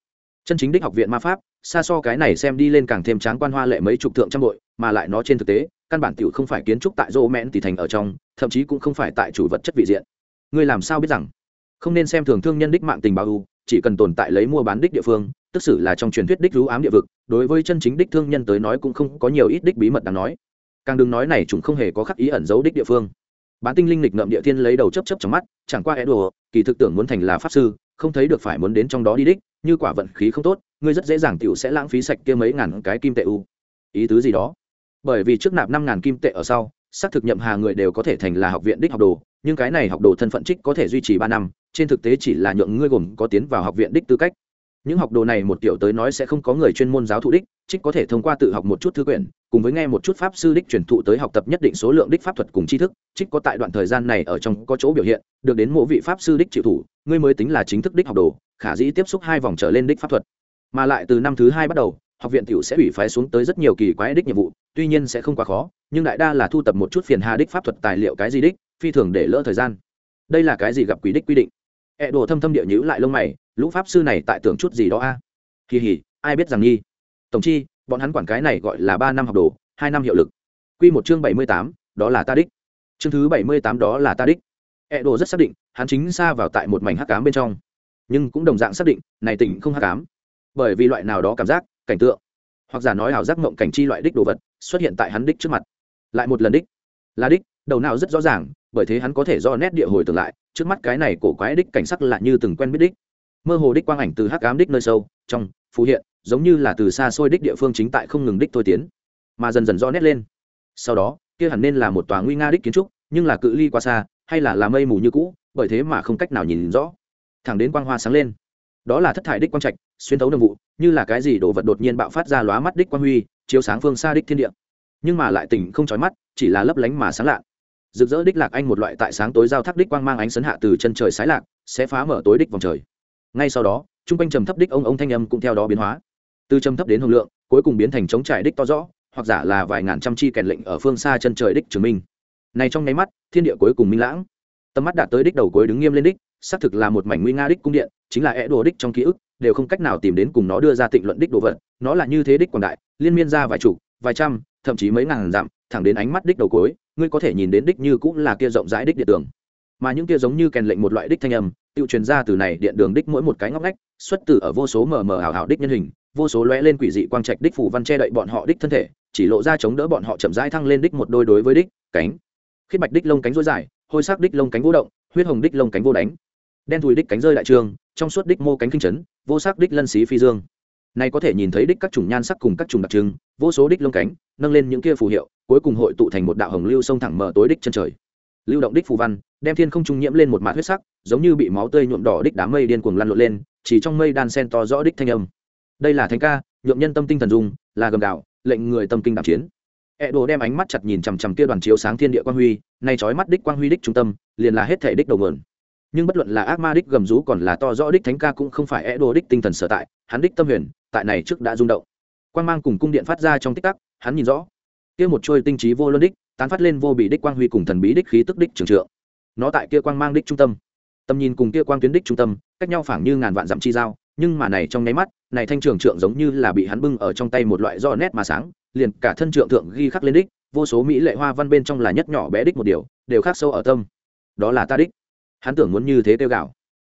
Chân chính đích học viện ma pháp, xa so cái này xem đi lên càng thêm tráng quan hoa lệ mấy chục thượng trăm bội, mà lại nó trên thực tế, căn bản tiểu không phải kiến trúc tại rô mẹn tỷ thành ở trong, thậm chí cũng không phải tại chủ vật chất vị diện ngươi làm sao biết rằng? Không nên xem thường thương nhân đích mạng tình báo u chỉ cần tồn tại lấy mua bán đích địa phương, tức xử là trong truyền thuyết đích rú ám địa vực, đối với chân chính đích thương nhân tới nói cũng không có nhiều ít đích bí mật đáng nói. Càng đừng nói này chúng không hề có khắc ý ẩn giấu đích địa phương. Bán tinh linh lịch ngậm địa thiên lấy đầu chấp chấp trong mắt, chẳng qua é đùa kỳ thực tưởng muốn thành là pháp sư, không thấy được phải muốn đến trong đó đi đích, như quả vận khí không tốt, ngươi rất dễ dàng tiểu sẽ lãng phí sạch kia mấy ngàn cái kim tệ u ý tứ gì đó? Bởi vì trước nạp năm ngàn kim tệ ở sau, xác thực nhậm hà người đều có thể thành là học viện đích học đồ nhưng cái này học đồ thân phận trích có thể duy trì ba năm, trên thực tế chỉ là nhượng ngươi gồm có tiến vào học viện đích tư cách. Những học đồ này một kiểu tới nói sẽ không có người chuyên môn giáo thụ đích, trích có thể thông qua tự học một chút thư quyển, cùng với nghe một chút pháp sư đích truyền thụ tới học tập nhất định số lượng đích pháp thuật cùng tri thức, trích có tại đoạn thời gian này ở trong có chỗ biểu hiện, được đến mỗi vị pháp sư đích chịu thủ, ngươi mới tính là chính thức đích học đồ, khả dĩ tiếp xúc hai vòng trở lên đích pháp thuật. Mà lại từ năm thứ hai bắt đầu, học viện tiểu sẽ ủy phái xuống tới rất nhiều kỳ quái đích nhiệm vụ, tuy nhiên sẽ không quá khó, nhưng đại đa là thu tập một chút phiền hà đích pháp thuật tài liệu cái gì đích phi thường để lỡ thời gian. Đây là cái gì gặp quý đích quy định? Ẹ đồ thâm thâm địa nhữ lại lông mày, lũ pháp sư này tại tưởng chút gì đó a? À? kỳ hỉ ai biết rằng nghi? Tổng chi, bọn hắn quản cái này gọi là ba năm học đồ, hai năm hiệu lực. Q một chương bảy mươi tám, đó là ta đích. Chương thứ bảy mươi tám đó là ta đích. Ẹ đồ rất xác định, hắn chính xa vào tại một mảnh hắc cám bên trong. Nhưng cũng đồng dạng xác định, này tỉnh không hắc cám bởi vì loại nào đó cảm giác, cảnh tượng, hoặc giả nói ảo giác mộng cảnh chi loại đích đồ vật, xuất hiện tại hắn đích trước mặt. Lại một lần đích. Là đích, đầu nào rất rõ ràng bởi thế hắn có thể do nét địa hồi tưởng lại, trước mắt cái này cổ quái đích cảnh sắc lại như từng quen biết đích. Mơ hồ đích quang ảnh từ hắc ám đích nơi sâu, trong, phù hiện, giống như là từ xa xôi đích địa phương chính tại không ngừng đích thôi tiến, mà dần dần rõ nét lên. Sau đó, kia hẳn nên là một tòa nguy nga đích kiến trúc, nhưng là cự ly quá xa, hay là là mây mù như cũ, bởi thế mà không cách nào nhìn rõ. Thẳng đến quang hoa sáng lên. Đó là thất thải đích quang trạch, xuyên thấu đường vụ, như là cái gì đồ vật đột nhiên bạo phát ra lóa mắt đích quang huy, chiếu sáng phương xa đích thiên địa. Nhưng mà lại tỉnh không trói mắt, chỉ là lấp lánh mà sáng lạ rực rỡ đích lạc anh một loại tại sáng tối giao thác đích quang mang ánh sấn hạ từ chân trời sái lạc, sẽ phá mở tối đích vòng trời. Ngay sau đó t r u n g quanh trầm thấp đích ông ông thanh âm cũng theo đó biến hóa. Từ trầm thấp đến hồng lượng, cuối cùng biến thành chống trải đích to rõ, hoặc giả là vài ngàn trăm chi kèn lệnh ở phương xa chân trời đích chứng minh. Này trong nháy mắt, thiên địa cuối cùng minh lãng. Tầm mắt đạt tới đích đầu cuối đứng nghiêm lên đích, xác thực là một mảnh nguy nga đích cung điện, chính là é đồ đích trong ký ức, đều không cách nào tìm đến cùng nó đưa ra tịnh luận đích đồ vật, nó là như thế đích quảng đại, liên miên ra vài chục, vài trăm, thậm chí mấy ngàn dặm, thẳng đến ánh mắt đích đầu cuối ngươi có thể nhìn đến đích như cũng là kia rộng rãi đích điện tường. Mà những kia giống như kèn lệnh một loại đích thanh âm tự truyền ra từ này điện đường đích mỗi một cái ngóc ngách, xuất từ ở vô số mờ mờ ảo ảo đích nhân hình, vô số lóe lên quỷ dị quang trạch đích phủ văn che đậy bọn họ đích thân thể, chỉ lộ ra chống đỡ bọn họ chậm rãi thăng lên đích một đôi đối với đích cánh. Khiết bạch đích lông cánh rối dài, hôi sắc đích lông cánh vô động, huyết hồng đích lông cánh vô đánh. Đen thùi đích cánh rơi đại trường, trong suốt đích mô cánh kinh chấn, vô sắc đích lân xí phi dương này có thể nhìn thấy đích các chủng nhan sắc cùng các chủng đặc trưng vô số đích lông cánh nâng lên những kia phù hiệu cuối cùng hội tụ thành một đạo hồng lưu sông thẳng mở tối đích chân trời. Lưu động đích phù văn đem thiên không trung nhiễm lên một mạt huyết sắc giống như bị máu tươi nhuộm đỏ đích đám mây điên cuồng lăn lộn lên chỉ trong mây đan sen to rõ đích thanh âm. Đây là thánh ca nhuộm nhân tâm tinh thần dung là gầm đạo lệnh người tâm kinh đảm chiến. E đồ đem ánh mắt chặt nhìn chằm chằm kia đoàn chiếu sáng thiên địa quang huy, nay chói mắt đích quang huy đích trung tâm, liền là hết thể đích đầu nguồn. Nhưng bất luận là ác ma đích gầm rú còn là to rõ đích thánh ca cũng không phải E đồ đích tinh thần sở tại, hắn đích tâm huyền, tại này trước đã rung động. Quang mang cùng cung điện phát ra trong tích tắc, hắn nhìn rõ, kia một trôi tinh trí vô luân đích tán phát lên vô bị đích quang huy cùng thần bí đích khí tức đích trường trượng. Nó tại kia quang mang đích trung tâm. Tầm nhìn cùng kia quang tuyến đích trung tâm cách nhau phảng như ngàn vạn dặm chi giao nhưng mà này trong nháy mắt này thanh trường trượng giống như là bị hắn bưng ở trong tay một loại do nét mà sáng liền cả thân trượng thượng ghi khắc lên đích vô số mỹ lệ hoa văn bên trong là nhất nhỏ bé đích một điều đều khắc sâu ở tâm. Đó là ta đích. Hắn tưởng muốn như thế tiêu gạo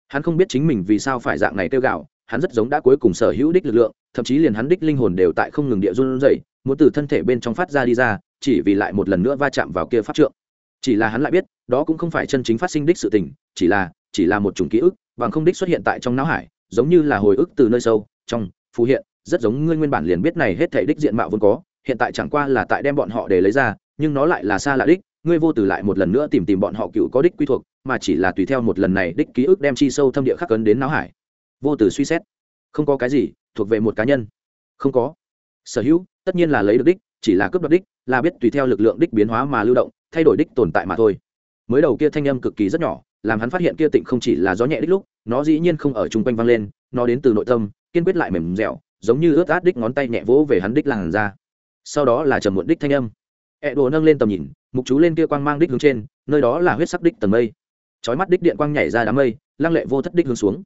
hắn không biết chính mình vì sao phải dạng này tiêu gạo hắn rất giống đã cuối cùng sở hữu đích lực lượng, thậm chí liền hắn đích linh hồn đều tại không ngừng địa run rẩy, muốn từ thân thể bên trong phát ra đi ra, chỉ vì lại một lần nữa va chạm vào kia pháp trượng. Chỉ là hắn lại biết, đó cũng không phải chân chính phát sinh đích sự tình, chỉ là chỉ là một chủng ký ức, bằng không đích xuất hiện tại trong não hải, giống như là hồi ức từ nơi sâu, trong, phù hiện, rất giống ngươi nguyên bản liền biết này hết thể đích diện mạo vốn có, hiện tại chẳng qua là tại đem bọn họ để lấy ra, nhưng nó lại là xa lạ đích, ngươi vô từ lại một lần nữa tìm tìm bọn họ cựu có đích quy thuộc, mà chỉ là tùy theo một lần này đích ký ức đem chi sâu thâm địa khắc cấn đến não hải vô từ suy xét. Không có cái gì thuộc về một cá nhân. Không có. Sở hữu, tất nhiên là lấy được đích, chỉ là cướp đoạt đích, là biết tùy theo lực lượng đích biến hóa mà lưu động, thay đổi đích tồn tại mà thôi. Mới đầu kia thanh âm cực kỳ rất nhỏ, làm hắn phát hiện kia tịnh không chỉ là gió nhẹ đích lúc, nó dĩ nhiên không ở chung quanh vang lên, nó đến từ nội tâm, kiên quyết lại mềm dẻo, giống như ướt át đích ngón tay nhẹ vỗ về hắn đích làn ra sau đó là trầm muộn đích thanh âm. Ẹ đồ nâng lên tầm nhìn, mục chú lên kia quang mang đích hướng trên, nơi đó là huyết sắc đích tầng mây. Chói mắt đích điện quang nhảy ra đám mây, lăng lệ vô thất đích hướng xuống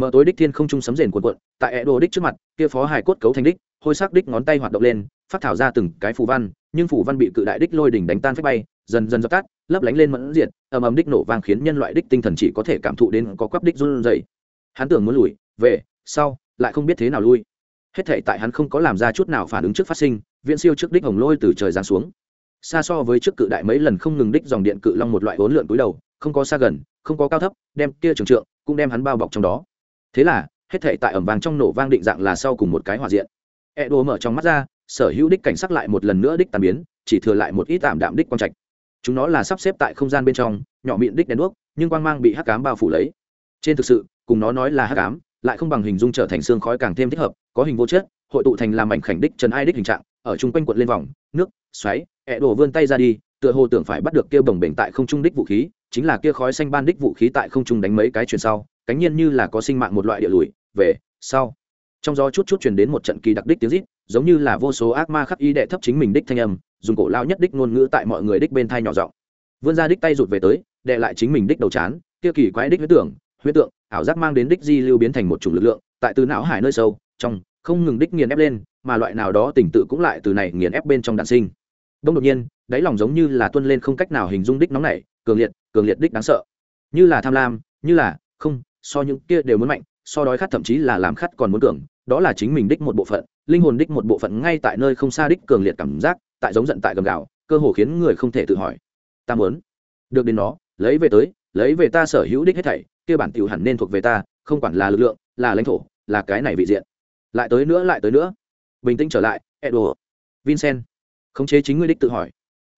mở tối đích thiên không trung sấm rền cuộn cuộn, tại ẹ đồ đích trước mặt, kia phó hải cốt cấu thành đích, hôi sắc đích ngón tay hoạt động lên, phát thảo ra từng cái phù văn, nhưng phù văn bị cự đại đích lôi đỉnh đánh tan phép bay, dần dần dập tắt, lấp lánh lên mẫn diệt, ầm ầm đích nổ vang khiến nhân loại đích tinh thần chỉ có thể cảm thụ đến có quắp đích run rẩy. Hắn tưởng muốn lùi, về, sau, lại không biết thế nào lui. Hết thể tại hắn không có làm ra chút nào phản ứng trước phát sinh, viễn siêu trước đích hồng lôi từ trời giáng xuống. Xa so với trước cự đại mấy lần không ngừng đích dòng điện cự long một loại hỗn lượn cúi đầu, không có xa gần, không có cao thấp, đem kia trường trượng, cũng đem hắn bao bọc trong đó thế là, hết thể tại ẩm vàng trong nổ vang định dạng là sau cùng một cái hòa diện. E đồ mở trong mắt ra, sở hữu đích cảnh sắc lại một lần nữa đích tàn biến, chỉ thừa lại một ít tạm đạm đích quang trạch. Chúng nó là sắp xếp tại không gian bên trong, nhỏ miệng đích đèn đuốc, nhưng quang mang bị hắc cám bao phủ lấy. Trên thực sự, cùng nó nói là hắc cám lại không bằng hình dung trở thành xương khói càng thêm thích hợp, có hình vô chất, hội tụ thành làm mảnh khảnh đích trần ai đích hình trạng, ở chung quanh quận lên vòng, nước, xoáy ẹ đổ vươn tay ra đi, tựa hồ tưởng phải bắt được kia bồng bềnh tại không trung đích vũ khí, chính là kia khói xanh ban đích vũ khí tại không trung đánh mấy cái chuyển sau cánh nhiên như là có sinh mạng một loại địa lùi, về, sau. Trong gió chút chút truyền đến một trận kỳ đặc đích tiếng rít, giống như là vô số ác ma khắc y đệ thấp chính mình đích thanh âm, dùng cổ lao nhất đích ngôn ngữ tại mọi người đích bên thai nhỏ giọng. Vươn ra đích tay rụt về tới, đệ lại chính mình đích đầu chán, kia kỳ quái đích huyết tưởng, huyết tượng, ảo giác mang đến đích di lưu biến thành một chủng lực lượng, tại từ não hải nơi sâu, trong, không ngừng đích nghiền ép lên, mà loại nào đó tình tự cũng lại từ này nghiền ép bên trong đạn sinh. Đông đột nhiên, đáy lòng giống như là tuân lên không cách nào hình dung đích nóng nảy, cường liệt cường liệt đích đáng sợ. Như là tham lam, như là, không so những kia đều muốn mạnh, so đói khát thậm chí là làm khát còn muốn cường, đó là chính mình đích một bộ phận, linh hồn đích một bộ phận ngay tại nơi không xa đích cường liệt cảm giác, tại giống giận tại gầm gạo cơ hồ khiến người không thể tự hỏi. Ta muốn được đến nó, lấy về tới, lấy về ta sở hữu đích hết thảy, kia bản tiểu hẳn nên thuộc về ta, không quản là lực lượng, là lãnh thổ, là cái này vị diện. Lại tới nữa, lại tới nữa. Bình tĩnh trở lại, edo. Vincent. Khống chế chính ngươi đích tự hỏi.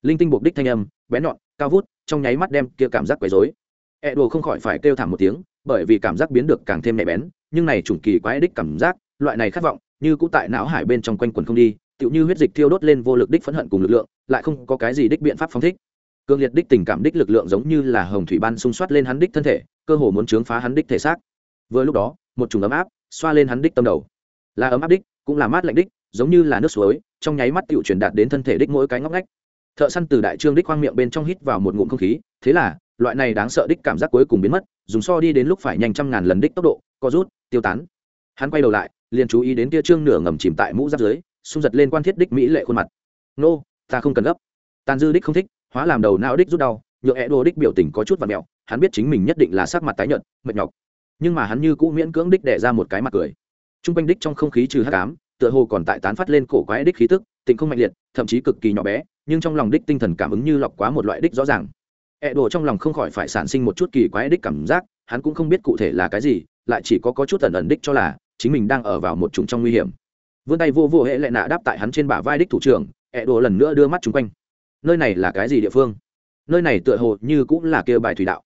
Linh tinh buộc đích thanh âm bé nhọn, cao vút, trong nháy mắt đem kia cảm giác quấy rối. Edo không khỏi phải kêu thảm một tiếng bởi vì cảm giác biến được càng thêm nhạy bén, nhưng này chủng kỳ quái đích cảm giác, loại này khát vọng, như cũ tại não hải bên trong quanh quần không đi, tựu như huyết dịch thiêu đốt lên vô lực đích phẫn hận cùng lực lượng, lại không có cái gì đích biện pháp phóng thích. Cương liệt đích tình cảm đích lực lượng giống như là hồng thủy ban xung soát lên hắn đích thân thể, cơ hồ muốn chướng phá hắn đích thể xác. Vừa lúc đó, một chủng ấm áp xoa lên hắn đích tâm đầu. Là ấm áp đích, cũng là mát lạnh đích, giống như là nước suối, trong nháy mắt tựu truyền đạt đến thân thể đích mỗi cái ngóc ngách. Thợ săn từ đại trương đích khoang miệng bên trong hít vào một ngụm không khí, thế là loại này đáng sợ đích cảm giác cuối cùng biến mất, dùng so đi đến lúc phải nhanh trăm ngàn lần đích tốc độ, co rút, tiêu tán. Hắn quay đầu lại, liền chú ý đến kia trương nửa ngầm chìm tại mũ giáp dưới, xung giật lên quan thiết đích mỹ lệ khuôn mặt. Nô, ta không cần gấp. Tàn dư đích không thích, hóa làm đầu não đích rút đau, nhựa e đô đích biểu tình có chút và mẹo, hắn biết chính mình nhất định là sắc mặt tái nhợt, mệt nhọc. Nhưng mà hắn như cũ miễn cưỡng đích đẻ ra một cái mặt cười. T r u n g quanh đích trong không khí trừ hát cám tựa hồ còn tại tán phát lên cổ quái đích khí tức tịnh không mạnh liệt, thậm chí cực kỳ nhỏ bé, nhưng trong lòng đích tinh thần cảm ứng như lọc quá một loại đích rõ ràng. E ẹ đổ trong lòng không khỏi phải sản sinh một chút kỳ quái đích cảm giác, hắn cũng không biết cụ thể là cái gì, lại chỉ có có chút ẩn ẩn đích cho là chính mình đang ở vào một chủng trong nguy hiểm. Vươn tay vô vô hệ lệ nạ đáp tại hắn trên bả vai đích thủ trưởng e ẹ đổ lần nữa đưa mắt chung quanh. Nơi này là cái gì địa phương? Nơi này tựa hồ như cũng là kia bài thủy đạo.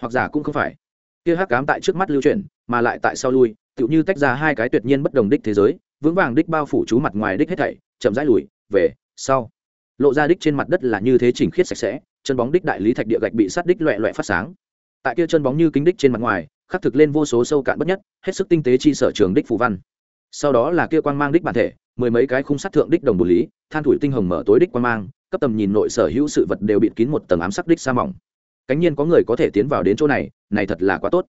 Hoặc giả cũng không phải. Kia hắc cám tại trước mắt lưu chuyển, mà lại tại sau lui, tựu như tách ra hai cái tuyệt nhiên bất đồng đích thế giới, vững vàng đích bao phủ chú mặt ngoài đích hết thảy, chậm rãi lùi, về, sau. Lộ ra đích trên mặt đất là như thế chỉnh khiết sạch sẽ chân bóng đích đại lý thạch địa gạch bị sát đích loẹ loẹ phát sáng. Tại kia chân bóng như kính đích trên mặt ngoài, khắc thực lên vô số sâu cạn bất nhất, hết sức tinh tế chi sở trường đích phù văn. Sau đó là kia quang mang đích bản thể, mười mấy cái khung sắt thượng đích đồng bù lý, than thủi tinh hồng mở tối đích quang mang, cấp tầm nhìn nội sở hữu sự vật đều bị kín một tầng ám sắc đích sa mỏng. Cánh nhiên có người có thể tiến vào đến chỗ này này thật là quá tốt.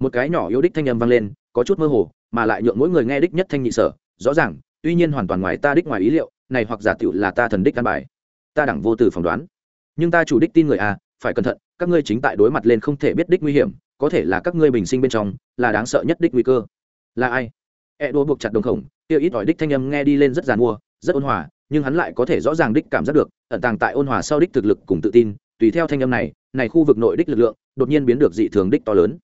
Một cái nhỏ yếu đích thanh âm vang lên, có chút mơ hồ, mà lại nhượng mỗi người nghe đích nhất thanh nhị sở, rõ ràng, tuy nhiên hoàn toàn ngoài ta đích ngoài ý liệu, này hoặc giả tiểu là ta thần đích căn bài. Ta đẳng vô từ phỏng đoán nhưng ta chủ đích tin người à phải cẩn thận, các ngươi chính tại đối mặt lên không thể biết đích nguy hiểm, có thể là các ngươi bình sinh bên trong, là đáng sợ nhất đích nguy cơ. Là ai? E đua buộc chặt đồng khổng tiêu ít ỏi đích thanh âm nghe đi lên rất giàn mua, rất ôn hòa, nhưng hắn lại có thể rõ ràng đích cảm giác được, ẩn tàng tại ôn hòa sau đích thực lực cùng tự tin, tùy theo thanh âm này này khu vực nội đích lực lượng, đột nhiên biến được dị thường đích to lớn.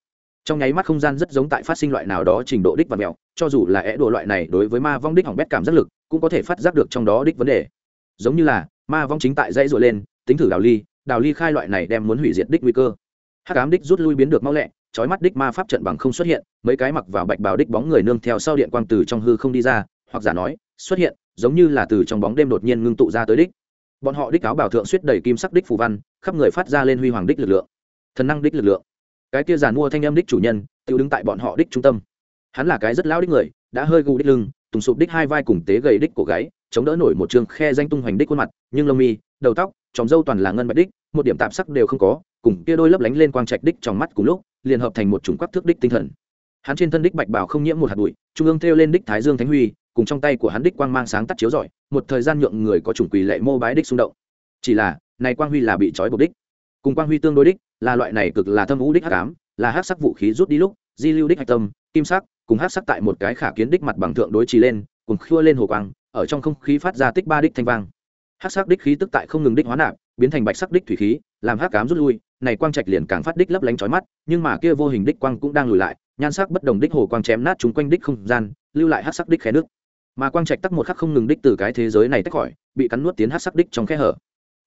Trong nháy mắt không gian rất giống tại phát sinh loại nào đó trình độ đích và mèo cho dù là e é đồ loại này đối với ma vong đích hỏng bét cảm giác lực, cũng có thể phát giác được trong đó đích vấn đề. Giống như là, ma vong chính tại dãy rồi lên tính thử đào ly đào ly khai loại này đem muốn hủy diệt đích nguy cơ. Hát cám đích rút lui biến được mau lẹ trói mắt đích ma pháp trận bằng không xuất hiện, mấy cái mặc vào bạch bào đích bóng người nương theo sau điện quang từ trong hư không đi ra, hoặc giả nói, xuất hiện, giống như là từ trong bóng đêm đột nhiên ngưng tụ ra tới đích. Bọn họ đích áo bảo thượng suýt đầy kim sắc đích phù văn, khắp người phát ra lên huy hoàng đích lực lượng. Thần năng đích lực lượng. Cái kia giàn mua thanh âm đích chủ nhân, tự đứng tại bọn họ đích trung tâm. Hắn là cái rất lão đích người, đã hơi gù đích lưng, tùng sụp đích hai vai cùng tế gầy đích cổ gáy, chống đỡ nổi một trường khe danh tung hoành đích khuôn mặt, nhưng lông mi đầu tóc, tròng dâu toàn là ngân bạch đích, một điểm tạp sắc đều không có, cùng kia đôi lấp lánh lên quang trạch đích trong mắt cùng lúc, liền hợp thành một chủng quắc thước đích tinh thần. Hắn trên thân đích bạch bảo không nhiễm một hạt bụi, trung ương theo lên đích thái dương thánh huy, cùng trong tay của hắn đích quang mang sáng tắt chiếu rọi, một thời gian nhượng người có chủng quỳ lệ mô bái đích xung động. Chỉ là, này quang huy là bị trói buộc đích. Cùng quang huy tương đối đích, là loại này cực là thâm vũ đích hắc ám, là hắc sắc vũ khí rút đi lúc, di lưu đích hạch tâm, kim sắc, cùng hắc sắc tại một cái khả kiến đích mặt bằng thượng đối trì lên, cùng khua lên hồ quang, ở trong không khí phát ra tích ba đích thanh vang hắc sắc đích khí tức tại không ngừng đích hóa nạp, biến thành bạch sắc đích thủy khí, làm hắc ám rút lui, này quang trạch liền càng phát đích lấp lánh chói mắt, nhưng mà kia vô hình đích quang cũng đang lùi lại, nhan sắc bất đồng đích hồ quang chém nát chúng quanh đích không gian, lưu lại hắc sắc đích khe nước. Mà quang trạch tắc một khắc không ngừng đích từ cái thế giới này tách khỏi, bị cắn nuốt tiến hắc sắc đích trong khe hở.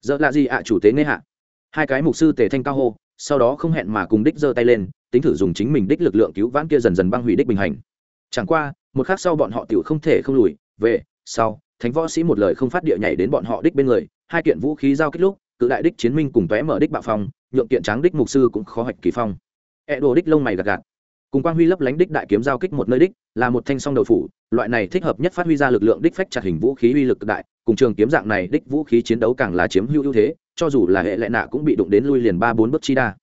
Giờ là gì ạ, chủ tế nghe hạ. Hai cái mục sư tề thanh cao hô, sau đó không hẹn mà cùng đích giơ tay lên, tính thử dùng chính mình đích lực lượng cứu vãn kia dần dần băng hủy đích bình hành. Chẳng qua, một khắc sau bọn họ tiểu không thể không lùi, về, sau thánh võ sĩ một lời không phát địa nhảy đến bọn họ đích bên người, hai kiện vũ khí giao kích lúc, cự đại đích chiến minh cùng tóe mở đích bạo phong, nhượng kiện tráng đích mục sư cũng khó hoạch kỳ phong. E đồ đích lông mày gạt gạt. Cùng quang huy lấp lánh đích đại kiếm giao kích một nơi đích, là một thanh song đầu phủ, loại này thích hợp nhất phát huy ra lực lượng đích phách chặt hình vũ khí uy lực đại, cùng trường kiếm dạng này đích vũ khí chiến đấu càng là chiếm hữu ưu thế, cho dù là hệ lệ nạ cũng bị đụng đến lui liền ba bốn bước chi đa.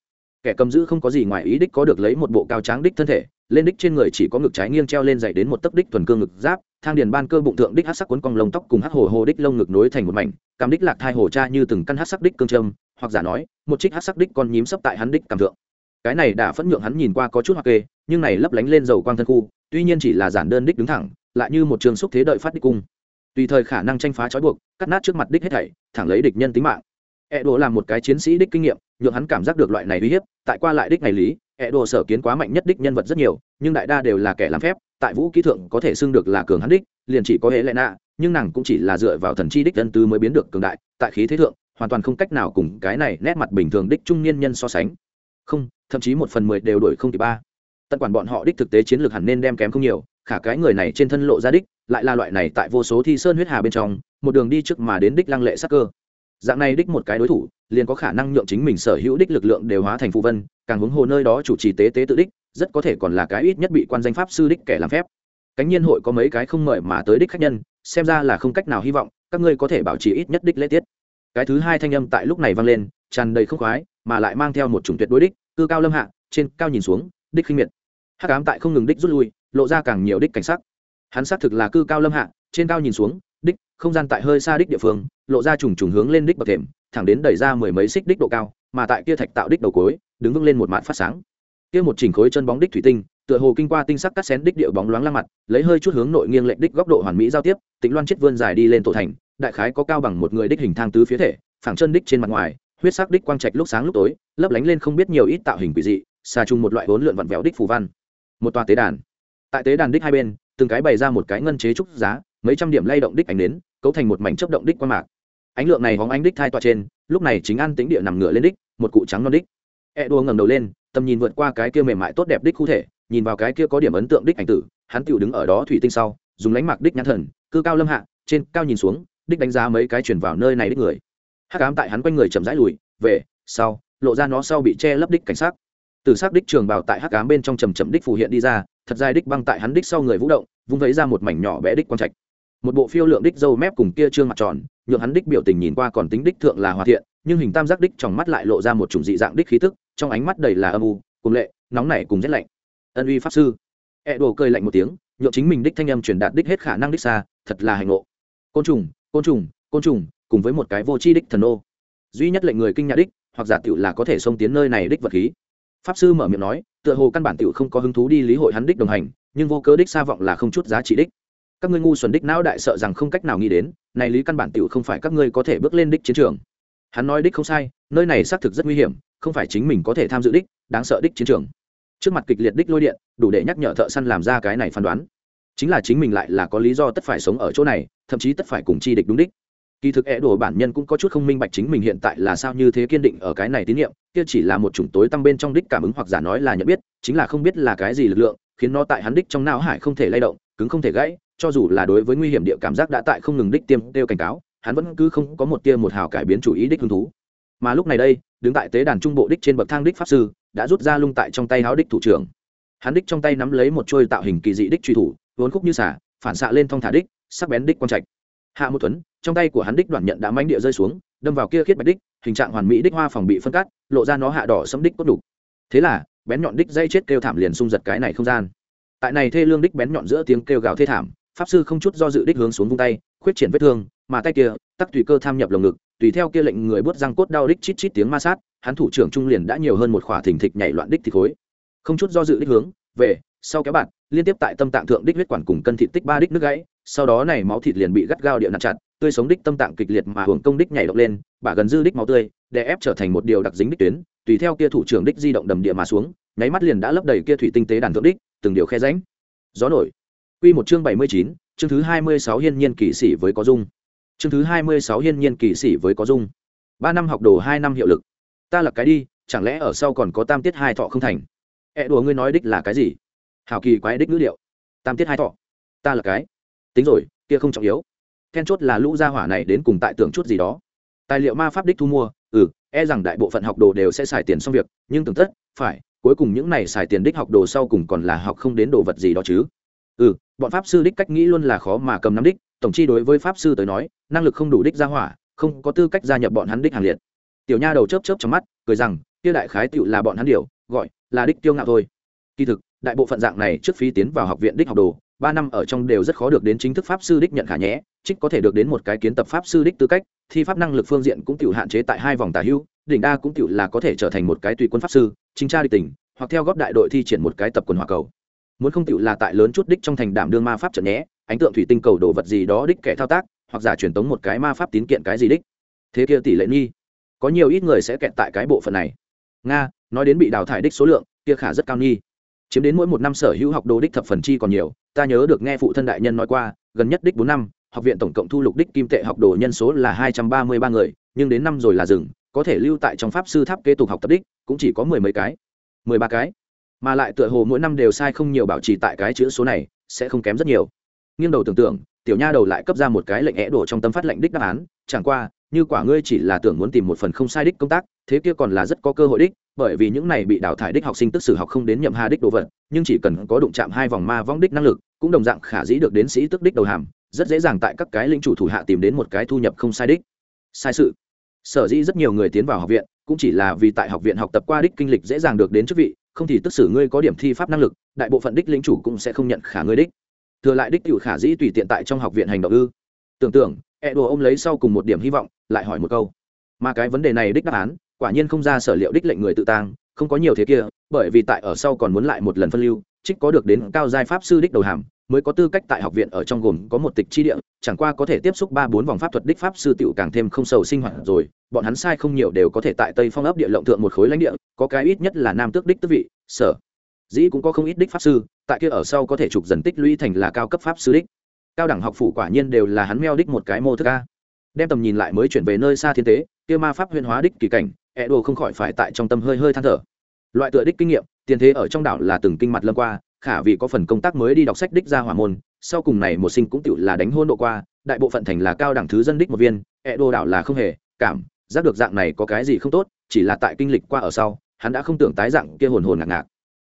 Kẻ cầm giữ không có gì ngoài ý đích có được lấy một bộ cao tráng đích thân thể lên đích trên người chỉ có ngực trái nghiêng treo lên dày đến một tấc đích thuần cương ngực giáp, thang điền ban cơ bụng thượng đích hát sắc cuốn cong lông tóc cùng hát hồ hồ đích lông ngực nối thành một mảnh cảm đích lạc thai hồ cha như từng căn hát sắc đích cương trâm hoặc giả nói, một trích hát sắc đích con nhím sấp tại hắn đích cảm thượng. Cái này đã phẫn nhượng hắn nhìn qua có chút hoặc kê, nhưng này lấp lánh lên dầu quang thân khu, tuy nhiên chỉ là giản đơn đích đứng thẳng, lại như một trường xúc thế đợi phát đích cung. Tùy thời khả năng tranh phá trói buộc, cắt nát trước mặt đích hết thảy, thẳng lấy địch nhân tính mạng. E đồ là một cái chiến sĩ đích kinh nghiệm, nhượng hắn cảm giác được loại này uy hiếp, tại qua lại đích ngày lý e đồ sở kiến quá mạnh nhất đích nhân vật rất nhiều, nhưng đại đa đều là kẻ làm phép, tại vũ kỹ thượng có thể xưng được là cường hắn đích, liền chỉ có hệ lệ nạ nhưng nàng cũng chỉ là dựa vào thần chi đích dân tư mới biến được cường đại, tại khí thế thượng, hoàn toàn không cách nào cùng cái này nét mặt bình thường đích trung niên nhân so sánh. Không, thậm chí một phần mười đều đổi không kịp ba. Tận quản bọn họ đích thực tế chiến lược hẳn nên đem kém không nhiều, khả cái người này trên thân lộ ra đích, lại là loại này tại vô số thi sơn huyết hà bên trong, một đường đi trước mà đến đích lăng lệ sắc cơ dạng này đích một cái đối thủ, liền có khả năng nhượng chính mình sở hữu đích lực lượng đều hóa thành phụ vân, càng hướng hồ nơi đó chủ trì tế tế tự đích, rất có thể còn là cái ít nhất bị quan danh pháp sư đích kẻ làm phép. Cánh nhiên hội có mấy cái không mời mà tới đích khách nhân, xem ra là không cách nào hy vọng, các ngươi có thể bảo trì ít nhất đích lễ tiết. Cái thứ hai thanh âm tại lúc này vang lên, tràn đầy không khoái, mà lại mang theo một chủng tuyệt đối đích, cư cao lâm hạ, trên cao nhìn xuống, đích khinh miệt. Hắc ám tại không ngừng đích rút lui, lộ ra càng nhiều đích cảnh sắc. Hắn xác thực là cư cao lâm hạ, trên cao nhìn xuống, đích, không gian tại hơi xa đích địa phương lộ ra trùng trùng hướng lên đích bậc thềm, thẳng đến đẩy ra mười mấy xích đích độ cao, mà tại kia thạch tạo đích đầu cối, đứng vững lên một mạn phát sáng. Kia một chỉnh khối chân bóng đích thủy tinh, tựa hồ kinh qua tinh sắc cắt xén đích địa bóng loáng lăng mặt, lấy hơi chút hướng nội nghiêng lệch đích góc độ hoàn mỹ giao tiếp tính loan chết vươn dài đi lên tổ thành, đại khái có cao bằng một người đích hình thang tứ phía thể, phẳng chân đích trên mặt ngoài, huyết sắc đích quang trạch lúc sáng lúc tối, lấp lánh lên không biết nhiều ít tạo hình quỷ dị, xà chung một loại vốn lượn vặn vẹo đích phù văn. Một tòa tế đàn. Tại tế đàn đích hai bên, từng cái bày ra một cái ngân chế trúc giá, mấy trăm điểm lay động đích ánh đến cấu thành một mảnh chấp động đích quan mạc ánh lượng này hóng ánh đích thai tọa trên, lúc này chính an tính địa nằm ngửa lên đích, một cụ trắng non đích. E đua ngẩng đầu lên, tầm nhìn vượt qua cái kia mềm mại tốt đẹp đích khu thể, nhìn vào cái kia có điểm ấn tượng đích ảnh tử, hắn tựu đứng ở đó thủy tinh sau, dùng lánh mạc đích nhãn thần, cư cao lâm hạ, trên cao nhìn xuống, đích đánh giá mấy cái chuyển vào nơi này đích người. Hắc ám tại hắn quanh người chậm rãi lùi, về, sau, lộ ra nó sau bị che lấp đích cảnh sát từ xác đích trường bào tại hắc ám bên trong trầm trầm đích phù hiện đi ra, thật dài đích băng tại hắn đích sau người vũ động, vung vẫy ra một mảnh nhỏ bé đích quang trạch. Một bộ phiêu lượng đích dâu mép cùng kia trương mặt tròn nhượng hắn đích biểu tình nhìn qua còn tính đích thượng là hòa thiện, nhưng hình tam giác đích trong mắt lại lộ ra một chủng dị dạng đích khí tức, trong ánh mắt đầy là âm u cùng lệ, nóng nảy cùng rét lạnh. Ân uy pháp sư. E đồ cười lạnh một tiếng, nhượng chính mình đích thanh âm truyền đạt đích hết khả năng đích xa, thật là hành ngộ. Côn trùng côn trùng côn trùng, cùng với một cái vô tri đích thần ô duy nhất lệnh người kinh nhà đích, hoặc giả tiểu là có thể xông tiến nơi này đích vật khí. Pháp sư mở miệng nói, tựa hồ căn bản tiểu không có hứng thú đi lý hội hắn đích đồng hành, nhưng vô cớ đích xa vọng là không chút giá trị đích các ngươi ngu xuẩn đích não đại sợ rằng không cách nào nghĩ đến, này lý căn bản tiểu không phải các ngươi có thể bước lên đích chiến trường. Hắn nói đích không sai, nơi này xác thực rất nguy hiểm, không phải chính mình có thể tham dự đích, đáng sợ đích chiến trường. Trước mặt kịch liệt đích lôi điện, đủ để nhắc nhở thợ săn làm ra cái này phán đoán. Chính là chính mình lại là có lý do tất phải sống ở chỗ này, thậm chí tất phải cùng chi địch đúng đích. Kỳ thực é đổ bản nhân cũng có chút không minh bạch chính mình hiện tại là sao như thế kiên định ở cái này tín nhiệm, kia chỉ là một chủng tối tăng bên trong đích cảm ứng hoặc giả nói là nhận biết, chính là không biết là cái gì lực lượng, khiến nó tại hắn đích trong não hải không thể lay động, cứng không thể gãy cho dù là đối với nguy hiểm địa cảm giác đã tại không ngừng đích tiêm tiêu cảnh cáo, hắn vẫn cứ không có một tia một hào cải biến chủ ý đích hứng thú. Mà lúc này đây, đứng tại tế đàn trung bộ đích trên bậc thang đích pháp sư, đã rút ra lung tại trong tay háo đích thủ trưởng. Hắn đích trong tay nắm lấy một trôi tạo hình kỳ dị đích truy thủ vốn khúc như xả phản xạ lên thong thả đích, sắc bén đích quang trạch. Hạ một tuấn, trong tay của hắn đích đoạn nhận đã mánh địa rơi xuống, đâm vào kia khiết bạch đích, hình trạng hoàn mỹ đích hoa phòng bị phân cắt, lộ ra nó hạ đỏ sấm đích cốt đục. Thế là, bén nhọn đích dây chết kêu thảm liền xung giật cái này không gian. Tại này thê lương đích bén nhọn giữa tiếng kêu gào thê thảm pháp sư không chút do dự đích hướng xuống vung tay, khuyết triển vết thương, mà tay kia, tắc tùy cơ tham nhập lồng ngực, tùy theo kia lệnh người bớt răng cốt đau đích chít chít tiếng ma sát, hắn thủ trưởng trung liền đã nhiều hơn một khỏa thình thịch nhảy loạn đích thì khối. Không chút do dự đích hướng, về, sau kéo bạn, liên tiếp tại tâm tạng thượng đích huyết quản cùng cân thịt tích ba đích nước gãy, sau đó này máu thịt liền bị gắt gao địa nặn chặt, tươi sống đích tâm tạng kịch liệt mà hưởng công đích nhảy động lên, bả gần dư đích máu tươi để ép trở thành một điều đặc dính đích tuyến, tùy theo kia thủ trưởng đích di động đầm địa mà xuống, nháy mắt liền đã lấp đầy kia thủy tinh tế đàn thượng đích, từng điều khe ránh gió nổi quy một chương bảy mươi chín, chương thứ hai mươi sáu hiên nhiên kỳ sĩ với có dung. Chương thứ hai mươi sáu hiên nhiên kỳ sĩ với có dung. Ba năm học đồ, hai năm hiệu lực. Ta là cái đi, chẳng lẽ ở sau còn có tam tiết hai thọ không thành? E đùa ngươi nói đích là cái gì? Hảo kỳ quái đích ngữ liệu tam tiết hai thọ. Ta là cái. Tính rồi, kia không trọng yếu. Then chốt là lũ gia hỏa này đến cùng tại tưởng chút gì đó. Tài liệu ma pháp đích thu mua ừ e rằng đại bộ phận học đồ đều sẽ xài tiền xong việc, nhưng tưởng tất, phải, cuối cùng những này xài tiền đích học đồ sau cùng còn là học không đến đồ vật gì đó chứ ừ bọn pháp sư đích cách nghĩ luôn là khó mà cầm nắm đích tổng chi đối với pháp sư tới nói năng lực không đủ đích ra hỏa không có tư cách gia nhập bọn hắn đích hàng liệt. Tiểu nha đầu chớp chớp trong mắt cười rằng kia đại khái tựu là bọn hắn điều gọi là đích tiêu ngạo thôi. Kỳ thực đại bộ phận dạng này trước phí tiến vào học viện đích học đồ ba năm ở trong đều rất khó được đến chính thức pháp sư đích nhận khả nhé trích có thể được đến một cái kiến tập pháp sư đích tư cách thi pháp năng lực phương diện cũng tự hạn chế tại hai vòng tả hưu, đỉnh đa cũng tự là có thể trở thành một cái tùy quân pháp sư chính tra địch tỉnh hoặc theo góp đại đội thi triển một cái tập quần hòa cầu muốn không tựu là tại lớn chút đích trong thành đảm đương ma pháp trận nhé, ánh tượng thủy tinh cầu đồ vật gì đó đích kẻ thao tác, hoặc giả truyền tống một cái ma pháp tín kiện cái gì đích. Thế kia tỷ lệ nghi. Có nhiều ít người sẽ kẹt tại cái bộ phận này. Nga, nói đến bị đào thải đích số lượng, kia khả rất cao nghi. Chiếm đến mỗi một năm sở hữu học đồ đích thập phần chi còn nhiều, ta nhớ được nghe phụ thân đại nhân nói qua, gần nhất đích bốn năm, học viện tổng cộng thu lục đích kim tệ học đồ nhân số là hai trăm ba mươi ba người, nhưng đến năm rồi là dừng, có thể lưu tại trong pháp sư tháp kế tục học tập đích, cũng chỉ có mười mấy cái. mười ba cái mà lại tựa hồ mỗi năm đều sai không nhiều bảo trì tại cái chữ số này, sẽ không kém rất nhiều. Nghiêng đầu tưởng tượng, tiểu nha đầu lại cấp ra một cái lệnh é đổ trong tâm phát lệnh đích đáp án, chẳng qua, như quả ngươi chỉ là tưởng muốn tìm một phần không sai đích công tác, thế kia còn là rất có cơ hội đích, bởi vì những này bị đào thải đích học sinh tức sử học không đến nhậm hà đích đồ vật, nhưng chỉ cần có đụng chạm hai vòng ma vong đích năng lực, cũng đồng dạng khả dĩ được đến sĩ tức đích đầu hàm, rất dễ dàng tại các cái lĩnh chủ thủ hạ tìm đến một cái thu nhập không sai đích. Sai sự. Sở dĩ rất nhiều người tiến vào học viện, cũng chỉ là vì tại học viện học tập qua đích kinh lịch dễ dàng được đến chức vị không thì tức xử ngươi có điểm thi pháp năng lực, đại bộ phận đích lĩnh chủ cũng sẽ không nhận khả ngươi đích. Thừa lại đích cựu khả dĩ tùy tiện tại trong học viện hành động ư. Tưởng tượng e ôm lấy sau cùng một điểm hy vọng, lại hỏi một câu. Mà cái vấn đề này đích đáp án, quả nhiên không ra sở liệu đích lệnh người tự tang, không có nhiều thế kia, bởi vì tại ở sau còn muốn lại một lần phân lưu trích có được đến cao giai pháp sư đích đầu hàm, mới có tư cách tại học viện ở trong gồm có một tịch chi địa, chẳng qua có thể tiếp xúc ba bốn vòng pháp thuật đích pháp sư tựu càng thêm không sầu sinh hoạt rồi, bọn hắn sai không nhiều đều có thể tại tây phong ấp địa lộng thượng một khối lãnh địa, có cái ít nhất là nam tước đích tước vị, sở. Dĩ cũng có không ít đích pháp sư, tại kia ở sau có thể trục dần tích lũy thành là cao cấp pháp sư đích. Cao đẳng học phủ quả nhiên đều là hắn meo đích một cái mô thức a. Đem tầm nhìn lại mới chuyển về nơi xa thiên tế, kia ma pháp huyền hóa đích kỳ cảnh ẹ đồ không khỏi phải tại trong tâm hơi hơi than thở loại tựa đích kinh nghiệm, tiền thế ở trong đảo là từng kinh mặt lâm qua, khả vì có phần công tác mới đi đọc sách đích ra hỏa môn, sau cùng này một sinh cũng tựu là đánh hôn độ qua, đại bộ phận thành là cao đẳng thứ dân đích một viên, ẹ đồ đảo là không hề, cảm, giác được dạng này có cái gì không tốt, chỉ là tại kinh lịch qua ở sau, hắn đã không tưởng tái dạng kia hồn hồn ngạc ngạc.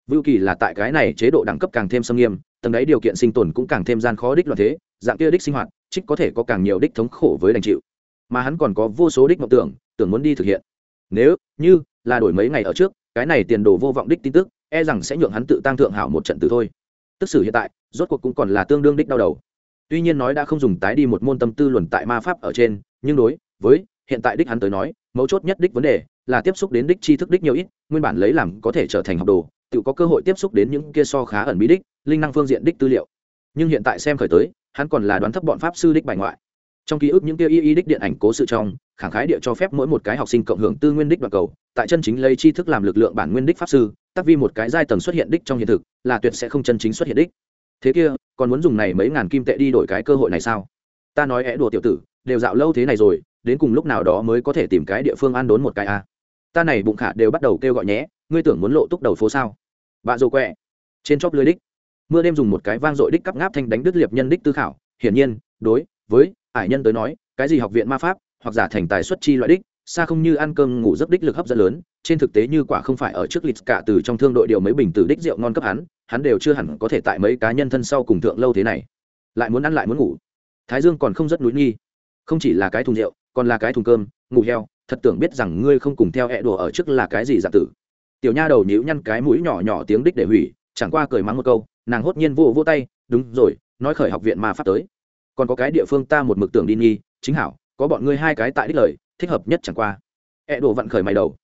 Vưu kỳ là tại cái này chế độ đẳng cấp càng thêm xâm nghiêm, tầng đấy điều kiện sinh tồn cũng càng thêm gian khó đích loạn thế, dạng kia đích sinh hoạt, trích có thể có càng nhiều đích thống khổ với đành chịu. Mà hắn còn có vô số đích mộng tưởng tưởng muốn đi thực hiện. Nếu như là đổi mấy ngày ở trước cái này tiền đồ vô vọng đích tin tức e rằng sẽ nhượng hắn tự tăng thượng hảo một trận từ thôi. Tức xử hiện tại, rốt cuộc cũng còn là tương đương đích đau đầu. Tuy nhiên nói đã không dùng tái đi một môn tâm tư luận tại ma pháp ở trên, nhưng đối với hiện tại đích hắn tới nói, mấu chốt nhất đích vấn đề là tiếp xúc đến đích tri thức đích nhiều ít, nguyên bản lấy làm có thể trở thành học đồ, tự có cơ hội tiếp xúc đến những kia so khá ẩn bí đích, linh năng phương diện đích tư liệu. Nhưng hiện tại xem khởi tới, hắn còn là đoán thấp bọn pháp sư đích bài ngoại trong ký ức những kia y y đích điện ảnh cố sự trong, khẳng khái địa cho phép mỗi một cái học sinh cộng hưởng tư nguyên đích đoạn cầu, tại chân chính lấy tri thức làm lực lượng bản nguyên đích pháp sư tác vi một cái giai tầng xuất hiện đích trong hiện thực, là tuyệt sẽ không chân chính xuất hiện đích. Thế kia, còn muốn dùng này mấy ngàn kim tệ đi đổi cái cơ hội này sao? Ta nói é đùa tiểu tử, đều dạo lâu thế này rồi, đến cùng lúc nào đó mới có thể tìm cái địa phương ăn đốn một cái a à. ta này bụng khả đều bắt đầu kêu gọi nhé, ngươi tưởng muốn lộ túc đầu phố sao? Bạ dồ quẹ. Trên chóp lưới đích. Mưa đêm dùng một cái vang dội đích cắp ngáp thanh đánh đứt liệp nhân đích tư khảo, hiển nhiên, đối với ải nhân tới nói, cái gì học viện ma pháp, hoặc giả thành tài xuất chi loại đích, xa không như ăn cơm ngủ giấc đích lực hấp dẫn lớn, trên thực tế như quả không phải ở trước lịch cả từ trong thương đội điều mấy bình từ đích rượu ngon cấp hắn hắn đều chưa hẳn có thể tại mấy cá nhân thân sau cùng thượng lâu thế này. Lại muốn ăn lại muốn ngủ. Thái dương còn không rất núi nghi. Không chỉ là cái thùng rượu, còn là cái thùng cơm, ngủ heo, thật tưởng biết rằng ngươi không cùng theo hẹ đùa ở trước là cái gì giả tử. Tiểu nha đầu nhíu nhăn cái mũi nhỏ nhỏ tiếng đích để hủy, chẳng qua cười mắng một câu, nàng hốt nhiên vô vô tay, đúng rồi, nói khởi học viện ma pháp tới còn có cái địa phương ta một mực tưởng đi nghi, chính hảo, có bọn ngươi hai cái tại đích lời, thích hợp nhất chẳng qua. E đồ vặn khởi mày đầu.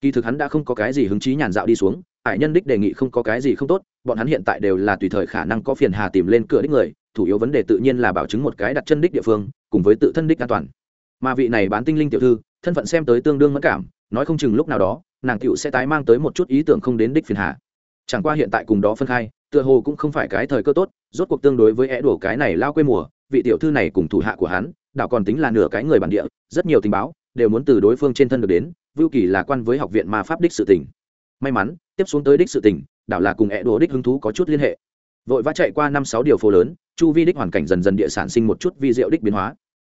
Kỳ thực hắn đã không có cái gì hứng chí nhàn dạo đi xuống, ải nhân đích đề nghị không có cái gì không tốt, bọn hắn hiện tại đều là tùy thời khả năng có phiền hà tìm lên cửa đích người thủ yếu vấn đề tự nhiên là bảo chứng một cái đặt chân đích địa phương, cùng với tự thân đích an toàn. Mà vị này bán tinh linh tiểu thư, thân phận xem tới tương đương mất cảm, nói không chừng lúc nào đó, nàng tiểu sẽ tái mang tới một chút ý tưởng không đến đích phiền hà. Chẳng qua hiện tại cùng đó phân khai, tựa hồ cũng không phải cái thời cơ tốt, rốt cuộc tương đối với e é đổ cái này lao quê mùa vị tiểu thư này cùng thủ hạ của hắn, đảo còn tính là nửa cái người bản địa, rất nhiều tình báo đều muốn từ đối phương trên thân được đến, vưu kỳ là quan với học viện ma pháp đích sự tỉnh may mắn, tiếp xuống tới đích sự tỉnh đảo là cùng ẹ đồ đích hứng thú có chút liên hệ. Vội vã chạy qua năm sáu điều phố lớn, chu vi đích hoàn cảnh dần dần địa sản sinh một chút vi diệu đích biến hóa.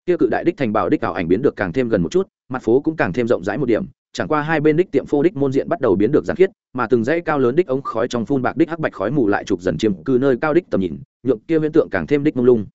Kia cự đại đích thành bảo đích ảo ảnh biến được càng thêm gần một chút, mặt phố cũng càng thêm rộng rãi một điểm, chẳng qua hai bên đích tiệm phô đích môn diện bắt đầu biến được gián khiết, mà từng dãy cao lớn đích ống khói trong phun bạc đích hắc bạch khói mù lại trục dần chiếm cư nơi cao đích tầm nhìn, nhượng kia hiện tượng càng thêm đích mông lung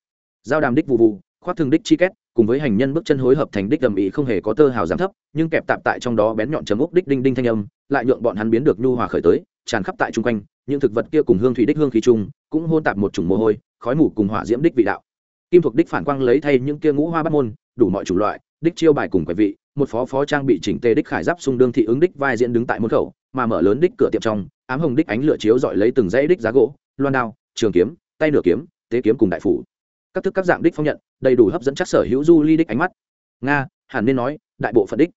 giao đàm đích vụ vụ, khoác thường đích chi két, cùng với hành nhân bước chân hối hợp thành đích đầm ý không hề có tơ hào giảm thấp, nhưng kẹp tạp tại trong đó bén nhọn chấm úc đích đinh đinh thanh âm, lại nhượng bọn hắn biến được nhu hòa khởi tới, tràn khắp tại chung quanh, những thực vật kia cùng hương thủy đích hương khí chung, cũng hôn tạp một chủng mồ hôi, khói mù cùng hỏa diễm đích vị đạo. Kim thuộc đích phản quang lấy thay những kia ngũ hoa bắt môn, đủ mọi chủng loại, đích chiêu bài cùng quầy vị, một phó phó trang bị chỉnh tề đích khải giáp sung đương thị ứng đích vai diễn đứng tại môn khẩu, mà mở lớn đích cửa tiệm trong, ám hồng đích ánh lửa chiếu dọi lấy từng dãy đích giá gỗ, loan đao, trường kiếm, tay nửa kiếm, tế kiếm cùng đại phủ các thức các dạng đích phong nhận, đầy đủ hấp dẫn chắc sở hữu du ly đích ánh mắt. Nga, hẳn nên nói, đại bộ phận đích.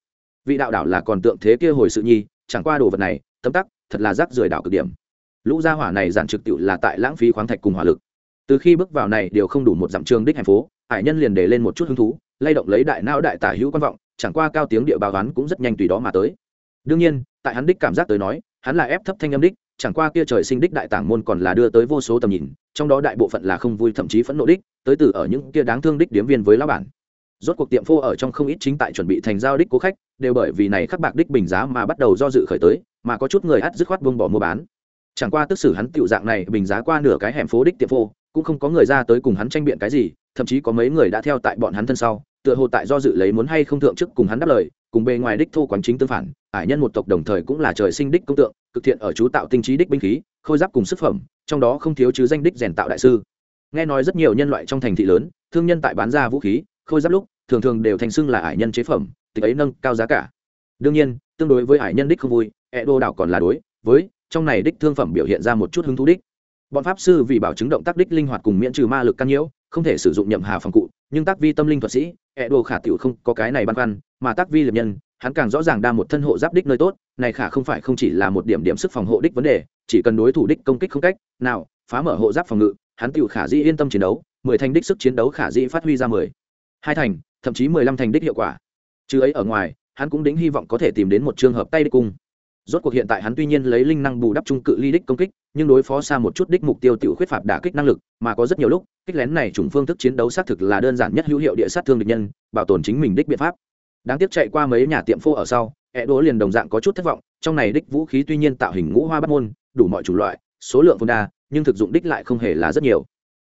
Vị đạo đảo là còn tượng thế kia hồi sự nhi, chẳng qua đồ vật này, tấm tắc, thật là rác rưởi đảo cực điểm. Lũ gia hỏa này giản trực tiệu là tại lãng phí khoáng thạch cùng hỏa lực. Từ khi bước vào này đều không đủ một dặm trường đích thành phố, hải nhân liền để lên một chút hứng thú, lay động lấy đại não đại tả hữu quan vọng, chẳng qua cao tiếng địa báo đoán cũng rất nhanh tùy đó mà tới. Đương nhiên, tại hắn đích cảm giác tới nói, hắn là ép thấp thanh âm đích chẳng qua kia trời sinh đích đại tảng môn còn là đưa tới vô số tầm nhìn, trong đó đại bộ phận là không vui thậm chí phẫn nộ đích, tới từ ở những kia đáng thương đích điếm viên với lão bản. Rốt cuộc tiệm phô ở trong không ít chính tại chuẩn bị thành giao đích cố khách, đều bởi vì này khắc bạc đích bình giá mà bắt đầu do dự khởi tới, mà có chút người ắt dứt khoát buông bỏ mua bán. Chẳng qua tức xử hắn tiểu dạng này, bình giá qua nửa cái hẻm phố đích tiệm phô, cũng không có người ra tới cùng hắn tranh biện cái gì, thậm chí có mấy người đã theo tại bọn hắn thân sau, tựa hồ tại do dự lấy muốn hay không thượng chức cùng hắn đáp lời, cùng bề ngoài đích thô quán chính tương phản ải nhân một tộc đồng thời cũng là trời sinh đích công tượng, cực thiện ở chú tạo tinh trí đích binh khí, khôi giáp cùng sức phẩm, trong đó không thiếu chứ danh đích rèn tạo đại sư. Nghe nói rất nhiều nhân loại trong thành thị lớn, thương nhân tại bán ra vũ khí, khôi giáp lúc, thường thường đều thành xưng là ải nhân chế phẩm, tịch ấy nâng cao giá cả. Đương nhiên, tương đối với ải nhân đích không vui e đô đảo còn là đối với trong này đích thương phẩm biểu hiện ra một chút hứng thú đích. Bọn pháp sư vì bảo chứng động tác đích linh hoạt cùng miễn trừ ma lực căn nhiễu, không thể sử dụng nhậm hà phòng cụ, nhưng tác vi tâm linh thuật sĩ e đô khả tiểu không có cái này băn khoăn, mà tác vi liệp nhân hắn càng rõ ràng đa một thân hộ giáp đích nơi tốt, này khả không phải không chỉ là một điểm điểm sức phòng hộ đích vấn đề, chỉ cần đối thủ đích công kích không cách nào phá mở hộ giáp phòng ngự, hắn tiểu khả dĩ yên tâm chiến đấu, mười thành đích sức chiến đấu khả dĩ phát huy ra mười. Hai thành, thậm chí mười lăm thành đích hiệu quả. Chứ ấy ở ngoài, hắn cũng đính hy vọng có thể tìm đến một trường hợp tay đích cung. Rốt cuộc hiện tại hắn tuy nhiên lấy linh năng bù đắp trung cự ly đích công kích, nhưng đối phó xa một chút đích mục tiêu tiểu khuyết phạt đả kích năng lực, mà có rất nhiều lúc, kích lén này chủng phương thức chiến đấu xác thực là đơn giản nhất hữu hiệu địa sát thương địch nhân, bảo tồn chính mình đích biện pháp đáng tiếc chạy qua mấy nhà tiệm phô ở sau e đố liền đồng dạng có chút thất vọng, trong này đích vũ khí tuy nhiên tạo hình ngũ hoa bắt môn, đủ mọi chủng loại, số lượng phong đa, nhưng thực dụng đích lại không hề là rất nhiều.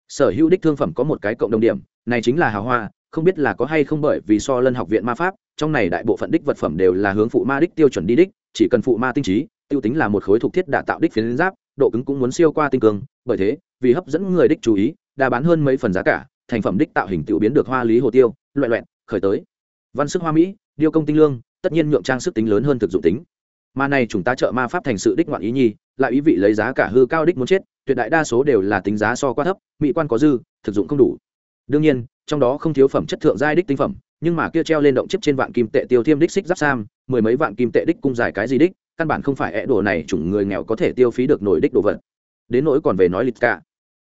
Sở hữu đích thương phẩm có một cái cộng đồng điểm, này chính là hào hoa, không biết là có hay không bởi vì so lân học viện ma pháp, trong này đại bộ phận đích vật phẩm đều là hướng phụ ma đích tiêu chuẩn đi đích, chỉ cần phụ ma tinh trí, tiêu tính là một khối thuộc thiết đã tạo đích phiến giáp, độ cứng cũng muốn siêu qua tinh cường, bởi thế, vì hấp dẫn người đích chú ý đã bán hơn mấy phần giá cả, thành phẩm đích tạo hình tiểu biến được hoa lý hồ tiêu loại loẹn, khởi tới văn sức hoa mỹ, điêu công tinh lương, tất nhiên nhượng trang sức tính lớn hơn thực dụng tính. Mà này chúng ta trợ ma pháp thành sự đích ngoạn ý nhi, lại ý vị lấy giá cả hư cao đích muốn chết, tuyệt đại đa số đều là tính giá so quá thấp, mỹ quan có dư, thực dụng không đủ. Đương nhiên, trong đó không thiếu phẩm chất thượng giai đích tinh phẩm, nhưng mà kia treo lên động chiếc trên vạn kim tệ tiêu thiêm đích xích giáp sam, mười mấy vạn kim tệ đích cung dài cái gì đích, căn bản không phải é đồ này chủng người nghèo có thể tiêu phí được nổi đích đồ vật. Đến nỗi còn về nói lịch cả.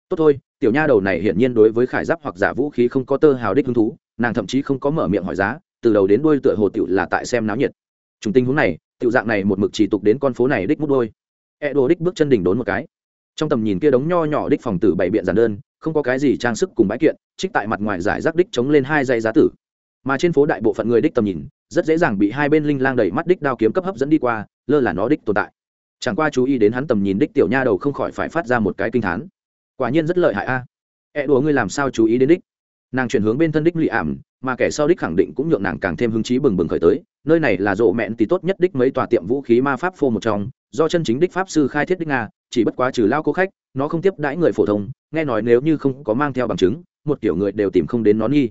Tốt thôi, tiểu nha đầu này hiển nhiên đối với khải giáp hoặc giả vũ khí không có tơ hào đích hứng thú, nàng thậm chí không có mở miệng hỏi giá từ đầu đến đuôi tựa hồ tiểu là tại xem náo nhiệt. Chúng tình huống này, tiểu dạng này một mực chỉ tục đến con phố này đích mút đôi e đồ đích bước chân đỉnh đốn một cái. Trong tầm nhìn kia đống nho nhỏ đích phòng tử bảy biện giản đơn, không có cái gì trang sức cùng bãi kiện, trích tại mặt ngoài giải rác đích chống lên hai dây giá tử. Mà trên phố đại bộ phận người đích tầm nhìn, rất dễ dàng bị hai bên linh lang đẩy mắt đích đao kiếm cấp hấp dẫn đi qua, lơ là nó đích tồn tại. Chẳng qua chú ý đến hắn tầm nhìn đích tiểu nha đầu không khỏi phải phát ra một cái kinh thán. Quả nhiên rất lợi hại a. À. e đùa ngươi làm sao chú ý đến đích? Nàng chuyển hướng bên thân đích lụy ảm, mà kẻ sau đích khẳng định cũng nhượng nàng càng thêm hứng chí bừng bừng khởi tới. Nơi này là rộ mẹn thì tốt nhất đích mấy tòa tiệm vũ khí ma pháp phô một trong, do chân chính đích pháp sư khai thiết đích nga, chỉ bất quá trừ lao cố khách, nó không tiếp đãi người phổ thông, nghe nói nếu như không có mang theo bằng chứng, một kiểu người đều tìm không đến nó nghi.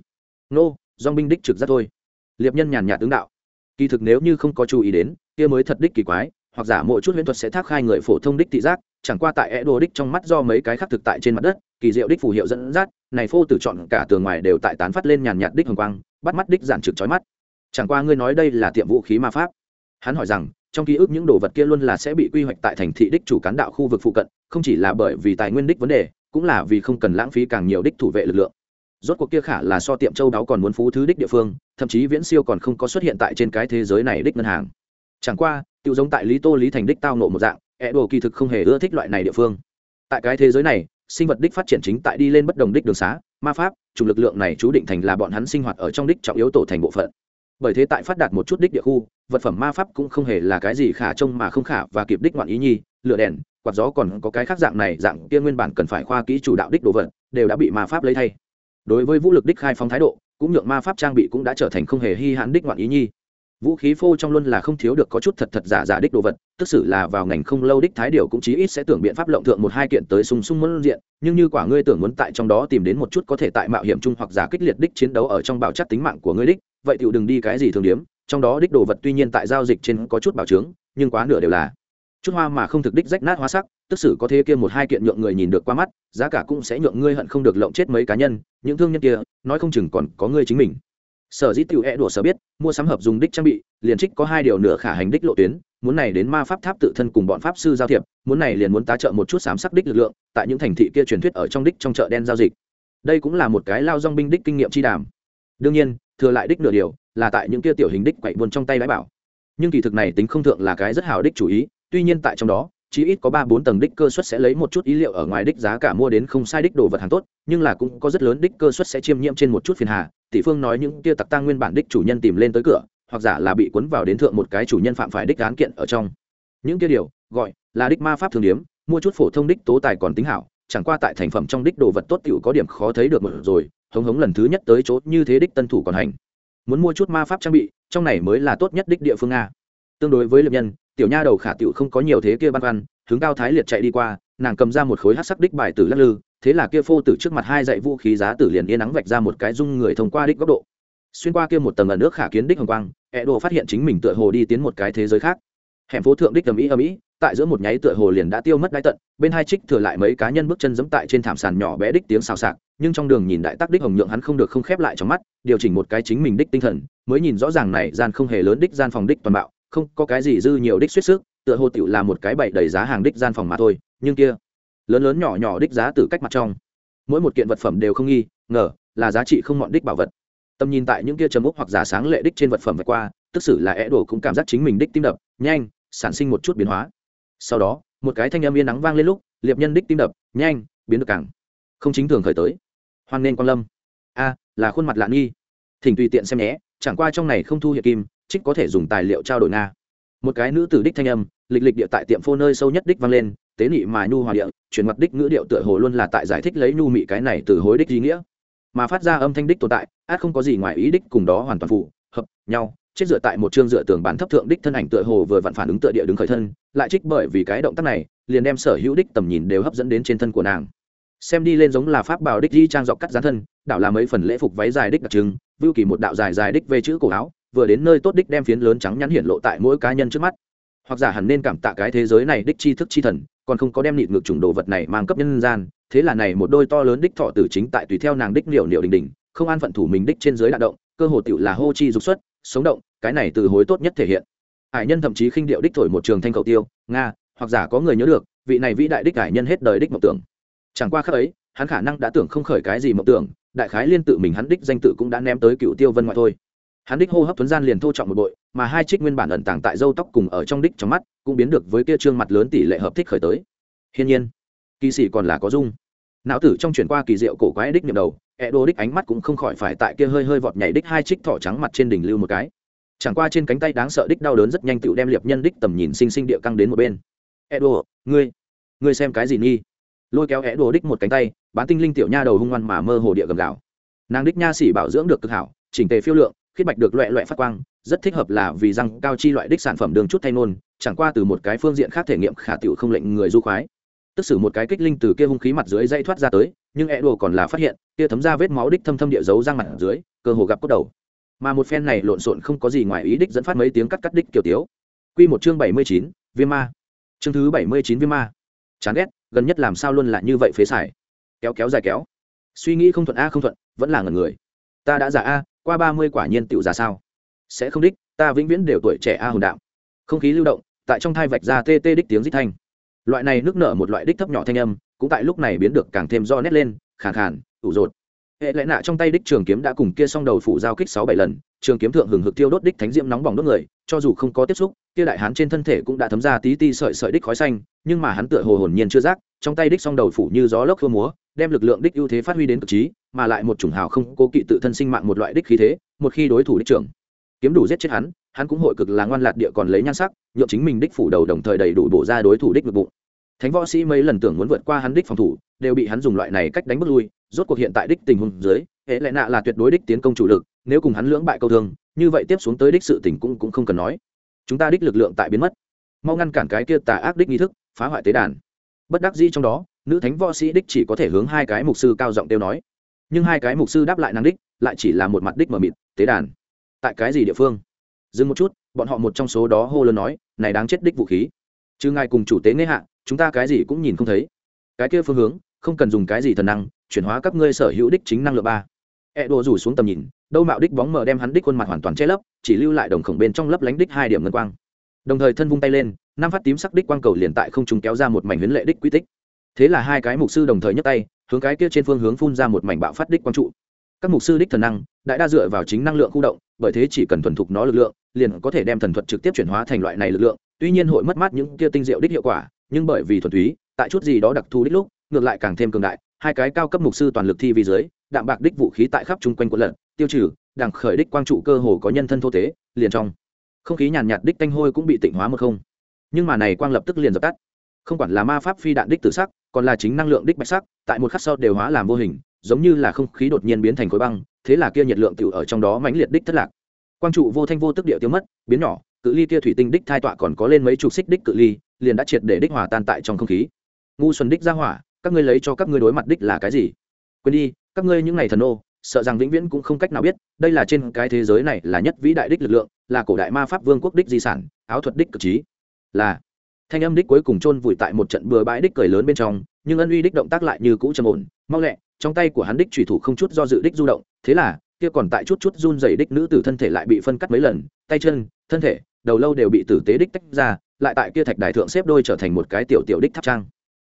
Nô dong binh đích trực rất thôi. Liệp nhân nhàn nhạt tướng đạo. Kỳ thực nếu như không có chú ý đến, kia mới thật đích kỳ quái, hoặc giả mỗi chút huyễn thuật sẽ thác khai người phổ thông đích thị giác chẳng qua tại Edo đích trong mắt do mấy cái khác thực tại trên mặt đất, kỳ diệu đích phù hiệu dẫn dắt, này phô tử chọn cả tường ngoài đều tại tán phát lên nhàn nhạt đích hồng quang, bắt mắt đích giản trực chói mắt. Chẳng qua ngươi nói đây là tiệm vũ khí ma pháp. Hắn hỏi rằng, trong ký ức những đồ vật kia luôn là sẽ bị quy hoạch tại thành thị đích chủ cán đạo khu vực phụ cận, không chỉ là bởi vì tài nguyên đích vấn đề, cũng là vì không cần lãng phí càng nhiều đích thủ vệ lực lượng. Rốt cuộc kia khả là so tiệm châu đáo còn muốn phú thứ đích địa phương, thậm chí viễn siêu còn không có xuất hiện tại trên cái thế giới này đích ngân hàng. Chẳng qua tiêu giống tại lý tô lý thành đích tao nộ một dạng ẹ đồ kỳ thực không hề ưa thích loại này địa phương. Tại cái thế giới này, sinh vật đích phát triển chính tại đi lên bất đồng đích đường xá, ma pháp chủ lực lượng này chú định thành là bọn hắn sinh hoạt ở trong đích trọng yếu tổ thành bộ phận. Bởi thế tại phát đạt một chút đích địa khu, vật phẩm ma pháp cũng không hề là cái gì khả trông mà không khả và kịp đích ngoạn ý nhi, lửa đèn, quạt gió còn có cái khác dạng này, dạng kia nguyên bản cần phải khoa kỹ chủ đạo đích đồ vật, đều đã bị ma pháp lấy thay. Đối với vũ lực đích khai phóng thái độ, cũng nhượng ma pháp trang bị cũng đã trở thành không hề hy hãn đích ngoạn ý nhi vũ khí phô trong luôn là không thiếu được có chút thật thật giả giả đích đồ vật, tức xử là vào ngành không lâu đích thái điều cũng chí ít sẽ tưởng biện pháp lộng thượng một hai kiện tới sung sung muốn diện, nhưng như quả ngươi tưởng muốn tại trong đó tìm đến một chút có thể tại mạo hiểm chung hoặc giả kích liệt đích chiến đấu ở trong bảo chắc tính mạng của ngươi đích, vậy tựu đừng đi cái gì thường điếm, trong đó đích đồ vật tuy nhiên tại giao dịch trên có chút bảo chứng, nhưng quá nửa đều là chút hoa mà không thực đích rách nát hoa sắc, tức xử có thế kia một hai kiện nhượng người nhìn được qua mắt, giá cả cũng sẽ nhượng ngươi hận không được lộng chết mấy cá nhân, những thương nhân kia, nói không chừng còn có ngươi chính mình sở dĩ tiểu e đùa sở biết, mua sắm hợp dùng đích trang bị, liền trích có hai điều nửa khả hành đích lộ tuyến, muốn này đến ma pháp tháp tự thân cùng bọn pháp sư giao thiệp, muốn này liền muốn tá trợ một chút sám sắc đích lực lượng, tại những thành thị kia truyền thuyết ở trong đích trong chợ đen giao dịch. Đây cũng là một cái lao dong binh đích kinh nghiệm chi đàm. Đương nhiên, thừa lại đích nửa điều, là tại những kia tiểu hình đích quậy buôn trong tay bãi bảo. Nhưng kỳ thực này tính không thượng là cái rất hào đích chủ ý, tuy nhiên tại trong đó chỉ ít có ba bốn tầng đích cơ suất sẽ lấy một chút ý liệu ở ngoài đích giá cả mua đến không sai đích đồ vật hàng tốt nhưng là cũng có rất lớn đích cơ suất sẽ chiêm nhiễm trên một chút phiền hà. Tỷ phương nói những kia tặc tăng nguyên bản đích chủ nhân tìm lên tới cửa hoặc giả là bị cuốn vào đến thượng một cái chủ nhân phạm phải đích án kiện ở trong. Những kia điều gọi là đích ma pháp thường điểm, mua chút phổ thông đích tố tài còn tính hảo chẳng qua tại thành phẩm trong đích đồ vật tốt tiểu có điểm khó thấy được một rồi hống hống lần thứ nhất tới chỗ như thế đích tân thủ còn hành. Muốn mua chút ma pháp trang bị trong này mới là tốt nhất đích địa phương a. tương đối với lập nhân tiểu nha đầu khả tiểu không có nhiều thế kia băn khoăn hướng cao thái liệt chạy đi qua nàng cầm ra một khối hát sắc đích bài tử lắc lư thế là kia phô tử trước mặt hai dạy vũ khí giá tử liền yên nắng vạch ra một cái dung người thông qua đích góc độ. Xuyên qua kia một tầng ở nước khả kiến đích hồng quang e đồ phát hiện chính mình tựa hồ đi tiến một cái thế giới khác. Hẻm phố thượng đích tầm ý âm mỹ, tại giữa một nháy tựa hồ liền đã tiêu mất đáy tận bên hai trích thừa lại mấy cá nhân bước chân dẫm tại trên thảm sàn nhỏ bé đích tiếng xào xạc nhưng trong đường nhìn đại tắc đích hồng nhượng hắn không được không khép lại trong mắt điều chỉnh một cái chính mình đích tinh thần mới nhìn rõ ràng này gian không hề lớn đích gian phòng đích toàn bạo không có cái gì dư nhiều đích suýt sức, tựa hồ tiểu là một cái bậy đầy giá hàng đích gian phòng mà thôi, nhưng kia, lớn lớn nhỏ nhỏ đích giá từ cách mặt trong. Mỗi một kiện vật phẩm đều không nghi, ngờ, là giá trị không mọn đích bảo vật. Tầm nhìn tại những kia chấm úc hoặc giả sáng lệ đích trên vật phẩm vạch qua, tức xử là é đổ cũng cảm giác chính mình đích tim đập, nhanh, sản sinh một chút biến hóa. Sau đó, một cái thanh âm yên nắng vang lên lúc, liệp nhân đích tim đập, nhanh, biến được càng không chính thường khởi tới. Hoan nên quan lâm. A, là khuôn mặt lạ nghi. Thỉnh tùy tiện xem nhé, chẳng qua trong này không thu hiệp kim trích có thể dùng tài liệu trao đổi nga. Một cái nữ tử đích thanh âm, lịch lịch địa tại tiệm phô nơi sâu nhất đích vang lên, tế nị mà nhu hòa địa, chuyển mặt đích ngữ điệu tựa hồ luôn là tại giải thích lấy nhu mị cái này từ hối đích ý nghĩa. Mà phát ra âm thanh đích tồn tại, át không có gì ngoài ý đích cùng đó hoàn toàn phụ hợp, nhau, chết dựa tại một chương dựa tường bán thấp thượng đích thân ảnh tựa hồ vừa vặn phản ứng tựa địa đứng khởi thân, lại trích bởi vì cái động tác này, liền đem sở hữu đích tầm nhìn đều hấp dẫn đến trên thân của nàng. Xem đi lên giống là pháp bảo đích di trang dọc cắt dán thân đạo là mấy phần lễ phục váy dài đích đặc trưng, vưu kỳ một đạo dài dài đích về chữ cổ áo vừa đến nơi tốt đích đem phiến lớn trắng nhắn hiện lộ tại mỗi cá nhân trước mắt. Hoặc giả hẳn nên cảm tạ cái thế giới này đích chi thức chi thần, còn không có đem nịt ngược chủng đồ vật này mang cấp nhân gian, thế là này một đôi to lớn đích thọ tử chính tại tùy theo nàng đích liệu liệu đình đình, không an phận thủ mình đích trên dưới đạn động, cơ hồ tựu là hô chi dục xuất, sống động, cái này từ hối tốt nhất thể hiện. Hải nhân thậm chí khinh điệu đích thổi một trường thanh cầu tiêu, nga, hoặc giả có người nhớ được, vị này vĩ đại đích hải nhân hết đời đích mộng tưởng. Chẳng qua khác ấy, hắn khả năng đã tưởng không khởi cái gì mộng tưởng, đại khái liên tự mình hắn đích danh tự cũng đã ném tới cựu tiêu vân ngoại thôi hắn đích hô hấp tuấn gian liền thô trọng một bội, mà hai trích nguyên bản ẩn tàng tại dâu tóc cùng ở trong đích trong mắt, cũng biến được với kia trương mặt lớn tỷ lệ hợp thích khởi tới. Hiên nhiên, kỳ sĩ còn là có dung. Não tử trong chuyển qua kỳ diệu cổ quái đích nhầm đầu ẹ đô đích ánh mắt cũng không khỏi phải tại kia hơi hơi vọt nhảy đích hai trích thỏ trắng mặt trên đỉnh lưu một cái. Chẳng qua trên cánh tay đáng sợ đích đau đớn rất nhanh tựu đem liệp nhân đích tầm nhìn xinh xinh địa căng đến một bên. Ẹ đô ngươi ngươi xem cái gì nghi? Lôi kéo ẹ đô đích một cánh tay, bán tinh linh tiểu nha đầu hung ngoan mà mơ hồ địa gầm gạo nàng đích nha sĩ bảo dưỡng được cực hảo, chỉnh tề phiêu lượng khiết bạch được loẹ loẹ phát quang, rất thích hợp là vì răng cao chi loại đích sản phẩm đường chút thay nôn chẳng qua từ một cái phương diện khác thể nghiệm khả tiểu không lệnh người du khoái. Tức xử một cái kích linh từ kia hung khí mặt dưới dây thoát ra tới, nhưng e đồ còn là phát hiện, kia thấm ra vết máu đích thâm thâm địa dấu răng mặt dưới, cơ hồ gặp cốt đầu. Mà một phen này lộn xộn không có gì ngoài ý đích dẫn phát mấy tiếng cắt cắt đích kiểu tiếu. Quy một chương bảy mươi chín, viêm ma. Chương thứ bảy mươi chín viêm ma. Chán ghét, gần nhất làm sao luôn là như vậy phế xài. Kéo kéo dài kéo. Suy nghĩ không thuận a không thuận, vẫn là ngần người. Ta đã giả a qua ba mươi quả nhiên tựu già sao? Sẽ không đích, ta vĩnh viễn đều tuổi trẻ a hồn đạo không khí lưu động, tại trong thai vạch ra tê tê đích tiếng rít thanh. Loại này nước nở một loại đích thấp nhỏ thanh âm, cũng tại lúc này biến được càng thêm do nét lên, khàn khàn, ủ rột. Hệ lẽ nạ trong tay đích trường kiếm đã cùng kia song đầu phủ giao kích sáu bảy lần, trường kiếm thượng hừng hực tiêu đốt đích thánh diễm nóng bỏng đốt người, cho dù không có tiếp xúc, kia đại hán trên thân thể cũng đã thấm ra tí ti sợi sợi đích khói xanh, nhưng mà hắn tựa hồ hồn nhiên chưa giác, trong tay đích song đầu phủ như gió lốc khua múa đem lực lượng đích ưu thế phát huy đến cực trí, mà lại một chủng hào không cố kỵ tự thân sinh mạng một loại đích khí thế, một khi đối thủ đích trưởng. Kiếm đủ giết chết hắn hắn cũng hội cực là ngoan lạt địa còn lấy nhan sắc nhộn chính mình đích phủ đầu đồng thời đầy đủ bổ ra đối thủ đích ngực bụng. Thánh võ sĩ mấy lần tưởng muốn vượt qua hắn đích phòng thủ, đều bị hắn dùng loại này cách đánh bước lui, rốt cuộc hiện tại đích tình huống dưới, hệ lệ nạ là tuyệt đối đích tiến công chủ lực, nếu cùng hắn lưỡng bại câu thương, như vậy tiếp xuống tới đích sự tình cũng cũng không cần nói. Chúng ta đích lực lượng tại biến mất. Mau ngăn cản cái kia tà ác đích nghi thức, phá hoại tế đàn. Bất đắc dĩ trong đó nữ thánh võ sĩ đích chỉ có thể hướng hai cái mục sư cao giọng kêu nói. Nhưng hai cái mục sư đáp lại năng đích, lại chỉ là một mặt đích mờ mịt, tế đàn. Tại cái gì địa phương? Dừng một chút, bọn họ một trong số đó hô lớn nói, này đáng chết đích vũ khí. Chứ ngài cùng chủ tế nghe hạ, chúng ta cái gì cũng nhìn không thấy. Cái kia phương hướng, không cần dùng cái gì thần năng, chuyển hóa các ngươi sở hữu đích chính năng lượng ba. E đồ rủ xuống tầm nhìn, đâu mạo đích bóng mờ đem hắn đích khuôn mặt hoàn toàn che lấp, chỉ lưu lại đồng khổng bên trong lấp lánh đích hai điểm ngân quang. Đồng thời thân vung tay lên, năm phát tím sắc đích quang cầu liền tại không trung kéo ra một mảnh huyến lệ đích quy tích thế là hai cái mục sư đồng thời nhấc tay, hướng cái kia trên phương hướng phun ra một mảnh bạo phát đích quang trụ. Các mục sư đích thần năng đại đa dựa vào chính năng lượng khu động, bởi thế chỉ cần thuần thục nó lực lượng, liền có thể đem thần thuật trực tiếp chuyển hóa thành loại này lực lượng. Tuy nhiên hội mất mát những kia tinh diệu đích hiệu quả, nhưng bởi vì thuần túy, tại chút gì đó đặc thù đích lúc, ngược lại càng thêm cường đại. Hai cái cao cấp mục sư toàn lực thi vi dưới, đạm bạc đích vũ khí tại khắp chung quanh quần lận tiêu trừ, đằng khởi đích quang trụ cơ hồ có nhân thân thô tế, liền trong không khí nhàn nhạt đích tanh hôi cũng bị tịnh hóa một không. Nhưng mà này quang lập tức liền dập tắt không quản là ma pháp phi đạn đích tử sắc, còn là chính năng lượng đích bạch sắc, tại một khắc sau đều hóa làm vô hình, giống như là không khí đột nhiên biến thành khối băng, thế là kia nhiệt lượng tiểu ở trong đó mãnh liệt đích thất lạc. Quang trụ vô thanh vô tức địa tiêu mất, biến nhỏ, cự ly kia thủy tinh đích thai tọa còn có lên mấy chục xích đích cự ly, liền đã triệt để đích hòa tan tại trong không khí. Ngu xuân đích ra hỏa, các ngươi lấy cho các ngươi đối mặt đích là cái gì? Quên đi, các ngươi những ngày thần ô sợ rằng vĩnh viễn cũng không cách nào biết, đây là trên cái thế giới này là nhất vĩ đại đích lực lượng, là cổ đại ma pháp vương quốc đích di sản, áo thuật đích cực trí. Là thanh âm đích cuối cùng chôn vùi tại một trận bừa bãi đích cười lớn bên trong, nhưng ân uy đích động tác lại như cũ trầm ổn, mau lẹ, trong tay của hắn đích thủy thủ không chút do dự đích du động, thế là, kia còn tại chút chút run dày đích nữ tử thân thể lại bị phân cắt mấy lần, tay chân, thân thể, đầu lâu đều bị tử tế đích tách ra, lại tại kia thạch đài thượng xếp đôi trở thành một cái tiểu tiểu đích tháp trang.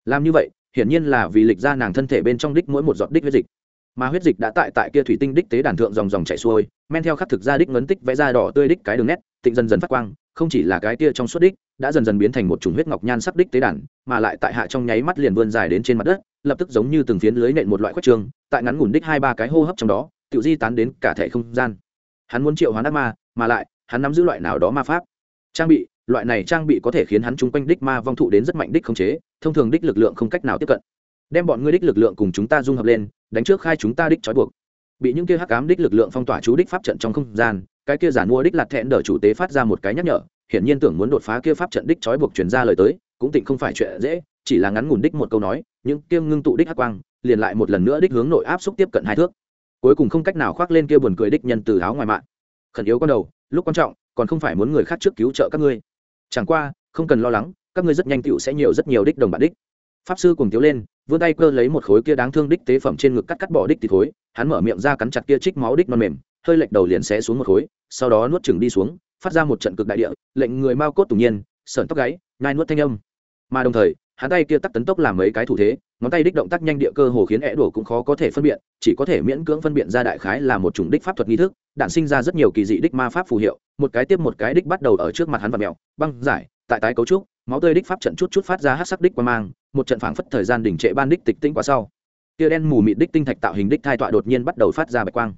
Làm như vậy, hiển nhiên là vì lịch ra nàng thân thể bên trong đích mỗi một giọt đích huyết dịch. Mà huyết dịch đã tại tại kia thủy tinh đích tế đàn thượng dòng dòng chảy xuôi, men theo khắc thực ra đích ngấn tích vẽ ra đỏ tươi đích cái đường nét, tịnh dần dần phát quang không chỉ là cái kia trong suốt đích, đã dần dần biến thành một chủng huyết ngọc nhan sắc đích tế đàn, mà lại tại hạ trong nháy mắt liền vươn dài đến trên mặt đất, lập tức giống như từng phiến lưới nện một loại khuất trường, tại ngắn ngủn đích hai ba cái hô hấp trong đó tự di tán đến cả thể không gian. Hắn muốn triệu hoán ác ma, mà lại, hắn nắm giữ loại nào đó ma pháp? Trang bị, loại này trang bị có thể khiến hắn chung quanh đích ma vong thụ đến rất mạnh đích không chế, thông thường đích lực lượng không cách nào tiếp cận. Đem bọn ngươi đích lực lượng cùng chúng ta dung hợp lên, đánh trước khai chúng ta đích trói buộc. Bị những kia hắc ám đích lực lượng phong tỏa chú đích pháp trận trong không gian cái kia giản mua đích lạt thẹn đỡ chủ tế phát ra một cái nhắc nhở hiển nhiên tưởng muốn đột phá kia pháp trận đích trói buộc truyền ra lời tới cũng tịnh không phải chuyện dễ chỉ là ngắn ngủn đích một câu nói những kia ngưng tụ đích hắc quang liền lại một lần nữa đích hướng nội áp xúc tiếp cận hai thước. Cuối cùng không cách nào khoác lên kia buồn cười đích nhân từ áo ngoài mạng. Khẩn yếu con đầu lúc quan trọng còn không phải muốn người khác trước cứu trợ các ngươi. Chẳng qua không cần lo lắng các ngươi rất nhanh tựu sẽ nhiều rất nhiều đích đồng bạn đích. Pháp sư cùng tiếu lên vươn tay cơ lấy một khối kia đáng thương đích tế phẩm trên ngực cắt cắt bỏ đích thì thối, hắn mở miệng ra cắn chặt kia trích máu đích non mềm hơi lệch đầu liền xé xuống một khối sau đó nuốt chừng đi xuống phát ra một trận cực đại địa lệnh người mau cốt tủng nhiên sởn tóc gáy ngai nuốt thanh âm. Mà đồng thời hắn tay kia tắc tấn tốc làm mấy cái thủ thế ngón tay đích động tác nhanh địa cơ hồ khiến é đổ cũng khó có thể phân biệt, chỉ có thể miễn cưỡng phân biện ra đại khái là một chủng đích pháp thuật nghi thức đạn sinh ra rất nhiều kỳ dị đích ma pháp phù hiệu một cái tiếp một cái đích bắt đầu ở trước mặt hắn và mèo băng giải tại tái cấu trúc máu tươi đích pháp trận chút chút phát ra hát sắc đích qua mang một trận phảng phất thời gian đỉnh trệ ban đích tịch tĩnh quá sau. Tia đen mù mịt đích tinh thạch tạo hình đích thai tọa đột nhiên bắt đầu phát ra bạch quang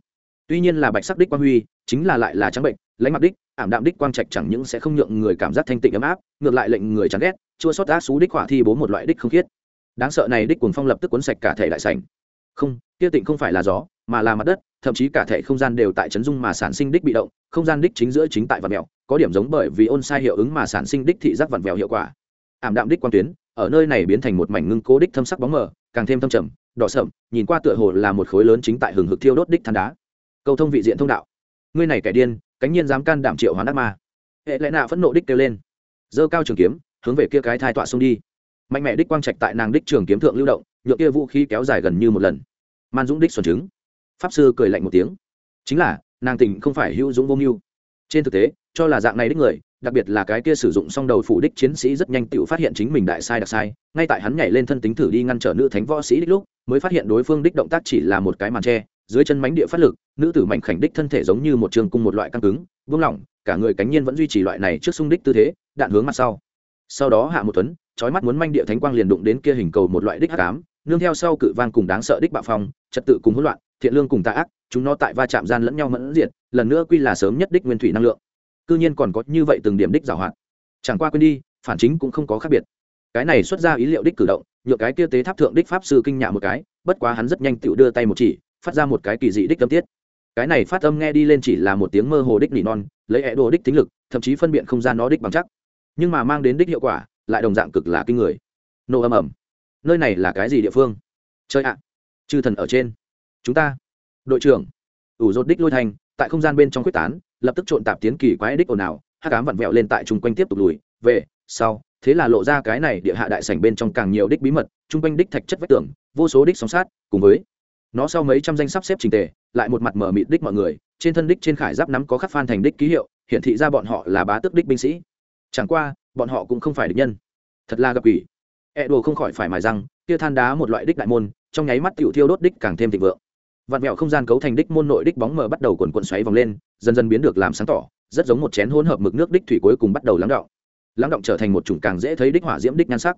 tuy nhiên là bạch sắc đích quang huy, chính là lại là trắng bệnh, lãnh mặt đích, ảm đạm đích quang trạch chẳng những sẽ không nhượng người cảm giác thanh tịnh ấm áp, ngược lại lệnh người chán ghét, chua sót ác xú đích hỏa thi bố một loại đích không khiết. Đáng sợ này đích cuồng phong lập tức cuốn sạch cả thể đại sảnh. Không, kia tịnh không phải là gió, mà là mặt đất, thậm chí cả thể không gian đều tại chấn dung mà sản sinh đích bị động, không gian đích chính giữa chính tại vạn mèo có điểm giống bởi vì ôn sai hiệu ứng mà sản sinh đích thị giác vặn vẹo hiệu quả. Ảm đạm đích quan tuyến, ở nơi này biến thành một mảnh ngưng cố đích thâm sắc bóng mờ, càng thêm thâm trầm, đỏ sậm, nhìn qua tựa hồ là một khối lớn chính tại hừng hực thiêu đốt đích than đá câu thông vị diện thông đạo. Ngươi này kẻ điên, cánh nhiên dám can đảm triệu hoán ác ma. Hệ lẽ nạ phẫn nộ đích kêu lên. Giơ cao trường kiếm, hướng về kia cái thai tọa xông đi. Mạnh mẽ đích quang trạch tại nàng đích trường kiếm thượng lưu động nhựa kia vũ khí kéo dài gần như một lần. Man dũng đích xuẩn chứng pháp sư cười lạnh một tiếng. Chính là, nàng tình không phải hữu dũng vô mưu. Trên thực tế, cho là dạng này đích người, đặc biệt là cái kia sử dụng song đầu phủ đích chiến sĩ rất nhanh tự phát hiện chính mình đại sai đặc sai, ngay tại hắn nhảy lên thân tính thử đi ngăn trở nữ thánh võ sĩ đích lúc, mới phát hiện đối phương đích động tác chỉ là một cái màn tre dưới chân mánh địa phát lực, nữ tử mảnh khảnh đích thân thể giống như một trường cung một loại căng cứng vững lỏng, cả người cánh nhiên vẫn duy trì loại này trước xung đích tư thế, đạn hướng mặt sau. Sau đó hạ một tuấn trói mắt muốn manh địa thánh quang liền đụng đến kia hình cầu một loại đích hắc ám, nương theo sau cự vang cùng đáng sợ đích bạo phong, trật tự cùng hỗn loạn, thiện lương cùng tà ác, chúng nó tại va chạm gian lẫn nhau mẫn diệt, lần nữa quy là sớm nhất đích nguyên thủy năng lượng. Cư nhiên còn có như vậy từng điểm đích giảo hoạt. Chẳng qua quên đi, phản chính cũng không có khác biệt. Cái này xuất ra ý liệu đích cử động nhựa cái kia tế tháp thượng đích pháp sư kinh nhạ một cái, bất quá hắn rất nhanh tựu đưa tay một chỉ phát ra một cái kỳ dị đích tâm tiết. Cái này phát âm nghe đi lên chỉ là một tiếng mơ hồ đích nỉ non, lấy ẹ đồ đích tính lực, thậm chí phân biện không gian nó đích bằng chắc. Nhưng mà mang đến đích hiệu quả, lại đồng dạng cực là kinh người. Nổ âm ẩm nơi này là cái gì địa phương? Chơi ạ. Chư thần ở trên. Chúng ta. Đội trưởng. Ủ rột đích lôi thành, tại không gian bên trong quyết tán, lập tức trộn tạp tiến kỳ quái đích ồn ào, hát cám vặn vẹo lên tại chung quanh tiếp tục lùi, về, sau, thế là lộ ra cái này địa hạ đại sảnh bên trong càng nhiều đích bí mật, chung quanh đích thạch chất vách tường, vô số đích sóng sát, cùng với nó sau mấy trăm danh sắp xếp trình tề, lại một mặt mở mịt đích mọi người, trên thân đích trên khải giáp nắm có khắc phan thành đích ký hiệu, hiển thị ra bọn họ là bá tước đích binh sĩ. Chẳng qua, bọn họ cũng không phải địch nhân. Thật là gặp ủy e đồ không khỏi phải mài răng, kia than đá một loại đích đại môn, trong nháy mắt tiểu thiêu đốt đích càng thêm thịnh vượng. Vạn mẹo không gian cấu thành đích môn nội đích bóng mờ bắt đầu quần quần xoáy vòng lên, dần dần biến được làm sáng tỏ, rất giống một chén hỗn hợp mực nước đích thủy cuối cùng bắt đầu lắng động lắng động trở thành một chủng càng dễ thấy đích hỏa diễm đích nhan sắc.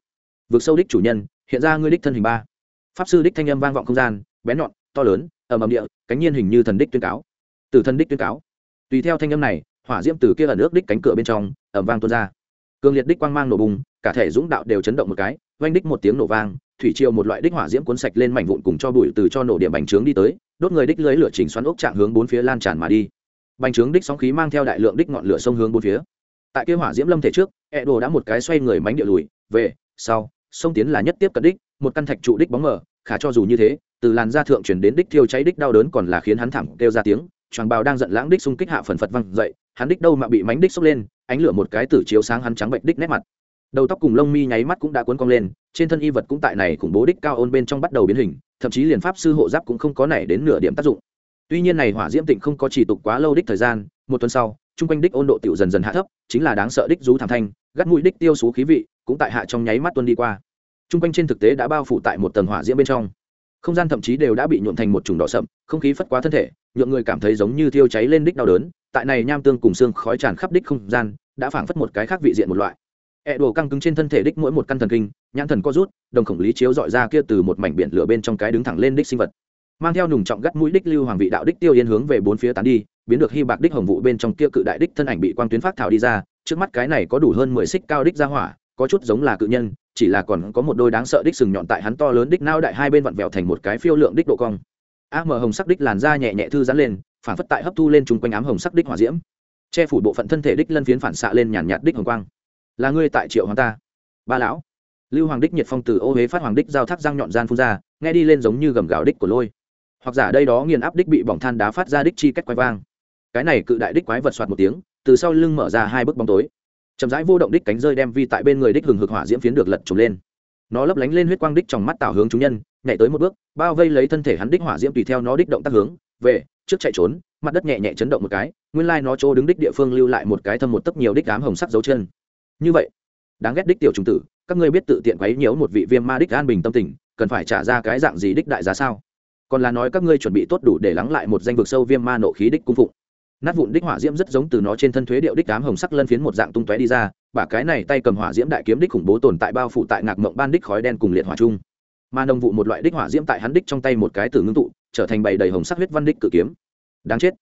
Vượt sâu đích chủ nhân, hiện ra ngươi đích thân hình ba. Pháp sư đích thanh âm vang vọng không gian bén nhọn, to lớn, ầm ầm địa, cánh nhiên hình như thần đích tuyên cáo. Từ thần đích tuyên cáo. Tùy theo thanh âm này, hỏa diễm từ kia ẩn ước đích cánh cửa bên trong, ầm vang tuôn ra. Cường liệt đích quang mang nổ bùng, cả thể dũng đạo đều chấn động một cái, vang đích một tiếng nổ vang, thủy triều một loại đích hỏa diễm cuốn sạch lên mảnh vụn cùng cho bụi từ cho nổ điểm bành trướng đi tới, đốt người đích lưới lửa chỉnh xoắn ốc trạng hướng bốn phía lan tràn mà đi. Bành trướng đích sóng khí mang theo đại lượng đích ngọn lửa sông hướng bốn phía. Tại kia hỏa diễm lâm thể trước e đồ đã một cái xoay người mánh địa lùi, về, sau, sông tiến là nhất tiếp cận đích, một căn thạch trụ đích bóng mờ khả cho dù như thế, từ làn da thượng chuyển đến đích thiêu cháy đích đau đớn còn là khiến hắn thẳng kêu ra tiếng, choàng bào đang giận lãng đích xung kích hạ phần phật văng dậy, hắn đích đâu mà bị mánh đích sốc lên, ánh lửa một cái tử chiếu sáng hắn trắng bệnh đích nét mặt. Đầu tóc cùng lông mi nháy mắt cũng đã cuốn cong lên, trên thân y vật cũng tại này khủng bố đích cao ôn bên trong bắt đầu biến hình, thậm chí liền pháp sư hộ giáp cũng không có nảy đến nửa điểm tác dụng. Tuy nhiên này hỏa diễm tịnh không có chỉ tục quá lâu đích thời gian, một tuần sau chung quanh đích ôn độ tiểu dần dần hạ thấp, chính là đáng sợ đích rú thảm thanh, gắt mũi đích tiêu số khí vị cũng tại hạ trong nháy mắt tuân đi qua chung quanh trên thực tế đã bao phủ tại một tầng hỏa diễm bên trong. Không gian thậm chí đều đã bị nhuộn thành một chủng đỏ sậm, không khí phất quá thân thể nhuộm người cảm thấy giống như thiêu cháy lên đích đau đớn. Tại này nham tương cùng xương khói tràn khắp đích không gian, đã phảng phất một cái khác vị diện một loại. Ẹ đồ căng cứng trên thân thể đích mỗi một căn thần kinh, nhãn thần co rút, đồng khổng lý chiếu dọi ra kia từ một mảnh biển lửa bên trong cái đứng thẳng lên đích sinh vật. Mang theo nùng trọng gắt mũi đích lưu hoàng vị đạo đích tiêu yên hướng về bốn phía tán đi, biến được hy bạc đích hồng vụ bên trong kia cự đại đích thân ảnh bị quang tuyến phát thảo đi ra, trước mắt cái này có đủ hơn mười xích cao đích ra hỏa, có chút giống là cự nhân chỉ là còn có một đôi đáng sợ đích sừng nhọn tại hắn to lớn đích nao đại hai bên vặn vẹo thành một cái phiêu lượng đích độ cong. A mờ hồng sắc đích làn da nhẹ nhẹ thư giãn lên, phản phất tại hấp thu lên chung quanh ám hồng sắc đích hỏa diễm. Che phủ bộ phận thân thể đích lân phiến phản xạ lên nhàn nhạt đích hồng quang. Là ngươi tại triệu hoàng ta? Ba lão. Lưu hoàng đích nhiệt phong từ ô huế phát hoàng đích giao thác răng nhọn gian phun ra, nghe đi lên giống như gầm gào đích của lôi. Hoặc giả đây đó nghiền áp đích bị bỏng than đá phát ra đích chi cách quay vang. Cái này cự đại đích quái vật soạt một tiếng, từ sau lưng mở ra hai bức bóng tối chậm rãi vô động đích cánh rơi đem vi tại bên người đích hừng hực hỏa diễm phiến được lật trùng lên. Nó lấp lánh lên huyết quang đích trong mắt tạo hướng chúng nhân, nhảy tới một bước, bao vây lấy thân thể hắn đích hỏa diễm tùy theo nó đích động tác hướng, về, trước chạy trốn, mặt đất nhẹ nhẹ chấn động một cái, nguyên lai nó chỗ đứng đích địa phương lưu lại một cái thâm một tấc nhiều đích ám hồng sắc dấu chân. Như vậy, đáng ghét đích tiểu trùng tử, các ngươi biết tự tiện quấy nhiễu một vị viêm ma đích an bình tâm tình, cần phải trả ra cái dạng gì đích đại giá sao? Còn là nói các ngươi chuẩn bị tốt đủ để lắng lại một danh vực sâu viêm ma nộ khí đích cung phụng nát vụn đích hỏa diễm rất giống từ nó trên thân thuế điệu đích đám hồng sắc lân phiến một dạng tung tóe đi ra, bả cái này tay cầm hỏa diễm đại kiếm đích khủng bố tồn tại bao phủ tại ngạc mộng ban đích khói đen cùng liệt hỏa chung. Mà nồng vụ một loại đích hỏa diễm tại hắn đích trong tay một cái từ ngưng tụ, trở thành bầy đầy hồng sắc huyết văn đích cự kiếm. Đáng chết.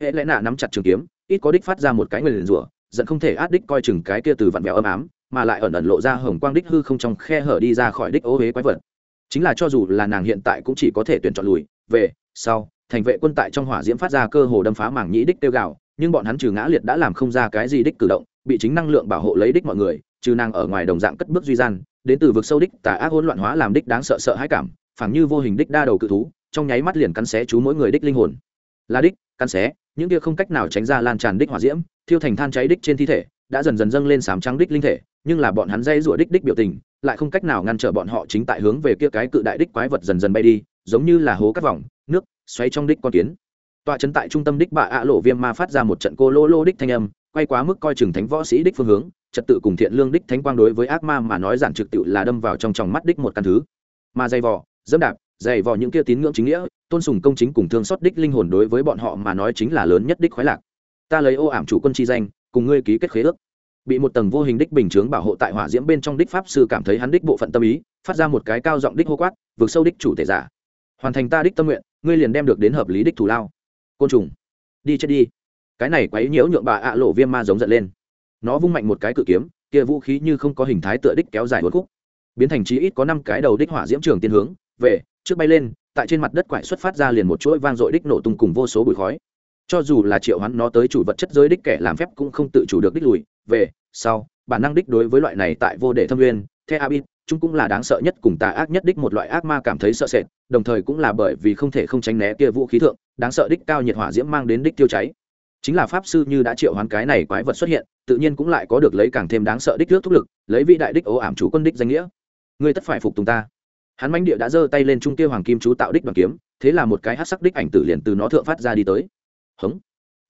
Hệ lẽ nạ nắm chặt trường kiếm, ít có đích phát ra một cái người liền rủa, giận không thể át đích coi chừng cái kia từ vặn vẹo âm ám, mà lại ẩn ẩn lộ ra hồng quang đích hư không trong khe hở đi ra khỏi đích ố huế quái vật. Chính là cho dù là nàng hiện tại cũng chỉ có thể tuyển chọn lùi, về, sau thành vệ quân tại trong hỏa diễm phát ra cơ hồ đâm phá mảng nhĩ đích tiêu gạo, nhưng bọn hắn trừ ngã liệt đã làm không ra cái gì đích cử động, bị chính năng lượng bảo hộ lấy đích mọi người, trừ nàng ở ngoài đồng dạng cất bước duy gian, đến từ vực sâu đích tà ác hỗn loạn hóa làm đích đáng sợ sợ hãi cảm, phảng như vô hình đích đa đầu cự thú, trong nháy mắt liền cắn xé chú mỗi người đích linh hồn. Là đích, cắn xé, những kia không cách nào tránh ra lan tràn đích hỏa diễm, thiêu thành than cháy đích trên thi thể, đã dần dần dâng lên sám trắng đích linh thể, nhưng là bọn hắn dây rủa đích đích biểu tình, lại không cách nào ngăn trở bọn họ chính tại hướng về kia cái cự đại đích quái vật dần dần bay đi, giống như là hố cắt vòng xoay trong đích con kiến. Tọa trấn tại trung tâm đích bà ạ lộ viêm ma phát ra một trận cô lô lô đích thanh âm, quay quá mức coi chừng thánh võ sĩ đích phương hướng, trật tự cùng thiện lương đích thánh quang đối với ác ma mà nói giản trực tự là đâm vào trong tròng mắt đích một căn thứ. Mà dày vò, dẫm đạp, dày vò những kia tín ngưỡng chính nghĩa, tôn sùng công chính cùng thương xót đích linh hồn đối với bọn họ mà nói chính là lớn nhất đích khoái lạc. Ta lấy ô ảm chủ quân chi danh, cùng ngươi ký kết khế ước. Bị một tầng vô hình đích bình chướng bảo hộ tại hỏa diễm bên trong đích pháp sư cảm thấy hắn đích bộ phận tâm ý, phát ra một cái cao giọng đích hô quát, vượt sâu đích chủ thể giả hoàn thành ta đích tâm nguyện, ngươi liền đem được đến hợp lý đích thủ lao. Côn trùng, đi chết đi. Cái này quấy nhiễu nhượng bà ạ lộ viêm ma giống giận lên. Nó vung mạnh một cái cự kiếm, kia vũ khí như không có hình thái tựa đích kéo dài một khúc. Biến thành chí ít có năm cái đầu đích hỏa diễm trường tiên hướng, về, trước bay lên, tại trên mặt đất quải xuất phát ra liền một chuỗi vang dội đích nổ tung cùng vô số bụi khói. Cho dù là triệu hắn nó tới chủ vật chất giới đích kẻ làm phép cũng không tự chủ được đích lùi, về, sau, bản năng đích đối với loại này tại vô để thâm nguyên, the abit chúng cũng là đáng sợ nhất cùng tà ác nhất đích một loại ác ma cảm thấy sợ sệt, đồng thời cũng là bởi vì không thể không tránh né kia vũ khí thượng, đáng sợ đích cao nhiệt hỏa diễm mang đến đích tiêu cháy. Chính là pháp sư như đã triệu hoán cái này quái vật xuất hiện, tự nhiên cũng lại có được lấy càng thêm đáng sợ đích nước thúc lực, lấy vị đại đích ố ảm chủ quân đích danh nghĩa. Ngươi tất phải phục tùng ta. Hắn manh địa đã giơ tay lên trung kia hoàng kim chú tạo đích bằng kiếm, thế là một cái hát sắc đích ảnh tử liền từ nó thượng phát ra đi tới. Hống.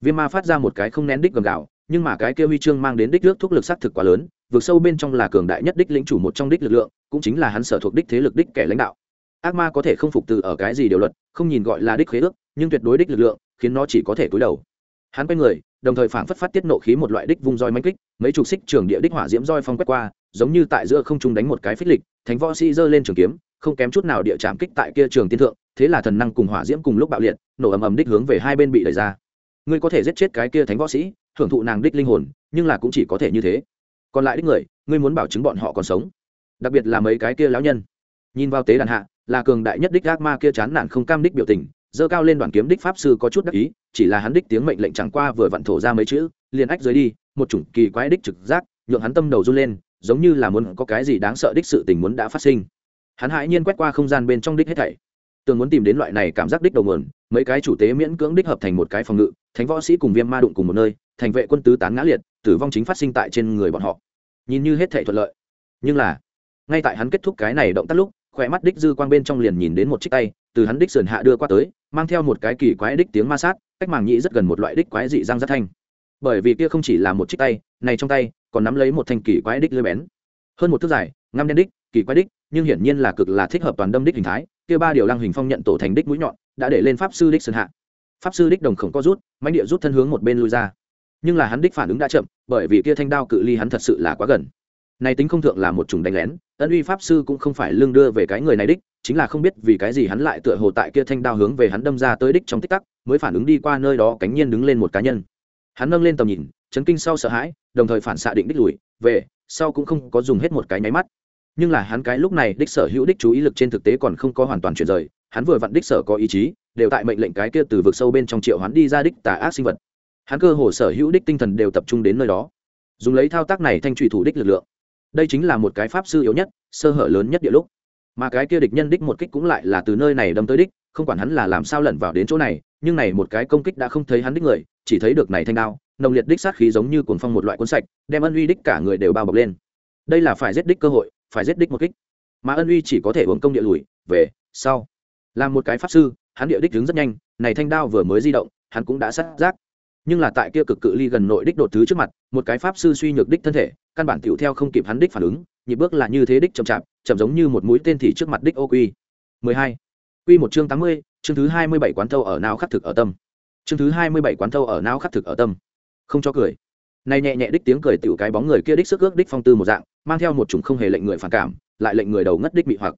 Viêm ma phát ra một cái không nén đích gầm gạo nhưng mà cái kia huy chương mang đến đích nước thúc lực xác thực quá lớn vượt sâu bên trong là cường đại nhất đích lĩnh chủ một trong đích lực lượng, cũng chính là hắn sở thuộc đích thế lực đích kẻ lãnh đạo. Ác ma có thể không phục từ ở cái gì điều luật, không nhìn gọi là đích khế ước, nhưng tuyệt đối đích lực lượng, khiến nó chỉ có thể cúi đầu. Hắn quay người, đồng thời phản phất phát tiết nộ khí một loại đích vung roi mánh kích, mấy chục xích trường địa đích hỏa diễm roi phong quét qua, giống như tại giữa không trung đánh một cái phích lịch, thánh võ sĩ giơ lên trường kiếm, không kém chút nào địa chạm kích tại kia trường tiên thượng, thế là thần năng cùng hỏa diễm cùng lúc bạo liệt, nổ ầm ầm đích hướng về hai bên bị đẩy ra. Ngươi có thể giết chết cái kia thánh võ sĩ hưởng thụ nàng đích linh hồn, nhưng là cũng chỉ có thể như thế. Còn lại đích người, ngươi muốn bảo chứng bọn họ còn sống. Đặc biệt là mấy cái kia lão nhân. Nhìn vào tế đàn hạ, là cường đại nhất đích ác ma kia chán nản không cam đích biểu tình dơ cao lên đoàn kiếm đích pháp sư có chút đắc ý, chỉ là hắn đích tiếng mệnh lệnh chẳng qua vừa vặn thổ ra mấy chữ, liền ách dưới đi, một chủng kỳ quái đích trực giác, nhượng hắn tâm đầu run lên, giống như là muốn có cái gì đáng sợ đích sự tình muốn đã phát sinh. Hắn hãi nhiên quét qua không gian bên trong đích hết thảy. Tường muốn tìm đến loại này cảm giác đích đầu nguồn mấy cái chủ tế miễn cưỡng đích hợp thành một cái phòng ngự, thánh võ sĩ cùng viêm ma đụng cùng một nơi, thành vệ quân tứ tán ngã liệt, tử vong chính phát sinh tại trên người bọn họ. Nhìn như hết thảy thuận lợi. Nhưng là, ngay tại hắn kết thúc cái này động tác lúc khỏe mắt đích dư quang bên trong liền nhìn đến một chiếc tay, từ hắn đích sườn hạ đưa qua tới, mang theo một cái kỳ quái đích tiếng ma sát, cách màng nhĩ rất gần một loại đích quái dị răng rất thanh. Bởi vì kia không chỉ là một chiếc tay, này trong tay, còn nắm lấy một thanh kỳ quái đích lưỡi bén. Hơn một thước dài, ngăm đen đích, kỳ quái đích, nhưng hiển nhiên là cực là thích hợp toàn đâm đích hình thái, kia ba điều lăng hình phong nhận tổ thành đích mũi nhọn đã để lên pháp sư đích sườn hạ. Pháp sư đích đồng khổng có rút mánh địa rút thân hướng một bên lui ra. Nhưng là hắn đích phản ứng đã chậm, bởi vì kia thanh đao cự ly hắn thật sự là quá gần. Này tính không thượng là một chủng đánh lén, ân uy pháp sư cũng không phải lương đưa về cái người này đích, chính là không biết vì cái gì hắn lại tựa hồ tại kia thanh đao hướng về hắn đâm ra tới đích trong tích tắc, mới phản ứng đi qua nơi đó cánh nhiên đứng lên một cá nhân. Hắn nâng lên tầm nhìn, chấn kinh sau sợ hãi, đồng thời phản xạ định đích lùi, về, sau cũng không có dùng hết một cái nháy mắt. Nhưng là hắn cái lúc này đích sở hữu đích chú ý lực trên thực tế còn không có hoàn toàn chuyển rời hắn vừa vặn đích sở có ý chí, đều tại mệnh lệnh cái kia từ vực sâu bên trong triệu hắn đi ra đích tà ác sinh vật. Hắn cơ hồ sở hữu đích tinh thần đều tập trung đến nơi đó. Dùng lấy thao tác này thanh trùy thủ đích lực lượng. Đây chính là một cái pháp sư yếu nhất, sơ hở lớn nhất địa lúc. Mà cái kia địch nhân đích một kích cũng lại là từ nơi này đâm tới đích, không quản hắn là làm sao lẩn vào đến chỗ này, nhưng này một cái công kích đã không thấy hắn đích người, chỉ thấy được này thanh đao, nồng liệt đích sát khí giống như cuồng phong một loại cuốn sạch, đem ân uy đích cả người đều bao bọc lên. Đây là phải giết đích cơ hội, phải giết đích một kích. Mà ân uy chỉ có thể uống công địa lùi, về, sau làm một cái pháp sư hắn địa đích đứng rất nhanh này thanh đao vừa mới di động hắn cũng đã sát giác nhưng là tại kia cực cự ly gần nội đích đột thứ trước mặt một cái pháp sư suy nhược đích thân thể căn bản tiểu theo không kịp hắn đích phản ứng nhịp bước là như thế đích chậm chạp chậm giống như một mũi tên thì trước mặt đích ô quy 12. Quy một chương 80, chương thứ 27 quán thâu ở não khắc thực ở tâm. Chương thứ 27 quán thâu ở não khắc thực ở tâm. Không cho cười. Này nhẹ nhẹ đích tiếng cười tiểu cái bóng người kia đích sức ước đích phong tư một dạng, mang theo một chủng không hề lệnh người phản cảm, lại lệnh người đầu ngất đích bị hoặc.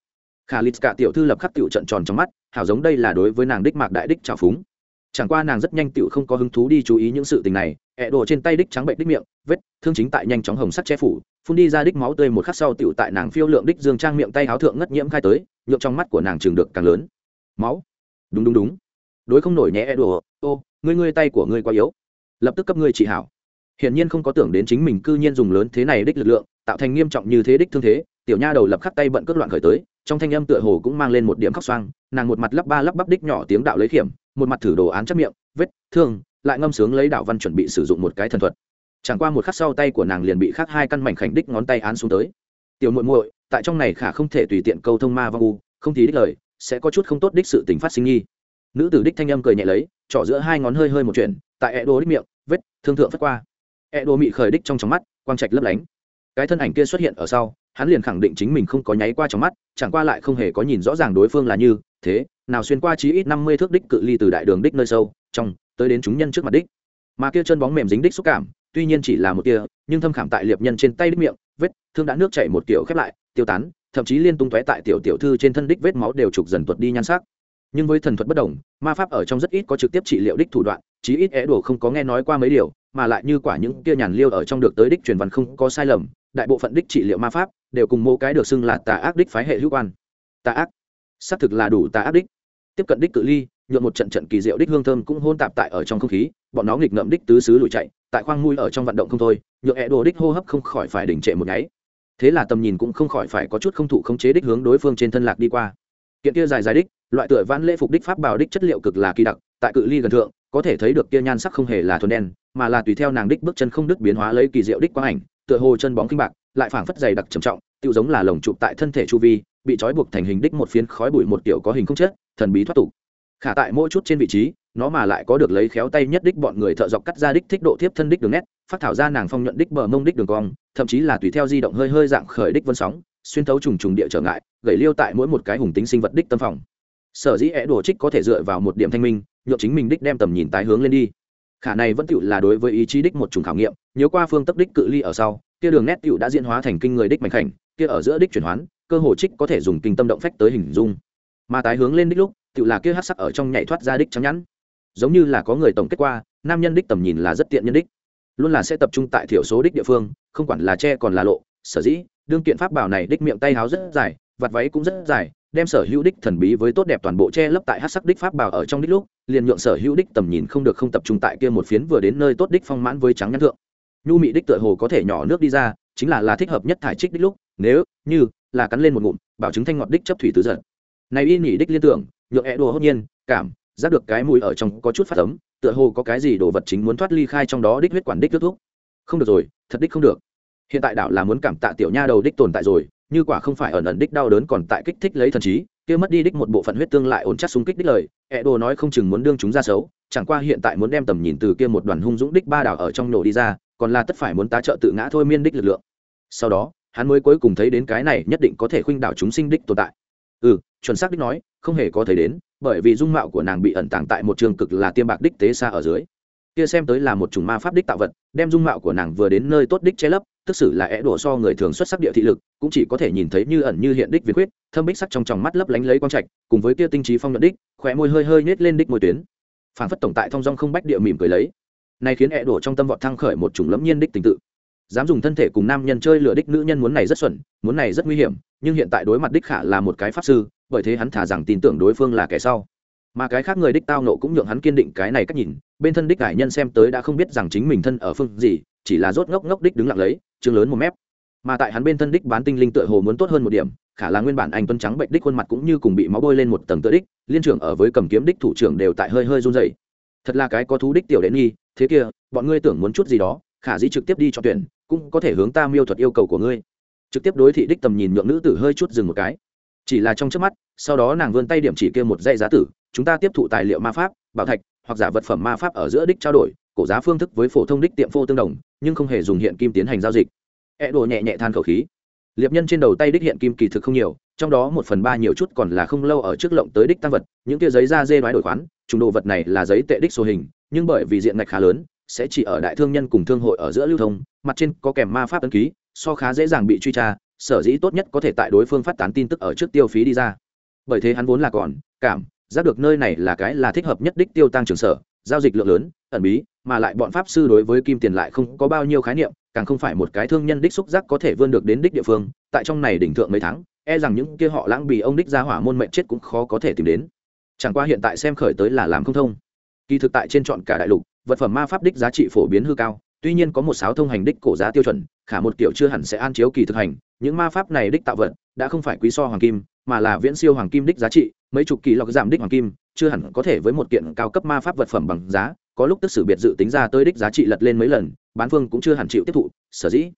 Khả Lịch cả tiểu thư lập khắc tiểu trận tròn trong mắt, hảo giống đây là đối với nàng đích mạc đại đích trào phúng. Chẳng qua nàng rất nhanh tiểu không có hứng thú đi chú ý những sự tình này ẹ đổ trên tay đích trắng bệnh đích miệng vết thương chính tại nhanh chóng hồng sắt che phủ phun đi ra đích máu tươi một khắc sau tiểu tại nàng phiêu lượng đích dương trang miệng tay áo thượng ngất nhiễm khai tới nhượng trong mắt của nàng chừng được càng lớn. Máu. Đúng đúng đúng. Đối không nổi nhẹ ẹ đổ ô ngươi ngươi tay của ngươi quá yếu. Lập tức cấp ngươi trị hảo. Hiển nhiên không có tưởng đến chính mình cư nhiên dùng lớn thế này đích lực lượng tạo thành nghiêm trọng như thế đích thương thế tiểu nha đầu lập khắc tay bận cướp loạn khởi tới, trong thanh âm tựa hồ cũng mang lên một điểm khóc xoang, nàng một mặt lắp ba lắp bắp đích nhỏ tiếng đạo lấy kiểm một mặt thử đồ án chắc miệng, vết, thương, lại ngâm sướng lấy đạo văn chuẩn bị sử dụng một cái thần thuật. Chẳng qua một khắc sau tay của nàng liền bị khắc hai căn mảnh khảnh đích ngón tay án xuống tới. Tiểu muội muội, tại trong này khả không thể tùy tiện câu thông ma vong u, không thì đích lời, sẽ có chút không tốt đích sự tình phát sinh nghi. Nữ tử đích thanh âm cười nhẹ lấy, trỏ giữa hai ngón hơi hơi một chuyện, tại e đô đích miệng, vết, thương thượng phất qua. E đô mị khởi đích trong trong mắt, quang trạch lấp lánh. Cái thân ảnh kia xuất hiện ở sau hắn liền khẳng định chính mình không có nháy qua trong mắt, chẳng qua lại không hề có nhìn rõ ràng đối phương là như thế, nào xuyên qua chí ít năm mươi thước đích cự ly từ đại đường đích nơi sâu, trong, tới đến chúng nhân trước mặt đích. Mà kia chân bóng mềm dính đích xúc cảm, tuy nhiên chỉ là một kia nhưng thâm khảm tại liệp nhân trên tay đích miệng, vết thương đã nước chảy một kiểu khép lại, tiêu tán, thậm chí liên tung tóe tại tiểu tiểu thư trên thân đích vết máu đều trục dần tuột đi nhan sắc. Nhưng với thần thuật bất đồng, ma pháp ở trong rất ít có trực tiếp trị liệu đích thủ đoạn, chí ít é đồ không có nghe nói qua mấy điều, mà lại như quả những kia nhàn liêu ở trong được tới đích truyền văn không có sai lầm, đại bộ phận đích trị liệu ma pháp đều cùng mô cái được xưng là tà ác đích phái hệ hữu quan. Tà ác, xác thực là đủ tà ác đích. Tiếp cận đích cự ly, nhuộm một trận trận kỳ diệu đích hương thơm cũng hôn tạp tại ở trong không khí, bọn nó nghịch ngợm đích tứ xứ lùi chạy, tại khoang mui ở trong vận động không thôi, nhượng hẹ đồ đích hô hấp không khỏi phải đình trệ một nháy. Thế là tầm nhìn cũng không khỏi phải có chút không thụ khống chế đích hướng đối phương trên thân lạc đi qua. Kiện kia dài dài đích, loại tựa vãn lễ phục đích pháp bảo đích chất liệu cực là kỳ đặc, tại cự ly gần thượng, có thể thấy được kia nhan sắc không hề là thuần đen, mà là tùy theo nàng đích bước chân không đứt biến hóa lấy kỳ diệu đích quang ảnh, tựa hồ chân bóng kinh bạc lại phảng phất dày đặc trầm trọng tự giống là lồng chụp tại thân thể chu vi, bị trói buộc thành hình đích một phiến khói bụi một kiểu có hình không chết, thần bí thoát tục. Khả tại mỗi chút trên vị trí, nó mà lại có được lấy khéo tay nhất đích bọn người thợ dọc cắt ra đích thích độ tiếp thân đích đường nét, phát thảo ra nàng phong nhuận đích bờ mông đích đường cong, thậm chí là tùy theo di động hơi hơi dạng khởi đích vân sóng, xuyên thấu trùng trùng địa trở ngại gậy liêu tại mỗi một cái hùng tính sinh vật đích tâm phòng. Sở dĩ é đồ trích có thể dựa vào một điểm thanh minh nhộn chính mình đích đem tầm nhìn tái hướng lên đi. Khả này vẫn tựu là đối với ý chí đích một chủng khảo nghiệm, nhớ qua phương tấp đích cự ly ở sau kia đường nét tựu đã diễn hóa thành kinh người đích mạnh khảnh, kia ở giữa đích chuyển hoán, cơ hồ trích có thể dùng kinh tâm động phách tới hình dung. Mà tái hướng lên đích lúc tựu là kia hát sắc ở trong nhảy thoát ra đích trắng nhẵn. Giống như là có người tổng kết qua, nam nhân đích tầm nhìn là rất tiện nhân đích. Luôn là sẽ tập trung tại thiểu số đích địa phương, không quản là tre còn là lộ, sở dĩ, đương kiện pháp bảo này đích miệng tay háo rất dài, vạt váy cũng rất dài, đem sở hữu đích thần bí với tốt đẹp toàn bộ che lấp tại hát sắc đích pháp bảo ở trong đích lúc, liền nhượng sở hữu đích tầm nhìn không được không tập trung tại kia một phiến vừa đến nơi tốt đích phong mãn với trắng nhãn thượng nhu mị đích tựa hồ có thể nhỏ nước đi ra, chính là là thích hợp nhất thải trích đích lúc, nếu như là cắn lên một ngụm, bảo chứng thanh ngọt đích chấp thủy tứ giận này y nhỉ đích liên tưởng, nhượng e đùa hốt nhiên, cảm, giác được cái mùi ở trong có chút phát ấm, tựa hồ có cái gì đồ vật chính muốn thoát ly khai trong đó đích huyết quản đích nước thuốc. Không được rồi, thật đích không được. Hiện tại đảo là muốn cảm tạ tiểu nha đầu đích tồn tại rồi, như quả không phải ẩn ẩn đích đau đớn còn tại kích thích lấy thần trí, kia mất đi đích một bộ phận huyết tương lại ổn chắc xung kích đích lời ẹ đồ nói không chừng muốn đương chúng ra xấu, chẳng qua hiện tại muốn đem tầm nhìn từ kia một đoàn hung dũng đích ba đảo ở trong nổ đi ra còn là tất phải muốn tá trợ tự ngã thôi miên đích lực lượng. Sau đó, hắn mới cuối cùng thấy đến cái này nhất định có thể khuynh đảo chúng sinh đích tồn tại. Ừ chuẩn xác đích nói, không hề có thấy đến, bởi vì dung mạo của nàng bị ẩn tàng tại một trường cực là tiêm bạc đích tế xa ở dưới. Kia xem tới là một chủng ma pháp đích tạo vật, đem dung mạo của nàng vừa đến nơi tốt đích che lấp, tức xử là é đổ so người thường xuất sắc địa thị lực, cũng chỉ có thể nhìn thấy như ẩn như hiện đích việt huyết thâm bích sắc trong tròng mắt lấp lánh lấy quang trạch, cùng với kia tinh trí phong nhuận đích khỏe môi hơi hơi nhét lên đích môi tuyến. Phản phất tổng tại thong dong không bách địa mỉm cười lấy này khiến é đổ trong tâm vọt thăng khởi một chủng lẫm nhiên đích tình tự. Dám dùng thân thể cùng nam nhân chơi lừa đích nữ nhân muốn này rất xuẩn, muốn này rất nguy hiểm, nhưng hiện tại đối mặt đích khả là một cái pháp sư, bởi thế hắn thả rằng tin tưởng đối phương là kẻ sau. Mà cái khác người đích tao nộ cũng nhượng hắn kiên định cái này cách nhìn, bên thân đích cải nhân xem tới đã không biết rằng chính mình thân ở phương gì, chỉ là rốt ngốc ngốc đích đứng lặng lấy chương lớn một mép. Mà tại hắn bên thân đích bán tinh linh tựa hồ muốn tốt hơn một điểm, khả là nguyên bản anh tuân trắng bệnh đích khuôn mặt cũng như cùng bị máu bôi lên một tầng tựa đích, liên trưởng ở với cầm kiếm đích thủ trưởng đều tại hơi hơi run dày thật là cái có thú đích tiểu đến nghi thế kia, bọn ngươi tưởng muốn chút gì đó, khả dĩ trực tiếp đi cho tuyển, cũng có thể hướng ta miêu thuật yêu cầu của ngươi. Trực tiếp đối thị đích tầm nhìn nhượng nữ tử hơi chút dừng một cái. Chỉ là trong trước mắt, sau đó nàng vươn tay điểm chỉ kia một dây giá tử, chúng ta tiếp thụ tài liệu ma pháp, bảo thạch, hoặc giả vật phẩm ma pháp ở giữa đích trao đổi, cổ giá phương thức với phổ thông đích tiệm phô tương đồng, nhưng không hề dùng hiện kim tiến hành giao dịch. E nhẹ nhẹ than khẩu khí liệp nhân trên đầu tay đích hiện kim kỳ thực không nhiều, trong đó một phần ba nhiều chút còn là không lâu ở trước lộng tới đích tăng vật, những kia giấy da dê đoái đổi khoán, trùng đồ vật này là giấy tệ đích số hình, nhưng bởi vì diện ngạch khá lớn, sẽ chỉ ở đại thương nhân cùng thương hội ở giữa lưu thông, mặt trên có kèm ma pháp ấn ký, so khá dễ dàng bị truy tra, sở dĩ tốt nhất có thể tại đối phương phát tán tin tức ở trước tiêu phí đi ra. Bởi thế hắn vốn là còn, cảm, giác được nơi này là cái là thích hợp nhất đích tiêu tăng trường sở, giao dịch lượng lớn, ẩn bí, mà lại bọn pháp sư đối với kim tiền lại không có bao nhiêu khái niệm càng không phải một cái thương nhân đích xúc giác có thể vươn được đến đích địa phương, tại trong này đỉnh thượng mấy tháng e rằng những kia họ lãng bì ông đích ra hỏa môn mệnh chết cũng khó có thể tìm đến. Chẳng qua hiện tại xem khởi tới là làm không thông. Kỳ thực tại trên chọn cả đại lục, vật phẩm ma pháp đích giá trị phổ biến hư cao, tuy nhiên có một sáu thông hành đích cổ giá tiêu chuẩn, khả một kiểu chưa hẳn sẽ an chiếu kỳ thực hành, những ma pháp này đích tạo vật, đã không phải quý so hoàng kim, mà là viễn siêu hoàng kim đích giá trị, mấy chục kỳ lọc giảm đích hoàng kim, chưa hẳn có thể với một kiện cao cấp ma pháp vật phẩm bằng giá, có lúc tức sử biệt dự tính ra tới đích giá trị lật lên mấy lần bán phương cũng chưa hẳn chịu tiếp thụ, sở dĩ.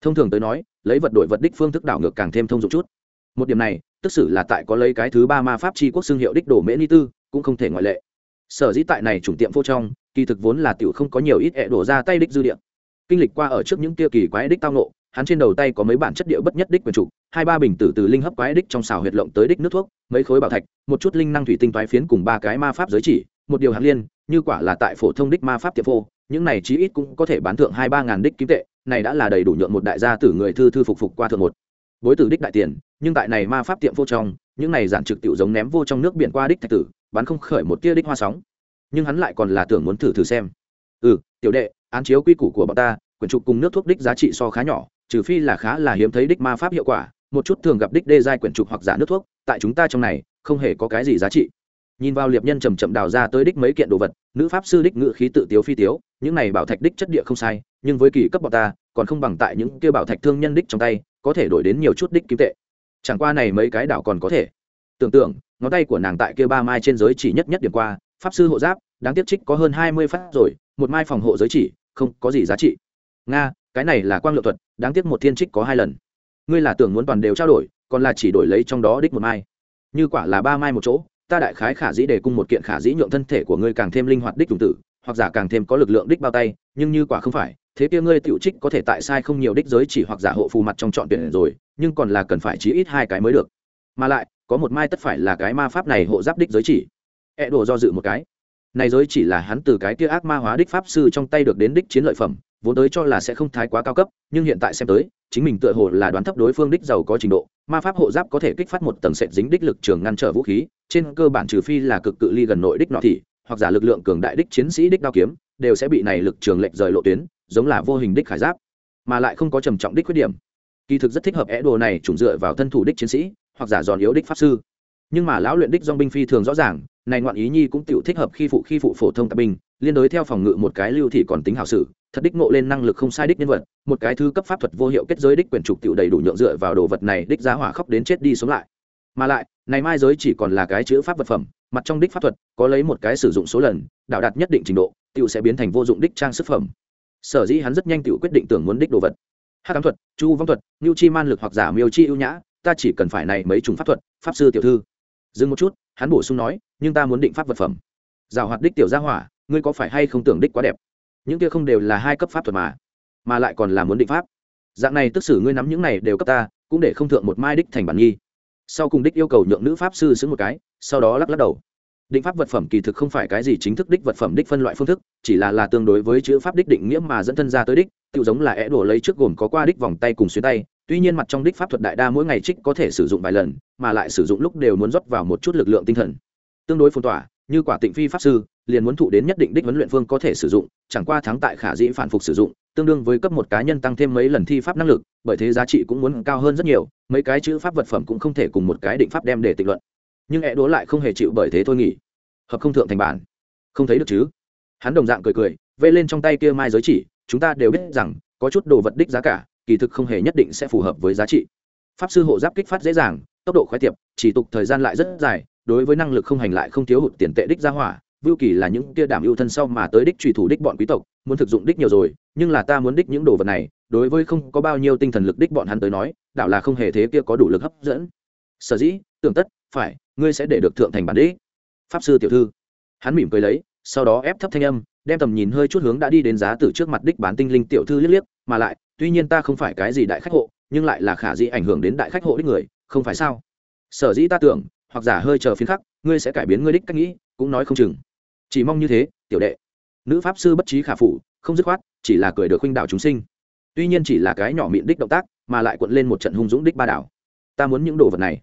Thông thường tới nói, lấy vật đổi vật đích phương thức đảo ngược càng thêm thông dụng chút. Một điểm này, tức xử là tại có lấy cái thứ ba ma pháp tri quốc xương hiệu đích đổ mễ ni tư, cũng không thể ngoại lệ. Sở dĩ tại này chủng tiệm vô trong, kỳ thực vốn là tiểu không có nhiều ít ẹ đổ ra tay đích dư địa. Kinh lịch qua ở trước những kia kỳ quái đích tao nộ hắn trên đầu tay có mấy bản chất địa bất nhất đích quyền trục hai ba bình tử từ linh hấp quái đích trong xào huyệt lộng tới đích nước thuốc, mấy khối bảo thạch, một chút linh năng thủy tinh toái phiến cùng ba cái ma pháp giới chỉ, một điều hạt liên, như quả là tại phổ thông đích ma pháp tiệp vô những này chí ít cũng có thể bán thượng hai ba ngàn đích kim tệ, này đã là đầy đủ nhượng một đại gia tử người thư thư phục phục qua thượng một. Bối tử đích đại tiền, nhưng tại này ma pháp tiệm vô trong, những này giản trực tiểu giống ném vô trong nước biển qua đích thạch tử, bán không khởi một tia đích hoa sóng. Nhưng hắn lại còn là tưởng muốn thử thử xem. Ừ tiểu đệ, án chiếu quy củ của bọn ta, quyển trục cùng nước thuốc đích giá trị so khá nhỏ, trừ phi là khá là hiếm thấy đích ma pháp hiệu quả, một chút thường gặp đích đê giai quyển trục hoặc giả nước thuốc, tại chúng ta trong này, không hề có cái gì giá trị nhìn vào liệp nhân chầm chậm đào ra tới đích mấy kiện đồ vật, nữ pháp sư đích ngự khí tự tiếu phi tiếu, những này bảo thạch đích chất địa không sai, nhưng với kỳ cấp bọn ta, còn không bằng tại những kia bảo thạch thương nhân đích trong tay, có thể đổi đến nhiều chút đích kim tệ. Chẳng qua này mấy cái đảo còn có thể. Tưởng tượng, ngón tay của nàng tại kia ba mai trên giới chỉ nhất nhất điểm qua, pháp sư hộ giáp, đáng tiếc trích có hơn hai mươi phát rồi, một mai phòng hộ giới chỉ, không có gì giá trị. Nga, cái này là quang lượng thuật, đáng tiếc một thiên trích có hai lần. Ngươi là tưởng muốn toàn đều trao đổi, còn là chỉ đổi lấy trong đó đích một mai. Như quả là ba mai một chỗ ta đại khái khả dĩ để cung một kiện khả dĩ nhượng thân thể của ngươi càng thêm linh hoạt đích trùng tử, hoặc giả càng thêm có lực lượng đích bao tay, nhưng như quả không phải, thế kia ngươi tiểu trích có thể tại sai không nhiều đích giới chỉ hoặc giả hộ phù mặt trong chọn tuyển rồi, nhưng còn là cần phải chí ít hai cái mới được. Mà lại, có một mai tất phải là cái ma pháp này hộ giáp đích giới chỉ. E đồ do dự một cái. Này giới chỉ là hắn từ cái kia ác ma hóa đích pháp sư trong tay được đến đích chiến lợi phẩm, vốn tới cho là sẽ không thái quá cao cấp, nhưng hiện tại xem tới, chính mình tựa hồ là đoán thấp đối phương đích giàu có trình độ, ma pháp hộ giáp có thể kích phát một tầng sệt dính đích lực trường ngăn trở vũ khí trên cơ bản trừ phi là cực cự ly gần nội đích nọ thị hoặc giả lực lượng cường đại đích chiến sĩ đích đao kiếm, đều sẽ bị này lực trường lệch rời lộ tuyến, giống là vô hình đích khải giáp, mà lại không có trầm trọng đích khuyết điểm. Kỳ thực rất thích hợp é đồ này trùng dựa vào thân thủ đích chiến sĩ, hoặc giả giòn yếu đích pháp sư. Nhưng mà lão luyện đích dong binh phi thường rõ ràng, này ngoạn ý nhi cũng tựu thích hợp khi phụ khi phụ phổ thông tạp binh, liên đối theo phòng ngự một cái lưu thị còn tính hảo sự, thật đích ngộ lên năng lực không sai đích nhân vật, một cái thứ cấp pháp thuật vô hiệu kết giới đích quyền trục tựu đầy đủ nhượng dựa vào đồ vật này đích giá hỏa khóc đến chết đi sống lại mà lại, này mai giới chỉ còn là cái chữ pháp vật phẩm, mặt trong đích pháp thuật, có lấy một cái sử dụng số lần đạo đạt nhất định trình độ tựu sẽ biến thành vô dụng đích trang sức phẩm. Sở dĩ hắn rất nhanh tựu quyết định tưởng muốn đích đồ vật. Hát ám thuật, chu vong thuật ngưu chi man lực hoặc giả miêu chi ưu nhã, ta chỉ cần phải này mấy chủng pháp thuật, pháp sư tiểu thư. Dừng một chút, hắn bổ sung nói, nhưng ta muốn định pháp vật phẩm. Rào hoạt đích tiểu gia hỏa, ngươi có phải hay không tưởng đích quá đẹp? Những kia không đều là hai cấp pháp thuật mà mà lại còn là muốn định pháp. Dạng này tức xử ngươi nắm những này đều cấp ta, cũng để không thượng một mai đích thành bản nghi sau cùng đích yêu cầu nhượng nữ pháp sư xứng một cái, sau đó lắc lắc đầu. Định pháp vật phẩm kỳ thực không phải cái gì chính thức đích vật phẩm đích phân loại phương thức, chỉ là là tương đối với chữ pháp đích định nghĩa mà dẫn thân ra tới đích tự giống là é đổ lấy trước gồm có qua đích vòng tay cùng xuyên tay, tuy nhiên mặt trong đích pháp thuật đại đa mỗi ngày trích có thể sử dụng vài lần, mà lại sử dụng lúc đều muốn rót vào một chút lực lượng tinh thần. Tương đối phong tỏa như quả tịnh phi pháp sư, liền muốn thụ đến nhất định đích huấn luyện phương có thể sử dụng, chẳng qua thắng tại khả dĩ phản phục sử dụng, tương đương với cấp một cá nhân tăng thêm mấy lần thi pháp năng lực, bởi thế giá trị cũng muốn cao hơn rất nhiều, mấy cái chữ pháp vật phẩm cũng không thể cùng một cái định pháp đem để tịnh luận. Nhưng e đố lại không hề chịu bởi thế thôi nghỉ. Hợp không thượng thành bản. Không thấy được chứ? Hắn đồng dạng cười cười, vê lên trong tay kia mai giới chỉ, chúng ta đều biết rằng, có chút đồ vật đích giá cả, kỳ thực không hề nhất định sẽ phù hợp với giá trị. Pháp sư hộ giáp kích phát dễ dàng, tốc độ khoái tiệp, chỉ tục thời gian lại rất dài đối với năng lực không hành lại không thiếu hụt tiền tệ đích ra hỏa, vưu kỳ là những kia đảm ưu thân sau mà tới đích trùy thủ đích bọn quý tộc, muốn thực dụng đích nhiều rồi, nhưng là ta muốn đích những đồ vật này, đối với không có bao nhiêu tinh thần lực đích bọn hắn tới nói, đạo là không hề thế kia có đủ lực hấp dẫn. Sở dĩ, tưởng tất, phải, ngươi sẽ để được thượng thành bản đích. Pháp sư tiểu thư. Hắn mỉm cười lấy, sau đó ép thấp thanh âm, đem tầm nhìn hơi chút hướng đã đi đến giá từ trước mặt đích bán tinh linh tiểu thư liếc liếc, mà lại, tuy nhiên ta không phải cái gì đại khách hộ, nhưng lại là khả dĩ ảnh hưởng đến đại khách hộ đích người, không phải sao? Sở dĩ ta tưởng hoặc giả hơi chờ phiến khắc, ngươi sẽ cải biến ngươi đích cách nghĩ, cũng nói không chừng. Chỉ mong như thế, tiểu đệ. Nữ pháp sư bất trí khả phụ không dứt khoát, chỉ là cười được khuynh đảo chúng sinh. Tuy nhiên chỉ là cái nhỏ miệng đích động tác, mà lại cuộn lên một trận hung dũng đích ba đảo. Ta muốn những đồ vật này.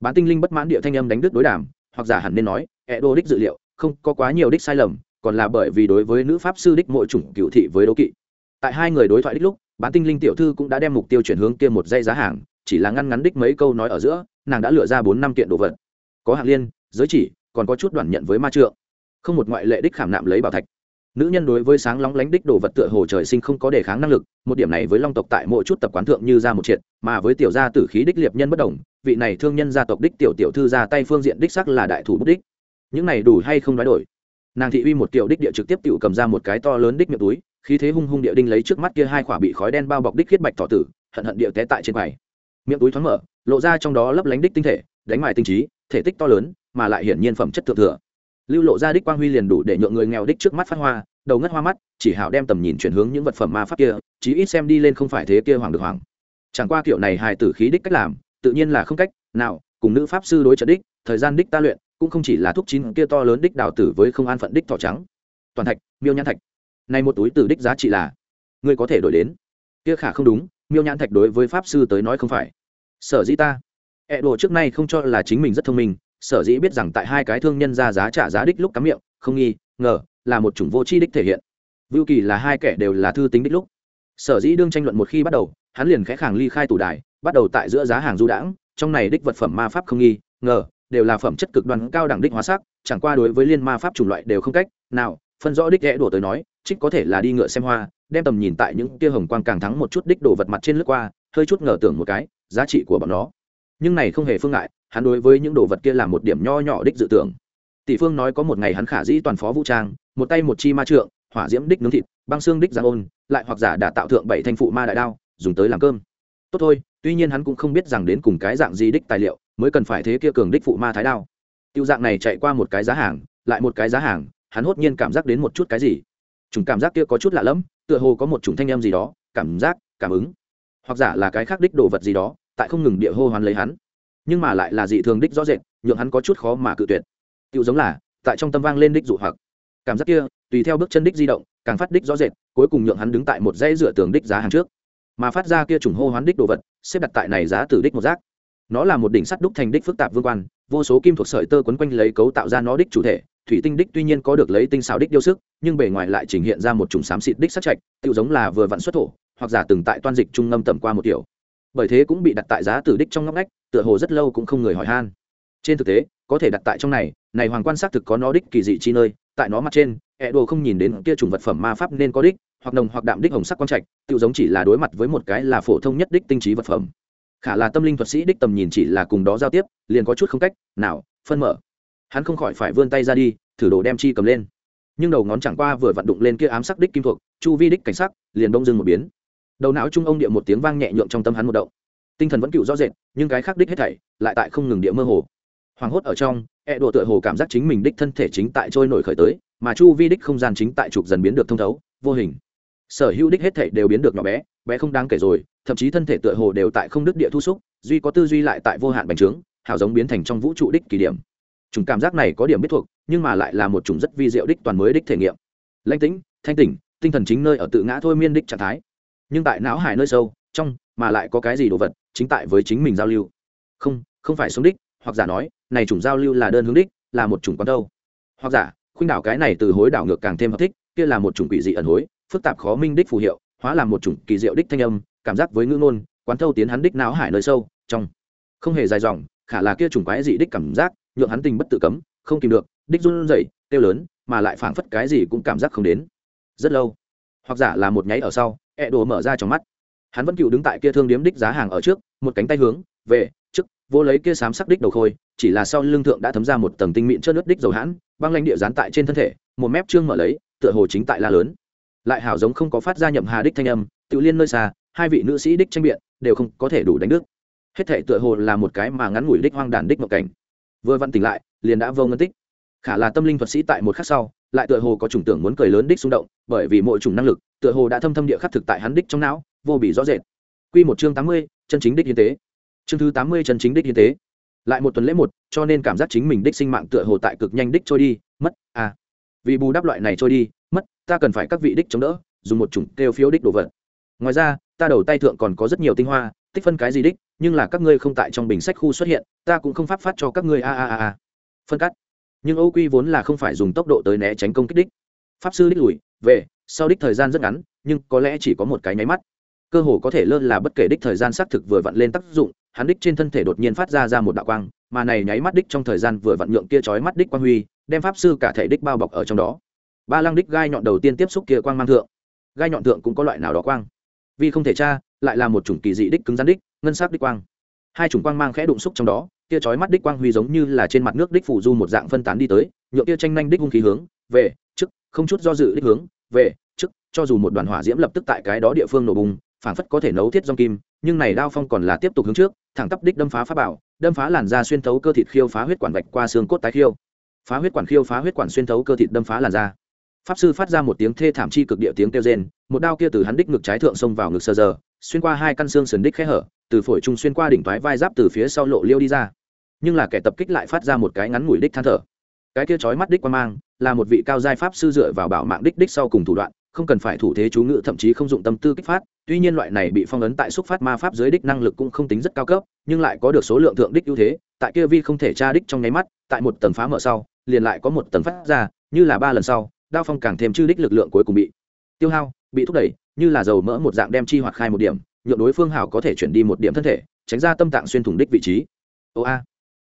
Bán tinh linh bất mãn địa thanh âm đánh đứt đối đàm, hoặc giả hẳn nên nói ẹ đô đích dự liệu, không có quá nhiều đích sai lầm, còn là bởi vì đối với nữ pháp sư đích mỗi chủng cựu thị với đố kỵ. Tại hai người đối thoại đích lúc, bán tinh linh tiểu thư cũng đã đem mục tiêu chuyển hướng kia một dây giá hàng, chỉ là ngăn ngắn đích mấy câu nói ở giữa, nàng đã lựa ra bốn năm kiện đồ vật có hạng liên, giới chỉ, còn có chút đoàn nhận với ma trượng. Không một ngoại lệ đích khảm nạm lấy bảo thạch. Nữ nhân đối với sáng lóng lánh đích đồ vật tựa hồ trời sinh không có đề kháng năng lực, một điểm này với long tộc tại mỗi chút tập quán thượng như ra một triệt, mà với tiểu gia tử khí đích liệp nhân bất đồng, vị này thương nhân gia tộc đích tiểu tiểu thư ra tay phương diện đích sắc là đại thủ bút đích. Những này đủ hay không nói đổi. Nàng thị uy một kiểu đích địa trực tiếp tự cầm ra một cái to lớn đích miệng túi, khí thế hung hung địa đinh lấy trước mắt kia hai khỏa bị khói đen bao bọc đích khiết bạch thọ tử, hận hận địa té tại trên quầy. Miệng túi thoáng mở, lộ ra trong đó lấp lánh đích tinh thể, đánh ngoài tinh trí thể tích to lớn, mà lại hiển nhiên phẩm chất thượng thừa. Lưu lộ ra đích quang huy liền đủ để nhượng người nghèo đích trước mắt phát hoa, đầu ngất hoa mắt, chỉ hảo đem tầm nhìn chuyển hướng những vật phẩm ma pháp kia, chí ít xem đi lên không phải thế kia hoàng được hoàng. Chẳng qua kiểu này hài tử khí đích cách làm, tự nhiên là không cách nào cùng nữ pháp sư đối trận đích, thời gian đích ta luyện, cũng không chỉ là thúc chín kia to lớn đích đào tử với không an phận đích thỏ trắng. Toàn thạch, miêu nhãn thạch. Này một túi tử đích giá trị là, ngươi có thể đổi đến. Kia khả không đúng, miêu nhãn thạch đối với pháp sư tới nói không phải. Sở dĩ ta ẹ đồ trước nay không cho là chính mình rất thông minh, sở dĩ biết rằng tại hai cái thương nhân ra giá trả giá đích lúc cắm miệng, không nghi, ngờ, là một chủng vô tri đích thể hiện. Vưu kỳ là hai kẻ đều là thư tính đích lúc. Sở dĩ đương tranh luận một khi bắt đầu, hắn liền khẽ khàng ly khai tủ đài, bắt đầu tại giữa giá hàng du đãng, trong này đích vật phẩm ma pháp không nghi, ngờ, đều là phẩm chất cực đoan cao đẳng đích hóa sắc, chẳng qua đối với liên ma pháp chủng loại đều không cách nào phân rõ đích ghé đổ tới nói, trích có thể là đi ngựa xem hoa, đem tầm nhìn tại những tia hồng quang càng thắng một chút đích đồ vật mặt trên lướt qua, hơi chút ngờ tưởng một cái, giá trị của bọn nó nhưng này không hề phương ngại, hắn đối với những đồ vật kia là một điểm nho nhỏ đích dự tưởng. Tỷ phương nói có một ngày hắn khả dĩ toàn phó vũ trang, một tay một chi ma trượng, hỏa diễm đích nướng thịt, băng xương đích giang ôn, lại hoặc giả đã tạo thượng bảy thanh phụ ma đại đao, dùng tới làm cơm. Tốt thôi, tuy nhiên hắn cũng không biết rằng đến cùng cái dạng gì đích tài liệu, mới cần phải thế kia cường đích phụ ma thái đao. Tiêu dạng này chạy qua một cái giá hàng, lại một cái giá hàng, hắn hốt nhiên cảm giác đến một chút cái gì. Chủng cảm giác kia có chút lạ lẫm, tựa hồ có một chủng thanh âm gì đó, cảm giác, cảm ứng. Hoặc giả là cái khác đích đồ vật gì đó tại không ngừng địa hô hoán lấy hắn. Nhưng mà lại là dị thường đích rõ rệt, nhượng hắn có chút khó mà cự tuyệt. Tiêu giống là, tại trong tâm vang lên đích dụ hoặc. Cảm giác kia, tùy theo bước chân đích di động, càng phát đích rõ rệt, cuối cùng nhượng hắn đứng tại một dãy dựa tường đích giá hàng trước. Mà phát ra kia trùng hô hoán đích đồ vật, xếp đặt tại này giá từ đích một rác nó là một đỉnh sắt đúc thành đích phức tạp vương quan, vô số kim thuộc sợi tơ quấn quanh lấy cấu tạo ra nó đích chủ thể, thủy tinh đích tuy nhiên có được lấy tinh xào đích điêu sức, nhưng bề ngoài lại trình hiện ra một chủng xám xịt đích sắc trạch tự giống là vừa vặn xuất thổ, hoặc giả từng tại toan dịch trung ngâm tầm qua một kiểu bởi thế cũng bị đặt tại giá tử đích trong ngóc ngách, tựa hồ rất lâu cũng không người hỏi han. Trên thực tế, có thể đặt tại trong này này hoàng quan xác thực có nó đích kỳ dị chi nơi, tại nó mặt trên ẹ đồ không nhìn đến kia chủng vật phẩm ma pháp nên có đích, hoặc nồng hoặc đạm đích hồng sắc quang trạch tự giống chỉ là đối mặt với một cái là phổ thông nhất đích tinh trí vật phẩm. Khả là tâm linh thuật sĩ đích tầm nhìn chỉ là cùng đó giao tiếp, liền có chút không cách, nào, phân mở. Hắn không khỏi phải vươn tay ra đi, thử đồ đem chi cầm lên. Nhưng đầu ngón chẳng qua vừa vặn đụng lên kia ám sắc đích kim thuộc, chu vi đích cảnh sắc, liền đông dưng một biến đầu não trung ông địa một tiếng vang nhẹ nhượng trong tâm hắn một động. Tinh thần vẫn cựu rõ rệt, nhưng cái khác đích hết thảy lại tại không ngừng địa mơ hồ. Hoảng hốt ở trong e đùa tựa hồ cảm giác chính mình đích thân thể chính tại trôi nổi khởi tới, mà chu vi đích không gian chính tại trục dần biến được thông thấu, vô hình. Sở hữu đích hết thảy đều biến được nhỏ bé bé không đáng kể rồi, thậm chí thân thể tựa hồ đều tại không đứt địa thu xúc, duy có tư duy lại tại vô hạn bành trướng, hào giống biến thành trong vũ trụ đích kỳ điểm chủng cảm giác này có điểm biết thuộc, nhưng mà lại là một chủng rất vi diệu đích toàn mới đích thể nghiệm. Lãnh tĩnh, thanh tỉnh, tinh thần chính nơi ở tự ngã thôi miên đích trạng thái nhưng tại não hải nơi sâu, trong, mà lại có cái gì đồ vật, chính tại với chính mình giao lưu. Không không phải xuống đích, hoặc giả nói, này chủng giao lưu là đơn hướng đích, là một chủng quán đâu. Hoặc giả, khuynh đảo cái này từ hối đảo ngược càng thêm hợp thích, kia là một chủng quỷ dị ẩn hối, phức tạp khó minh đích phù hiệu, hóa làm một chủng kỳ diệu đích thanh âm, cảm giác với ngữ ngôn, quán thâu tiến hắn đích não hải nơi sâu, trong. Không hề dài dòng, khả là kia chủng quái dị đích cảm giác, nhượng hắn tình bất tự cấm, không kìm được, đích run rẩy tiêu lớn, mà lại phảng phất cái gì cũng cảm giác không đến. Rất lâu. Hoặc giả là một nháy ở sau ẹ đồ mở ra trong mắt. Hắn vẫn cựu đứng tại kia thương điếm đích giá hàng ở trước, một cánh tay hướng về trước, vô lấy kia sám sắc đích đầu khôi, chỉ là sau lưng thượng đã thấm ra một tầng tinh mịn chớt nước đích dầu hãn, băng lãnh địa dán tại trên thân thể, một mép trương mở lấy, tựa hồ chính tại la lớn. Lại hảo giống không có phát ra nhậm hà đích thanh âm, tự liên nơi xa, hai vị nữ sĩ đích tranh biện đều không có thể đủ đánh đức hết thể tựa hồ là một cái mà ngắn ngủi đích hoang đàn đích ngộ cảnh. Vừa vặn tỉnh lại, liền đã vô ngân tích. Khả là tâm linh thuật sĩ tại một khắc sau lại tựa hồ có chủng tưởng muốn cười lớn đích xung động, bởi vì mỗi chủng năng lực, tựa hồ đã thâm thâm địa khắc thực tại hắn đích trong não, vô bị rõ rệt. Quy một chương tám mươi, chân chính đích hiến tế. Chương thứ tám mươi, chân chính đích hiến tế. Lại một tuần lễ một, cho nên cảm giác chính mình đích sinh mạng tựa hồ tại cực nhanh đích trôi đi, mất à. Vì bù đắp loại này trôi đi, mất, ta cần phải các vị đích chống đỡ, dùng một chủng kêu phiếu đích đồ vật. Ngoài ra, ta đầu tay thượng còn có rất nhiều tinh hoa, tích phân cái gì đích, nhưng là các ngươi không tại trong bình sách khu xuất hiện, ta cũng không pháp phát cho các ngươi, a a a a. Phân cắt nhưng âu quy vốn là không phải dùng tốc độ tới né tránh công kích đích. Pháp sư đích lùi, về, sau đích thời gian rất ngắn, nhưng có lẽ chỉ có một cái nháy mắt. Cơ hồ có thể lơ là bất kể đích thời gian xác thực vừa vặn lên tác dụng, hắn đích trên thân thể đột nhiên phát ra ra một đạo quang, mà này nháy mắt đích trong thời gian vừa vặn nhượng kia chói mắt đích quang huy, đem pháp sư cả thể đích bao bọc ở trong đó. Ba lăng đích gai nhọn đầu tiên tiếp xúc kia quang mang thượng. Gai nhọn thượng cũng có loại nào đó quang. Vì không thể tra, lại là một chủng kỳ dị đích cứng rắn đích, ngân sắc đích quang. Hai chủng quang mang khẽ đụng xúc trong đó kia chói mắt đích quang huy giống như là trên mặt nước đích phủ du một dạng phân tán đi tới, nhượng kia tranh nhanh đích hung khí hướng, về, trước, không chút do dự đích hướng, về, trước, cho dù một đoàn hỏa diễm lập tức tại cái đó địa phương nổ bùng, phảng phất có thể nấu thiết dòng kim, nhưng này đao phong còn là tiếp tục hướng trước, thẳng tắp đích đâm phá phá bảo, đâm phá làn da xuyên thấu cơ thịt khiêu phá huyết quản vạch qua xương cốt tái khiêu. Phá huyết quản khiêu phá huyết quản xuyên thấu cơ thịt đâm phá làn da. Pháp sư phát ra một tiếng thê thảm chi cực địa tiếng kêu rên, một đao kia từ hắn đích ngực trái thượng xông vào ngực sờ giờ xuyên qua hai căn xương sườn đích khẽ hở, từ phổi trung xuyên qua đỉnh toái vai giáp từ phía sau lộ liêu đi ra nhưng là kẻ tập kích lại phát ra một cái ngắn ngủi đích than thở. Cái kia chói mắt đích quan mang, là một vị cao giai pháp sư dựa vào bảo mạng đích đích sau cùng thủ đoạn, không cần phải thủ thế chú ngữ, thậm chí không dụng tâm tư kích phát. Tuy nhiên loại này bị phong ấn tại xúc phát ma pháp dưới đích năng lực cũng không tính rất cao cấp, nhưng lại có được số lượng thượng đích ưu thế, tại kia vi không thể tra đích trong nháy mắt, tại một tầng phá mở sau, liền lại có một tầng phát ra, như là ba lần sau, đao phong càng thêm chư đích lực lượng cuối cùng bị tiêu hao, bị thúc đẩy, như là dầu mỡ một dạng đem chi hoặc khai một điểm, nhượng đối phương hảo có thể chuyển đi một điểm thân thể, tránh ra tâm tạng xuyên thủng đích vị trí. Ô a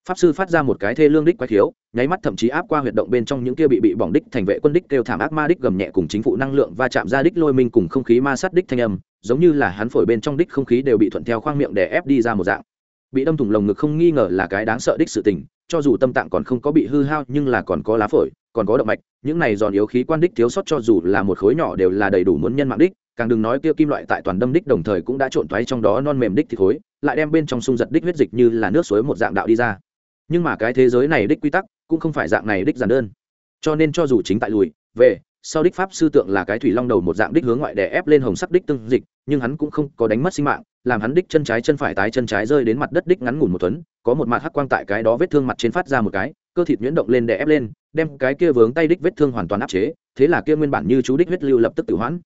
pháp sư phát ra một cái thê lương đích quái thiếu nháy mắt thậm chí áp qua huyệt động bên trong những kia bị bị bỏng đích thành vệ quân đích kêu thảm ác ma đích gầm nhẹ cùng chính phủ năng lượng va chạm ra đích lôi minh cùng không khí ma sát đích thanh âm, giống như là hắn phổi bên trong đích không khí đều bị thuận theo khoang miệng để ép đi ra một dạng. Bị đâm thủng lồng ngực không nghi ngờ là cái đáng sợ đích sự tình, cho dù tâm tạng còn không có bị hư hao nhưng là còn có lá phổi, còn có động mạch, những này giòn yếu khí quan đích thiếu sót cho dù là một khối nhỏ đều là đầy đủ muốn nhân mạng đích, càng đừng nói kia kim loại tại toàn đâm đích đồng thời cũng đã trộn thoái trong đó non mềm đích thì khối, lại đem bên trong sung giật đích huyết dịch như là nước suối một dạng đạo đi ra nhưng mà cái thế giới này đích quy tắc cũng không phải dạng này đích giản đơn. Cho nên cho dù chính tại lùi, về, sau đích pháp sư tượng là cái thủy long đầu một dạng đích hướng ngoại đè ép lên hồng sắc đích tương dịch, nhưng hắn cũng không có đánh mất sinh mạng, làm hắn đích chân trái chân phải tái chân trái rơi đến mặt đất đích ngắn ngủn một tuấn, có một mặt hắc quang tại cái đó vết thương mặt trên phát ra một cái, cơ thịt nhuyễn động lên đè ép lên, đem cái kia vướng tay đích vết thương hoàn toàn áp chế, thế là kia nguyên bản như chú đích huyết lưu lập tức tử hoãn.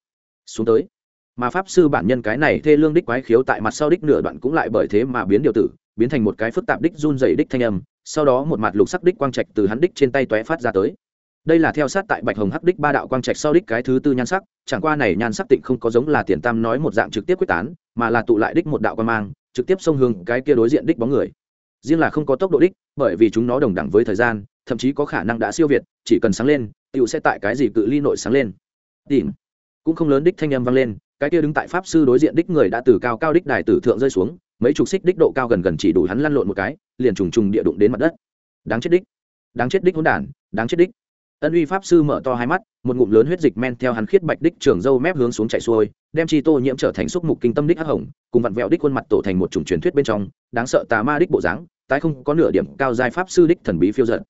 Xuống tới, mà pháp sư bản nhân cái này thê lương đích quái khiếu tại mặt sau đích nửa đoạn cũng lại bởi thế mà biến điều tử, biến thành một cái phức tạp đích run dày đích thanh âm sau đó một mặt lục sắc đích quang trạch từ hắn đích trên tay tóe phát ra tới. Đây là theo sát tại bạch hồng hắc đích ba đạo quang trạch sau đích cái thứ tư nhan sắc, chẳng qua này nhan sắc tịnh không có giống là tiền tam nói một dạng trực tiếp quyết tán, mà là tụ lại đích một đạo quan mang, trực tiếp xông hướng cái kia đối diện đích bóng người. Riêng là không có tốc độ đích, bởi vì chúng nó đồng đẳng với thời gian, thậm chí có khả năng đã siêu việt, chỉ cần sáng lên tựu sẽ tại cái gì cự ly nội sáng lên. Tìm. Cũng không lớn đích thanh âm vang lên, cái kia đứng tại pháp sư đối diện đích người đã từ cao cao đích đài tử thượng rơi xuống, mấy chục xích đích độ cao gần gần chỉ đủ hắn lăn lộn một cái liền trùng trùng địa đụng đến mặt đất. Đáng chết đích. Đáng chết đích hỗn đản, đáng chết đích. Ân uy pháp sư mở to hai mắt, một ngụm lớn huyết dịch men theo hắn khiết bạch đích trường dâu mép hướng xuống chạy xuôi, đem chi tô nhiễm trở thành xúc mục kinh tâm đích hắc hồng, cùng vặn vẹo đích khuôn mặt tổ thành một chủng truyền thuyết bên trong, đáng sợ tà ma đích bộ dáng, tái không có nửa điểm cao giai pháp sư đích thần bí phiêu giận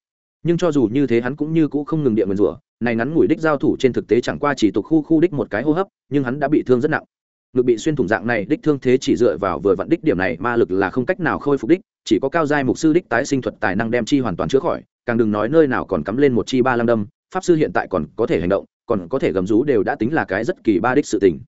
nhưng cho dù như thế hắn cũng như cũ không ngừng địa nguyền rủa, này ngắn ngủi đích giao thủ trên thực tế chẳng qua chỉ tục khu khu đích một cái hô hấp, nhưng hắn đã bị thương rất nặng ngực bị xuyên thủng dạng này, đích thương thế chỉ dựa vào vừa vặn đích điểm này, ma lực là không cách nào khôi phục đích, chỉ có cao giai mục sư đích tái sinh thuật tài năng đem chi hoàn toàn chữa khỏi, càng đừng nói nơi nào còn cắm lên một chi ba lăng đâm, pháp sư hiện tại còn có thể hành động, còn có thể gầm rú đều đã tính là cái rất kỳ ba đích sự tình.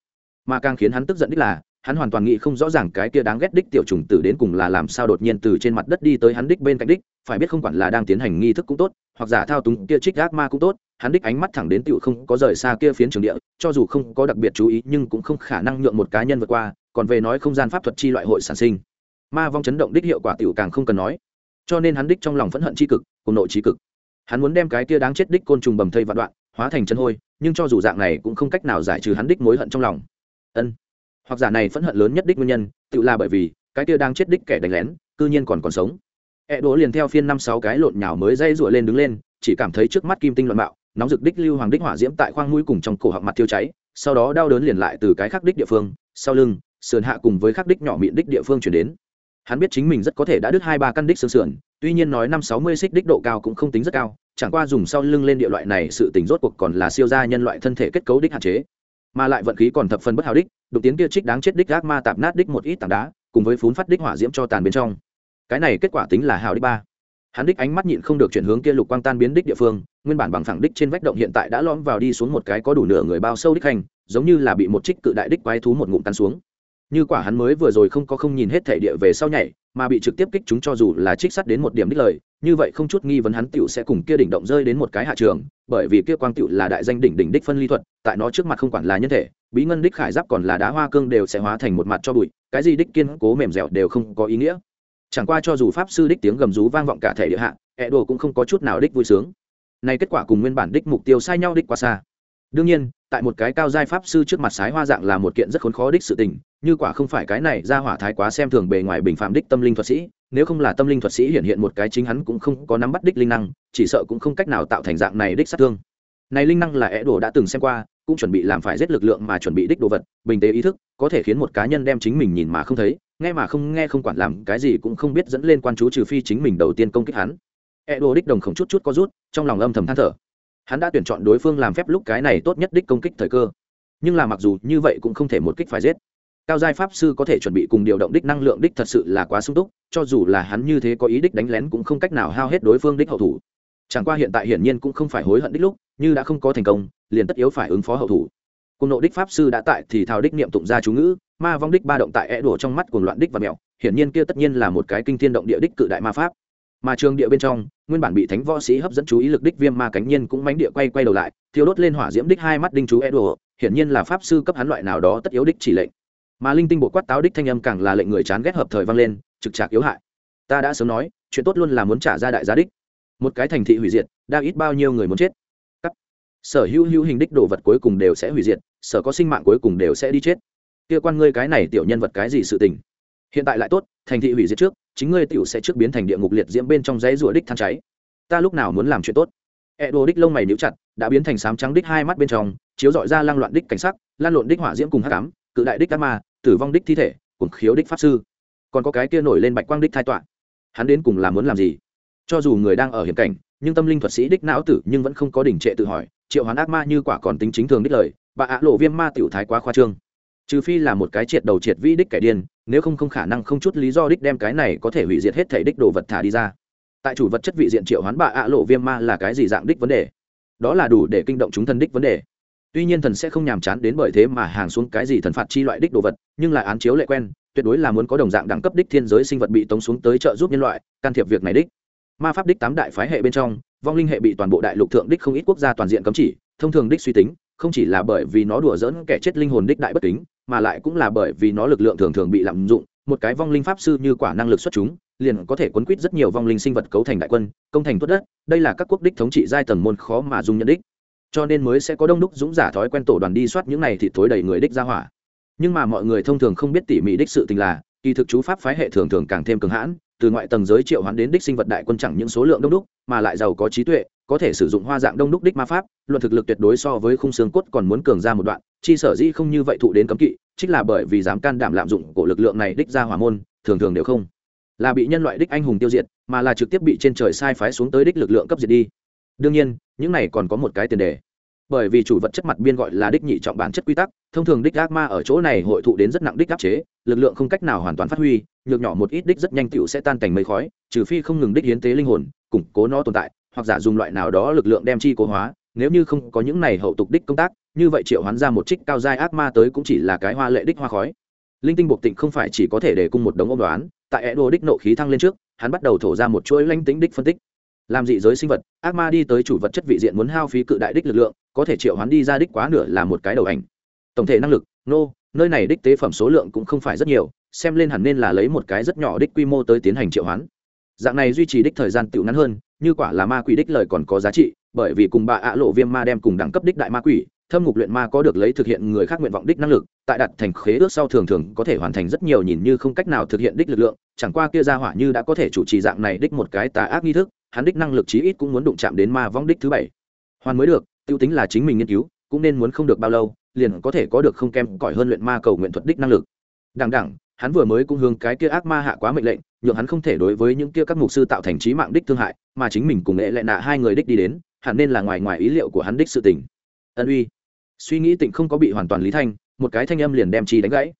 Mà càng khiến hắn tức giận đích là, hắn hoàn toàn nghĩ không rõ ràng cái kia đáng ghét đích tiểu trùng tử đến cùng là làm sao đột nhiên từ trên mặt đất đi tới hắn đích bên cạnh đích, phải biết không quản là đang tiến hành nghi thức cũng tốt, hoặc giả thao túng kia trích gác ma cũng tốt hắn đích ánh mắt thẳng đến tựu không có rời xa kia phiến trường địa, cho dù không có đặc biệt chú ý nhưng cũng không khả năng nhượng một cá nhân vượt qua, còn về nói không gian pháp thuật chi loại hội sản sinh. Ma vong chấn động đích hiệu quả tựu càng không cần nói. Cho nên hắn đích trong lòng phẫn hận chi cực, cùng nội chi cực. Hắn muốn đem cái kia đáng chết đích côn trùng bầm thây vạn đoạn, hóa thành chân hôi, nhưng cho dù dạng này cũng không cách nào giải trừ hắn đích mối hận trong lòng. Ân. Hoặc giả này phẫn hận lớn nhất đích nguyên nhân, tự là bởi vì, cái kia đang chết đích kẻ đánh lén, cư nhiên còn còn sống. E đỗ liền theo phiên năm sáu cái lộn nhào mới dây rụa lên đứng lên, chỉ cảm thấy trước mắt kim tinh loạn bạo nóng rực đích lưu hoàng đích hỏa diễm tại khoang mũi cùng trong cổ họng mặt thiêu cháy, sau đó đau đớn liền lại từ cái khắc đích địa phương, sau lưng, sườn hạ cùng với khắc đích nhỏ miệng đích địa phương chuyển đến. Hắn biết chính mình rất có thể đã đứt hai ba căn đích xương sườn, tuy nhiên nói năm sáu mươi xích đích độ cao cũng không tính rất cao, chẳng qua dùng sau lưng lên địa loại này sự tình rốt cuộc còn là siêu gia nhân loại thân thể kết cấu đích hạn chế. Mà lại vận khí còn thập phần bất hào đích, đụng tiếng kia trích đáng chết đích gác ma tạp nát đích một ít tảng đá, cùng với phún phát đích hỏa diễm cho tàn bên trong. Cái này kết quả tính là hào đích ba hắn đích ánh mắt nhịn không được chuyển hướng kia lục quang tan biến đích địa phương, nguyên bản bằng phẳng đích trên vách động hiện tại đã lõm vào đi xuống một cái có đủ nửa người bao sâu đích hành, giống như là bị một trích cự đại đích quái thú một ngụm tan xuống. Như quả hắn mới vừa rồi không có không nhìn hết thể địa về sau nhảy, mà bị trực tiếp kích chúng cho dù là trích sắt đến một điểm đích lời, như vậy không chút nghi vấn hắn tựu sẽ cùng kia đỉnh động rơi đến một cái hạ trường, bởi vì kia quang tựu là đại danh đỉnh đỉnh đích phân ly thuật, tại nó trước mặt không quản là nhân thể, bí ngân đích khải giáp còn là đá hoa cương đều sẽ hóa thành một mặt cho bụi, cái gì đích kiên cố mềm dẻo đều không có ý nghĩa chẳng qua cho dù pháp sư đích tiếng gầm rú vang vọng cả thể địa hạ, ẹ đồ cũng không có chút nào đích vui sướng. Nay kết quả cùng nguyên bản đích mục tiêu sai nhau đích quá xa. Đương nhiên, tại một cái cao giai pháp sư trước mặt sái hoa dạng là một kiện rất khốn khó đích sự tình, như quả không phải cái này ra hỏa thái quá xem thường bề ngoài bình phạm đích tâm linh thuật sĩ, nếu không là tâm linh thuật sĩ hiện hiện một cái chính hắn cũng không có nắm bắt đích linh năng, chỉ sợ cũng không cách nào tạo thành dạng này đích sát thương. Này linh năng là é đồ đã từng xem qua, cũng chuẩn bị làm phải giết lực lượng mà chuẩn bị đích đồ vật, bình tế ý thức, có thể khiến một cá nhân đem chính mình nhìn mà không thấy nghe mà không nghe không quản làm cái gì cũng không biết dẫn lên quan chú trừ phi chính mình đầu tiên công kích hắn. E đô đích đồng không chút chút có rút, trong lòng âm thầm than thở. Hắn đã tuyển chọn đối phương làm phép lúc cái này tốt nhất đích công kích thời cơ. Nhưng là mặc dù như vậy cũng không thể một kích phải giết. Cao giai pháp sư có thể chuẩn bị cùng điều động đích năng lượng đích thật sự là quá sung túc, cho dù là hắn như thế có ý đích đánh lén cũng không cách nào hao hết đối phương đích hậu thủ. Chẳng qua hiện tại hiển nhiên cũng không phải hối hận đích lúc, như đã không có thành công, liền tất yếu phải ứng phó hậu thủ. Cùng nộ đích pháp sư đã tại thì thào đích niệm tụng ra chú ngữ ma vong đích ba động tại é đổ trong mắt cuồng loạn đích và mẹo, hiển nhiên kia tất nhiên là một cái kinh thiên động địa đích cự đại ma pháp. Mà trường địa bên trong, nguyên bản bị thánh võ sĩ hấp dẫn chú ý lực đích viêm ma cánh nhiên cũng mánh địa quay quay đầu lại, thiêu đốt lên hỏa diễm đích hai mắt đinh chú edo hiển nhiên là pháp sư cấp hắn loại nào đó tất yếu đích chỉ lệnh. Mà linh tinh bộ quát táo đích thanh âm càng là lệnh người chán ghét hợp thời vang lên, trực trạc yếu hại. Ta đã sớm nói, chuyện tốt luôn là muốn trả ra đại giá đích. Một cái thành thị hủy diệt, đã ít bao nhiêu người muốn chết. Cắt. sở hữu hữu hình đích đồ vật cuối cùng đều sẽ hủy diệt, sở có sinh mạng cuối cùng đều sẽ đi chết kia quan ngươi cái này tiểu nhân vật cái gì sự tình? Hiện tại lại tốt, thành thị hủy diệt trước, chính ngươi tiểu sẽ trước biến thành địa ngục liệt diễm bên trong dãy rùa đích than cháy. Ta lúc nào muốn làm chuyện tốt? E đồ đích lông mày níu chặt, đã biến thành sám trắng đích hai mắt bên trong, chiếu dọi ra lang loạn đích cảnh sắc, lan lộn đích hỏa diễm cùng hắc ám, cự đại đích ác ma, tử vong đích thi thể cùng khiếu đích pháp sư. Còn có cái kia nổi lên bạch quang đích thai tọa. Hắn đến cùng là muốn làm gì? Cho dù người đang ở hiểm cảnh, nhưng tâm linh thuật sĩ đích não tử nhưng vẫn không có đỉnh trệ tự hỏi, triệu hoán ác ma như quả còn tính chính thường đích lời, bà ạ lộ viêm ma tiểu thái quá khoa trương trừ phi là một cái triệt đầu triệt vĩ đích kẻ điên, nếu không không khả năng không chút lý do đích đem cái này có thể hủy diệt hết thể đích đồ vật thả đi ra. Tại chủ vật chất vị diện triệu hoán bạ ạ lộ viêm ma là cái gì dạng đích vấn đề? Đó là đủ để kinh động chúng thần đích vấn đề. Tuy nhiên thần sẽ không nhàm chán đến bởi thế mà hàng xuống cái gì thần phạt chi loại đích đồ vật, nhưng lại án chiếu lệ quen, tuyệt đối là muốn có đồng dạng đẳng cấp đích thiên giới sinh vật bị tống xuống tới trợ giúp nhân loại, can thiệp việc này đích. Ma pháp đích tám đại phái hệ bên trong, vong linh hệ bị toàn bộ đại lục thượng đích không ít quốc gia toàn diện cấm chỉ, thông thường đích suy tính, không chỉ là bởi vì nó đùa dỡn kẻ chết linh hồn đích đại bất kính mà lại cũng là bởi vì nó lực lượng thường thường bị lạm dụng, một cái vong linh pháp sư như quả năng lực xuất chúng, liền có thể quấn quýt rất nhiều vong linh sinh vật cấu thành đại quân, công thành tuất đất, đây là các quốc đích thống trị giai tầng môn khó mà dung nhận đích. Cho nên mới sẽ có đông đúc dũng giả thói quen tổ đoàn đi soát những này thì thối đầy người đích ra hỏa. Nhưng mà mọi người thông thường không biết tỉ mỉ đích sự tình là, kỳ thực chú pháp phái hệ thường thường càng thêm cường hãn, từ ngoại tầng giới triệu hoán đến đích sinh vật đại quân chẳng những số lượng đông đúc, mà lại giàu có trí tuệ có thể sử dụng hoa dạng đông đúc đích ma pháp, luận thực lực tuyệt đối so với khung xương cốt còn muốn cường ra một đoạn, chi sở dĩ không như vậy thụ đến cấm kỵ, chính là bởi vì dám can đảm lạm dụng của lực lượng này đích ra hỏa môn, thường thường đều không là bị nhân loại đích anh hùng tiêu diệt, mà là trực tiếp bị trên trời sai phái xuống tới đích lực lượng cấp diệt đi. Đương nhiên, những này còn có một cái tiền đề. Bởi vì chủ vật chất mặt biên gọi là đích nhị trọng bản chất quy tắc, thông thường đích ác ma ở chỗ này hội thụ đến rất nặng đích áp chế, lực lượng không cách nào hoàn toàn phát huy, nhược nhỏ một ít đích rất nhanh tựu sẽ tan thành mây khói, trừ phi không ngừng đích hiến tế linh hồn, củng cố nó tồn tại hoặc giả dùng loại nào đó lực lượng đem chi cố hóa, nếu như không có những này hậu tục đích công tác, như vậy triệu hoán ra một trích cao giai ác ma tới cũng chỉ là cái hoa lệ đích hoa khói. Linh tinh buộc tịnh không phải chỉ có thể để cung một đống ôm đoán, tại e đô đích nộ khí thăng lên trước, hắn bắt đầu thổ ra một chuỗi lanh tính đích phân tích. Làm dị giới sinh vật, ác ma đi tới chủ vật chất vị diện muốn hao phí cự đại đích lực lượng, có thể triệu hoán đi ra đích quá nửa là một cái đầu ảnh. Tổng thể năng lực, nô, nơi này đích tế phẩm số lượng cũng không phải rất nhiều, xem lên hẳn nên là lấy một cái rất nhỏ đích quy mô tới tiến hành triệu hoán. Dạng này duy trì đích thời gian tự ngắn hơn như quả là ma quỷ đích lời còn có giá trị, bởi vì cùng bà ạ lộ viêm ma đem cùng đẳng cấp đích đại ma quỷ, thâm ngục luyện ma có được lấy thực hiện người khác nguyện vọng đích năng lực, tại đặt thành khế ước sau thường thường có thể hoàn thành rất nhiều nhìn như không cách nào thực hiện đích lực lượng, chẳng qua kia ra hỏa như đã có thể chủ trì dạng này đích một cái tà ác nghi thức, hắn đích năng lực chí ít cũng muốn đụng chạm đến ma vong đích thứ bảy. Hoàn mới được, tiêu tính là chính mình nghiên cứu, cũng nên muốn không được bao lâu, liền có thể có được không kém cỏi hơn luyện ma cầu nguyện thuật đích năng lực. Đằng đẳng hắn vừa mới cũng hướng cái kia ác ma hạ quá mệnh lệnh nhượng hắn không thể đối với những kia các mục sư tạo thành trí mạng đích thương hại, mà chính mình cùng nghệ lại nạ hai người đích đi đến, hẳn nên là ngoài ngoài ý liệu của hắn đích sự tình. Ân uy. Suy nghĩ tịnh không có bị hoàn toàn lý thanh, một cái thanh âm liền đem chi đánh gãy.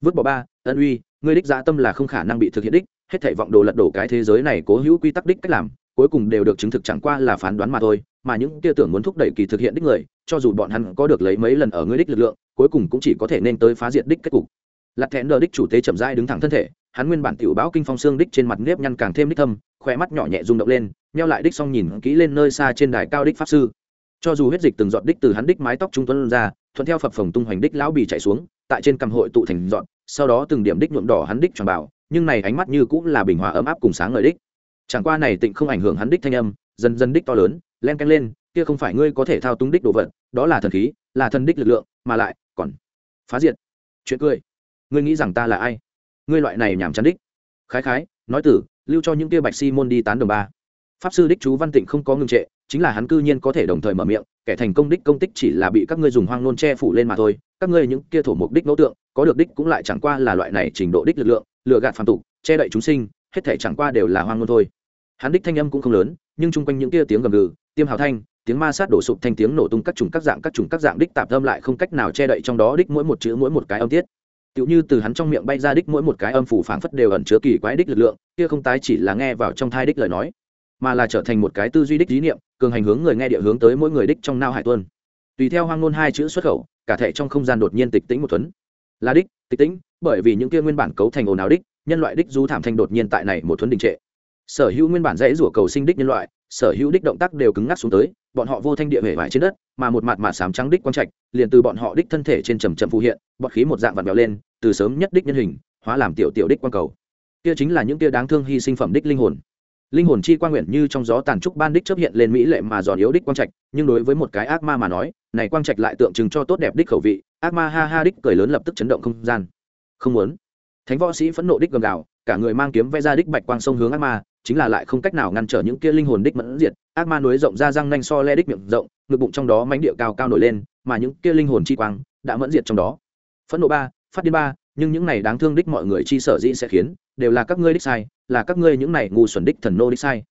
Vứt bỏ ba, ân uy, ngươi đích gia tâm là không khả năng bị thực hiện đích, hết thảy vọng đồ lật đổ cái thế giới này cố hữu quy tắc đích cách làm, cuối cùng đều được chứng thực chẳng qua là phán đoán mà thôi, mà những kia tưởng muốn thúc đẩy kỳ thực hiện đích người, cho dù bọn hắn có được lấy mấy lần ở ngươi đích lực lượng, cuối cùng cũng chỉ có thể nên tới phá diệt đích kết cục. Lặt thẹn đờ đích chủ tế chậm rãi đứng thẳng thân thể hắn nguyên bản tiểu báo kinh phong xương đích trên mặt nếp nhăn càng thêm đích thâm khỏe mắt nhỏ nhẹ rung động lên neo lại đích xong nhìn kỹ lên nơi xa trên đài cao đích pháp sư. Cho dù huyết dịch từng giọt đích từ hắn đích mái tóc trung tuấn ra, thuận theo phập phồng tung hoành đích lão bì chạy xuống, tại trên cầm hội tụ thành dọn sau đó từng điểm đích nhuộm đỏ hắn đích tròn bảo, nhưng này ánh mắt như cũng là bình hòa ấm áp cùng sáng ngời đích. Chẳng qua này tịnh không ảnh hưởng hắn đích thanh âm, dần dần đích to lớn, len canh lên, kia không phải ngươi có thể thao túng đích đồ vật, đó là thần khí, là thần đích lực lượng, mà lại còn phá diệt. Chuyện cười. Ngươi nghĩ rằng ta là ai? Ngươi loại này nhảm chán đích. Khái khái, nói tử lưu cho những kia bạch si môn đi tán đồng ba. Pháp sư đích chú văn tịnh không có ngưng trệ, chính là hắn cư nhiên có thể đồng thời mở miệng, kẻ thành công đích công tích chỉ là bị các ngươi dùng hoang nôn che phủ lên mà thôi, các ngươi những kia thổ mục đích ngẫu tượng, có được đích cũng lại chẳng qua là loại này trình độ đích lực lượng, lừa gạt phàm tục, che đậy chúng sinh, hết thể chẳng qua đều là hoang nôn thôi. Hắn đích thanh âm cũng không lớn, nhưng chung quanh những kia tiếng gầm gừ, tiêm hào thanh, tiếng ma sát đổ sụp thanh tiếng nổ tung các chủng các dạng các chủng các dạng đích tạp âm lại không cách nào che đậy trong đó đích mỗi một chữ mỗi một cái âm tiết tựu như từ hắn trong miệng bay ra đích mỗi một cái âm phủ phảng phất đều ẩn chứa kỳ quái đích lực lượng, kia không tái chỉ là nghe vào trong thai đích lời nói, mà là trở thành một cái tư duy đích lý niệm, cường hành hướng người nghe địa hướng tới mỗi người đích trong nao hải tuân. Tùy theo hoang ngôn hai chữ xuất khẩu, cả thể trong không gian đột nhiên tịch tĩnh một thuấn. Là đích, tịch tĩnh, bởi vì những kia nguyên bản cấu thành ồn ào đích, nhân loại đích du thảm thanh đột nhiên tại này một thuấn đình trệ. Sở hữu nguyên bản dãy rủa cầu sinh đích nhân loại, sở hữu đích động tác đều cứng ngắc xuống tới, bọn họ vô thanh địa hể vải trên đất, mà một mặt mạ sám trắng đích quang trạch, liền từ bọn họ đích thân thể trên trầm trầm phù hiện, bọt khí một dạng vặn vẹo lên từ sớm nhất đích nhân hình, hóa làm tiểu tiểu đích quang cầu. Kia chính là những kia đáng thương hy sinh phẩm đích linh hồn. Linh hồn chi quang nguyện như trong gió tàn trúc ban đích chấp hiện lên mỹ lệ mà giòn yếu đích quang trạch, nhưng đối với một cái ác ma mà nói, này quang trạch lại tượng trưng cho tốt đẹp đích khẩu vị, ác ma ha ha đích cười lớn lập tức chấn động không gian. Không muốn. Thánh võ sĩ phẫn nộ đích gầm gào, cả người mang kiếm vẽ ra đích bạch quang sông hướng ác ma, chính là lại không cách nào ngăn trở những kia linh hồn đích mẫn diệt, ác ma núi rộng ra răng nanh so le đích miệng rộng, ngực bụng trong đó mánh địa cao cao nổi lên, mà những kia linh hồn chi quang đã mẫn diệt trong đó. Phẫn nộ ba phát điên ba, nhưng những này đáng thương đích mọi người chi sở dĩ sẽ khiến, đều là các ngươi đích sai, là các ngươi những này ngu xuẩn đích thần nô đích sai.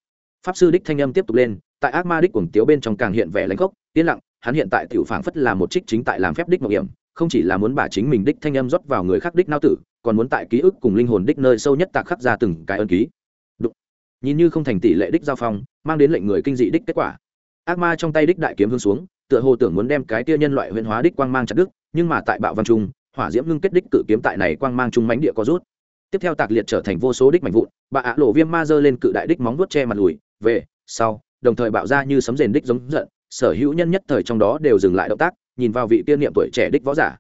Pháp sư đích thanh âm tiếp tục lên, tại ác ma đích cuồng tiếu bên trong càng hiện vẻ lãnh gốc yên lặng, hắn hiện tại tiểu phảng phất là một trích chính tại làm phép đích mạo hiểm, không chỉ là muốn bà chính mình đích thanh âm rót vào người khác đích nao tử, còn muốn tại ký ức cùng linh hồn đích nơi sâu nhất tạc khắc ra từng cái ân ký. Đụng. nhìn như không thành tỷ lệ đích giao phong, mang đến lệnh người kinh dị đích kết quả. Ác ma trong tay đích đại kiếm hướng xuống, tựa hồ tưởng muốn đem cái tia nhân loại huyền hóa đích quang mang chặt đức nhưng mà tại bạo văn trung hỏa diễm ngưng kết đích cự kiếm tại này quang mang trung mánh địa có rút. Tiếp theo tạc liệt trở thành vô số đích mạnh vụn, bà ạ lộ viêm ma dơ lên cự đại đích móng vuốt che mặt lùi, về, sau, đồng thời bạo ra như sấm rền đích giống giận, sở hữu nhân nhất thời trong đó đều dừng lại động tác, nhìn vào vị tiên niệm tuổi trẻ đích võ giả.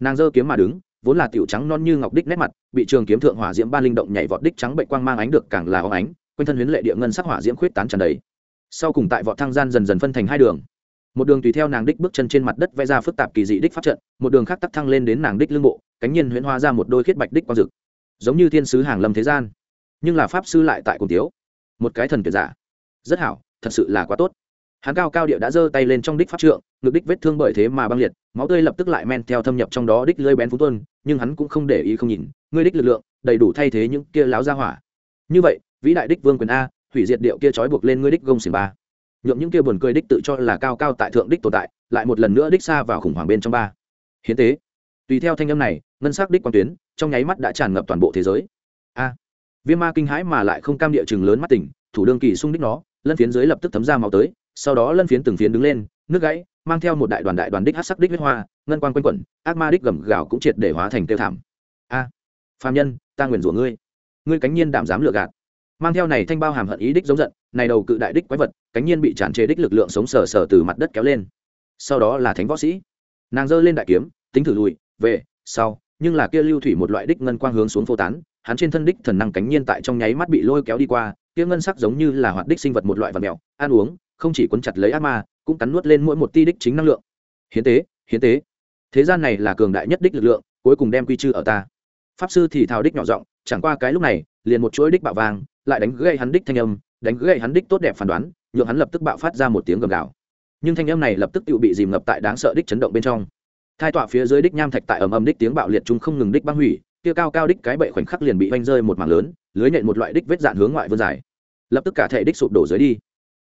Nàng dơ kiếm mà đứng, vốn là tiểu trắng non như ngọc đích nét mặt, bị trường kiếm thượng hỏa diễm ba linh động nhảy vọt đích trắng bệnh quang mang ánh được càng là óng ánh, quanh thân huyến lệ địa ngân sắc hỏa diễm khuyết tán tràn đầy. Sau cùng tại vọt thăng gian dần dần phân thành hai đường một đường tùy theo nàng đích bước chân trên mặt đất vẽ ra phức tạp kỳ dị đích pháp trận, một đường khác tắc thăng lên đến nàng đích lưng bộ, cánh nhiên huyễn hóa ra một đôi khiết bạch đích quang dực. Giống như thiên sứ hàng lâm thế gian, nhưng là pháp sư lại tại cùng tiếu một cái thần tuyệt giả. Rất hảo, thật sự là quá tốt. Hắn cao cao địa đã giơ tay lên trong đích pháp trượng, ngực đích vết thương bởi thế mà băng liệt, máu tươi lập tức lại men theo thâm nhập trong đó đích lơi bén phú tuân, nhưng hắn cũng không để ý không nhìn, ngươi đích lực lượng, đầy đủ thay thế những kia láo ra hỏa. Như vậy, vĩ đại đích vương quyền a, hủy diệt điệu kia trói buộc lên ngươi đích gông xỉn ba nhượng những kia buồn cười đích tự cho là cao cao tại thượng đích tồn tại lại một lần nữa đích xa vào khủng hoảng bên trong ba. Hiến tế. Tùy theo thanh âm này ngân sắc đích quan tuyến trong nháy mắt đã tràn ngập toàn bộ thế giới. A. Viêm ma kinh hãi mà lại không cam địa chừng lớn mắt tỉnh thủ đương kỳ xung đích nó lân phiến dưới lập tức thấm ra máu tới sau đó lân phiến từng phiến đứng lên nước gãy mang theo một đại đoàn đại đoàn đích hát sắc đích huyết hoa ngân quan quanh quẩn ác ma đích gầm gào cũng triệt để hóa thành tiêu thảm. A. À, phạm nhân ta nguyền rủa ngươi. Ngươi cánh nhiên đảm dám lừa gạt mang theo này thanh bao hàm hận ý đích giống giận, này đầu cự đại đích quái vật, cánh nhiên bị tràn chế đích lực lượng sống sờ sờ từ mặt đất kéo lên. Sau đó là thánh võ sĩ. Nàng giơ lên đại kiếm, tính thử lùi, về, sau, nhưng là kia lưu thủy một loại đích ngân quang hướng xuống phô tán, hắn trên thân đích thần năng cánh nhiên tại trong nháy mắt bị lôi kéo đi qua, kia ngân sắc giống như là hoạt đích sinh vật một loại vật mèo, ăn uống, không chỉ quấn chặt lấy ác ma, cũng cắn nuốt lên mỗi một ti đích chính năng lượng. Hiến tế hiến tế. Thế gian này là cường đại nhất đích lực lượng, cuối cùng đem quy chư ở ta. Pháp sư thì thào đích nhỏ giọng, chẳng qua cái lúc này, liền một chuỗi đích bạo vàng lại đánh gãy hắn đích thanh âm, đánh gãy hắn đích tốt đẹp phán đoán, nhượng hắn lập tức bạo phát ra một tiếng gầm gào. Nhưng thanh âm này lập tức tự bị dìm ngập tại đáng sợ đích chấn động bên trong. Thai tọa phía dưới đích nham thạch tại ầm ầm đích tiếng bạo liệt chúng không ngừng đích băng hủy, kia cao cao đích cái bệ khoảnh khắc liền bị oanh rơi một mảng lớn, lưới nện một loại đích vết dạn hướng ngoại vươn dài. Lập tức cả thể đích sụp đổ dưới đi.